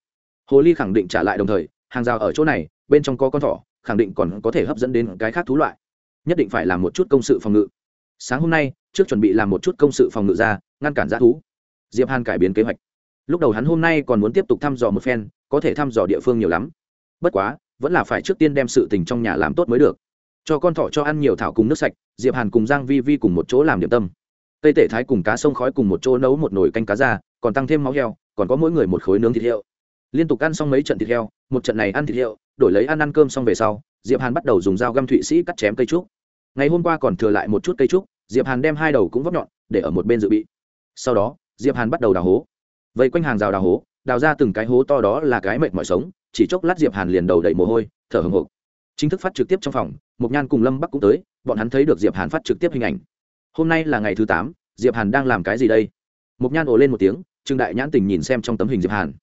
A: hồ ly khẳng định trả lại đồng thời, hàng rào ở chỗ này, bên trong có con thỏ, khẳng định còn có thể hấp dẫn đến cái khác thú loại. Nhất định phải làm một chút công sự phòng ngự. Sáng hôm nay, trước chuẩn bị làm một chút công sự phòng ngự ra, ngăn cản g thú. Diệp hàn cải biến kế hoạch. Lúc đầu hắn hôm nay còn muốn tiếp tục thăm dò một phen, có thể thăm dò địa phương nhiều lắm. Bất quá, vẫn là phải trước tiên đem sự tình trong nhà làm tốt mới được. Cho con thỏ cho ăn nhiều thảo cùng nước sạch, diệp hàn cùng giang vi vi cùng một chỗ làm điểm tâm. Tây tể thái cùng cá sông khói cùng một chỗ nấu một nồi canh cá ra, còn tăng thêm máu heo, còn có mỗi người một khối nướng thịt hiệu liên tục ăn xong mấy trận thịt heo, một trận này ăn thịt heo, đổi lấy ăn ăn cơm xong về sau, diệp hàn bắt đầu dùng dao găm thụy sĩ cắt chém cây trúc. Ngày hôm qua còn thừa lại một chút cây trúc, diệp hàn đem hai đầu cũng vóc nhọn, để ở một bên dự bị. Sau đó, diệp hàn bắt đầu đào hố. Vây quanh hàng rào đào hố, đào ra từng cái hố to đó là cái mệt mỏi sống, chỉ chốc lát diệp hàn liền đầu đầy mồ hôi, thở hồng hộc. Chính thức phát trực tiếp trong phòng mục nhan cùng lâm bắc cũng tới, bọn hắn thấy được diệp hàn phát trực tiếp hình ảnh. Hôm nay là ngày thứ tám, diệp hàn đang làm cái gì đây? Mục nhan ồ lên một tiếng, trương đại nhãn tình nhìn xem trong tấm hình diệp hàn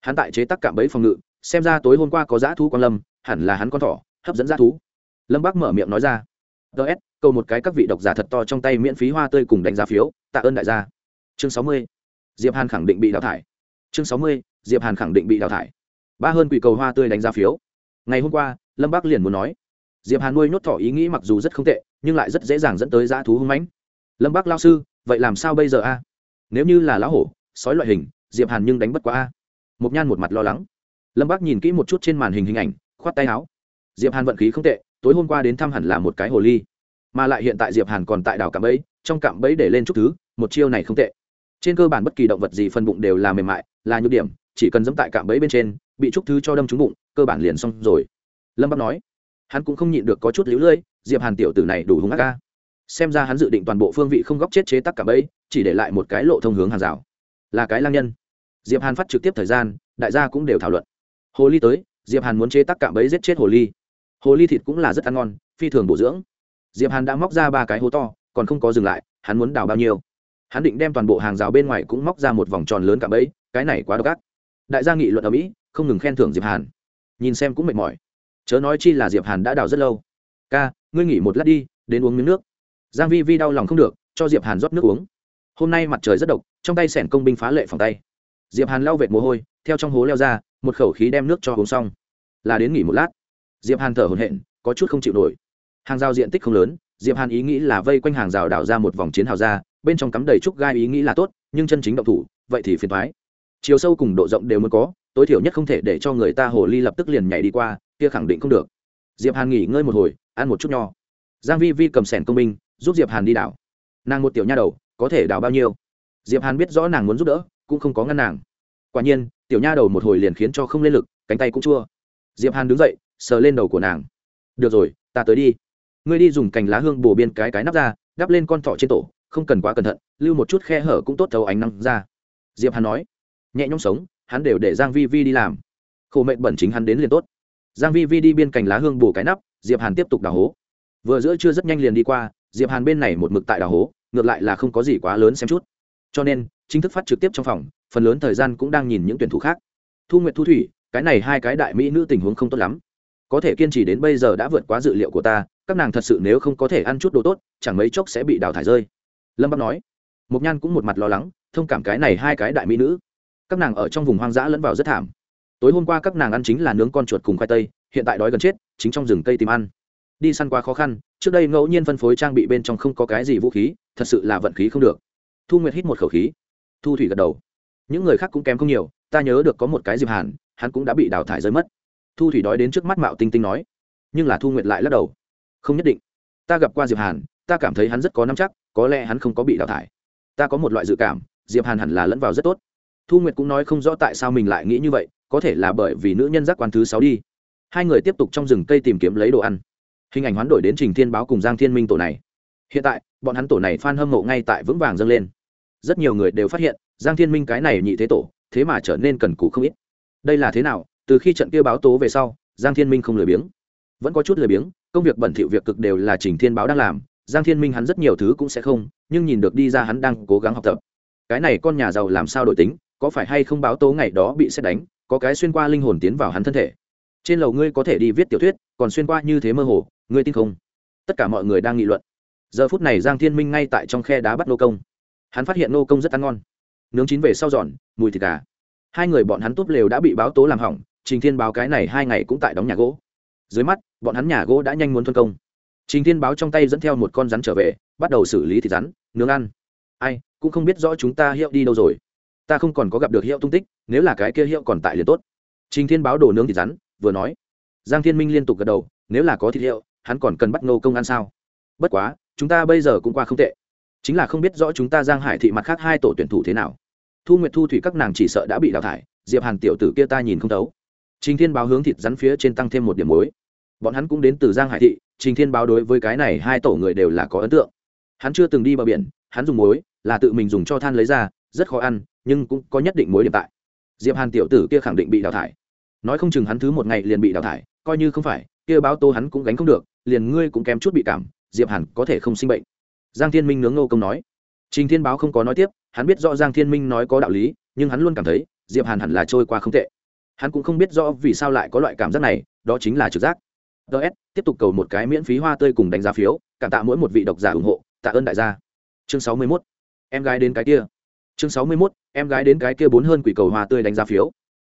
A: hắn tại chế tác cạm bẫy phòng ngự, xem ra tối hôm qua có dã thú quan lâm, hẳn là hắn con thỏ, hấp dẫn dã thú. Lâm bác mở miệng nói ra. Ts câu một cái các vị độc giả thật to trong tay miễn phí hoa tươi cùng đánh giá phiếu, tạ ơn đại gia. Chương sáu mươi, diệp hàn khẳng định bị đào thải. Chương sáu mươi, diệp hàn khẳng định bị đào thải. Ba hơn quỷ cầu hoa tươi đánh giá phiếu. Ngày hôm qua, lâm bác liền muốn nói. Diệp hàn nuôi nhốt thỏ ý nghĩ mặc dù rất không tệ, nhưng lại rất dễ dàng dẫn tới dã thú hung mãnh. Lâm bác lao sư, vậy làm sao bây giờ a? Nếu như là lão hổ, sói loại hình, diệp hàn nhưng đánh bất quá a mộc nhan một mặt lo lắng. Lâm bắc nhìn kỹ một chút trên màn hình hình ảnh, khoát tay áo. Diệp hàn vận khí không tệ, tối hôm qua đến thăm hẳn là một cái hồ ly. Mà lại hiện tại diệp hàn còn tại đảo cạm bẫy, trong cạm bẫy để lên chút thứ, một chiêu này không tệ. Trên cơ bản bất kỳ động vật gì phân bụng đều là mềm mại, là nhược điểm, chỉ cần dẫm tại cạm bẫy bên trên, bị chút thứ cho đâm trúng bụng, cơ bản liền xong rồi. Lâm bắc nói. Hắn cũng không nhịn được có chút lũ lưỡi diệp hàn tiểu tử này đủ hung ác ca. Xem ra hắn dự định toàn bộ phương vị không góc chết chế tắc cạm bẫy, chỉ để lại một cái lộ thông hướng hàng rào. Là cái lang nhân diệp hàn phát trực tiếp thời gian, đại gia cũng đều thảo luận. Hồ ly tới, diệp hàn muốn chế tác cạm bẫy giết chết hồ ly. Hồ ly thịt cũng là rất ăn ngon, phi thường bổ dưỡng. Diệp hàn đã móc ra ba cái hố to, còn không có dừng lại, hắn muốn đào bao nhiêu? Hắn định đem toàn bộ hàng rào bên ngoài cũng móc ra một vòng tròn lớn cạm bẫy, cái này quá độc ác. Đại gia nghị luận ở mỹ, không ngừng khen thưởng diệp hàn. Nhìn xem cũng mệt mỏi. Chớ nói chi là diệp hàn đã đào rất lâu. Ca, ngươi nghỉ một lát đi, đến uống miếng nước. Giang vi vi đau lòng không được, cho diệp hàn rót nước uống. Hôm nay mặt trời rất độc, trong tay sẻn công binh phá lệ phòng tay diệp hàn lau vệt mồ hôi, theo trong hố leo ra, một khẩu khí đem nước cho uống xong. Là đến nghỉ một lát. Diệp hàn thở hổn hển, có chút không chịu nổi. Hàng rào diện tích không lớn, diệp hàn ý nghĩ là vây quanh hàng rào đảo ra một vòng chiến hào ra, bên trong cắm đầy trúc gai ý nghĩ là tốt, nhưng chân chính động thủ, vậy thì phiền thoái chiều sâu cùng độ rộng đều muốn có, tối thiểu nhất không thể để cho người ta hồ ly lập tức liền nhảy đi qua, kia khẳng định không được. Diệp hàn nghỉ ngơi một hồi, ăn một chút nho. Giang vi vi cầm sẻn công minh, giúp diệp hàn đi đảo. Nàng một tiểu nha đầu, có thể đào bao nhiêu? Diệp hàn biết rõ nàng muốn giúp đỡ cũng không có ngăn nàng. Quả nhiên, tiểu nha đầu một hồi liền khiến cho không lên lực, cánh tay cũng chua. Diệp hàn đứng dậy, sờ lên đầu của nàng. Được rồi, ta tới đi. Ngươi đi dùng cành lá hương bổ biên cái cái nắp ra, đắp lên con thỏ trên tổ, không cần quá cẩn thận, lưu một chút khe hở cũng tốt thấu ánh nắng ra. Diệp hàn nói. Nhẹ nhõm sống, hắn đều để giang vi vi đi làm. Khổ mệnh bẩn chính hắn đến liền tốt. Giang vi vi đi biên cành lá hương bổ cái nắp, diệp hàn tiếp tục đào hố. Vừa giữa chưa rất nhanh liền đi qua, diệp hàn bên này một mực tại đào hố, ngược lại là không có gì quá lớn xem chút cho nên, chính thức phát trực tiếp trong phòng, phần lớn thời gian cũng đang nhìn những tuyển thủ khác. Thu nguyệt thu thủy, cái này hai cái đại mỹ nữ tình huống không tốt lắm. Có thể kiên trì đến bây giờ đã vượt quá dự liệu của ta, các nàng thật sự nếu không có thể ăn chút đồ tốt, chẳng mấy chốc sẽ bị đào thải rơi. Lâm bắc nói. Mục nhan cũng một mặt lo lắng, thông cảm cái này hai cái đại mỹ nữ. Các nàng ở trong vùng hoang dã lẫn vào rất thảm. Tối hôm qua các nàng ăn chính là nướng con chuột cùng khoai tây, hiện tại đói gần chết, chính trong rừng cây tìm ăn. Đi săn quá khó khăn, trước đây ngẫu nhiên phân phối trang bị bên trong không có cái gì vũ khí, thật sự là vận khí không được thu nguyệt hít một khẩu khí. Thu thủy gật đầu. Những người khác cũng kém không nhiều, ta nhớ được có một cái diệp hàn, hắn cũng đã bị đào thải rơi mất. Thu thủy đói đến trước mắt mạo tinh tinh nói. Nhưng là thu nguyệt lại lắc đầu. Không nhất định. Ta gặp qua diệp hàn, ta cảm thấy hắn rất có nắm chắc, có lẽ hắn không có bị đào thải. Ta có một loại dự cảm, diệp hàn hẳn là lẫn vào rất tốt. Thu nguyệt cũng nói không rõ tại sao mình lại nghĩ như vậy, có thể là bởi vì nữ nhân giác quan thứ sáu đi. Hai người tiếp tục trong rừng cây tìm kiếm lấy đồ ăn. Hình ảnh hoán đổi đến trình thiên báo cùng giang thiên minh tổ này. Hiện tại, bọn hắn tổ này phan hâm mộ ngay tại vững vàng dâng lên rất nhiều người đều phát hiện, giang thiên minh cái này nhị thế tổ, thế mà trở nên cần cù không ít. Đây là thế nào? Từ khi trận kia báo tố về sau, giang thiên minh không lười biếng. Vẫn có chút lười biếng, công việc bẩn thỉu việc cực đều là trình thiên báo đang làm, giang thiên minh hắn rất nhiều thứ cũng sẽ không, nhưng nhìn được đi ra hắn đang cố gắng học tập. Cái này con nhà giàu làm sao đổi tính, có phải hay không báo tố ngày đó bị xét đánh, có cái xuyên qua linh hồn tiến vào hắn thân thể. Trên lầu ngươi có thể đi viết tiểu thuyết, còn xuyên qua như thế mơ hồ, ngươi tin không? Tất cả mọi người đang nghị luận. Giờ phút này giang thiên minh ngay tại trong khe đá bắt nô công hắn phát hiện nô công rất ăn ngon. Nướng chín về sau giòn, mùi thịt gà. Hai người bọn hắn tốt lều đã bị báo tố làm hỏng, trình thiên báo cái này hai ngày cũng tại đóng nhà gỗ. Dưới mắt, bọn hắn nhà gỗ đã nhanh muốn thuân công. Trình thiên báo trong tay dẫn theo một con rắn trở về, bắt đầu xử lý thịt rắn, nướng ăn. Ai, cũng không biết rõ chúng ta hiệu đi đâu rồi. Ta không còn có gặp được hiệu tung tích, nếu là cái kia hiệu còn tại liền tốt. Trình thiên báo đổ nướng thịt rắn, vừa nói. Giang thiên minh liên tục gật đầu, nếu là có thịt hiệu, hắn còn cần bắt nô công ăn sao? Bất quá, chúng ta bây giờ cũng qua không tệ chính là không biết rõ chúng ta giang hải thị mặt khác hai tổ tuyển thủ thế nào. Thu nguyệt thu thủy các nàng chỉ sợ đã bị đào thải, diệp hàn tiểu tử kia ta nhìn không thấu. Trình thiên báo hướng thịt rắn phía trên tăng thêm một điểm muối. Bọn hắn cũng đến từ giang hải thị, trình thiên báo đối với cái này hai tổ người đều là có ấn tượng. Hắn chưa từng đi bờ biển, hắn dùng muối là tự mình dùng cho than lấy ra, rất khó ăn, nhưng cũng có nhất định muối điểm tại. Diệp hàn tiểu tử kia khẳng định bị đào thải. Nói không chừng hắn thứ một ngày liền bị đào thải, coi như không phải, kia báo tô hắn cũng gánh không được, liền ngươi cũng kém chút bị cảm, diệp hàn có thể không sinh bệnh giang thiên minh nướng ngô công nói. Trình thiên báo không có nói tiếp hắn biết rõ giang thiên minh nói có đạo lý nhưng hắn luôn cảm thấy diệp hàn hẳn là trôi qua không tệ. Hắn cũng không biết rõ vì sao lại có loại cảm giác này đó chính là trực giác. Ts tiếp tục cầu một cái miễn phí hoa tươi cùng đánh giá phiếu cảm tạ mỗi một vị độc giả ủng hộ tạ ơn đại gia. Chương sáu mươi 61. em gái đến cái kia. Chương sáu mươi 61, em gái đến cái kia bốn hơn quỷ cầu hoa tươi đánh giá phiếu.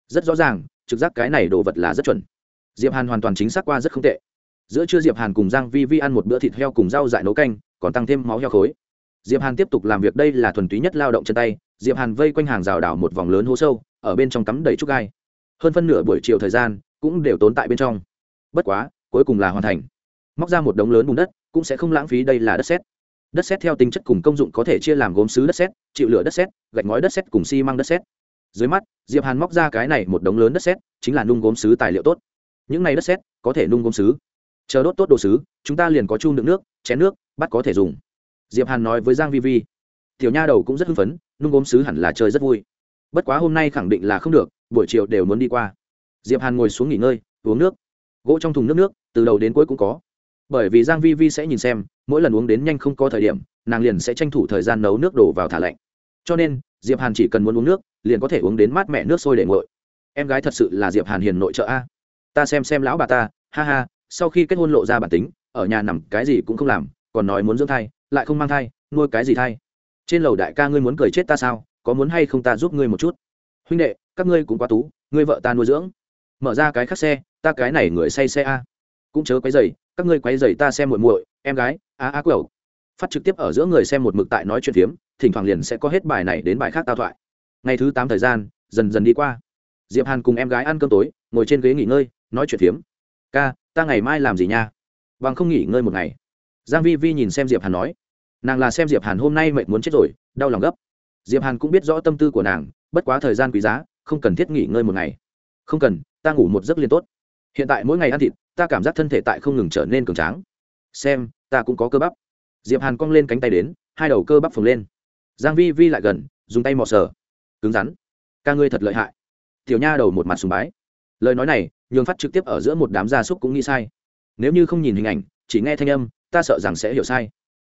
A: Rất rõ ràng trực giác cái này đồ vật là rất chuẩn. Diệp hàn hoàn toàn chính xác qua rất không tệ. Giữa trưa diệp hàn cùng giang vi vi ăn một bữa thịt heo cùng rau dại nấu canh còn tăng thêm máu heo khối. Diệp hàn tiếp tục làm việc đây là thuần túy nhất lao động chân tay, diệp hàn vây quanh hàng rào đảo một vòng lớn hố sâu, ở bên trong cắm đầy trúc gai. Hơn phân nửa buổi chiều thời gian cũng đều tốn tại bên trong. Bất quá, cuối cùng là hoàn thành. Móc ra một đống lớn bùn đất, cũng sẽ không lãng phí đây là đất sét. Đất sét theo tính chất cùng công dụng có thể chia làm gốm sứ đất sét, chịu lửa đất sét, gạch ngói đất sét cùng xi măng đất sét. Dưới mắt, diệp hàn móc ra cái này một đống lớn đất sét, chính là nung gốm sứ tài liệu tốt. Những này đất sét có thể nung gốm sứ chờ đốt tốt đồ sứ chúng ta liền có chung đựng nước chén nước, bắt có thể dùng. Diệp hàn nói với giang vi vi, tiểu nha đầu cũng rất hưng phấn, nung gốm sứ hẳn là chơi rất vui. Bất quá hôm nay khẳng định là không được, buổi chiều đều muốn đi qua. Diệp hàn ngồi xuống nghỉ ngơi, uống nước. Gỗ trong thùng nước nước, từ đầu đến cuối cũng có. Bởi vì giang vi vi sẽ nhìn xem, mỗi lần uống đến nhanh không có thời điểm, nàng liền sẽ tranh thủ thời gian nấu nước đổ vào thả lạnh. Cho nên, diệp hàn chỉ cần muốn uống nước, liền có thể uống đến mát mẹ nước sôi để nguội. Em gái thật sự là diệp hàn hiền nội trợ a. Ta xem xem lão bà ta, ha ha, sau khi kết hôn lộ ra bản tính ở nhà nằm, cái gì cũng không làm, còn nói muốn dưỡng thai, lại không mang thai, nuôi cái gì thai. Trên lầu đại ca ngươi muốn cười chết ta sao, có muốn hay không ta giúp ngươi một chút? Huynh đệ, các ngươi cũng quá tú, ngươi vợ ta nuôi dưỡng. Mở ra cái khắc xe, ta cái này người say xe a. Cũng chớ quấy dày các ngươi quấy dày ta xem muội muội, em gái, a a quẩu. Phát trực tiếp ở giữa người xem một mực tại nói chuyện phiếm, thỉnh thoảng liền sẽ có hết bài này đến bài khác tao thoại. Ngày thứ tám thời gian, dần dần đi qua. Diệp hàn cùng em gái ăn cơm tối, ngồi trên ghế nghỉ ngơi, nói chuyện phiếm. Ca, ta ngày mai làm gì nha? Bằng không nghỉ ngơi một ngày. Giang vi vi nhìn xem diệp hàn nói, nàng là xem diệp hàn hôm nay mệt muốn chết rồi, đau lòng gấp. Diệp hàn cũng biết rõ tâm tư của nàng, bất quá thời gian quý giá, không cần thiết nghỉ ngơi một ngày. Không cần, ta ngủ một giấc liên tốt. Hiện tại mỗi ngày ăn thịt, ta cảm giác thân thể tại không ngừng trở nên cường tráng. Xem, ta cũng có cơ bắp. Diệp hàn cong lên cánh tay đến, hai đầu cơ bắp phồng lên. Giang vi vi lại gần, dùng tay mò sờ. Cứng rắn. Ca ngươi thật lợi hại. Tiểu nha đầu một mặt sùng bái. Lời nói này, nhường phát trực tiếp ở giữa một đám gia súc cũng nghĩ sai nếu như không nhìn hình ảnh, chỉ nghe thanh âm, ta sợ rằng sẽ hiểu sai.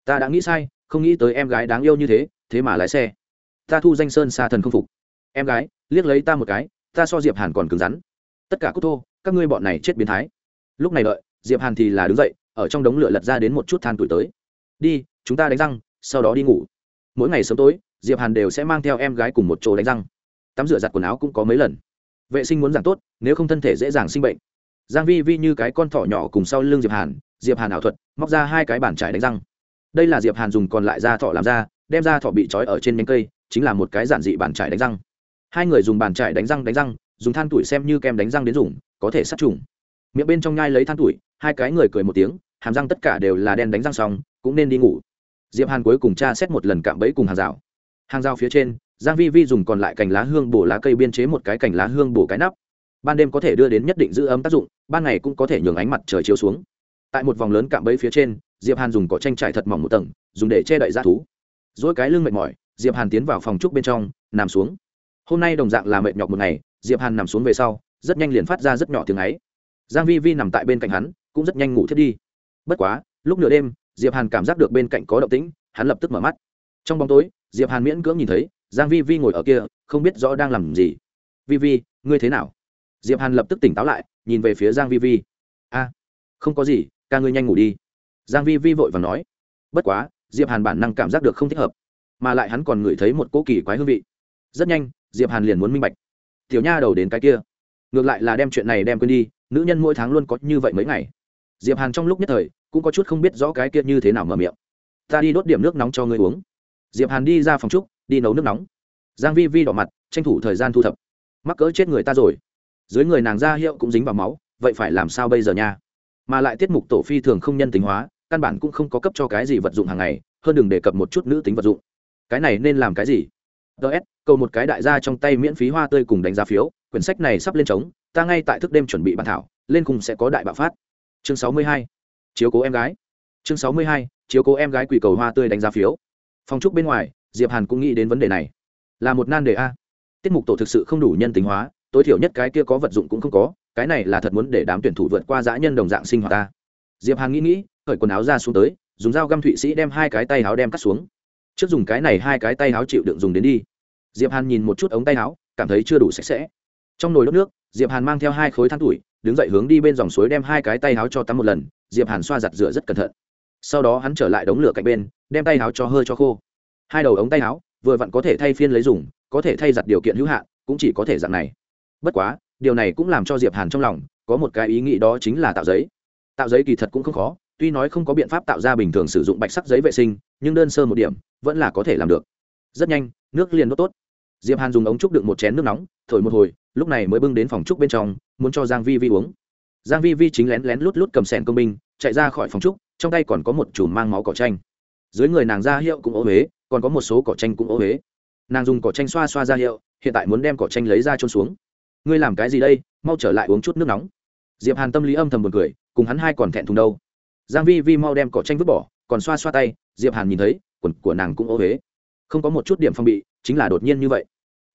A: Ta đã nghĩ sai, không nghĩ tới em gái đáng yêu như thế thế mà lái xe. Ta thu danh sơn xa thần không phục. Em gái, liếc lấy ta một cái, ta so diệp hàn còn cứng rắn. Tất cả cút thô, các ngươi bọn này chết biến thái. Lúc này đợi, diệp hàn thì là đứng dậy, ở trong đống lửa lật ra đến một chút than tuổi tới. Đi, chúng ta đánh răng, sau đó đi ngủ. Mỗi ngày sớm tối, diệp hàn đều sẽ mang theo em gái cùng một chỗ đánh răng. Tắm rửa giặt quần áo cũng có mấy lần. Vệ sinh muốn giảm tốt, nếu không thân thể dễ dàng sinh bệnh giang vi vi như cái con thỏ nhỏ cùng sau lưng diệp hàn diệp hàn ảo thuật, móc ra hai cái bản trải đánh răng. Đây là diệp hàn dùng còn lại da thỏ làm ra, đem ra thỏ bị trói ở trên nhánh cây, chính là một cái giản dị bản trải đánh răng. Hai người dùng bàn trải đánh răng đánh răng, dùng than tuổi xem như kem đánh răng đến dùng, có thể sát trùng. Miệng bên trong nhai lấy than tuổi, hai cái người cười một tiếng, hàm răng tất cả đều là đen đánh răng xong, cũng nên đi ngủ. Diệp hàn cuối cùng tra xét một lần cạm bẫy cùng hàng rào. Hàng rào phía trên, giang vi vi dùng còn lại cành lá hương bổ lá cây biên chế một cái cành lá hương bổ cái nắp ban đêm có thể đưa đến nhất định giữ ấm tác dụng, ban ngày cũng có thể nhường ánh mặt trời chiếu xuống. Tại một vòng lớn cạm bẫy phía trên, diệp hàn dùng cỏ tranh trải thật mỏng một tầng, dùng để che đậy ra thú. Dỗi cái lưng mệt mỏi, diệp hàn tiến vào phòng trúc bên trong, nằm xuống. Hôm nay đồng dạng là mệt nhọc một ngày, diệp hàn nằm xuống về sau, rất nhanh liền phát ra rất nhỏ tiếng ấy. Giang vi vi nằm tại bên cạnh hắn, cũng rất nhanh ngủ thiết đi. Bất quá, lúc nửa đêm, diệp hàn cảm giác được bên cạnh có động tĩnh, hắn lập tức mở mắt. Trong bóng tối, diệp hàn miễn cưỡng nhìn thấy giang vi vi ngồi ở kia, không biết rõ đang làm gì. Vi vi, ngươi thế nào? Diệp hàn lập tức tỉnh táo lại, nhìn về phía giang vi vi. A, không có gì, ca ngươi nhanh ngủ đi. Giang vi vi vội vàng nói. Bất quá, diệp hàn bản năng cảm giác được không thích hợp, mà lại hắn còn ngửi thấy một cỗ kỳ quái hương vị. Rất nhanh, diệp hàn liền muốn minh bạch. Tiểu nha đầu đến cái kia, ngược lại là đem chuyện này đem quên đi, nữ nhân mỗi tháng luôn có như vậy mấy ngày. Diệp hàn trong lúc nhất thời cũng có chút không biết rõ cái kia như thế nào mở miệng. Ta đi đốt điểm nước nóng cho ngươi uống. Diệp hàn đi ra phòng trúc, đi nấu nước nóng. Giang vi vi đỏ mặt, tranh thủ thời gian thu thập. Mắc cỡ chết người ta rồi dưới người nàng ra hiệu cũng dính vào máu, vậy phải làm sao bây giờ nha? Mà lại tiết mục tổ phi thường không nhân tính hóa, căn bản cũng không có cấp cho cái gì vật dụng hàng ngày, hơn đừng đề cập một chút nữ tính vật dụng. Cái này nên làm cái gì? Ts cầu một cái đại gia trong tay miễn phí hoa tươi cùng đánh giá phiếu, quyển sách này sắp lên trống, ta ngay tại thức đêm chuẩn bị bàn thảo, lên cùng sẽ có đại bạo phát. Chương sáu mươi hai, chiếu cố em gái. Chương sáu mươi hai, chiếu cố em gái quỷ cầu hoa tươi đánh giá phiếu. Phong trúc bên ngoài, diệp hàn cũng nghĩ đến vấn đề này. Là một nan đề a. Tiết mục tổ thực sự không đủ nhân tính hóa tối thiểu nhất cái kia có vật dụng cũng không có, cái này là thật muốn để đám tuyển thủ vượt qua dã nhân đồng dạng sinh hoạt ta. Diệp hàn nghĩ nghĩ khởi quần áo ra xuống tới, dùng dao găm thụy sĩ đem hai cái tay áo đem cắt xuống. Trước dùng cái này hai cái tay áo chịu đựng dùng đến đi. Diệp hàn nhìn một chút ống tay áo, cảm thấy chưa đủ sạch sẽ. Trong nồi đốt nước, diệp hàn mang theo hai khối than tuổi, đứng dậy hướng đi bên dòng suối đem hai cái tay áo cho tắm một lần, diệp hàn xoa giặt rửa rất cẩn thận. Sau đó hắn trở lại đống lửa cạnh bên, đem tay áo cho hơi cho khô. Hai đầu ống tay áo, vừa vặn có thể thay phiên lấy dùng, có thể thay giặt điều kiện hữu hạn, cũng chỉ có thể dạng này bất quá, điều này cũng làm cho diệp hàn trong lòng có một cái ý nghĩ đó chính là tạo giấy. Tạo giấy kỳ thật cũng không khó, tuy nói không có biện pháp tạo ra bình thường sử dụng bạch sắc giấy vệ sinh, nhưng đơn sơ một điểm vẫn là có thể làm được. Rất nhanh, nước liền đốt tốt. Diệp hàn dùng ống trúc đựng một chén nước nóng, thổi một hồi, lúc này mới bưng đến phòng trúc bên trong, muốn cho giang vi vi uống. Giang vi vi chính lén lén lút lút cầm sẻn công binh, chạy ra khỏi phòng trúc, trong tay còn có một chùm mang máu cỏ tranh dưới người nàng ra hiệu cũng ố huế còn có một số cỏ tranh cũng ố huế nàng dùng cỏ tranh xoa xoa ra hiệu, hiện tại muốn đem cỏ tranh lấy ra trôn xuống ngươi làm cái gì đây, mau trở lại uống chút nước nóng. Diệp hàn tâm lý âm thầm buồn cười, cùng hắn hai còn thẹn thùng đâu. Giang vi vi mau đem cỏ tranh vứt bỏ, còn xoa xoa tay, diệp hàn nhìn thấy, quần của nàng cũng ố huế không có một chút điểm phong bị, chính là đột nhiên như vậy.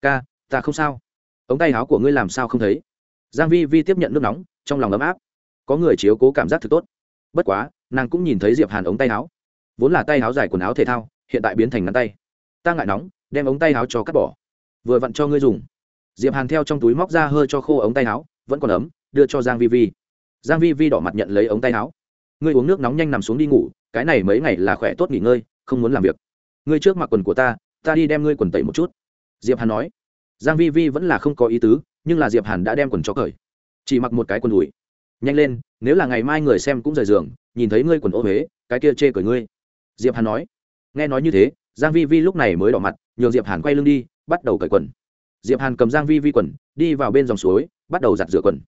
A: Ca, ta không sao. Ống tay áo của ngươi làm sao không thấy? Giang vi vi tiếp nhận nước nóng, trong lòng ấm áp. Có người chiếu cố cảm giác thật tốt. Bất quá, nàng cũng nhìn thấy diệp hàn ống tay áo. Vốn là tay áo dài quần áo thể thao, hiện tại biến thành ngắn tay. Ta ngại nóng, đem ống tay áo cho cắt bỏ. Vừa vặn cho ngươi dùng diệp hàn theo trong túi móc ra hơi cho khô ống tay áo, vẫn còn ấm, đưa cho giang vi vi. Giang vi vi đỏ mặt nhận lấy ống tay áo. Ngươi uống nước nóng nhanh nằm xuống đi ngủ, cái này mấy ngày là khỏe tốt nghỉ ngơi, không muốn làm việc. Ngươi trước mặc quần của ta ta đi đem ngươi quần tẩy một chút. Diệp hàn nói. Giang vi vi vẫn là không có ý tứ, nhưng là diệp hàn đã đem quần cho cởi. Chỉ mặc một cái quần đùi. Nhanh lên, nếu là ngày mai người xem cũng rời giường, nhìn thấy ngươi quần ô huế, cái kia chê cởi ngươi. Diệp hàn nói. Nghe nói như thế, giang vi vi lúc này mới đỏ mặt, nhường diệp hàn quay lưng đi, bắt đầu cởi quần diệp hàn cầm giang vi vi quần, đi vào bên dòng suối, bắt đầu giặt rửa quần.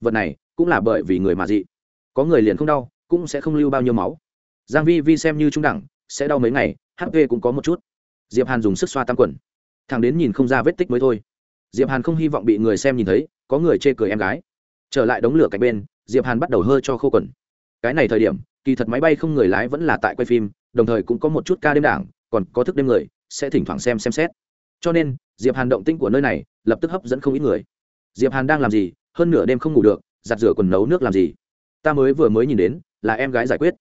A: Vật này cũng là bởi vì người mà dị. Có người liền không đau, cũng sẽ không lưu bao nhiêu máu. Giang vi vi xem như trung đẳng, sẽ đau mấy ngày hp cũng có một chút. Diệp hàn dùng sức xoa tam quần. Thằng đến nhìn không ra vết tích mới thôi. Diệp hàn không hy vọng bị người xem nhìn thấy, có người chê cười em gái. Trở lại đống lửa cạnh bên, diệp hàn bắt đầu hơi cho khô quần. Cái này thời điểm, kỳ thật máy bay không người lái vẫn là tại quay phim, đồng thời cũng có một chút ca đêm đảng, còn có thức đêm người, sẽ thỉnh thoảng xem xem xét. Cho nên diệp hàn động tinh của nơi này lập tức hấp dẫn không ít người. Diệp hàn đang làm gì? Hơn nửa đêm không ngủ được, giặt rửa quần nấu nước làm gì? Ta mới vừa mới nhìn đến, là em gái giải quyết.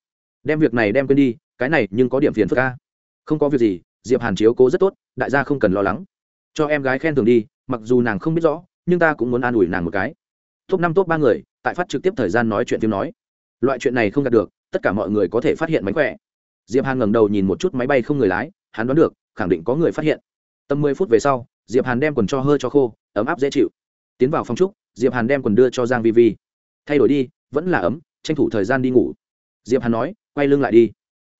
A: Đem việc này đem quên đi, cái này nhưng có điểm phiền phức ca không có việc gì, diệp hàn chiếu cố rất tốt, đại gia không cần lo lắng. Cho em gái khen thường đi, mặc dù nàng không biết rõ, nhưng ta cũng muốn an ủi nàng một cái. Top năm, top ba người, tại phát trực tiếp thời gian nói chuyện phim nói. Loại chuyện này không đạt được, tất cả mọi người có thể phát hiện mánh khỏe. Diệp hàn ngẩng đầu nhìn một chút máy bay không người lái, hắn đoán được, khẳng định có người phát hiện tầm mười phút về sau, diệp hàn đem quần cho hơi cho khô, ấm áp dễ chịu. Tiến vào phòng trúc diệp hàn đem quần đưa cho giang vi vi. Thay đổi đi, vẫn là ấm, tranh thủ thời gian đi ngủ. Diệp hàn nói, quay lưng lại đi.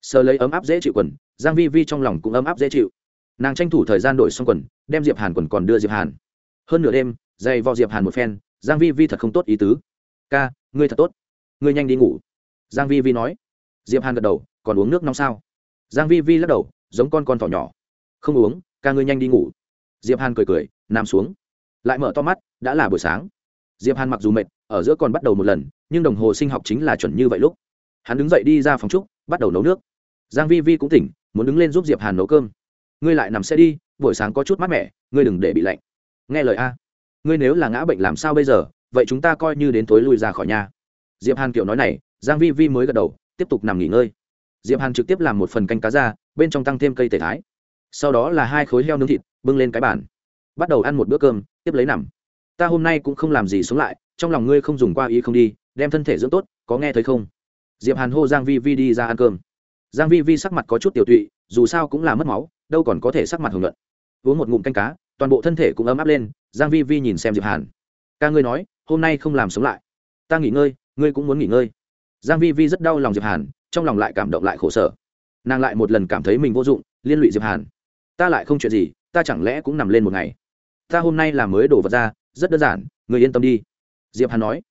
A: Sờ lấy ấm áp dễ chịu quần, giang vi vi trong lòng cũng ấm áp dễ chịu. Nàng tranh thủ thời gian đổi xong quần, đem diệp hàn quần còn đưa diệp hàn. Hơn nửa đêm, dày vò diệp hàn một phen, giang vi vi thật không tốt ý tứ. Ca, ngươi thật tốt. Ngươi nhanh đi ngủ. Giang vi vi nói. Diệp hàn gật đầu, còn uống nước nóng sao? Giang vi vi lắc đầu, giống con con thỏ nhỏ. Không uống ca ngươi nhanh đi ngủ. Diệp hàn cười cười, nằm xuống. Lại mở to mắt, đã là buổi sáng. Diệp hàn mặc dù mệt, ở giữa còn bắt đầu một lần, nhưng đồng hồ sinh học chính là chuẩn như vậy lúc. Hắn đứng dậy đi ra phòng trúc, bắt đầu nấu nước. Giang vi vi cũng tỉnh, muốn đứng lên giúp diệp hàn nấu cơm. Ngươi lại nằm xe đi, buổi sáng có chút mát mẻ, ngươi đừng để bị lạnh. Nghe lời a. Ngươi nếu là ngã bệnh làm sao bây giờ, vậy chúng ta coi như đến tối lui ra khỏi nhà. Diệp hàn kiểu nói này, giang vi vi mới gật đầu, tiếp tục nằm nghỉ ngơi. Diệp hàn trực tiếp làm một phần canh cá ra, bên trong tăng thêm cây tể thái sau đó là hai khối heo nướng thịt, bưng lên cái bàn. Bắt đầu ăn một bữa cơm, tiếp lấy nằm. Ta hôm nay cũng không làm gì xuống lại, trong lòng ngươi không dùng qua ý không đi, đem thân thể dưỡng tốt, có nghe thấy không? Diệp hàn hô giang vi vi đi ra ăn cơm. Giang vi vi sắc mặt có chút tiểu tụy, dù sao cũng là mất máu, đâu còn có thể sắc mặt hồng nhuận. Uống một ngụm canh cá, toàn bộ thân thể cũng ấm áp lên, giang vi vi nhìn xem diệp hàn. Ca ngươi nói, hôm nay không làm sống lại. Ta nghỉ ngơi, ngươi cũng muốn nghỉ ngơi. Giang vi vi rất đau lòng diệp hàn, trong lòng lại cảm động lại khổ sở. Nàng lại một lần cảm thấy mình vô dụng, liên lụy diệp hàn ta lại không chuyện gì, ta chẳng lẽ cũng nằm lên một ngày. Ta hôm nay làm mới đổ vật ra, rất đơn giản, người yên tâm đi. Diệp hàn nói.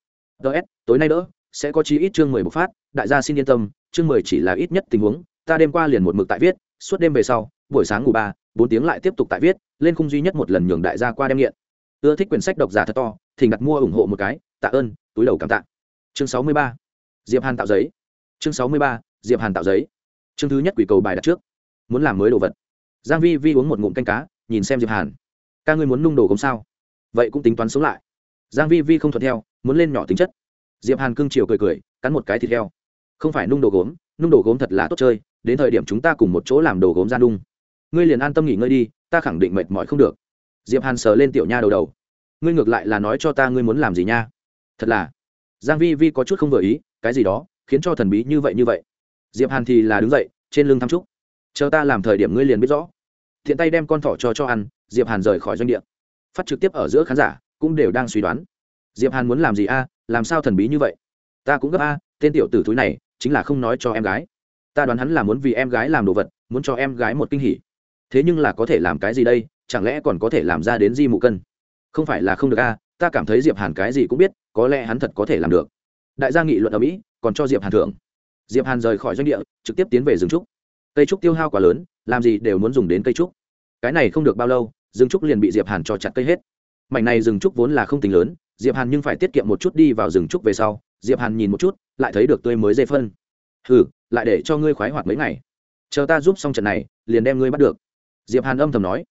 A: Ts tối nay đỡ, sẽ có chi ít chương mười bộc phát, đại gia xin yên tâm, chương mười chỉ là ít nhất tình huống, ta đêm qua liền một mực tại viết, suốt đêm về sau, buổi sáng ngủ ba, bốn tiếng lại tiếp tục tại viết, lên khung duy nhất một lần nhường đại gia qua đem nghiện. Ưa thích quyển sách độc giả thật to thì đặt mua ủng hộ một cái, tạ ơn, túi đầu cảm tạ. Chương sáu mươi ba. Diệp hàn tạo giấy. Chương sáu mươi ba, diệp hàn tạo giấy. Chương thứ nhất quỷ cầu bài đặt trước. Muốn làm mới đồ vật giang vi vi uống một ngụm canh cá, nhìn xem diệp hàn. Ca ngươi muốn nung đồ cũng sao? Vậy cũng tính toán sống lại. Giang vi vi không thuận theo, muốn lên nhỏ tính chất. Diệp hàn cương chiều cười cười, cắn một cái thịt heo. Không phải nung đồ gốm, nung đồ gốm thật là tốt chơi, đến thời điểm chúng ta cùng một chỗ làm đồ gốm ra nung. Ngươi liền an tâm nghỉ ngơi đi, ta khẳng định mệt mỏi không được. Diệp hàn sờ lên tiểu nha đầu đầu. Ngươi ngược lại là nói cho ta ngươi muốn làm gì nha? Thật là. Giang vi vi có chút không vừa ý, cái gì đó, khiến cho thần bí như vậy như vậy. Diệp hàn thì là đứng dậy, trên lưng thăm trúc chờ ta làm thời điểm ngươi liền biết rõ thiện tay đem con thỏ cho cho ăn, diệp hàn rời khỏi doanh địa. Phát trực tiếp ở giữa khán giả cũng đều đang suy đoán. Diệp hàn muốn làm gì a? Làm sao thần bí như vậy? Ta cũng gấp a, tên tiểu tử thúi này chính là không nói cho em gái. Ta đoán hắn là muốn vì em gái làm đồ vật, muốn cho em gái một kinh hỉ. Thế nhưng là có thể làm cái gì đây? Chẳng lẽ còn có thể làm ra đến di mụ cân? Không phải là không được a, ta cảm thấy diệp hàn cái gì cũng biết, có lẽ hắn thật có thể làm được. Đại gia nghị luận ở mỹ, còn cho diệp hàn thưởng. Diệp hàn rời khỏi doanh địa, trực tiếp tiến về rừng trúc cây trúc tiêu hao quá lớn, làm gì đều muốn dùng đến cây trúc. Cái này không được bao lâu, rừng trúc liền bị diệp hàn cho chặt cây hết. Mảnh này rừng trúc vốn là không tính lớn, diệp hàn nhưng phải tiết kiệm một chút đi vào rừng trúc về sau, diệp hàn nhìn một chút, lại thấy được tươi mới dây phân. Hừ, lại để cho ngươi khoái hoạt mấy ngày. Chờ ta giúp xong trận này, liền đem ngươi bắt được. Diệp hàn âm thầm nói.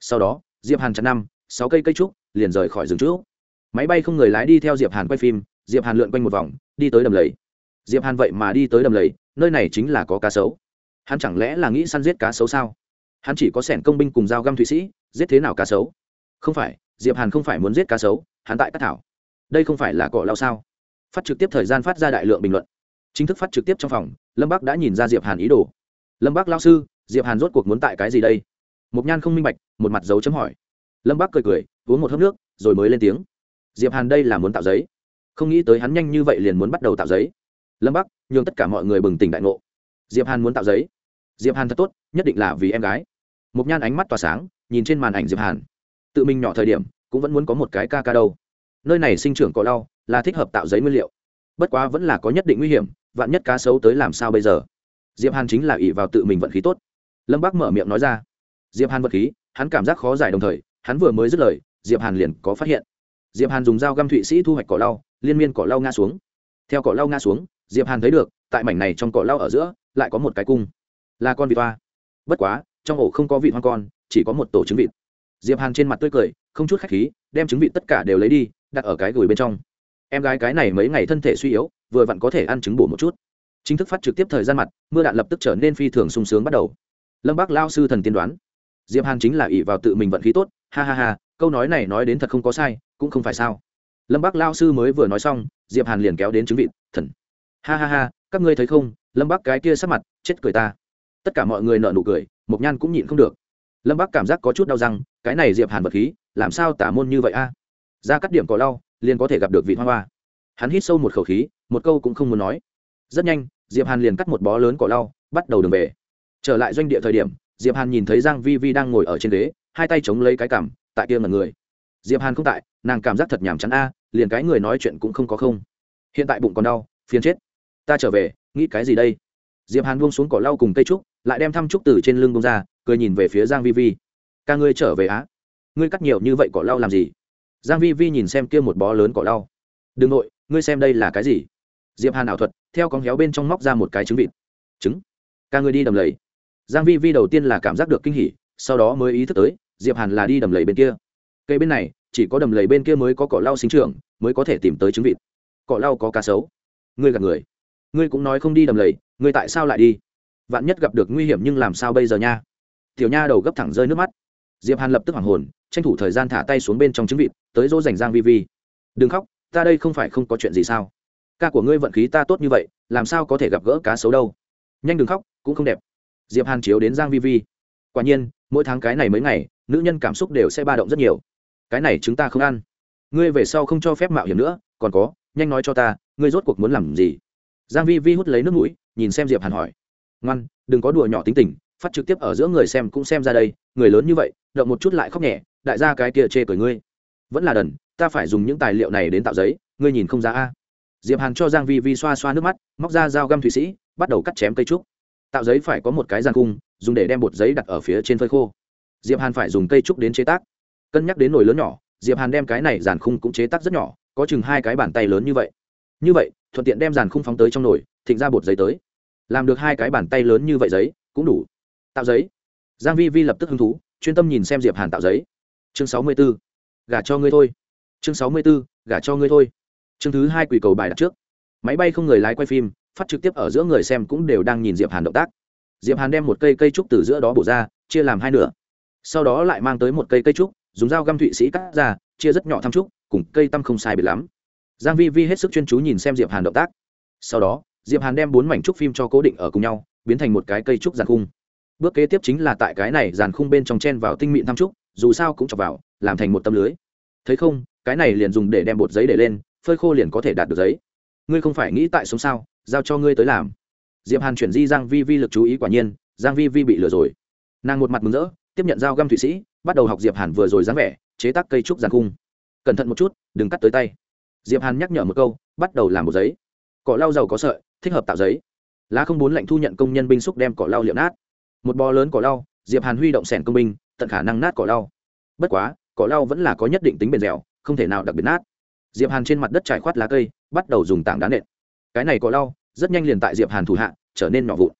A: Sau đó, diệp hàn chặt năm, sáu cây cây trúc, liền rời khỏi rừng trúc. Máy bay không người lái đi theo diệp hàn quay phim, diệp hàn lượn quanh một vòng, đi tới đầm lầy. Diệp hàn vậy mà đi tới đầm lầy, nơi này chính là có cá sấu hắn chẳng lẽ là nghĩ săn giết cá sấu sao? Hắn chỉ có sẻn công binh cùng dao găm thụy sĩ, giết thế nào cá sấu? Không phải, diệp hàn không phải muốn giết cá sấu, hắn tại cát thảo. Đây không phải là cỏ lao sao? Phát trực tiếp thời gian phát ra đại lượng bình luận. Chính thức phát trực tiếp trong phòng, lâm bắc đã nhìn ra diệp hàn ý đồ. Lâm bắc lao sư, diệp hàn rốt cuộc muốn tại cái gì đây? Mục nhan không minh bạch, một mặt dấu chấm hỏi. Lâm bắc cười cười, uống một hớp nước, rồi mới lên tiếng. Diệp hàn đây là muốn tạo giấy. Không nghĩ tới hắn nhanh như vậy liền muốn bắt đầu tạo giấy. Lâm bắc, nhường tất cả mọi người bừng tỉnh đại ngộ diệp hàn muốn tạo giấy. Diệp hàn thật tốt, nhất định là vì em gái. Mục nhan ánh mắt tỏa sáng, nhìn trên màn ảnh diệp hàn. Tự mình nhỏ thời điểm, cũng vẫn muốn có một cái ca ca đâu. Nơi này sinh trưởng cỏ lau, là thích hợp tạo giấy nguyên liệu. Bất quá vẫn là có nhất định nguy hiểm, vạn nhất cá sấu tới làm sao bây giờ? Diệp hàn chính là ỷ vào tự mình vận khí tốt. Lâm bác mở miệng nói ra. Diệp hàn vận khí, hắn cảm giác khó giải đồng thời, hắn vừa mới dứt lời, diệp hàn liền có phát hiện. Diệp hàn dùng dao găm thụy sĩ thu hoạch cỏ lau, liên miên cỏ lau ngã xuống. Theo cỏ lau ngã xuống diệp hàn thấy được, tại mảnh này trong cỏ lau ở giữa, lại có một cái cung. Là con vịt hoa. Bất quá, trong ổ không có vịt hoang con, chỉ có một tổ trứng vịt. Diệp hàn trên mặt tươi cười, không chút khách khí, đem trứng vịt tất cả đều lấy đi, đặt ở cái gửi bên trong. Em gái cái này mấy ngày thân thể suy yếu, vừa vặn có thể ăn trứng bổ một chút. Chính thức phát trực tiếp thời gian mặt, mưa đạn lập tức trở nên phi thường sung sướng bắt đầu. Lâm bác lao sư thần tiên đoán. Diệp hàn chính là ỷ vào tự mình vận khí tốt, ha ha ha, câu nói này nói đến thật không có sai, cũng không phải sao. Lâm bác lao sư mới vừa nói xong, diệp hàn liền kéo đến trứng vịt, thần ha ha ha, các ngươi thấy không? Lâm bác cái kia sắc mặt, chết cười ta. Tất cả mọi người nợ nụ cười, mộc nhan cũng nhịn không được. Lâm bác cảm giác có chút đau răng, cái này diệp hàn vật khí, làm sao tả môn như vậy a? Ra cắt điểm cỏ lau, liền có thể gặp được vị hoa hoa. Hắn hít sâu một khẩu khí, một câu cũng không muốn nói. Rất nhanh, diệp hàn liền cắt một bó lớn cỏ lau, bắt đầu đường về. Trở lại doanh địa thời điểm, diệp hàn nhìn thấy giang vi vi đang ngồi ở trên ghế, hai tay chống lấy cái cằm, tại kia ngẩn người. Diệp hàn không tại, nàng cảm giác thật nhảm chán a, liền cái người nói chuyện cũng không có không. Hiện tại bụng còn đau, phiền chết ta trở về, nghĩ cái gì đây? Diệp hàn buông xuống cỏ lau cùng cây trúc, lại đem thăm trúc từ trên lưng bông ra, cười nhìn về phía giang vi vi. Ca ngươi trở về á? Ngươi cắt nhiều như vậy cỏ lau làm gì? Giang vi vi nhìn xem kia một bó lớn cỏ lau. Đừng nội, ngươi xem đây là cái gì? Diệp hàn ảo thuật, theo con héo bên trong móc ra một cái trứng vịt. Trứng? Ca ngươi đi đầm lầy. Giang vi vi đầu tiên là cảm giác được kinh hỉ, sau đó mới ý thức tới, diệp hàn là đi đầm lầy bên kia. Cây bên này, chỉ có đầm lầy bên kia mới có cỏ lau sinh trưởng, mới có thể tìm tới trứng vịt. Cỏ lau có cá sấu. Ngươi gạt người ngươi cũng nói không đi đầm lầy, ngươi tại sao lại đi? Vạn nhất gặp được nguy hiểm nhưng làm sao bây giờ nha? Tiểu nha đầu gấp thẳng rơi nước mắt. Diệp hàn lập tức hoảng hồn, tranh thủ thời gian thả tay xuống bên trong trứng vịt, tới dỗ dành giang vi vi. Đừng khóc, ta đây không phải không có chuyện gì sao? Ca của ngươi vận khí ta tốt như vậy, làm sao có thể gặp gỡ cá xấu đâu? Nhanh đừng khóc, cũng không đẹp. Diệp hàn chiếu đến giang vi vi. Quả nhiên, mỗi tháng cái này mấy ngày, nữ nhân cảm xúc đều sẽ ba động rất nhiều. Cái này chúng ta không ăn. Ngươi về sau không cho phép mạo hiểm nữa, còn có, nhanh nói cho ta, ngươi rốt cuộc muốn làm gì? Giang vi vi hút lấy nước mũi, nhìn xem diệp hàn hỏi. Ngoan, đừng có đùa nhỏ tính tình, phát trực tiếp ở giữa người xem cũng xem ra đây, người lớn như vậy, động một chút lại khóc nhẹ, đại gia cái kia chê cười ngươi. Vẫn là đần, ta phải dùng những tài liệu này đến tạo giấy, ngươi nhìn không ra a. Diệp hàn cho giang vi vi xoa xoa nước mắt, móc ra dao găm thủy sĩ, bắt đầu cắt chém cây trúc. Tạo giấy phải có một cái giàn cung dùng để đem bột giấy đặt ở phía trên phơi khô. Diệp hàn phải dùng cây trúc đến chế tác. Cân nhắc đến nồi lớn nhỏ, diệp hàn đem cái này giàn khung cũng chế tác rất nhỏ, có chừng hai cái bàn tay lớn như vậy. Như vậy thuận tiện đem dàn khung phóng tới trong nồi, thịnh ra bột giấy tới. Làm được hai cái bàn tay lớn như vậy giấy, cũng đủ. Tạo giấy. Giang vi vi lập tức hứng thú, chuyên tâm nhìn xem diệp hàn tạo giấy. Chương sáu mươi 64. gả cho ngươi thôi. Chương sáu mươi 64. gả cho ngươi thôi. Chương thứ hai quỷ cầu bài đặt trước. Máy bay không người lái quay phim, phát trực tiếp ở giữa người xem cũng đều đang nhìn diệp hàn động tác. Diệp hàn đem một cây cây trúc từ giữa đó bổ ra, chia làm hai nửa. Sau đó lại mang tới một cây cây trúc, dùng dao găm thụy sĩ cắt ra, chia rất nhỏ thăm trúc, cùng cây tăm không sai biệt lắm giang vi vi hết sức chuyên chú nhìn xem diệp hàn động tác. Sau đó, diệp hàn đem bốn mảnh trúc phim cho cố định ở cùng nhau, biến thành một cái cây trúc giàn khung. Bước kế tiếp chính là tại cái này giàn khung bên trong chen vào tinh mịn tham trúc, dù sao cũng chọc vào, làm thành một tấm lưới. Thấy không, cái này liền dùng để đem bột giấy để lên, phơi khô liền có thể đạt được giấy. Ngươi không phải nghĩ tại sống sao, giao cho ngươi tới làm. Diệp hàn chuyển di giang vi vi lực chú ý quả nhiên, giang vi vi bị lừa rồi. Nàng một mặt mừng rỡ, tiếp nhận dao găm thụy sĩ, bắt đầu học diệp hàn vừa rồi dáng vẻ, chế tác cây trúc giàn khung. Cẩn thận một chút, đừng cắt tới tay diệp hàn nhắc nhở một câu, bắt đầu làm một giấy. Cỏ lau dầu có sợi, thích hợp tạo giấy. Lá không bốn lạnh thu nhận công nhân binh xúc đem cỏ lau liệu nát. Một bò lớn cỏ lau, diệp hàn huy động sẻn công binh, tận khả năng nát cỏ lau. Bất quá, cỏ lau vẫn là có nhất định tính bền dẻo, không thể nào đặc biệt nát. Diệp hàn trên mặt đất trải khoát lá cây, bắt đầu dùng tảng đá nện. Cái này cỏ lau, rất nhanh liền tại diệp hàn thủ hạ, trở nên nhỏ vụn.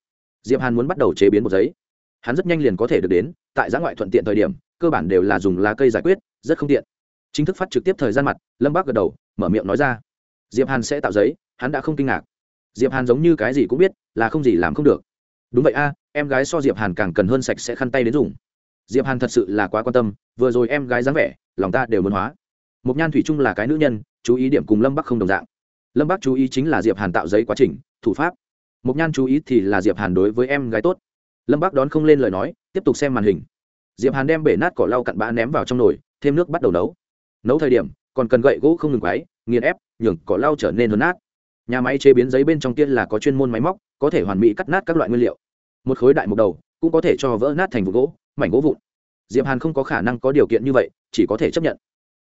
A: Diệp hàn muốn bắt đầu chế biến một giấy. Hắn rất nhanh liền có thể được đến, tại giã ngoại thuận tiện thời điểm, cơ bản đều là dùng lá cây giải quyết, rất không tiện. Chính thức phát trực tiếp thời gian mặt, lâm bác gật đầu mở miệng nói ra. Diệp hàn sẽ tạo giấy, hắn đã không kinh ngạc. Diệp hàn giống như cái gì cũng biết, là không gì làm không được. Đúng vậy a, em gái so diệp hàn càng cần hơn sạch sẽ khăn tay đến dùng. Diệp hàn thật sự là quá quan tâm, vừa rồi em gái dáng vẻ, lòng ta đều muốn hóa. Một nhan thủy chung là cái nữ nhân, chú ý điểm cùng lâm bắc không đồng dạng. Lâm bắc chú ý chính là diệp hàn tạo giấy quá trình, thủ pháp. Một nhan chú ý thì là diệp hàn đối với em gái tốt. Lâm bắc đón không lên lời nói, tiếp tục xem màn hình. Diệp hàn đem bể nát cỏ lau cặn bã ném vào trong nồi, thêm nước bắt đầu nấu. Nấu thời điểm, còn cần gậy gỗ không ngừng quáy nghiền ép, nhường cỏ lau trở nên hơn nát. Nhà máy chế biến giấy bên trong tiên là có chuyên môn máy móc, có thể hoàn mỹ cắt nát các loại nguyên liệu. Một khối đại mục đầu, cũng có thể cho vỡ nát thành vụ gỗ, mảnh gỗ vụn. Diệp hàn không có khả năng có điều kiện như vậy, chỉ có thể chấp nhận.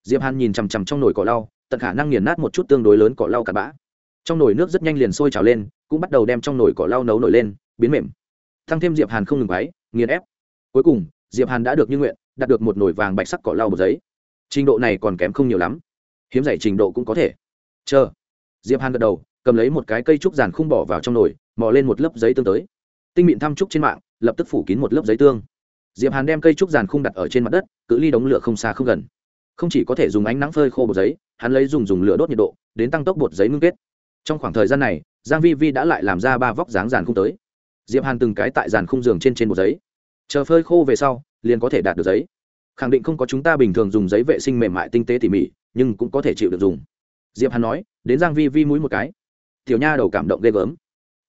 A: Diệp hàn nhìn chằm chằm trong nồi cỏ lau, tận khả năng nghiền nát một chút tương đối lớn cỏ lau cặn bã. Trong nồi nước rất nhanh liền sôi trào lên, cũng bắt đầu đem trong nồi cỏ lau nấu nổi lên, biến mềm. Thăng thêm diệp hàn không ngừng váy nghiền ép. Cuối cùng, diệp hàn đã được như nguyện đạt được một nồi vàng bạch sắc cỏ lau một giấy. Trình độ này còn kém không nhiều lắm hiếm dạy trình độ cũng có thể. Chờ. Diệp hàn gật đầu, cầm lấy một cái cây trúc giàn khung bỏ vào trong nồi, mò lên một lớp giấy tương tới. Tinh mịn thăm trúc trên mạng, lập tức phủ kín một lớp giấy tương. Diệp hàn đem cây trúc giàn khung đặt ở trên mặt đất, cự ly đống lửa không xa không gần. Không chỉ có thể dùng ánh nắng phơi khô bột giấy, hắn lấy dùng dùng lửa đốt nhiệt độ, đến tăng tốc bột giấy ngưng kết. Trong khoảng thời gian này, giang vi vi đã lại làm ra ba vóc dáng giàn khung tới. Diệp hàn từng cái tại giàn khung giường trên trên bột giấy. Chờ phơi khô về sau, liền có thể đạt được giấy. Khẳng định không có chúng ta bình thường dùng giấy vệ sinh mềm mại tinh tế tỉ mỉ nhưng cũng có thể chịu được dùng. Diệp hàn nói, đến giang vi vi mũi một cái. Tiểu nha đầu cảm động ghê gớm.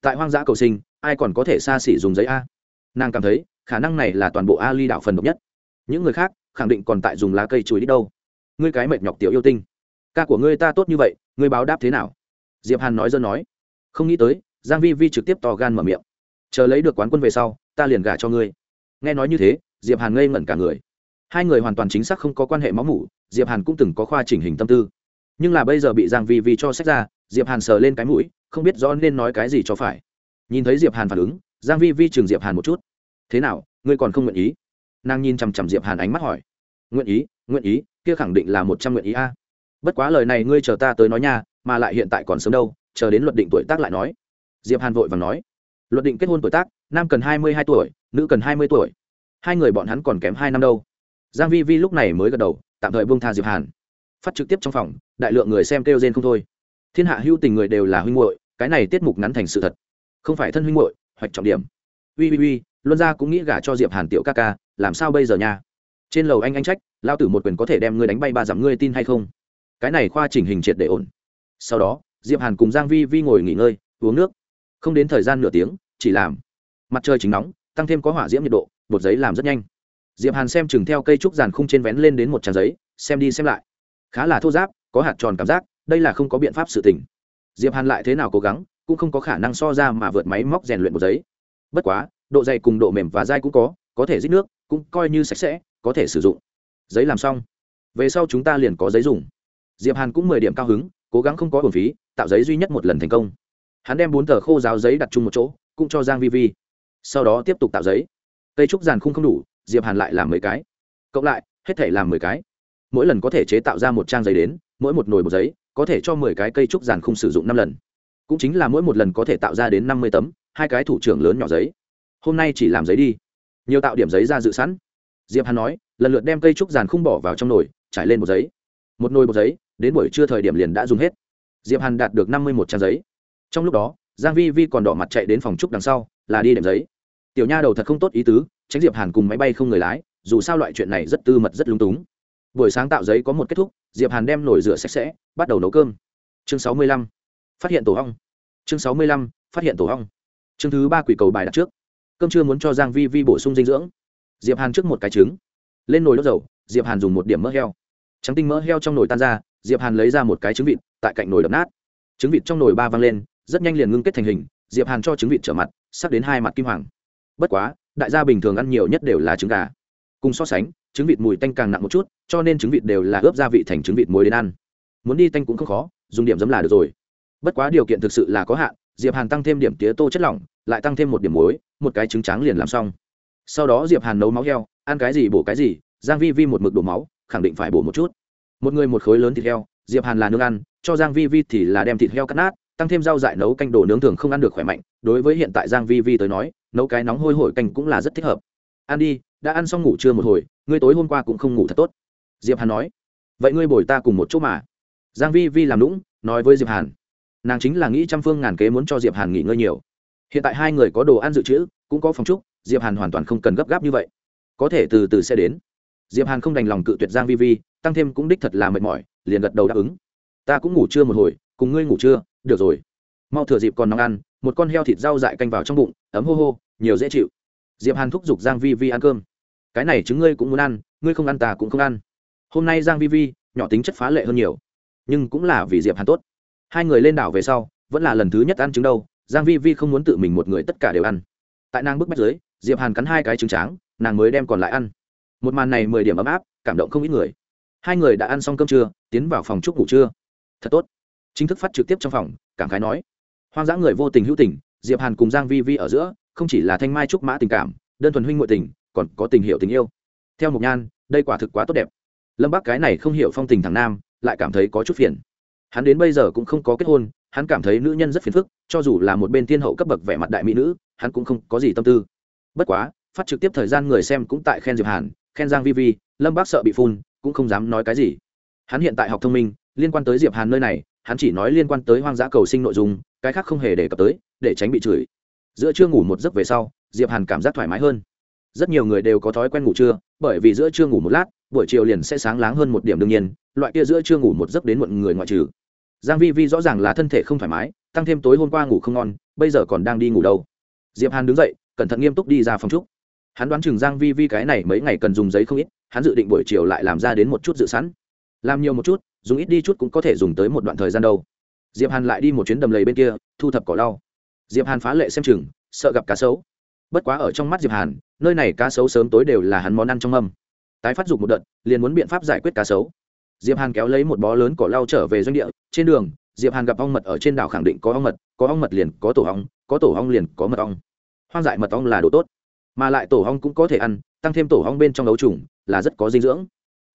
A: Tại hoang dã cầu sinh, ai còn có thể xa xỉ dùng giấy a? Nàng cảm thấy, khả năng này là toàn bộ a ly đạo phần độc nhất. Những người khác, khẳng định còn tại dùng lá cây chuối đi đâu. Ngươi cái mệt nhọc tiểu yêu tinh. Ca của ngươi ta tốt như vậy, ngươi báo đáp thế nào? Diệp hàn nói dơ nói. Không nghĩ tới, giang vi vi trực tiếp to gan mở miệng. Chờ lấy được quán quân về sau, ta liền gả cho ngươi. Nghe nói như thế, diệp hàn ngây ngẩn cả người. Hai người hoàn toàn chính xác không có quan hệ máu mủ diệp hàn cũng từng có khoa chỉnh hình tâm tư. Nhưng là bây giờ bị giang vi vi cho sách ra, diệp hàn sờ lên cái mũi, không biết rõ nên nói cái gì cho phải. Nhìn thấy diệp hàn phản ứng, giang vi vi chừng diệp hàn một chút. Thế nào, ngươi còn không nguyện ý? Nàng nhìn chằm chằm diệp hàn ánh mắt hỏi. Nguyện ý nguyện ý, kia khẳng định là một trăm nguyện ý a. Bất quá lời này ngươi chờ ta tới nói nha, mà lại hiện tại còn sớm đâu, chờ đến luật định tuổi tác lại nói. Diệp hàn vội vàng nói. Luật định kết hôn tuổi tác, nam cần hai mươi hai tuổi, nữ cần hai mươi tuổi. Hai người bọn hắn còn kém hai năm đâu. Giang vi vi lúc này mới gật đầu tạm thời buông tha diệp hàn. Phát trực tiếp trong phòng, đại lượng người xem kêu rên không thôi. Thiên hạ hữu tình người đều là huynh muội, cái này tiết mục ngắn thành sự thật. Không phải thân huynh muội, hoạch trọng điểm. Uy uy uy, luân gia cũng nghĩ gả cho diệp hàn tiểu ca ca, làm sao bây giờ nha? Trên lầu anh anh trách, lao tử một quyền có thể đem ngươi đánh bay ba dặm, ngươi tin hay không? Cái này khoa chỉnh hình triệt để ổn. Sau đó, diệp hàn cùng giang vi vi ngồi nghỉ ngơi, uống nước. Không đến thời gian nửa tiếng, chỉ làm. Mặt trời chính nóng, tăng thêm có hỏa diễm nhiệt độ, bột giấy làm rất nhanh diệp hàn xem chừng theo cây trúc giàn khung trên vén lên đến một trang giấy, xem đi xem lại. Khá là thô giáp, có hạt tròn cảm giác, đây là không có biện pháp sự tình. diệp hàn lại thế nào cố gắng, cũng không có khả năng so ra mà vượt máy móc rèn luyện một giấy. Bất quá, độ dày cùng độ mềm và dai cũng có có thể dít nước, cũng coi như sạch sẽ, có thể sử dụng. Giấy làm xong. Về sau chúng ta liền có giấy dùng. Diệp hàn cũng mười điểm cao hứng, cố gắng không có bổn phí, tạo giấy duy nhất một lần thành công. Hắn đem bốn tờ khô ráo giấy đặt chung một chỗ, cũng cho giang vi vi. Sau đó tiếp tục tạo giấy. Cây trúc giàn khung không đủ diệp hàn lại làm mấy cái. Cộng lại, hết thể làm mười cái. Mỗi lần có thể chế tạo ra một trang giấy đến, mỗi một nồi một giấy, có thể cho mười cái cây trúc giàn không sử dụng năm lần. Cũng chính là mỗi một lần có thể tạo ra đến năm mươi tấm, hai cái thủ trưởng lớn nhỏ giấy. Hôm nay chỉ làm giấy đi. Nhiều tạo điểm giấy ra dự sẵn. Diệp hàn nói, lần lượt đem cây trúc giàn không bỏ vào trong nồi, trải lên một giấy. Một nồi một giấy, đến buổi trưa thời điểm liền đã dùng hết. Diệp hàn đạt được năm mươi một trang giấy. Trong lúc đó, giang vi vi còn đỏ mặt chạy đến phòng trúc đằng sau, là đi đệm giấy. Tiểu nha đầu thật không tốt ý tứ tránh diệp hàn cùng máy bay không người lái, dù sao loại chuyện này rất tư mật, rất lung túng. Buổi sáng tạo giấy có một kết thúc, diệp hàn đem nồi rửa sạch sẽ, bắt đầu nấu cơm. Chương sáu mươi lăm, phát hiện tổ hong chương sáu mươi lăm, phát hiện tổ hong chương thứ ba quỷ cầu bài đặt trước. Cơm trưa muốn cho giang vi vi bổ sung dinh dưỡng. Diệp hàn trước một cái trứng. Lên nồi đốt dầu, diệp hàn dùng một điểm mỡ heo. Trắng tinh mỡ heo trong nồi tan ra, diệp hàn lấy ra một cái trứng vịt, tại cạnh nồi đập nát. Trứng vịt trong nồi ba văng lên, rất nhanh liền ngưng kết thành hình, diệp hàn cho trứng vịt trở mặt, sắp đến hai mặt kim hoàng. Bất quá đại gia bình thường ăn nhiều nhất đều là trứng gà. Cùng so sánh, trứng vịt mùi tanh càng nặng một chút, cho nên trứng vịt đều là ướp gia vị thành trứng vịt muối đến ăn. Muốn đi tanh cũng không khó, dùng điểm giấm là được rồi. Bất quá điều kiện thực sự là có hạn, diệp hàn tăng thêm điểm tía tô chất lỏng, lại tăng thêm một điểm muối, một cái trứng trắng liền làm xong. Sau đó diệp hàn nấu máu heo, ăn cái gì bổ cái gì, giang vi vi một mực đổ máu, khẳng định phải bổ một chút. Một người một khối lớn thịt heo, diệp hàn là nướng ăn, cho giang vi vi thì là đem thịt heo cắt nát, tăng thêm rau dại nấu canh đồ nướng thường không ăn được khỏe mạnh, đối với hiện tại giang vi vi tới nói nấu cái nóng hôi hổi canh cũng là rất thích hợp. Ăn đi, đã ăn xong ngủ trưa một hồi, ngươi tối hôm qua cũng không ngủ thật tốt. Diệp hàn nói. Vậy ngươi bồi ta cùng một chỗ mà. Giang vi vi làm lũng nói với diệp hàn. Nàng chính là nghĩ trăm phương ngàn kế muốn cho diệp hàn nghỉ ngơi nhiều. Hiện tại hai người có đồ ăn dự trữ, cũng có phòng trúc, diệp hàn hoàn toàn không cần gấp gáp như vậy. Có thể từ từ sẽ đến. Diệp hàn không đành lòng cự tuyệt giang vi vi, tăng thêm cũng đích thật là mệt mỏi, liền gật đầu đáp ứng. Ta cũng ngủ trưa một hồi, cùng ngươi ngủ trưa, được rồi. Mau thừa dịp còn nóng ăn một con heo thịt rau dại canh vào trong bụng, ấm hô hô, nhiều dễ chịu. Diệp hàn thúc giục giang vi vi ăn cơm. Cái này chứng ngươi cũng muốn ăn, ngươi không ăn ta cũng không ăn. Hôm nay giang vi vi, nhỏ tính chất phá lệ hơn nhiều. Nhưng cũng là vì diệp hàn tốt. Hai người lên đảo về sau, vẫn là lần thứ nhất ăn trứng đâu, giang vi vi không muốn tự mình một người tất cả đều ăn. Tại nàng bước bách dưới, diệp hàn cắn hai cái trứng tráng, nàng mới đem còn lại ăn. Một màn này mười điểm ấm áp, cảm động không ít người. Hai người đã ăn xong cơm trưa, tiến vào phòng chúc ngủ trưa. Thật tốt. Chính thức phát trực tiếp trong phòng, cảm khái nói hoang dã người vô tình hữu tình, diệp hàn cùng giang vi vi ở giữa, không chỉ là thanh mai trúc mã tình cảm, đơn thuần huynh muội tình, còn có tình hiểu tình yêu. Theo mục nhan, đây quả thực quá tốt đẹp. Lâm Bác cái này không hiểu phong tình thằng nam, lại cảm thấy có chút phiền. Hắn đến bây giờ cũng không có kết hôn, hắn cảm thấy nữ nhân rất phiền phức, cho dù là một bên thiên hậu cấp bậc vẻ mặt đại mỹ nữ, hắn cũng không có gì tâm tư. Bất quá, phát trực tiếp thời gian người xem cũng tại khen diệp hàn, khen giang vi vi, lâm bác sợ bị phun, cũng không dám nói cái gì. Hắn hiện tại học thông minh, liên quan tới diệp hàn nơi này, hắn chỉ nói liên quan tới hoang dã cầu sinh nội dung cái khác không hề đề cập tới, để tránh bị chửi. Giữa trưa ngủ một giấc về sau, diệp hàn cảm giác thoải mái hơn. Rất nhiều người đều có thói quen ngủ trưa, bởi vì giữa trưa ngủ một lát, buổi chiều liền sẽ sáng láng hơn một điểm đương nhiên, loại kia giữa trưa ngủ một giấc đến muộn người ngoại trừ. Giang vi vi rõ ràng là thân thể không thoải mái, tăng thêm tối hôm qua ngủ không ngon, bây giờ còn đang đi ngủ đâu. Diệp hàn đứng dậy, cẩn thận nghiêm túc đi ra phòng trúc hắn đoán chừng giang vi vi cái này mấy ngày cần dùng giấy không ít, hắn dự định buổi chiều lại làm ra đến một chút dự sẵn. Làm nhiều một chút, dùng ít đi chút cũng có thể dùng tới một đoạn thời gian đâu diệp hàn lại đi một chuyến đầm lầy bên kia, thu thập cỏ lau. Diệp hàn phá lệ xem chừng, sợ gặp cá sấu. Bất quá ở trong mắt diệp hàn, nơi này cá sấu sớm tối đều là hắn món ăn trong mâm. Tái phát dục một đợt, liền muốn biện pháp giải quyết cá sấu. Diệp hàn kéo lấy một bó lớn cỏ lau trở về doanh địa, trên đường, diệp hàn gặp ong mật ở trên đảo khẳng định có ong mật, có ong mật liền có tổ ong, có tổ ong liền có mật ong. Hoang dại mật ong là đồ tốt, mà lại tổ ong cũng có thể ăn, tăng thêm tổ ong bên trong đấu trùng là rất có dinh dưỡng.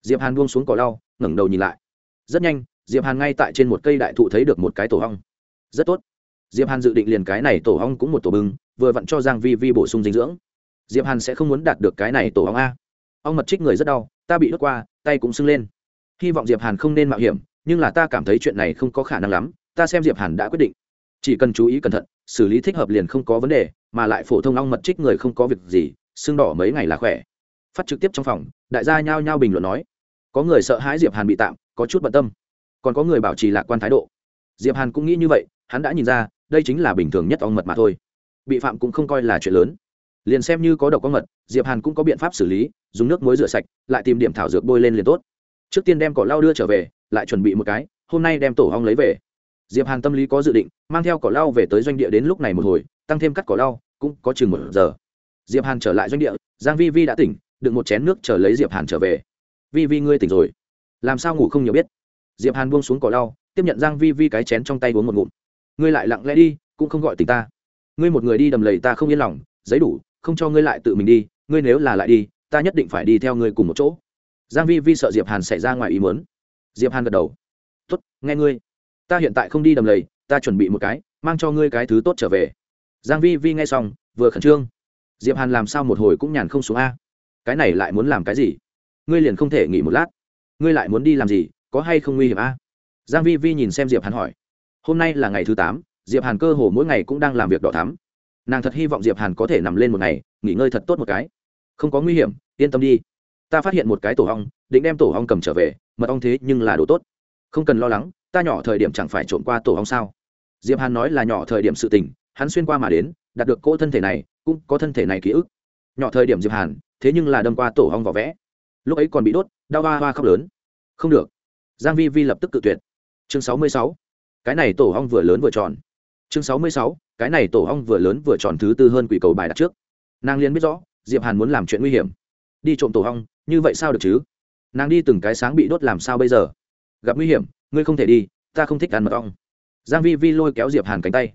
A: Diệp hàn buông xuống cỏ lau, ngẩng đầu nhìn lại. Rất nhanh diệp hàn ngay tại trên một cây đại thụ thấy được một cái tổ ong. Rất tốt. Diệp hàn dự định liền cái này tổ ong cũng một tổ bưng, vừa vặn cho giang vi vi bổ sung dinh dưỡng. Diệp hàn sẽ không muốn đạt được cái này tổ ong a. Ong mật trích người rất đau, ta bị đốt qua, tay cũng sưng lên. Hy vọng diệp hàn không nên mạo hiểm, nhưng là ta cảm thấy chuyện này không có khả năng lắm, ta xem diệp hàn đã quyết định. Chỉ cần chú ý cẩn thận, xử lý thích hợp liền không có vấn đề, mà lại phổ thông ong mật trích người không có việc gì, sưng đỏ mấy ngày là khỏe. Phát trực tiếp trong phòng, đại gia nhao nhao bình luận nói. Có người sợ hãi diệp hàn bị tạm, có chút bận tâm còn có người bảo trì lạc quan thái độ. Diệp hàn cũng nghĩ như vậy, hắn đã nhìn ra, đây chính là bình thường nhất ong mật mà thôi. Bị phạm cũng không coi là chuyện lớn. Liền xem như có độc có mật, diệp hàn cũng có biện pháp xử lý, dùng nước muối rửa sạch, lại tìm điểm thảo dược bôi lên liền tốt. Trước tiên đem cỏ lau đưa trở về, lại chuẩn bị một cái, hôm nay đem tổ ong lấy về. Diệp hàn tâm lý có dự định, mang theo cỏ lau về tới doanh địa đến lúc này một hồi, tăng thêm cắt cỏ lau, cũng có chừng một giờ. Diệp hàn trở lại doanh địa, giang vi vi đã tỉnh, đựng một chén nước chờ lấy diệp hàn trở về. Vi vi ngươi tỉnh rồi. Làm sao ngủ không nhiều biết? Diệp hàn buông xuống cỏ lau, tiếp nhận giang vi vi cái chén trong tay uống một ngụm. Ngươi lại lặng lẽ đi, cũng không gọi tỉnh ta. Ngươi một người đi đầm lầy ta không yên lòng, giấy đủ, không cho ngươi lại tự mình đi, ngươi nếu là lại đi, ta nhất định phải đi theo ngươi cùng một chỗ. Giang vi vi sợ diệp hàn xảy ra ngoài ý muốn. Diệp hàn gật đầu. Tốt, nghe ngươi. Ta hiện tại không đi đầm lầy, ta chuẩn bị một cái, mang cho ngươi cái thứ tốt trở về. Giang vi vi nghe xong, vừa khẩn trương. Diệp hàn làm sao một hồi cũng nhàn không xuống a. Cái này lại muốn làm cái gì? Ngươi liền không thể nghỉ một lát. Ngươi lại muốn đi làm gì? Có hay không nguy hiểm a? Giang vi vi nhìn xem diệp hàn hỏi. Hôm nay là ngày thứ tám, diệp hàn cơ hồ mỗi ngày cũng đang làm việc đỏ thắm. Nàng thật hy vọng diệp hàn có thể nằm lên một ngày, nghỉ ngơi thật tốt một cái. Không có nguy hiểm, yên tâm đi. Ta phát hiện một cái tổ ong, định đem tổ ong cầm trở về, mật ong thế nhưng là đồ tốt. Không cần lo lắng, ta nhỏ thời điểm chẳng phải trộm qua tổ ong sao? Diệp hàn nói là nhỏ thời điểm sự tình, hắn xuyên qua mà đến, đạt được cỗ thân thể này, cũng có thân thể này ký ức. Nhỏ thời điểm diệp hàn, thế nhưng là đâm qua tổ ong vỏ vẽ. Lúc ấy còn bị đốt, đau hoa hoa khóc lớn. Không được giang vi vi lập tức cự tuyệt. Chương sáu mươi sáu, cái này tổ ong vừa lớn vừa tròn. Chương sáu mươi sáu, cái này tổ ong vừa lớn vừa tròn thứ tư hơn quỷ cầu bài đặt trước. Nàng liền biết rõ diệp hàn muốn làm chuyện nguy hiểm. Đi trộm tổ ong như vậy sao được chứ? Nàng đi từng cái sáng bị đốt làm sao bây giờ? Gặp nguy hiểm ngươi không thể đi ta không thích ăn mật ong. Giang vi vi lôi kéo diệp hàn cánh tay.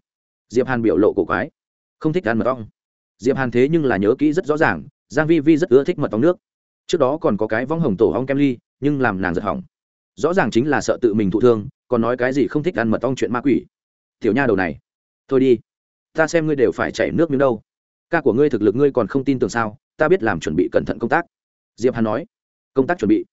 A: Diệp hàn biểu lộ cổ quái. Không thích ăn mật ong. Diệp hàn thế nhưng là nhớ kỹ rất rõ ràng giang vi vi rất ưa thích mật ong nước. Trước đó còn có cái vong hồng tổ ong kem ly nhưng làm nàng giật hỏng rõ ràng chính là sợ tự mình thụ thương, còn nói cái gì không thích ăn mật ong chuyện ma quỷ. Tiểu nha đầu này, thôi đi, ta xem ngươi đều phải chảy nước miếng đâu. Ca của ngươi thực lực ngươi còn không tin tưởng sao, ta biết làm chuẩn bị cẩn thận công tác. Diệp hàn nói. Công tác chuẩn bị.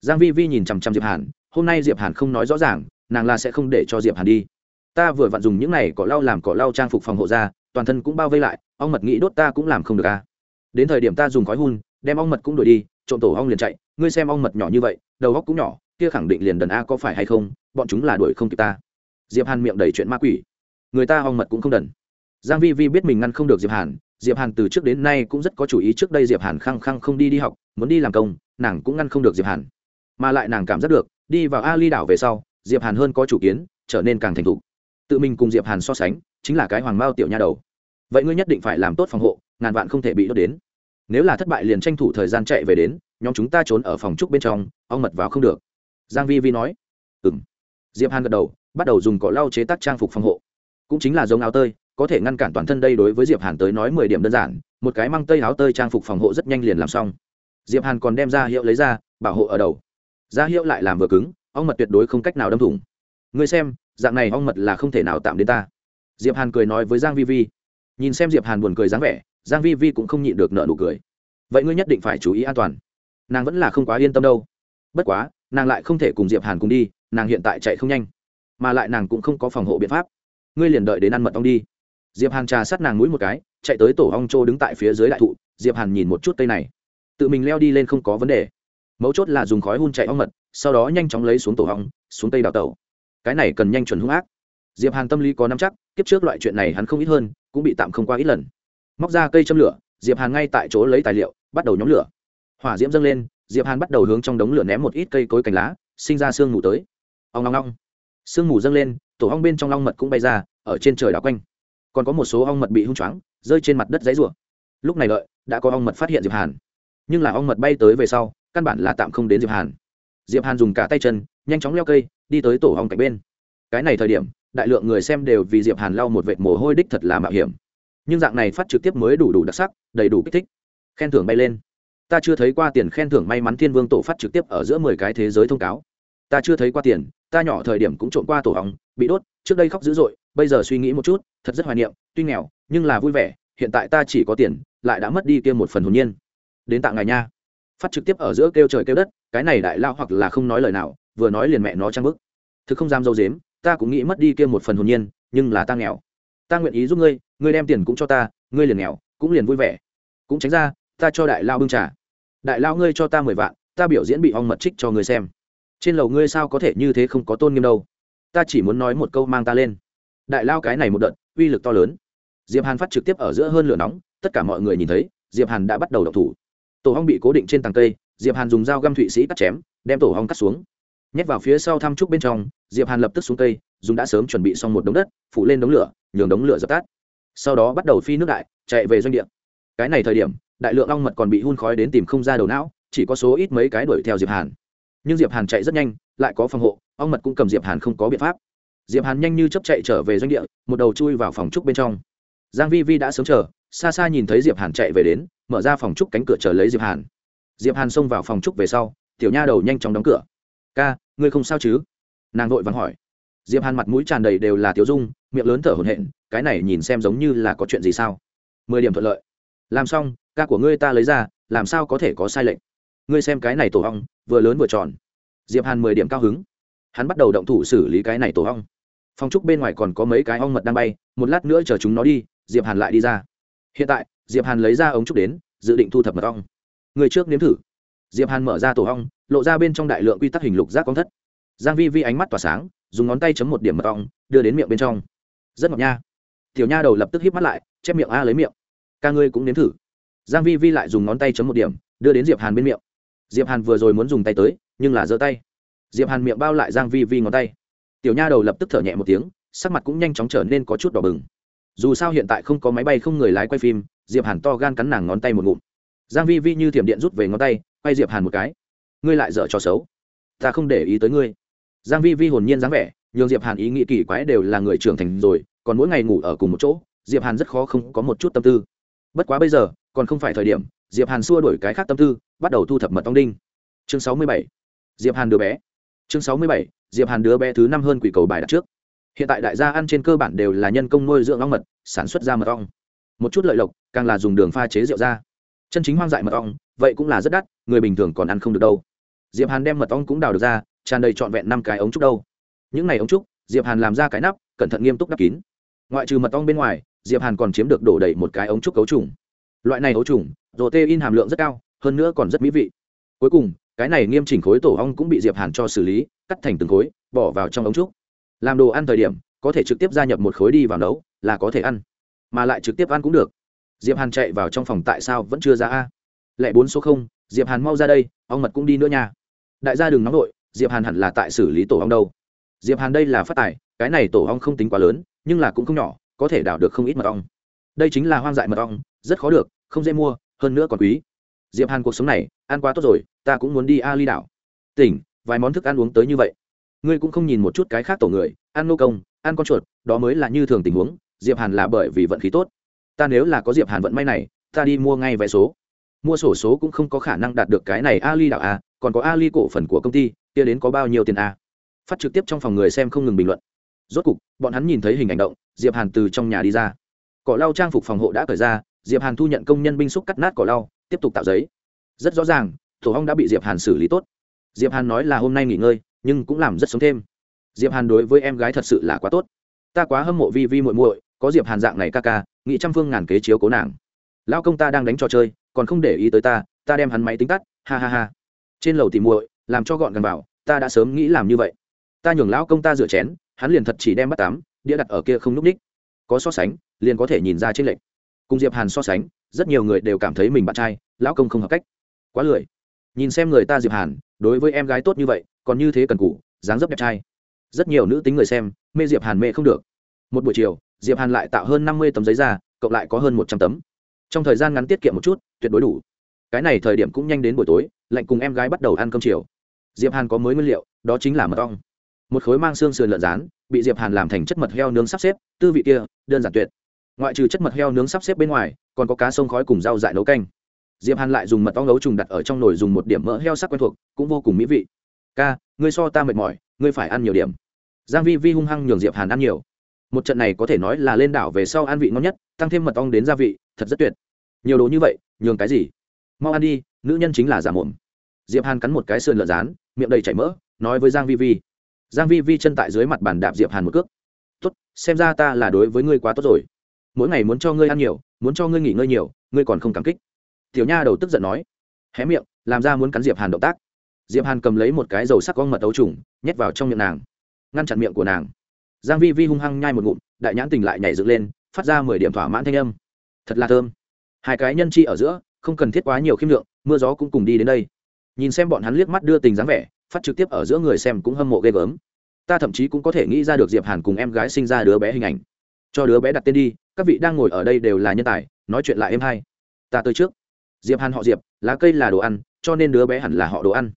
A: Giang vi vi nhìn chăm chăm diệp hàn, hôm nay diệp hàn không nói rõ ràng, nàng là sẽ không để cho diệp hàn đi. Ta vừa vặn dùng những này cỏ lau làm cỏ lau trang phục phòng hộ ra, toàn thân cũng bao vây lại, ong mật nghĩ đốt ta cũng làm không được à. Đến thời điểm ta dùng khói hun, đem ong mật cũng đuổi đi, trộm tổ ong liền chạy, ngươi xem ong mật nhỏ như vậy, đầu góc cũng nhỏ kia khẳng định liền đần a có phải hay không, bọn chúng là đuổi không kịp ta. Diệp hàn miệng đầy chuyện ma quỷ. Người ta ong mật cũng không đần. Giang vi vi biết mình ngăn không được diệp hàn diệp hàn từ trước đến nay cũng rất có chủ ý trước đây diệp hàn khăng khăng không đi đi học, muốn đi làm công, nàng cũng ngăn không được diệp hàn. Mà lại nàng cảm giác được, đi vào ali đảo về sau, diệp hàn hơn có chủ kiến, trở nên càng thành thục. Tự mình cùng diệp hàn so sánh, chính là cái hoàng mao tiểu nha đầu. Vậy ngươi nhất định phải làm tốt phòng hộ, ngàn vạn không thể bị đốt đến. Nếu là thất bại liền tranh thủ thời gian chạy về đến, nhóm chúng ta trốn ở phòng trúc bên trong, ong mật vào không được giang vi vi nói. Ừm. Diệp hàn gật đầu, bắt đầu dùng cỏ lau chế tác trang phục phòng hộ. Cũng chính là giống áo tơi, có thể ngăn cản toàn thân đây đối với diệp hàn tới nói mười điểm đơn giản, một cái mang tây áo tơi trang phục phòng hộ rất nhanh liền làm xong. Diệp hàn còn đem ra hiệu lấy ra, bảo hộ ở đầu. Ra hiệu lại làm vừa cứng, ong mật tuyệt đối không cách nào đâm thủng. Ngươi xem, dạng này ong mật là không thể nào tạm đến ta. Diệp hàn cười nói với giang vi vi. Nhìn xem diệp hàn buồn cười dáng vẻ, giang vi vi cũng không nhịn được nợ nụ cười. Vậy ngươi nhất định phải chú ý an toàn. Nàng vẫn là không quá yên tâm đâu bất quá, nàng lại không thể cùng diệp hàn cùng đi, nàng hiện tại chạy không nhanh. Mà lại nàng cũng không có phòng hộ biện pháp. Ngươi liền đợi đến ăn mật ong đi. Diệp hàn trà sát nàng mũi một cái, chạy tới tổ ong trô đứng tại phía dưới đại thụ, diệp hàn nhìn một chút cây này. Tự mình leo đi lên không có vấn đề. Mấu chốt là dùng khói hun chạy ong mật, sau đó nhanh chóng lấy xuống tổ ong, xuống cây đào tẩu. Cái này cần nhanh chuẩn hung ác. Diệp hàn tâm lý có nắm chắc, kiếp trước loại chuyện này hắn không ít hơn, cũng bị tạm không qua ít lần. Móc ra cây châm lửa, diệp hàn ngay tại chỗ lấy tài liệu, bắt đầu nhóm lửa. Hỏa diễm dâng lên diệp hàn bắt đầu hướng trong đống lửa ném một ít cây cối cành lá, sinh ra sương mù tới. Ong long long sương mù dâng lên, tổ ong bên trong long mật cũng bay ra, ở trên trời đảo quanh. Còn có một số ong mật bị hung choáng, rơi trên mặt đất giấy rủa. Lúc này lợi, đã có ong mật phát hiện diệp hàn. Nhưng là ong mật bay tới về sau, căn bản là tạm không đến diệp hàn. Diệp hàn dùng cả tay chân, nhanh chóng leo cây, đi tới tổ ong cạnh bên. Cái này thời điểm, đại lượng người xem đều vì diệp hàn lau một vệt mồ hôi đích thật là mạo hiểm. Nhưng dạng này phát trực tiếp mới đủ đủ đặc sắc, đầy đủ kích thích. Khen thưởng bay lên ta chưa thấy qua tiền khen thưởng may mắn thiên vương tổ phát trực tiếp ở giữa mười cái thế giới thông cáo. Ta chưa thấy qua tiền, ta nhỏ thời điểm cũng trộn qua tổ hóng bị đốt, trước đây khóc dữ dội, bây giờ suy nghĩ một chút, thật rất hoài niệm, tuy nghèo, nhưng là vui vẻ, hiện tại ta chỉ có tiền, lại đã mất đi kia một phần hồn nhiên. Đến tạng ngày nha. Phát trực tiếp ở giữa kêu trời kêu đất, cái này đại lao hoặc là không nói lời nào, vừa nói liền mẹ nó trang bức thực không dám dâu dếm, ta cũng nghĩ mất đi kia một phần hồn nhiên, nhưng là ta nghèo. Ta nguyện ý giúp ngươi ngươi đem tiền cũng cho ta, ngươi liền nghèo, cũng liền vui vẻ. Cũng tránh ra ta cho đại lao bưng trà. Đại lao ngươi cho ta mười vạn, ta biểu diễn bị ong mật trích cho ngươi xem. Trên lầu ngươi sao có thể như thế không có tôn nghiêm đâu? Ta chỉ muốn nói một câu mang ta lên. Đại lao cái này một đợt, uy lực to lớn. Diệp hàn phát trực tiếp ở giữa hơn lửa nóng, tất cả mọi người nhìn thấy, diệp hàn đã bắt đầu động thủ. Tổ hong bị cố định trên tầng cây, diệp hàn dùng dao găm thụy sĩ cắt chém, đem tổ hong cắt xuống. Nhét vào phía sau thăm trúc bên trong, diệp hàn lập tức xuống cây, dùng đã sớm chuẩn bị xong một đống đất, phủ lên đống lửa, nhường đống lửa dập tắt. Sau đó bắt đầu phi nước đại, chạy về doanh địa. Cái này thời điểm đại lượng ong mật còn bị hun khói đến tìm không ra đầu não, chỉ có số ít mấy cái đuổi theo diệp hàn. Nhưng diệp hàn chạy rất nhanh, lại có phòng hộ, ong mật cũng cầm diệp hàn không có biện pháp. Diệp hàn nhanh như chấp chạy trở về doanh địa, một đầu chui vào phòng trúc bên trong. Giang vi vi đã sớm chờ, xa xa nhìn thấy diệp hàn chạy về đến, mở ra phòng trúc cánh cửa chờ lấy diệp hàn. Diệp hàn xông vào phòng trúc về sau, tiểu nha đầu nhanh chóng đóng cửa. Ca, ngươi không sao chứ? Nàng vội vàng hỏi. Diệp hàn mặt mũi tràn đầy đều là tiểu dung, miệng lớn thở hổn hển, cái này nhìn xem giống như là có chuyện gì sao? Mười điểm thuận lợi. Làm xong ca của ngươi ta lấy ra, làm sao có thể có sai lệnh? ngươi xem cái này tổ hong vừa lớn vừa tròn. Diệp hàn mười điểm cao hứng. Hắn bắt đầu động thủ xử lý cái này tổ hong phong trúc bên ngoài còn có mấy cái ong mật đang bay, một lát nữa chờ chúng nó đi, diệp hàn lại đi ra. Hiện tại, diệp hàn lấy ra ống trúc đến, dự định thu thập mật ong. Người trước nếm thử. Diệp hàn mở ra tổ ong, lộ ra bên trong đại lượng quy tắc hình lục giác con thất. Giang vi vi ánh mắt tỏa sáng, dùng ngón tay chấm một điểm mật ong, đưa đến miệng bên trong. Rất ngọt nha. Tiểu nha đầu lập tức híp mắt lại, chép miệng a lấy miệng. Ca ngươi cũng nếm thử giang vi vi lại dùng ngón tay chấm một điểm, đưa đến diệp hàn bên miệng. Diệp hàn vừa rồi muốn dùng tay tới, nhưng là giơ tay. Diệp hàn miệng bao lại giang vi vi ngón tay. Tiểu nha đầu lập tức thở nhẹ một tiếng, sắc mặt cũng nhanh chóng trở nên có chút đỏ bừng. Dù sao hiện tại không có máy bay, không người lái quay phim, diệp hàn to gan cắn nàng ngón tay một ngụm. Giang vi vi như thiểm điện rút về ngón tay, quay diệp hàn một cái. Ngươi lại dở trò xấu. Ta không để ý tới ngươi. Giang vi vi hồn nhiên dáng vẻ, nhường diệp hàn ý nghĩ kỳ quái đều là người trưởng thành rồi, còn mỗi ngày ngủ ở cùng một chỗ, diệp hàn rất khó không có một chút tâm tư. Bất quá bây giờ còn không phải thời điểm, diệp hàn xua đuổi cái khác tâm tư, bắt đầu thu thập mật ong đinh. Chương sáu mươi bảy, diệp hàn đứa bé. Chương sáu mươi bảy, diệp hàn đứa bé thứ năm hơn quỷ cầu bài đặt trước. Hiện tại đại gia ăn trên cơ bản đều là nhân công nuôi dưỡng ong mật, sản xuất ra mật ong. Một chút lợi lộc, càng là dùng đường pha chế rượu ra. Chân chính hoang dại mật ong, vậy cũng là rất đắt, người bình thường còn ăn không được đâu. Diệp hàn đem mật ong cũng đào được ra, tràn đầy trọn vẹn năm cái ống trúc đâu. Những này ống trúc, diệp hàn làm ra cái nắp, cẩn thận nghiêm túc đắp kín. Ngoại trừ mật ong bên ngoài, diệp hàn còn chiếm được đổ đầy một cái ống trúc cấu trùng loại này ấu trùng in hàm lượng rất cao, hơn nữa còn rất mỹ vị. Cuối cùng, cái này nghiêm chỉnh khối tổ ong cũng bị diệp hàn cho xử lý, cắt thành từng khối, bỏ vào trong ống trúc. Làm đồ ăn thời điểm, có thể trực tiếp gia nhập một khối đi vào nấu, là có thể ăn, mà lại trực tiếp ăn cũng được. Diệp hàn chạy vào trong phòng tại sao vẫn chưa ra a? Lẻ bốn số không, diệp hàn mau ra đây, ong mật cũng đi nữa nha. Đại gia đừng nóng vội, diệp hàn hẳn là tại xử lý tổ ong đâu. Diệp hàn đây là phát tài, cái này tổ ong không tính quá lớn, nhưng là cũng không nhỏ, có thể đào được không ít mật ong. Đây chính là hoang dại mật ong, rất khó được không dễ mua, hơn nữa còn quý. Diệp hàn cuộc sống này, ăn quá tốt rồi, ta cũng muốn đi a ly đảo. Tỉnh, vài món thức ăn uống tới như vậy. Ngươi cũng không nhìn một chút cái khác tổ người, ăn nô công, ăn con chuột, đó mới là như thường tình huống, diệp hàn là bởi vì vận khí tốt. Ta nếu là có diệp hàn vận may này, ta đi mua ngay vé số. Mua sổ số cũng không có khả năng đạt được cái này ali đạo a à, còn có ali cổ phần của công ty, kia đến có bao nhiêu tiền a phát trực tiếp trong phòng người xem không ngừng bình luận. Rốt cục, bọn hắn nhìn thấy hình ảnh động, diệp hàn từ trong nhà đi ra. Cỏ lau trang phục phòng hộ đã cởi ra diệp hàn thu nhận công nhân binh xúc cắt nát cỏ lau, tiếp tục tạo giấy. Rất rõ ràng, tổ hong đã bị diệp hàn xử lý tốt. Diệp hàn nói là hôm nay nghỉ ngơi, nhưng cũng làm rất sống thêm. Diệp hàn đối với em gái thật sự là quá tốt. Ta quá hâm mộ vi vi muội muội, có diệp hàn dạng này ca ca, nghĩ trăm phương ngàn kế chiếu cố nàng. Lão công ta đang đánh trò chơi, còn không để ý tới ta ta đem hắn máy tính tắt, ha ha ha. Trên lầu tìm muội, làm cho gọn gàng vào ta đã sớm nghĩ làm như vậy. Ta nhường lão công ta rửa chén, hắn liền thật chỉ đem bắt tắm, đĩa đặt ở kia không núp ních. Có so sánh, liền có thể nhìn ra trên lệnh cùng diệp hàn so sánh, rất nhiều người đều cảm thấy mình bạn trai, lão công không hợp cách. Quá lười. Nhìn xem người ta diệp hàn, đối với em gái tốt như vậy, còn như thế cần cũ dáng dấp đẹp trai. Rất nhiều nữ tính người xem, mê diệp hàn mê không được. Một buổi chiều, diệp hàn lại tạo hơn năm mươi tấm giấy ra, cộng lại có hơn một trăm tấm. Trong thời gian ngắn tiết kiệm một chút, tuyệt đối đủ. Cái này thời điểm cũng nhanh đến buổi tối, lạnh cùng em gái bắt đầu ăn cơm chiều. Diệp hàn có mới nguyên liệu, đó chính là mật ong. Một khối mang xương sườn lợn rán, bị diệp hàn làm thành chất mật heo nướng sắp xếp, tư vị kia, đơn giản tuyệt ngoại trừ chất mật heo nướng sắp xếp bên ngoài, còn có cá sông khói cùng rau dại nấu canh. Diệp hàn lại dùng mật ong nấu trùng đặt ở trong nồi dùng một điểm mỡ heo sắc quen thuộc, cũng vô cùng mỹ vị. Ca, ngươi so ta mệt mỏi, ngươi phải ăn nhiều điểm. Giang vi vi hung hăng nhường diệp hàn ăn nhiều. Một trận này có thể nói là lên đảo về sau ăn vị ngon nhất, tăng thêm mật ong đến gia vị, thật rất tuyệt. Nhiều đồ như vậy, nhường cái gì? Mau ăn đi, nữ nhân chính là giả mồm. Diệp hàn cắn một cái sườn lợn rán, miệng đầy chảy mỡ, nói với giang vi vi. Giang vi vi chân tại dưới mặt bàn đạp diệp hàn một cước. Tốt, xem ra ta là đối với ngươi quá tốt rồi mỗi ngày muốn cho ngươi ăn nhiều, muốn cho ngươi nghỉ ngơi nhiều, ngươi còn không cảm kích. Tiểu nha đầu tức giận nói, hé miệng, làm ra muốn cắn diệp hàn động tác. Diệp hàn cầm lấy một cái dầu sắc con mật ấu trùng, nhét vào trong miệng nàng, ngăn chặn miệng của nàng. Giang vi vi hung hăng nhai một ngụm, đại nhãn tình lại nhảy dựng lên, phát ra mười điểm thỏa mãn thanh âm. Thật là thơm. Hai cái nhân chi ở giữa, không cần thiết quá nhiều khiêm lượng, mưa gió cũng cùng đi đến đây. Nhìn xem bọn hắn liếc mắt đưa tình dáng vẻ, phát trực tiếp ở giữa người xem cũng hâm mộ ghê gớm. Ta thậm chí cũng có thể nghĩ ra được diệp hàn cùng em gái sinh ra đứa bé hình ảnh. Cho đứa bé đặt tên đi các vị đang ngồi ở đây đều là nhân tài, nói chuyện lại em hay. Ta tới trước. Diệp hàn họ diệp, lá cây là đồ ăn, cho nên đứa bé hẳn là họ đồ ăn.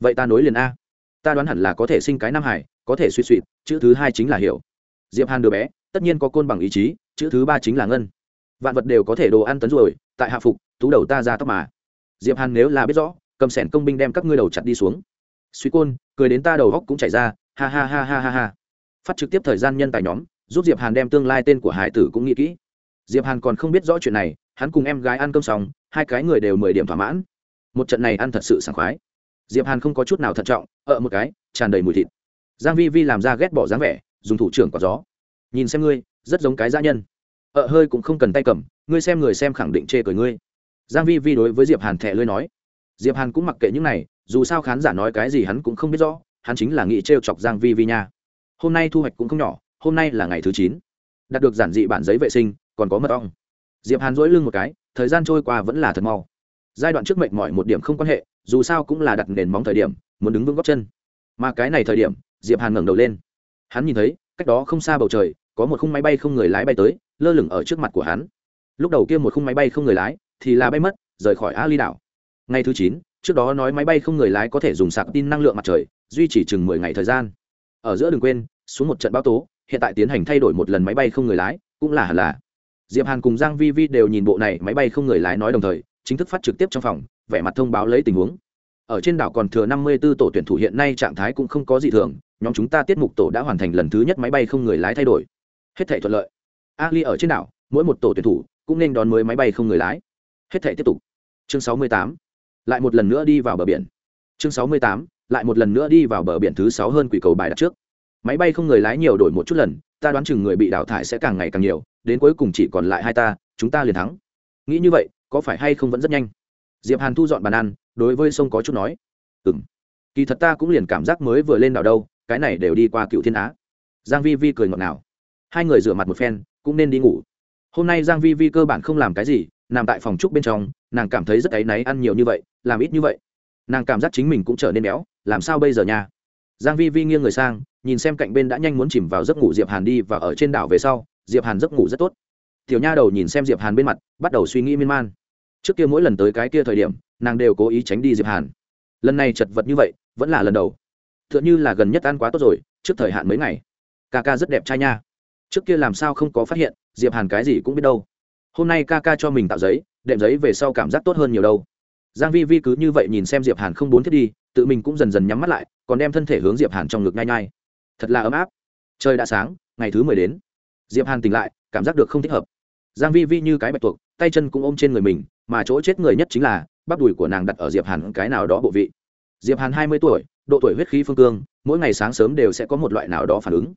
A: Vậy ta nối liền a. Ta đoán hẳn là có thể sinh cái nam hải, có thể suy suy chữ thứ hai chính là hiểu. Diệp hàn đứa bé, tất nhiên có côn bằng ý chí, chữ thứ ba chính là ngân. Vạn vật đều có thể đồ ăn tấn rồi, tại hạ phục, tú đầu ta ra tóc mà. Diệp hàn nếu là biết rõ, cầm sẻn công binh đem các ngươi đầu chặt đi xuống. Suy côn, cười đến ta đầu góc cũng chảy ra, ha ha ha ha ha ha. Phát trực tiếp thời gian nhân tài nhóm giúp diệp hàn đem tương lai tên của hải tử cũng nghĩ kỹ. Diệp hàn còn không biết rõ chuyện này, hắn cùng em gái ăn cơm xong, hai cái người đều mười điểm thỏa mãn. Một trận này ăn thật sự sảng khoái. Diệp hàn không có chút nào thận trọng ở một cái, tràn đầy mùi thịt. Giang vi vi làm ra ghét bỏ dáng vẻ, dùng thủ trưởng quả gió. Nhìn xem ngươi, rất giống cái dã nhân. Ở hơi cũng không cần tay cầm, ngươi xem người xem khẳng định chê cười ngươi. Giang vi vi đối với diệp hàn thẻ lưỡi nói. Diệp hàn cũng mặc kệ những này, dù sao khán giả nói cái gì hắn cũng không biết rõ, hắn chính là nghĩ trêu chọc giang vi vi nha. Hôm nay thu hoạch cũng không nhỏ hôm nay là ngày thứ chín. Đạt được giản dị bản giấy vệ sinh, còn có mật ong. Diệp hàn dỗi lưng một cái, thời gian trôi qua vẫn là thật mau. Giai đoạn trước mệt mỏi một điểm không quan hệ, dù sao cũng là đặt nền móng thời điểm, muốn đứng vững góc chân. Mà cái này thời điểm, diệp hàn ngẩng đầu lên. Hắn nhìn thấy, cách đó không xa bầu trời, có một khung máy bay không người lái bay tới, lơ lửng ở trước mặt của hắn. Lúc đầu kia một khung máy bay không người lái, thì là bay mất, rời khỏi ali đảo. Ngày thứ chín, trước đó nói máy bay không người lái có thể dùng sạc tin năng lượng mặt trời, duy trì chừng mười ngày thời gian. Ở giữa đừng quên, xuống một trận bão tố hiện tại tiến hành thay đổi một lần máy bay không người lái, cũng là hẳn là. Diệp hàn cùng giang vi vi đều nhìn bộ này máy bay không người lái nói đồng thời, chính thức phát trực tiếp trong phòng, vẻ mặt thông báo lấy tình huống. Ở trên đảo còn thừa năm mươi 54 tổ tuyển thủ hiện nay trạng thái cũng không có gì thường, nhóm chúng ta tiết mục tổ đã hoàn thành lần thứ nhất máy bay không người lái thay đổi. Hết thảy thuận lợi. Ali ở trên đảo, mỗi một tổ tuyển thủ cũng nên đón mới máy bay không người lái. Hết thảy tiếp tục. Chương sáu mươi tám, lại một lần nữa đi vào bờ biển. Chương sáu mươi tám, lại một lần nữa đi vào bờ biển thứ sáu hơn quỷ cầu bài đặt trước máy bay không người lái nhiều đổi một chút lần, ta đoán chừng người bị đào thải sẽ càng ngày càng nhiều, đến cuối cùng chỉ còn lại hai ta, chúng ta liền thắng. Nghĩ như vậy, có phải hay không vẫn rất nhanh? Diệp hàn thu dọn bàn ăn, đối với sông có chút nói. Ừ m kỳ thật ta cũng liền cảm giác mới vừa lên đảo đâu, cái này đều đi qua cựu thiên á. Giang vi vi cười ngọt ngào. Hai người rửa mặt một phen, cũng nên đi ngủ. Hôm nay giang vi vi cơ bản không làm cái gì, nằm tại phòng trúc bên trong, nàng cảm thấy rất áy náy ăn nhiều như vậy, làm ít như vậy. Nàng cảm giác chính mình cũng trở nên béo, làm sao bây giờ nha? Giang vi vi nghiêng người sang, nhìn xem cạnh bên đã nhanh muốn chìm vào giấc ngủ diệp hàn đi và ở trên đảo về sau, diệp hàn giấc ngủ rất tốt. Tiểu nha đầu nhìn xem diệp hàn bên mặt, bắt đầu suy nghĩ miên man. Trước kia mỗi lần tới cái kia thời điểm, nàng đều cố ý tránh đi diệp hàn. Lần này chật vật như vậy, vẫn là lần đầu. Tựa như là gần nhất ăn quá tốt rồi, trước thời hạn mấy ngày. Ca ca rất đẹp trai nha. Trước kia làm sao không có phát hiện, diệp hàn cái gì cũng biết đâu. Hôm nay ca ca cho mình tạo giấy, đệm giấy về sau cảm giác tốt hơn nhiều đâu. Giang vi vi cứ như vậy nhìn xem diệp hàn không muốn thiết đi tự mình cũng dần dần nhắm mắt lại, còn đem thân thể hướng diệp hàn trong ngực nhai nhai. Thật là ấm áp. Trời đã sáng, ngày thứ mười đến. Diệp hàn tỉnh lại, cảm giác được không thích hợp. Giang vi vi như cái bạch tuộc, tay chân cũng ôm trên người mình, mà chỗ chết người nhất chính là bắp đùi của nàng đặt ở diệp hàn cái nào đó bộ vị. Diệp hàn hai mươi tuổi, độ tuổi huyết khí phương cương, mỗi ngày sáng sớm đều sẽ có một loại nào đó phản ứng.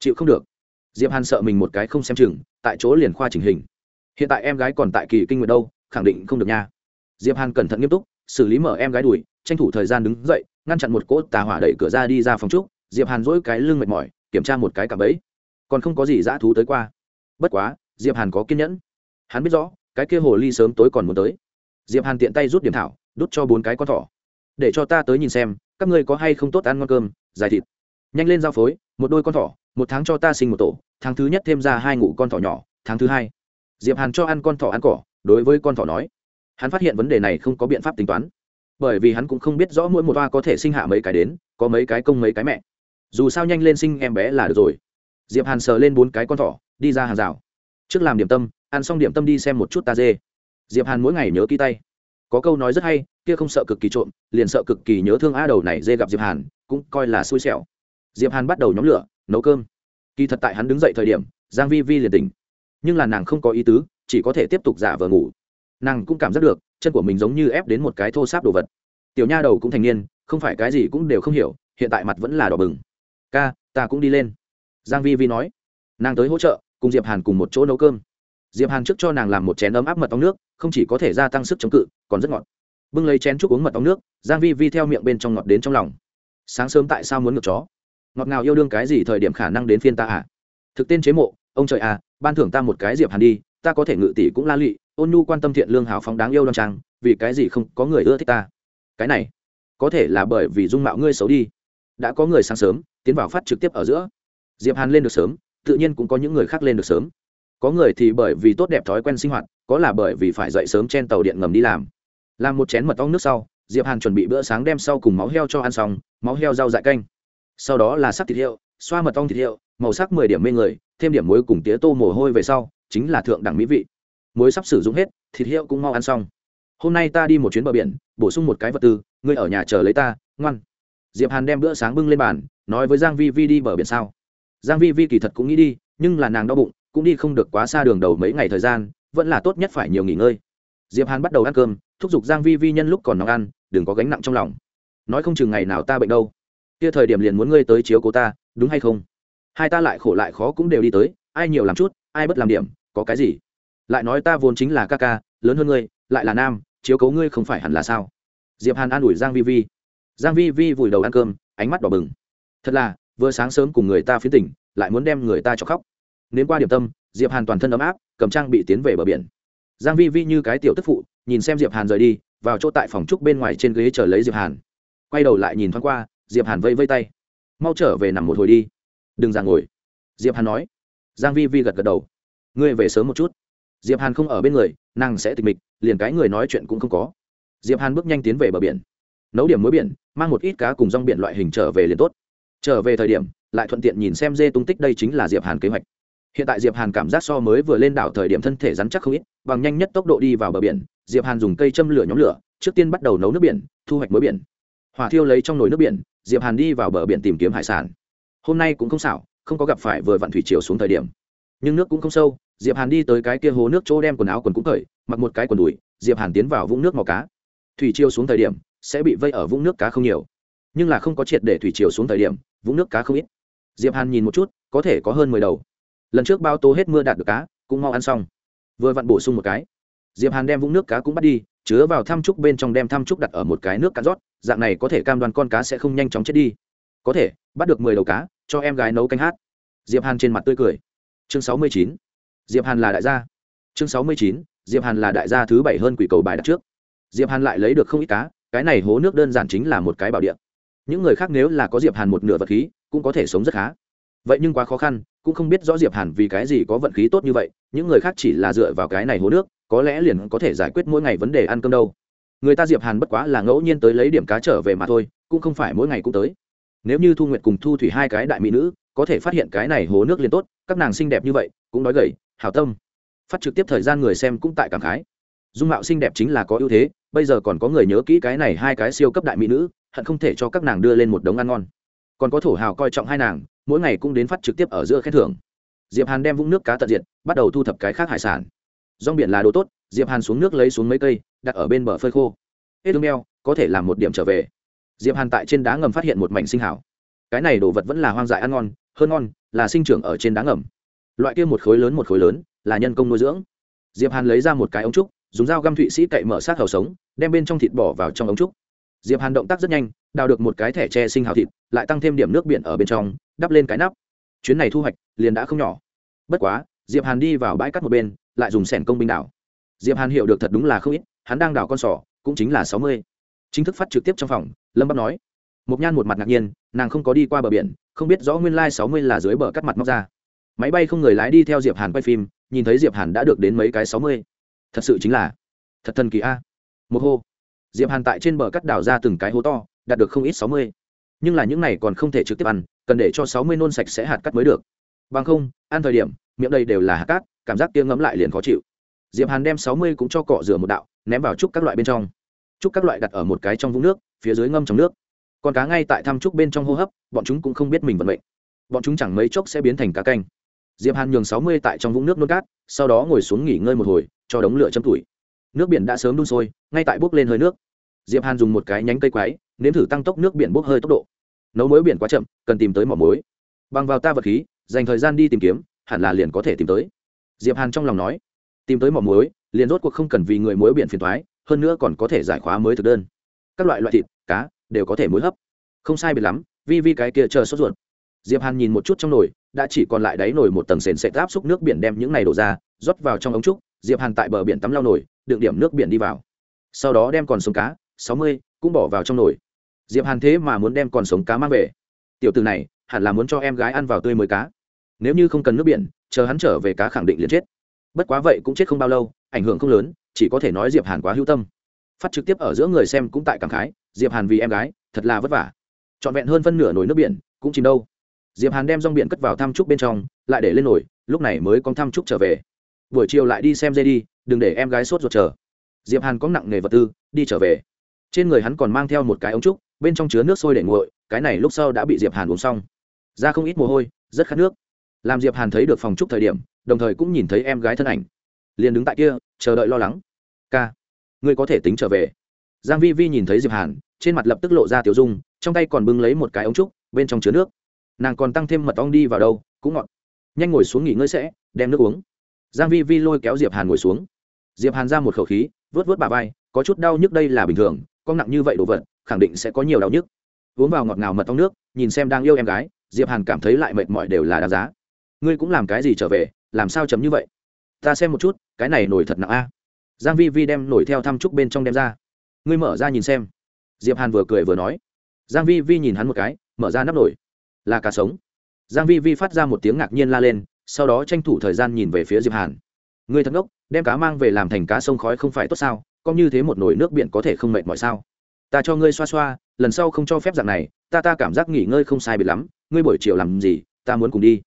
A: Chịu không được. Diệp hàn sợ mình một cái không xem chừng, tại chỗ liền khoa chỉnh hình. Hiện tại em gái còn tại kỳ kinh nguyệt đâu, khẳng định không được nha. Diệp hàn cẩn thận nghiêm túc xử lý mở em gái đùi, tranh thủ thời gian đứng dậy, ngăn chặn một cỗ tà hỏa đẩy cửa ra đi ra phòng trúc, diệp hàn dỗi cái lưng mệt mỏi, kiểm tra một cái cặp bẫy. Còn không có gì dã thú tới qua. Bất quá, diệp hàn có kiên nhẫn. Hắn biết rõ, cái kia hồ ly sớm tối còn muốn tới. Diệp hàn tiện tay rút điểm thảo, đút cho bốn cái con thỏ. Để cho ta tới nhìn xem, các ngươi có hay không tốt ăn ngon cơm dài thịt. Nhanh lên giao phối, một đôi con thỏ, một tháng cho ta sinh một tổ, tháng thứ nhất thêm ra hai ngụ con thỏ nhỏ, tháng thứ hai. Diệp hàn cho ăn con thỏ ăn cỏ, đối với con thỏ nói hắn phát hiện vấn đề này không có biện pháp tính toán, bởi vì hắn cũng không biết rõ mỗi một toa có thể sinh hạ mấy cái đến, có mấy cái công mấy cái mẹ. Dù sao nhanh lên sinh em bé là được rồi. Diệp hàn sờ lên bốn cái con thỏ, đi ra hàng rào. Trước làm điểm tâm, ăn xong điểm tâm đi xem một chút ta dê. Diệp hàn mỗi ngày nhớ ký tay. Có câu nói rất hay, kia không sợ cực kỳ trộm, liền sợ cực kỳ nhớ thương a đầu này dê gặp diệp hàn, cũng coi là xui xẻo. Diệp hàn bắt đầu nhóm lửa, nấu cơm. Kỳ thật tại hắn đứng dậy thời điểm, giang vi vi liền tỉnh. Nhưng là nàng không có ý tứ, chỉ có thể tiếp tục giả vờ ngủ nàng cũng cảm giác được, chân của mình giống như ép đến một cái thô sáp đồ vật. Tiểu nha đầu cũng thành niên, không phải cái gì cũng đều không hiểu, hiện tại mặt vẫn là đỏ bừng. Ca, ta cũng đi lên. Giang vi vi nói. Nàng tới hỗ trợ, cùng diệp hàn cùng một chỗ nấu cơm. Diệp hàn trước cho nàng làm một chén ấm áp mật ong nước, không chỉ có thể gia tăng sức chống cự, còn rất ngọt. Bưng lấy chén chúc uống mật ong nước, giang vi vi theo miệng bên trong ngọt đến trong lòng. Sáng sớm tại sao muốn ngược chó? Ngọt ngào yêu đương cái gì thời điểm khả năng đến phiên ta à? Thực tên chế mộ, ông trời à ban thưởng ta một cái diệp hàn đi, ta có thể ngự tỷ cũng la lị ôn nhu quan tâm thiện lương hào phóng đáng yêu đoan trang, vì cái gì không có người ưa thích ta? Cái này, có thể là bởi vì dung mạo ngươi xấu đi. Đã có người sáng sớm, tiến vào phát trực tiếp ở giữa. Diệp hàn lên được sớm, tự nhiên cũng có những người khác lên được sớm. Có người thì bởi vì tốt đẹp thói quen sinh hoạt, có là bởi vì phải dậy sớm trên tàu điện ngầm đi làm. Làm một chén mật ong nước sau, diệp hàn chuẩn bị bữa sáng đem sau cùng máu heo cho ăn xong, máu heo rau dại canh. Sau đó là sắc thịt hiệu, xoa mật ong thịt hiệu, màu sắc mười điểm mê người, thêm điểm muối cùng tía tô mồ hôi về sau, chính là thượng đẳng mỹ vị muối sắp sử dụng hết, thịt heo cũng mau ăn xong. Hôm nay ta đi một chuyến bờ biển, bổ sung một cái vật tư, ngươi ở nhà chờ lấy ta, ngoan. Diệp hàn đem bữa sáng bưng lên bàn, nói với giang vi vi đi bờ biển sao. Giang vi vi kỳ thật cũng nghĩ đi, nhưng là nàng đau bụng, cũng đi không được quá xa đường đầu mấy ngày thời gian, vẫn là tốt nhất phải nhiều nghỉ ngơi. Diệp hàn bắt đầu ăn cơm, thúc giục giang vi vi nhân lúc còn nóng ăn, đừng có gánh nặng trong lòng. Nói không chừng ngày nào ta bệnh đâu. Kia thời điểm liền muốn ngươi tới chiếu cố ta, đúng hay không? Hai ta lại khổ lại khó cũng đều đi tới, ai nhiều làm chút, ai bất làm điểm, có cái gì? Lại nói ta vốn chính là ca ca, lớn hơn ngươi, lại là nam, chiếu cấu ngươi không phải hẳn là sao? Diệp hàn an ủi giang vi vi. Giang vi vi vùi đầu ăn cơm, ánh mắt đỏ bừng. Thật là, vừa sáng sớm cùng người ta phiến tỉnh, lại muốn đem người ta cho khóc. Nếm qua điểm tâm, diệp hàn toàn thân ấm áp, cầm trang bị tiến về bờ biển. Giang vi vi như cái tiểu tức phụ, nhìn xem diệp hàn rời đi, vào chỗ tại phòng trúc bên ngoài trên ghế chờ lấy diệp hàn. Quay đầu lại nhìn thoáng qua, diệp hàn vây vây tay. Mau trở về nằm một hồi đi. Đừng ra ngồi. Diệp hàn nói. Giang vi vi gật gật đầu. Ngươi về sớm một chút diệp hàn không ở bên người, nàng sẽ tịch mịch, liền cái người nói chuyện cũng không có. Diệp hàn bước nhanh tiến về bờ biển. Nấu điểm muối biển, mang một ít cá cùng rong biển loại hình trở về liền tốt. Trở về thời điểm, lại thuận tiện nhìn xem dê tung tích đây chính là diệp hàn kế hoạch. Hiện tại diệp hàn cảm giác so mới vừa lên đảo thời điểm thân thể rắn chắc không ít, bằng nhanh nhất tốc độ đi vào bờ biển, diệp hàn dùng cây châm lửa nhóm lửa, trước tiên bắt đầu nấu nước biển, thu hoạch muối biển. Hỏa thiêu lấy trong nồi nước biển, diệp hàn đi vào bờ biển tìm kiếm hải sản. Hôm nay cũng không xảo, không có gặp phải vừa vặn thủy chiều xuống thời điểm. Nhưng nước cũng không sâu diệp hàn đi tới cái kia hồ nước chỗ đem quần áo quần cũng cởi, mặc một cái quần đùi, diệp hàn tiến vào vũng nước màu cá. Thủy chiều xuống thời điểm, sẽ bị vây ở vũng nước cá không nhiều. Nhưng là không có triệt để thủy chiều xuống thời điểm, vũng nước cá không ít. Diệp hàn nhìn một chút, có thể có hơn mười đầu. Lần trước bao tố hết mưa đạt được cá, cũng mau ăn xong. Vừa vặn bổ sung một cái. Diệp hàn đem vũng nước cá cũng bắt đi, chứa vào thăm trúc bên trong đem thăm trúc đặt ở một cái nước cá rót, dạng này có thể cam đoan con cá sẽ không nhanh chóng chết đi. Có thể, bắt được mười đầu cá, cho em gái nấu canh hát. Diệp hàn trên mặt tươi cười. Chương sáu mươi chín diệp hàn là đại gia. Chương sáu mươi chín, diệp hàn là đại gia thứ bảy hơn quỷ cầu bài đặt trước. Diệp hàn lại lấy được không ít cá, cái này hố nước đơn giản chính là một cái bảo địa. Những người khác nếu là có diệp hàn một nửa vật khí, cũng có thể sống rất khá. Vậy nhưng quá khó khăn, cũng không biết rõ diệp hàn vì cái gì có vận khí tốt như vậy, những người khác chỉ là dựa vào cái này hố nước, có lẽ liền có thể giải quyết mỗi ngày vấn đề ăn cơm đâu. Người ta diệp hàn bất quá là ngẫu nhiên tới lấy điểm cá trở về mà thôi, cũng không phải mỗi ngày cũng tới. Nếu như thu nguyệt cùng thu thủy hai cái đại mỹ nữ có thể phát hiện cái này hố nước liền tốt, các nàng xinh đẹp như vậy, cũng nói gầy hào tâm. Phát trực tiếp thời gian người xem cũng tại cảm khái. Dung mạo xinh đẹp chính là có ưu thế, bây giờ còn có người nhớ kỹ cái này hai cái siêu cấp đại mỹ nữ, hận không thể cho các nàng đưa lên một đống ăn ngon. Còn có thổ hào coi trọng hai nàng, mỗi ngày cũng đến phát trực tiếp ở giữa khen thưởng. Diệp hàn đem vũng nước cá tận diện bắt đầu thu thập cái khác hải sản. Rong biển là đồ tốt, diệp hàn xuống nước lấy xuống mấy cây, đặt ở bên bờ phơi khô. Hết tương đeo, có thể làm một điểm trở về. Diệp hàn tại trên đá ngầm phát hiện một mảnh sinh hảo cái này đồ vật vẫn là hoang dại ăn ngon hơn ngon, là sinh trưởng ở trên đá ngầm. Loại kia một khối lớn một khối lớn, là nhân công nuôi dưỡng. Diệp hàn lấy ra một cái ống trúc, dùng dao găm thụy sĩ cậy mở sát hầu sống, đem bên trong thịt bỏ vào trong ống trúc. Diệp hàn động tác rất nhanh, đào được một cái thẻ tre sinh hào thịt, lại tăng thêm điểm nước biển ở bên trong, đắp lên cái nắp. Chuyến này thu hoạch, liền đã không nhỏ. Bất quá, diệp hàn đi vào bãi cắt một bên, lại dùng sẻn công binh đảo diệp hàn hiểu được thật đúng là không ít, hắn đang đảo con sỏ cũng chính là sáu mươi. Chính thức phát trực tiếp trong phòng, lâm bắc nói. Một nhan một mặt ngạc nhiên, nàng không có đi qua bờ biển không biết rõ nguyên lai sáu mươi là dưới bờ cắt mặt móc ra. Máy bay không người lái đi theo diệp hàn quay phim, nhìn thấy diệp hàn đã được đến mấy cái sáu mươi. Thật sự chính là thật thần kỳ a. Một hô. Diệp hàn tại trên bờ cắt đào ra từng cái hố to, đạt được không ít sáu mươi. Nhưng là những này còn không thể trực tiếp ăn, cần để cho sáu mươi nôn sạch sẽ hạt cắt mới được. Bằng không, ăn thời điểm, miệng đây đều là hạt cát, cảm giác tiếng ngấm lại liền khó chịu. Diệp hàn đem sáu mươi cũng cho cọ rửa một đạo, ném vào trúc các loại bên trong. Trúc các loại đặt ở một cái trong vũng nước, phía dưới ngâm trong nước con cá ngay tại thăm trúc bên trong hô hấp, bọn chúng cũng không biết mình vận mệnh. Bọn chúng chẳng mấy chốc sẽ biến thành cá canh. Diệp hàn nhường sáu mươi tại trong vũng nước nôn cát, sau đó ngồi xuống nghỉ ngơi một hồi, cho đống lửa châm tuổi. Nước biển đã sớm đun sôi, ngay tại bốc lên hơi nước. Diệp hàn dùng một cái nhánh cây quái, nếm thử tăng tốc nước biển bốc hơi tốc độ. Nấu muối biển quá chậm, cần tìm tới mỏ muối. Bằng vào ta vật khí, dành thời gian đi tìm kiếm, hẳn là liền có thể tìm tới. Diệp hàn trong lòng nói, tìm tới mỏ muối, liền rốt cuộc không cần vì người muối biển phiền thoái hơn nữa còn có thể giải khóa mới thực đơn. Các loại loại thịt, cá đều có thể muối hấp. Không sai biệt lắm, vi vi cái kia chờ sốt ruột. Diệp hàn nhìn một chút trong nồi, đã chỉ còn lại đáy nồi một tầng sền sệt áp xúc nước biển đem những này đổ ra, rót vào trong ống trúc, diệp hàn tại bờ biển tắm lau nồi, đựng điểm nước biển đi vào. Sau đó đem còn sống cá, sáu mươi, cũng bỏ vào trong nồi. Diệp hàn thế mà muốn đem còn sống cá mang về. Tiểu từ này, hẳn là muốn cho em gái ăn vào tươi mới cá. Nếu như không cần nước biển, chờ hắn trở về cá khẳng định liền chết. Bất quá vậy cũng chết không bao lâu, ảnh hưởng không lớn, chỉ có thể nói diệp hàn quá hữu tâm. Phát trực tiếp ở giữa người xem cũng tại cảm khái diệp hàn vì em gái, thật là vất vả. Trọn vẹn hơn phân nửa nồi nước biển, cũng chìm đâu. Diệp hàn đem rong biển cất vào thăm trúc bên trong, lại để lên nồi, lúc này mới con thăm trúc trở về. Buổi chiều lại đi xem dây đi, đừng để em gái sốt ruột chờ. Diệp hàn có nặng nghề vật tư, đi trở về. Trên người hắn còn mang theo một cái ống trúc, bên trong chứa nước sôi để nguội, cái này lúc sau đã bị diệp hàn uống xong. Ra không ít mồ hôi, rất khát nước. Làm diệp hàn thấy được phòng trúc thời điểm, đồng thời cũng nhìn thấy em gái thân ảnh. Liền đứng tại kia, chờ đợi lo lắng. Ca, ngươi có thể tính trở về giang vi vi nhìn thấy diệp hàn, trên mặt lập tức lộ ra tiểu dung, trong tay còn bưng lấy một cái ống trúc, bên trong chứa nước. Nàng còn tăng thêm mật ong đi vào đâu, cũng ngọt. Nhanh ngồi xuống nghỉ ngơi sẽ, đem nước uống. Giang vi vi lôi kéo diệp hàn ngồi xuống. Diệp hàn ra một khẩu khí, vớt vớt bà vai, có chút đau nhức đây là bình thường con nặng như vậy đồ vật, khẳng định sẽ có nhiều đau nhức. Uống vào ngọt ngào mật ong nước, nhìn xem đang yêu em gái, diệp hàn cảm thấy lại mệt mỏi đều là đáng giá. Ngươi cũng làm cái gì trở về, làm sao chấm như vậy? Ta xem một chút, cái này nổi thật nặng a. Giang vi vi đem nổi theo thăm trúc bên trong đem ra ngươi mở ra nhìn xem. Diệp hàn vừa cười vừa nói. Giang vi vi nhìn hắn một cái, mở ra nắp nổi là cá sống. Giang vi vi phát ra một tiếng ngạc nhiên la lên, sau đó tranh thủ thời gian nhìn về phía diệp hàn. Ngươi thật ngốc, đem cá mang về làm thành cá sông khói không phải tốt sao? Có như thế một nồi nước biển có thể không mệt mỏi sao? Ta cho ngươi xoa xoa, lần sau không cho phép dạng này, ta ta cảm giác nghỉ ngơi không sai biệt lắm, ngươi buổi chiều làm gì, ta muốn cùng đi.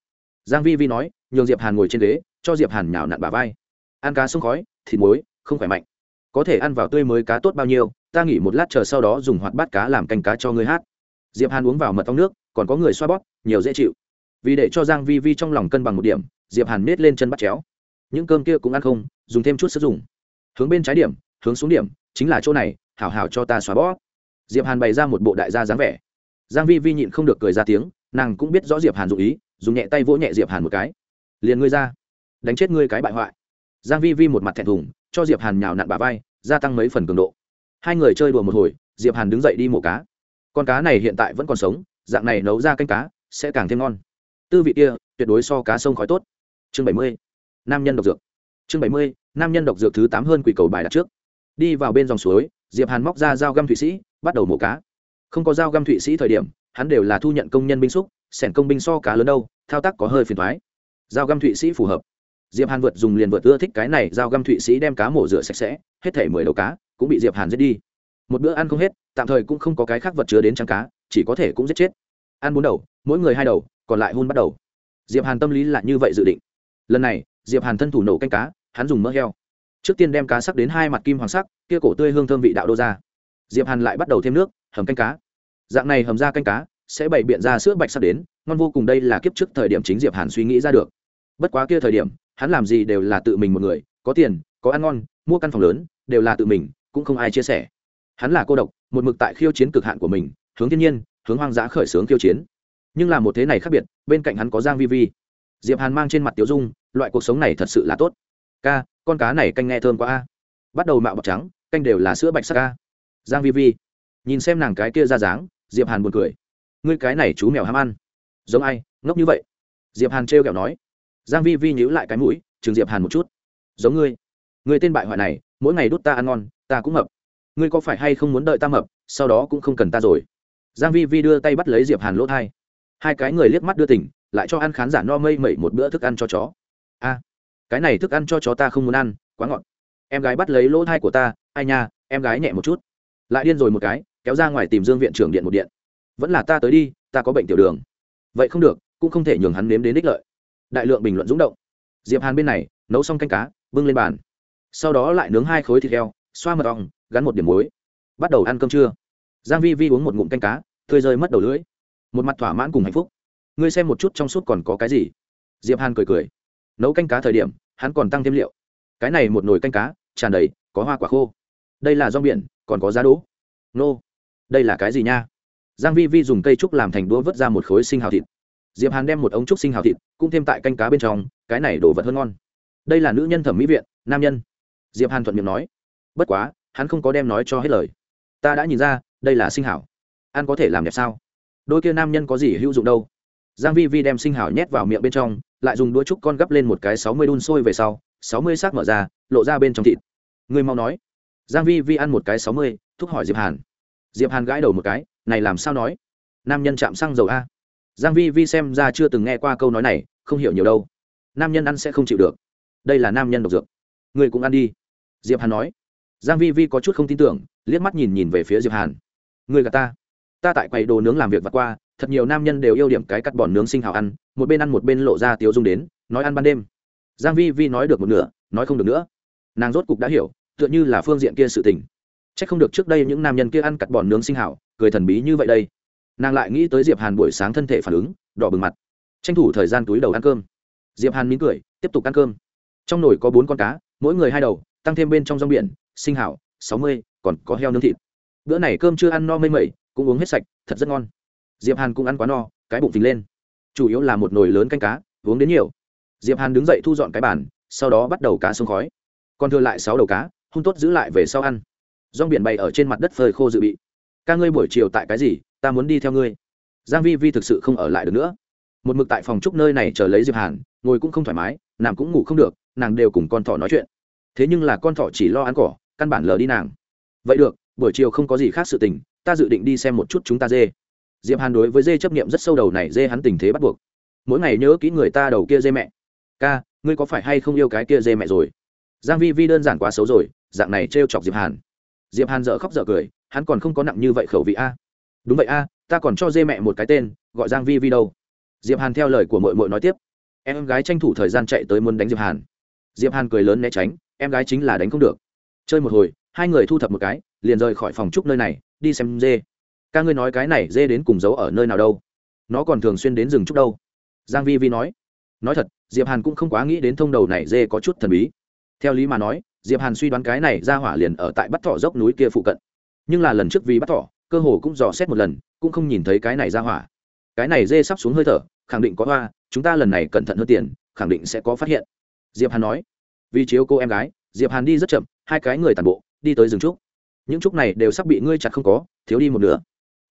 A: Giang vi vi nói, nhường diệp hàn ngồi trên ghế, cho diệp hàn nhào nặn bả vai. Ăn cá sông khói, thịt muối, không khỏe mạnh có thể ăn vào tươi mới cá tốt bao nhiêu, ta nghỉ một lát chờ sau đó dùng hoạt bát cá làm canh cá cho ngươi hát. Diệp hàn uống vào mật ong nước, còn có người xoa bóp, nhiều dễ chịu. Vì để cho giang vi vi trong lòng cân bằng một điểm, diệp hàn nết lên chân bắt chéo. Những cơm kia cũng ăn không, dùng thêm chút sức dùng. Hướng bên trái điểm, hướng xuống điểm, chính là chỗ này, hảo hảo cho ta xóa bóp. Diệp hàn bày ra một bộ đại gia dáng vẻ. Giang vi vi nhịn không được cười ra tiếng, nàng cũng biết rõ diệp hàn dụ ý, dùng nhẹ tay vỗ nhẹ diệp hàn một cái. Liền ngươi ra, đánh chết ngươi cái bại hoại. Giang vi vi một mặt thẹn thùng cho diệp hàn nhào nặn bà vai, gia tăng mấy phần cường độ. Hai người chơi đùa một hồi, diệp hàn đứng dậy đi mổ cá. Con cá này hiện tại vẫn còn sống, dạng này nấu ra canh cá, sẽ càng thêm ngon. Tư vị kia, tuyệt đối so cá sông khói tốt. Chương bảy mươi, nam nhân độc dược. Chương bảy mươi, nam nhân độc dược thứ tám hơn quỷ cầu bài đặt trước. Đi vào bên dòng suối, diệp hàn móc ra dao găm thụy sĩ, bắt đầu mổ cá. Không có dao găm thụy sĩ thời điểm, hắn đều là thu nhận công nhân binh xúc, sẻn công binh so cá lớn đâu, thao tác có hơi phiền thoái. Dao găm thụy sĩ phù hợp diệp hàn vượt dùng liền vượt ưa thích cái này dao găm thụy sĩ đem cá mổ rửa sạch sẽ, hết thể mười đầu cá, cũng bị diệp hàn giết đi. Một bữa ăn không hết, tạm thời cũng không có cái khác vật chứa đến trắng cá, chỉ có thể cũng giết chết. Ăn bốn đầu, mỗi người hai đầu, còn lại hôn bắt đầu. Diệp hàn tâm lý là như vậy dự định. Lần này, diệp hàn thân thủ nổ canh cá, hắn dùng mỡ heo. Trước tiên đem cá sắc đến hai mặt kim hoàng sắc, kia cổ tươi hương thơm vị đạo đô ra. Diệp hàn lại bắt đầu thêm nước, hầm canh cá. Dạng này hầm ra canh cá, sẽ bày biện ra sữa bạch sắc đến, ngon vô cùng đây là kiếp trước thời điểm chính diệp hàn suy nghĩ ra được. Bất quá kia thời điểm hắn làm gì đều là tự mình một người, có tiền, có ăn ngon, mua căn phòng lớn, đều là tự mình, cũng không ai chia sẻ. Hắn là cô độc, một mực tại khiêu chiến cực hạn của mình, hướng thiên nhiên, hướng hoang dã khởi xướng khiêu chiến. Nhưng là một thế này khác biệt, bên cạnh hắn có giang vi vi. Diệp hàn mang trên mặt tiểu dung, loại cuộc sống này thật sự là tốt. Ca, con cá này canh nghe thơm quá a. Bắt đầu mạo bọc trắng, canh đều là sữa bạch sắc ca giang vi vi. Nhìn xem nàng cái kia ra dáng, diệp hàn buồn cười. Ngươi cái này chú mèo ham ăn. Giống ai, ngốc như vậy. Diệp hàn trêu kẹo nói giang vi vi nhíu lại cái mũi Trường diệp hàn một chút. Giống ngươi. Ngươi tên bại hoại này mỗi ngày đút ta ăn ngon ta cũng mập ngươi có phải hay không muốn đợi ta mập sau đó cũng không cần ta rồi. Giang vi vi đưa tay bắt lấy diệp hàn lỗ thai. Hai cái người liếc mắt đưa tình, lại cho ăn khán giả no mây mẩy một bữa thức ăn cho chó. A cái này thức ăn cho chó ta không muốn ăn quá ngọt. Em gái bắt lấy lỗ thai của ta ai nha em gái nhẹ một chút. Lại điên rồi một cái kéo ra ngoài tìm dương viện trưởng điện một điện. Vẫn là ta tới đi ta có bệnh tiểu đường. Vậy không được cũng không thể nhường hắn nếm đến đích lợi đại lượng bình luận rúng động. Diệp hàn bên này, nấu xong canh cá, bưng lên bàn. Sau đó lại nướng hai khối thịt heo, xoa mật ong, gắn một điểm muối. Bắt đầu ăn cơm trưa. Giang vi vi uống một ngụm canh cá, tươi rơi mất đầu lưỡi. Một mặt thỏa mãn cùng hạnh phúc. Ngươi xem một chút trong suốt còn có cái gì? Diệp hàn cười cười. Nấu canh cá thời điểm, hắn còn tăng thêm liệu. Cái này một nồi canh cá, tràn đầy, có hoa quả khô. Đây là rong biển, còn có giá đỗ. Nô, đây là cái gì nha? Giang vi vi dùng cây trúc làm thành đũa vớt ra một khối sinh hào thịt diệp hàn đem một ống trúc sinh hào thịt cũng thêm tại canh cá bên trong, cái này đồ vật hơn ngon. Đây là nữ nhân thẩm mỹ viện, nam nhân. Diệp hàn thuận miệng nói. Bất quá, hắn không có đem nói cho hết lời. Ta đã nhìn ra, đây là sinh hảo. Ăn có thể làm đẹp sao? Đôi kia nam nhân có gì hữu dụng đâu? Giang vi vi đem sinh hảo nhét vào miệng bên trong, lại dùng đũa trúc con gấp lên một cái sáu mươi đun sôi về sau, sáu mươi xác mở ra, lộ ra bên trong thịt. Người mau nói. Giang vi vi ăn một cái sáu mươi, thúc hỏi diệp hàn. Diệp hàn gãi đầu một cái, này làm sao nói? Nam nhân chạm xăng dầu a giang vi vi xem ra chưa từng nghe qua câu nói này, không hiểu nhiều đâu. Nam nhân ăn sẽ không chịu được. Đây là nam nhân độc dược. Người cũng ăn đi. Diệp hàn nói. Giang vi vi có chút không tin tưởng, liếc mắt nhìn nhìn về phía diệp hàn. Người gạt ta. Ta tại quầy đồ nướng làm việc vặt qua, thật nhiều nam nhân đều yêu điểm cái cắt bòn nướng sinh hào ăn, một bên ăn một bên lộ ra tiếu dung đến, nói ăn ban đêm. Giang vi vi nói được một nửa, nói không được nữa. Nàng rốt cục đã hiểu, tựa như là phương diện kia sự tình. Chắc không được trước đây những nam nhân kia ăn cắt bòn nướng sinh hào, cười thần bí như vậy đây nàng lại nghĩ tới diệp hàn buổi sáng thân thể phản ứng đỏ bừng mặt tranh thủ thời gian túi đầu ăn cơm diệp hàn mỉm cười, tiếp tục ăn cơm. trong nồi có bốn con cá, mỗi người hai đầu, tăng thêm bên trong rong biển, sinh hảo, sáu mươi, còn có heo nướng thịt. bữa này cơm chưa ăn no mây mẩy, cũng uống hết sạch, thật rất ngon. diệp hàn cũng ăn quá no, cái bụng phình lên. chủ yếu là một nồi lớn canh cá, uống đến nhiều. diệp hàn đứng dậy thu dọn cái bàn, sau đó bắt đầu cá sông khói. còn thừa lại sáu đầu cá hung tốt giữ lại về sau ăn. rong biển bày ở trên mặt đất phơi khô dự bị. ca ngươi buổi chiều tại cái gì ta muốn đi theo ngươi. Giang vi vi thực sự không ở lại được nữa. Một mực tại phòng trúc nơi này chờ lấy diệp hàn, ngồi cũng không thoải mái, nằm cũng ngủ không được, nàng đều cùng con thỏ nói chuyện. Thế nhưng là con thỏ chỉ lo ăn cỏ, căn bản lờ đi nàng. Vậy được, buổi chiều không có gì khác sự tình, ta dự định đi xem một chút chúng ta dê. Diệp hàn đối với dê chấp niệm rất sâu đầu này, dê hắn tình thế bắt buộc. Mỗi ngày nhớ kỹ người ta đầu kia dê mẹ. Ca, ngươi có phải hay không yêu cái kia dê mẹ rồi? Giang vi vi đơn giản quá xấu rồi, dạng này trêu chọc diệp hàn. Diệp hàn dở khóc dở cười, hắn còn không có nặng như vậy khẩu vị a đúng vậy a, ta còn cho dê mẹ một cái tên, gọi giang vi vi đâu. Diệp hàn theo lời của mội mội nói tiếp. Em gái tranh thủ thời gian chạy tới muốn đánh diệp hàn. Diệp hàn cười lớn né tránh, em gái chính là đánh không được. Chơi một hồi, hai người thu thập một cái, liền rời khỏi phòng trúc nơi này, đi xem dê. Ca ngươi nói cái này dê đến cùng giấu ở nơi nào đâu? Nó còn thường xuyên đến rừng trúc đâu? Giang vi vi nói. Nói thật, diệp hàn cũng không quá nghĩ đến thông đầu này dê có chút thần bí. Theo lý mà nói, diệp hàn suy đoán cái này ra hỏa liền ở tại bắt thỏ dốc núi kia phụ cận. Nhưng là lần trước vì bắt thỏ cơ hồ cũng dò xét một lần, cũng không nhìn thấy cái này ra hỏa. Cái này dê sắp xuống hơi thở, khẳng định có hoa, chúng ta lần này cẩn thận hơn tiền, khẳng định sẽ có phát hiện. Diệp hàn nói. Vì chiếu cô em gái, diệp hàn đi rất chậm, hai cái người tàn bộ, đi tới rừng trúc. Những trúc này đều sắp bị ngươi chặt không có, thiếu đi một nửa.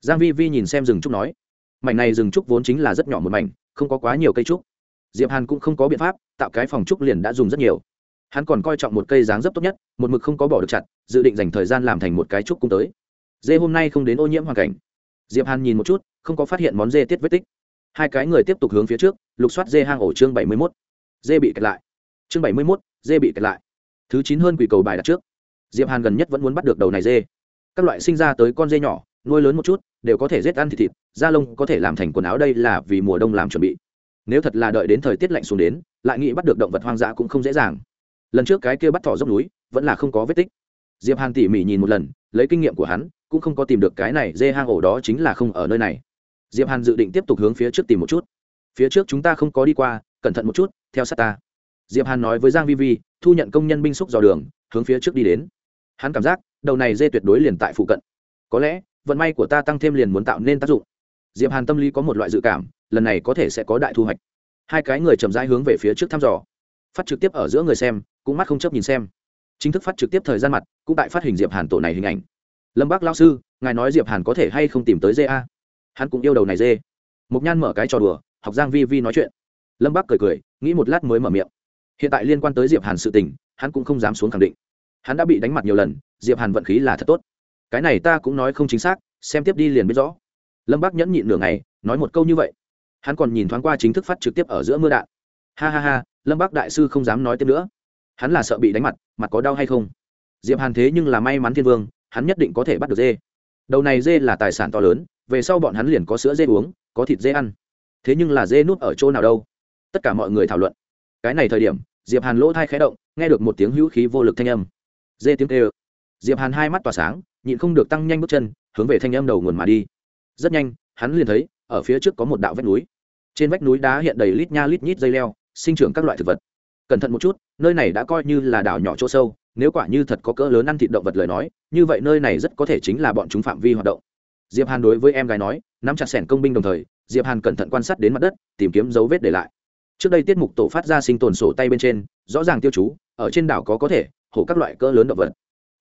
A: Giang vi vi nhìn xem rừng trúc nói. Mảnh này rừng trúc vốn chính là rất nhỏ một mảnh, không có quá nhiều cây trúc. Diệp hàn cũng không có biện pháp, tạo cái phòng trúc liền đã dùng rất nhiều. Hắn còn coi trọng một cây dáng dấp tốt nhất, một mực không có bỏ được chặt, dự định dành thời gian làm thành một cái trúc cung tới dê hôm nay không đến ô nhiễm hoàn cảnh. Diệp hàn nhìn một chút, không có phát hiện món dê tiết vết tích. Hai cái người tiếp tục hướng phía trước, lục soát dê hang ổ chương bảy mươi mốt. Dê bị kẹt lại. Chương bảy mươi mốt, dê bị kẹt lại. Thứ chín hơn quỷ cầu bài đặt trước. Diệp hàn gần nhất vẫn muốn bắt được đầu này dê. Các loại sinh ra tới con dê nhỏ, nuôi lớn một chút, đều có thể rết ăn thịt thịt, da lông có thể làm thành quần áo đây là vì mùa đông làm chuẩn bị. Nếu thật là đợi đến thời tiết lạnh xuống đến, lại nghĩ bắt được động vật hoang dã cũng không dễ dàng. Lần trước cái kia bắt thỏ dốc núi, vẫn là không có vết tích. Diệp hàn tỉ mỉ nhìn một lần, lấy kinh nghiệm của hắn cũng không có tìm được cái này dê hang ổ đó chính là không ở nơi này. Diệp hàn dự định tiếp tục hướng phía trước tìm một chút. Phía trước chúng ta không có đi qua, cẩn thận một chút, theo sát ta. Diệp hàn nói với giang vi vi, thu nhận công nhân binh xúc dò đường, hướng phía trước đi đến. Hắn cảm giác, đầu này dê tuyệt đối liền tại phụ cận. Có lẽ, vận may của ta tăng thêm liền muốn tạo nên tác dụng. Diệp hàn tâm lý có một loại dự cảm, lần này có thể sẽ có đại thu hoạch. Hai cái người chậm rãi hướng về phía trước thăm dò. Phát trực tiếp ở giữa người xem, cũng mắt không chấp nhìn xem. Chính thức phát trực tiếp thời gian mặt, cũng tại phát hình diệp hàn tổ này hình ảnh lâm bác lao sư ngài nói diệp hàn có thể hay không tìm tới dê a hắn cũng yêu đầu này dê mục nhan mở cái trò đùa học giang vi vi nói chuyện lâm bác cười cười nghĩ một lát mới mở miệng hiện tại liên quan tới diệp hàn sự tình hắn cũng không dám xuống khẳng định hắn đã bị đánh mặt nhiều lần diệp hàn vận khí là thật tốt cái này ta cũng nói không chính xác xem tiếp đi liền biết rõ lâm bác nhẫn nhịn nửa ngày nói một câu như vậy hắn còn nhìn thoáng qua chính thức phát trực tiếp ở giữa mưa đạn ha ha ha lâm bác đại sư không dám nói tiếp nữa hắn là sợ bị đánh mặt mặt có đau hay không diệp hàn thế nhưng là may mắn thiên vương hắn nhất định có thể bắt được dê. Đầu này dê là tài sản to lớn, về sau bọn hắn liền có sữa dê uống, có thịt dê ăn. Thế nhưng là dê nút ở chỗ nào đâu? Tất cả mọi người thảo luận. Cái này thời điểm, diệp hàn lỗ thai khẽ động, nghe được một tiếng hữu khí vô lực thanh âm. Dê tiếng kêu. Diệp hàn hai mắt tỏa sáng, nhịn không được tăng nhanh bước chân, hướng về thanh âm đầu nguồn mà đi. Rất nhanh, hắn liền thấy, ở phía trước có một đạo vách núi. Trên vách núi đá hiện đầy lít nha lít nhít dây leo, sinh trưởng các loại thực vật cẩn thận một chút, nơi này đã coi như là đảo nhỏ chỗ sâu, nếu quả như thật có cỡ lớn ăn thịt động vật lời nói, như vậy nơi này rất có thể chính là bọn chúng phạm vi hoạt động. Diệp hàn đối với em gái nói, nắm chặt sẻn công binh đồng thời, diệp hàn cẩn thận quan sát đến mặt đất, tìm kiếm dấu vết để lại. Trước đây tiết mục tổ phát ra sinh tồn sổ tay bên trên, rõ ràng tiêu chú, ở trên đảo có có thể, hổ các loại cỡ lớn động vật.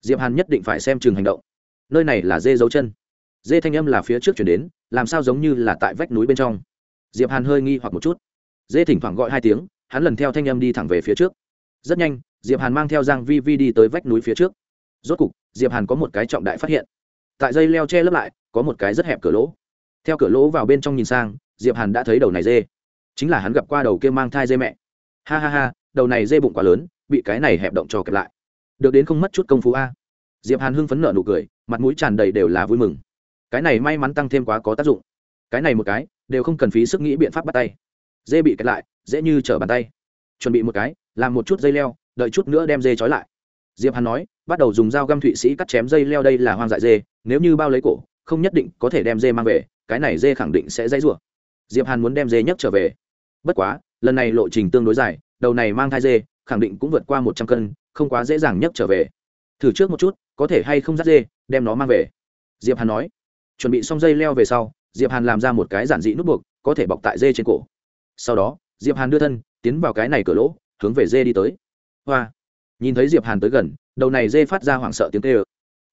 A: Diệp hàn nhất định phải xem chừng hành động. Nơi này là dê dấu chân. Dê thanh âm là phía trước chuyển đến, làm sao giống như là tại vách núi bên trong. Diệp hàn hơi nghi hoặc một chút. Dê thỉnh thoảng gọi hai tiếng hắn lần theo thanh âm đi thẳng về phía trước. Rất nhanh, diệp hàn mang theo giang vi vi đi tới vách núi phía trước. Rốt cục, diệp hàn có một cái trọng đại phát hiện. Tại dây leo che lấp lại, có một cái rất hẹp cửa lỗ. Theo cửa lỗ vào bên trong nhìn sang, diệp hàn đã thấy đầu này dê. Chính là hắn gặp qua đầu kia mang thai dê mẹ. Ha ha ha, đầu này dê bụng quá lớn, bị cái này hẹp động cho kẹp lại. Được đến không mất chút công phu a. Diệp hàn hưng phấn nở nụ cười, mặt mũi tràn đầy đều là vui mừng. Cái này may mắn tăng thêm quá có tác dụng. Cái này một cái, đều không cần phí sức nghĩ biện pháp bắt tay. Dê bị kẹt lại dễ như trở bàn tay. Chuẩn bị một cái, làm một chút dây leo, đợi chút nữa đem dê trói lại. Diệp hàn nói, bắt đầu dùng dao găm thụy sĩ cắt chém dây leo đây là hoang dại dê, nếu như bao lấy cổ, không nhất định có thể đem dê mang về, cái này dê khẳng định sẽ dãy rủa. Diệp hàn muốn đem dê nhấc trở về. Bất quá, lần này lộ trình tương đối dài, đầu này mang thai dê, khẳng định cũng vượt qua một trăm cân, không quá dễ dàng nhấc trở về. Thử trước một chút, có thể hay không dắt dê, đem nó mang về. Diệp hàn nói. Chuẩn bị xong dây leo về sau, diệp hàn làm ra một cái giản dị nút buộc, có thể bọc tại dê trên cổ. Sau đó diệp hàn đưa thân, tiến vào cái này cửa lỗ, hướng về dê đi tới. Hoa! Nhìn thấy diệp hàn tới gần, đầu này dê phát ra hoảng sợ tiếng tê ơ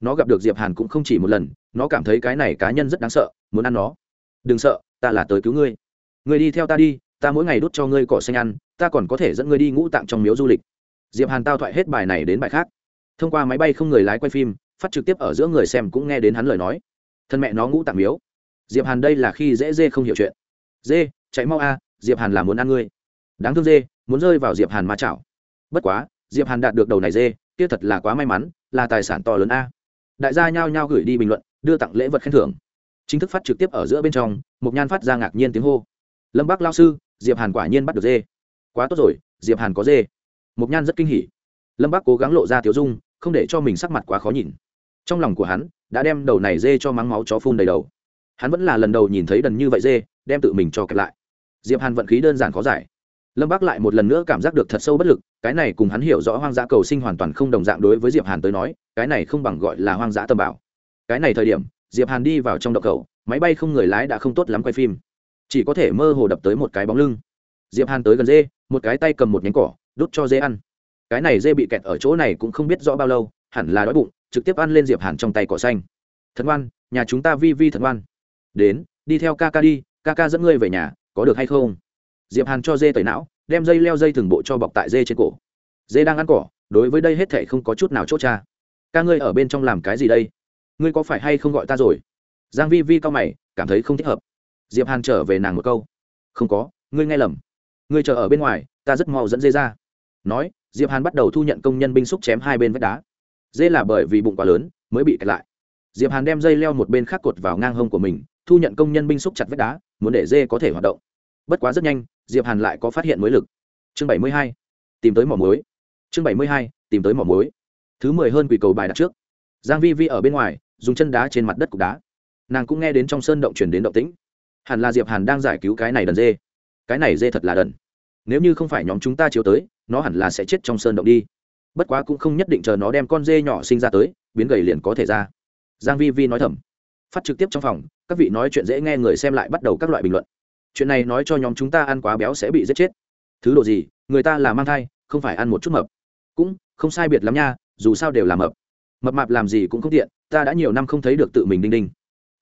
A: nó gặp được diệp hàn cũng không chỉ một lần, nó cảm thấy cái này cá nhân rất đáng sợ, muốn ăn nó. Đừng sợ, ta là tới cứu ngươi. Ngươi đi theo ta đi, ta mỗi ngày đút cho ngươi cỏ xanh ăn, ta còn có thể dẫn ngươi đi ngũ tạng trong miếu du lịch. Diệp hàn tao thoại hết bài này đến bài khác. Thông qua máy bay không người lái quay phim, phát trực tiếp ở giữa người xem cũng nghe đến hắn lời nói. Thân mẹ nó ngũ tạng miếu. Diệp hàn đây là khi dễ dê không hiểu chuyện. Dê, chạy mau a diệp hàn là muốn ăn ngươi. Đáng thương dê, muốn rơi vào diệp hàn ma chảo. Bất quá, diệp hàn đạt được đầu này dê, kia thật là quá may mắn, là tài sản to lớn a. Đại gia nhao nhao gửi đi bình luận, đưa tặng lễ vật khen thưởng. Chính thức phát trực tiếp ở giữa bên trong một nhan phát ra ngạc nhiên tiếng hô. Lâm bắc lao sư, diệp hàn quả nhiên bắt được dê. Quá tốt rồi, diệp hàn có dê. Một nhan rất kinh hỉ. Lâm bắc cố gắng lộ ra tiểu dung, không để cho mình sắc mặt quá khó nhìn. Trong lòng của hắn, đã đem đầu này dê cho mắng máu chó phun đầy đầu. Hắn vẫn là lần đầu nhìn thấy đần như vậy dê, đem tự mình cho kẹp lại diệp hàn vận khí đơn giản khó giải. Lâm bác lại một lần nữa cảm giác được thật sâu bất lực, cái này cùng hắn hiểu rõ hoang dã cầu sinh hoàn toàn không đồng dạng đối với diệp hàn tới nói, cái này không bằng gọi là hoang dã tầm bảo. Cái này thời điểm, diệp hàn đi vào trong động cầu, máy bay không người lái đã không tốt lắm quay phim. Chỉ có thể mơ hồ đập tới một cái bóng lưng. Diệp hàn tới gần dê, một cái tay cầm một nhánh cỏ, đút cho dê ăn. Cái này dê bị kẹt ở chỗ này cũng không biết rõ bao lâu, hẳn là đói bụng, trực tiếp ăn lên diệp hàn trong tay cỏ xanh. Thật ngoan nhà chúng ta vi vi thật ngoan đến, đi theo ca ca đi, ca ca dẫn ngươi về nhà có được hay không? Diệp hàn cho dê tẩy não, đem dây leo dây từng bộ cho bọc tại dê trên cổ. Dê đang ăn cỏ, đối với đây hết thảy không có chút nào chốt cha. Ca ngươi ở bên trong làm cái gì đây? Ngươi có phải hay không gọi ta rồi? Giang vi vi cao mày, cảm thấy không thích hợp. Diệp hàn trở về nàng một câu. Không có, ngươi nghe lầm. Ngươi chờ ở bên ngoài, ta rất mau dẫn dê ra. Nói, diệp hàn bắt đầu thu nhận công nhân binh xúc chém hai bên vách đá. Dê là bởi vì bụng quá lớn, mới bị kẹt lại. Diệp hàn đem dây leo một bên khác cột vào ngang hông của mình, thu nhận công nhân binh xúc chặt vách đá muốn để dê có thể hoạt động. Bất quá rất nhanh, diệp hàn lại có phát hiện mới lực. Chương bảy mươi hai, tìm tới mỏ muối. chương bảy mươi hai, tìm tới mỏ muối. thứ mười hơn quỷ cầu bài đặt trước. Giang vi vi ở bên ngoài, dùng chân đá trên mặt đất cục đá. Nàng cũng nghe đến trong sơn động truyền đến động tĩnh. Hẳn là diệp hàn đang giải cứu cái này đần dê. Cái này dê thật là đần. Nếu như không phải nhóm chúng ta chiếu tới, nó hẳn là sẽ chết trong sơn động đi. Bất quá cũng không nhất định chờ nó đem con dê nhỏ sinh ra tới, biến gầy liền có thể ra. Giang vi vi nói thầm phát trực tiếp trong phòng, các vị nói chuyện dễ nghe người xem lại bắt đầu các loại bình luận. Chuyện này nói cho nhóm chúng ta ăn quá béo sẽ bị giết chết. Thứ đồ gì, người ta là mang thai, không phải ăn một chút mập. Cũng, không sai biệt lắm nha, dù sao đều là mập. Mập mạp làm gì cũng không tiện, ta đã nhiều năm không thấy được tự mình đinh đinh.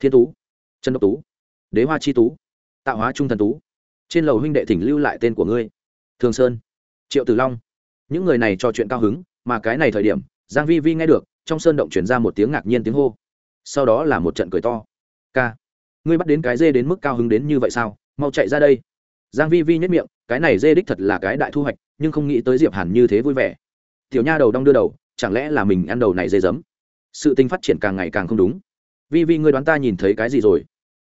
A: Thiên tú, trần độc tú, đế hoa chi tú, tạo hóa trung thần tú, trên lầu huynh đệ thỉnh lưu lại tên của ngươi. Thường sơn, triệu tử long. Những người này trò chuyện cao hứng, mà cái này thời điểm, giang vi vi nghe được, trong sơn động chuyển ra một tiếng ngạc nhiên tiếng hô sau đó là một trận cười to. Ca, ngươi bắt đến cái dê đến mức cao hứng đến như vậy sao? Mau chạy ra đây. Giang vi vi nhất miệng, cái này dê đích thật là cái đại thu hoạch, nhưng không nghĩ tới diệp hàn như thế vui vẻ. Tiểu nha đầu đong đưa đầu, chẳng lẽ là mình ăn đầu này dê dấm? sự tình phát triển càng ngày càng không đúng. Vi vi, ngươi đoán ta nhìn thấy cái gì rồi?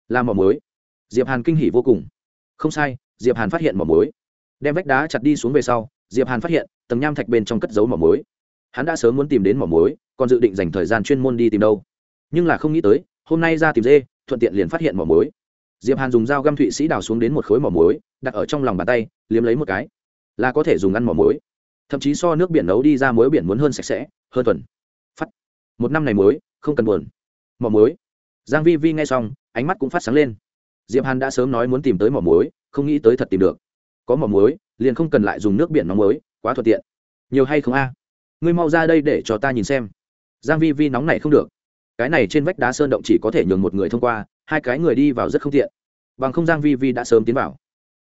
A: Là mỏ muối. Diệp hàn kinh hỉ vô cùng. Không sai, diệp hàn phát hiện mỏ muối. Đem vách đá chặt đi xuống về sau, diệp hàn phát hiện, tầng nham thạch bên trong cất giấu mỏ muối. Hắn đã sớm muốn tìm đến mỏ muối, còn dự định dành thời gian chuyên môn đi tìm đâu nhưng là không nghĩ tới, hôm nay ra tìm dê, thuận tiện liền phát hiện mỏ muối. Diệp hàn dùng dao găm thụy sĩ đào xuống đến một khối mỏ muối, đặt ở trong lòng bàn tay, liếm lấy một cái. Là có thể dùng ăn mỏ muối. Thậm chí so nước biển nấu đi ra muối biển muốn hơn sạch sẽ, hơn tuần phát. Một năm này muối, không cần buồn. Mỏ muối. Giang vi vi nghe xong, ánh mắt cũng phát sáng lên. Diệp hàn đã sớm nói muốn tìm tới mỏ muối, không nghĩ tới thật tìm được. Có mỏ muối, liền không cần lại dùng nước biển nóng muối, quá thuận tiện. Nhiều hay không a? Ngươi mau ra đây để cho ta nhìn xem. Giang vi vi nóng này không được cái này trên vách đá sơn động chỉ có thể nhường một người thông qua, hai cái người đi vào rất không tiện. Bằng không giang vi vi đã sớm tiến vào.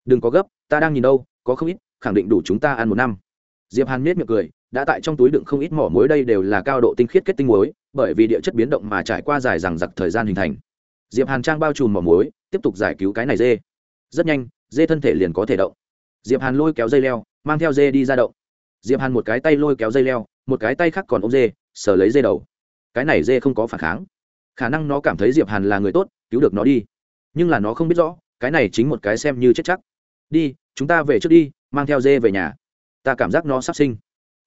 A: Đừng có gấp, ta đang nhìn đâu, có không ít, khẳng định đủ chúng ta ăn một năm. Diệp hàn miết miệng cười, đã tại trong túi đựng không ít mỏ muối đây đều là cao độ tinh khiết kết tinh muối, bởi vì địa chất biến động mà trải qua dài rằng giặc thời gian hình thành. Diệp hàn trang bao trùm mỏ muối, tiếp tục giải cứu cái này dê. Rất nhanh, dê thân thể liền có thể động. Diệp hàn lôi kéo dây leo, mang theo dê đi ra động. Diệp hàn một cái tay lôi kéo dây leo, một cái tay khác còn ôm dê, sờ lấy dê đầu cái này dê không có phản kháng. Khả năng nó cảm thấy diệp hàn là người tốt, cứu được nó đi. Nhưng là nó không biết rõ, cái này chính một cái xem như chết chắc. Đi, chúng ta về trước đi, mang theo dê về nhà. Ta cảm giác nó sắp sinh.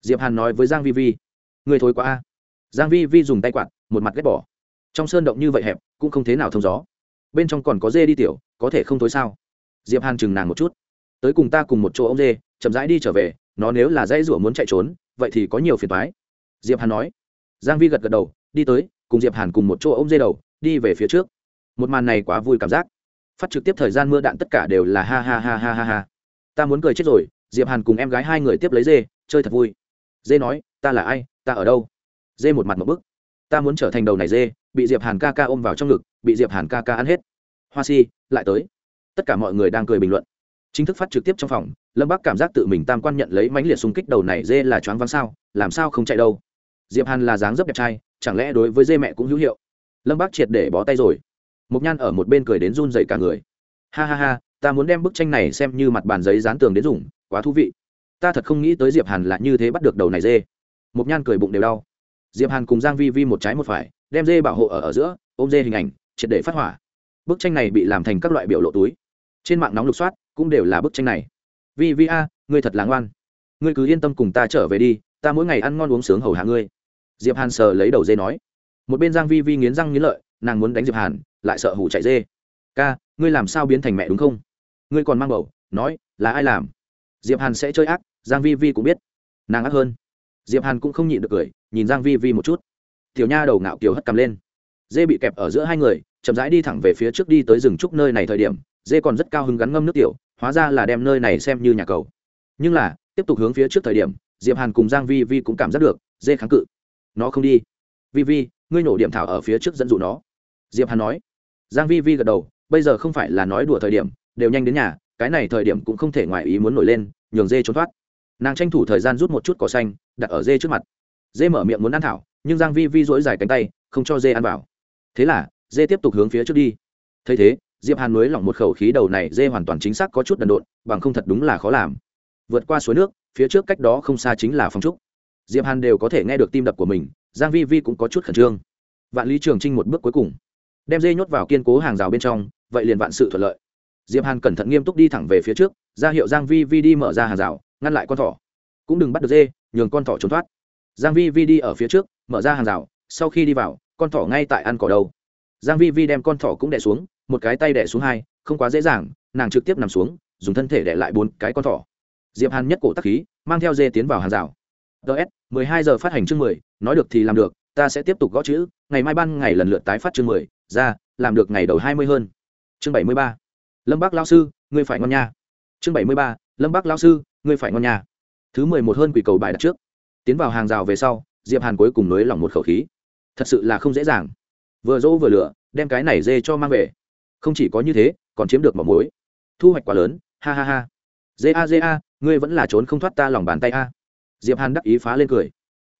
A: Diệp hàn nói với giang vi vi. Người thối quá a. Giang vi vi dùng tay quạt, một mặt ghét bỏ. Trong sơn động như vậy hẹp, cũng không thế nào thông gió. Bên trong còn có dê đi tiểu, có thể không thối sao? Diệp hàn chừng nàng một chút. Tới cùng ta cùng một chỗ ông dê, chậm rãi đi trở về, nó nếu là dãy rủa muốn chạy trốn, vậy thì có nhiều phiền toái. Diệp hàn nói. Giang vi gật gật đầu đi tới, cùng diệp hàn cùng một chỗ ôm dê đầu, đi về phía trước. Một màn này quá vui cảm giác. Phát trực tiếp thời gian mưa đạn tất cả đều là ha ha ha ha ha ha. Ta muốn cười chết rồi, diệp hàn cùng em gái hai người tiếp lấy dê, chơi thật vui. Dê nói, ta là ai? Ta ở đâu? Dê một mặt một bức. Ta muốn trở thành đầu này dê. Bị diệp hàn ca ca ôm vào trong ngực, bị diệp hàn ca ca ăn hết. Hoa si, lại tới. Tất cả mọi người đang cười bình luận. Chính thức phát trực tiếp trong phòng, lâm bác cảm giác tự mình tam quan nhận lấy mãnh liệt xung kích đầu này dê là choáng váng sao, làm sao không chạy đâu. Diệp hàn là dáng dấp đẹp trai chẳng lẽ đối với dê mẹ cũng hữu hiệu? Lâm bác triệt để bó tay rồi. Mộc nhan ở một bên cười đến run dậy cả người. Ha ha ha, ta muốn đem bức tranh này xem như mặt bàn giấy dán tường đến dùng, quá thú vị. Ta thật không nghĩ tới diệp hàn là như thế bắt được đầu này dê. Mộc nhan cười bụng đều đau. Diệp hàn cùng giang vi vi một trái một phải, đem dê bảo hộ ở ở giữa, ôm dê hình ảnh, triệt để phát hỏa. Bức tranh này bị làm thành các loại biểu lộ túi. Trên mạng nóng lục soát, cũng đều là bức tranh này. Vi vi a, ngươi thật là ngoan. Ngươi cứ yên tâm cùng ta trở về đi, ta mỗi ngày ăn ngon uống sướng hầu hạ ngươi diệp hàn sờ lấy đầu dê nói. Một bên giang vi vi nghiến răng nghiến lợi, nàng muốn đánh diệp hàn, lại sợ hủ chạy dê. Ca, ngươi làm sao biến thành mẹ đúng không? Ngươi còn mang bầu, nói, là ai làm? Diệp hàn sẽ chơi ác, giang vi vi cũng biết. Nàng ác hơn. Diệp hàn cũng không nhịn được cười, nhìn giang vi vi một chút. Tiểu nha đầu ngạo kiều hất cầm lên. Dê bị kẹp ở giữa hai người, chậm rãi đi thẳng về phía trước đi tới rừng trúc nơi này thời điểm, dê còn rất cao hứng gắn ngâm nước tiểu, hóa ra là đem nơi này xem như nhà cầu. Nhưng là, tiếp tục hướng phía trước thời điểm, diệp hàn cùng giang vi vi cũng cảm giác được, dê kháng cự nó không đi. Vi vi, ngươi nổ điểm thảo ở phía trước dẫn dụ nó. Diệp hàn nói. Giang vi vi gật đầu, bây giờ không phải là nói đùa thời điểm, đều nhanh đến nhà, cái này thời điểm cũng không thể ngoài ý muốn nổi lên, nhường dê trốn thoát. Nàng tranh thủ thời gian rút một chút cỏ xanh, đặt ở dê trước mặt. Dê mở miệng muốn ăn thảo, nhưng giang vi vi dỗi dài cánh tay, không cho dê ăn vào. Thế là, dê tiếp tục hướng phía trước đi. Thấy thế, diệp hàn nuối lỏng một khẩu khí đầu này, dê hoàn toàn chính xác có chút đần độn, bằng không thật đúng là khó làm. Vượt qua suối nước, phía trước cách đó không xa chính là phòng trúc diệp hàn đều có thể nghe được tim đập của mình, giang vi vi cũng có chút khẩn trương. Vạn lý trường trinh một bước cuối cùng, đem dê nhốt vào kiên cố hàng rào bên trong, vậy liền vạn sự thuận lợi. Diệp hàn cẩn thận nghiêm túc đi thẳng về phía trước, ra hiệu giang vi vi đi mở ra hàng rào, ngăn lại con thỏ. Cũng đừng bắt được dê, nhường con thỏ trốn thoát. Giang vi vi đi ở phía trước, mở ra hàng rào, sau khi đi vào, con thỏ ngay tại ăn cỏ đầu. giang vi vi đem con thỏ cũng đè xuống, một cái tay đè xuống hai, không quá dễ dàng, nàng trực tiếp nằm xuống, dùng thân thể đè lại bốn cái con thỏ. Diệp hàn nhất cổ tắc khí, mang theo dê tiến vào hàng rào ts 12 giờ phát hành chương 10, nói được thì làm được ta sẽ tiếp tục gõ chữ ngày mai ban ngày lần lượt tái phát chương 10, ra làm được ngày đầu 20 hơn. Chương 73. lâm bắc lão sư ngươi phải ngon nha. Chương 73. lâm bắc lão sư ngươi phải ngon nha. Thứ 11 hơn quỷ cầu bài đặt trước. Tiến vào hàng rào về sau diệp hàn cuối cùng nới lỏng một khẩu khí. Thật sự là không dễ dàng. Vừa dỗ vừa lửa đem cái này dê cho mang về. Không chỉ có như thế còn chiếm được mỏ muối. Thu hoạch quá lớn ha ha ha. Dê a dê a ngươi vẫn là trốn không thoát ta lòng bàn tay a diệp hàn đắc ý phá lên cười.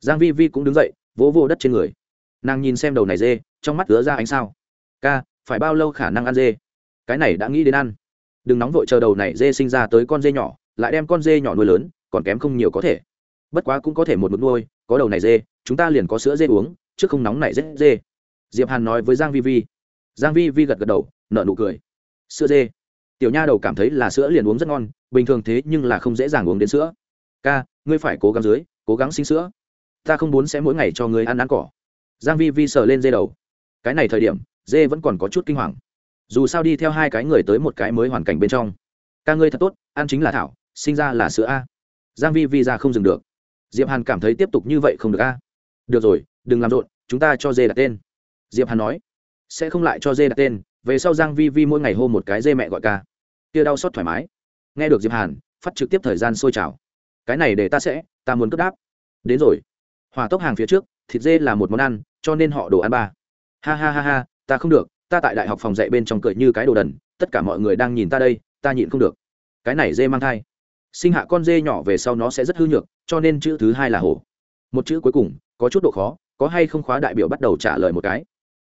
A: Giang vi vi cũng đứng dậy, vỗ vỗ đất trên người. Nàng nhìn xem đầu này dê, trong mắt ứa ra ánh sao. Ca, phải bao lâu khả năng ăn dê? Cái này đã nghĩ đến ăn. Đừng nóng vội chờ đầu này dê sinh ra tới con dê nhỏ, lại đem con dê nhỏ nuôi lớn, còn kém không nhiều có thể. Bất quá cũng có thể một mực nuôi, có đầu này dê, chúng ta liền có sữa dê uống, chứ không nóng này dê dê. Diệp hàn nói với giang vi vi. Giang vi vi gật gật đầu, nở nụ cười. Sữa dê. Tiểu nha đầu cảm thấy là sữa liền uống rất ngon, bình thường thế nhưng là không dễ dàng uống đến sữa. Ca ngươi phải cố gắng dưới, cố gắng sinh sữa. Ta không muốn sẽ mỗi ngày cho ngươi ăn ăn cỏ. Giang vi vi sờ lên dê đầu. Cái này thời điểm, dê vẫn còn có chút kinh hoàng. Dù sao đi theo hai cái người tới một cái mới hoàn cảnh bên trong. Ca ngươi thật tốt, ăn chính là thảo, sinh ra là sữa a. Giang vi vi ra không dừng được. Diệp hàn cảm thấy tiếp tục như vậy không được a. Được rồi, đừng làm rộn, chúng ta cho dê đặt tên. Diệp hàn nói. Sẽ không lại cho dê đặt tên, về sau giang vi vi mỗi ngày hô một cái dê mẹ gọi ca. Kia đau xót thoải mái. Nghe được diệp hàn, phát trực tiếp thời gian sôi trào cái này để ta sẽ, ta muốn cất đáp. Đến rồi. Hỏa tốc hàng phía trước, thịt dê là một món ăn, cho nên họ đồ ăn ba. Ha ha ha ha, ta không được, ta tại đại học phòng dạy bên trong cười như cái đồ đần, tất cả mọi người đang nhìn ta đây, ta nhịn không được. Cái này dê mang thai. Sinh hạ con dê nhỏ về sau nó sẽ rất hư nhược, cho nên chữ thứ hai là hổ. Một chữ cuối cùng, có chút độ khó, có hay không khóa đại biểu bắt đầu trả lời một cái.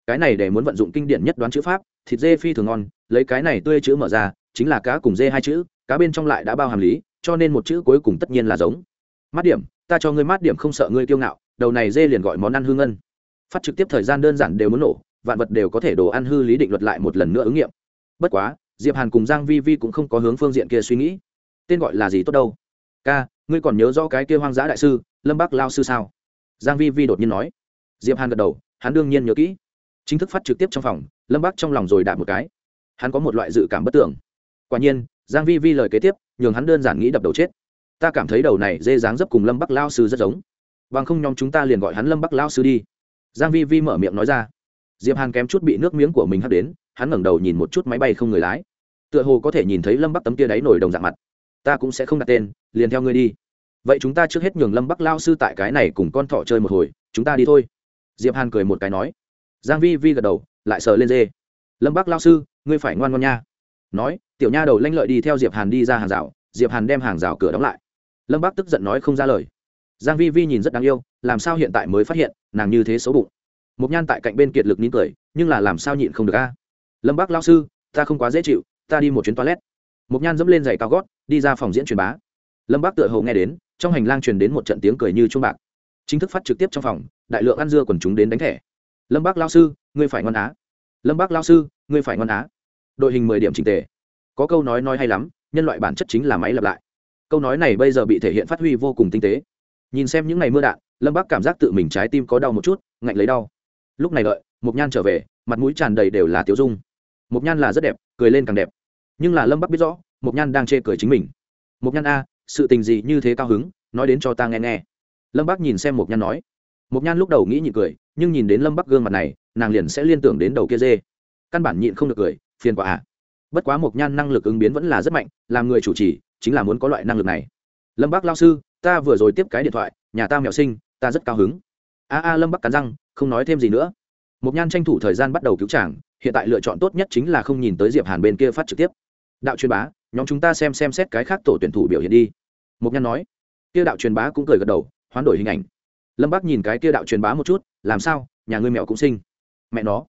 A: Cái này để muốn vận dụng kinh điển nhất đoán chữ pháp, thịt dê phi thường ngon, lấy cái này tươi chữ mở ra, chính là cá cùng dê hai chữ, cá bên trong lại đã bao hàm lý cho nên một chữ cuối cùng tất nhiên là giống. Mát điểm, ta cho ngươi mát điểm không sợ ngươi kiêu ngạo, đầu này dê liền gọi món ăn hư ngân. Phát trực tiếp thời gian đơn giản đều muốn nổ, vạn vật đều có thể đồ ăn hư lý định luật lại một lần nữa ứng nghiệm. Bất quá, diệp hàn cùng giang vi vi cũng không có hướng phương diện kia suy nghĩ. Tên gọi là gì tốt đâu? Ca, ngươi còn nhớ rõ cái kia hoang dã đại sư, lâm bắc lao sư sao? Giang vi vi đột nhiên nói. Diệp hàn gật đầu, hắn đương nhiên nhớ kỹ. Chính thức phát trực tiếp trong phòng, lâm bắc trong lòng rồi đạp một cái. Hắn có một loại dự cảm bất tưởng. Quả nhiên, giang vi vi lời kế tiếp nhường hắn đơn giản nghĩ đập đầu chết. Ta cảm thấy đầu này dê dáng dấp cùng lâm bắc lao sư rất giống. Bằng không nhóm chúng ta liền gọi hắn lâm bắc lao sư đi. Giang vi vi mở miệng nói ra. Diệp hàn kém chút bị nước miếng của mình hắt đến, hắn ngẩng đầu nhìn một chút máy bay không người lái. Tựa hồ có thể nhìn thấy lâm bắc tấm kia đáy nổi đồng dạng mặt. Ta cũng sẽ không đặt tên, liền theo ngươi đi. Vậy chúng ta trước hết nhường lâm bắc lao sư tại cái này cùng con thỏ chơi một hồi, chúng ta đi thôi. Diệp hàn cười một cái nói. Giang vi vi gật đầu, lại sờ lên dê. Lâm bắc lao sư, ngươi phải ngoan ngoan nha nói, tiểu nha đầu lanh lợi đi theo diệp hàn đi ra hàng rào. Diệp hàn đem hàng rào cửa đóng lại. Lâm Bác tức giận nói không ra lời. Giang vi vi nhìn rất đáng yêu, làm sao hiện tại mới phát hiện, nàng như thế xấu bụng. Một nhan tại cạnh bên kiệt lực nín cười, nhưng là làm sao nhịn không được a? Lâm Bác Lão sư, ta không quá dễ chịu, ta đi một chuyến toilet. Một nhan dẫm lên giày cao gót, đi ra phòng diễn truyền bá. Lâm Bác tựa hồ nghe đến, trong hành lang truyền đến một trận tiếng cười như chuông bạc. Chính thức phát trực tiếp trong phòng, đại lượng ăn dưa quần chúng đến đánh thẻ. Lâm Bác lao sư, ngươi phải ngon á. Lâm Bác lao sư, ngươi phải ngon á đội hình mười điểm trình tề. Có câu nói nói hay lắm, nhân loại bản chất chính là máy lặp lại. Câu nói này bây giờ bị thể hiện phát huy vô cùng tinh tế. Nhìn xem những ngày mưa đạn, lâm bắc cảm giác tự mình trái tim có đau một chút, ngạnh lấy đau. Lúc này đợi mục nhan trở về, mặt mũi tràn đầy đều là tiểu dung. Mục nhan là rất đẹp, cười lên càng đẹp. Nhưng là lâm bắc biết rõ mục nhan đang chê cười chính mình. Mục nhan a, sự tình gì như thế cao hứng, nói đến cho ta nghe nghe. Lâm bắc nhìn xem mục nhan nói. Mục nhan lúc đầu nghĩ nhịn cười, nhưng nhìn đến lâm bắc gương mặt này, nàng liền sẽ liên tưởng đến đầu kia dê. Căn bản nhịn không được cười phiền quả ạ à. bất quá Mộc nhan năng lực ứng biến vẫn là rất mạnh, làm người chủ trì, chính là muốn có loại năng lực này. Lâm Bác lao sư, ta vừa rồi tiếp cái điện thoại, nhà ta mèo sinh, ta rất cao hứng. A a, lâm bắc cắn răng, không nói thêm gì nữa. Mộc nhan tranh thủ thời gian bắt đầu cứu chàng, hiện tại lựa chọn tốt nhất chính là không nhìn tới diệp hàn bên kia phát trực tiếp. Đạo truyền bá, nhóm chúng ta xem xem xét cái khác tổ tuyển thủ biểu hiện đi. Mộc nhan nói. Kia đạo truyền bá cũng cười gật đầu, hoán đổi hình ảnh. Lâm bác nhìn cái kia đạo truyền bá một chút, làm sao, nhà ngươi mèo cũng sinh mẹ nó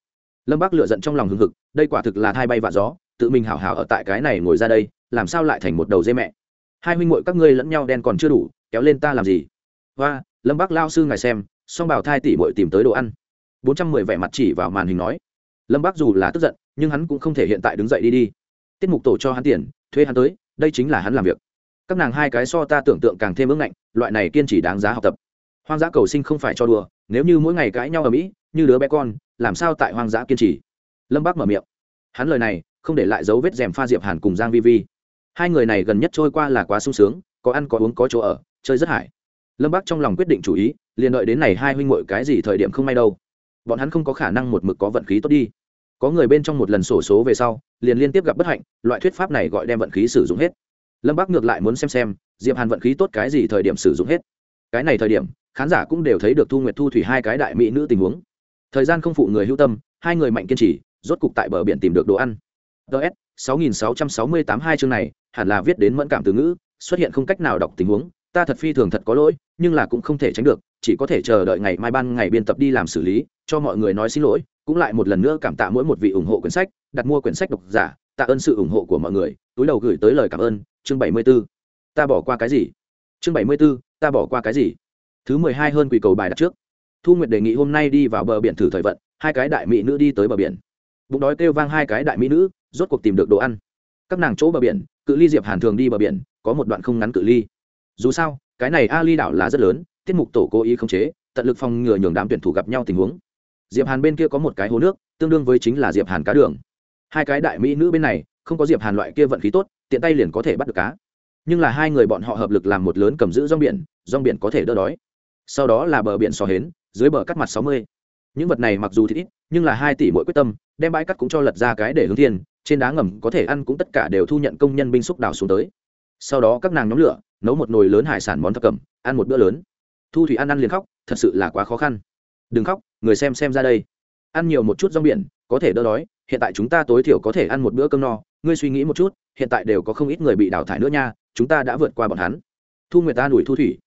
A: lâm bác lựa giận trong lòng hưng hực, đây quả thực là thai bay vạ gió, tự mình hảo hảo ở tại cái này ngồi ra đây, làm sao lại thành một đầu dê mẹ? Hai huynh muội các ngươi lẫn nhau đen còn chưa đủ, kéo lên ta làm gì? Hoa, lâm bác lao sư ngài xem song bảo thai tỷ muội tìm tới đồ ăn. Bốn trăm mười vẻ mặt chỉ vào màn hình nói. Lâm bác dù là tức giận, nhưng hắn cũng không thể hiện tại đứng dậy đi đi. Tiết mục tổ cho hắn tiền, thuê hắn tới, đây chính là hắn làm việc. Các nàng hai cái so ta tưởng tượng càng thêm ưng ngạnh, loại này kiên trì đáng giá học tập. Hoang dã cầu sinh không phải cho đùa, nếu như mỗi ngày cãi nhau ở mỹ như đứa bé con, làm sao tại hoang dã kiên trì? Lâm bác mở miệng. Hắn lời này, không để lại dấu vết rèm pha diệp hàn cùng giang vi vi. Hai người này gần nhất trôi qua là quá sung sướng, có ăn có uống có chỗ ở, chơi rất hải lâm bác trong lòng quyết định chủ ý, liền đợi đến này hai huynh muội cái gì thời điểm không may đâu. Bọn hắn không có khả năng một mực có vận khí tốt đi. Có người bên trong một lần sổ số về sau, liền liên tiếp gặp bất hạnh, loại thuyết pháp này gọi đem vận khí sử dụng hết. Lâm bác ngược lại muốn xem xem, diệp hàn vận khí tốt cái gì thời điểm sử dụng hết. Cái này thời điểm, khán giả cũng đều thấy được thu nguyệt thu thủy hai cái đại mỹ nữ tình huống thời gian không phụ người hữu tâm hai người mạnh kiên trì rốt cục tại bờ biển tìm được đồ ăn. Ts 6668 hai chương này hẳn là viết đến mẫn cảm từ ngữ xuất hiện không cách nào đọc tình huống ta thật phi thường thật có lỗi nhưng là cũng không thể tránh được chỉ có thể chờ đợi ngày mai ban ngày biên tập đi làm xử lý cho mọi người nói xin lỗi cũng lại một lần nữa cảm tạ mỗi một vị ủng hộ quyển sách đặt mua quyển sách độc giả tạ ơn sự ủng hộ của mọi người túi đầu gửi tới lời cảm ơn chương 74. ta bỏ qua cái gì? Chương 74, ta bỏ qua cái gì? Thứ mười hai hơn quỷ cầu bài đặt trước thu nguyệt đề nghị hôm nay đi vào bờ biển thử thời vận, hai cái đại mỹ nữ đi tới bờ biển. Bụng đói kêu vang hai cái đại mỹ nữ, rốt cuộc tìm được đồ ăn. Các nàng chỗ bờ biển, cự ly diệp hàn thường đi bờ biển, có một đoạn không ngắn cự ly. Dù sao, cái này a ly đảo là rất lớn, tiết mục tổ cố ý không chế, tận lực phòng ngừa nhường đám tuyển thủ gặp nhau tình huống. Diệp hàn bên kia có một cái hồ nước, tương đương với chính là diệp hàn cá đường. Hai cái đại mỹ nữ bên này, không có diệp hàn loại kia vận khí tốt, tiện tay liền có thể bắt được cá. Nhưng là hai người bọn họ hợp lực làm một lớn cầm giữ rong biển rong biển có thể đỡ đói sau đó là bờ biển sò hến, dưới bờ cắt mặt sáu mươi. Những vật này mặc dù thì ít, nhưng là hai tỷ mỗi quyết tâm, đem bãi cắt cũng cho lật ra cái để hướng thiên, trên đá ngầm có thể ăn cũng tất cả đều thu nhận công nhân binh xúc đào xuống tới. Sau đó các nàng nhóm lửa, nấu một nồi lớn hải sản món thập cẩm, ăn một bữa lớn. Thu thủy ăn ăn liền khóc, thật sự là quá khó khăn. Đừng khóc, người xem xem ra đây. Ăn nhiều một chút rong biển, có thể đỡ đói, hiện tại chúng ta tối thiểu có thể ăn một bữa cơm no. Ngươi suy nghĩ một chút, hiện tại đều có không ít người bị đào thải nữa nha, chúng ta đã vượt qua bọn hắn. Thu nguyệt ta đuổi thu thủy.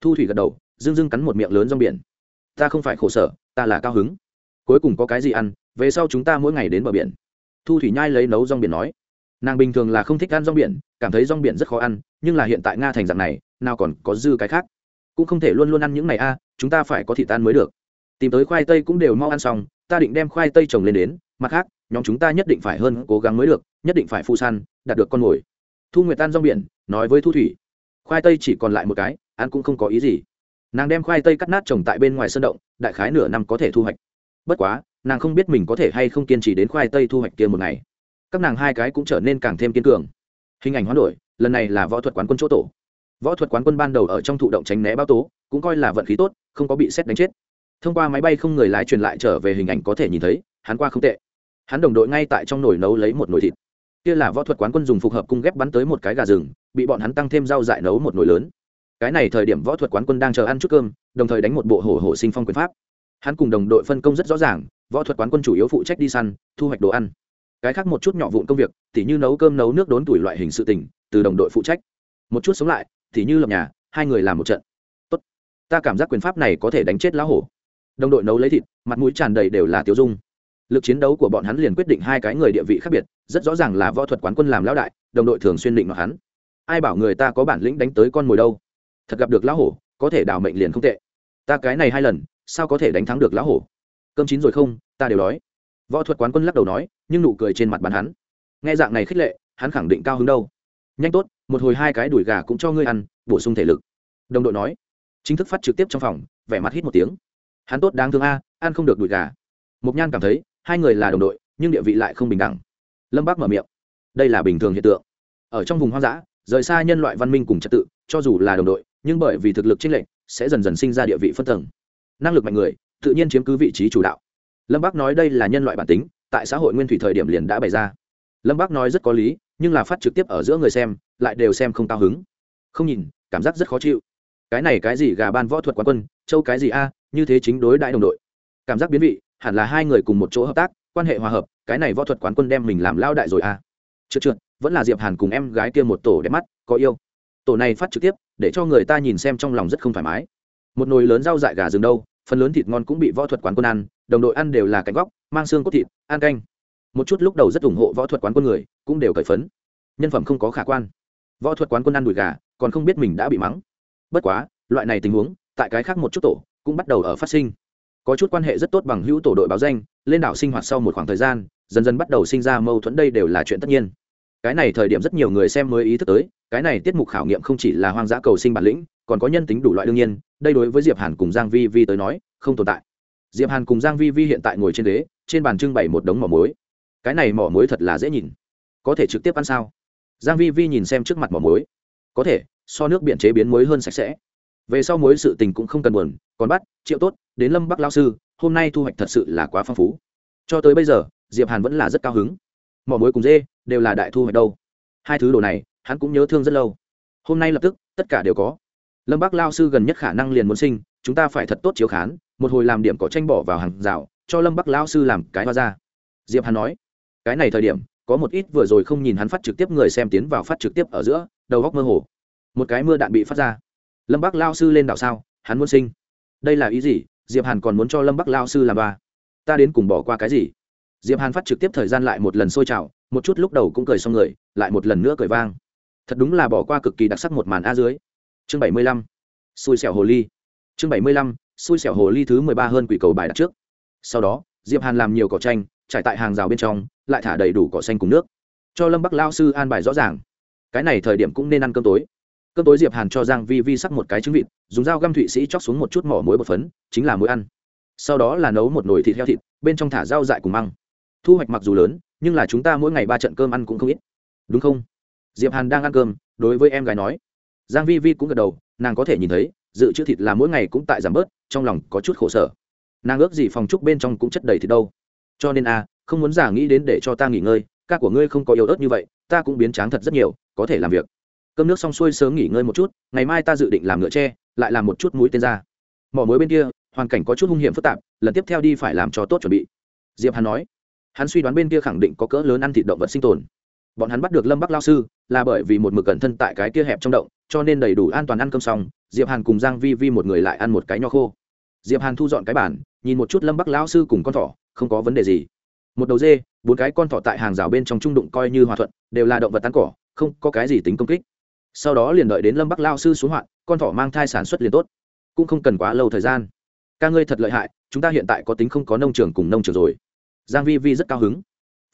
A: Thu thủy gật đầu dưng dưng cắn một miệng lớn rong biển. Ta không phải khổ sở, ta là cao hứng. Cuối cùng có cái gì ăn, về sau chúng ta mỗi ngày đến bờ biển. Thu thủy nhai lấy nấu rong biển nói. Nàng bình thường là không thích ăn rong biển, cảm thấy rong biển rất khó ăn, nhưng là hiện tại nga thành dạng này, nào còn có dư cái khác. Cũng không thể luôn luôn ăn những này a, chúng ta phải có thị tan mới được. Tìm tới khoai tây cũng đều mau ăn xong, ta định đem khoai tây trồng lên đến, mặt khác, nhóm chúng ta nhất định phải hơn cố gắng mới được, nhất định phải phu săn, đạt được con mồi. Thu nguyệt tan rong biển, nói với thu thủy. Khoai tây chỉ còn lại một cái, ăn cũng không có ý gì nàng đem khoai tây cắt nát trồng tại bên ngoài sân động, đại khái nửa năm có thể thu hoạch. Bất quá, nàng không biết mình có thể hay không kiên trì đến khoai tây thu hoạch kia một ngày. Các nàng hai cái cũng trở nên càng thêm kiên cường. Hình ảnh hoán đổi, lần này là võ thuật quán quân chỗ tổ. Võ thuật quán quân ban đầu ở trong thụ động tránh né bao tố, cũng coi là vận khí tốt, không có bị xét đánh chết. Thông qua máy bay không người lái truyền lại trở về hình ảnh có thể nhìn thấy, hắn qua không tệ. Hắn đồng đội ngay tại trong nồi nấu lấy một nồi thịt. Kia là võ thuật quán quân dùng phục hợp cung ghép bắn tới một cái gà rừng, bị bọn hắn tăng thêm rau dại nấu một nồi lớn cái này thời điểm võ thuật quán quân đang chờ ăn chút cơm, đồng thời đánh một bộ hổ hổ sinh phong quyền pháp. Hắn cùng đồng đội phân công rất rõ ràng, võ thuật quán quân chủ yếu phụ trách đi săn, thu hoạch đồ ăn. Cái khác một chút nhỏ vụn công việc, tỉ như nấu cơm nấu nước đốn tuổi loại hình sự tình, từ đồng đội phụ trách. Một chút sống lại, tỉ như lập nhà, hai người làm một trận. Tốt. Ta cảm giác quyền pháp này có thể đánh chết lão hổ. Đồng đội nấu lấy thịt, mặt mũi tràn đầy đều là tiêu dung. Lực chiến đấu của bọn hắn liền quyết định hai cái người địa vị khác biệt, rất rõ ràng là võ thuật quán quân làm lão đại, đồng đội thường xuyên định mặc hắn. Ai bảo người ta có bản lĩnh đánh tới con mồi đâu? Thật gặp được lão hổ, có thể đào mệnh liền không tệ. Ta cái này hai lần, sao có thể đánh thắng được lão hổ? Cơm chín rồi không, ta đều đói. Võ thuật quán quân lắc đầu nói, nhưng nụ cười trên mặt bàn hắn. Nghe dạng này khích lệ, hắn khẳng định cao hứng đâu. Nhanh tốt, một hồi hai cái đùi gà cũng cho ngươi ăn, bổ sung thể lực. Đồng đội nói. Chính thức phát trực tiếp trong phòng, vẻ mặt hít một tiếng. Hắn tốt đáng thương a, ăn không được đùi gà. Mục nhan cảm thấy, hai người là đồng đội, nhưng địa vị lại không bình đẳng. Lâm bác mở miệng. Đây là bình thường hiện tượng. Ở trong vùng hoang dã, rời xa nhân loại văn minh cùng trật tự, cho dù là đồng đội nhưng bởi vì thực lực chênh lệch, sẽ dần dần sinh ra địa vị phân tầng. Năng lực mạnh người, tự nhiên chiếm cứ vị trí chủ đạo. Lâm bác nói đây là nhân loại bản tính, tại xã hội nguyên thủy thời điểm liền đã bày ra. Lâm bác nói rất có lý, nhưng là phát trực tiếp ở giữa người xem, lại đều xem không cao hứng. Không nhìn, cảm giác rất khó chịu. Cái này cái gì gà ban võ thuật quán quân, châu cái gì a, như thế chính đối đại đồng đội. Cảm giác biến vị, hẳn là hai người cùng một chỗ hợp tác, quan hệ hòa hợp, cái này võ thuật quán quân đem mình làm lao đại rồi a. Trượt trượt, vẫn là diệp hàn cùng em gái kia một tổ đẹp mắt, có yêu tổ này phát trực tiếp, để cho người ta nhìn xem trong lòng rất không thoải mái. Một nồi lớn rau dại gà rừng đâu, phần lớn thịt ngon cũng bị võ thuật quán quân ăn, đồng đội ăn đều là cánh góc, mang xương cốt thịt, ăn canh. Một chút lúc đầu rất ủng hộ võ thuật quán quân người, cũng đều cởi phấn. Nhân phẩm không có khả quan. Võ thuật quán quân ăn đùi gà, còn không biết mình đã bị mắng. Bất quá, loại này tình huống, tại cái khác một chút tổ, cũng bắt đầu ở phát sinh. Có chút quan hệ rất tốt bằng hữu tổ đội báo danh, lên đảo sinh hoạt sau một khoảng thời gian, dần dần bắt đầu sinh ra mâu thuẫn, đây đều là chuyện tất nhiên cái này thời điểm rất nhiều người xem mới ý thức tới, cái này tiết mục khảo nghiệm không chỉ là hoang dã cầu sinh bản lĩnh, còn có nhân tính đủ loại đương nhiên, đây đối với diệp hàn cùng giang vi vi tới nói, không tồn tại. Diệp hàn cùng giang vi vi hiện tại ngồi trên đế trên bàn trưng bày một đống mỏ muối. Cái này mỏ muối thật là dễ nhìn. Có thể trực tiếp ăn sao? Giang vi vi nhìn xem trước mặt mỏ muối. Có thể, so nước biển chế biến muối hơn sạch sẽ. Về sau muối sự tình cũng không cần buồn, còn bắt, triệu tốt, đến lâm bắc Lão sư, hôm nay thu hoạch thật sự là quá phong phú. Cho tới bây giờ, diệp hàn vẫn là rất cao hứng mỏ muối cùng dê đều là đại thu hoạch đâu. Hai thứ đồ này, hắn cũng nhớ thương rất lâu. Hôm nay lập tức, tất cả đều có. Lâm bác lao sư gần nhất khả năng liền muốn sinh, chúng ta phải thật tốt chiếu khán, một hồi làm điểm cỏ tranh bỏ vào hàng rào, cho lâm bắc lao sư làm cái hoa ra. Diệp hắn nói, cái này thời điểm, có một ít vừa rồi không nhìn hắn phát trực tiếp người xem tiến vào phát trực tiếp ở giữa, đầu góc mơ hồ. Một cái mưa đạn bị phát ra. Lâm bắc lao sư lên đảo sao, hắn muốn sinh. Đây là ý gì? Diệp hàn còn muốn cho lâm bắc lao sư làm ba ta đến cùng bỏ qua cái gì? Diệp hàn phát trực tiếp thời gian lại một lần sôi trào, một chút lúc đầu cũng cười xong người, lại một lần nữa cười vang. Thật đúng là bỏ qua cực kỳ đặc sắc một màn a dưới. Chương bảy mươi lăm, xui xẻo hồ ly. Chương bảy mươi lăm, xui xẻo hồ ly thứ mười ba hơn quỷ cầu bài đặt trước. Sau đó, diệp hàn làm nhiều cỏ tranh trải tại hàng rào bên trong, lại thả đầy đủ cỏ xanh cùng nước. Cho lâm bắc lao sư an bài rõ ràng. Cái này thời điểm cũng nên ăn cơm tối. Cơm tối diệp hàn cho giang vi vi sắc một cái trứng vịt, dùng dao găm thụy sĩ chóc xuống một chút mỏ muối bột phấn, chính là muối ăn. Sau đó là nấu một nồi thịt heo thịt, bên trong thả rau dại cùng măng thu hoạch mặc dù lớn, nhưng là chúng ta mỗi ngày ba trận cơm ăn cũng không ít. Đúng không? Diệp hàn đang ăn cơm, đối với em gái nói. Giang vi vi cũng gật đầu, nàng có thể nhìn thấy, dự trữ thịt là mỗi ngày cũng tại giảm bớt, trong lòng có chút khổ sở. Nàng ước gì phòng trúc bên trong cũng chất đầy thịt đâu. Cho nên a không muốn giả nghĩ đến để cho ta nghỉ ngơi, ca của ngươi không có yếu ớt như vậy, ta cũng biến tráng thật rất nhiều, có thể làm việc. Cơm nước xong xuôi sớm nghỉ ngơi một chút, ngày mai ta dự định làm ngựa tre, lại làm một chút mũi tên ra. Mỏ mối bên kia, hoàn cảnh có chút hung hiểm phức tạp, lần tiếp theo đi phải làm cho tốt chuẩn bị. Diệp hàn nói hắn suy đoán bên kia khẳng định có cỡ lớn ăn thịt động vật sinh tồn. Bọn hắn bắt được lâm bắc lao sư là bởi vì một mực cẩn thân tại cái kia hẹp trong động, cho nên đầy đủ an toàn ăn cơm xong, diệp hàn cùng giang vi vi một người lại ăn một cái nho khô. Diệp hàn thu dọn cái bản nhìn một chút lâm bắc lao sư cùng con thỏ, không có vấn đề gì. Một đầu dê, bốn cái con thỏ tại hàng rào bên trong trung đụng coi như hòa thuận, đều là động vật tán cỏ, không có cái gì tính công kích. Sau đó liền đợi đến lâm bắc lao sư xuống hoạn, con thỏ mang thai sản xuất liền tốt. Cũng không cần quá lâu thời gian. Ca ngươi thật lợi hại, chúng ta hiện tại có tính không có nông trường cùng nông trường rồi giang vi vi rất cao hứng.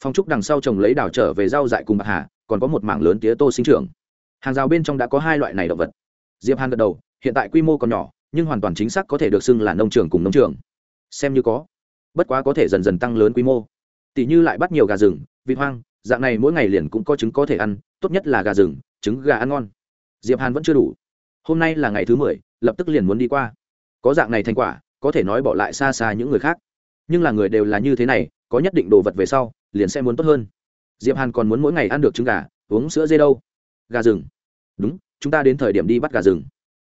A: Phong trúc đằng sau trồng lấy đào trở về rau dại cùng bạc hà, còn có một mảng lớn tía tô sinh trưởng. Hàng rào bên trong đã có hai loại này động vật. Diệp hàn gật đầu, hiện tại quy mô còn nhỏ, nhưng hoàn toàn chính xác có thể được xưng là nông trường cùng nông trường. Xem như có. Bất quá có thể dần dần tăng lớn quy mô. Tỷ như lại bắt nhiều gà rừng, vịt hoang, dạng này mỗi ngày liền cũng có trứng có thể ăn, tốt nhất là gà rừng, trứng, gà ăn ngon. Diệp hàn vẫn chưa đủ. Hôm nay là ngày thứ mười, lập tức liền muốn đi qua. Có dạng này thành quả, có thể nói bỏ lại xa xa những người khác. Nhưng là người đều là như thế này có nhất định đồ vật về sau liền sẽ muốn tốt hơn. Diệp hàn còn muốn mỗi ngày ăn được trứng gà uống sữa dê đâu? Gà rừng. Đúng chúng ta đến thời điểm đi bắt gà rừng.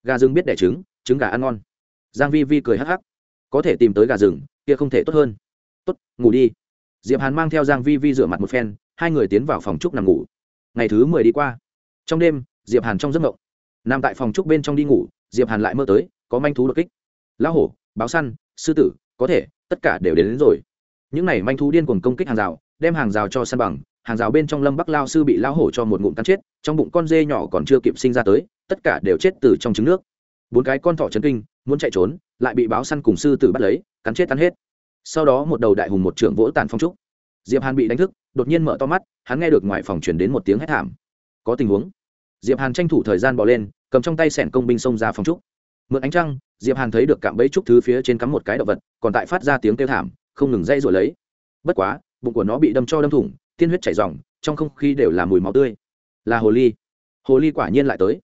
A: Gà rừng biết đẻ trứng trứng gà ăn ngon. Giang vi vi cười hắc hắc. Có thể tìm tới gà rừng kia không thể tốt hơn. Tốt ngủ đi. Diệp hàn mang theo giang vi vi rửa mặt một phen hai người tiến vào phòng trúc nằm ngủ. Ngày thứ mười đi qua. Trong đêm diệp hàn trong giấc ngộng nằm tại phòng trúc bên trong đi ngủ diệp hàn lại mơ tới có manh thú đột kích. Lão hổ báo săn sư tử có thể tất cả đều đến, đến rồi những này manh thú điên cuồng công kích hàng rào, đem hàng rào cho săn bằng, hàng rào bên trong lâm bắc lao sư bị lao hổ cho một ngụm cắn chết, trong bụng con dê nhỏ còn chưa kịp sinh ra tới, tất cả đều chết từ trong trứng nước. Bốn cái con thỏ chấn kinh, muốn chạy trốn, lại bị báo săn cùng sư tử bắt lấy, cắn chết cắn hết. Sau đó một đầu đại hùng một trưởng vỗ tàn phong trúc. Diệp hàn bị đánh thức, đột nhiên mở to mắt, hắn nghe được ngoài phòng truyền đến một tiếng hét thảm. Có tình huống. Diệp hàn tranh thủ thời gian bỏ lên, cầm trong tay sẻn công binh xông ra phòng trúc. Mượn ánh trăng, diệp hàn thấy được cạm bẫy trúc thứ phía trên cắm một cái động vật, còn tại phát ra tiếng kêu thảm không ngừng dây rồi lấy. Bất quá, bụng của nó bị đâm cho đâm thủng, tiên huyết chảy ròng, trong không khí đều là mùi máu tươi. Là hồ ly. Hồ ly quả nhiên lại tới.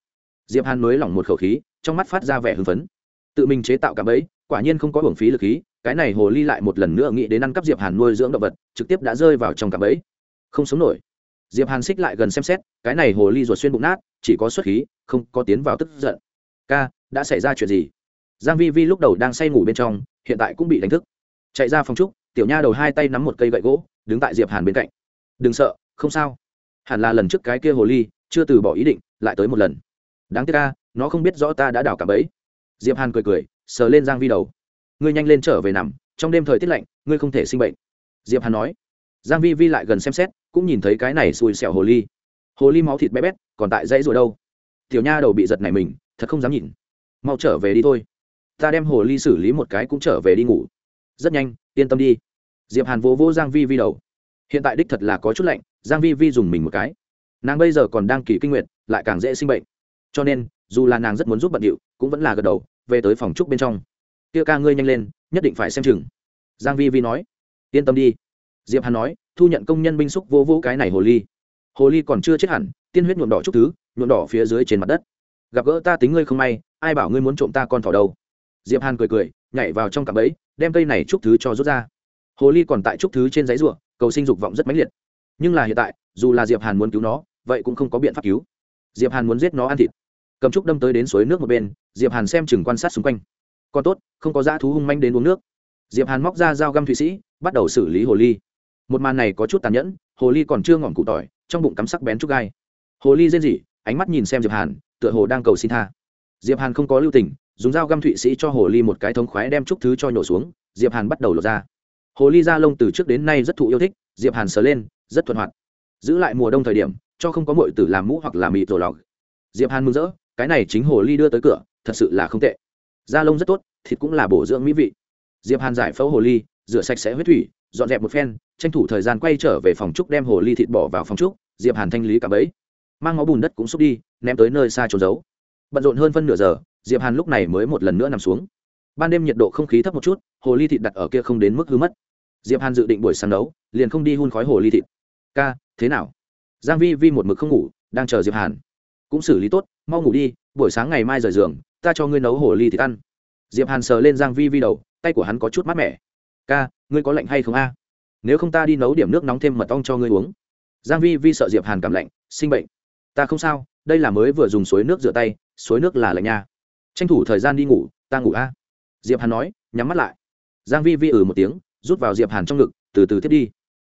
A: Diệp hàn nới lỏng một khẩu khí, trong mắt phát ra vẻ hưng phấn. Tự mình chế tạo cả bẫy, quả nhiên không có hưởng phí lực khí, cái này hồ ly lại một lần nữa nghĩ đến ăn cắp diệp hàn nuôi dưỡng động vật, trực tiếp đã rơi vào trong cả bẫy. Không sống nổi. Diệp hàn xích lại gần xem xét, cái này hồ ly ruột xuyên bụng nát, chỉ có xuất khí, không có tiến vào tức giận. Ca, đã xảy ra chuyện gì? Giang vi vi lúc đầu đang say ngủ bên trong, hiện tại cũng bị đánh thức chạy ra phòng trúc, tiểu nha đầu hai tay nắm một cây gậy gỗ, đứng tại diệp hàn bên cạnh. Đừng sợ, không sao. Hẳn là lần trước cái kia hồ ly, chưa từ bỏ ý định, lại tới một lần. Đáng tiếc ca nó không biết rõ ta đã đào cả bẫy. Diệp hàn cười cười, sờ lên giang vi đầu. Ngươi nhanh lên trở về nằm, trong đêm thời tiết lạnh, ngươi không thể sinh bệnh. Diệp hàn nói. Giang vi vi lại gần xem xét, cũng nhìn thấy cái này xui xẻo hồ ly. Hồ ly máu thịt bé bét, còn tại dãy rồi đâu? Tiểu nha đầu bị giật này mình, thật không dám nhìn. Mau trở về đi thôi. Ta đem hồ ly xử lý một cái cũng trở về đi ngủ rất nhanh, yên tâm đi. Diệp hàn vô vô giang vi vi đầu. Hiện tại đích thật là có chút lạnh, giang vi vi dùng mình một cái. Nàng bây giờ còn đang kỳ kinh nguyệt, lại càng dễ sinh bệnh. Cho nên, dù là nàng rất muốn giúp bận điệu, cũng vẫn là gật đầu, về tới phòng trúc bên trong. Kia ca ngươi nhanh lên, nhất định phải xem chừng. Giang vi vi nói. Yên tâm đi. Diệp hàn nói, thu nhận công nhân binh xúc vô vô cái này hồ ly. Hồ ly còn chưa chết hẳn, tiên huyết nhuộm đỏ chút thứ, nhuộm đỏ phía dưới trên mặt đất. Gặp gỡ ta tính ngươi không may, ai bảo ngươi muốn trộm ta con thỏ đâu? Diệp hàn cười cười, nhảy vào trong cạm bẫy đem cây này chúc thứ cho rút ra. Hồ ly còn tại chúc thứ trên giấy ruộng cầu sinh dục vọng rất mãnh liệt. Nhưng là hiện tại, dù là diệp hàn muốn cứu nó, vậy cũng không có biện pháp cứu. Diệp hàn muốn giết nó ăn thịt. Cầm trúc đâm tới đến suối nước một bên, diệp hàn xem chừng quan sát xung quanh. Còn tốt, không có dã thú hung manh đến uống nước. Diệp hàn móc ra dao găm thụy sĩ, bắt đầu xử lý hồ ly. Một màn này có chút tàn nhẫn, hồ ly còn chưa ngọn cụ tỏi, trong bụng cắm sắc bén trúc gai. Hồ ly rên rỉ, ánh mắt nhìn xem diệp hàn, tựa hồ đang cầu xin tha. Diệp hàn không có lưu tình dùng dao găm thụy sĩ cho hồ ly một cái thống khoái đem chút thứ cho nhổ xuống, diệp hàn bắt đầu lột ra hồ ly da lông từ trước đến nay rất thụ yêu thích, diệp hàn sờ lên, rất thuận hoạt. Giữ lại mùa đông thời điểm, cho không có muội tử làm mũ hoặc làm mịt rồi lọc. Diệp hàn mừng rỡ, cái này chính hồ ly đưa tới cửa, thật sự là không tệ. Da lông rất tốt, thịt cũng là bổ dưỡng mỹ vị. Diệp hàn giải phẫu hồ ly, rửa sạch sẽ huyết thủy, dọn dẹp một phen, tranh thủ thời gian quay trở về phòng trúc đem hồ ly thịt bỏ vào phòng trúc diệp hàn thanh lý cả bẫy. Mang máu bùn đất cũng xúc đi, ném tới nơi xa trốn giấu. Bận rộn hơn phân nửa giờ diệp hàn lúc này mới một lần nữa nằm xuống. Ban đêm nhiệt độ không khí thấp một chút, hồ ly thịt đặt ở kia không đến mức hư mất. Diệp hàn dự định buổi sáng đấu liền không đi hun khói hồ ly thịt. Ca, thế nào? Giang vi vi một mực không ngủ, đang chờ diệp hàn. Cũng xử lý tốt, mau ngủ đi, buổi sáng ngày mai rời giường, ta cho ngươi nấu hồ ly thịt ăn. Diệp hàn sờ lên giang vi vi đầu, tay của hắn có chút mát mẻ. Ca, ngươi có lạnh hay không a? Nếu không ta đi nấu điểm nước nóng thêm mật ong cho ngươi uống. Giang vi vi sợ diệp hàn cảm lạnh, sinh bệnh. Ta không sao, đây là mới vừa dùng suối nước rửa tay, suối nước là lạnh nha tranh thủ thời gian đi ngủ, ta ngủ a. Diệp hàn nói, nhắm mắt lại. Giang vi vi ừ một tiếng, rút vào diệp hàn trong ngực, từ từ tiếp đi.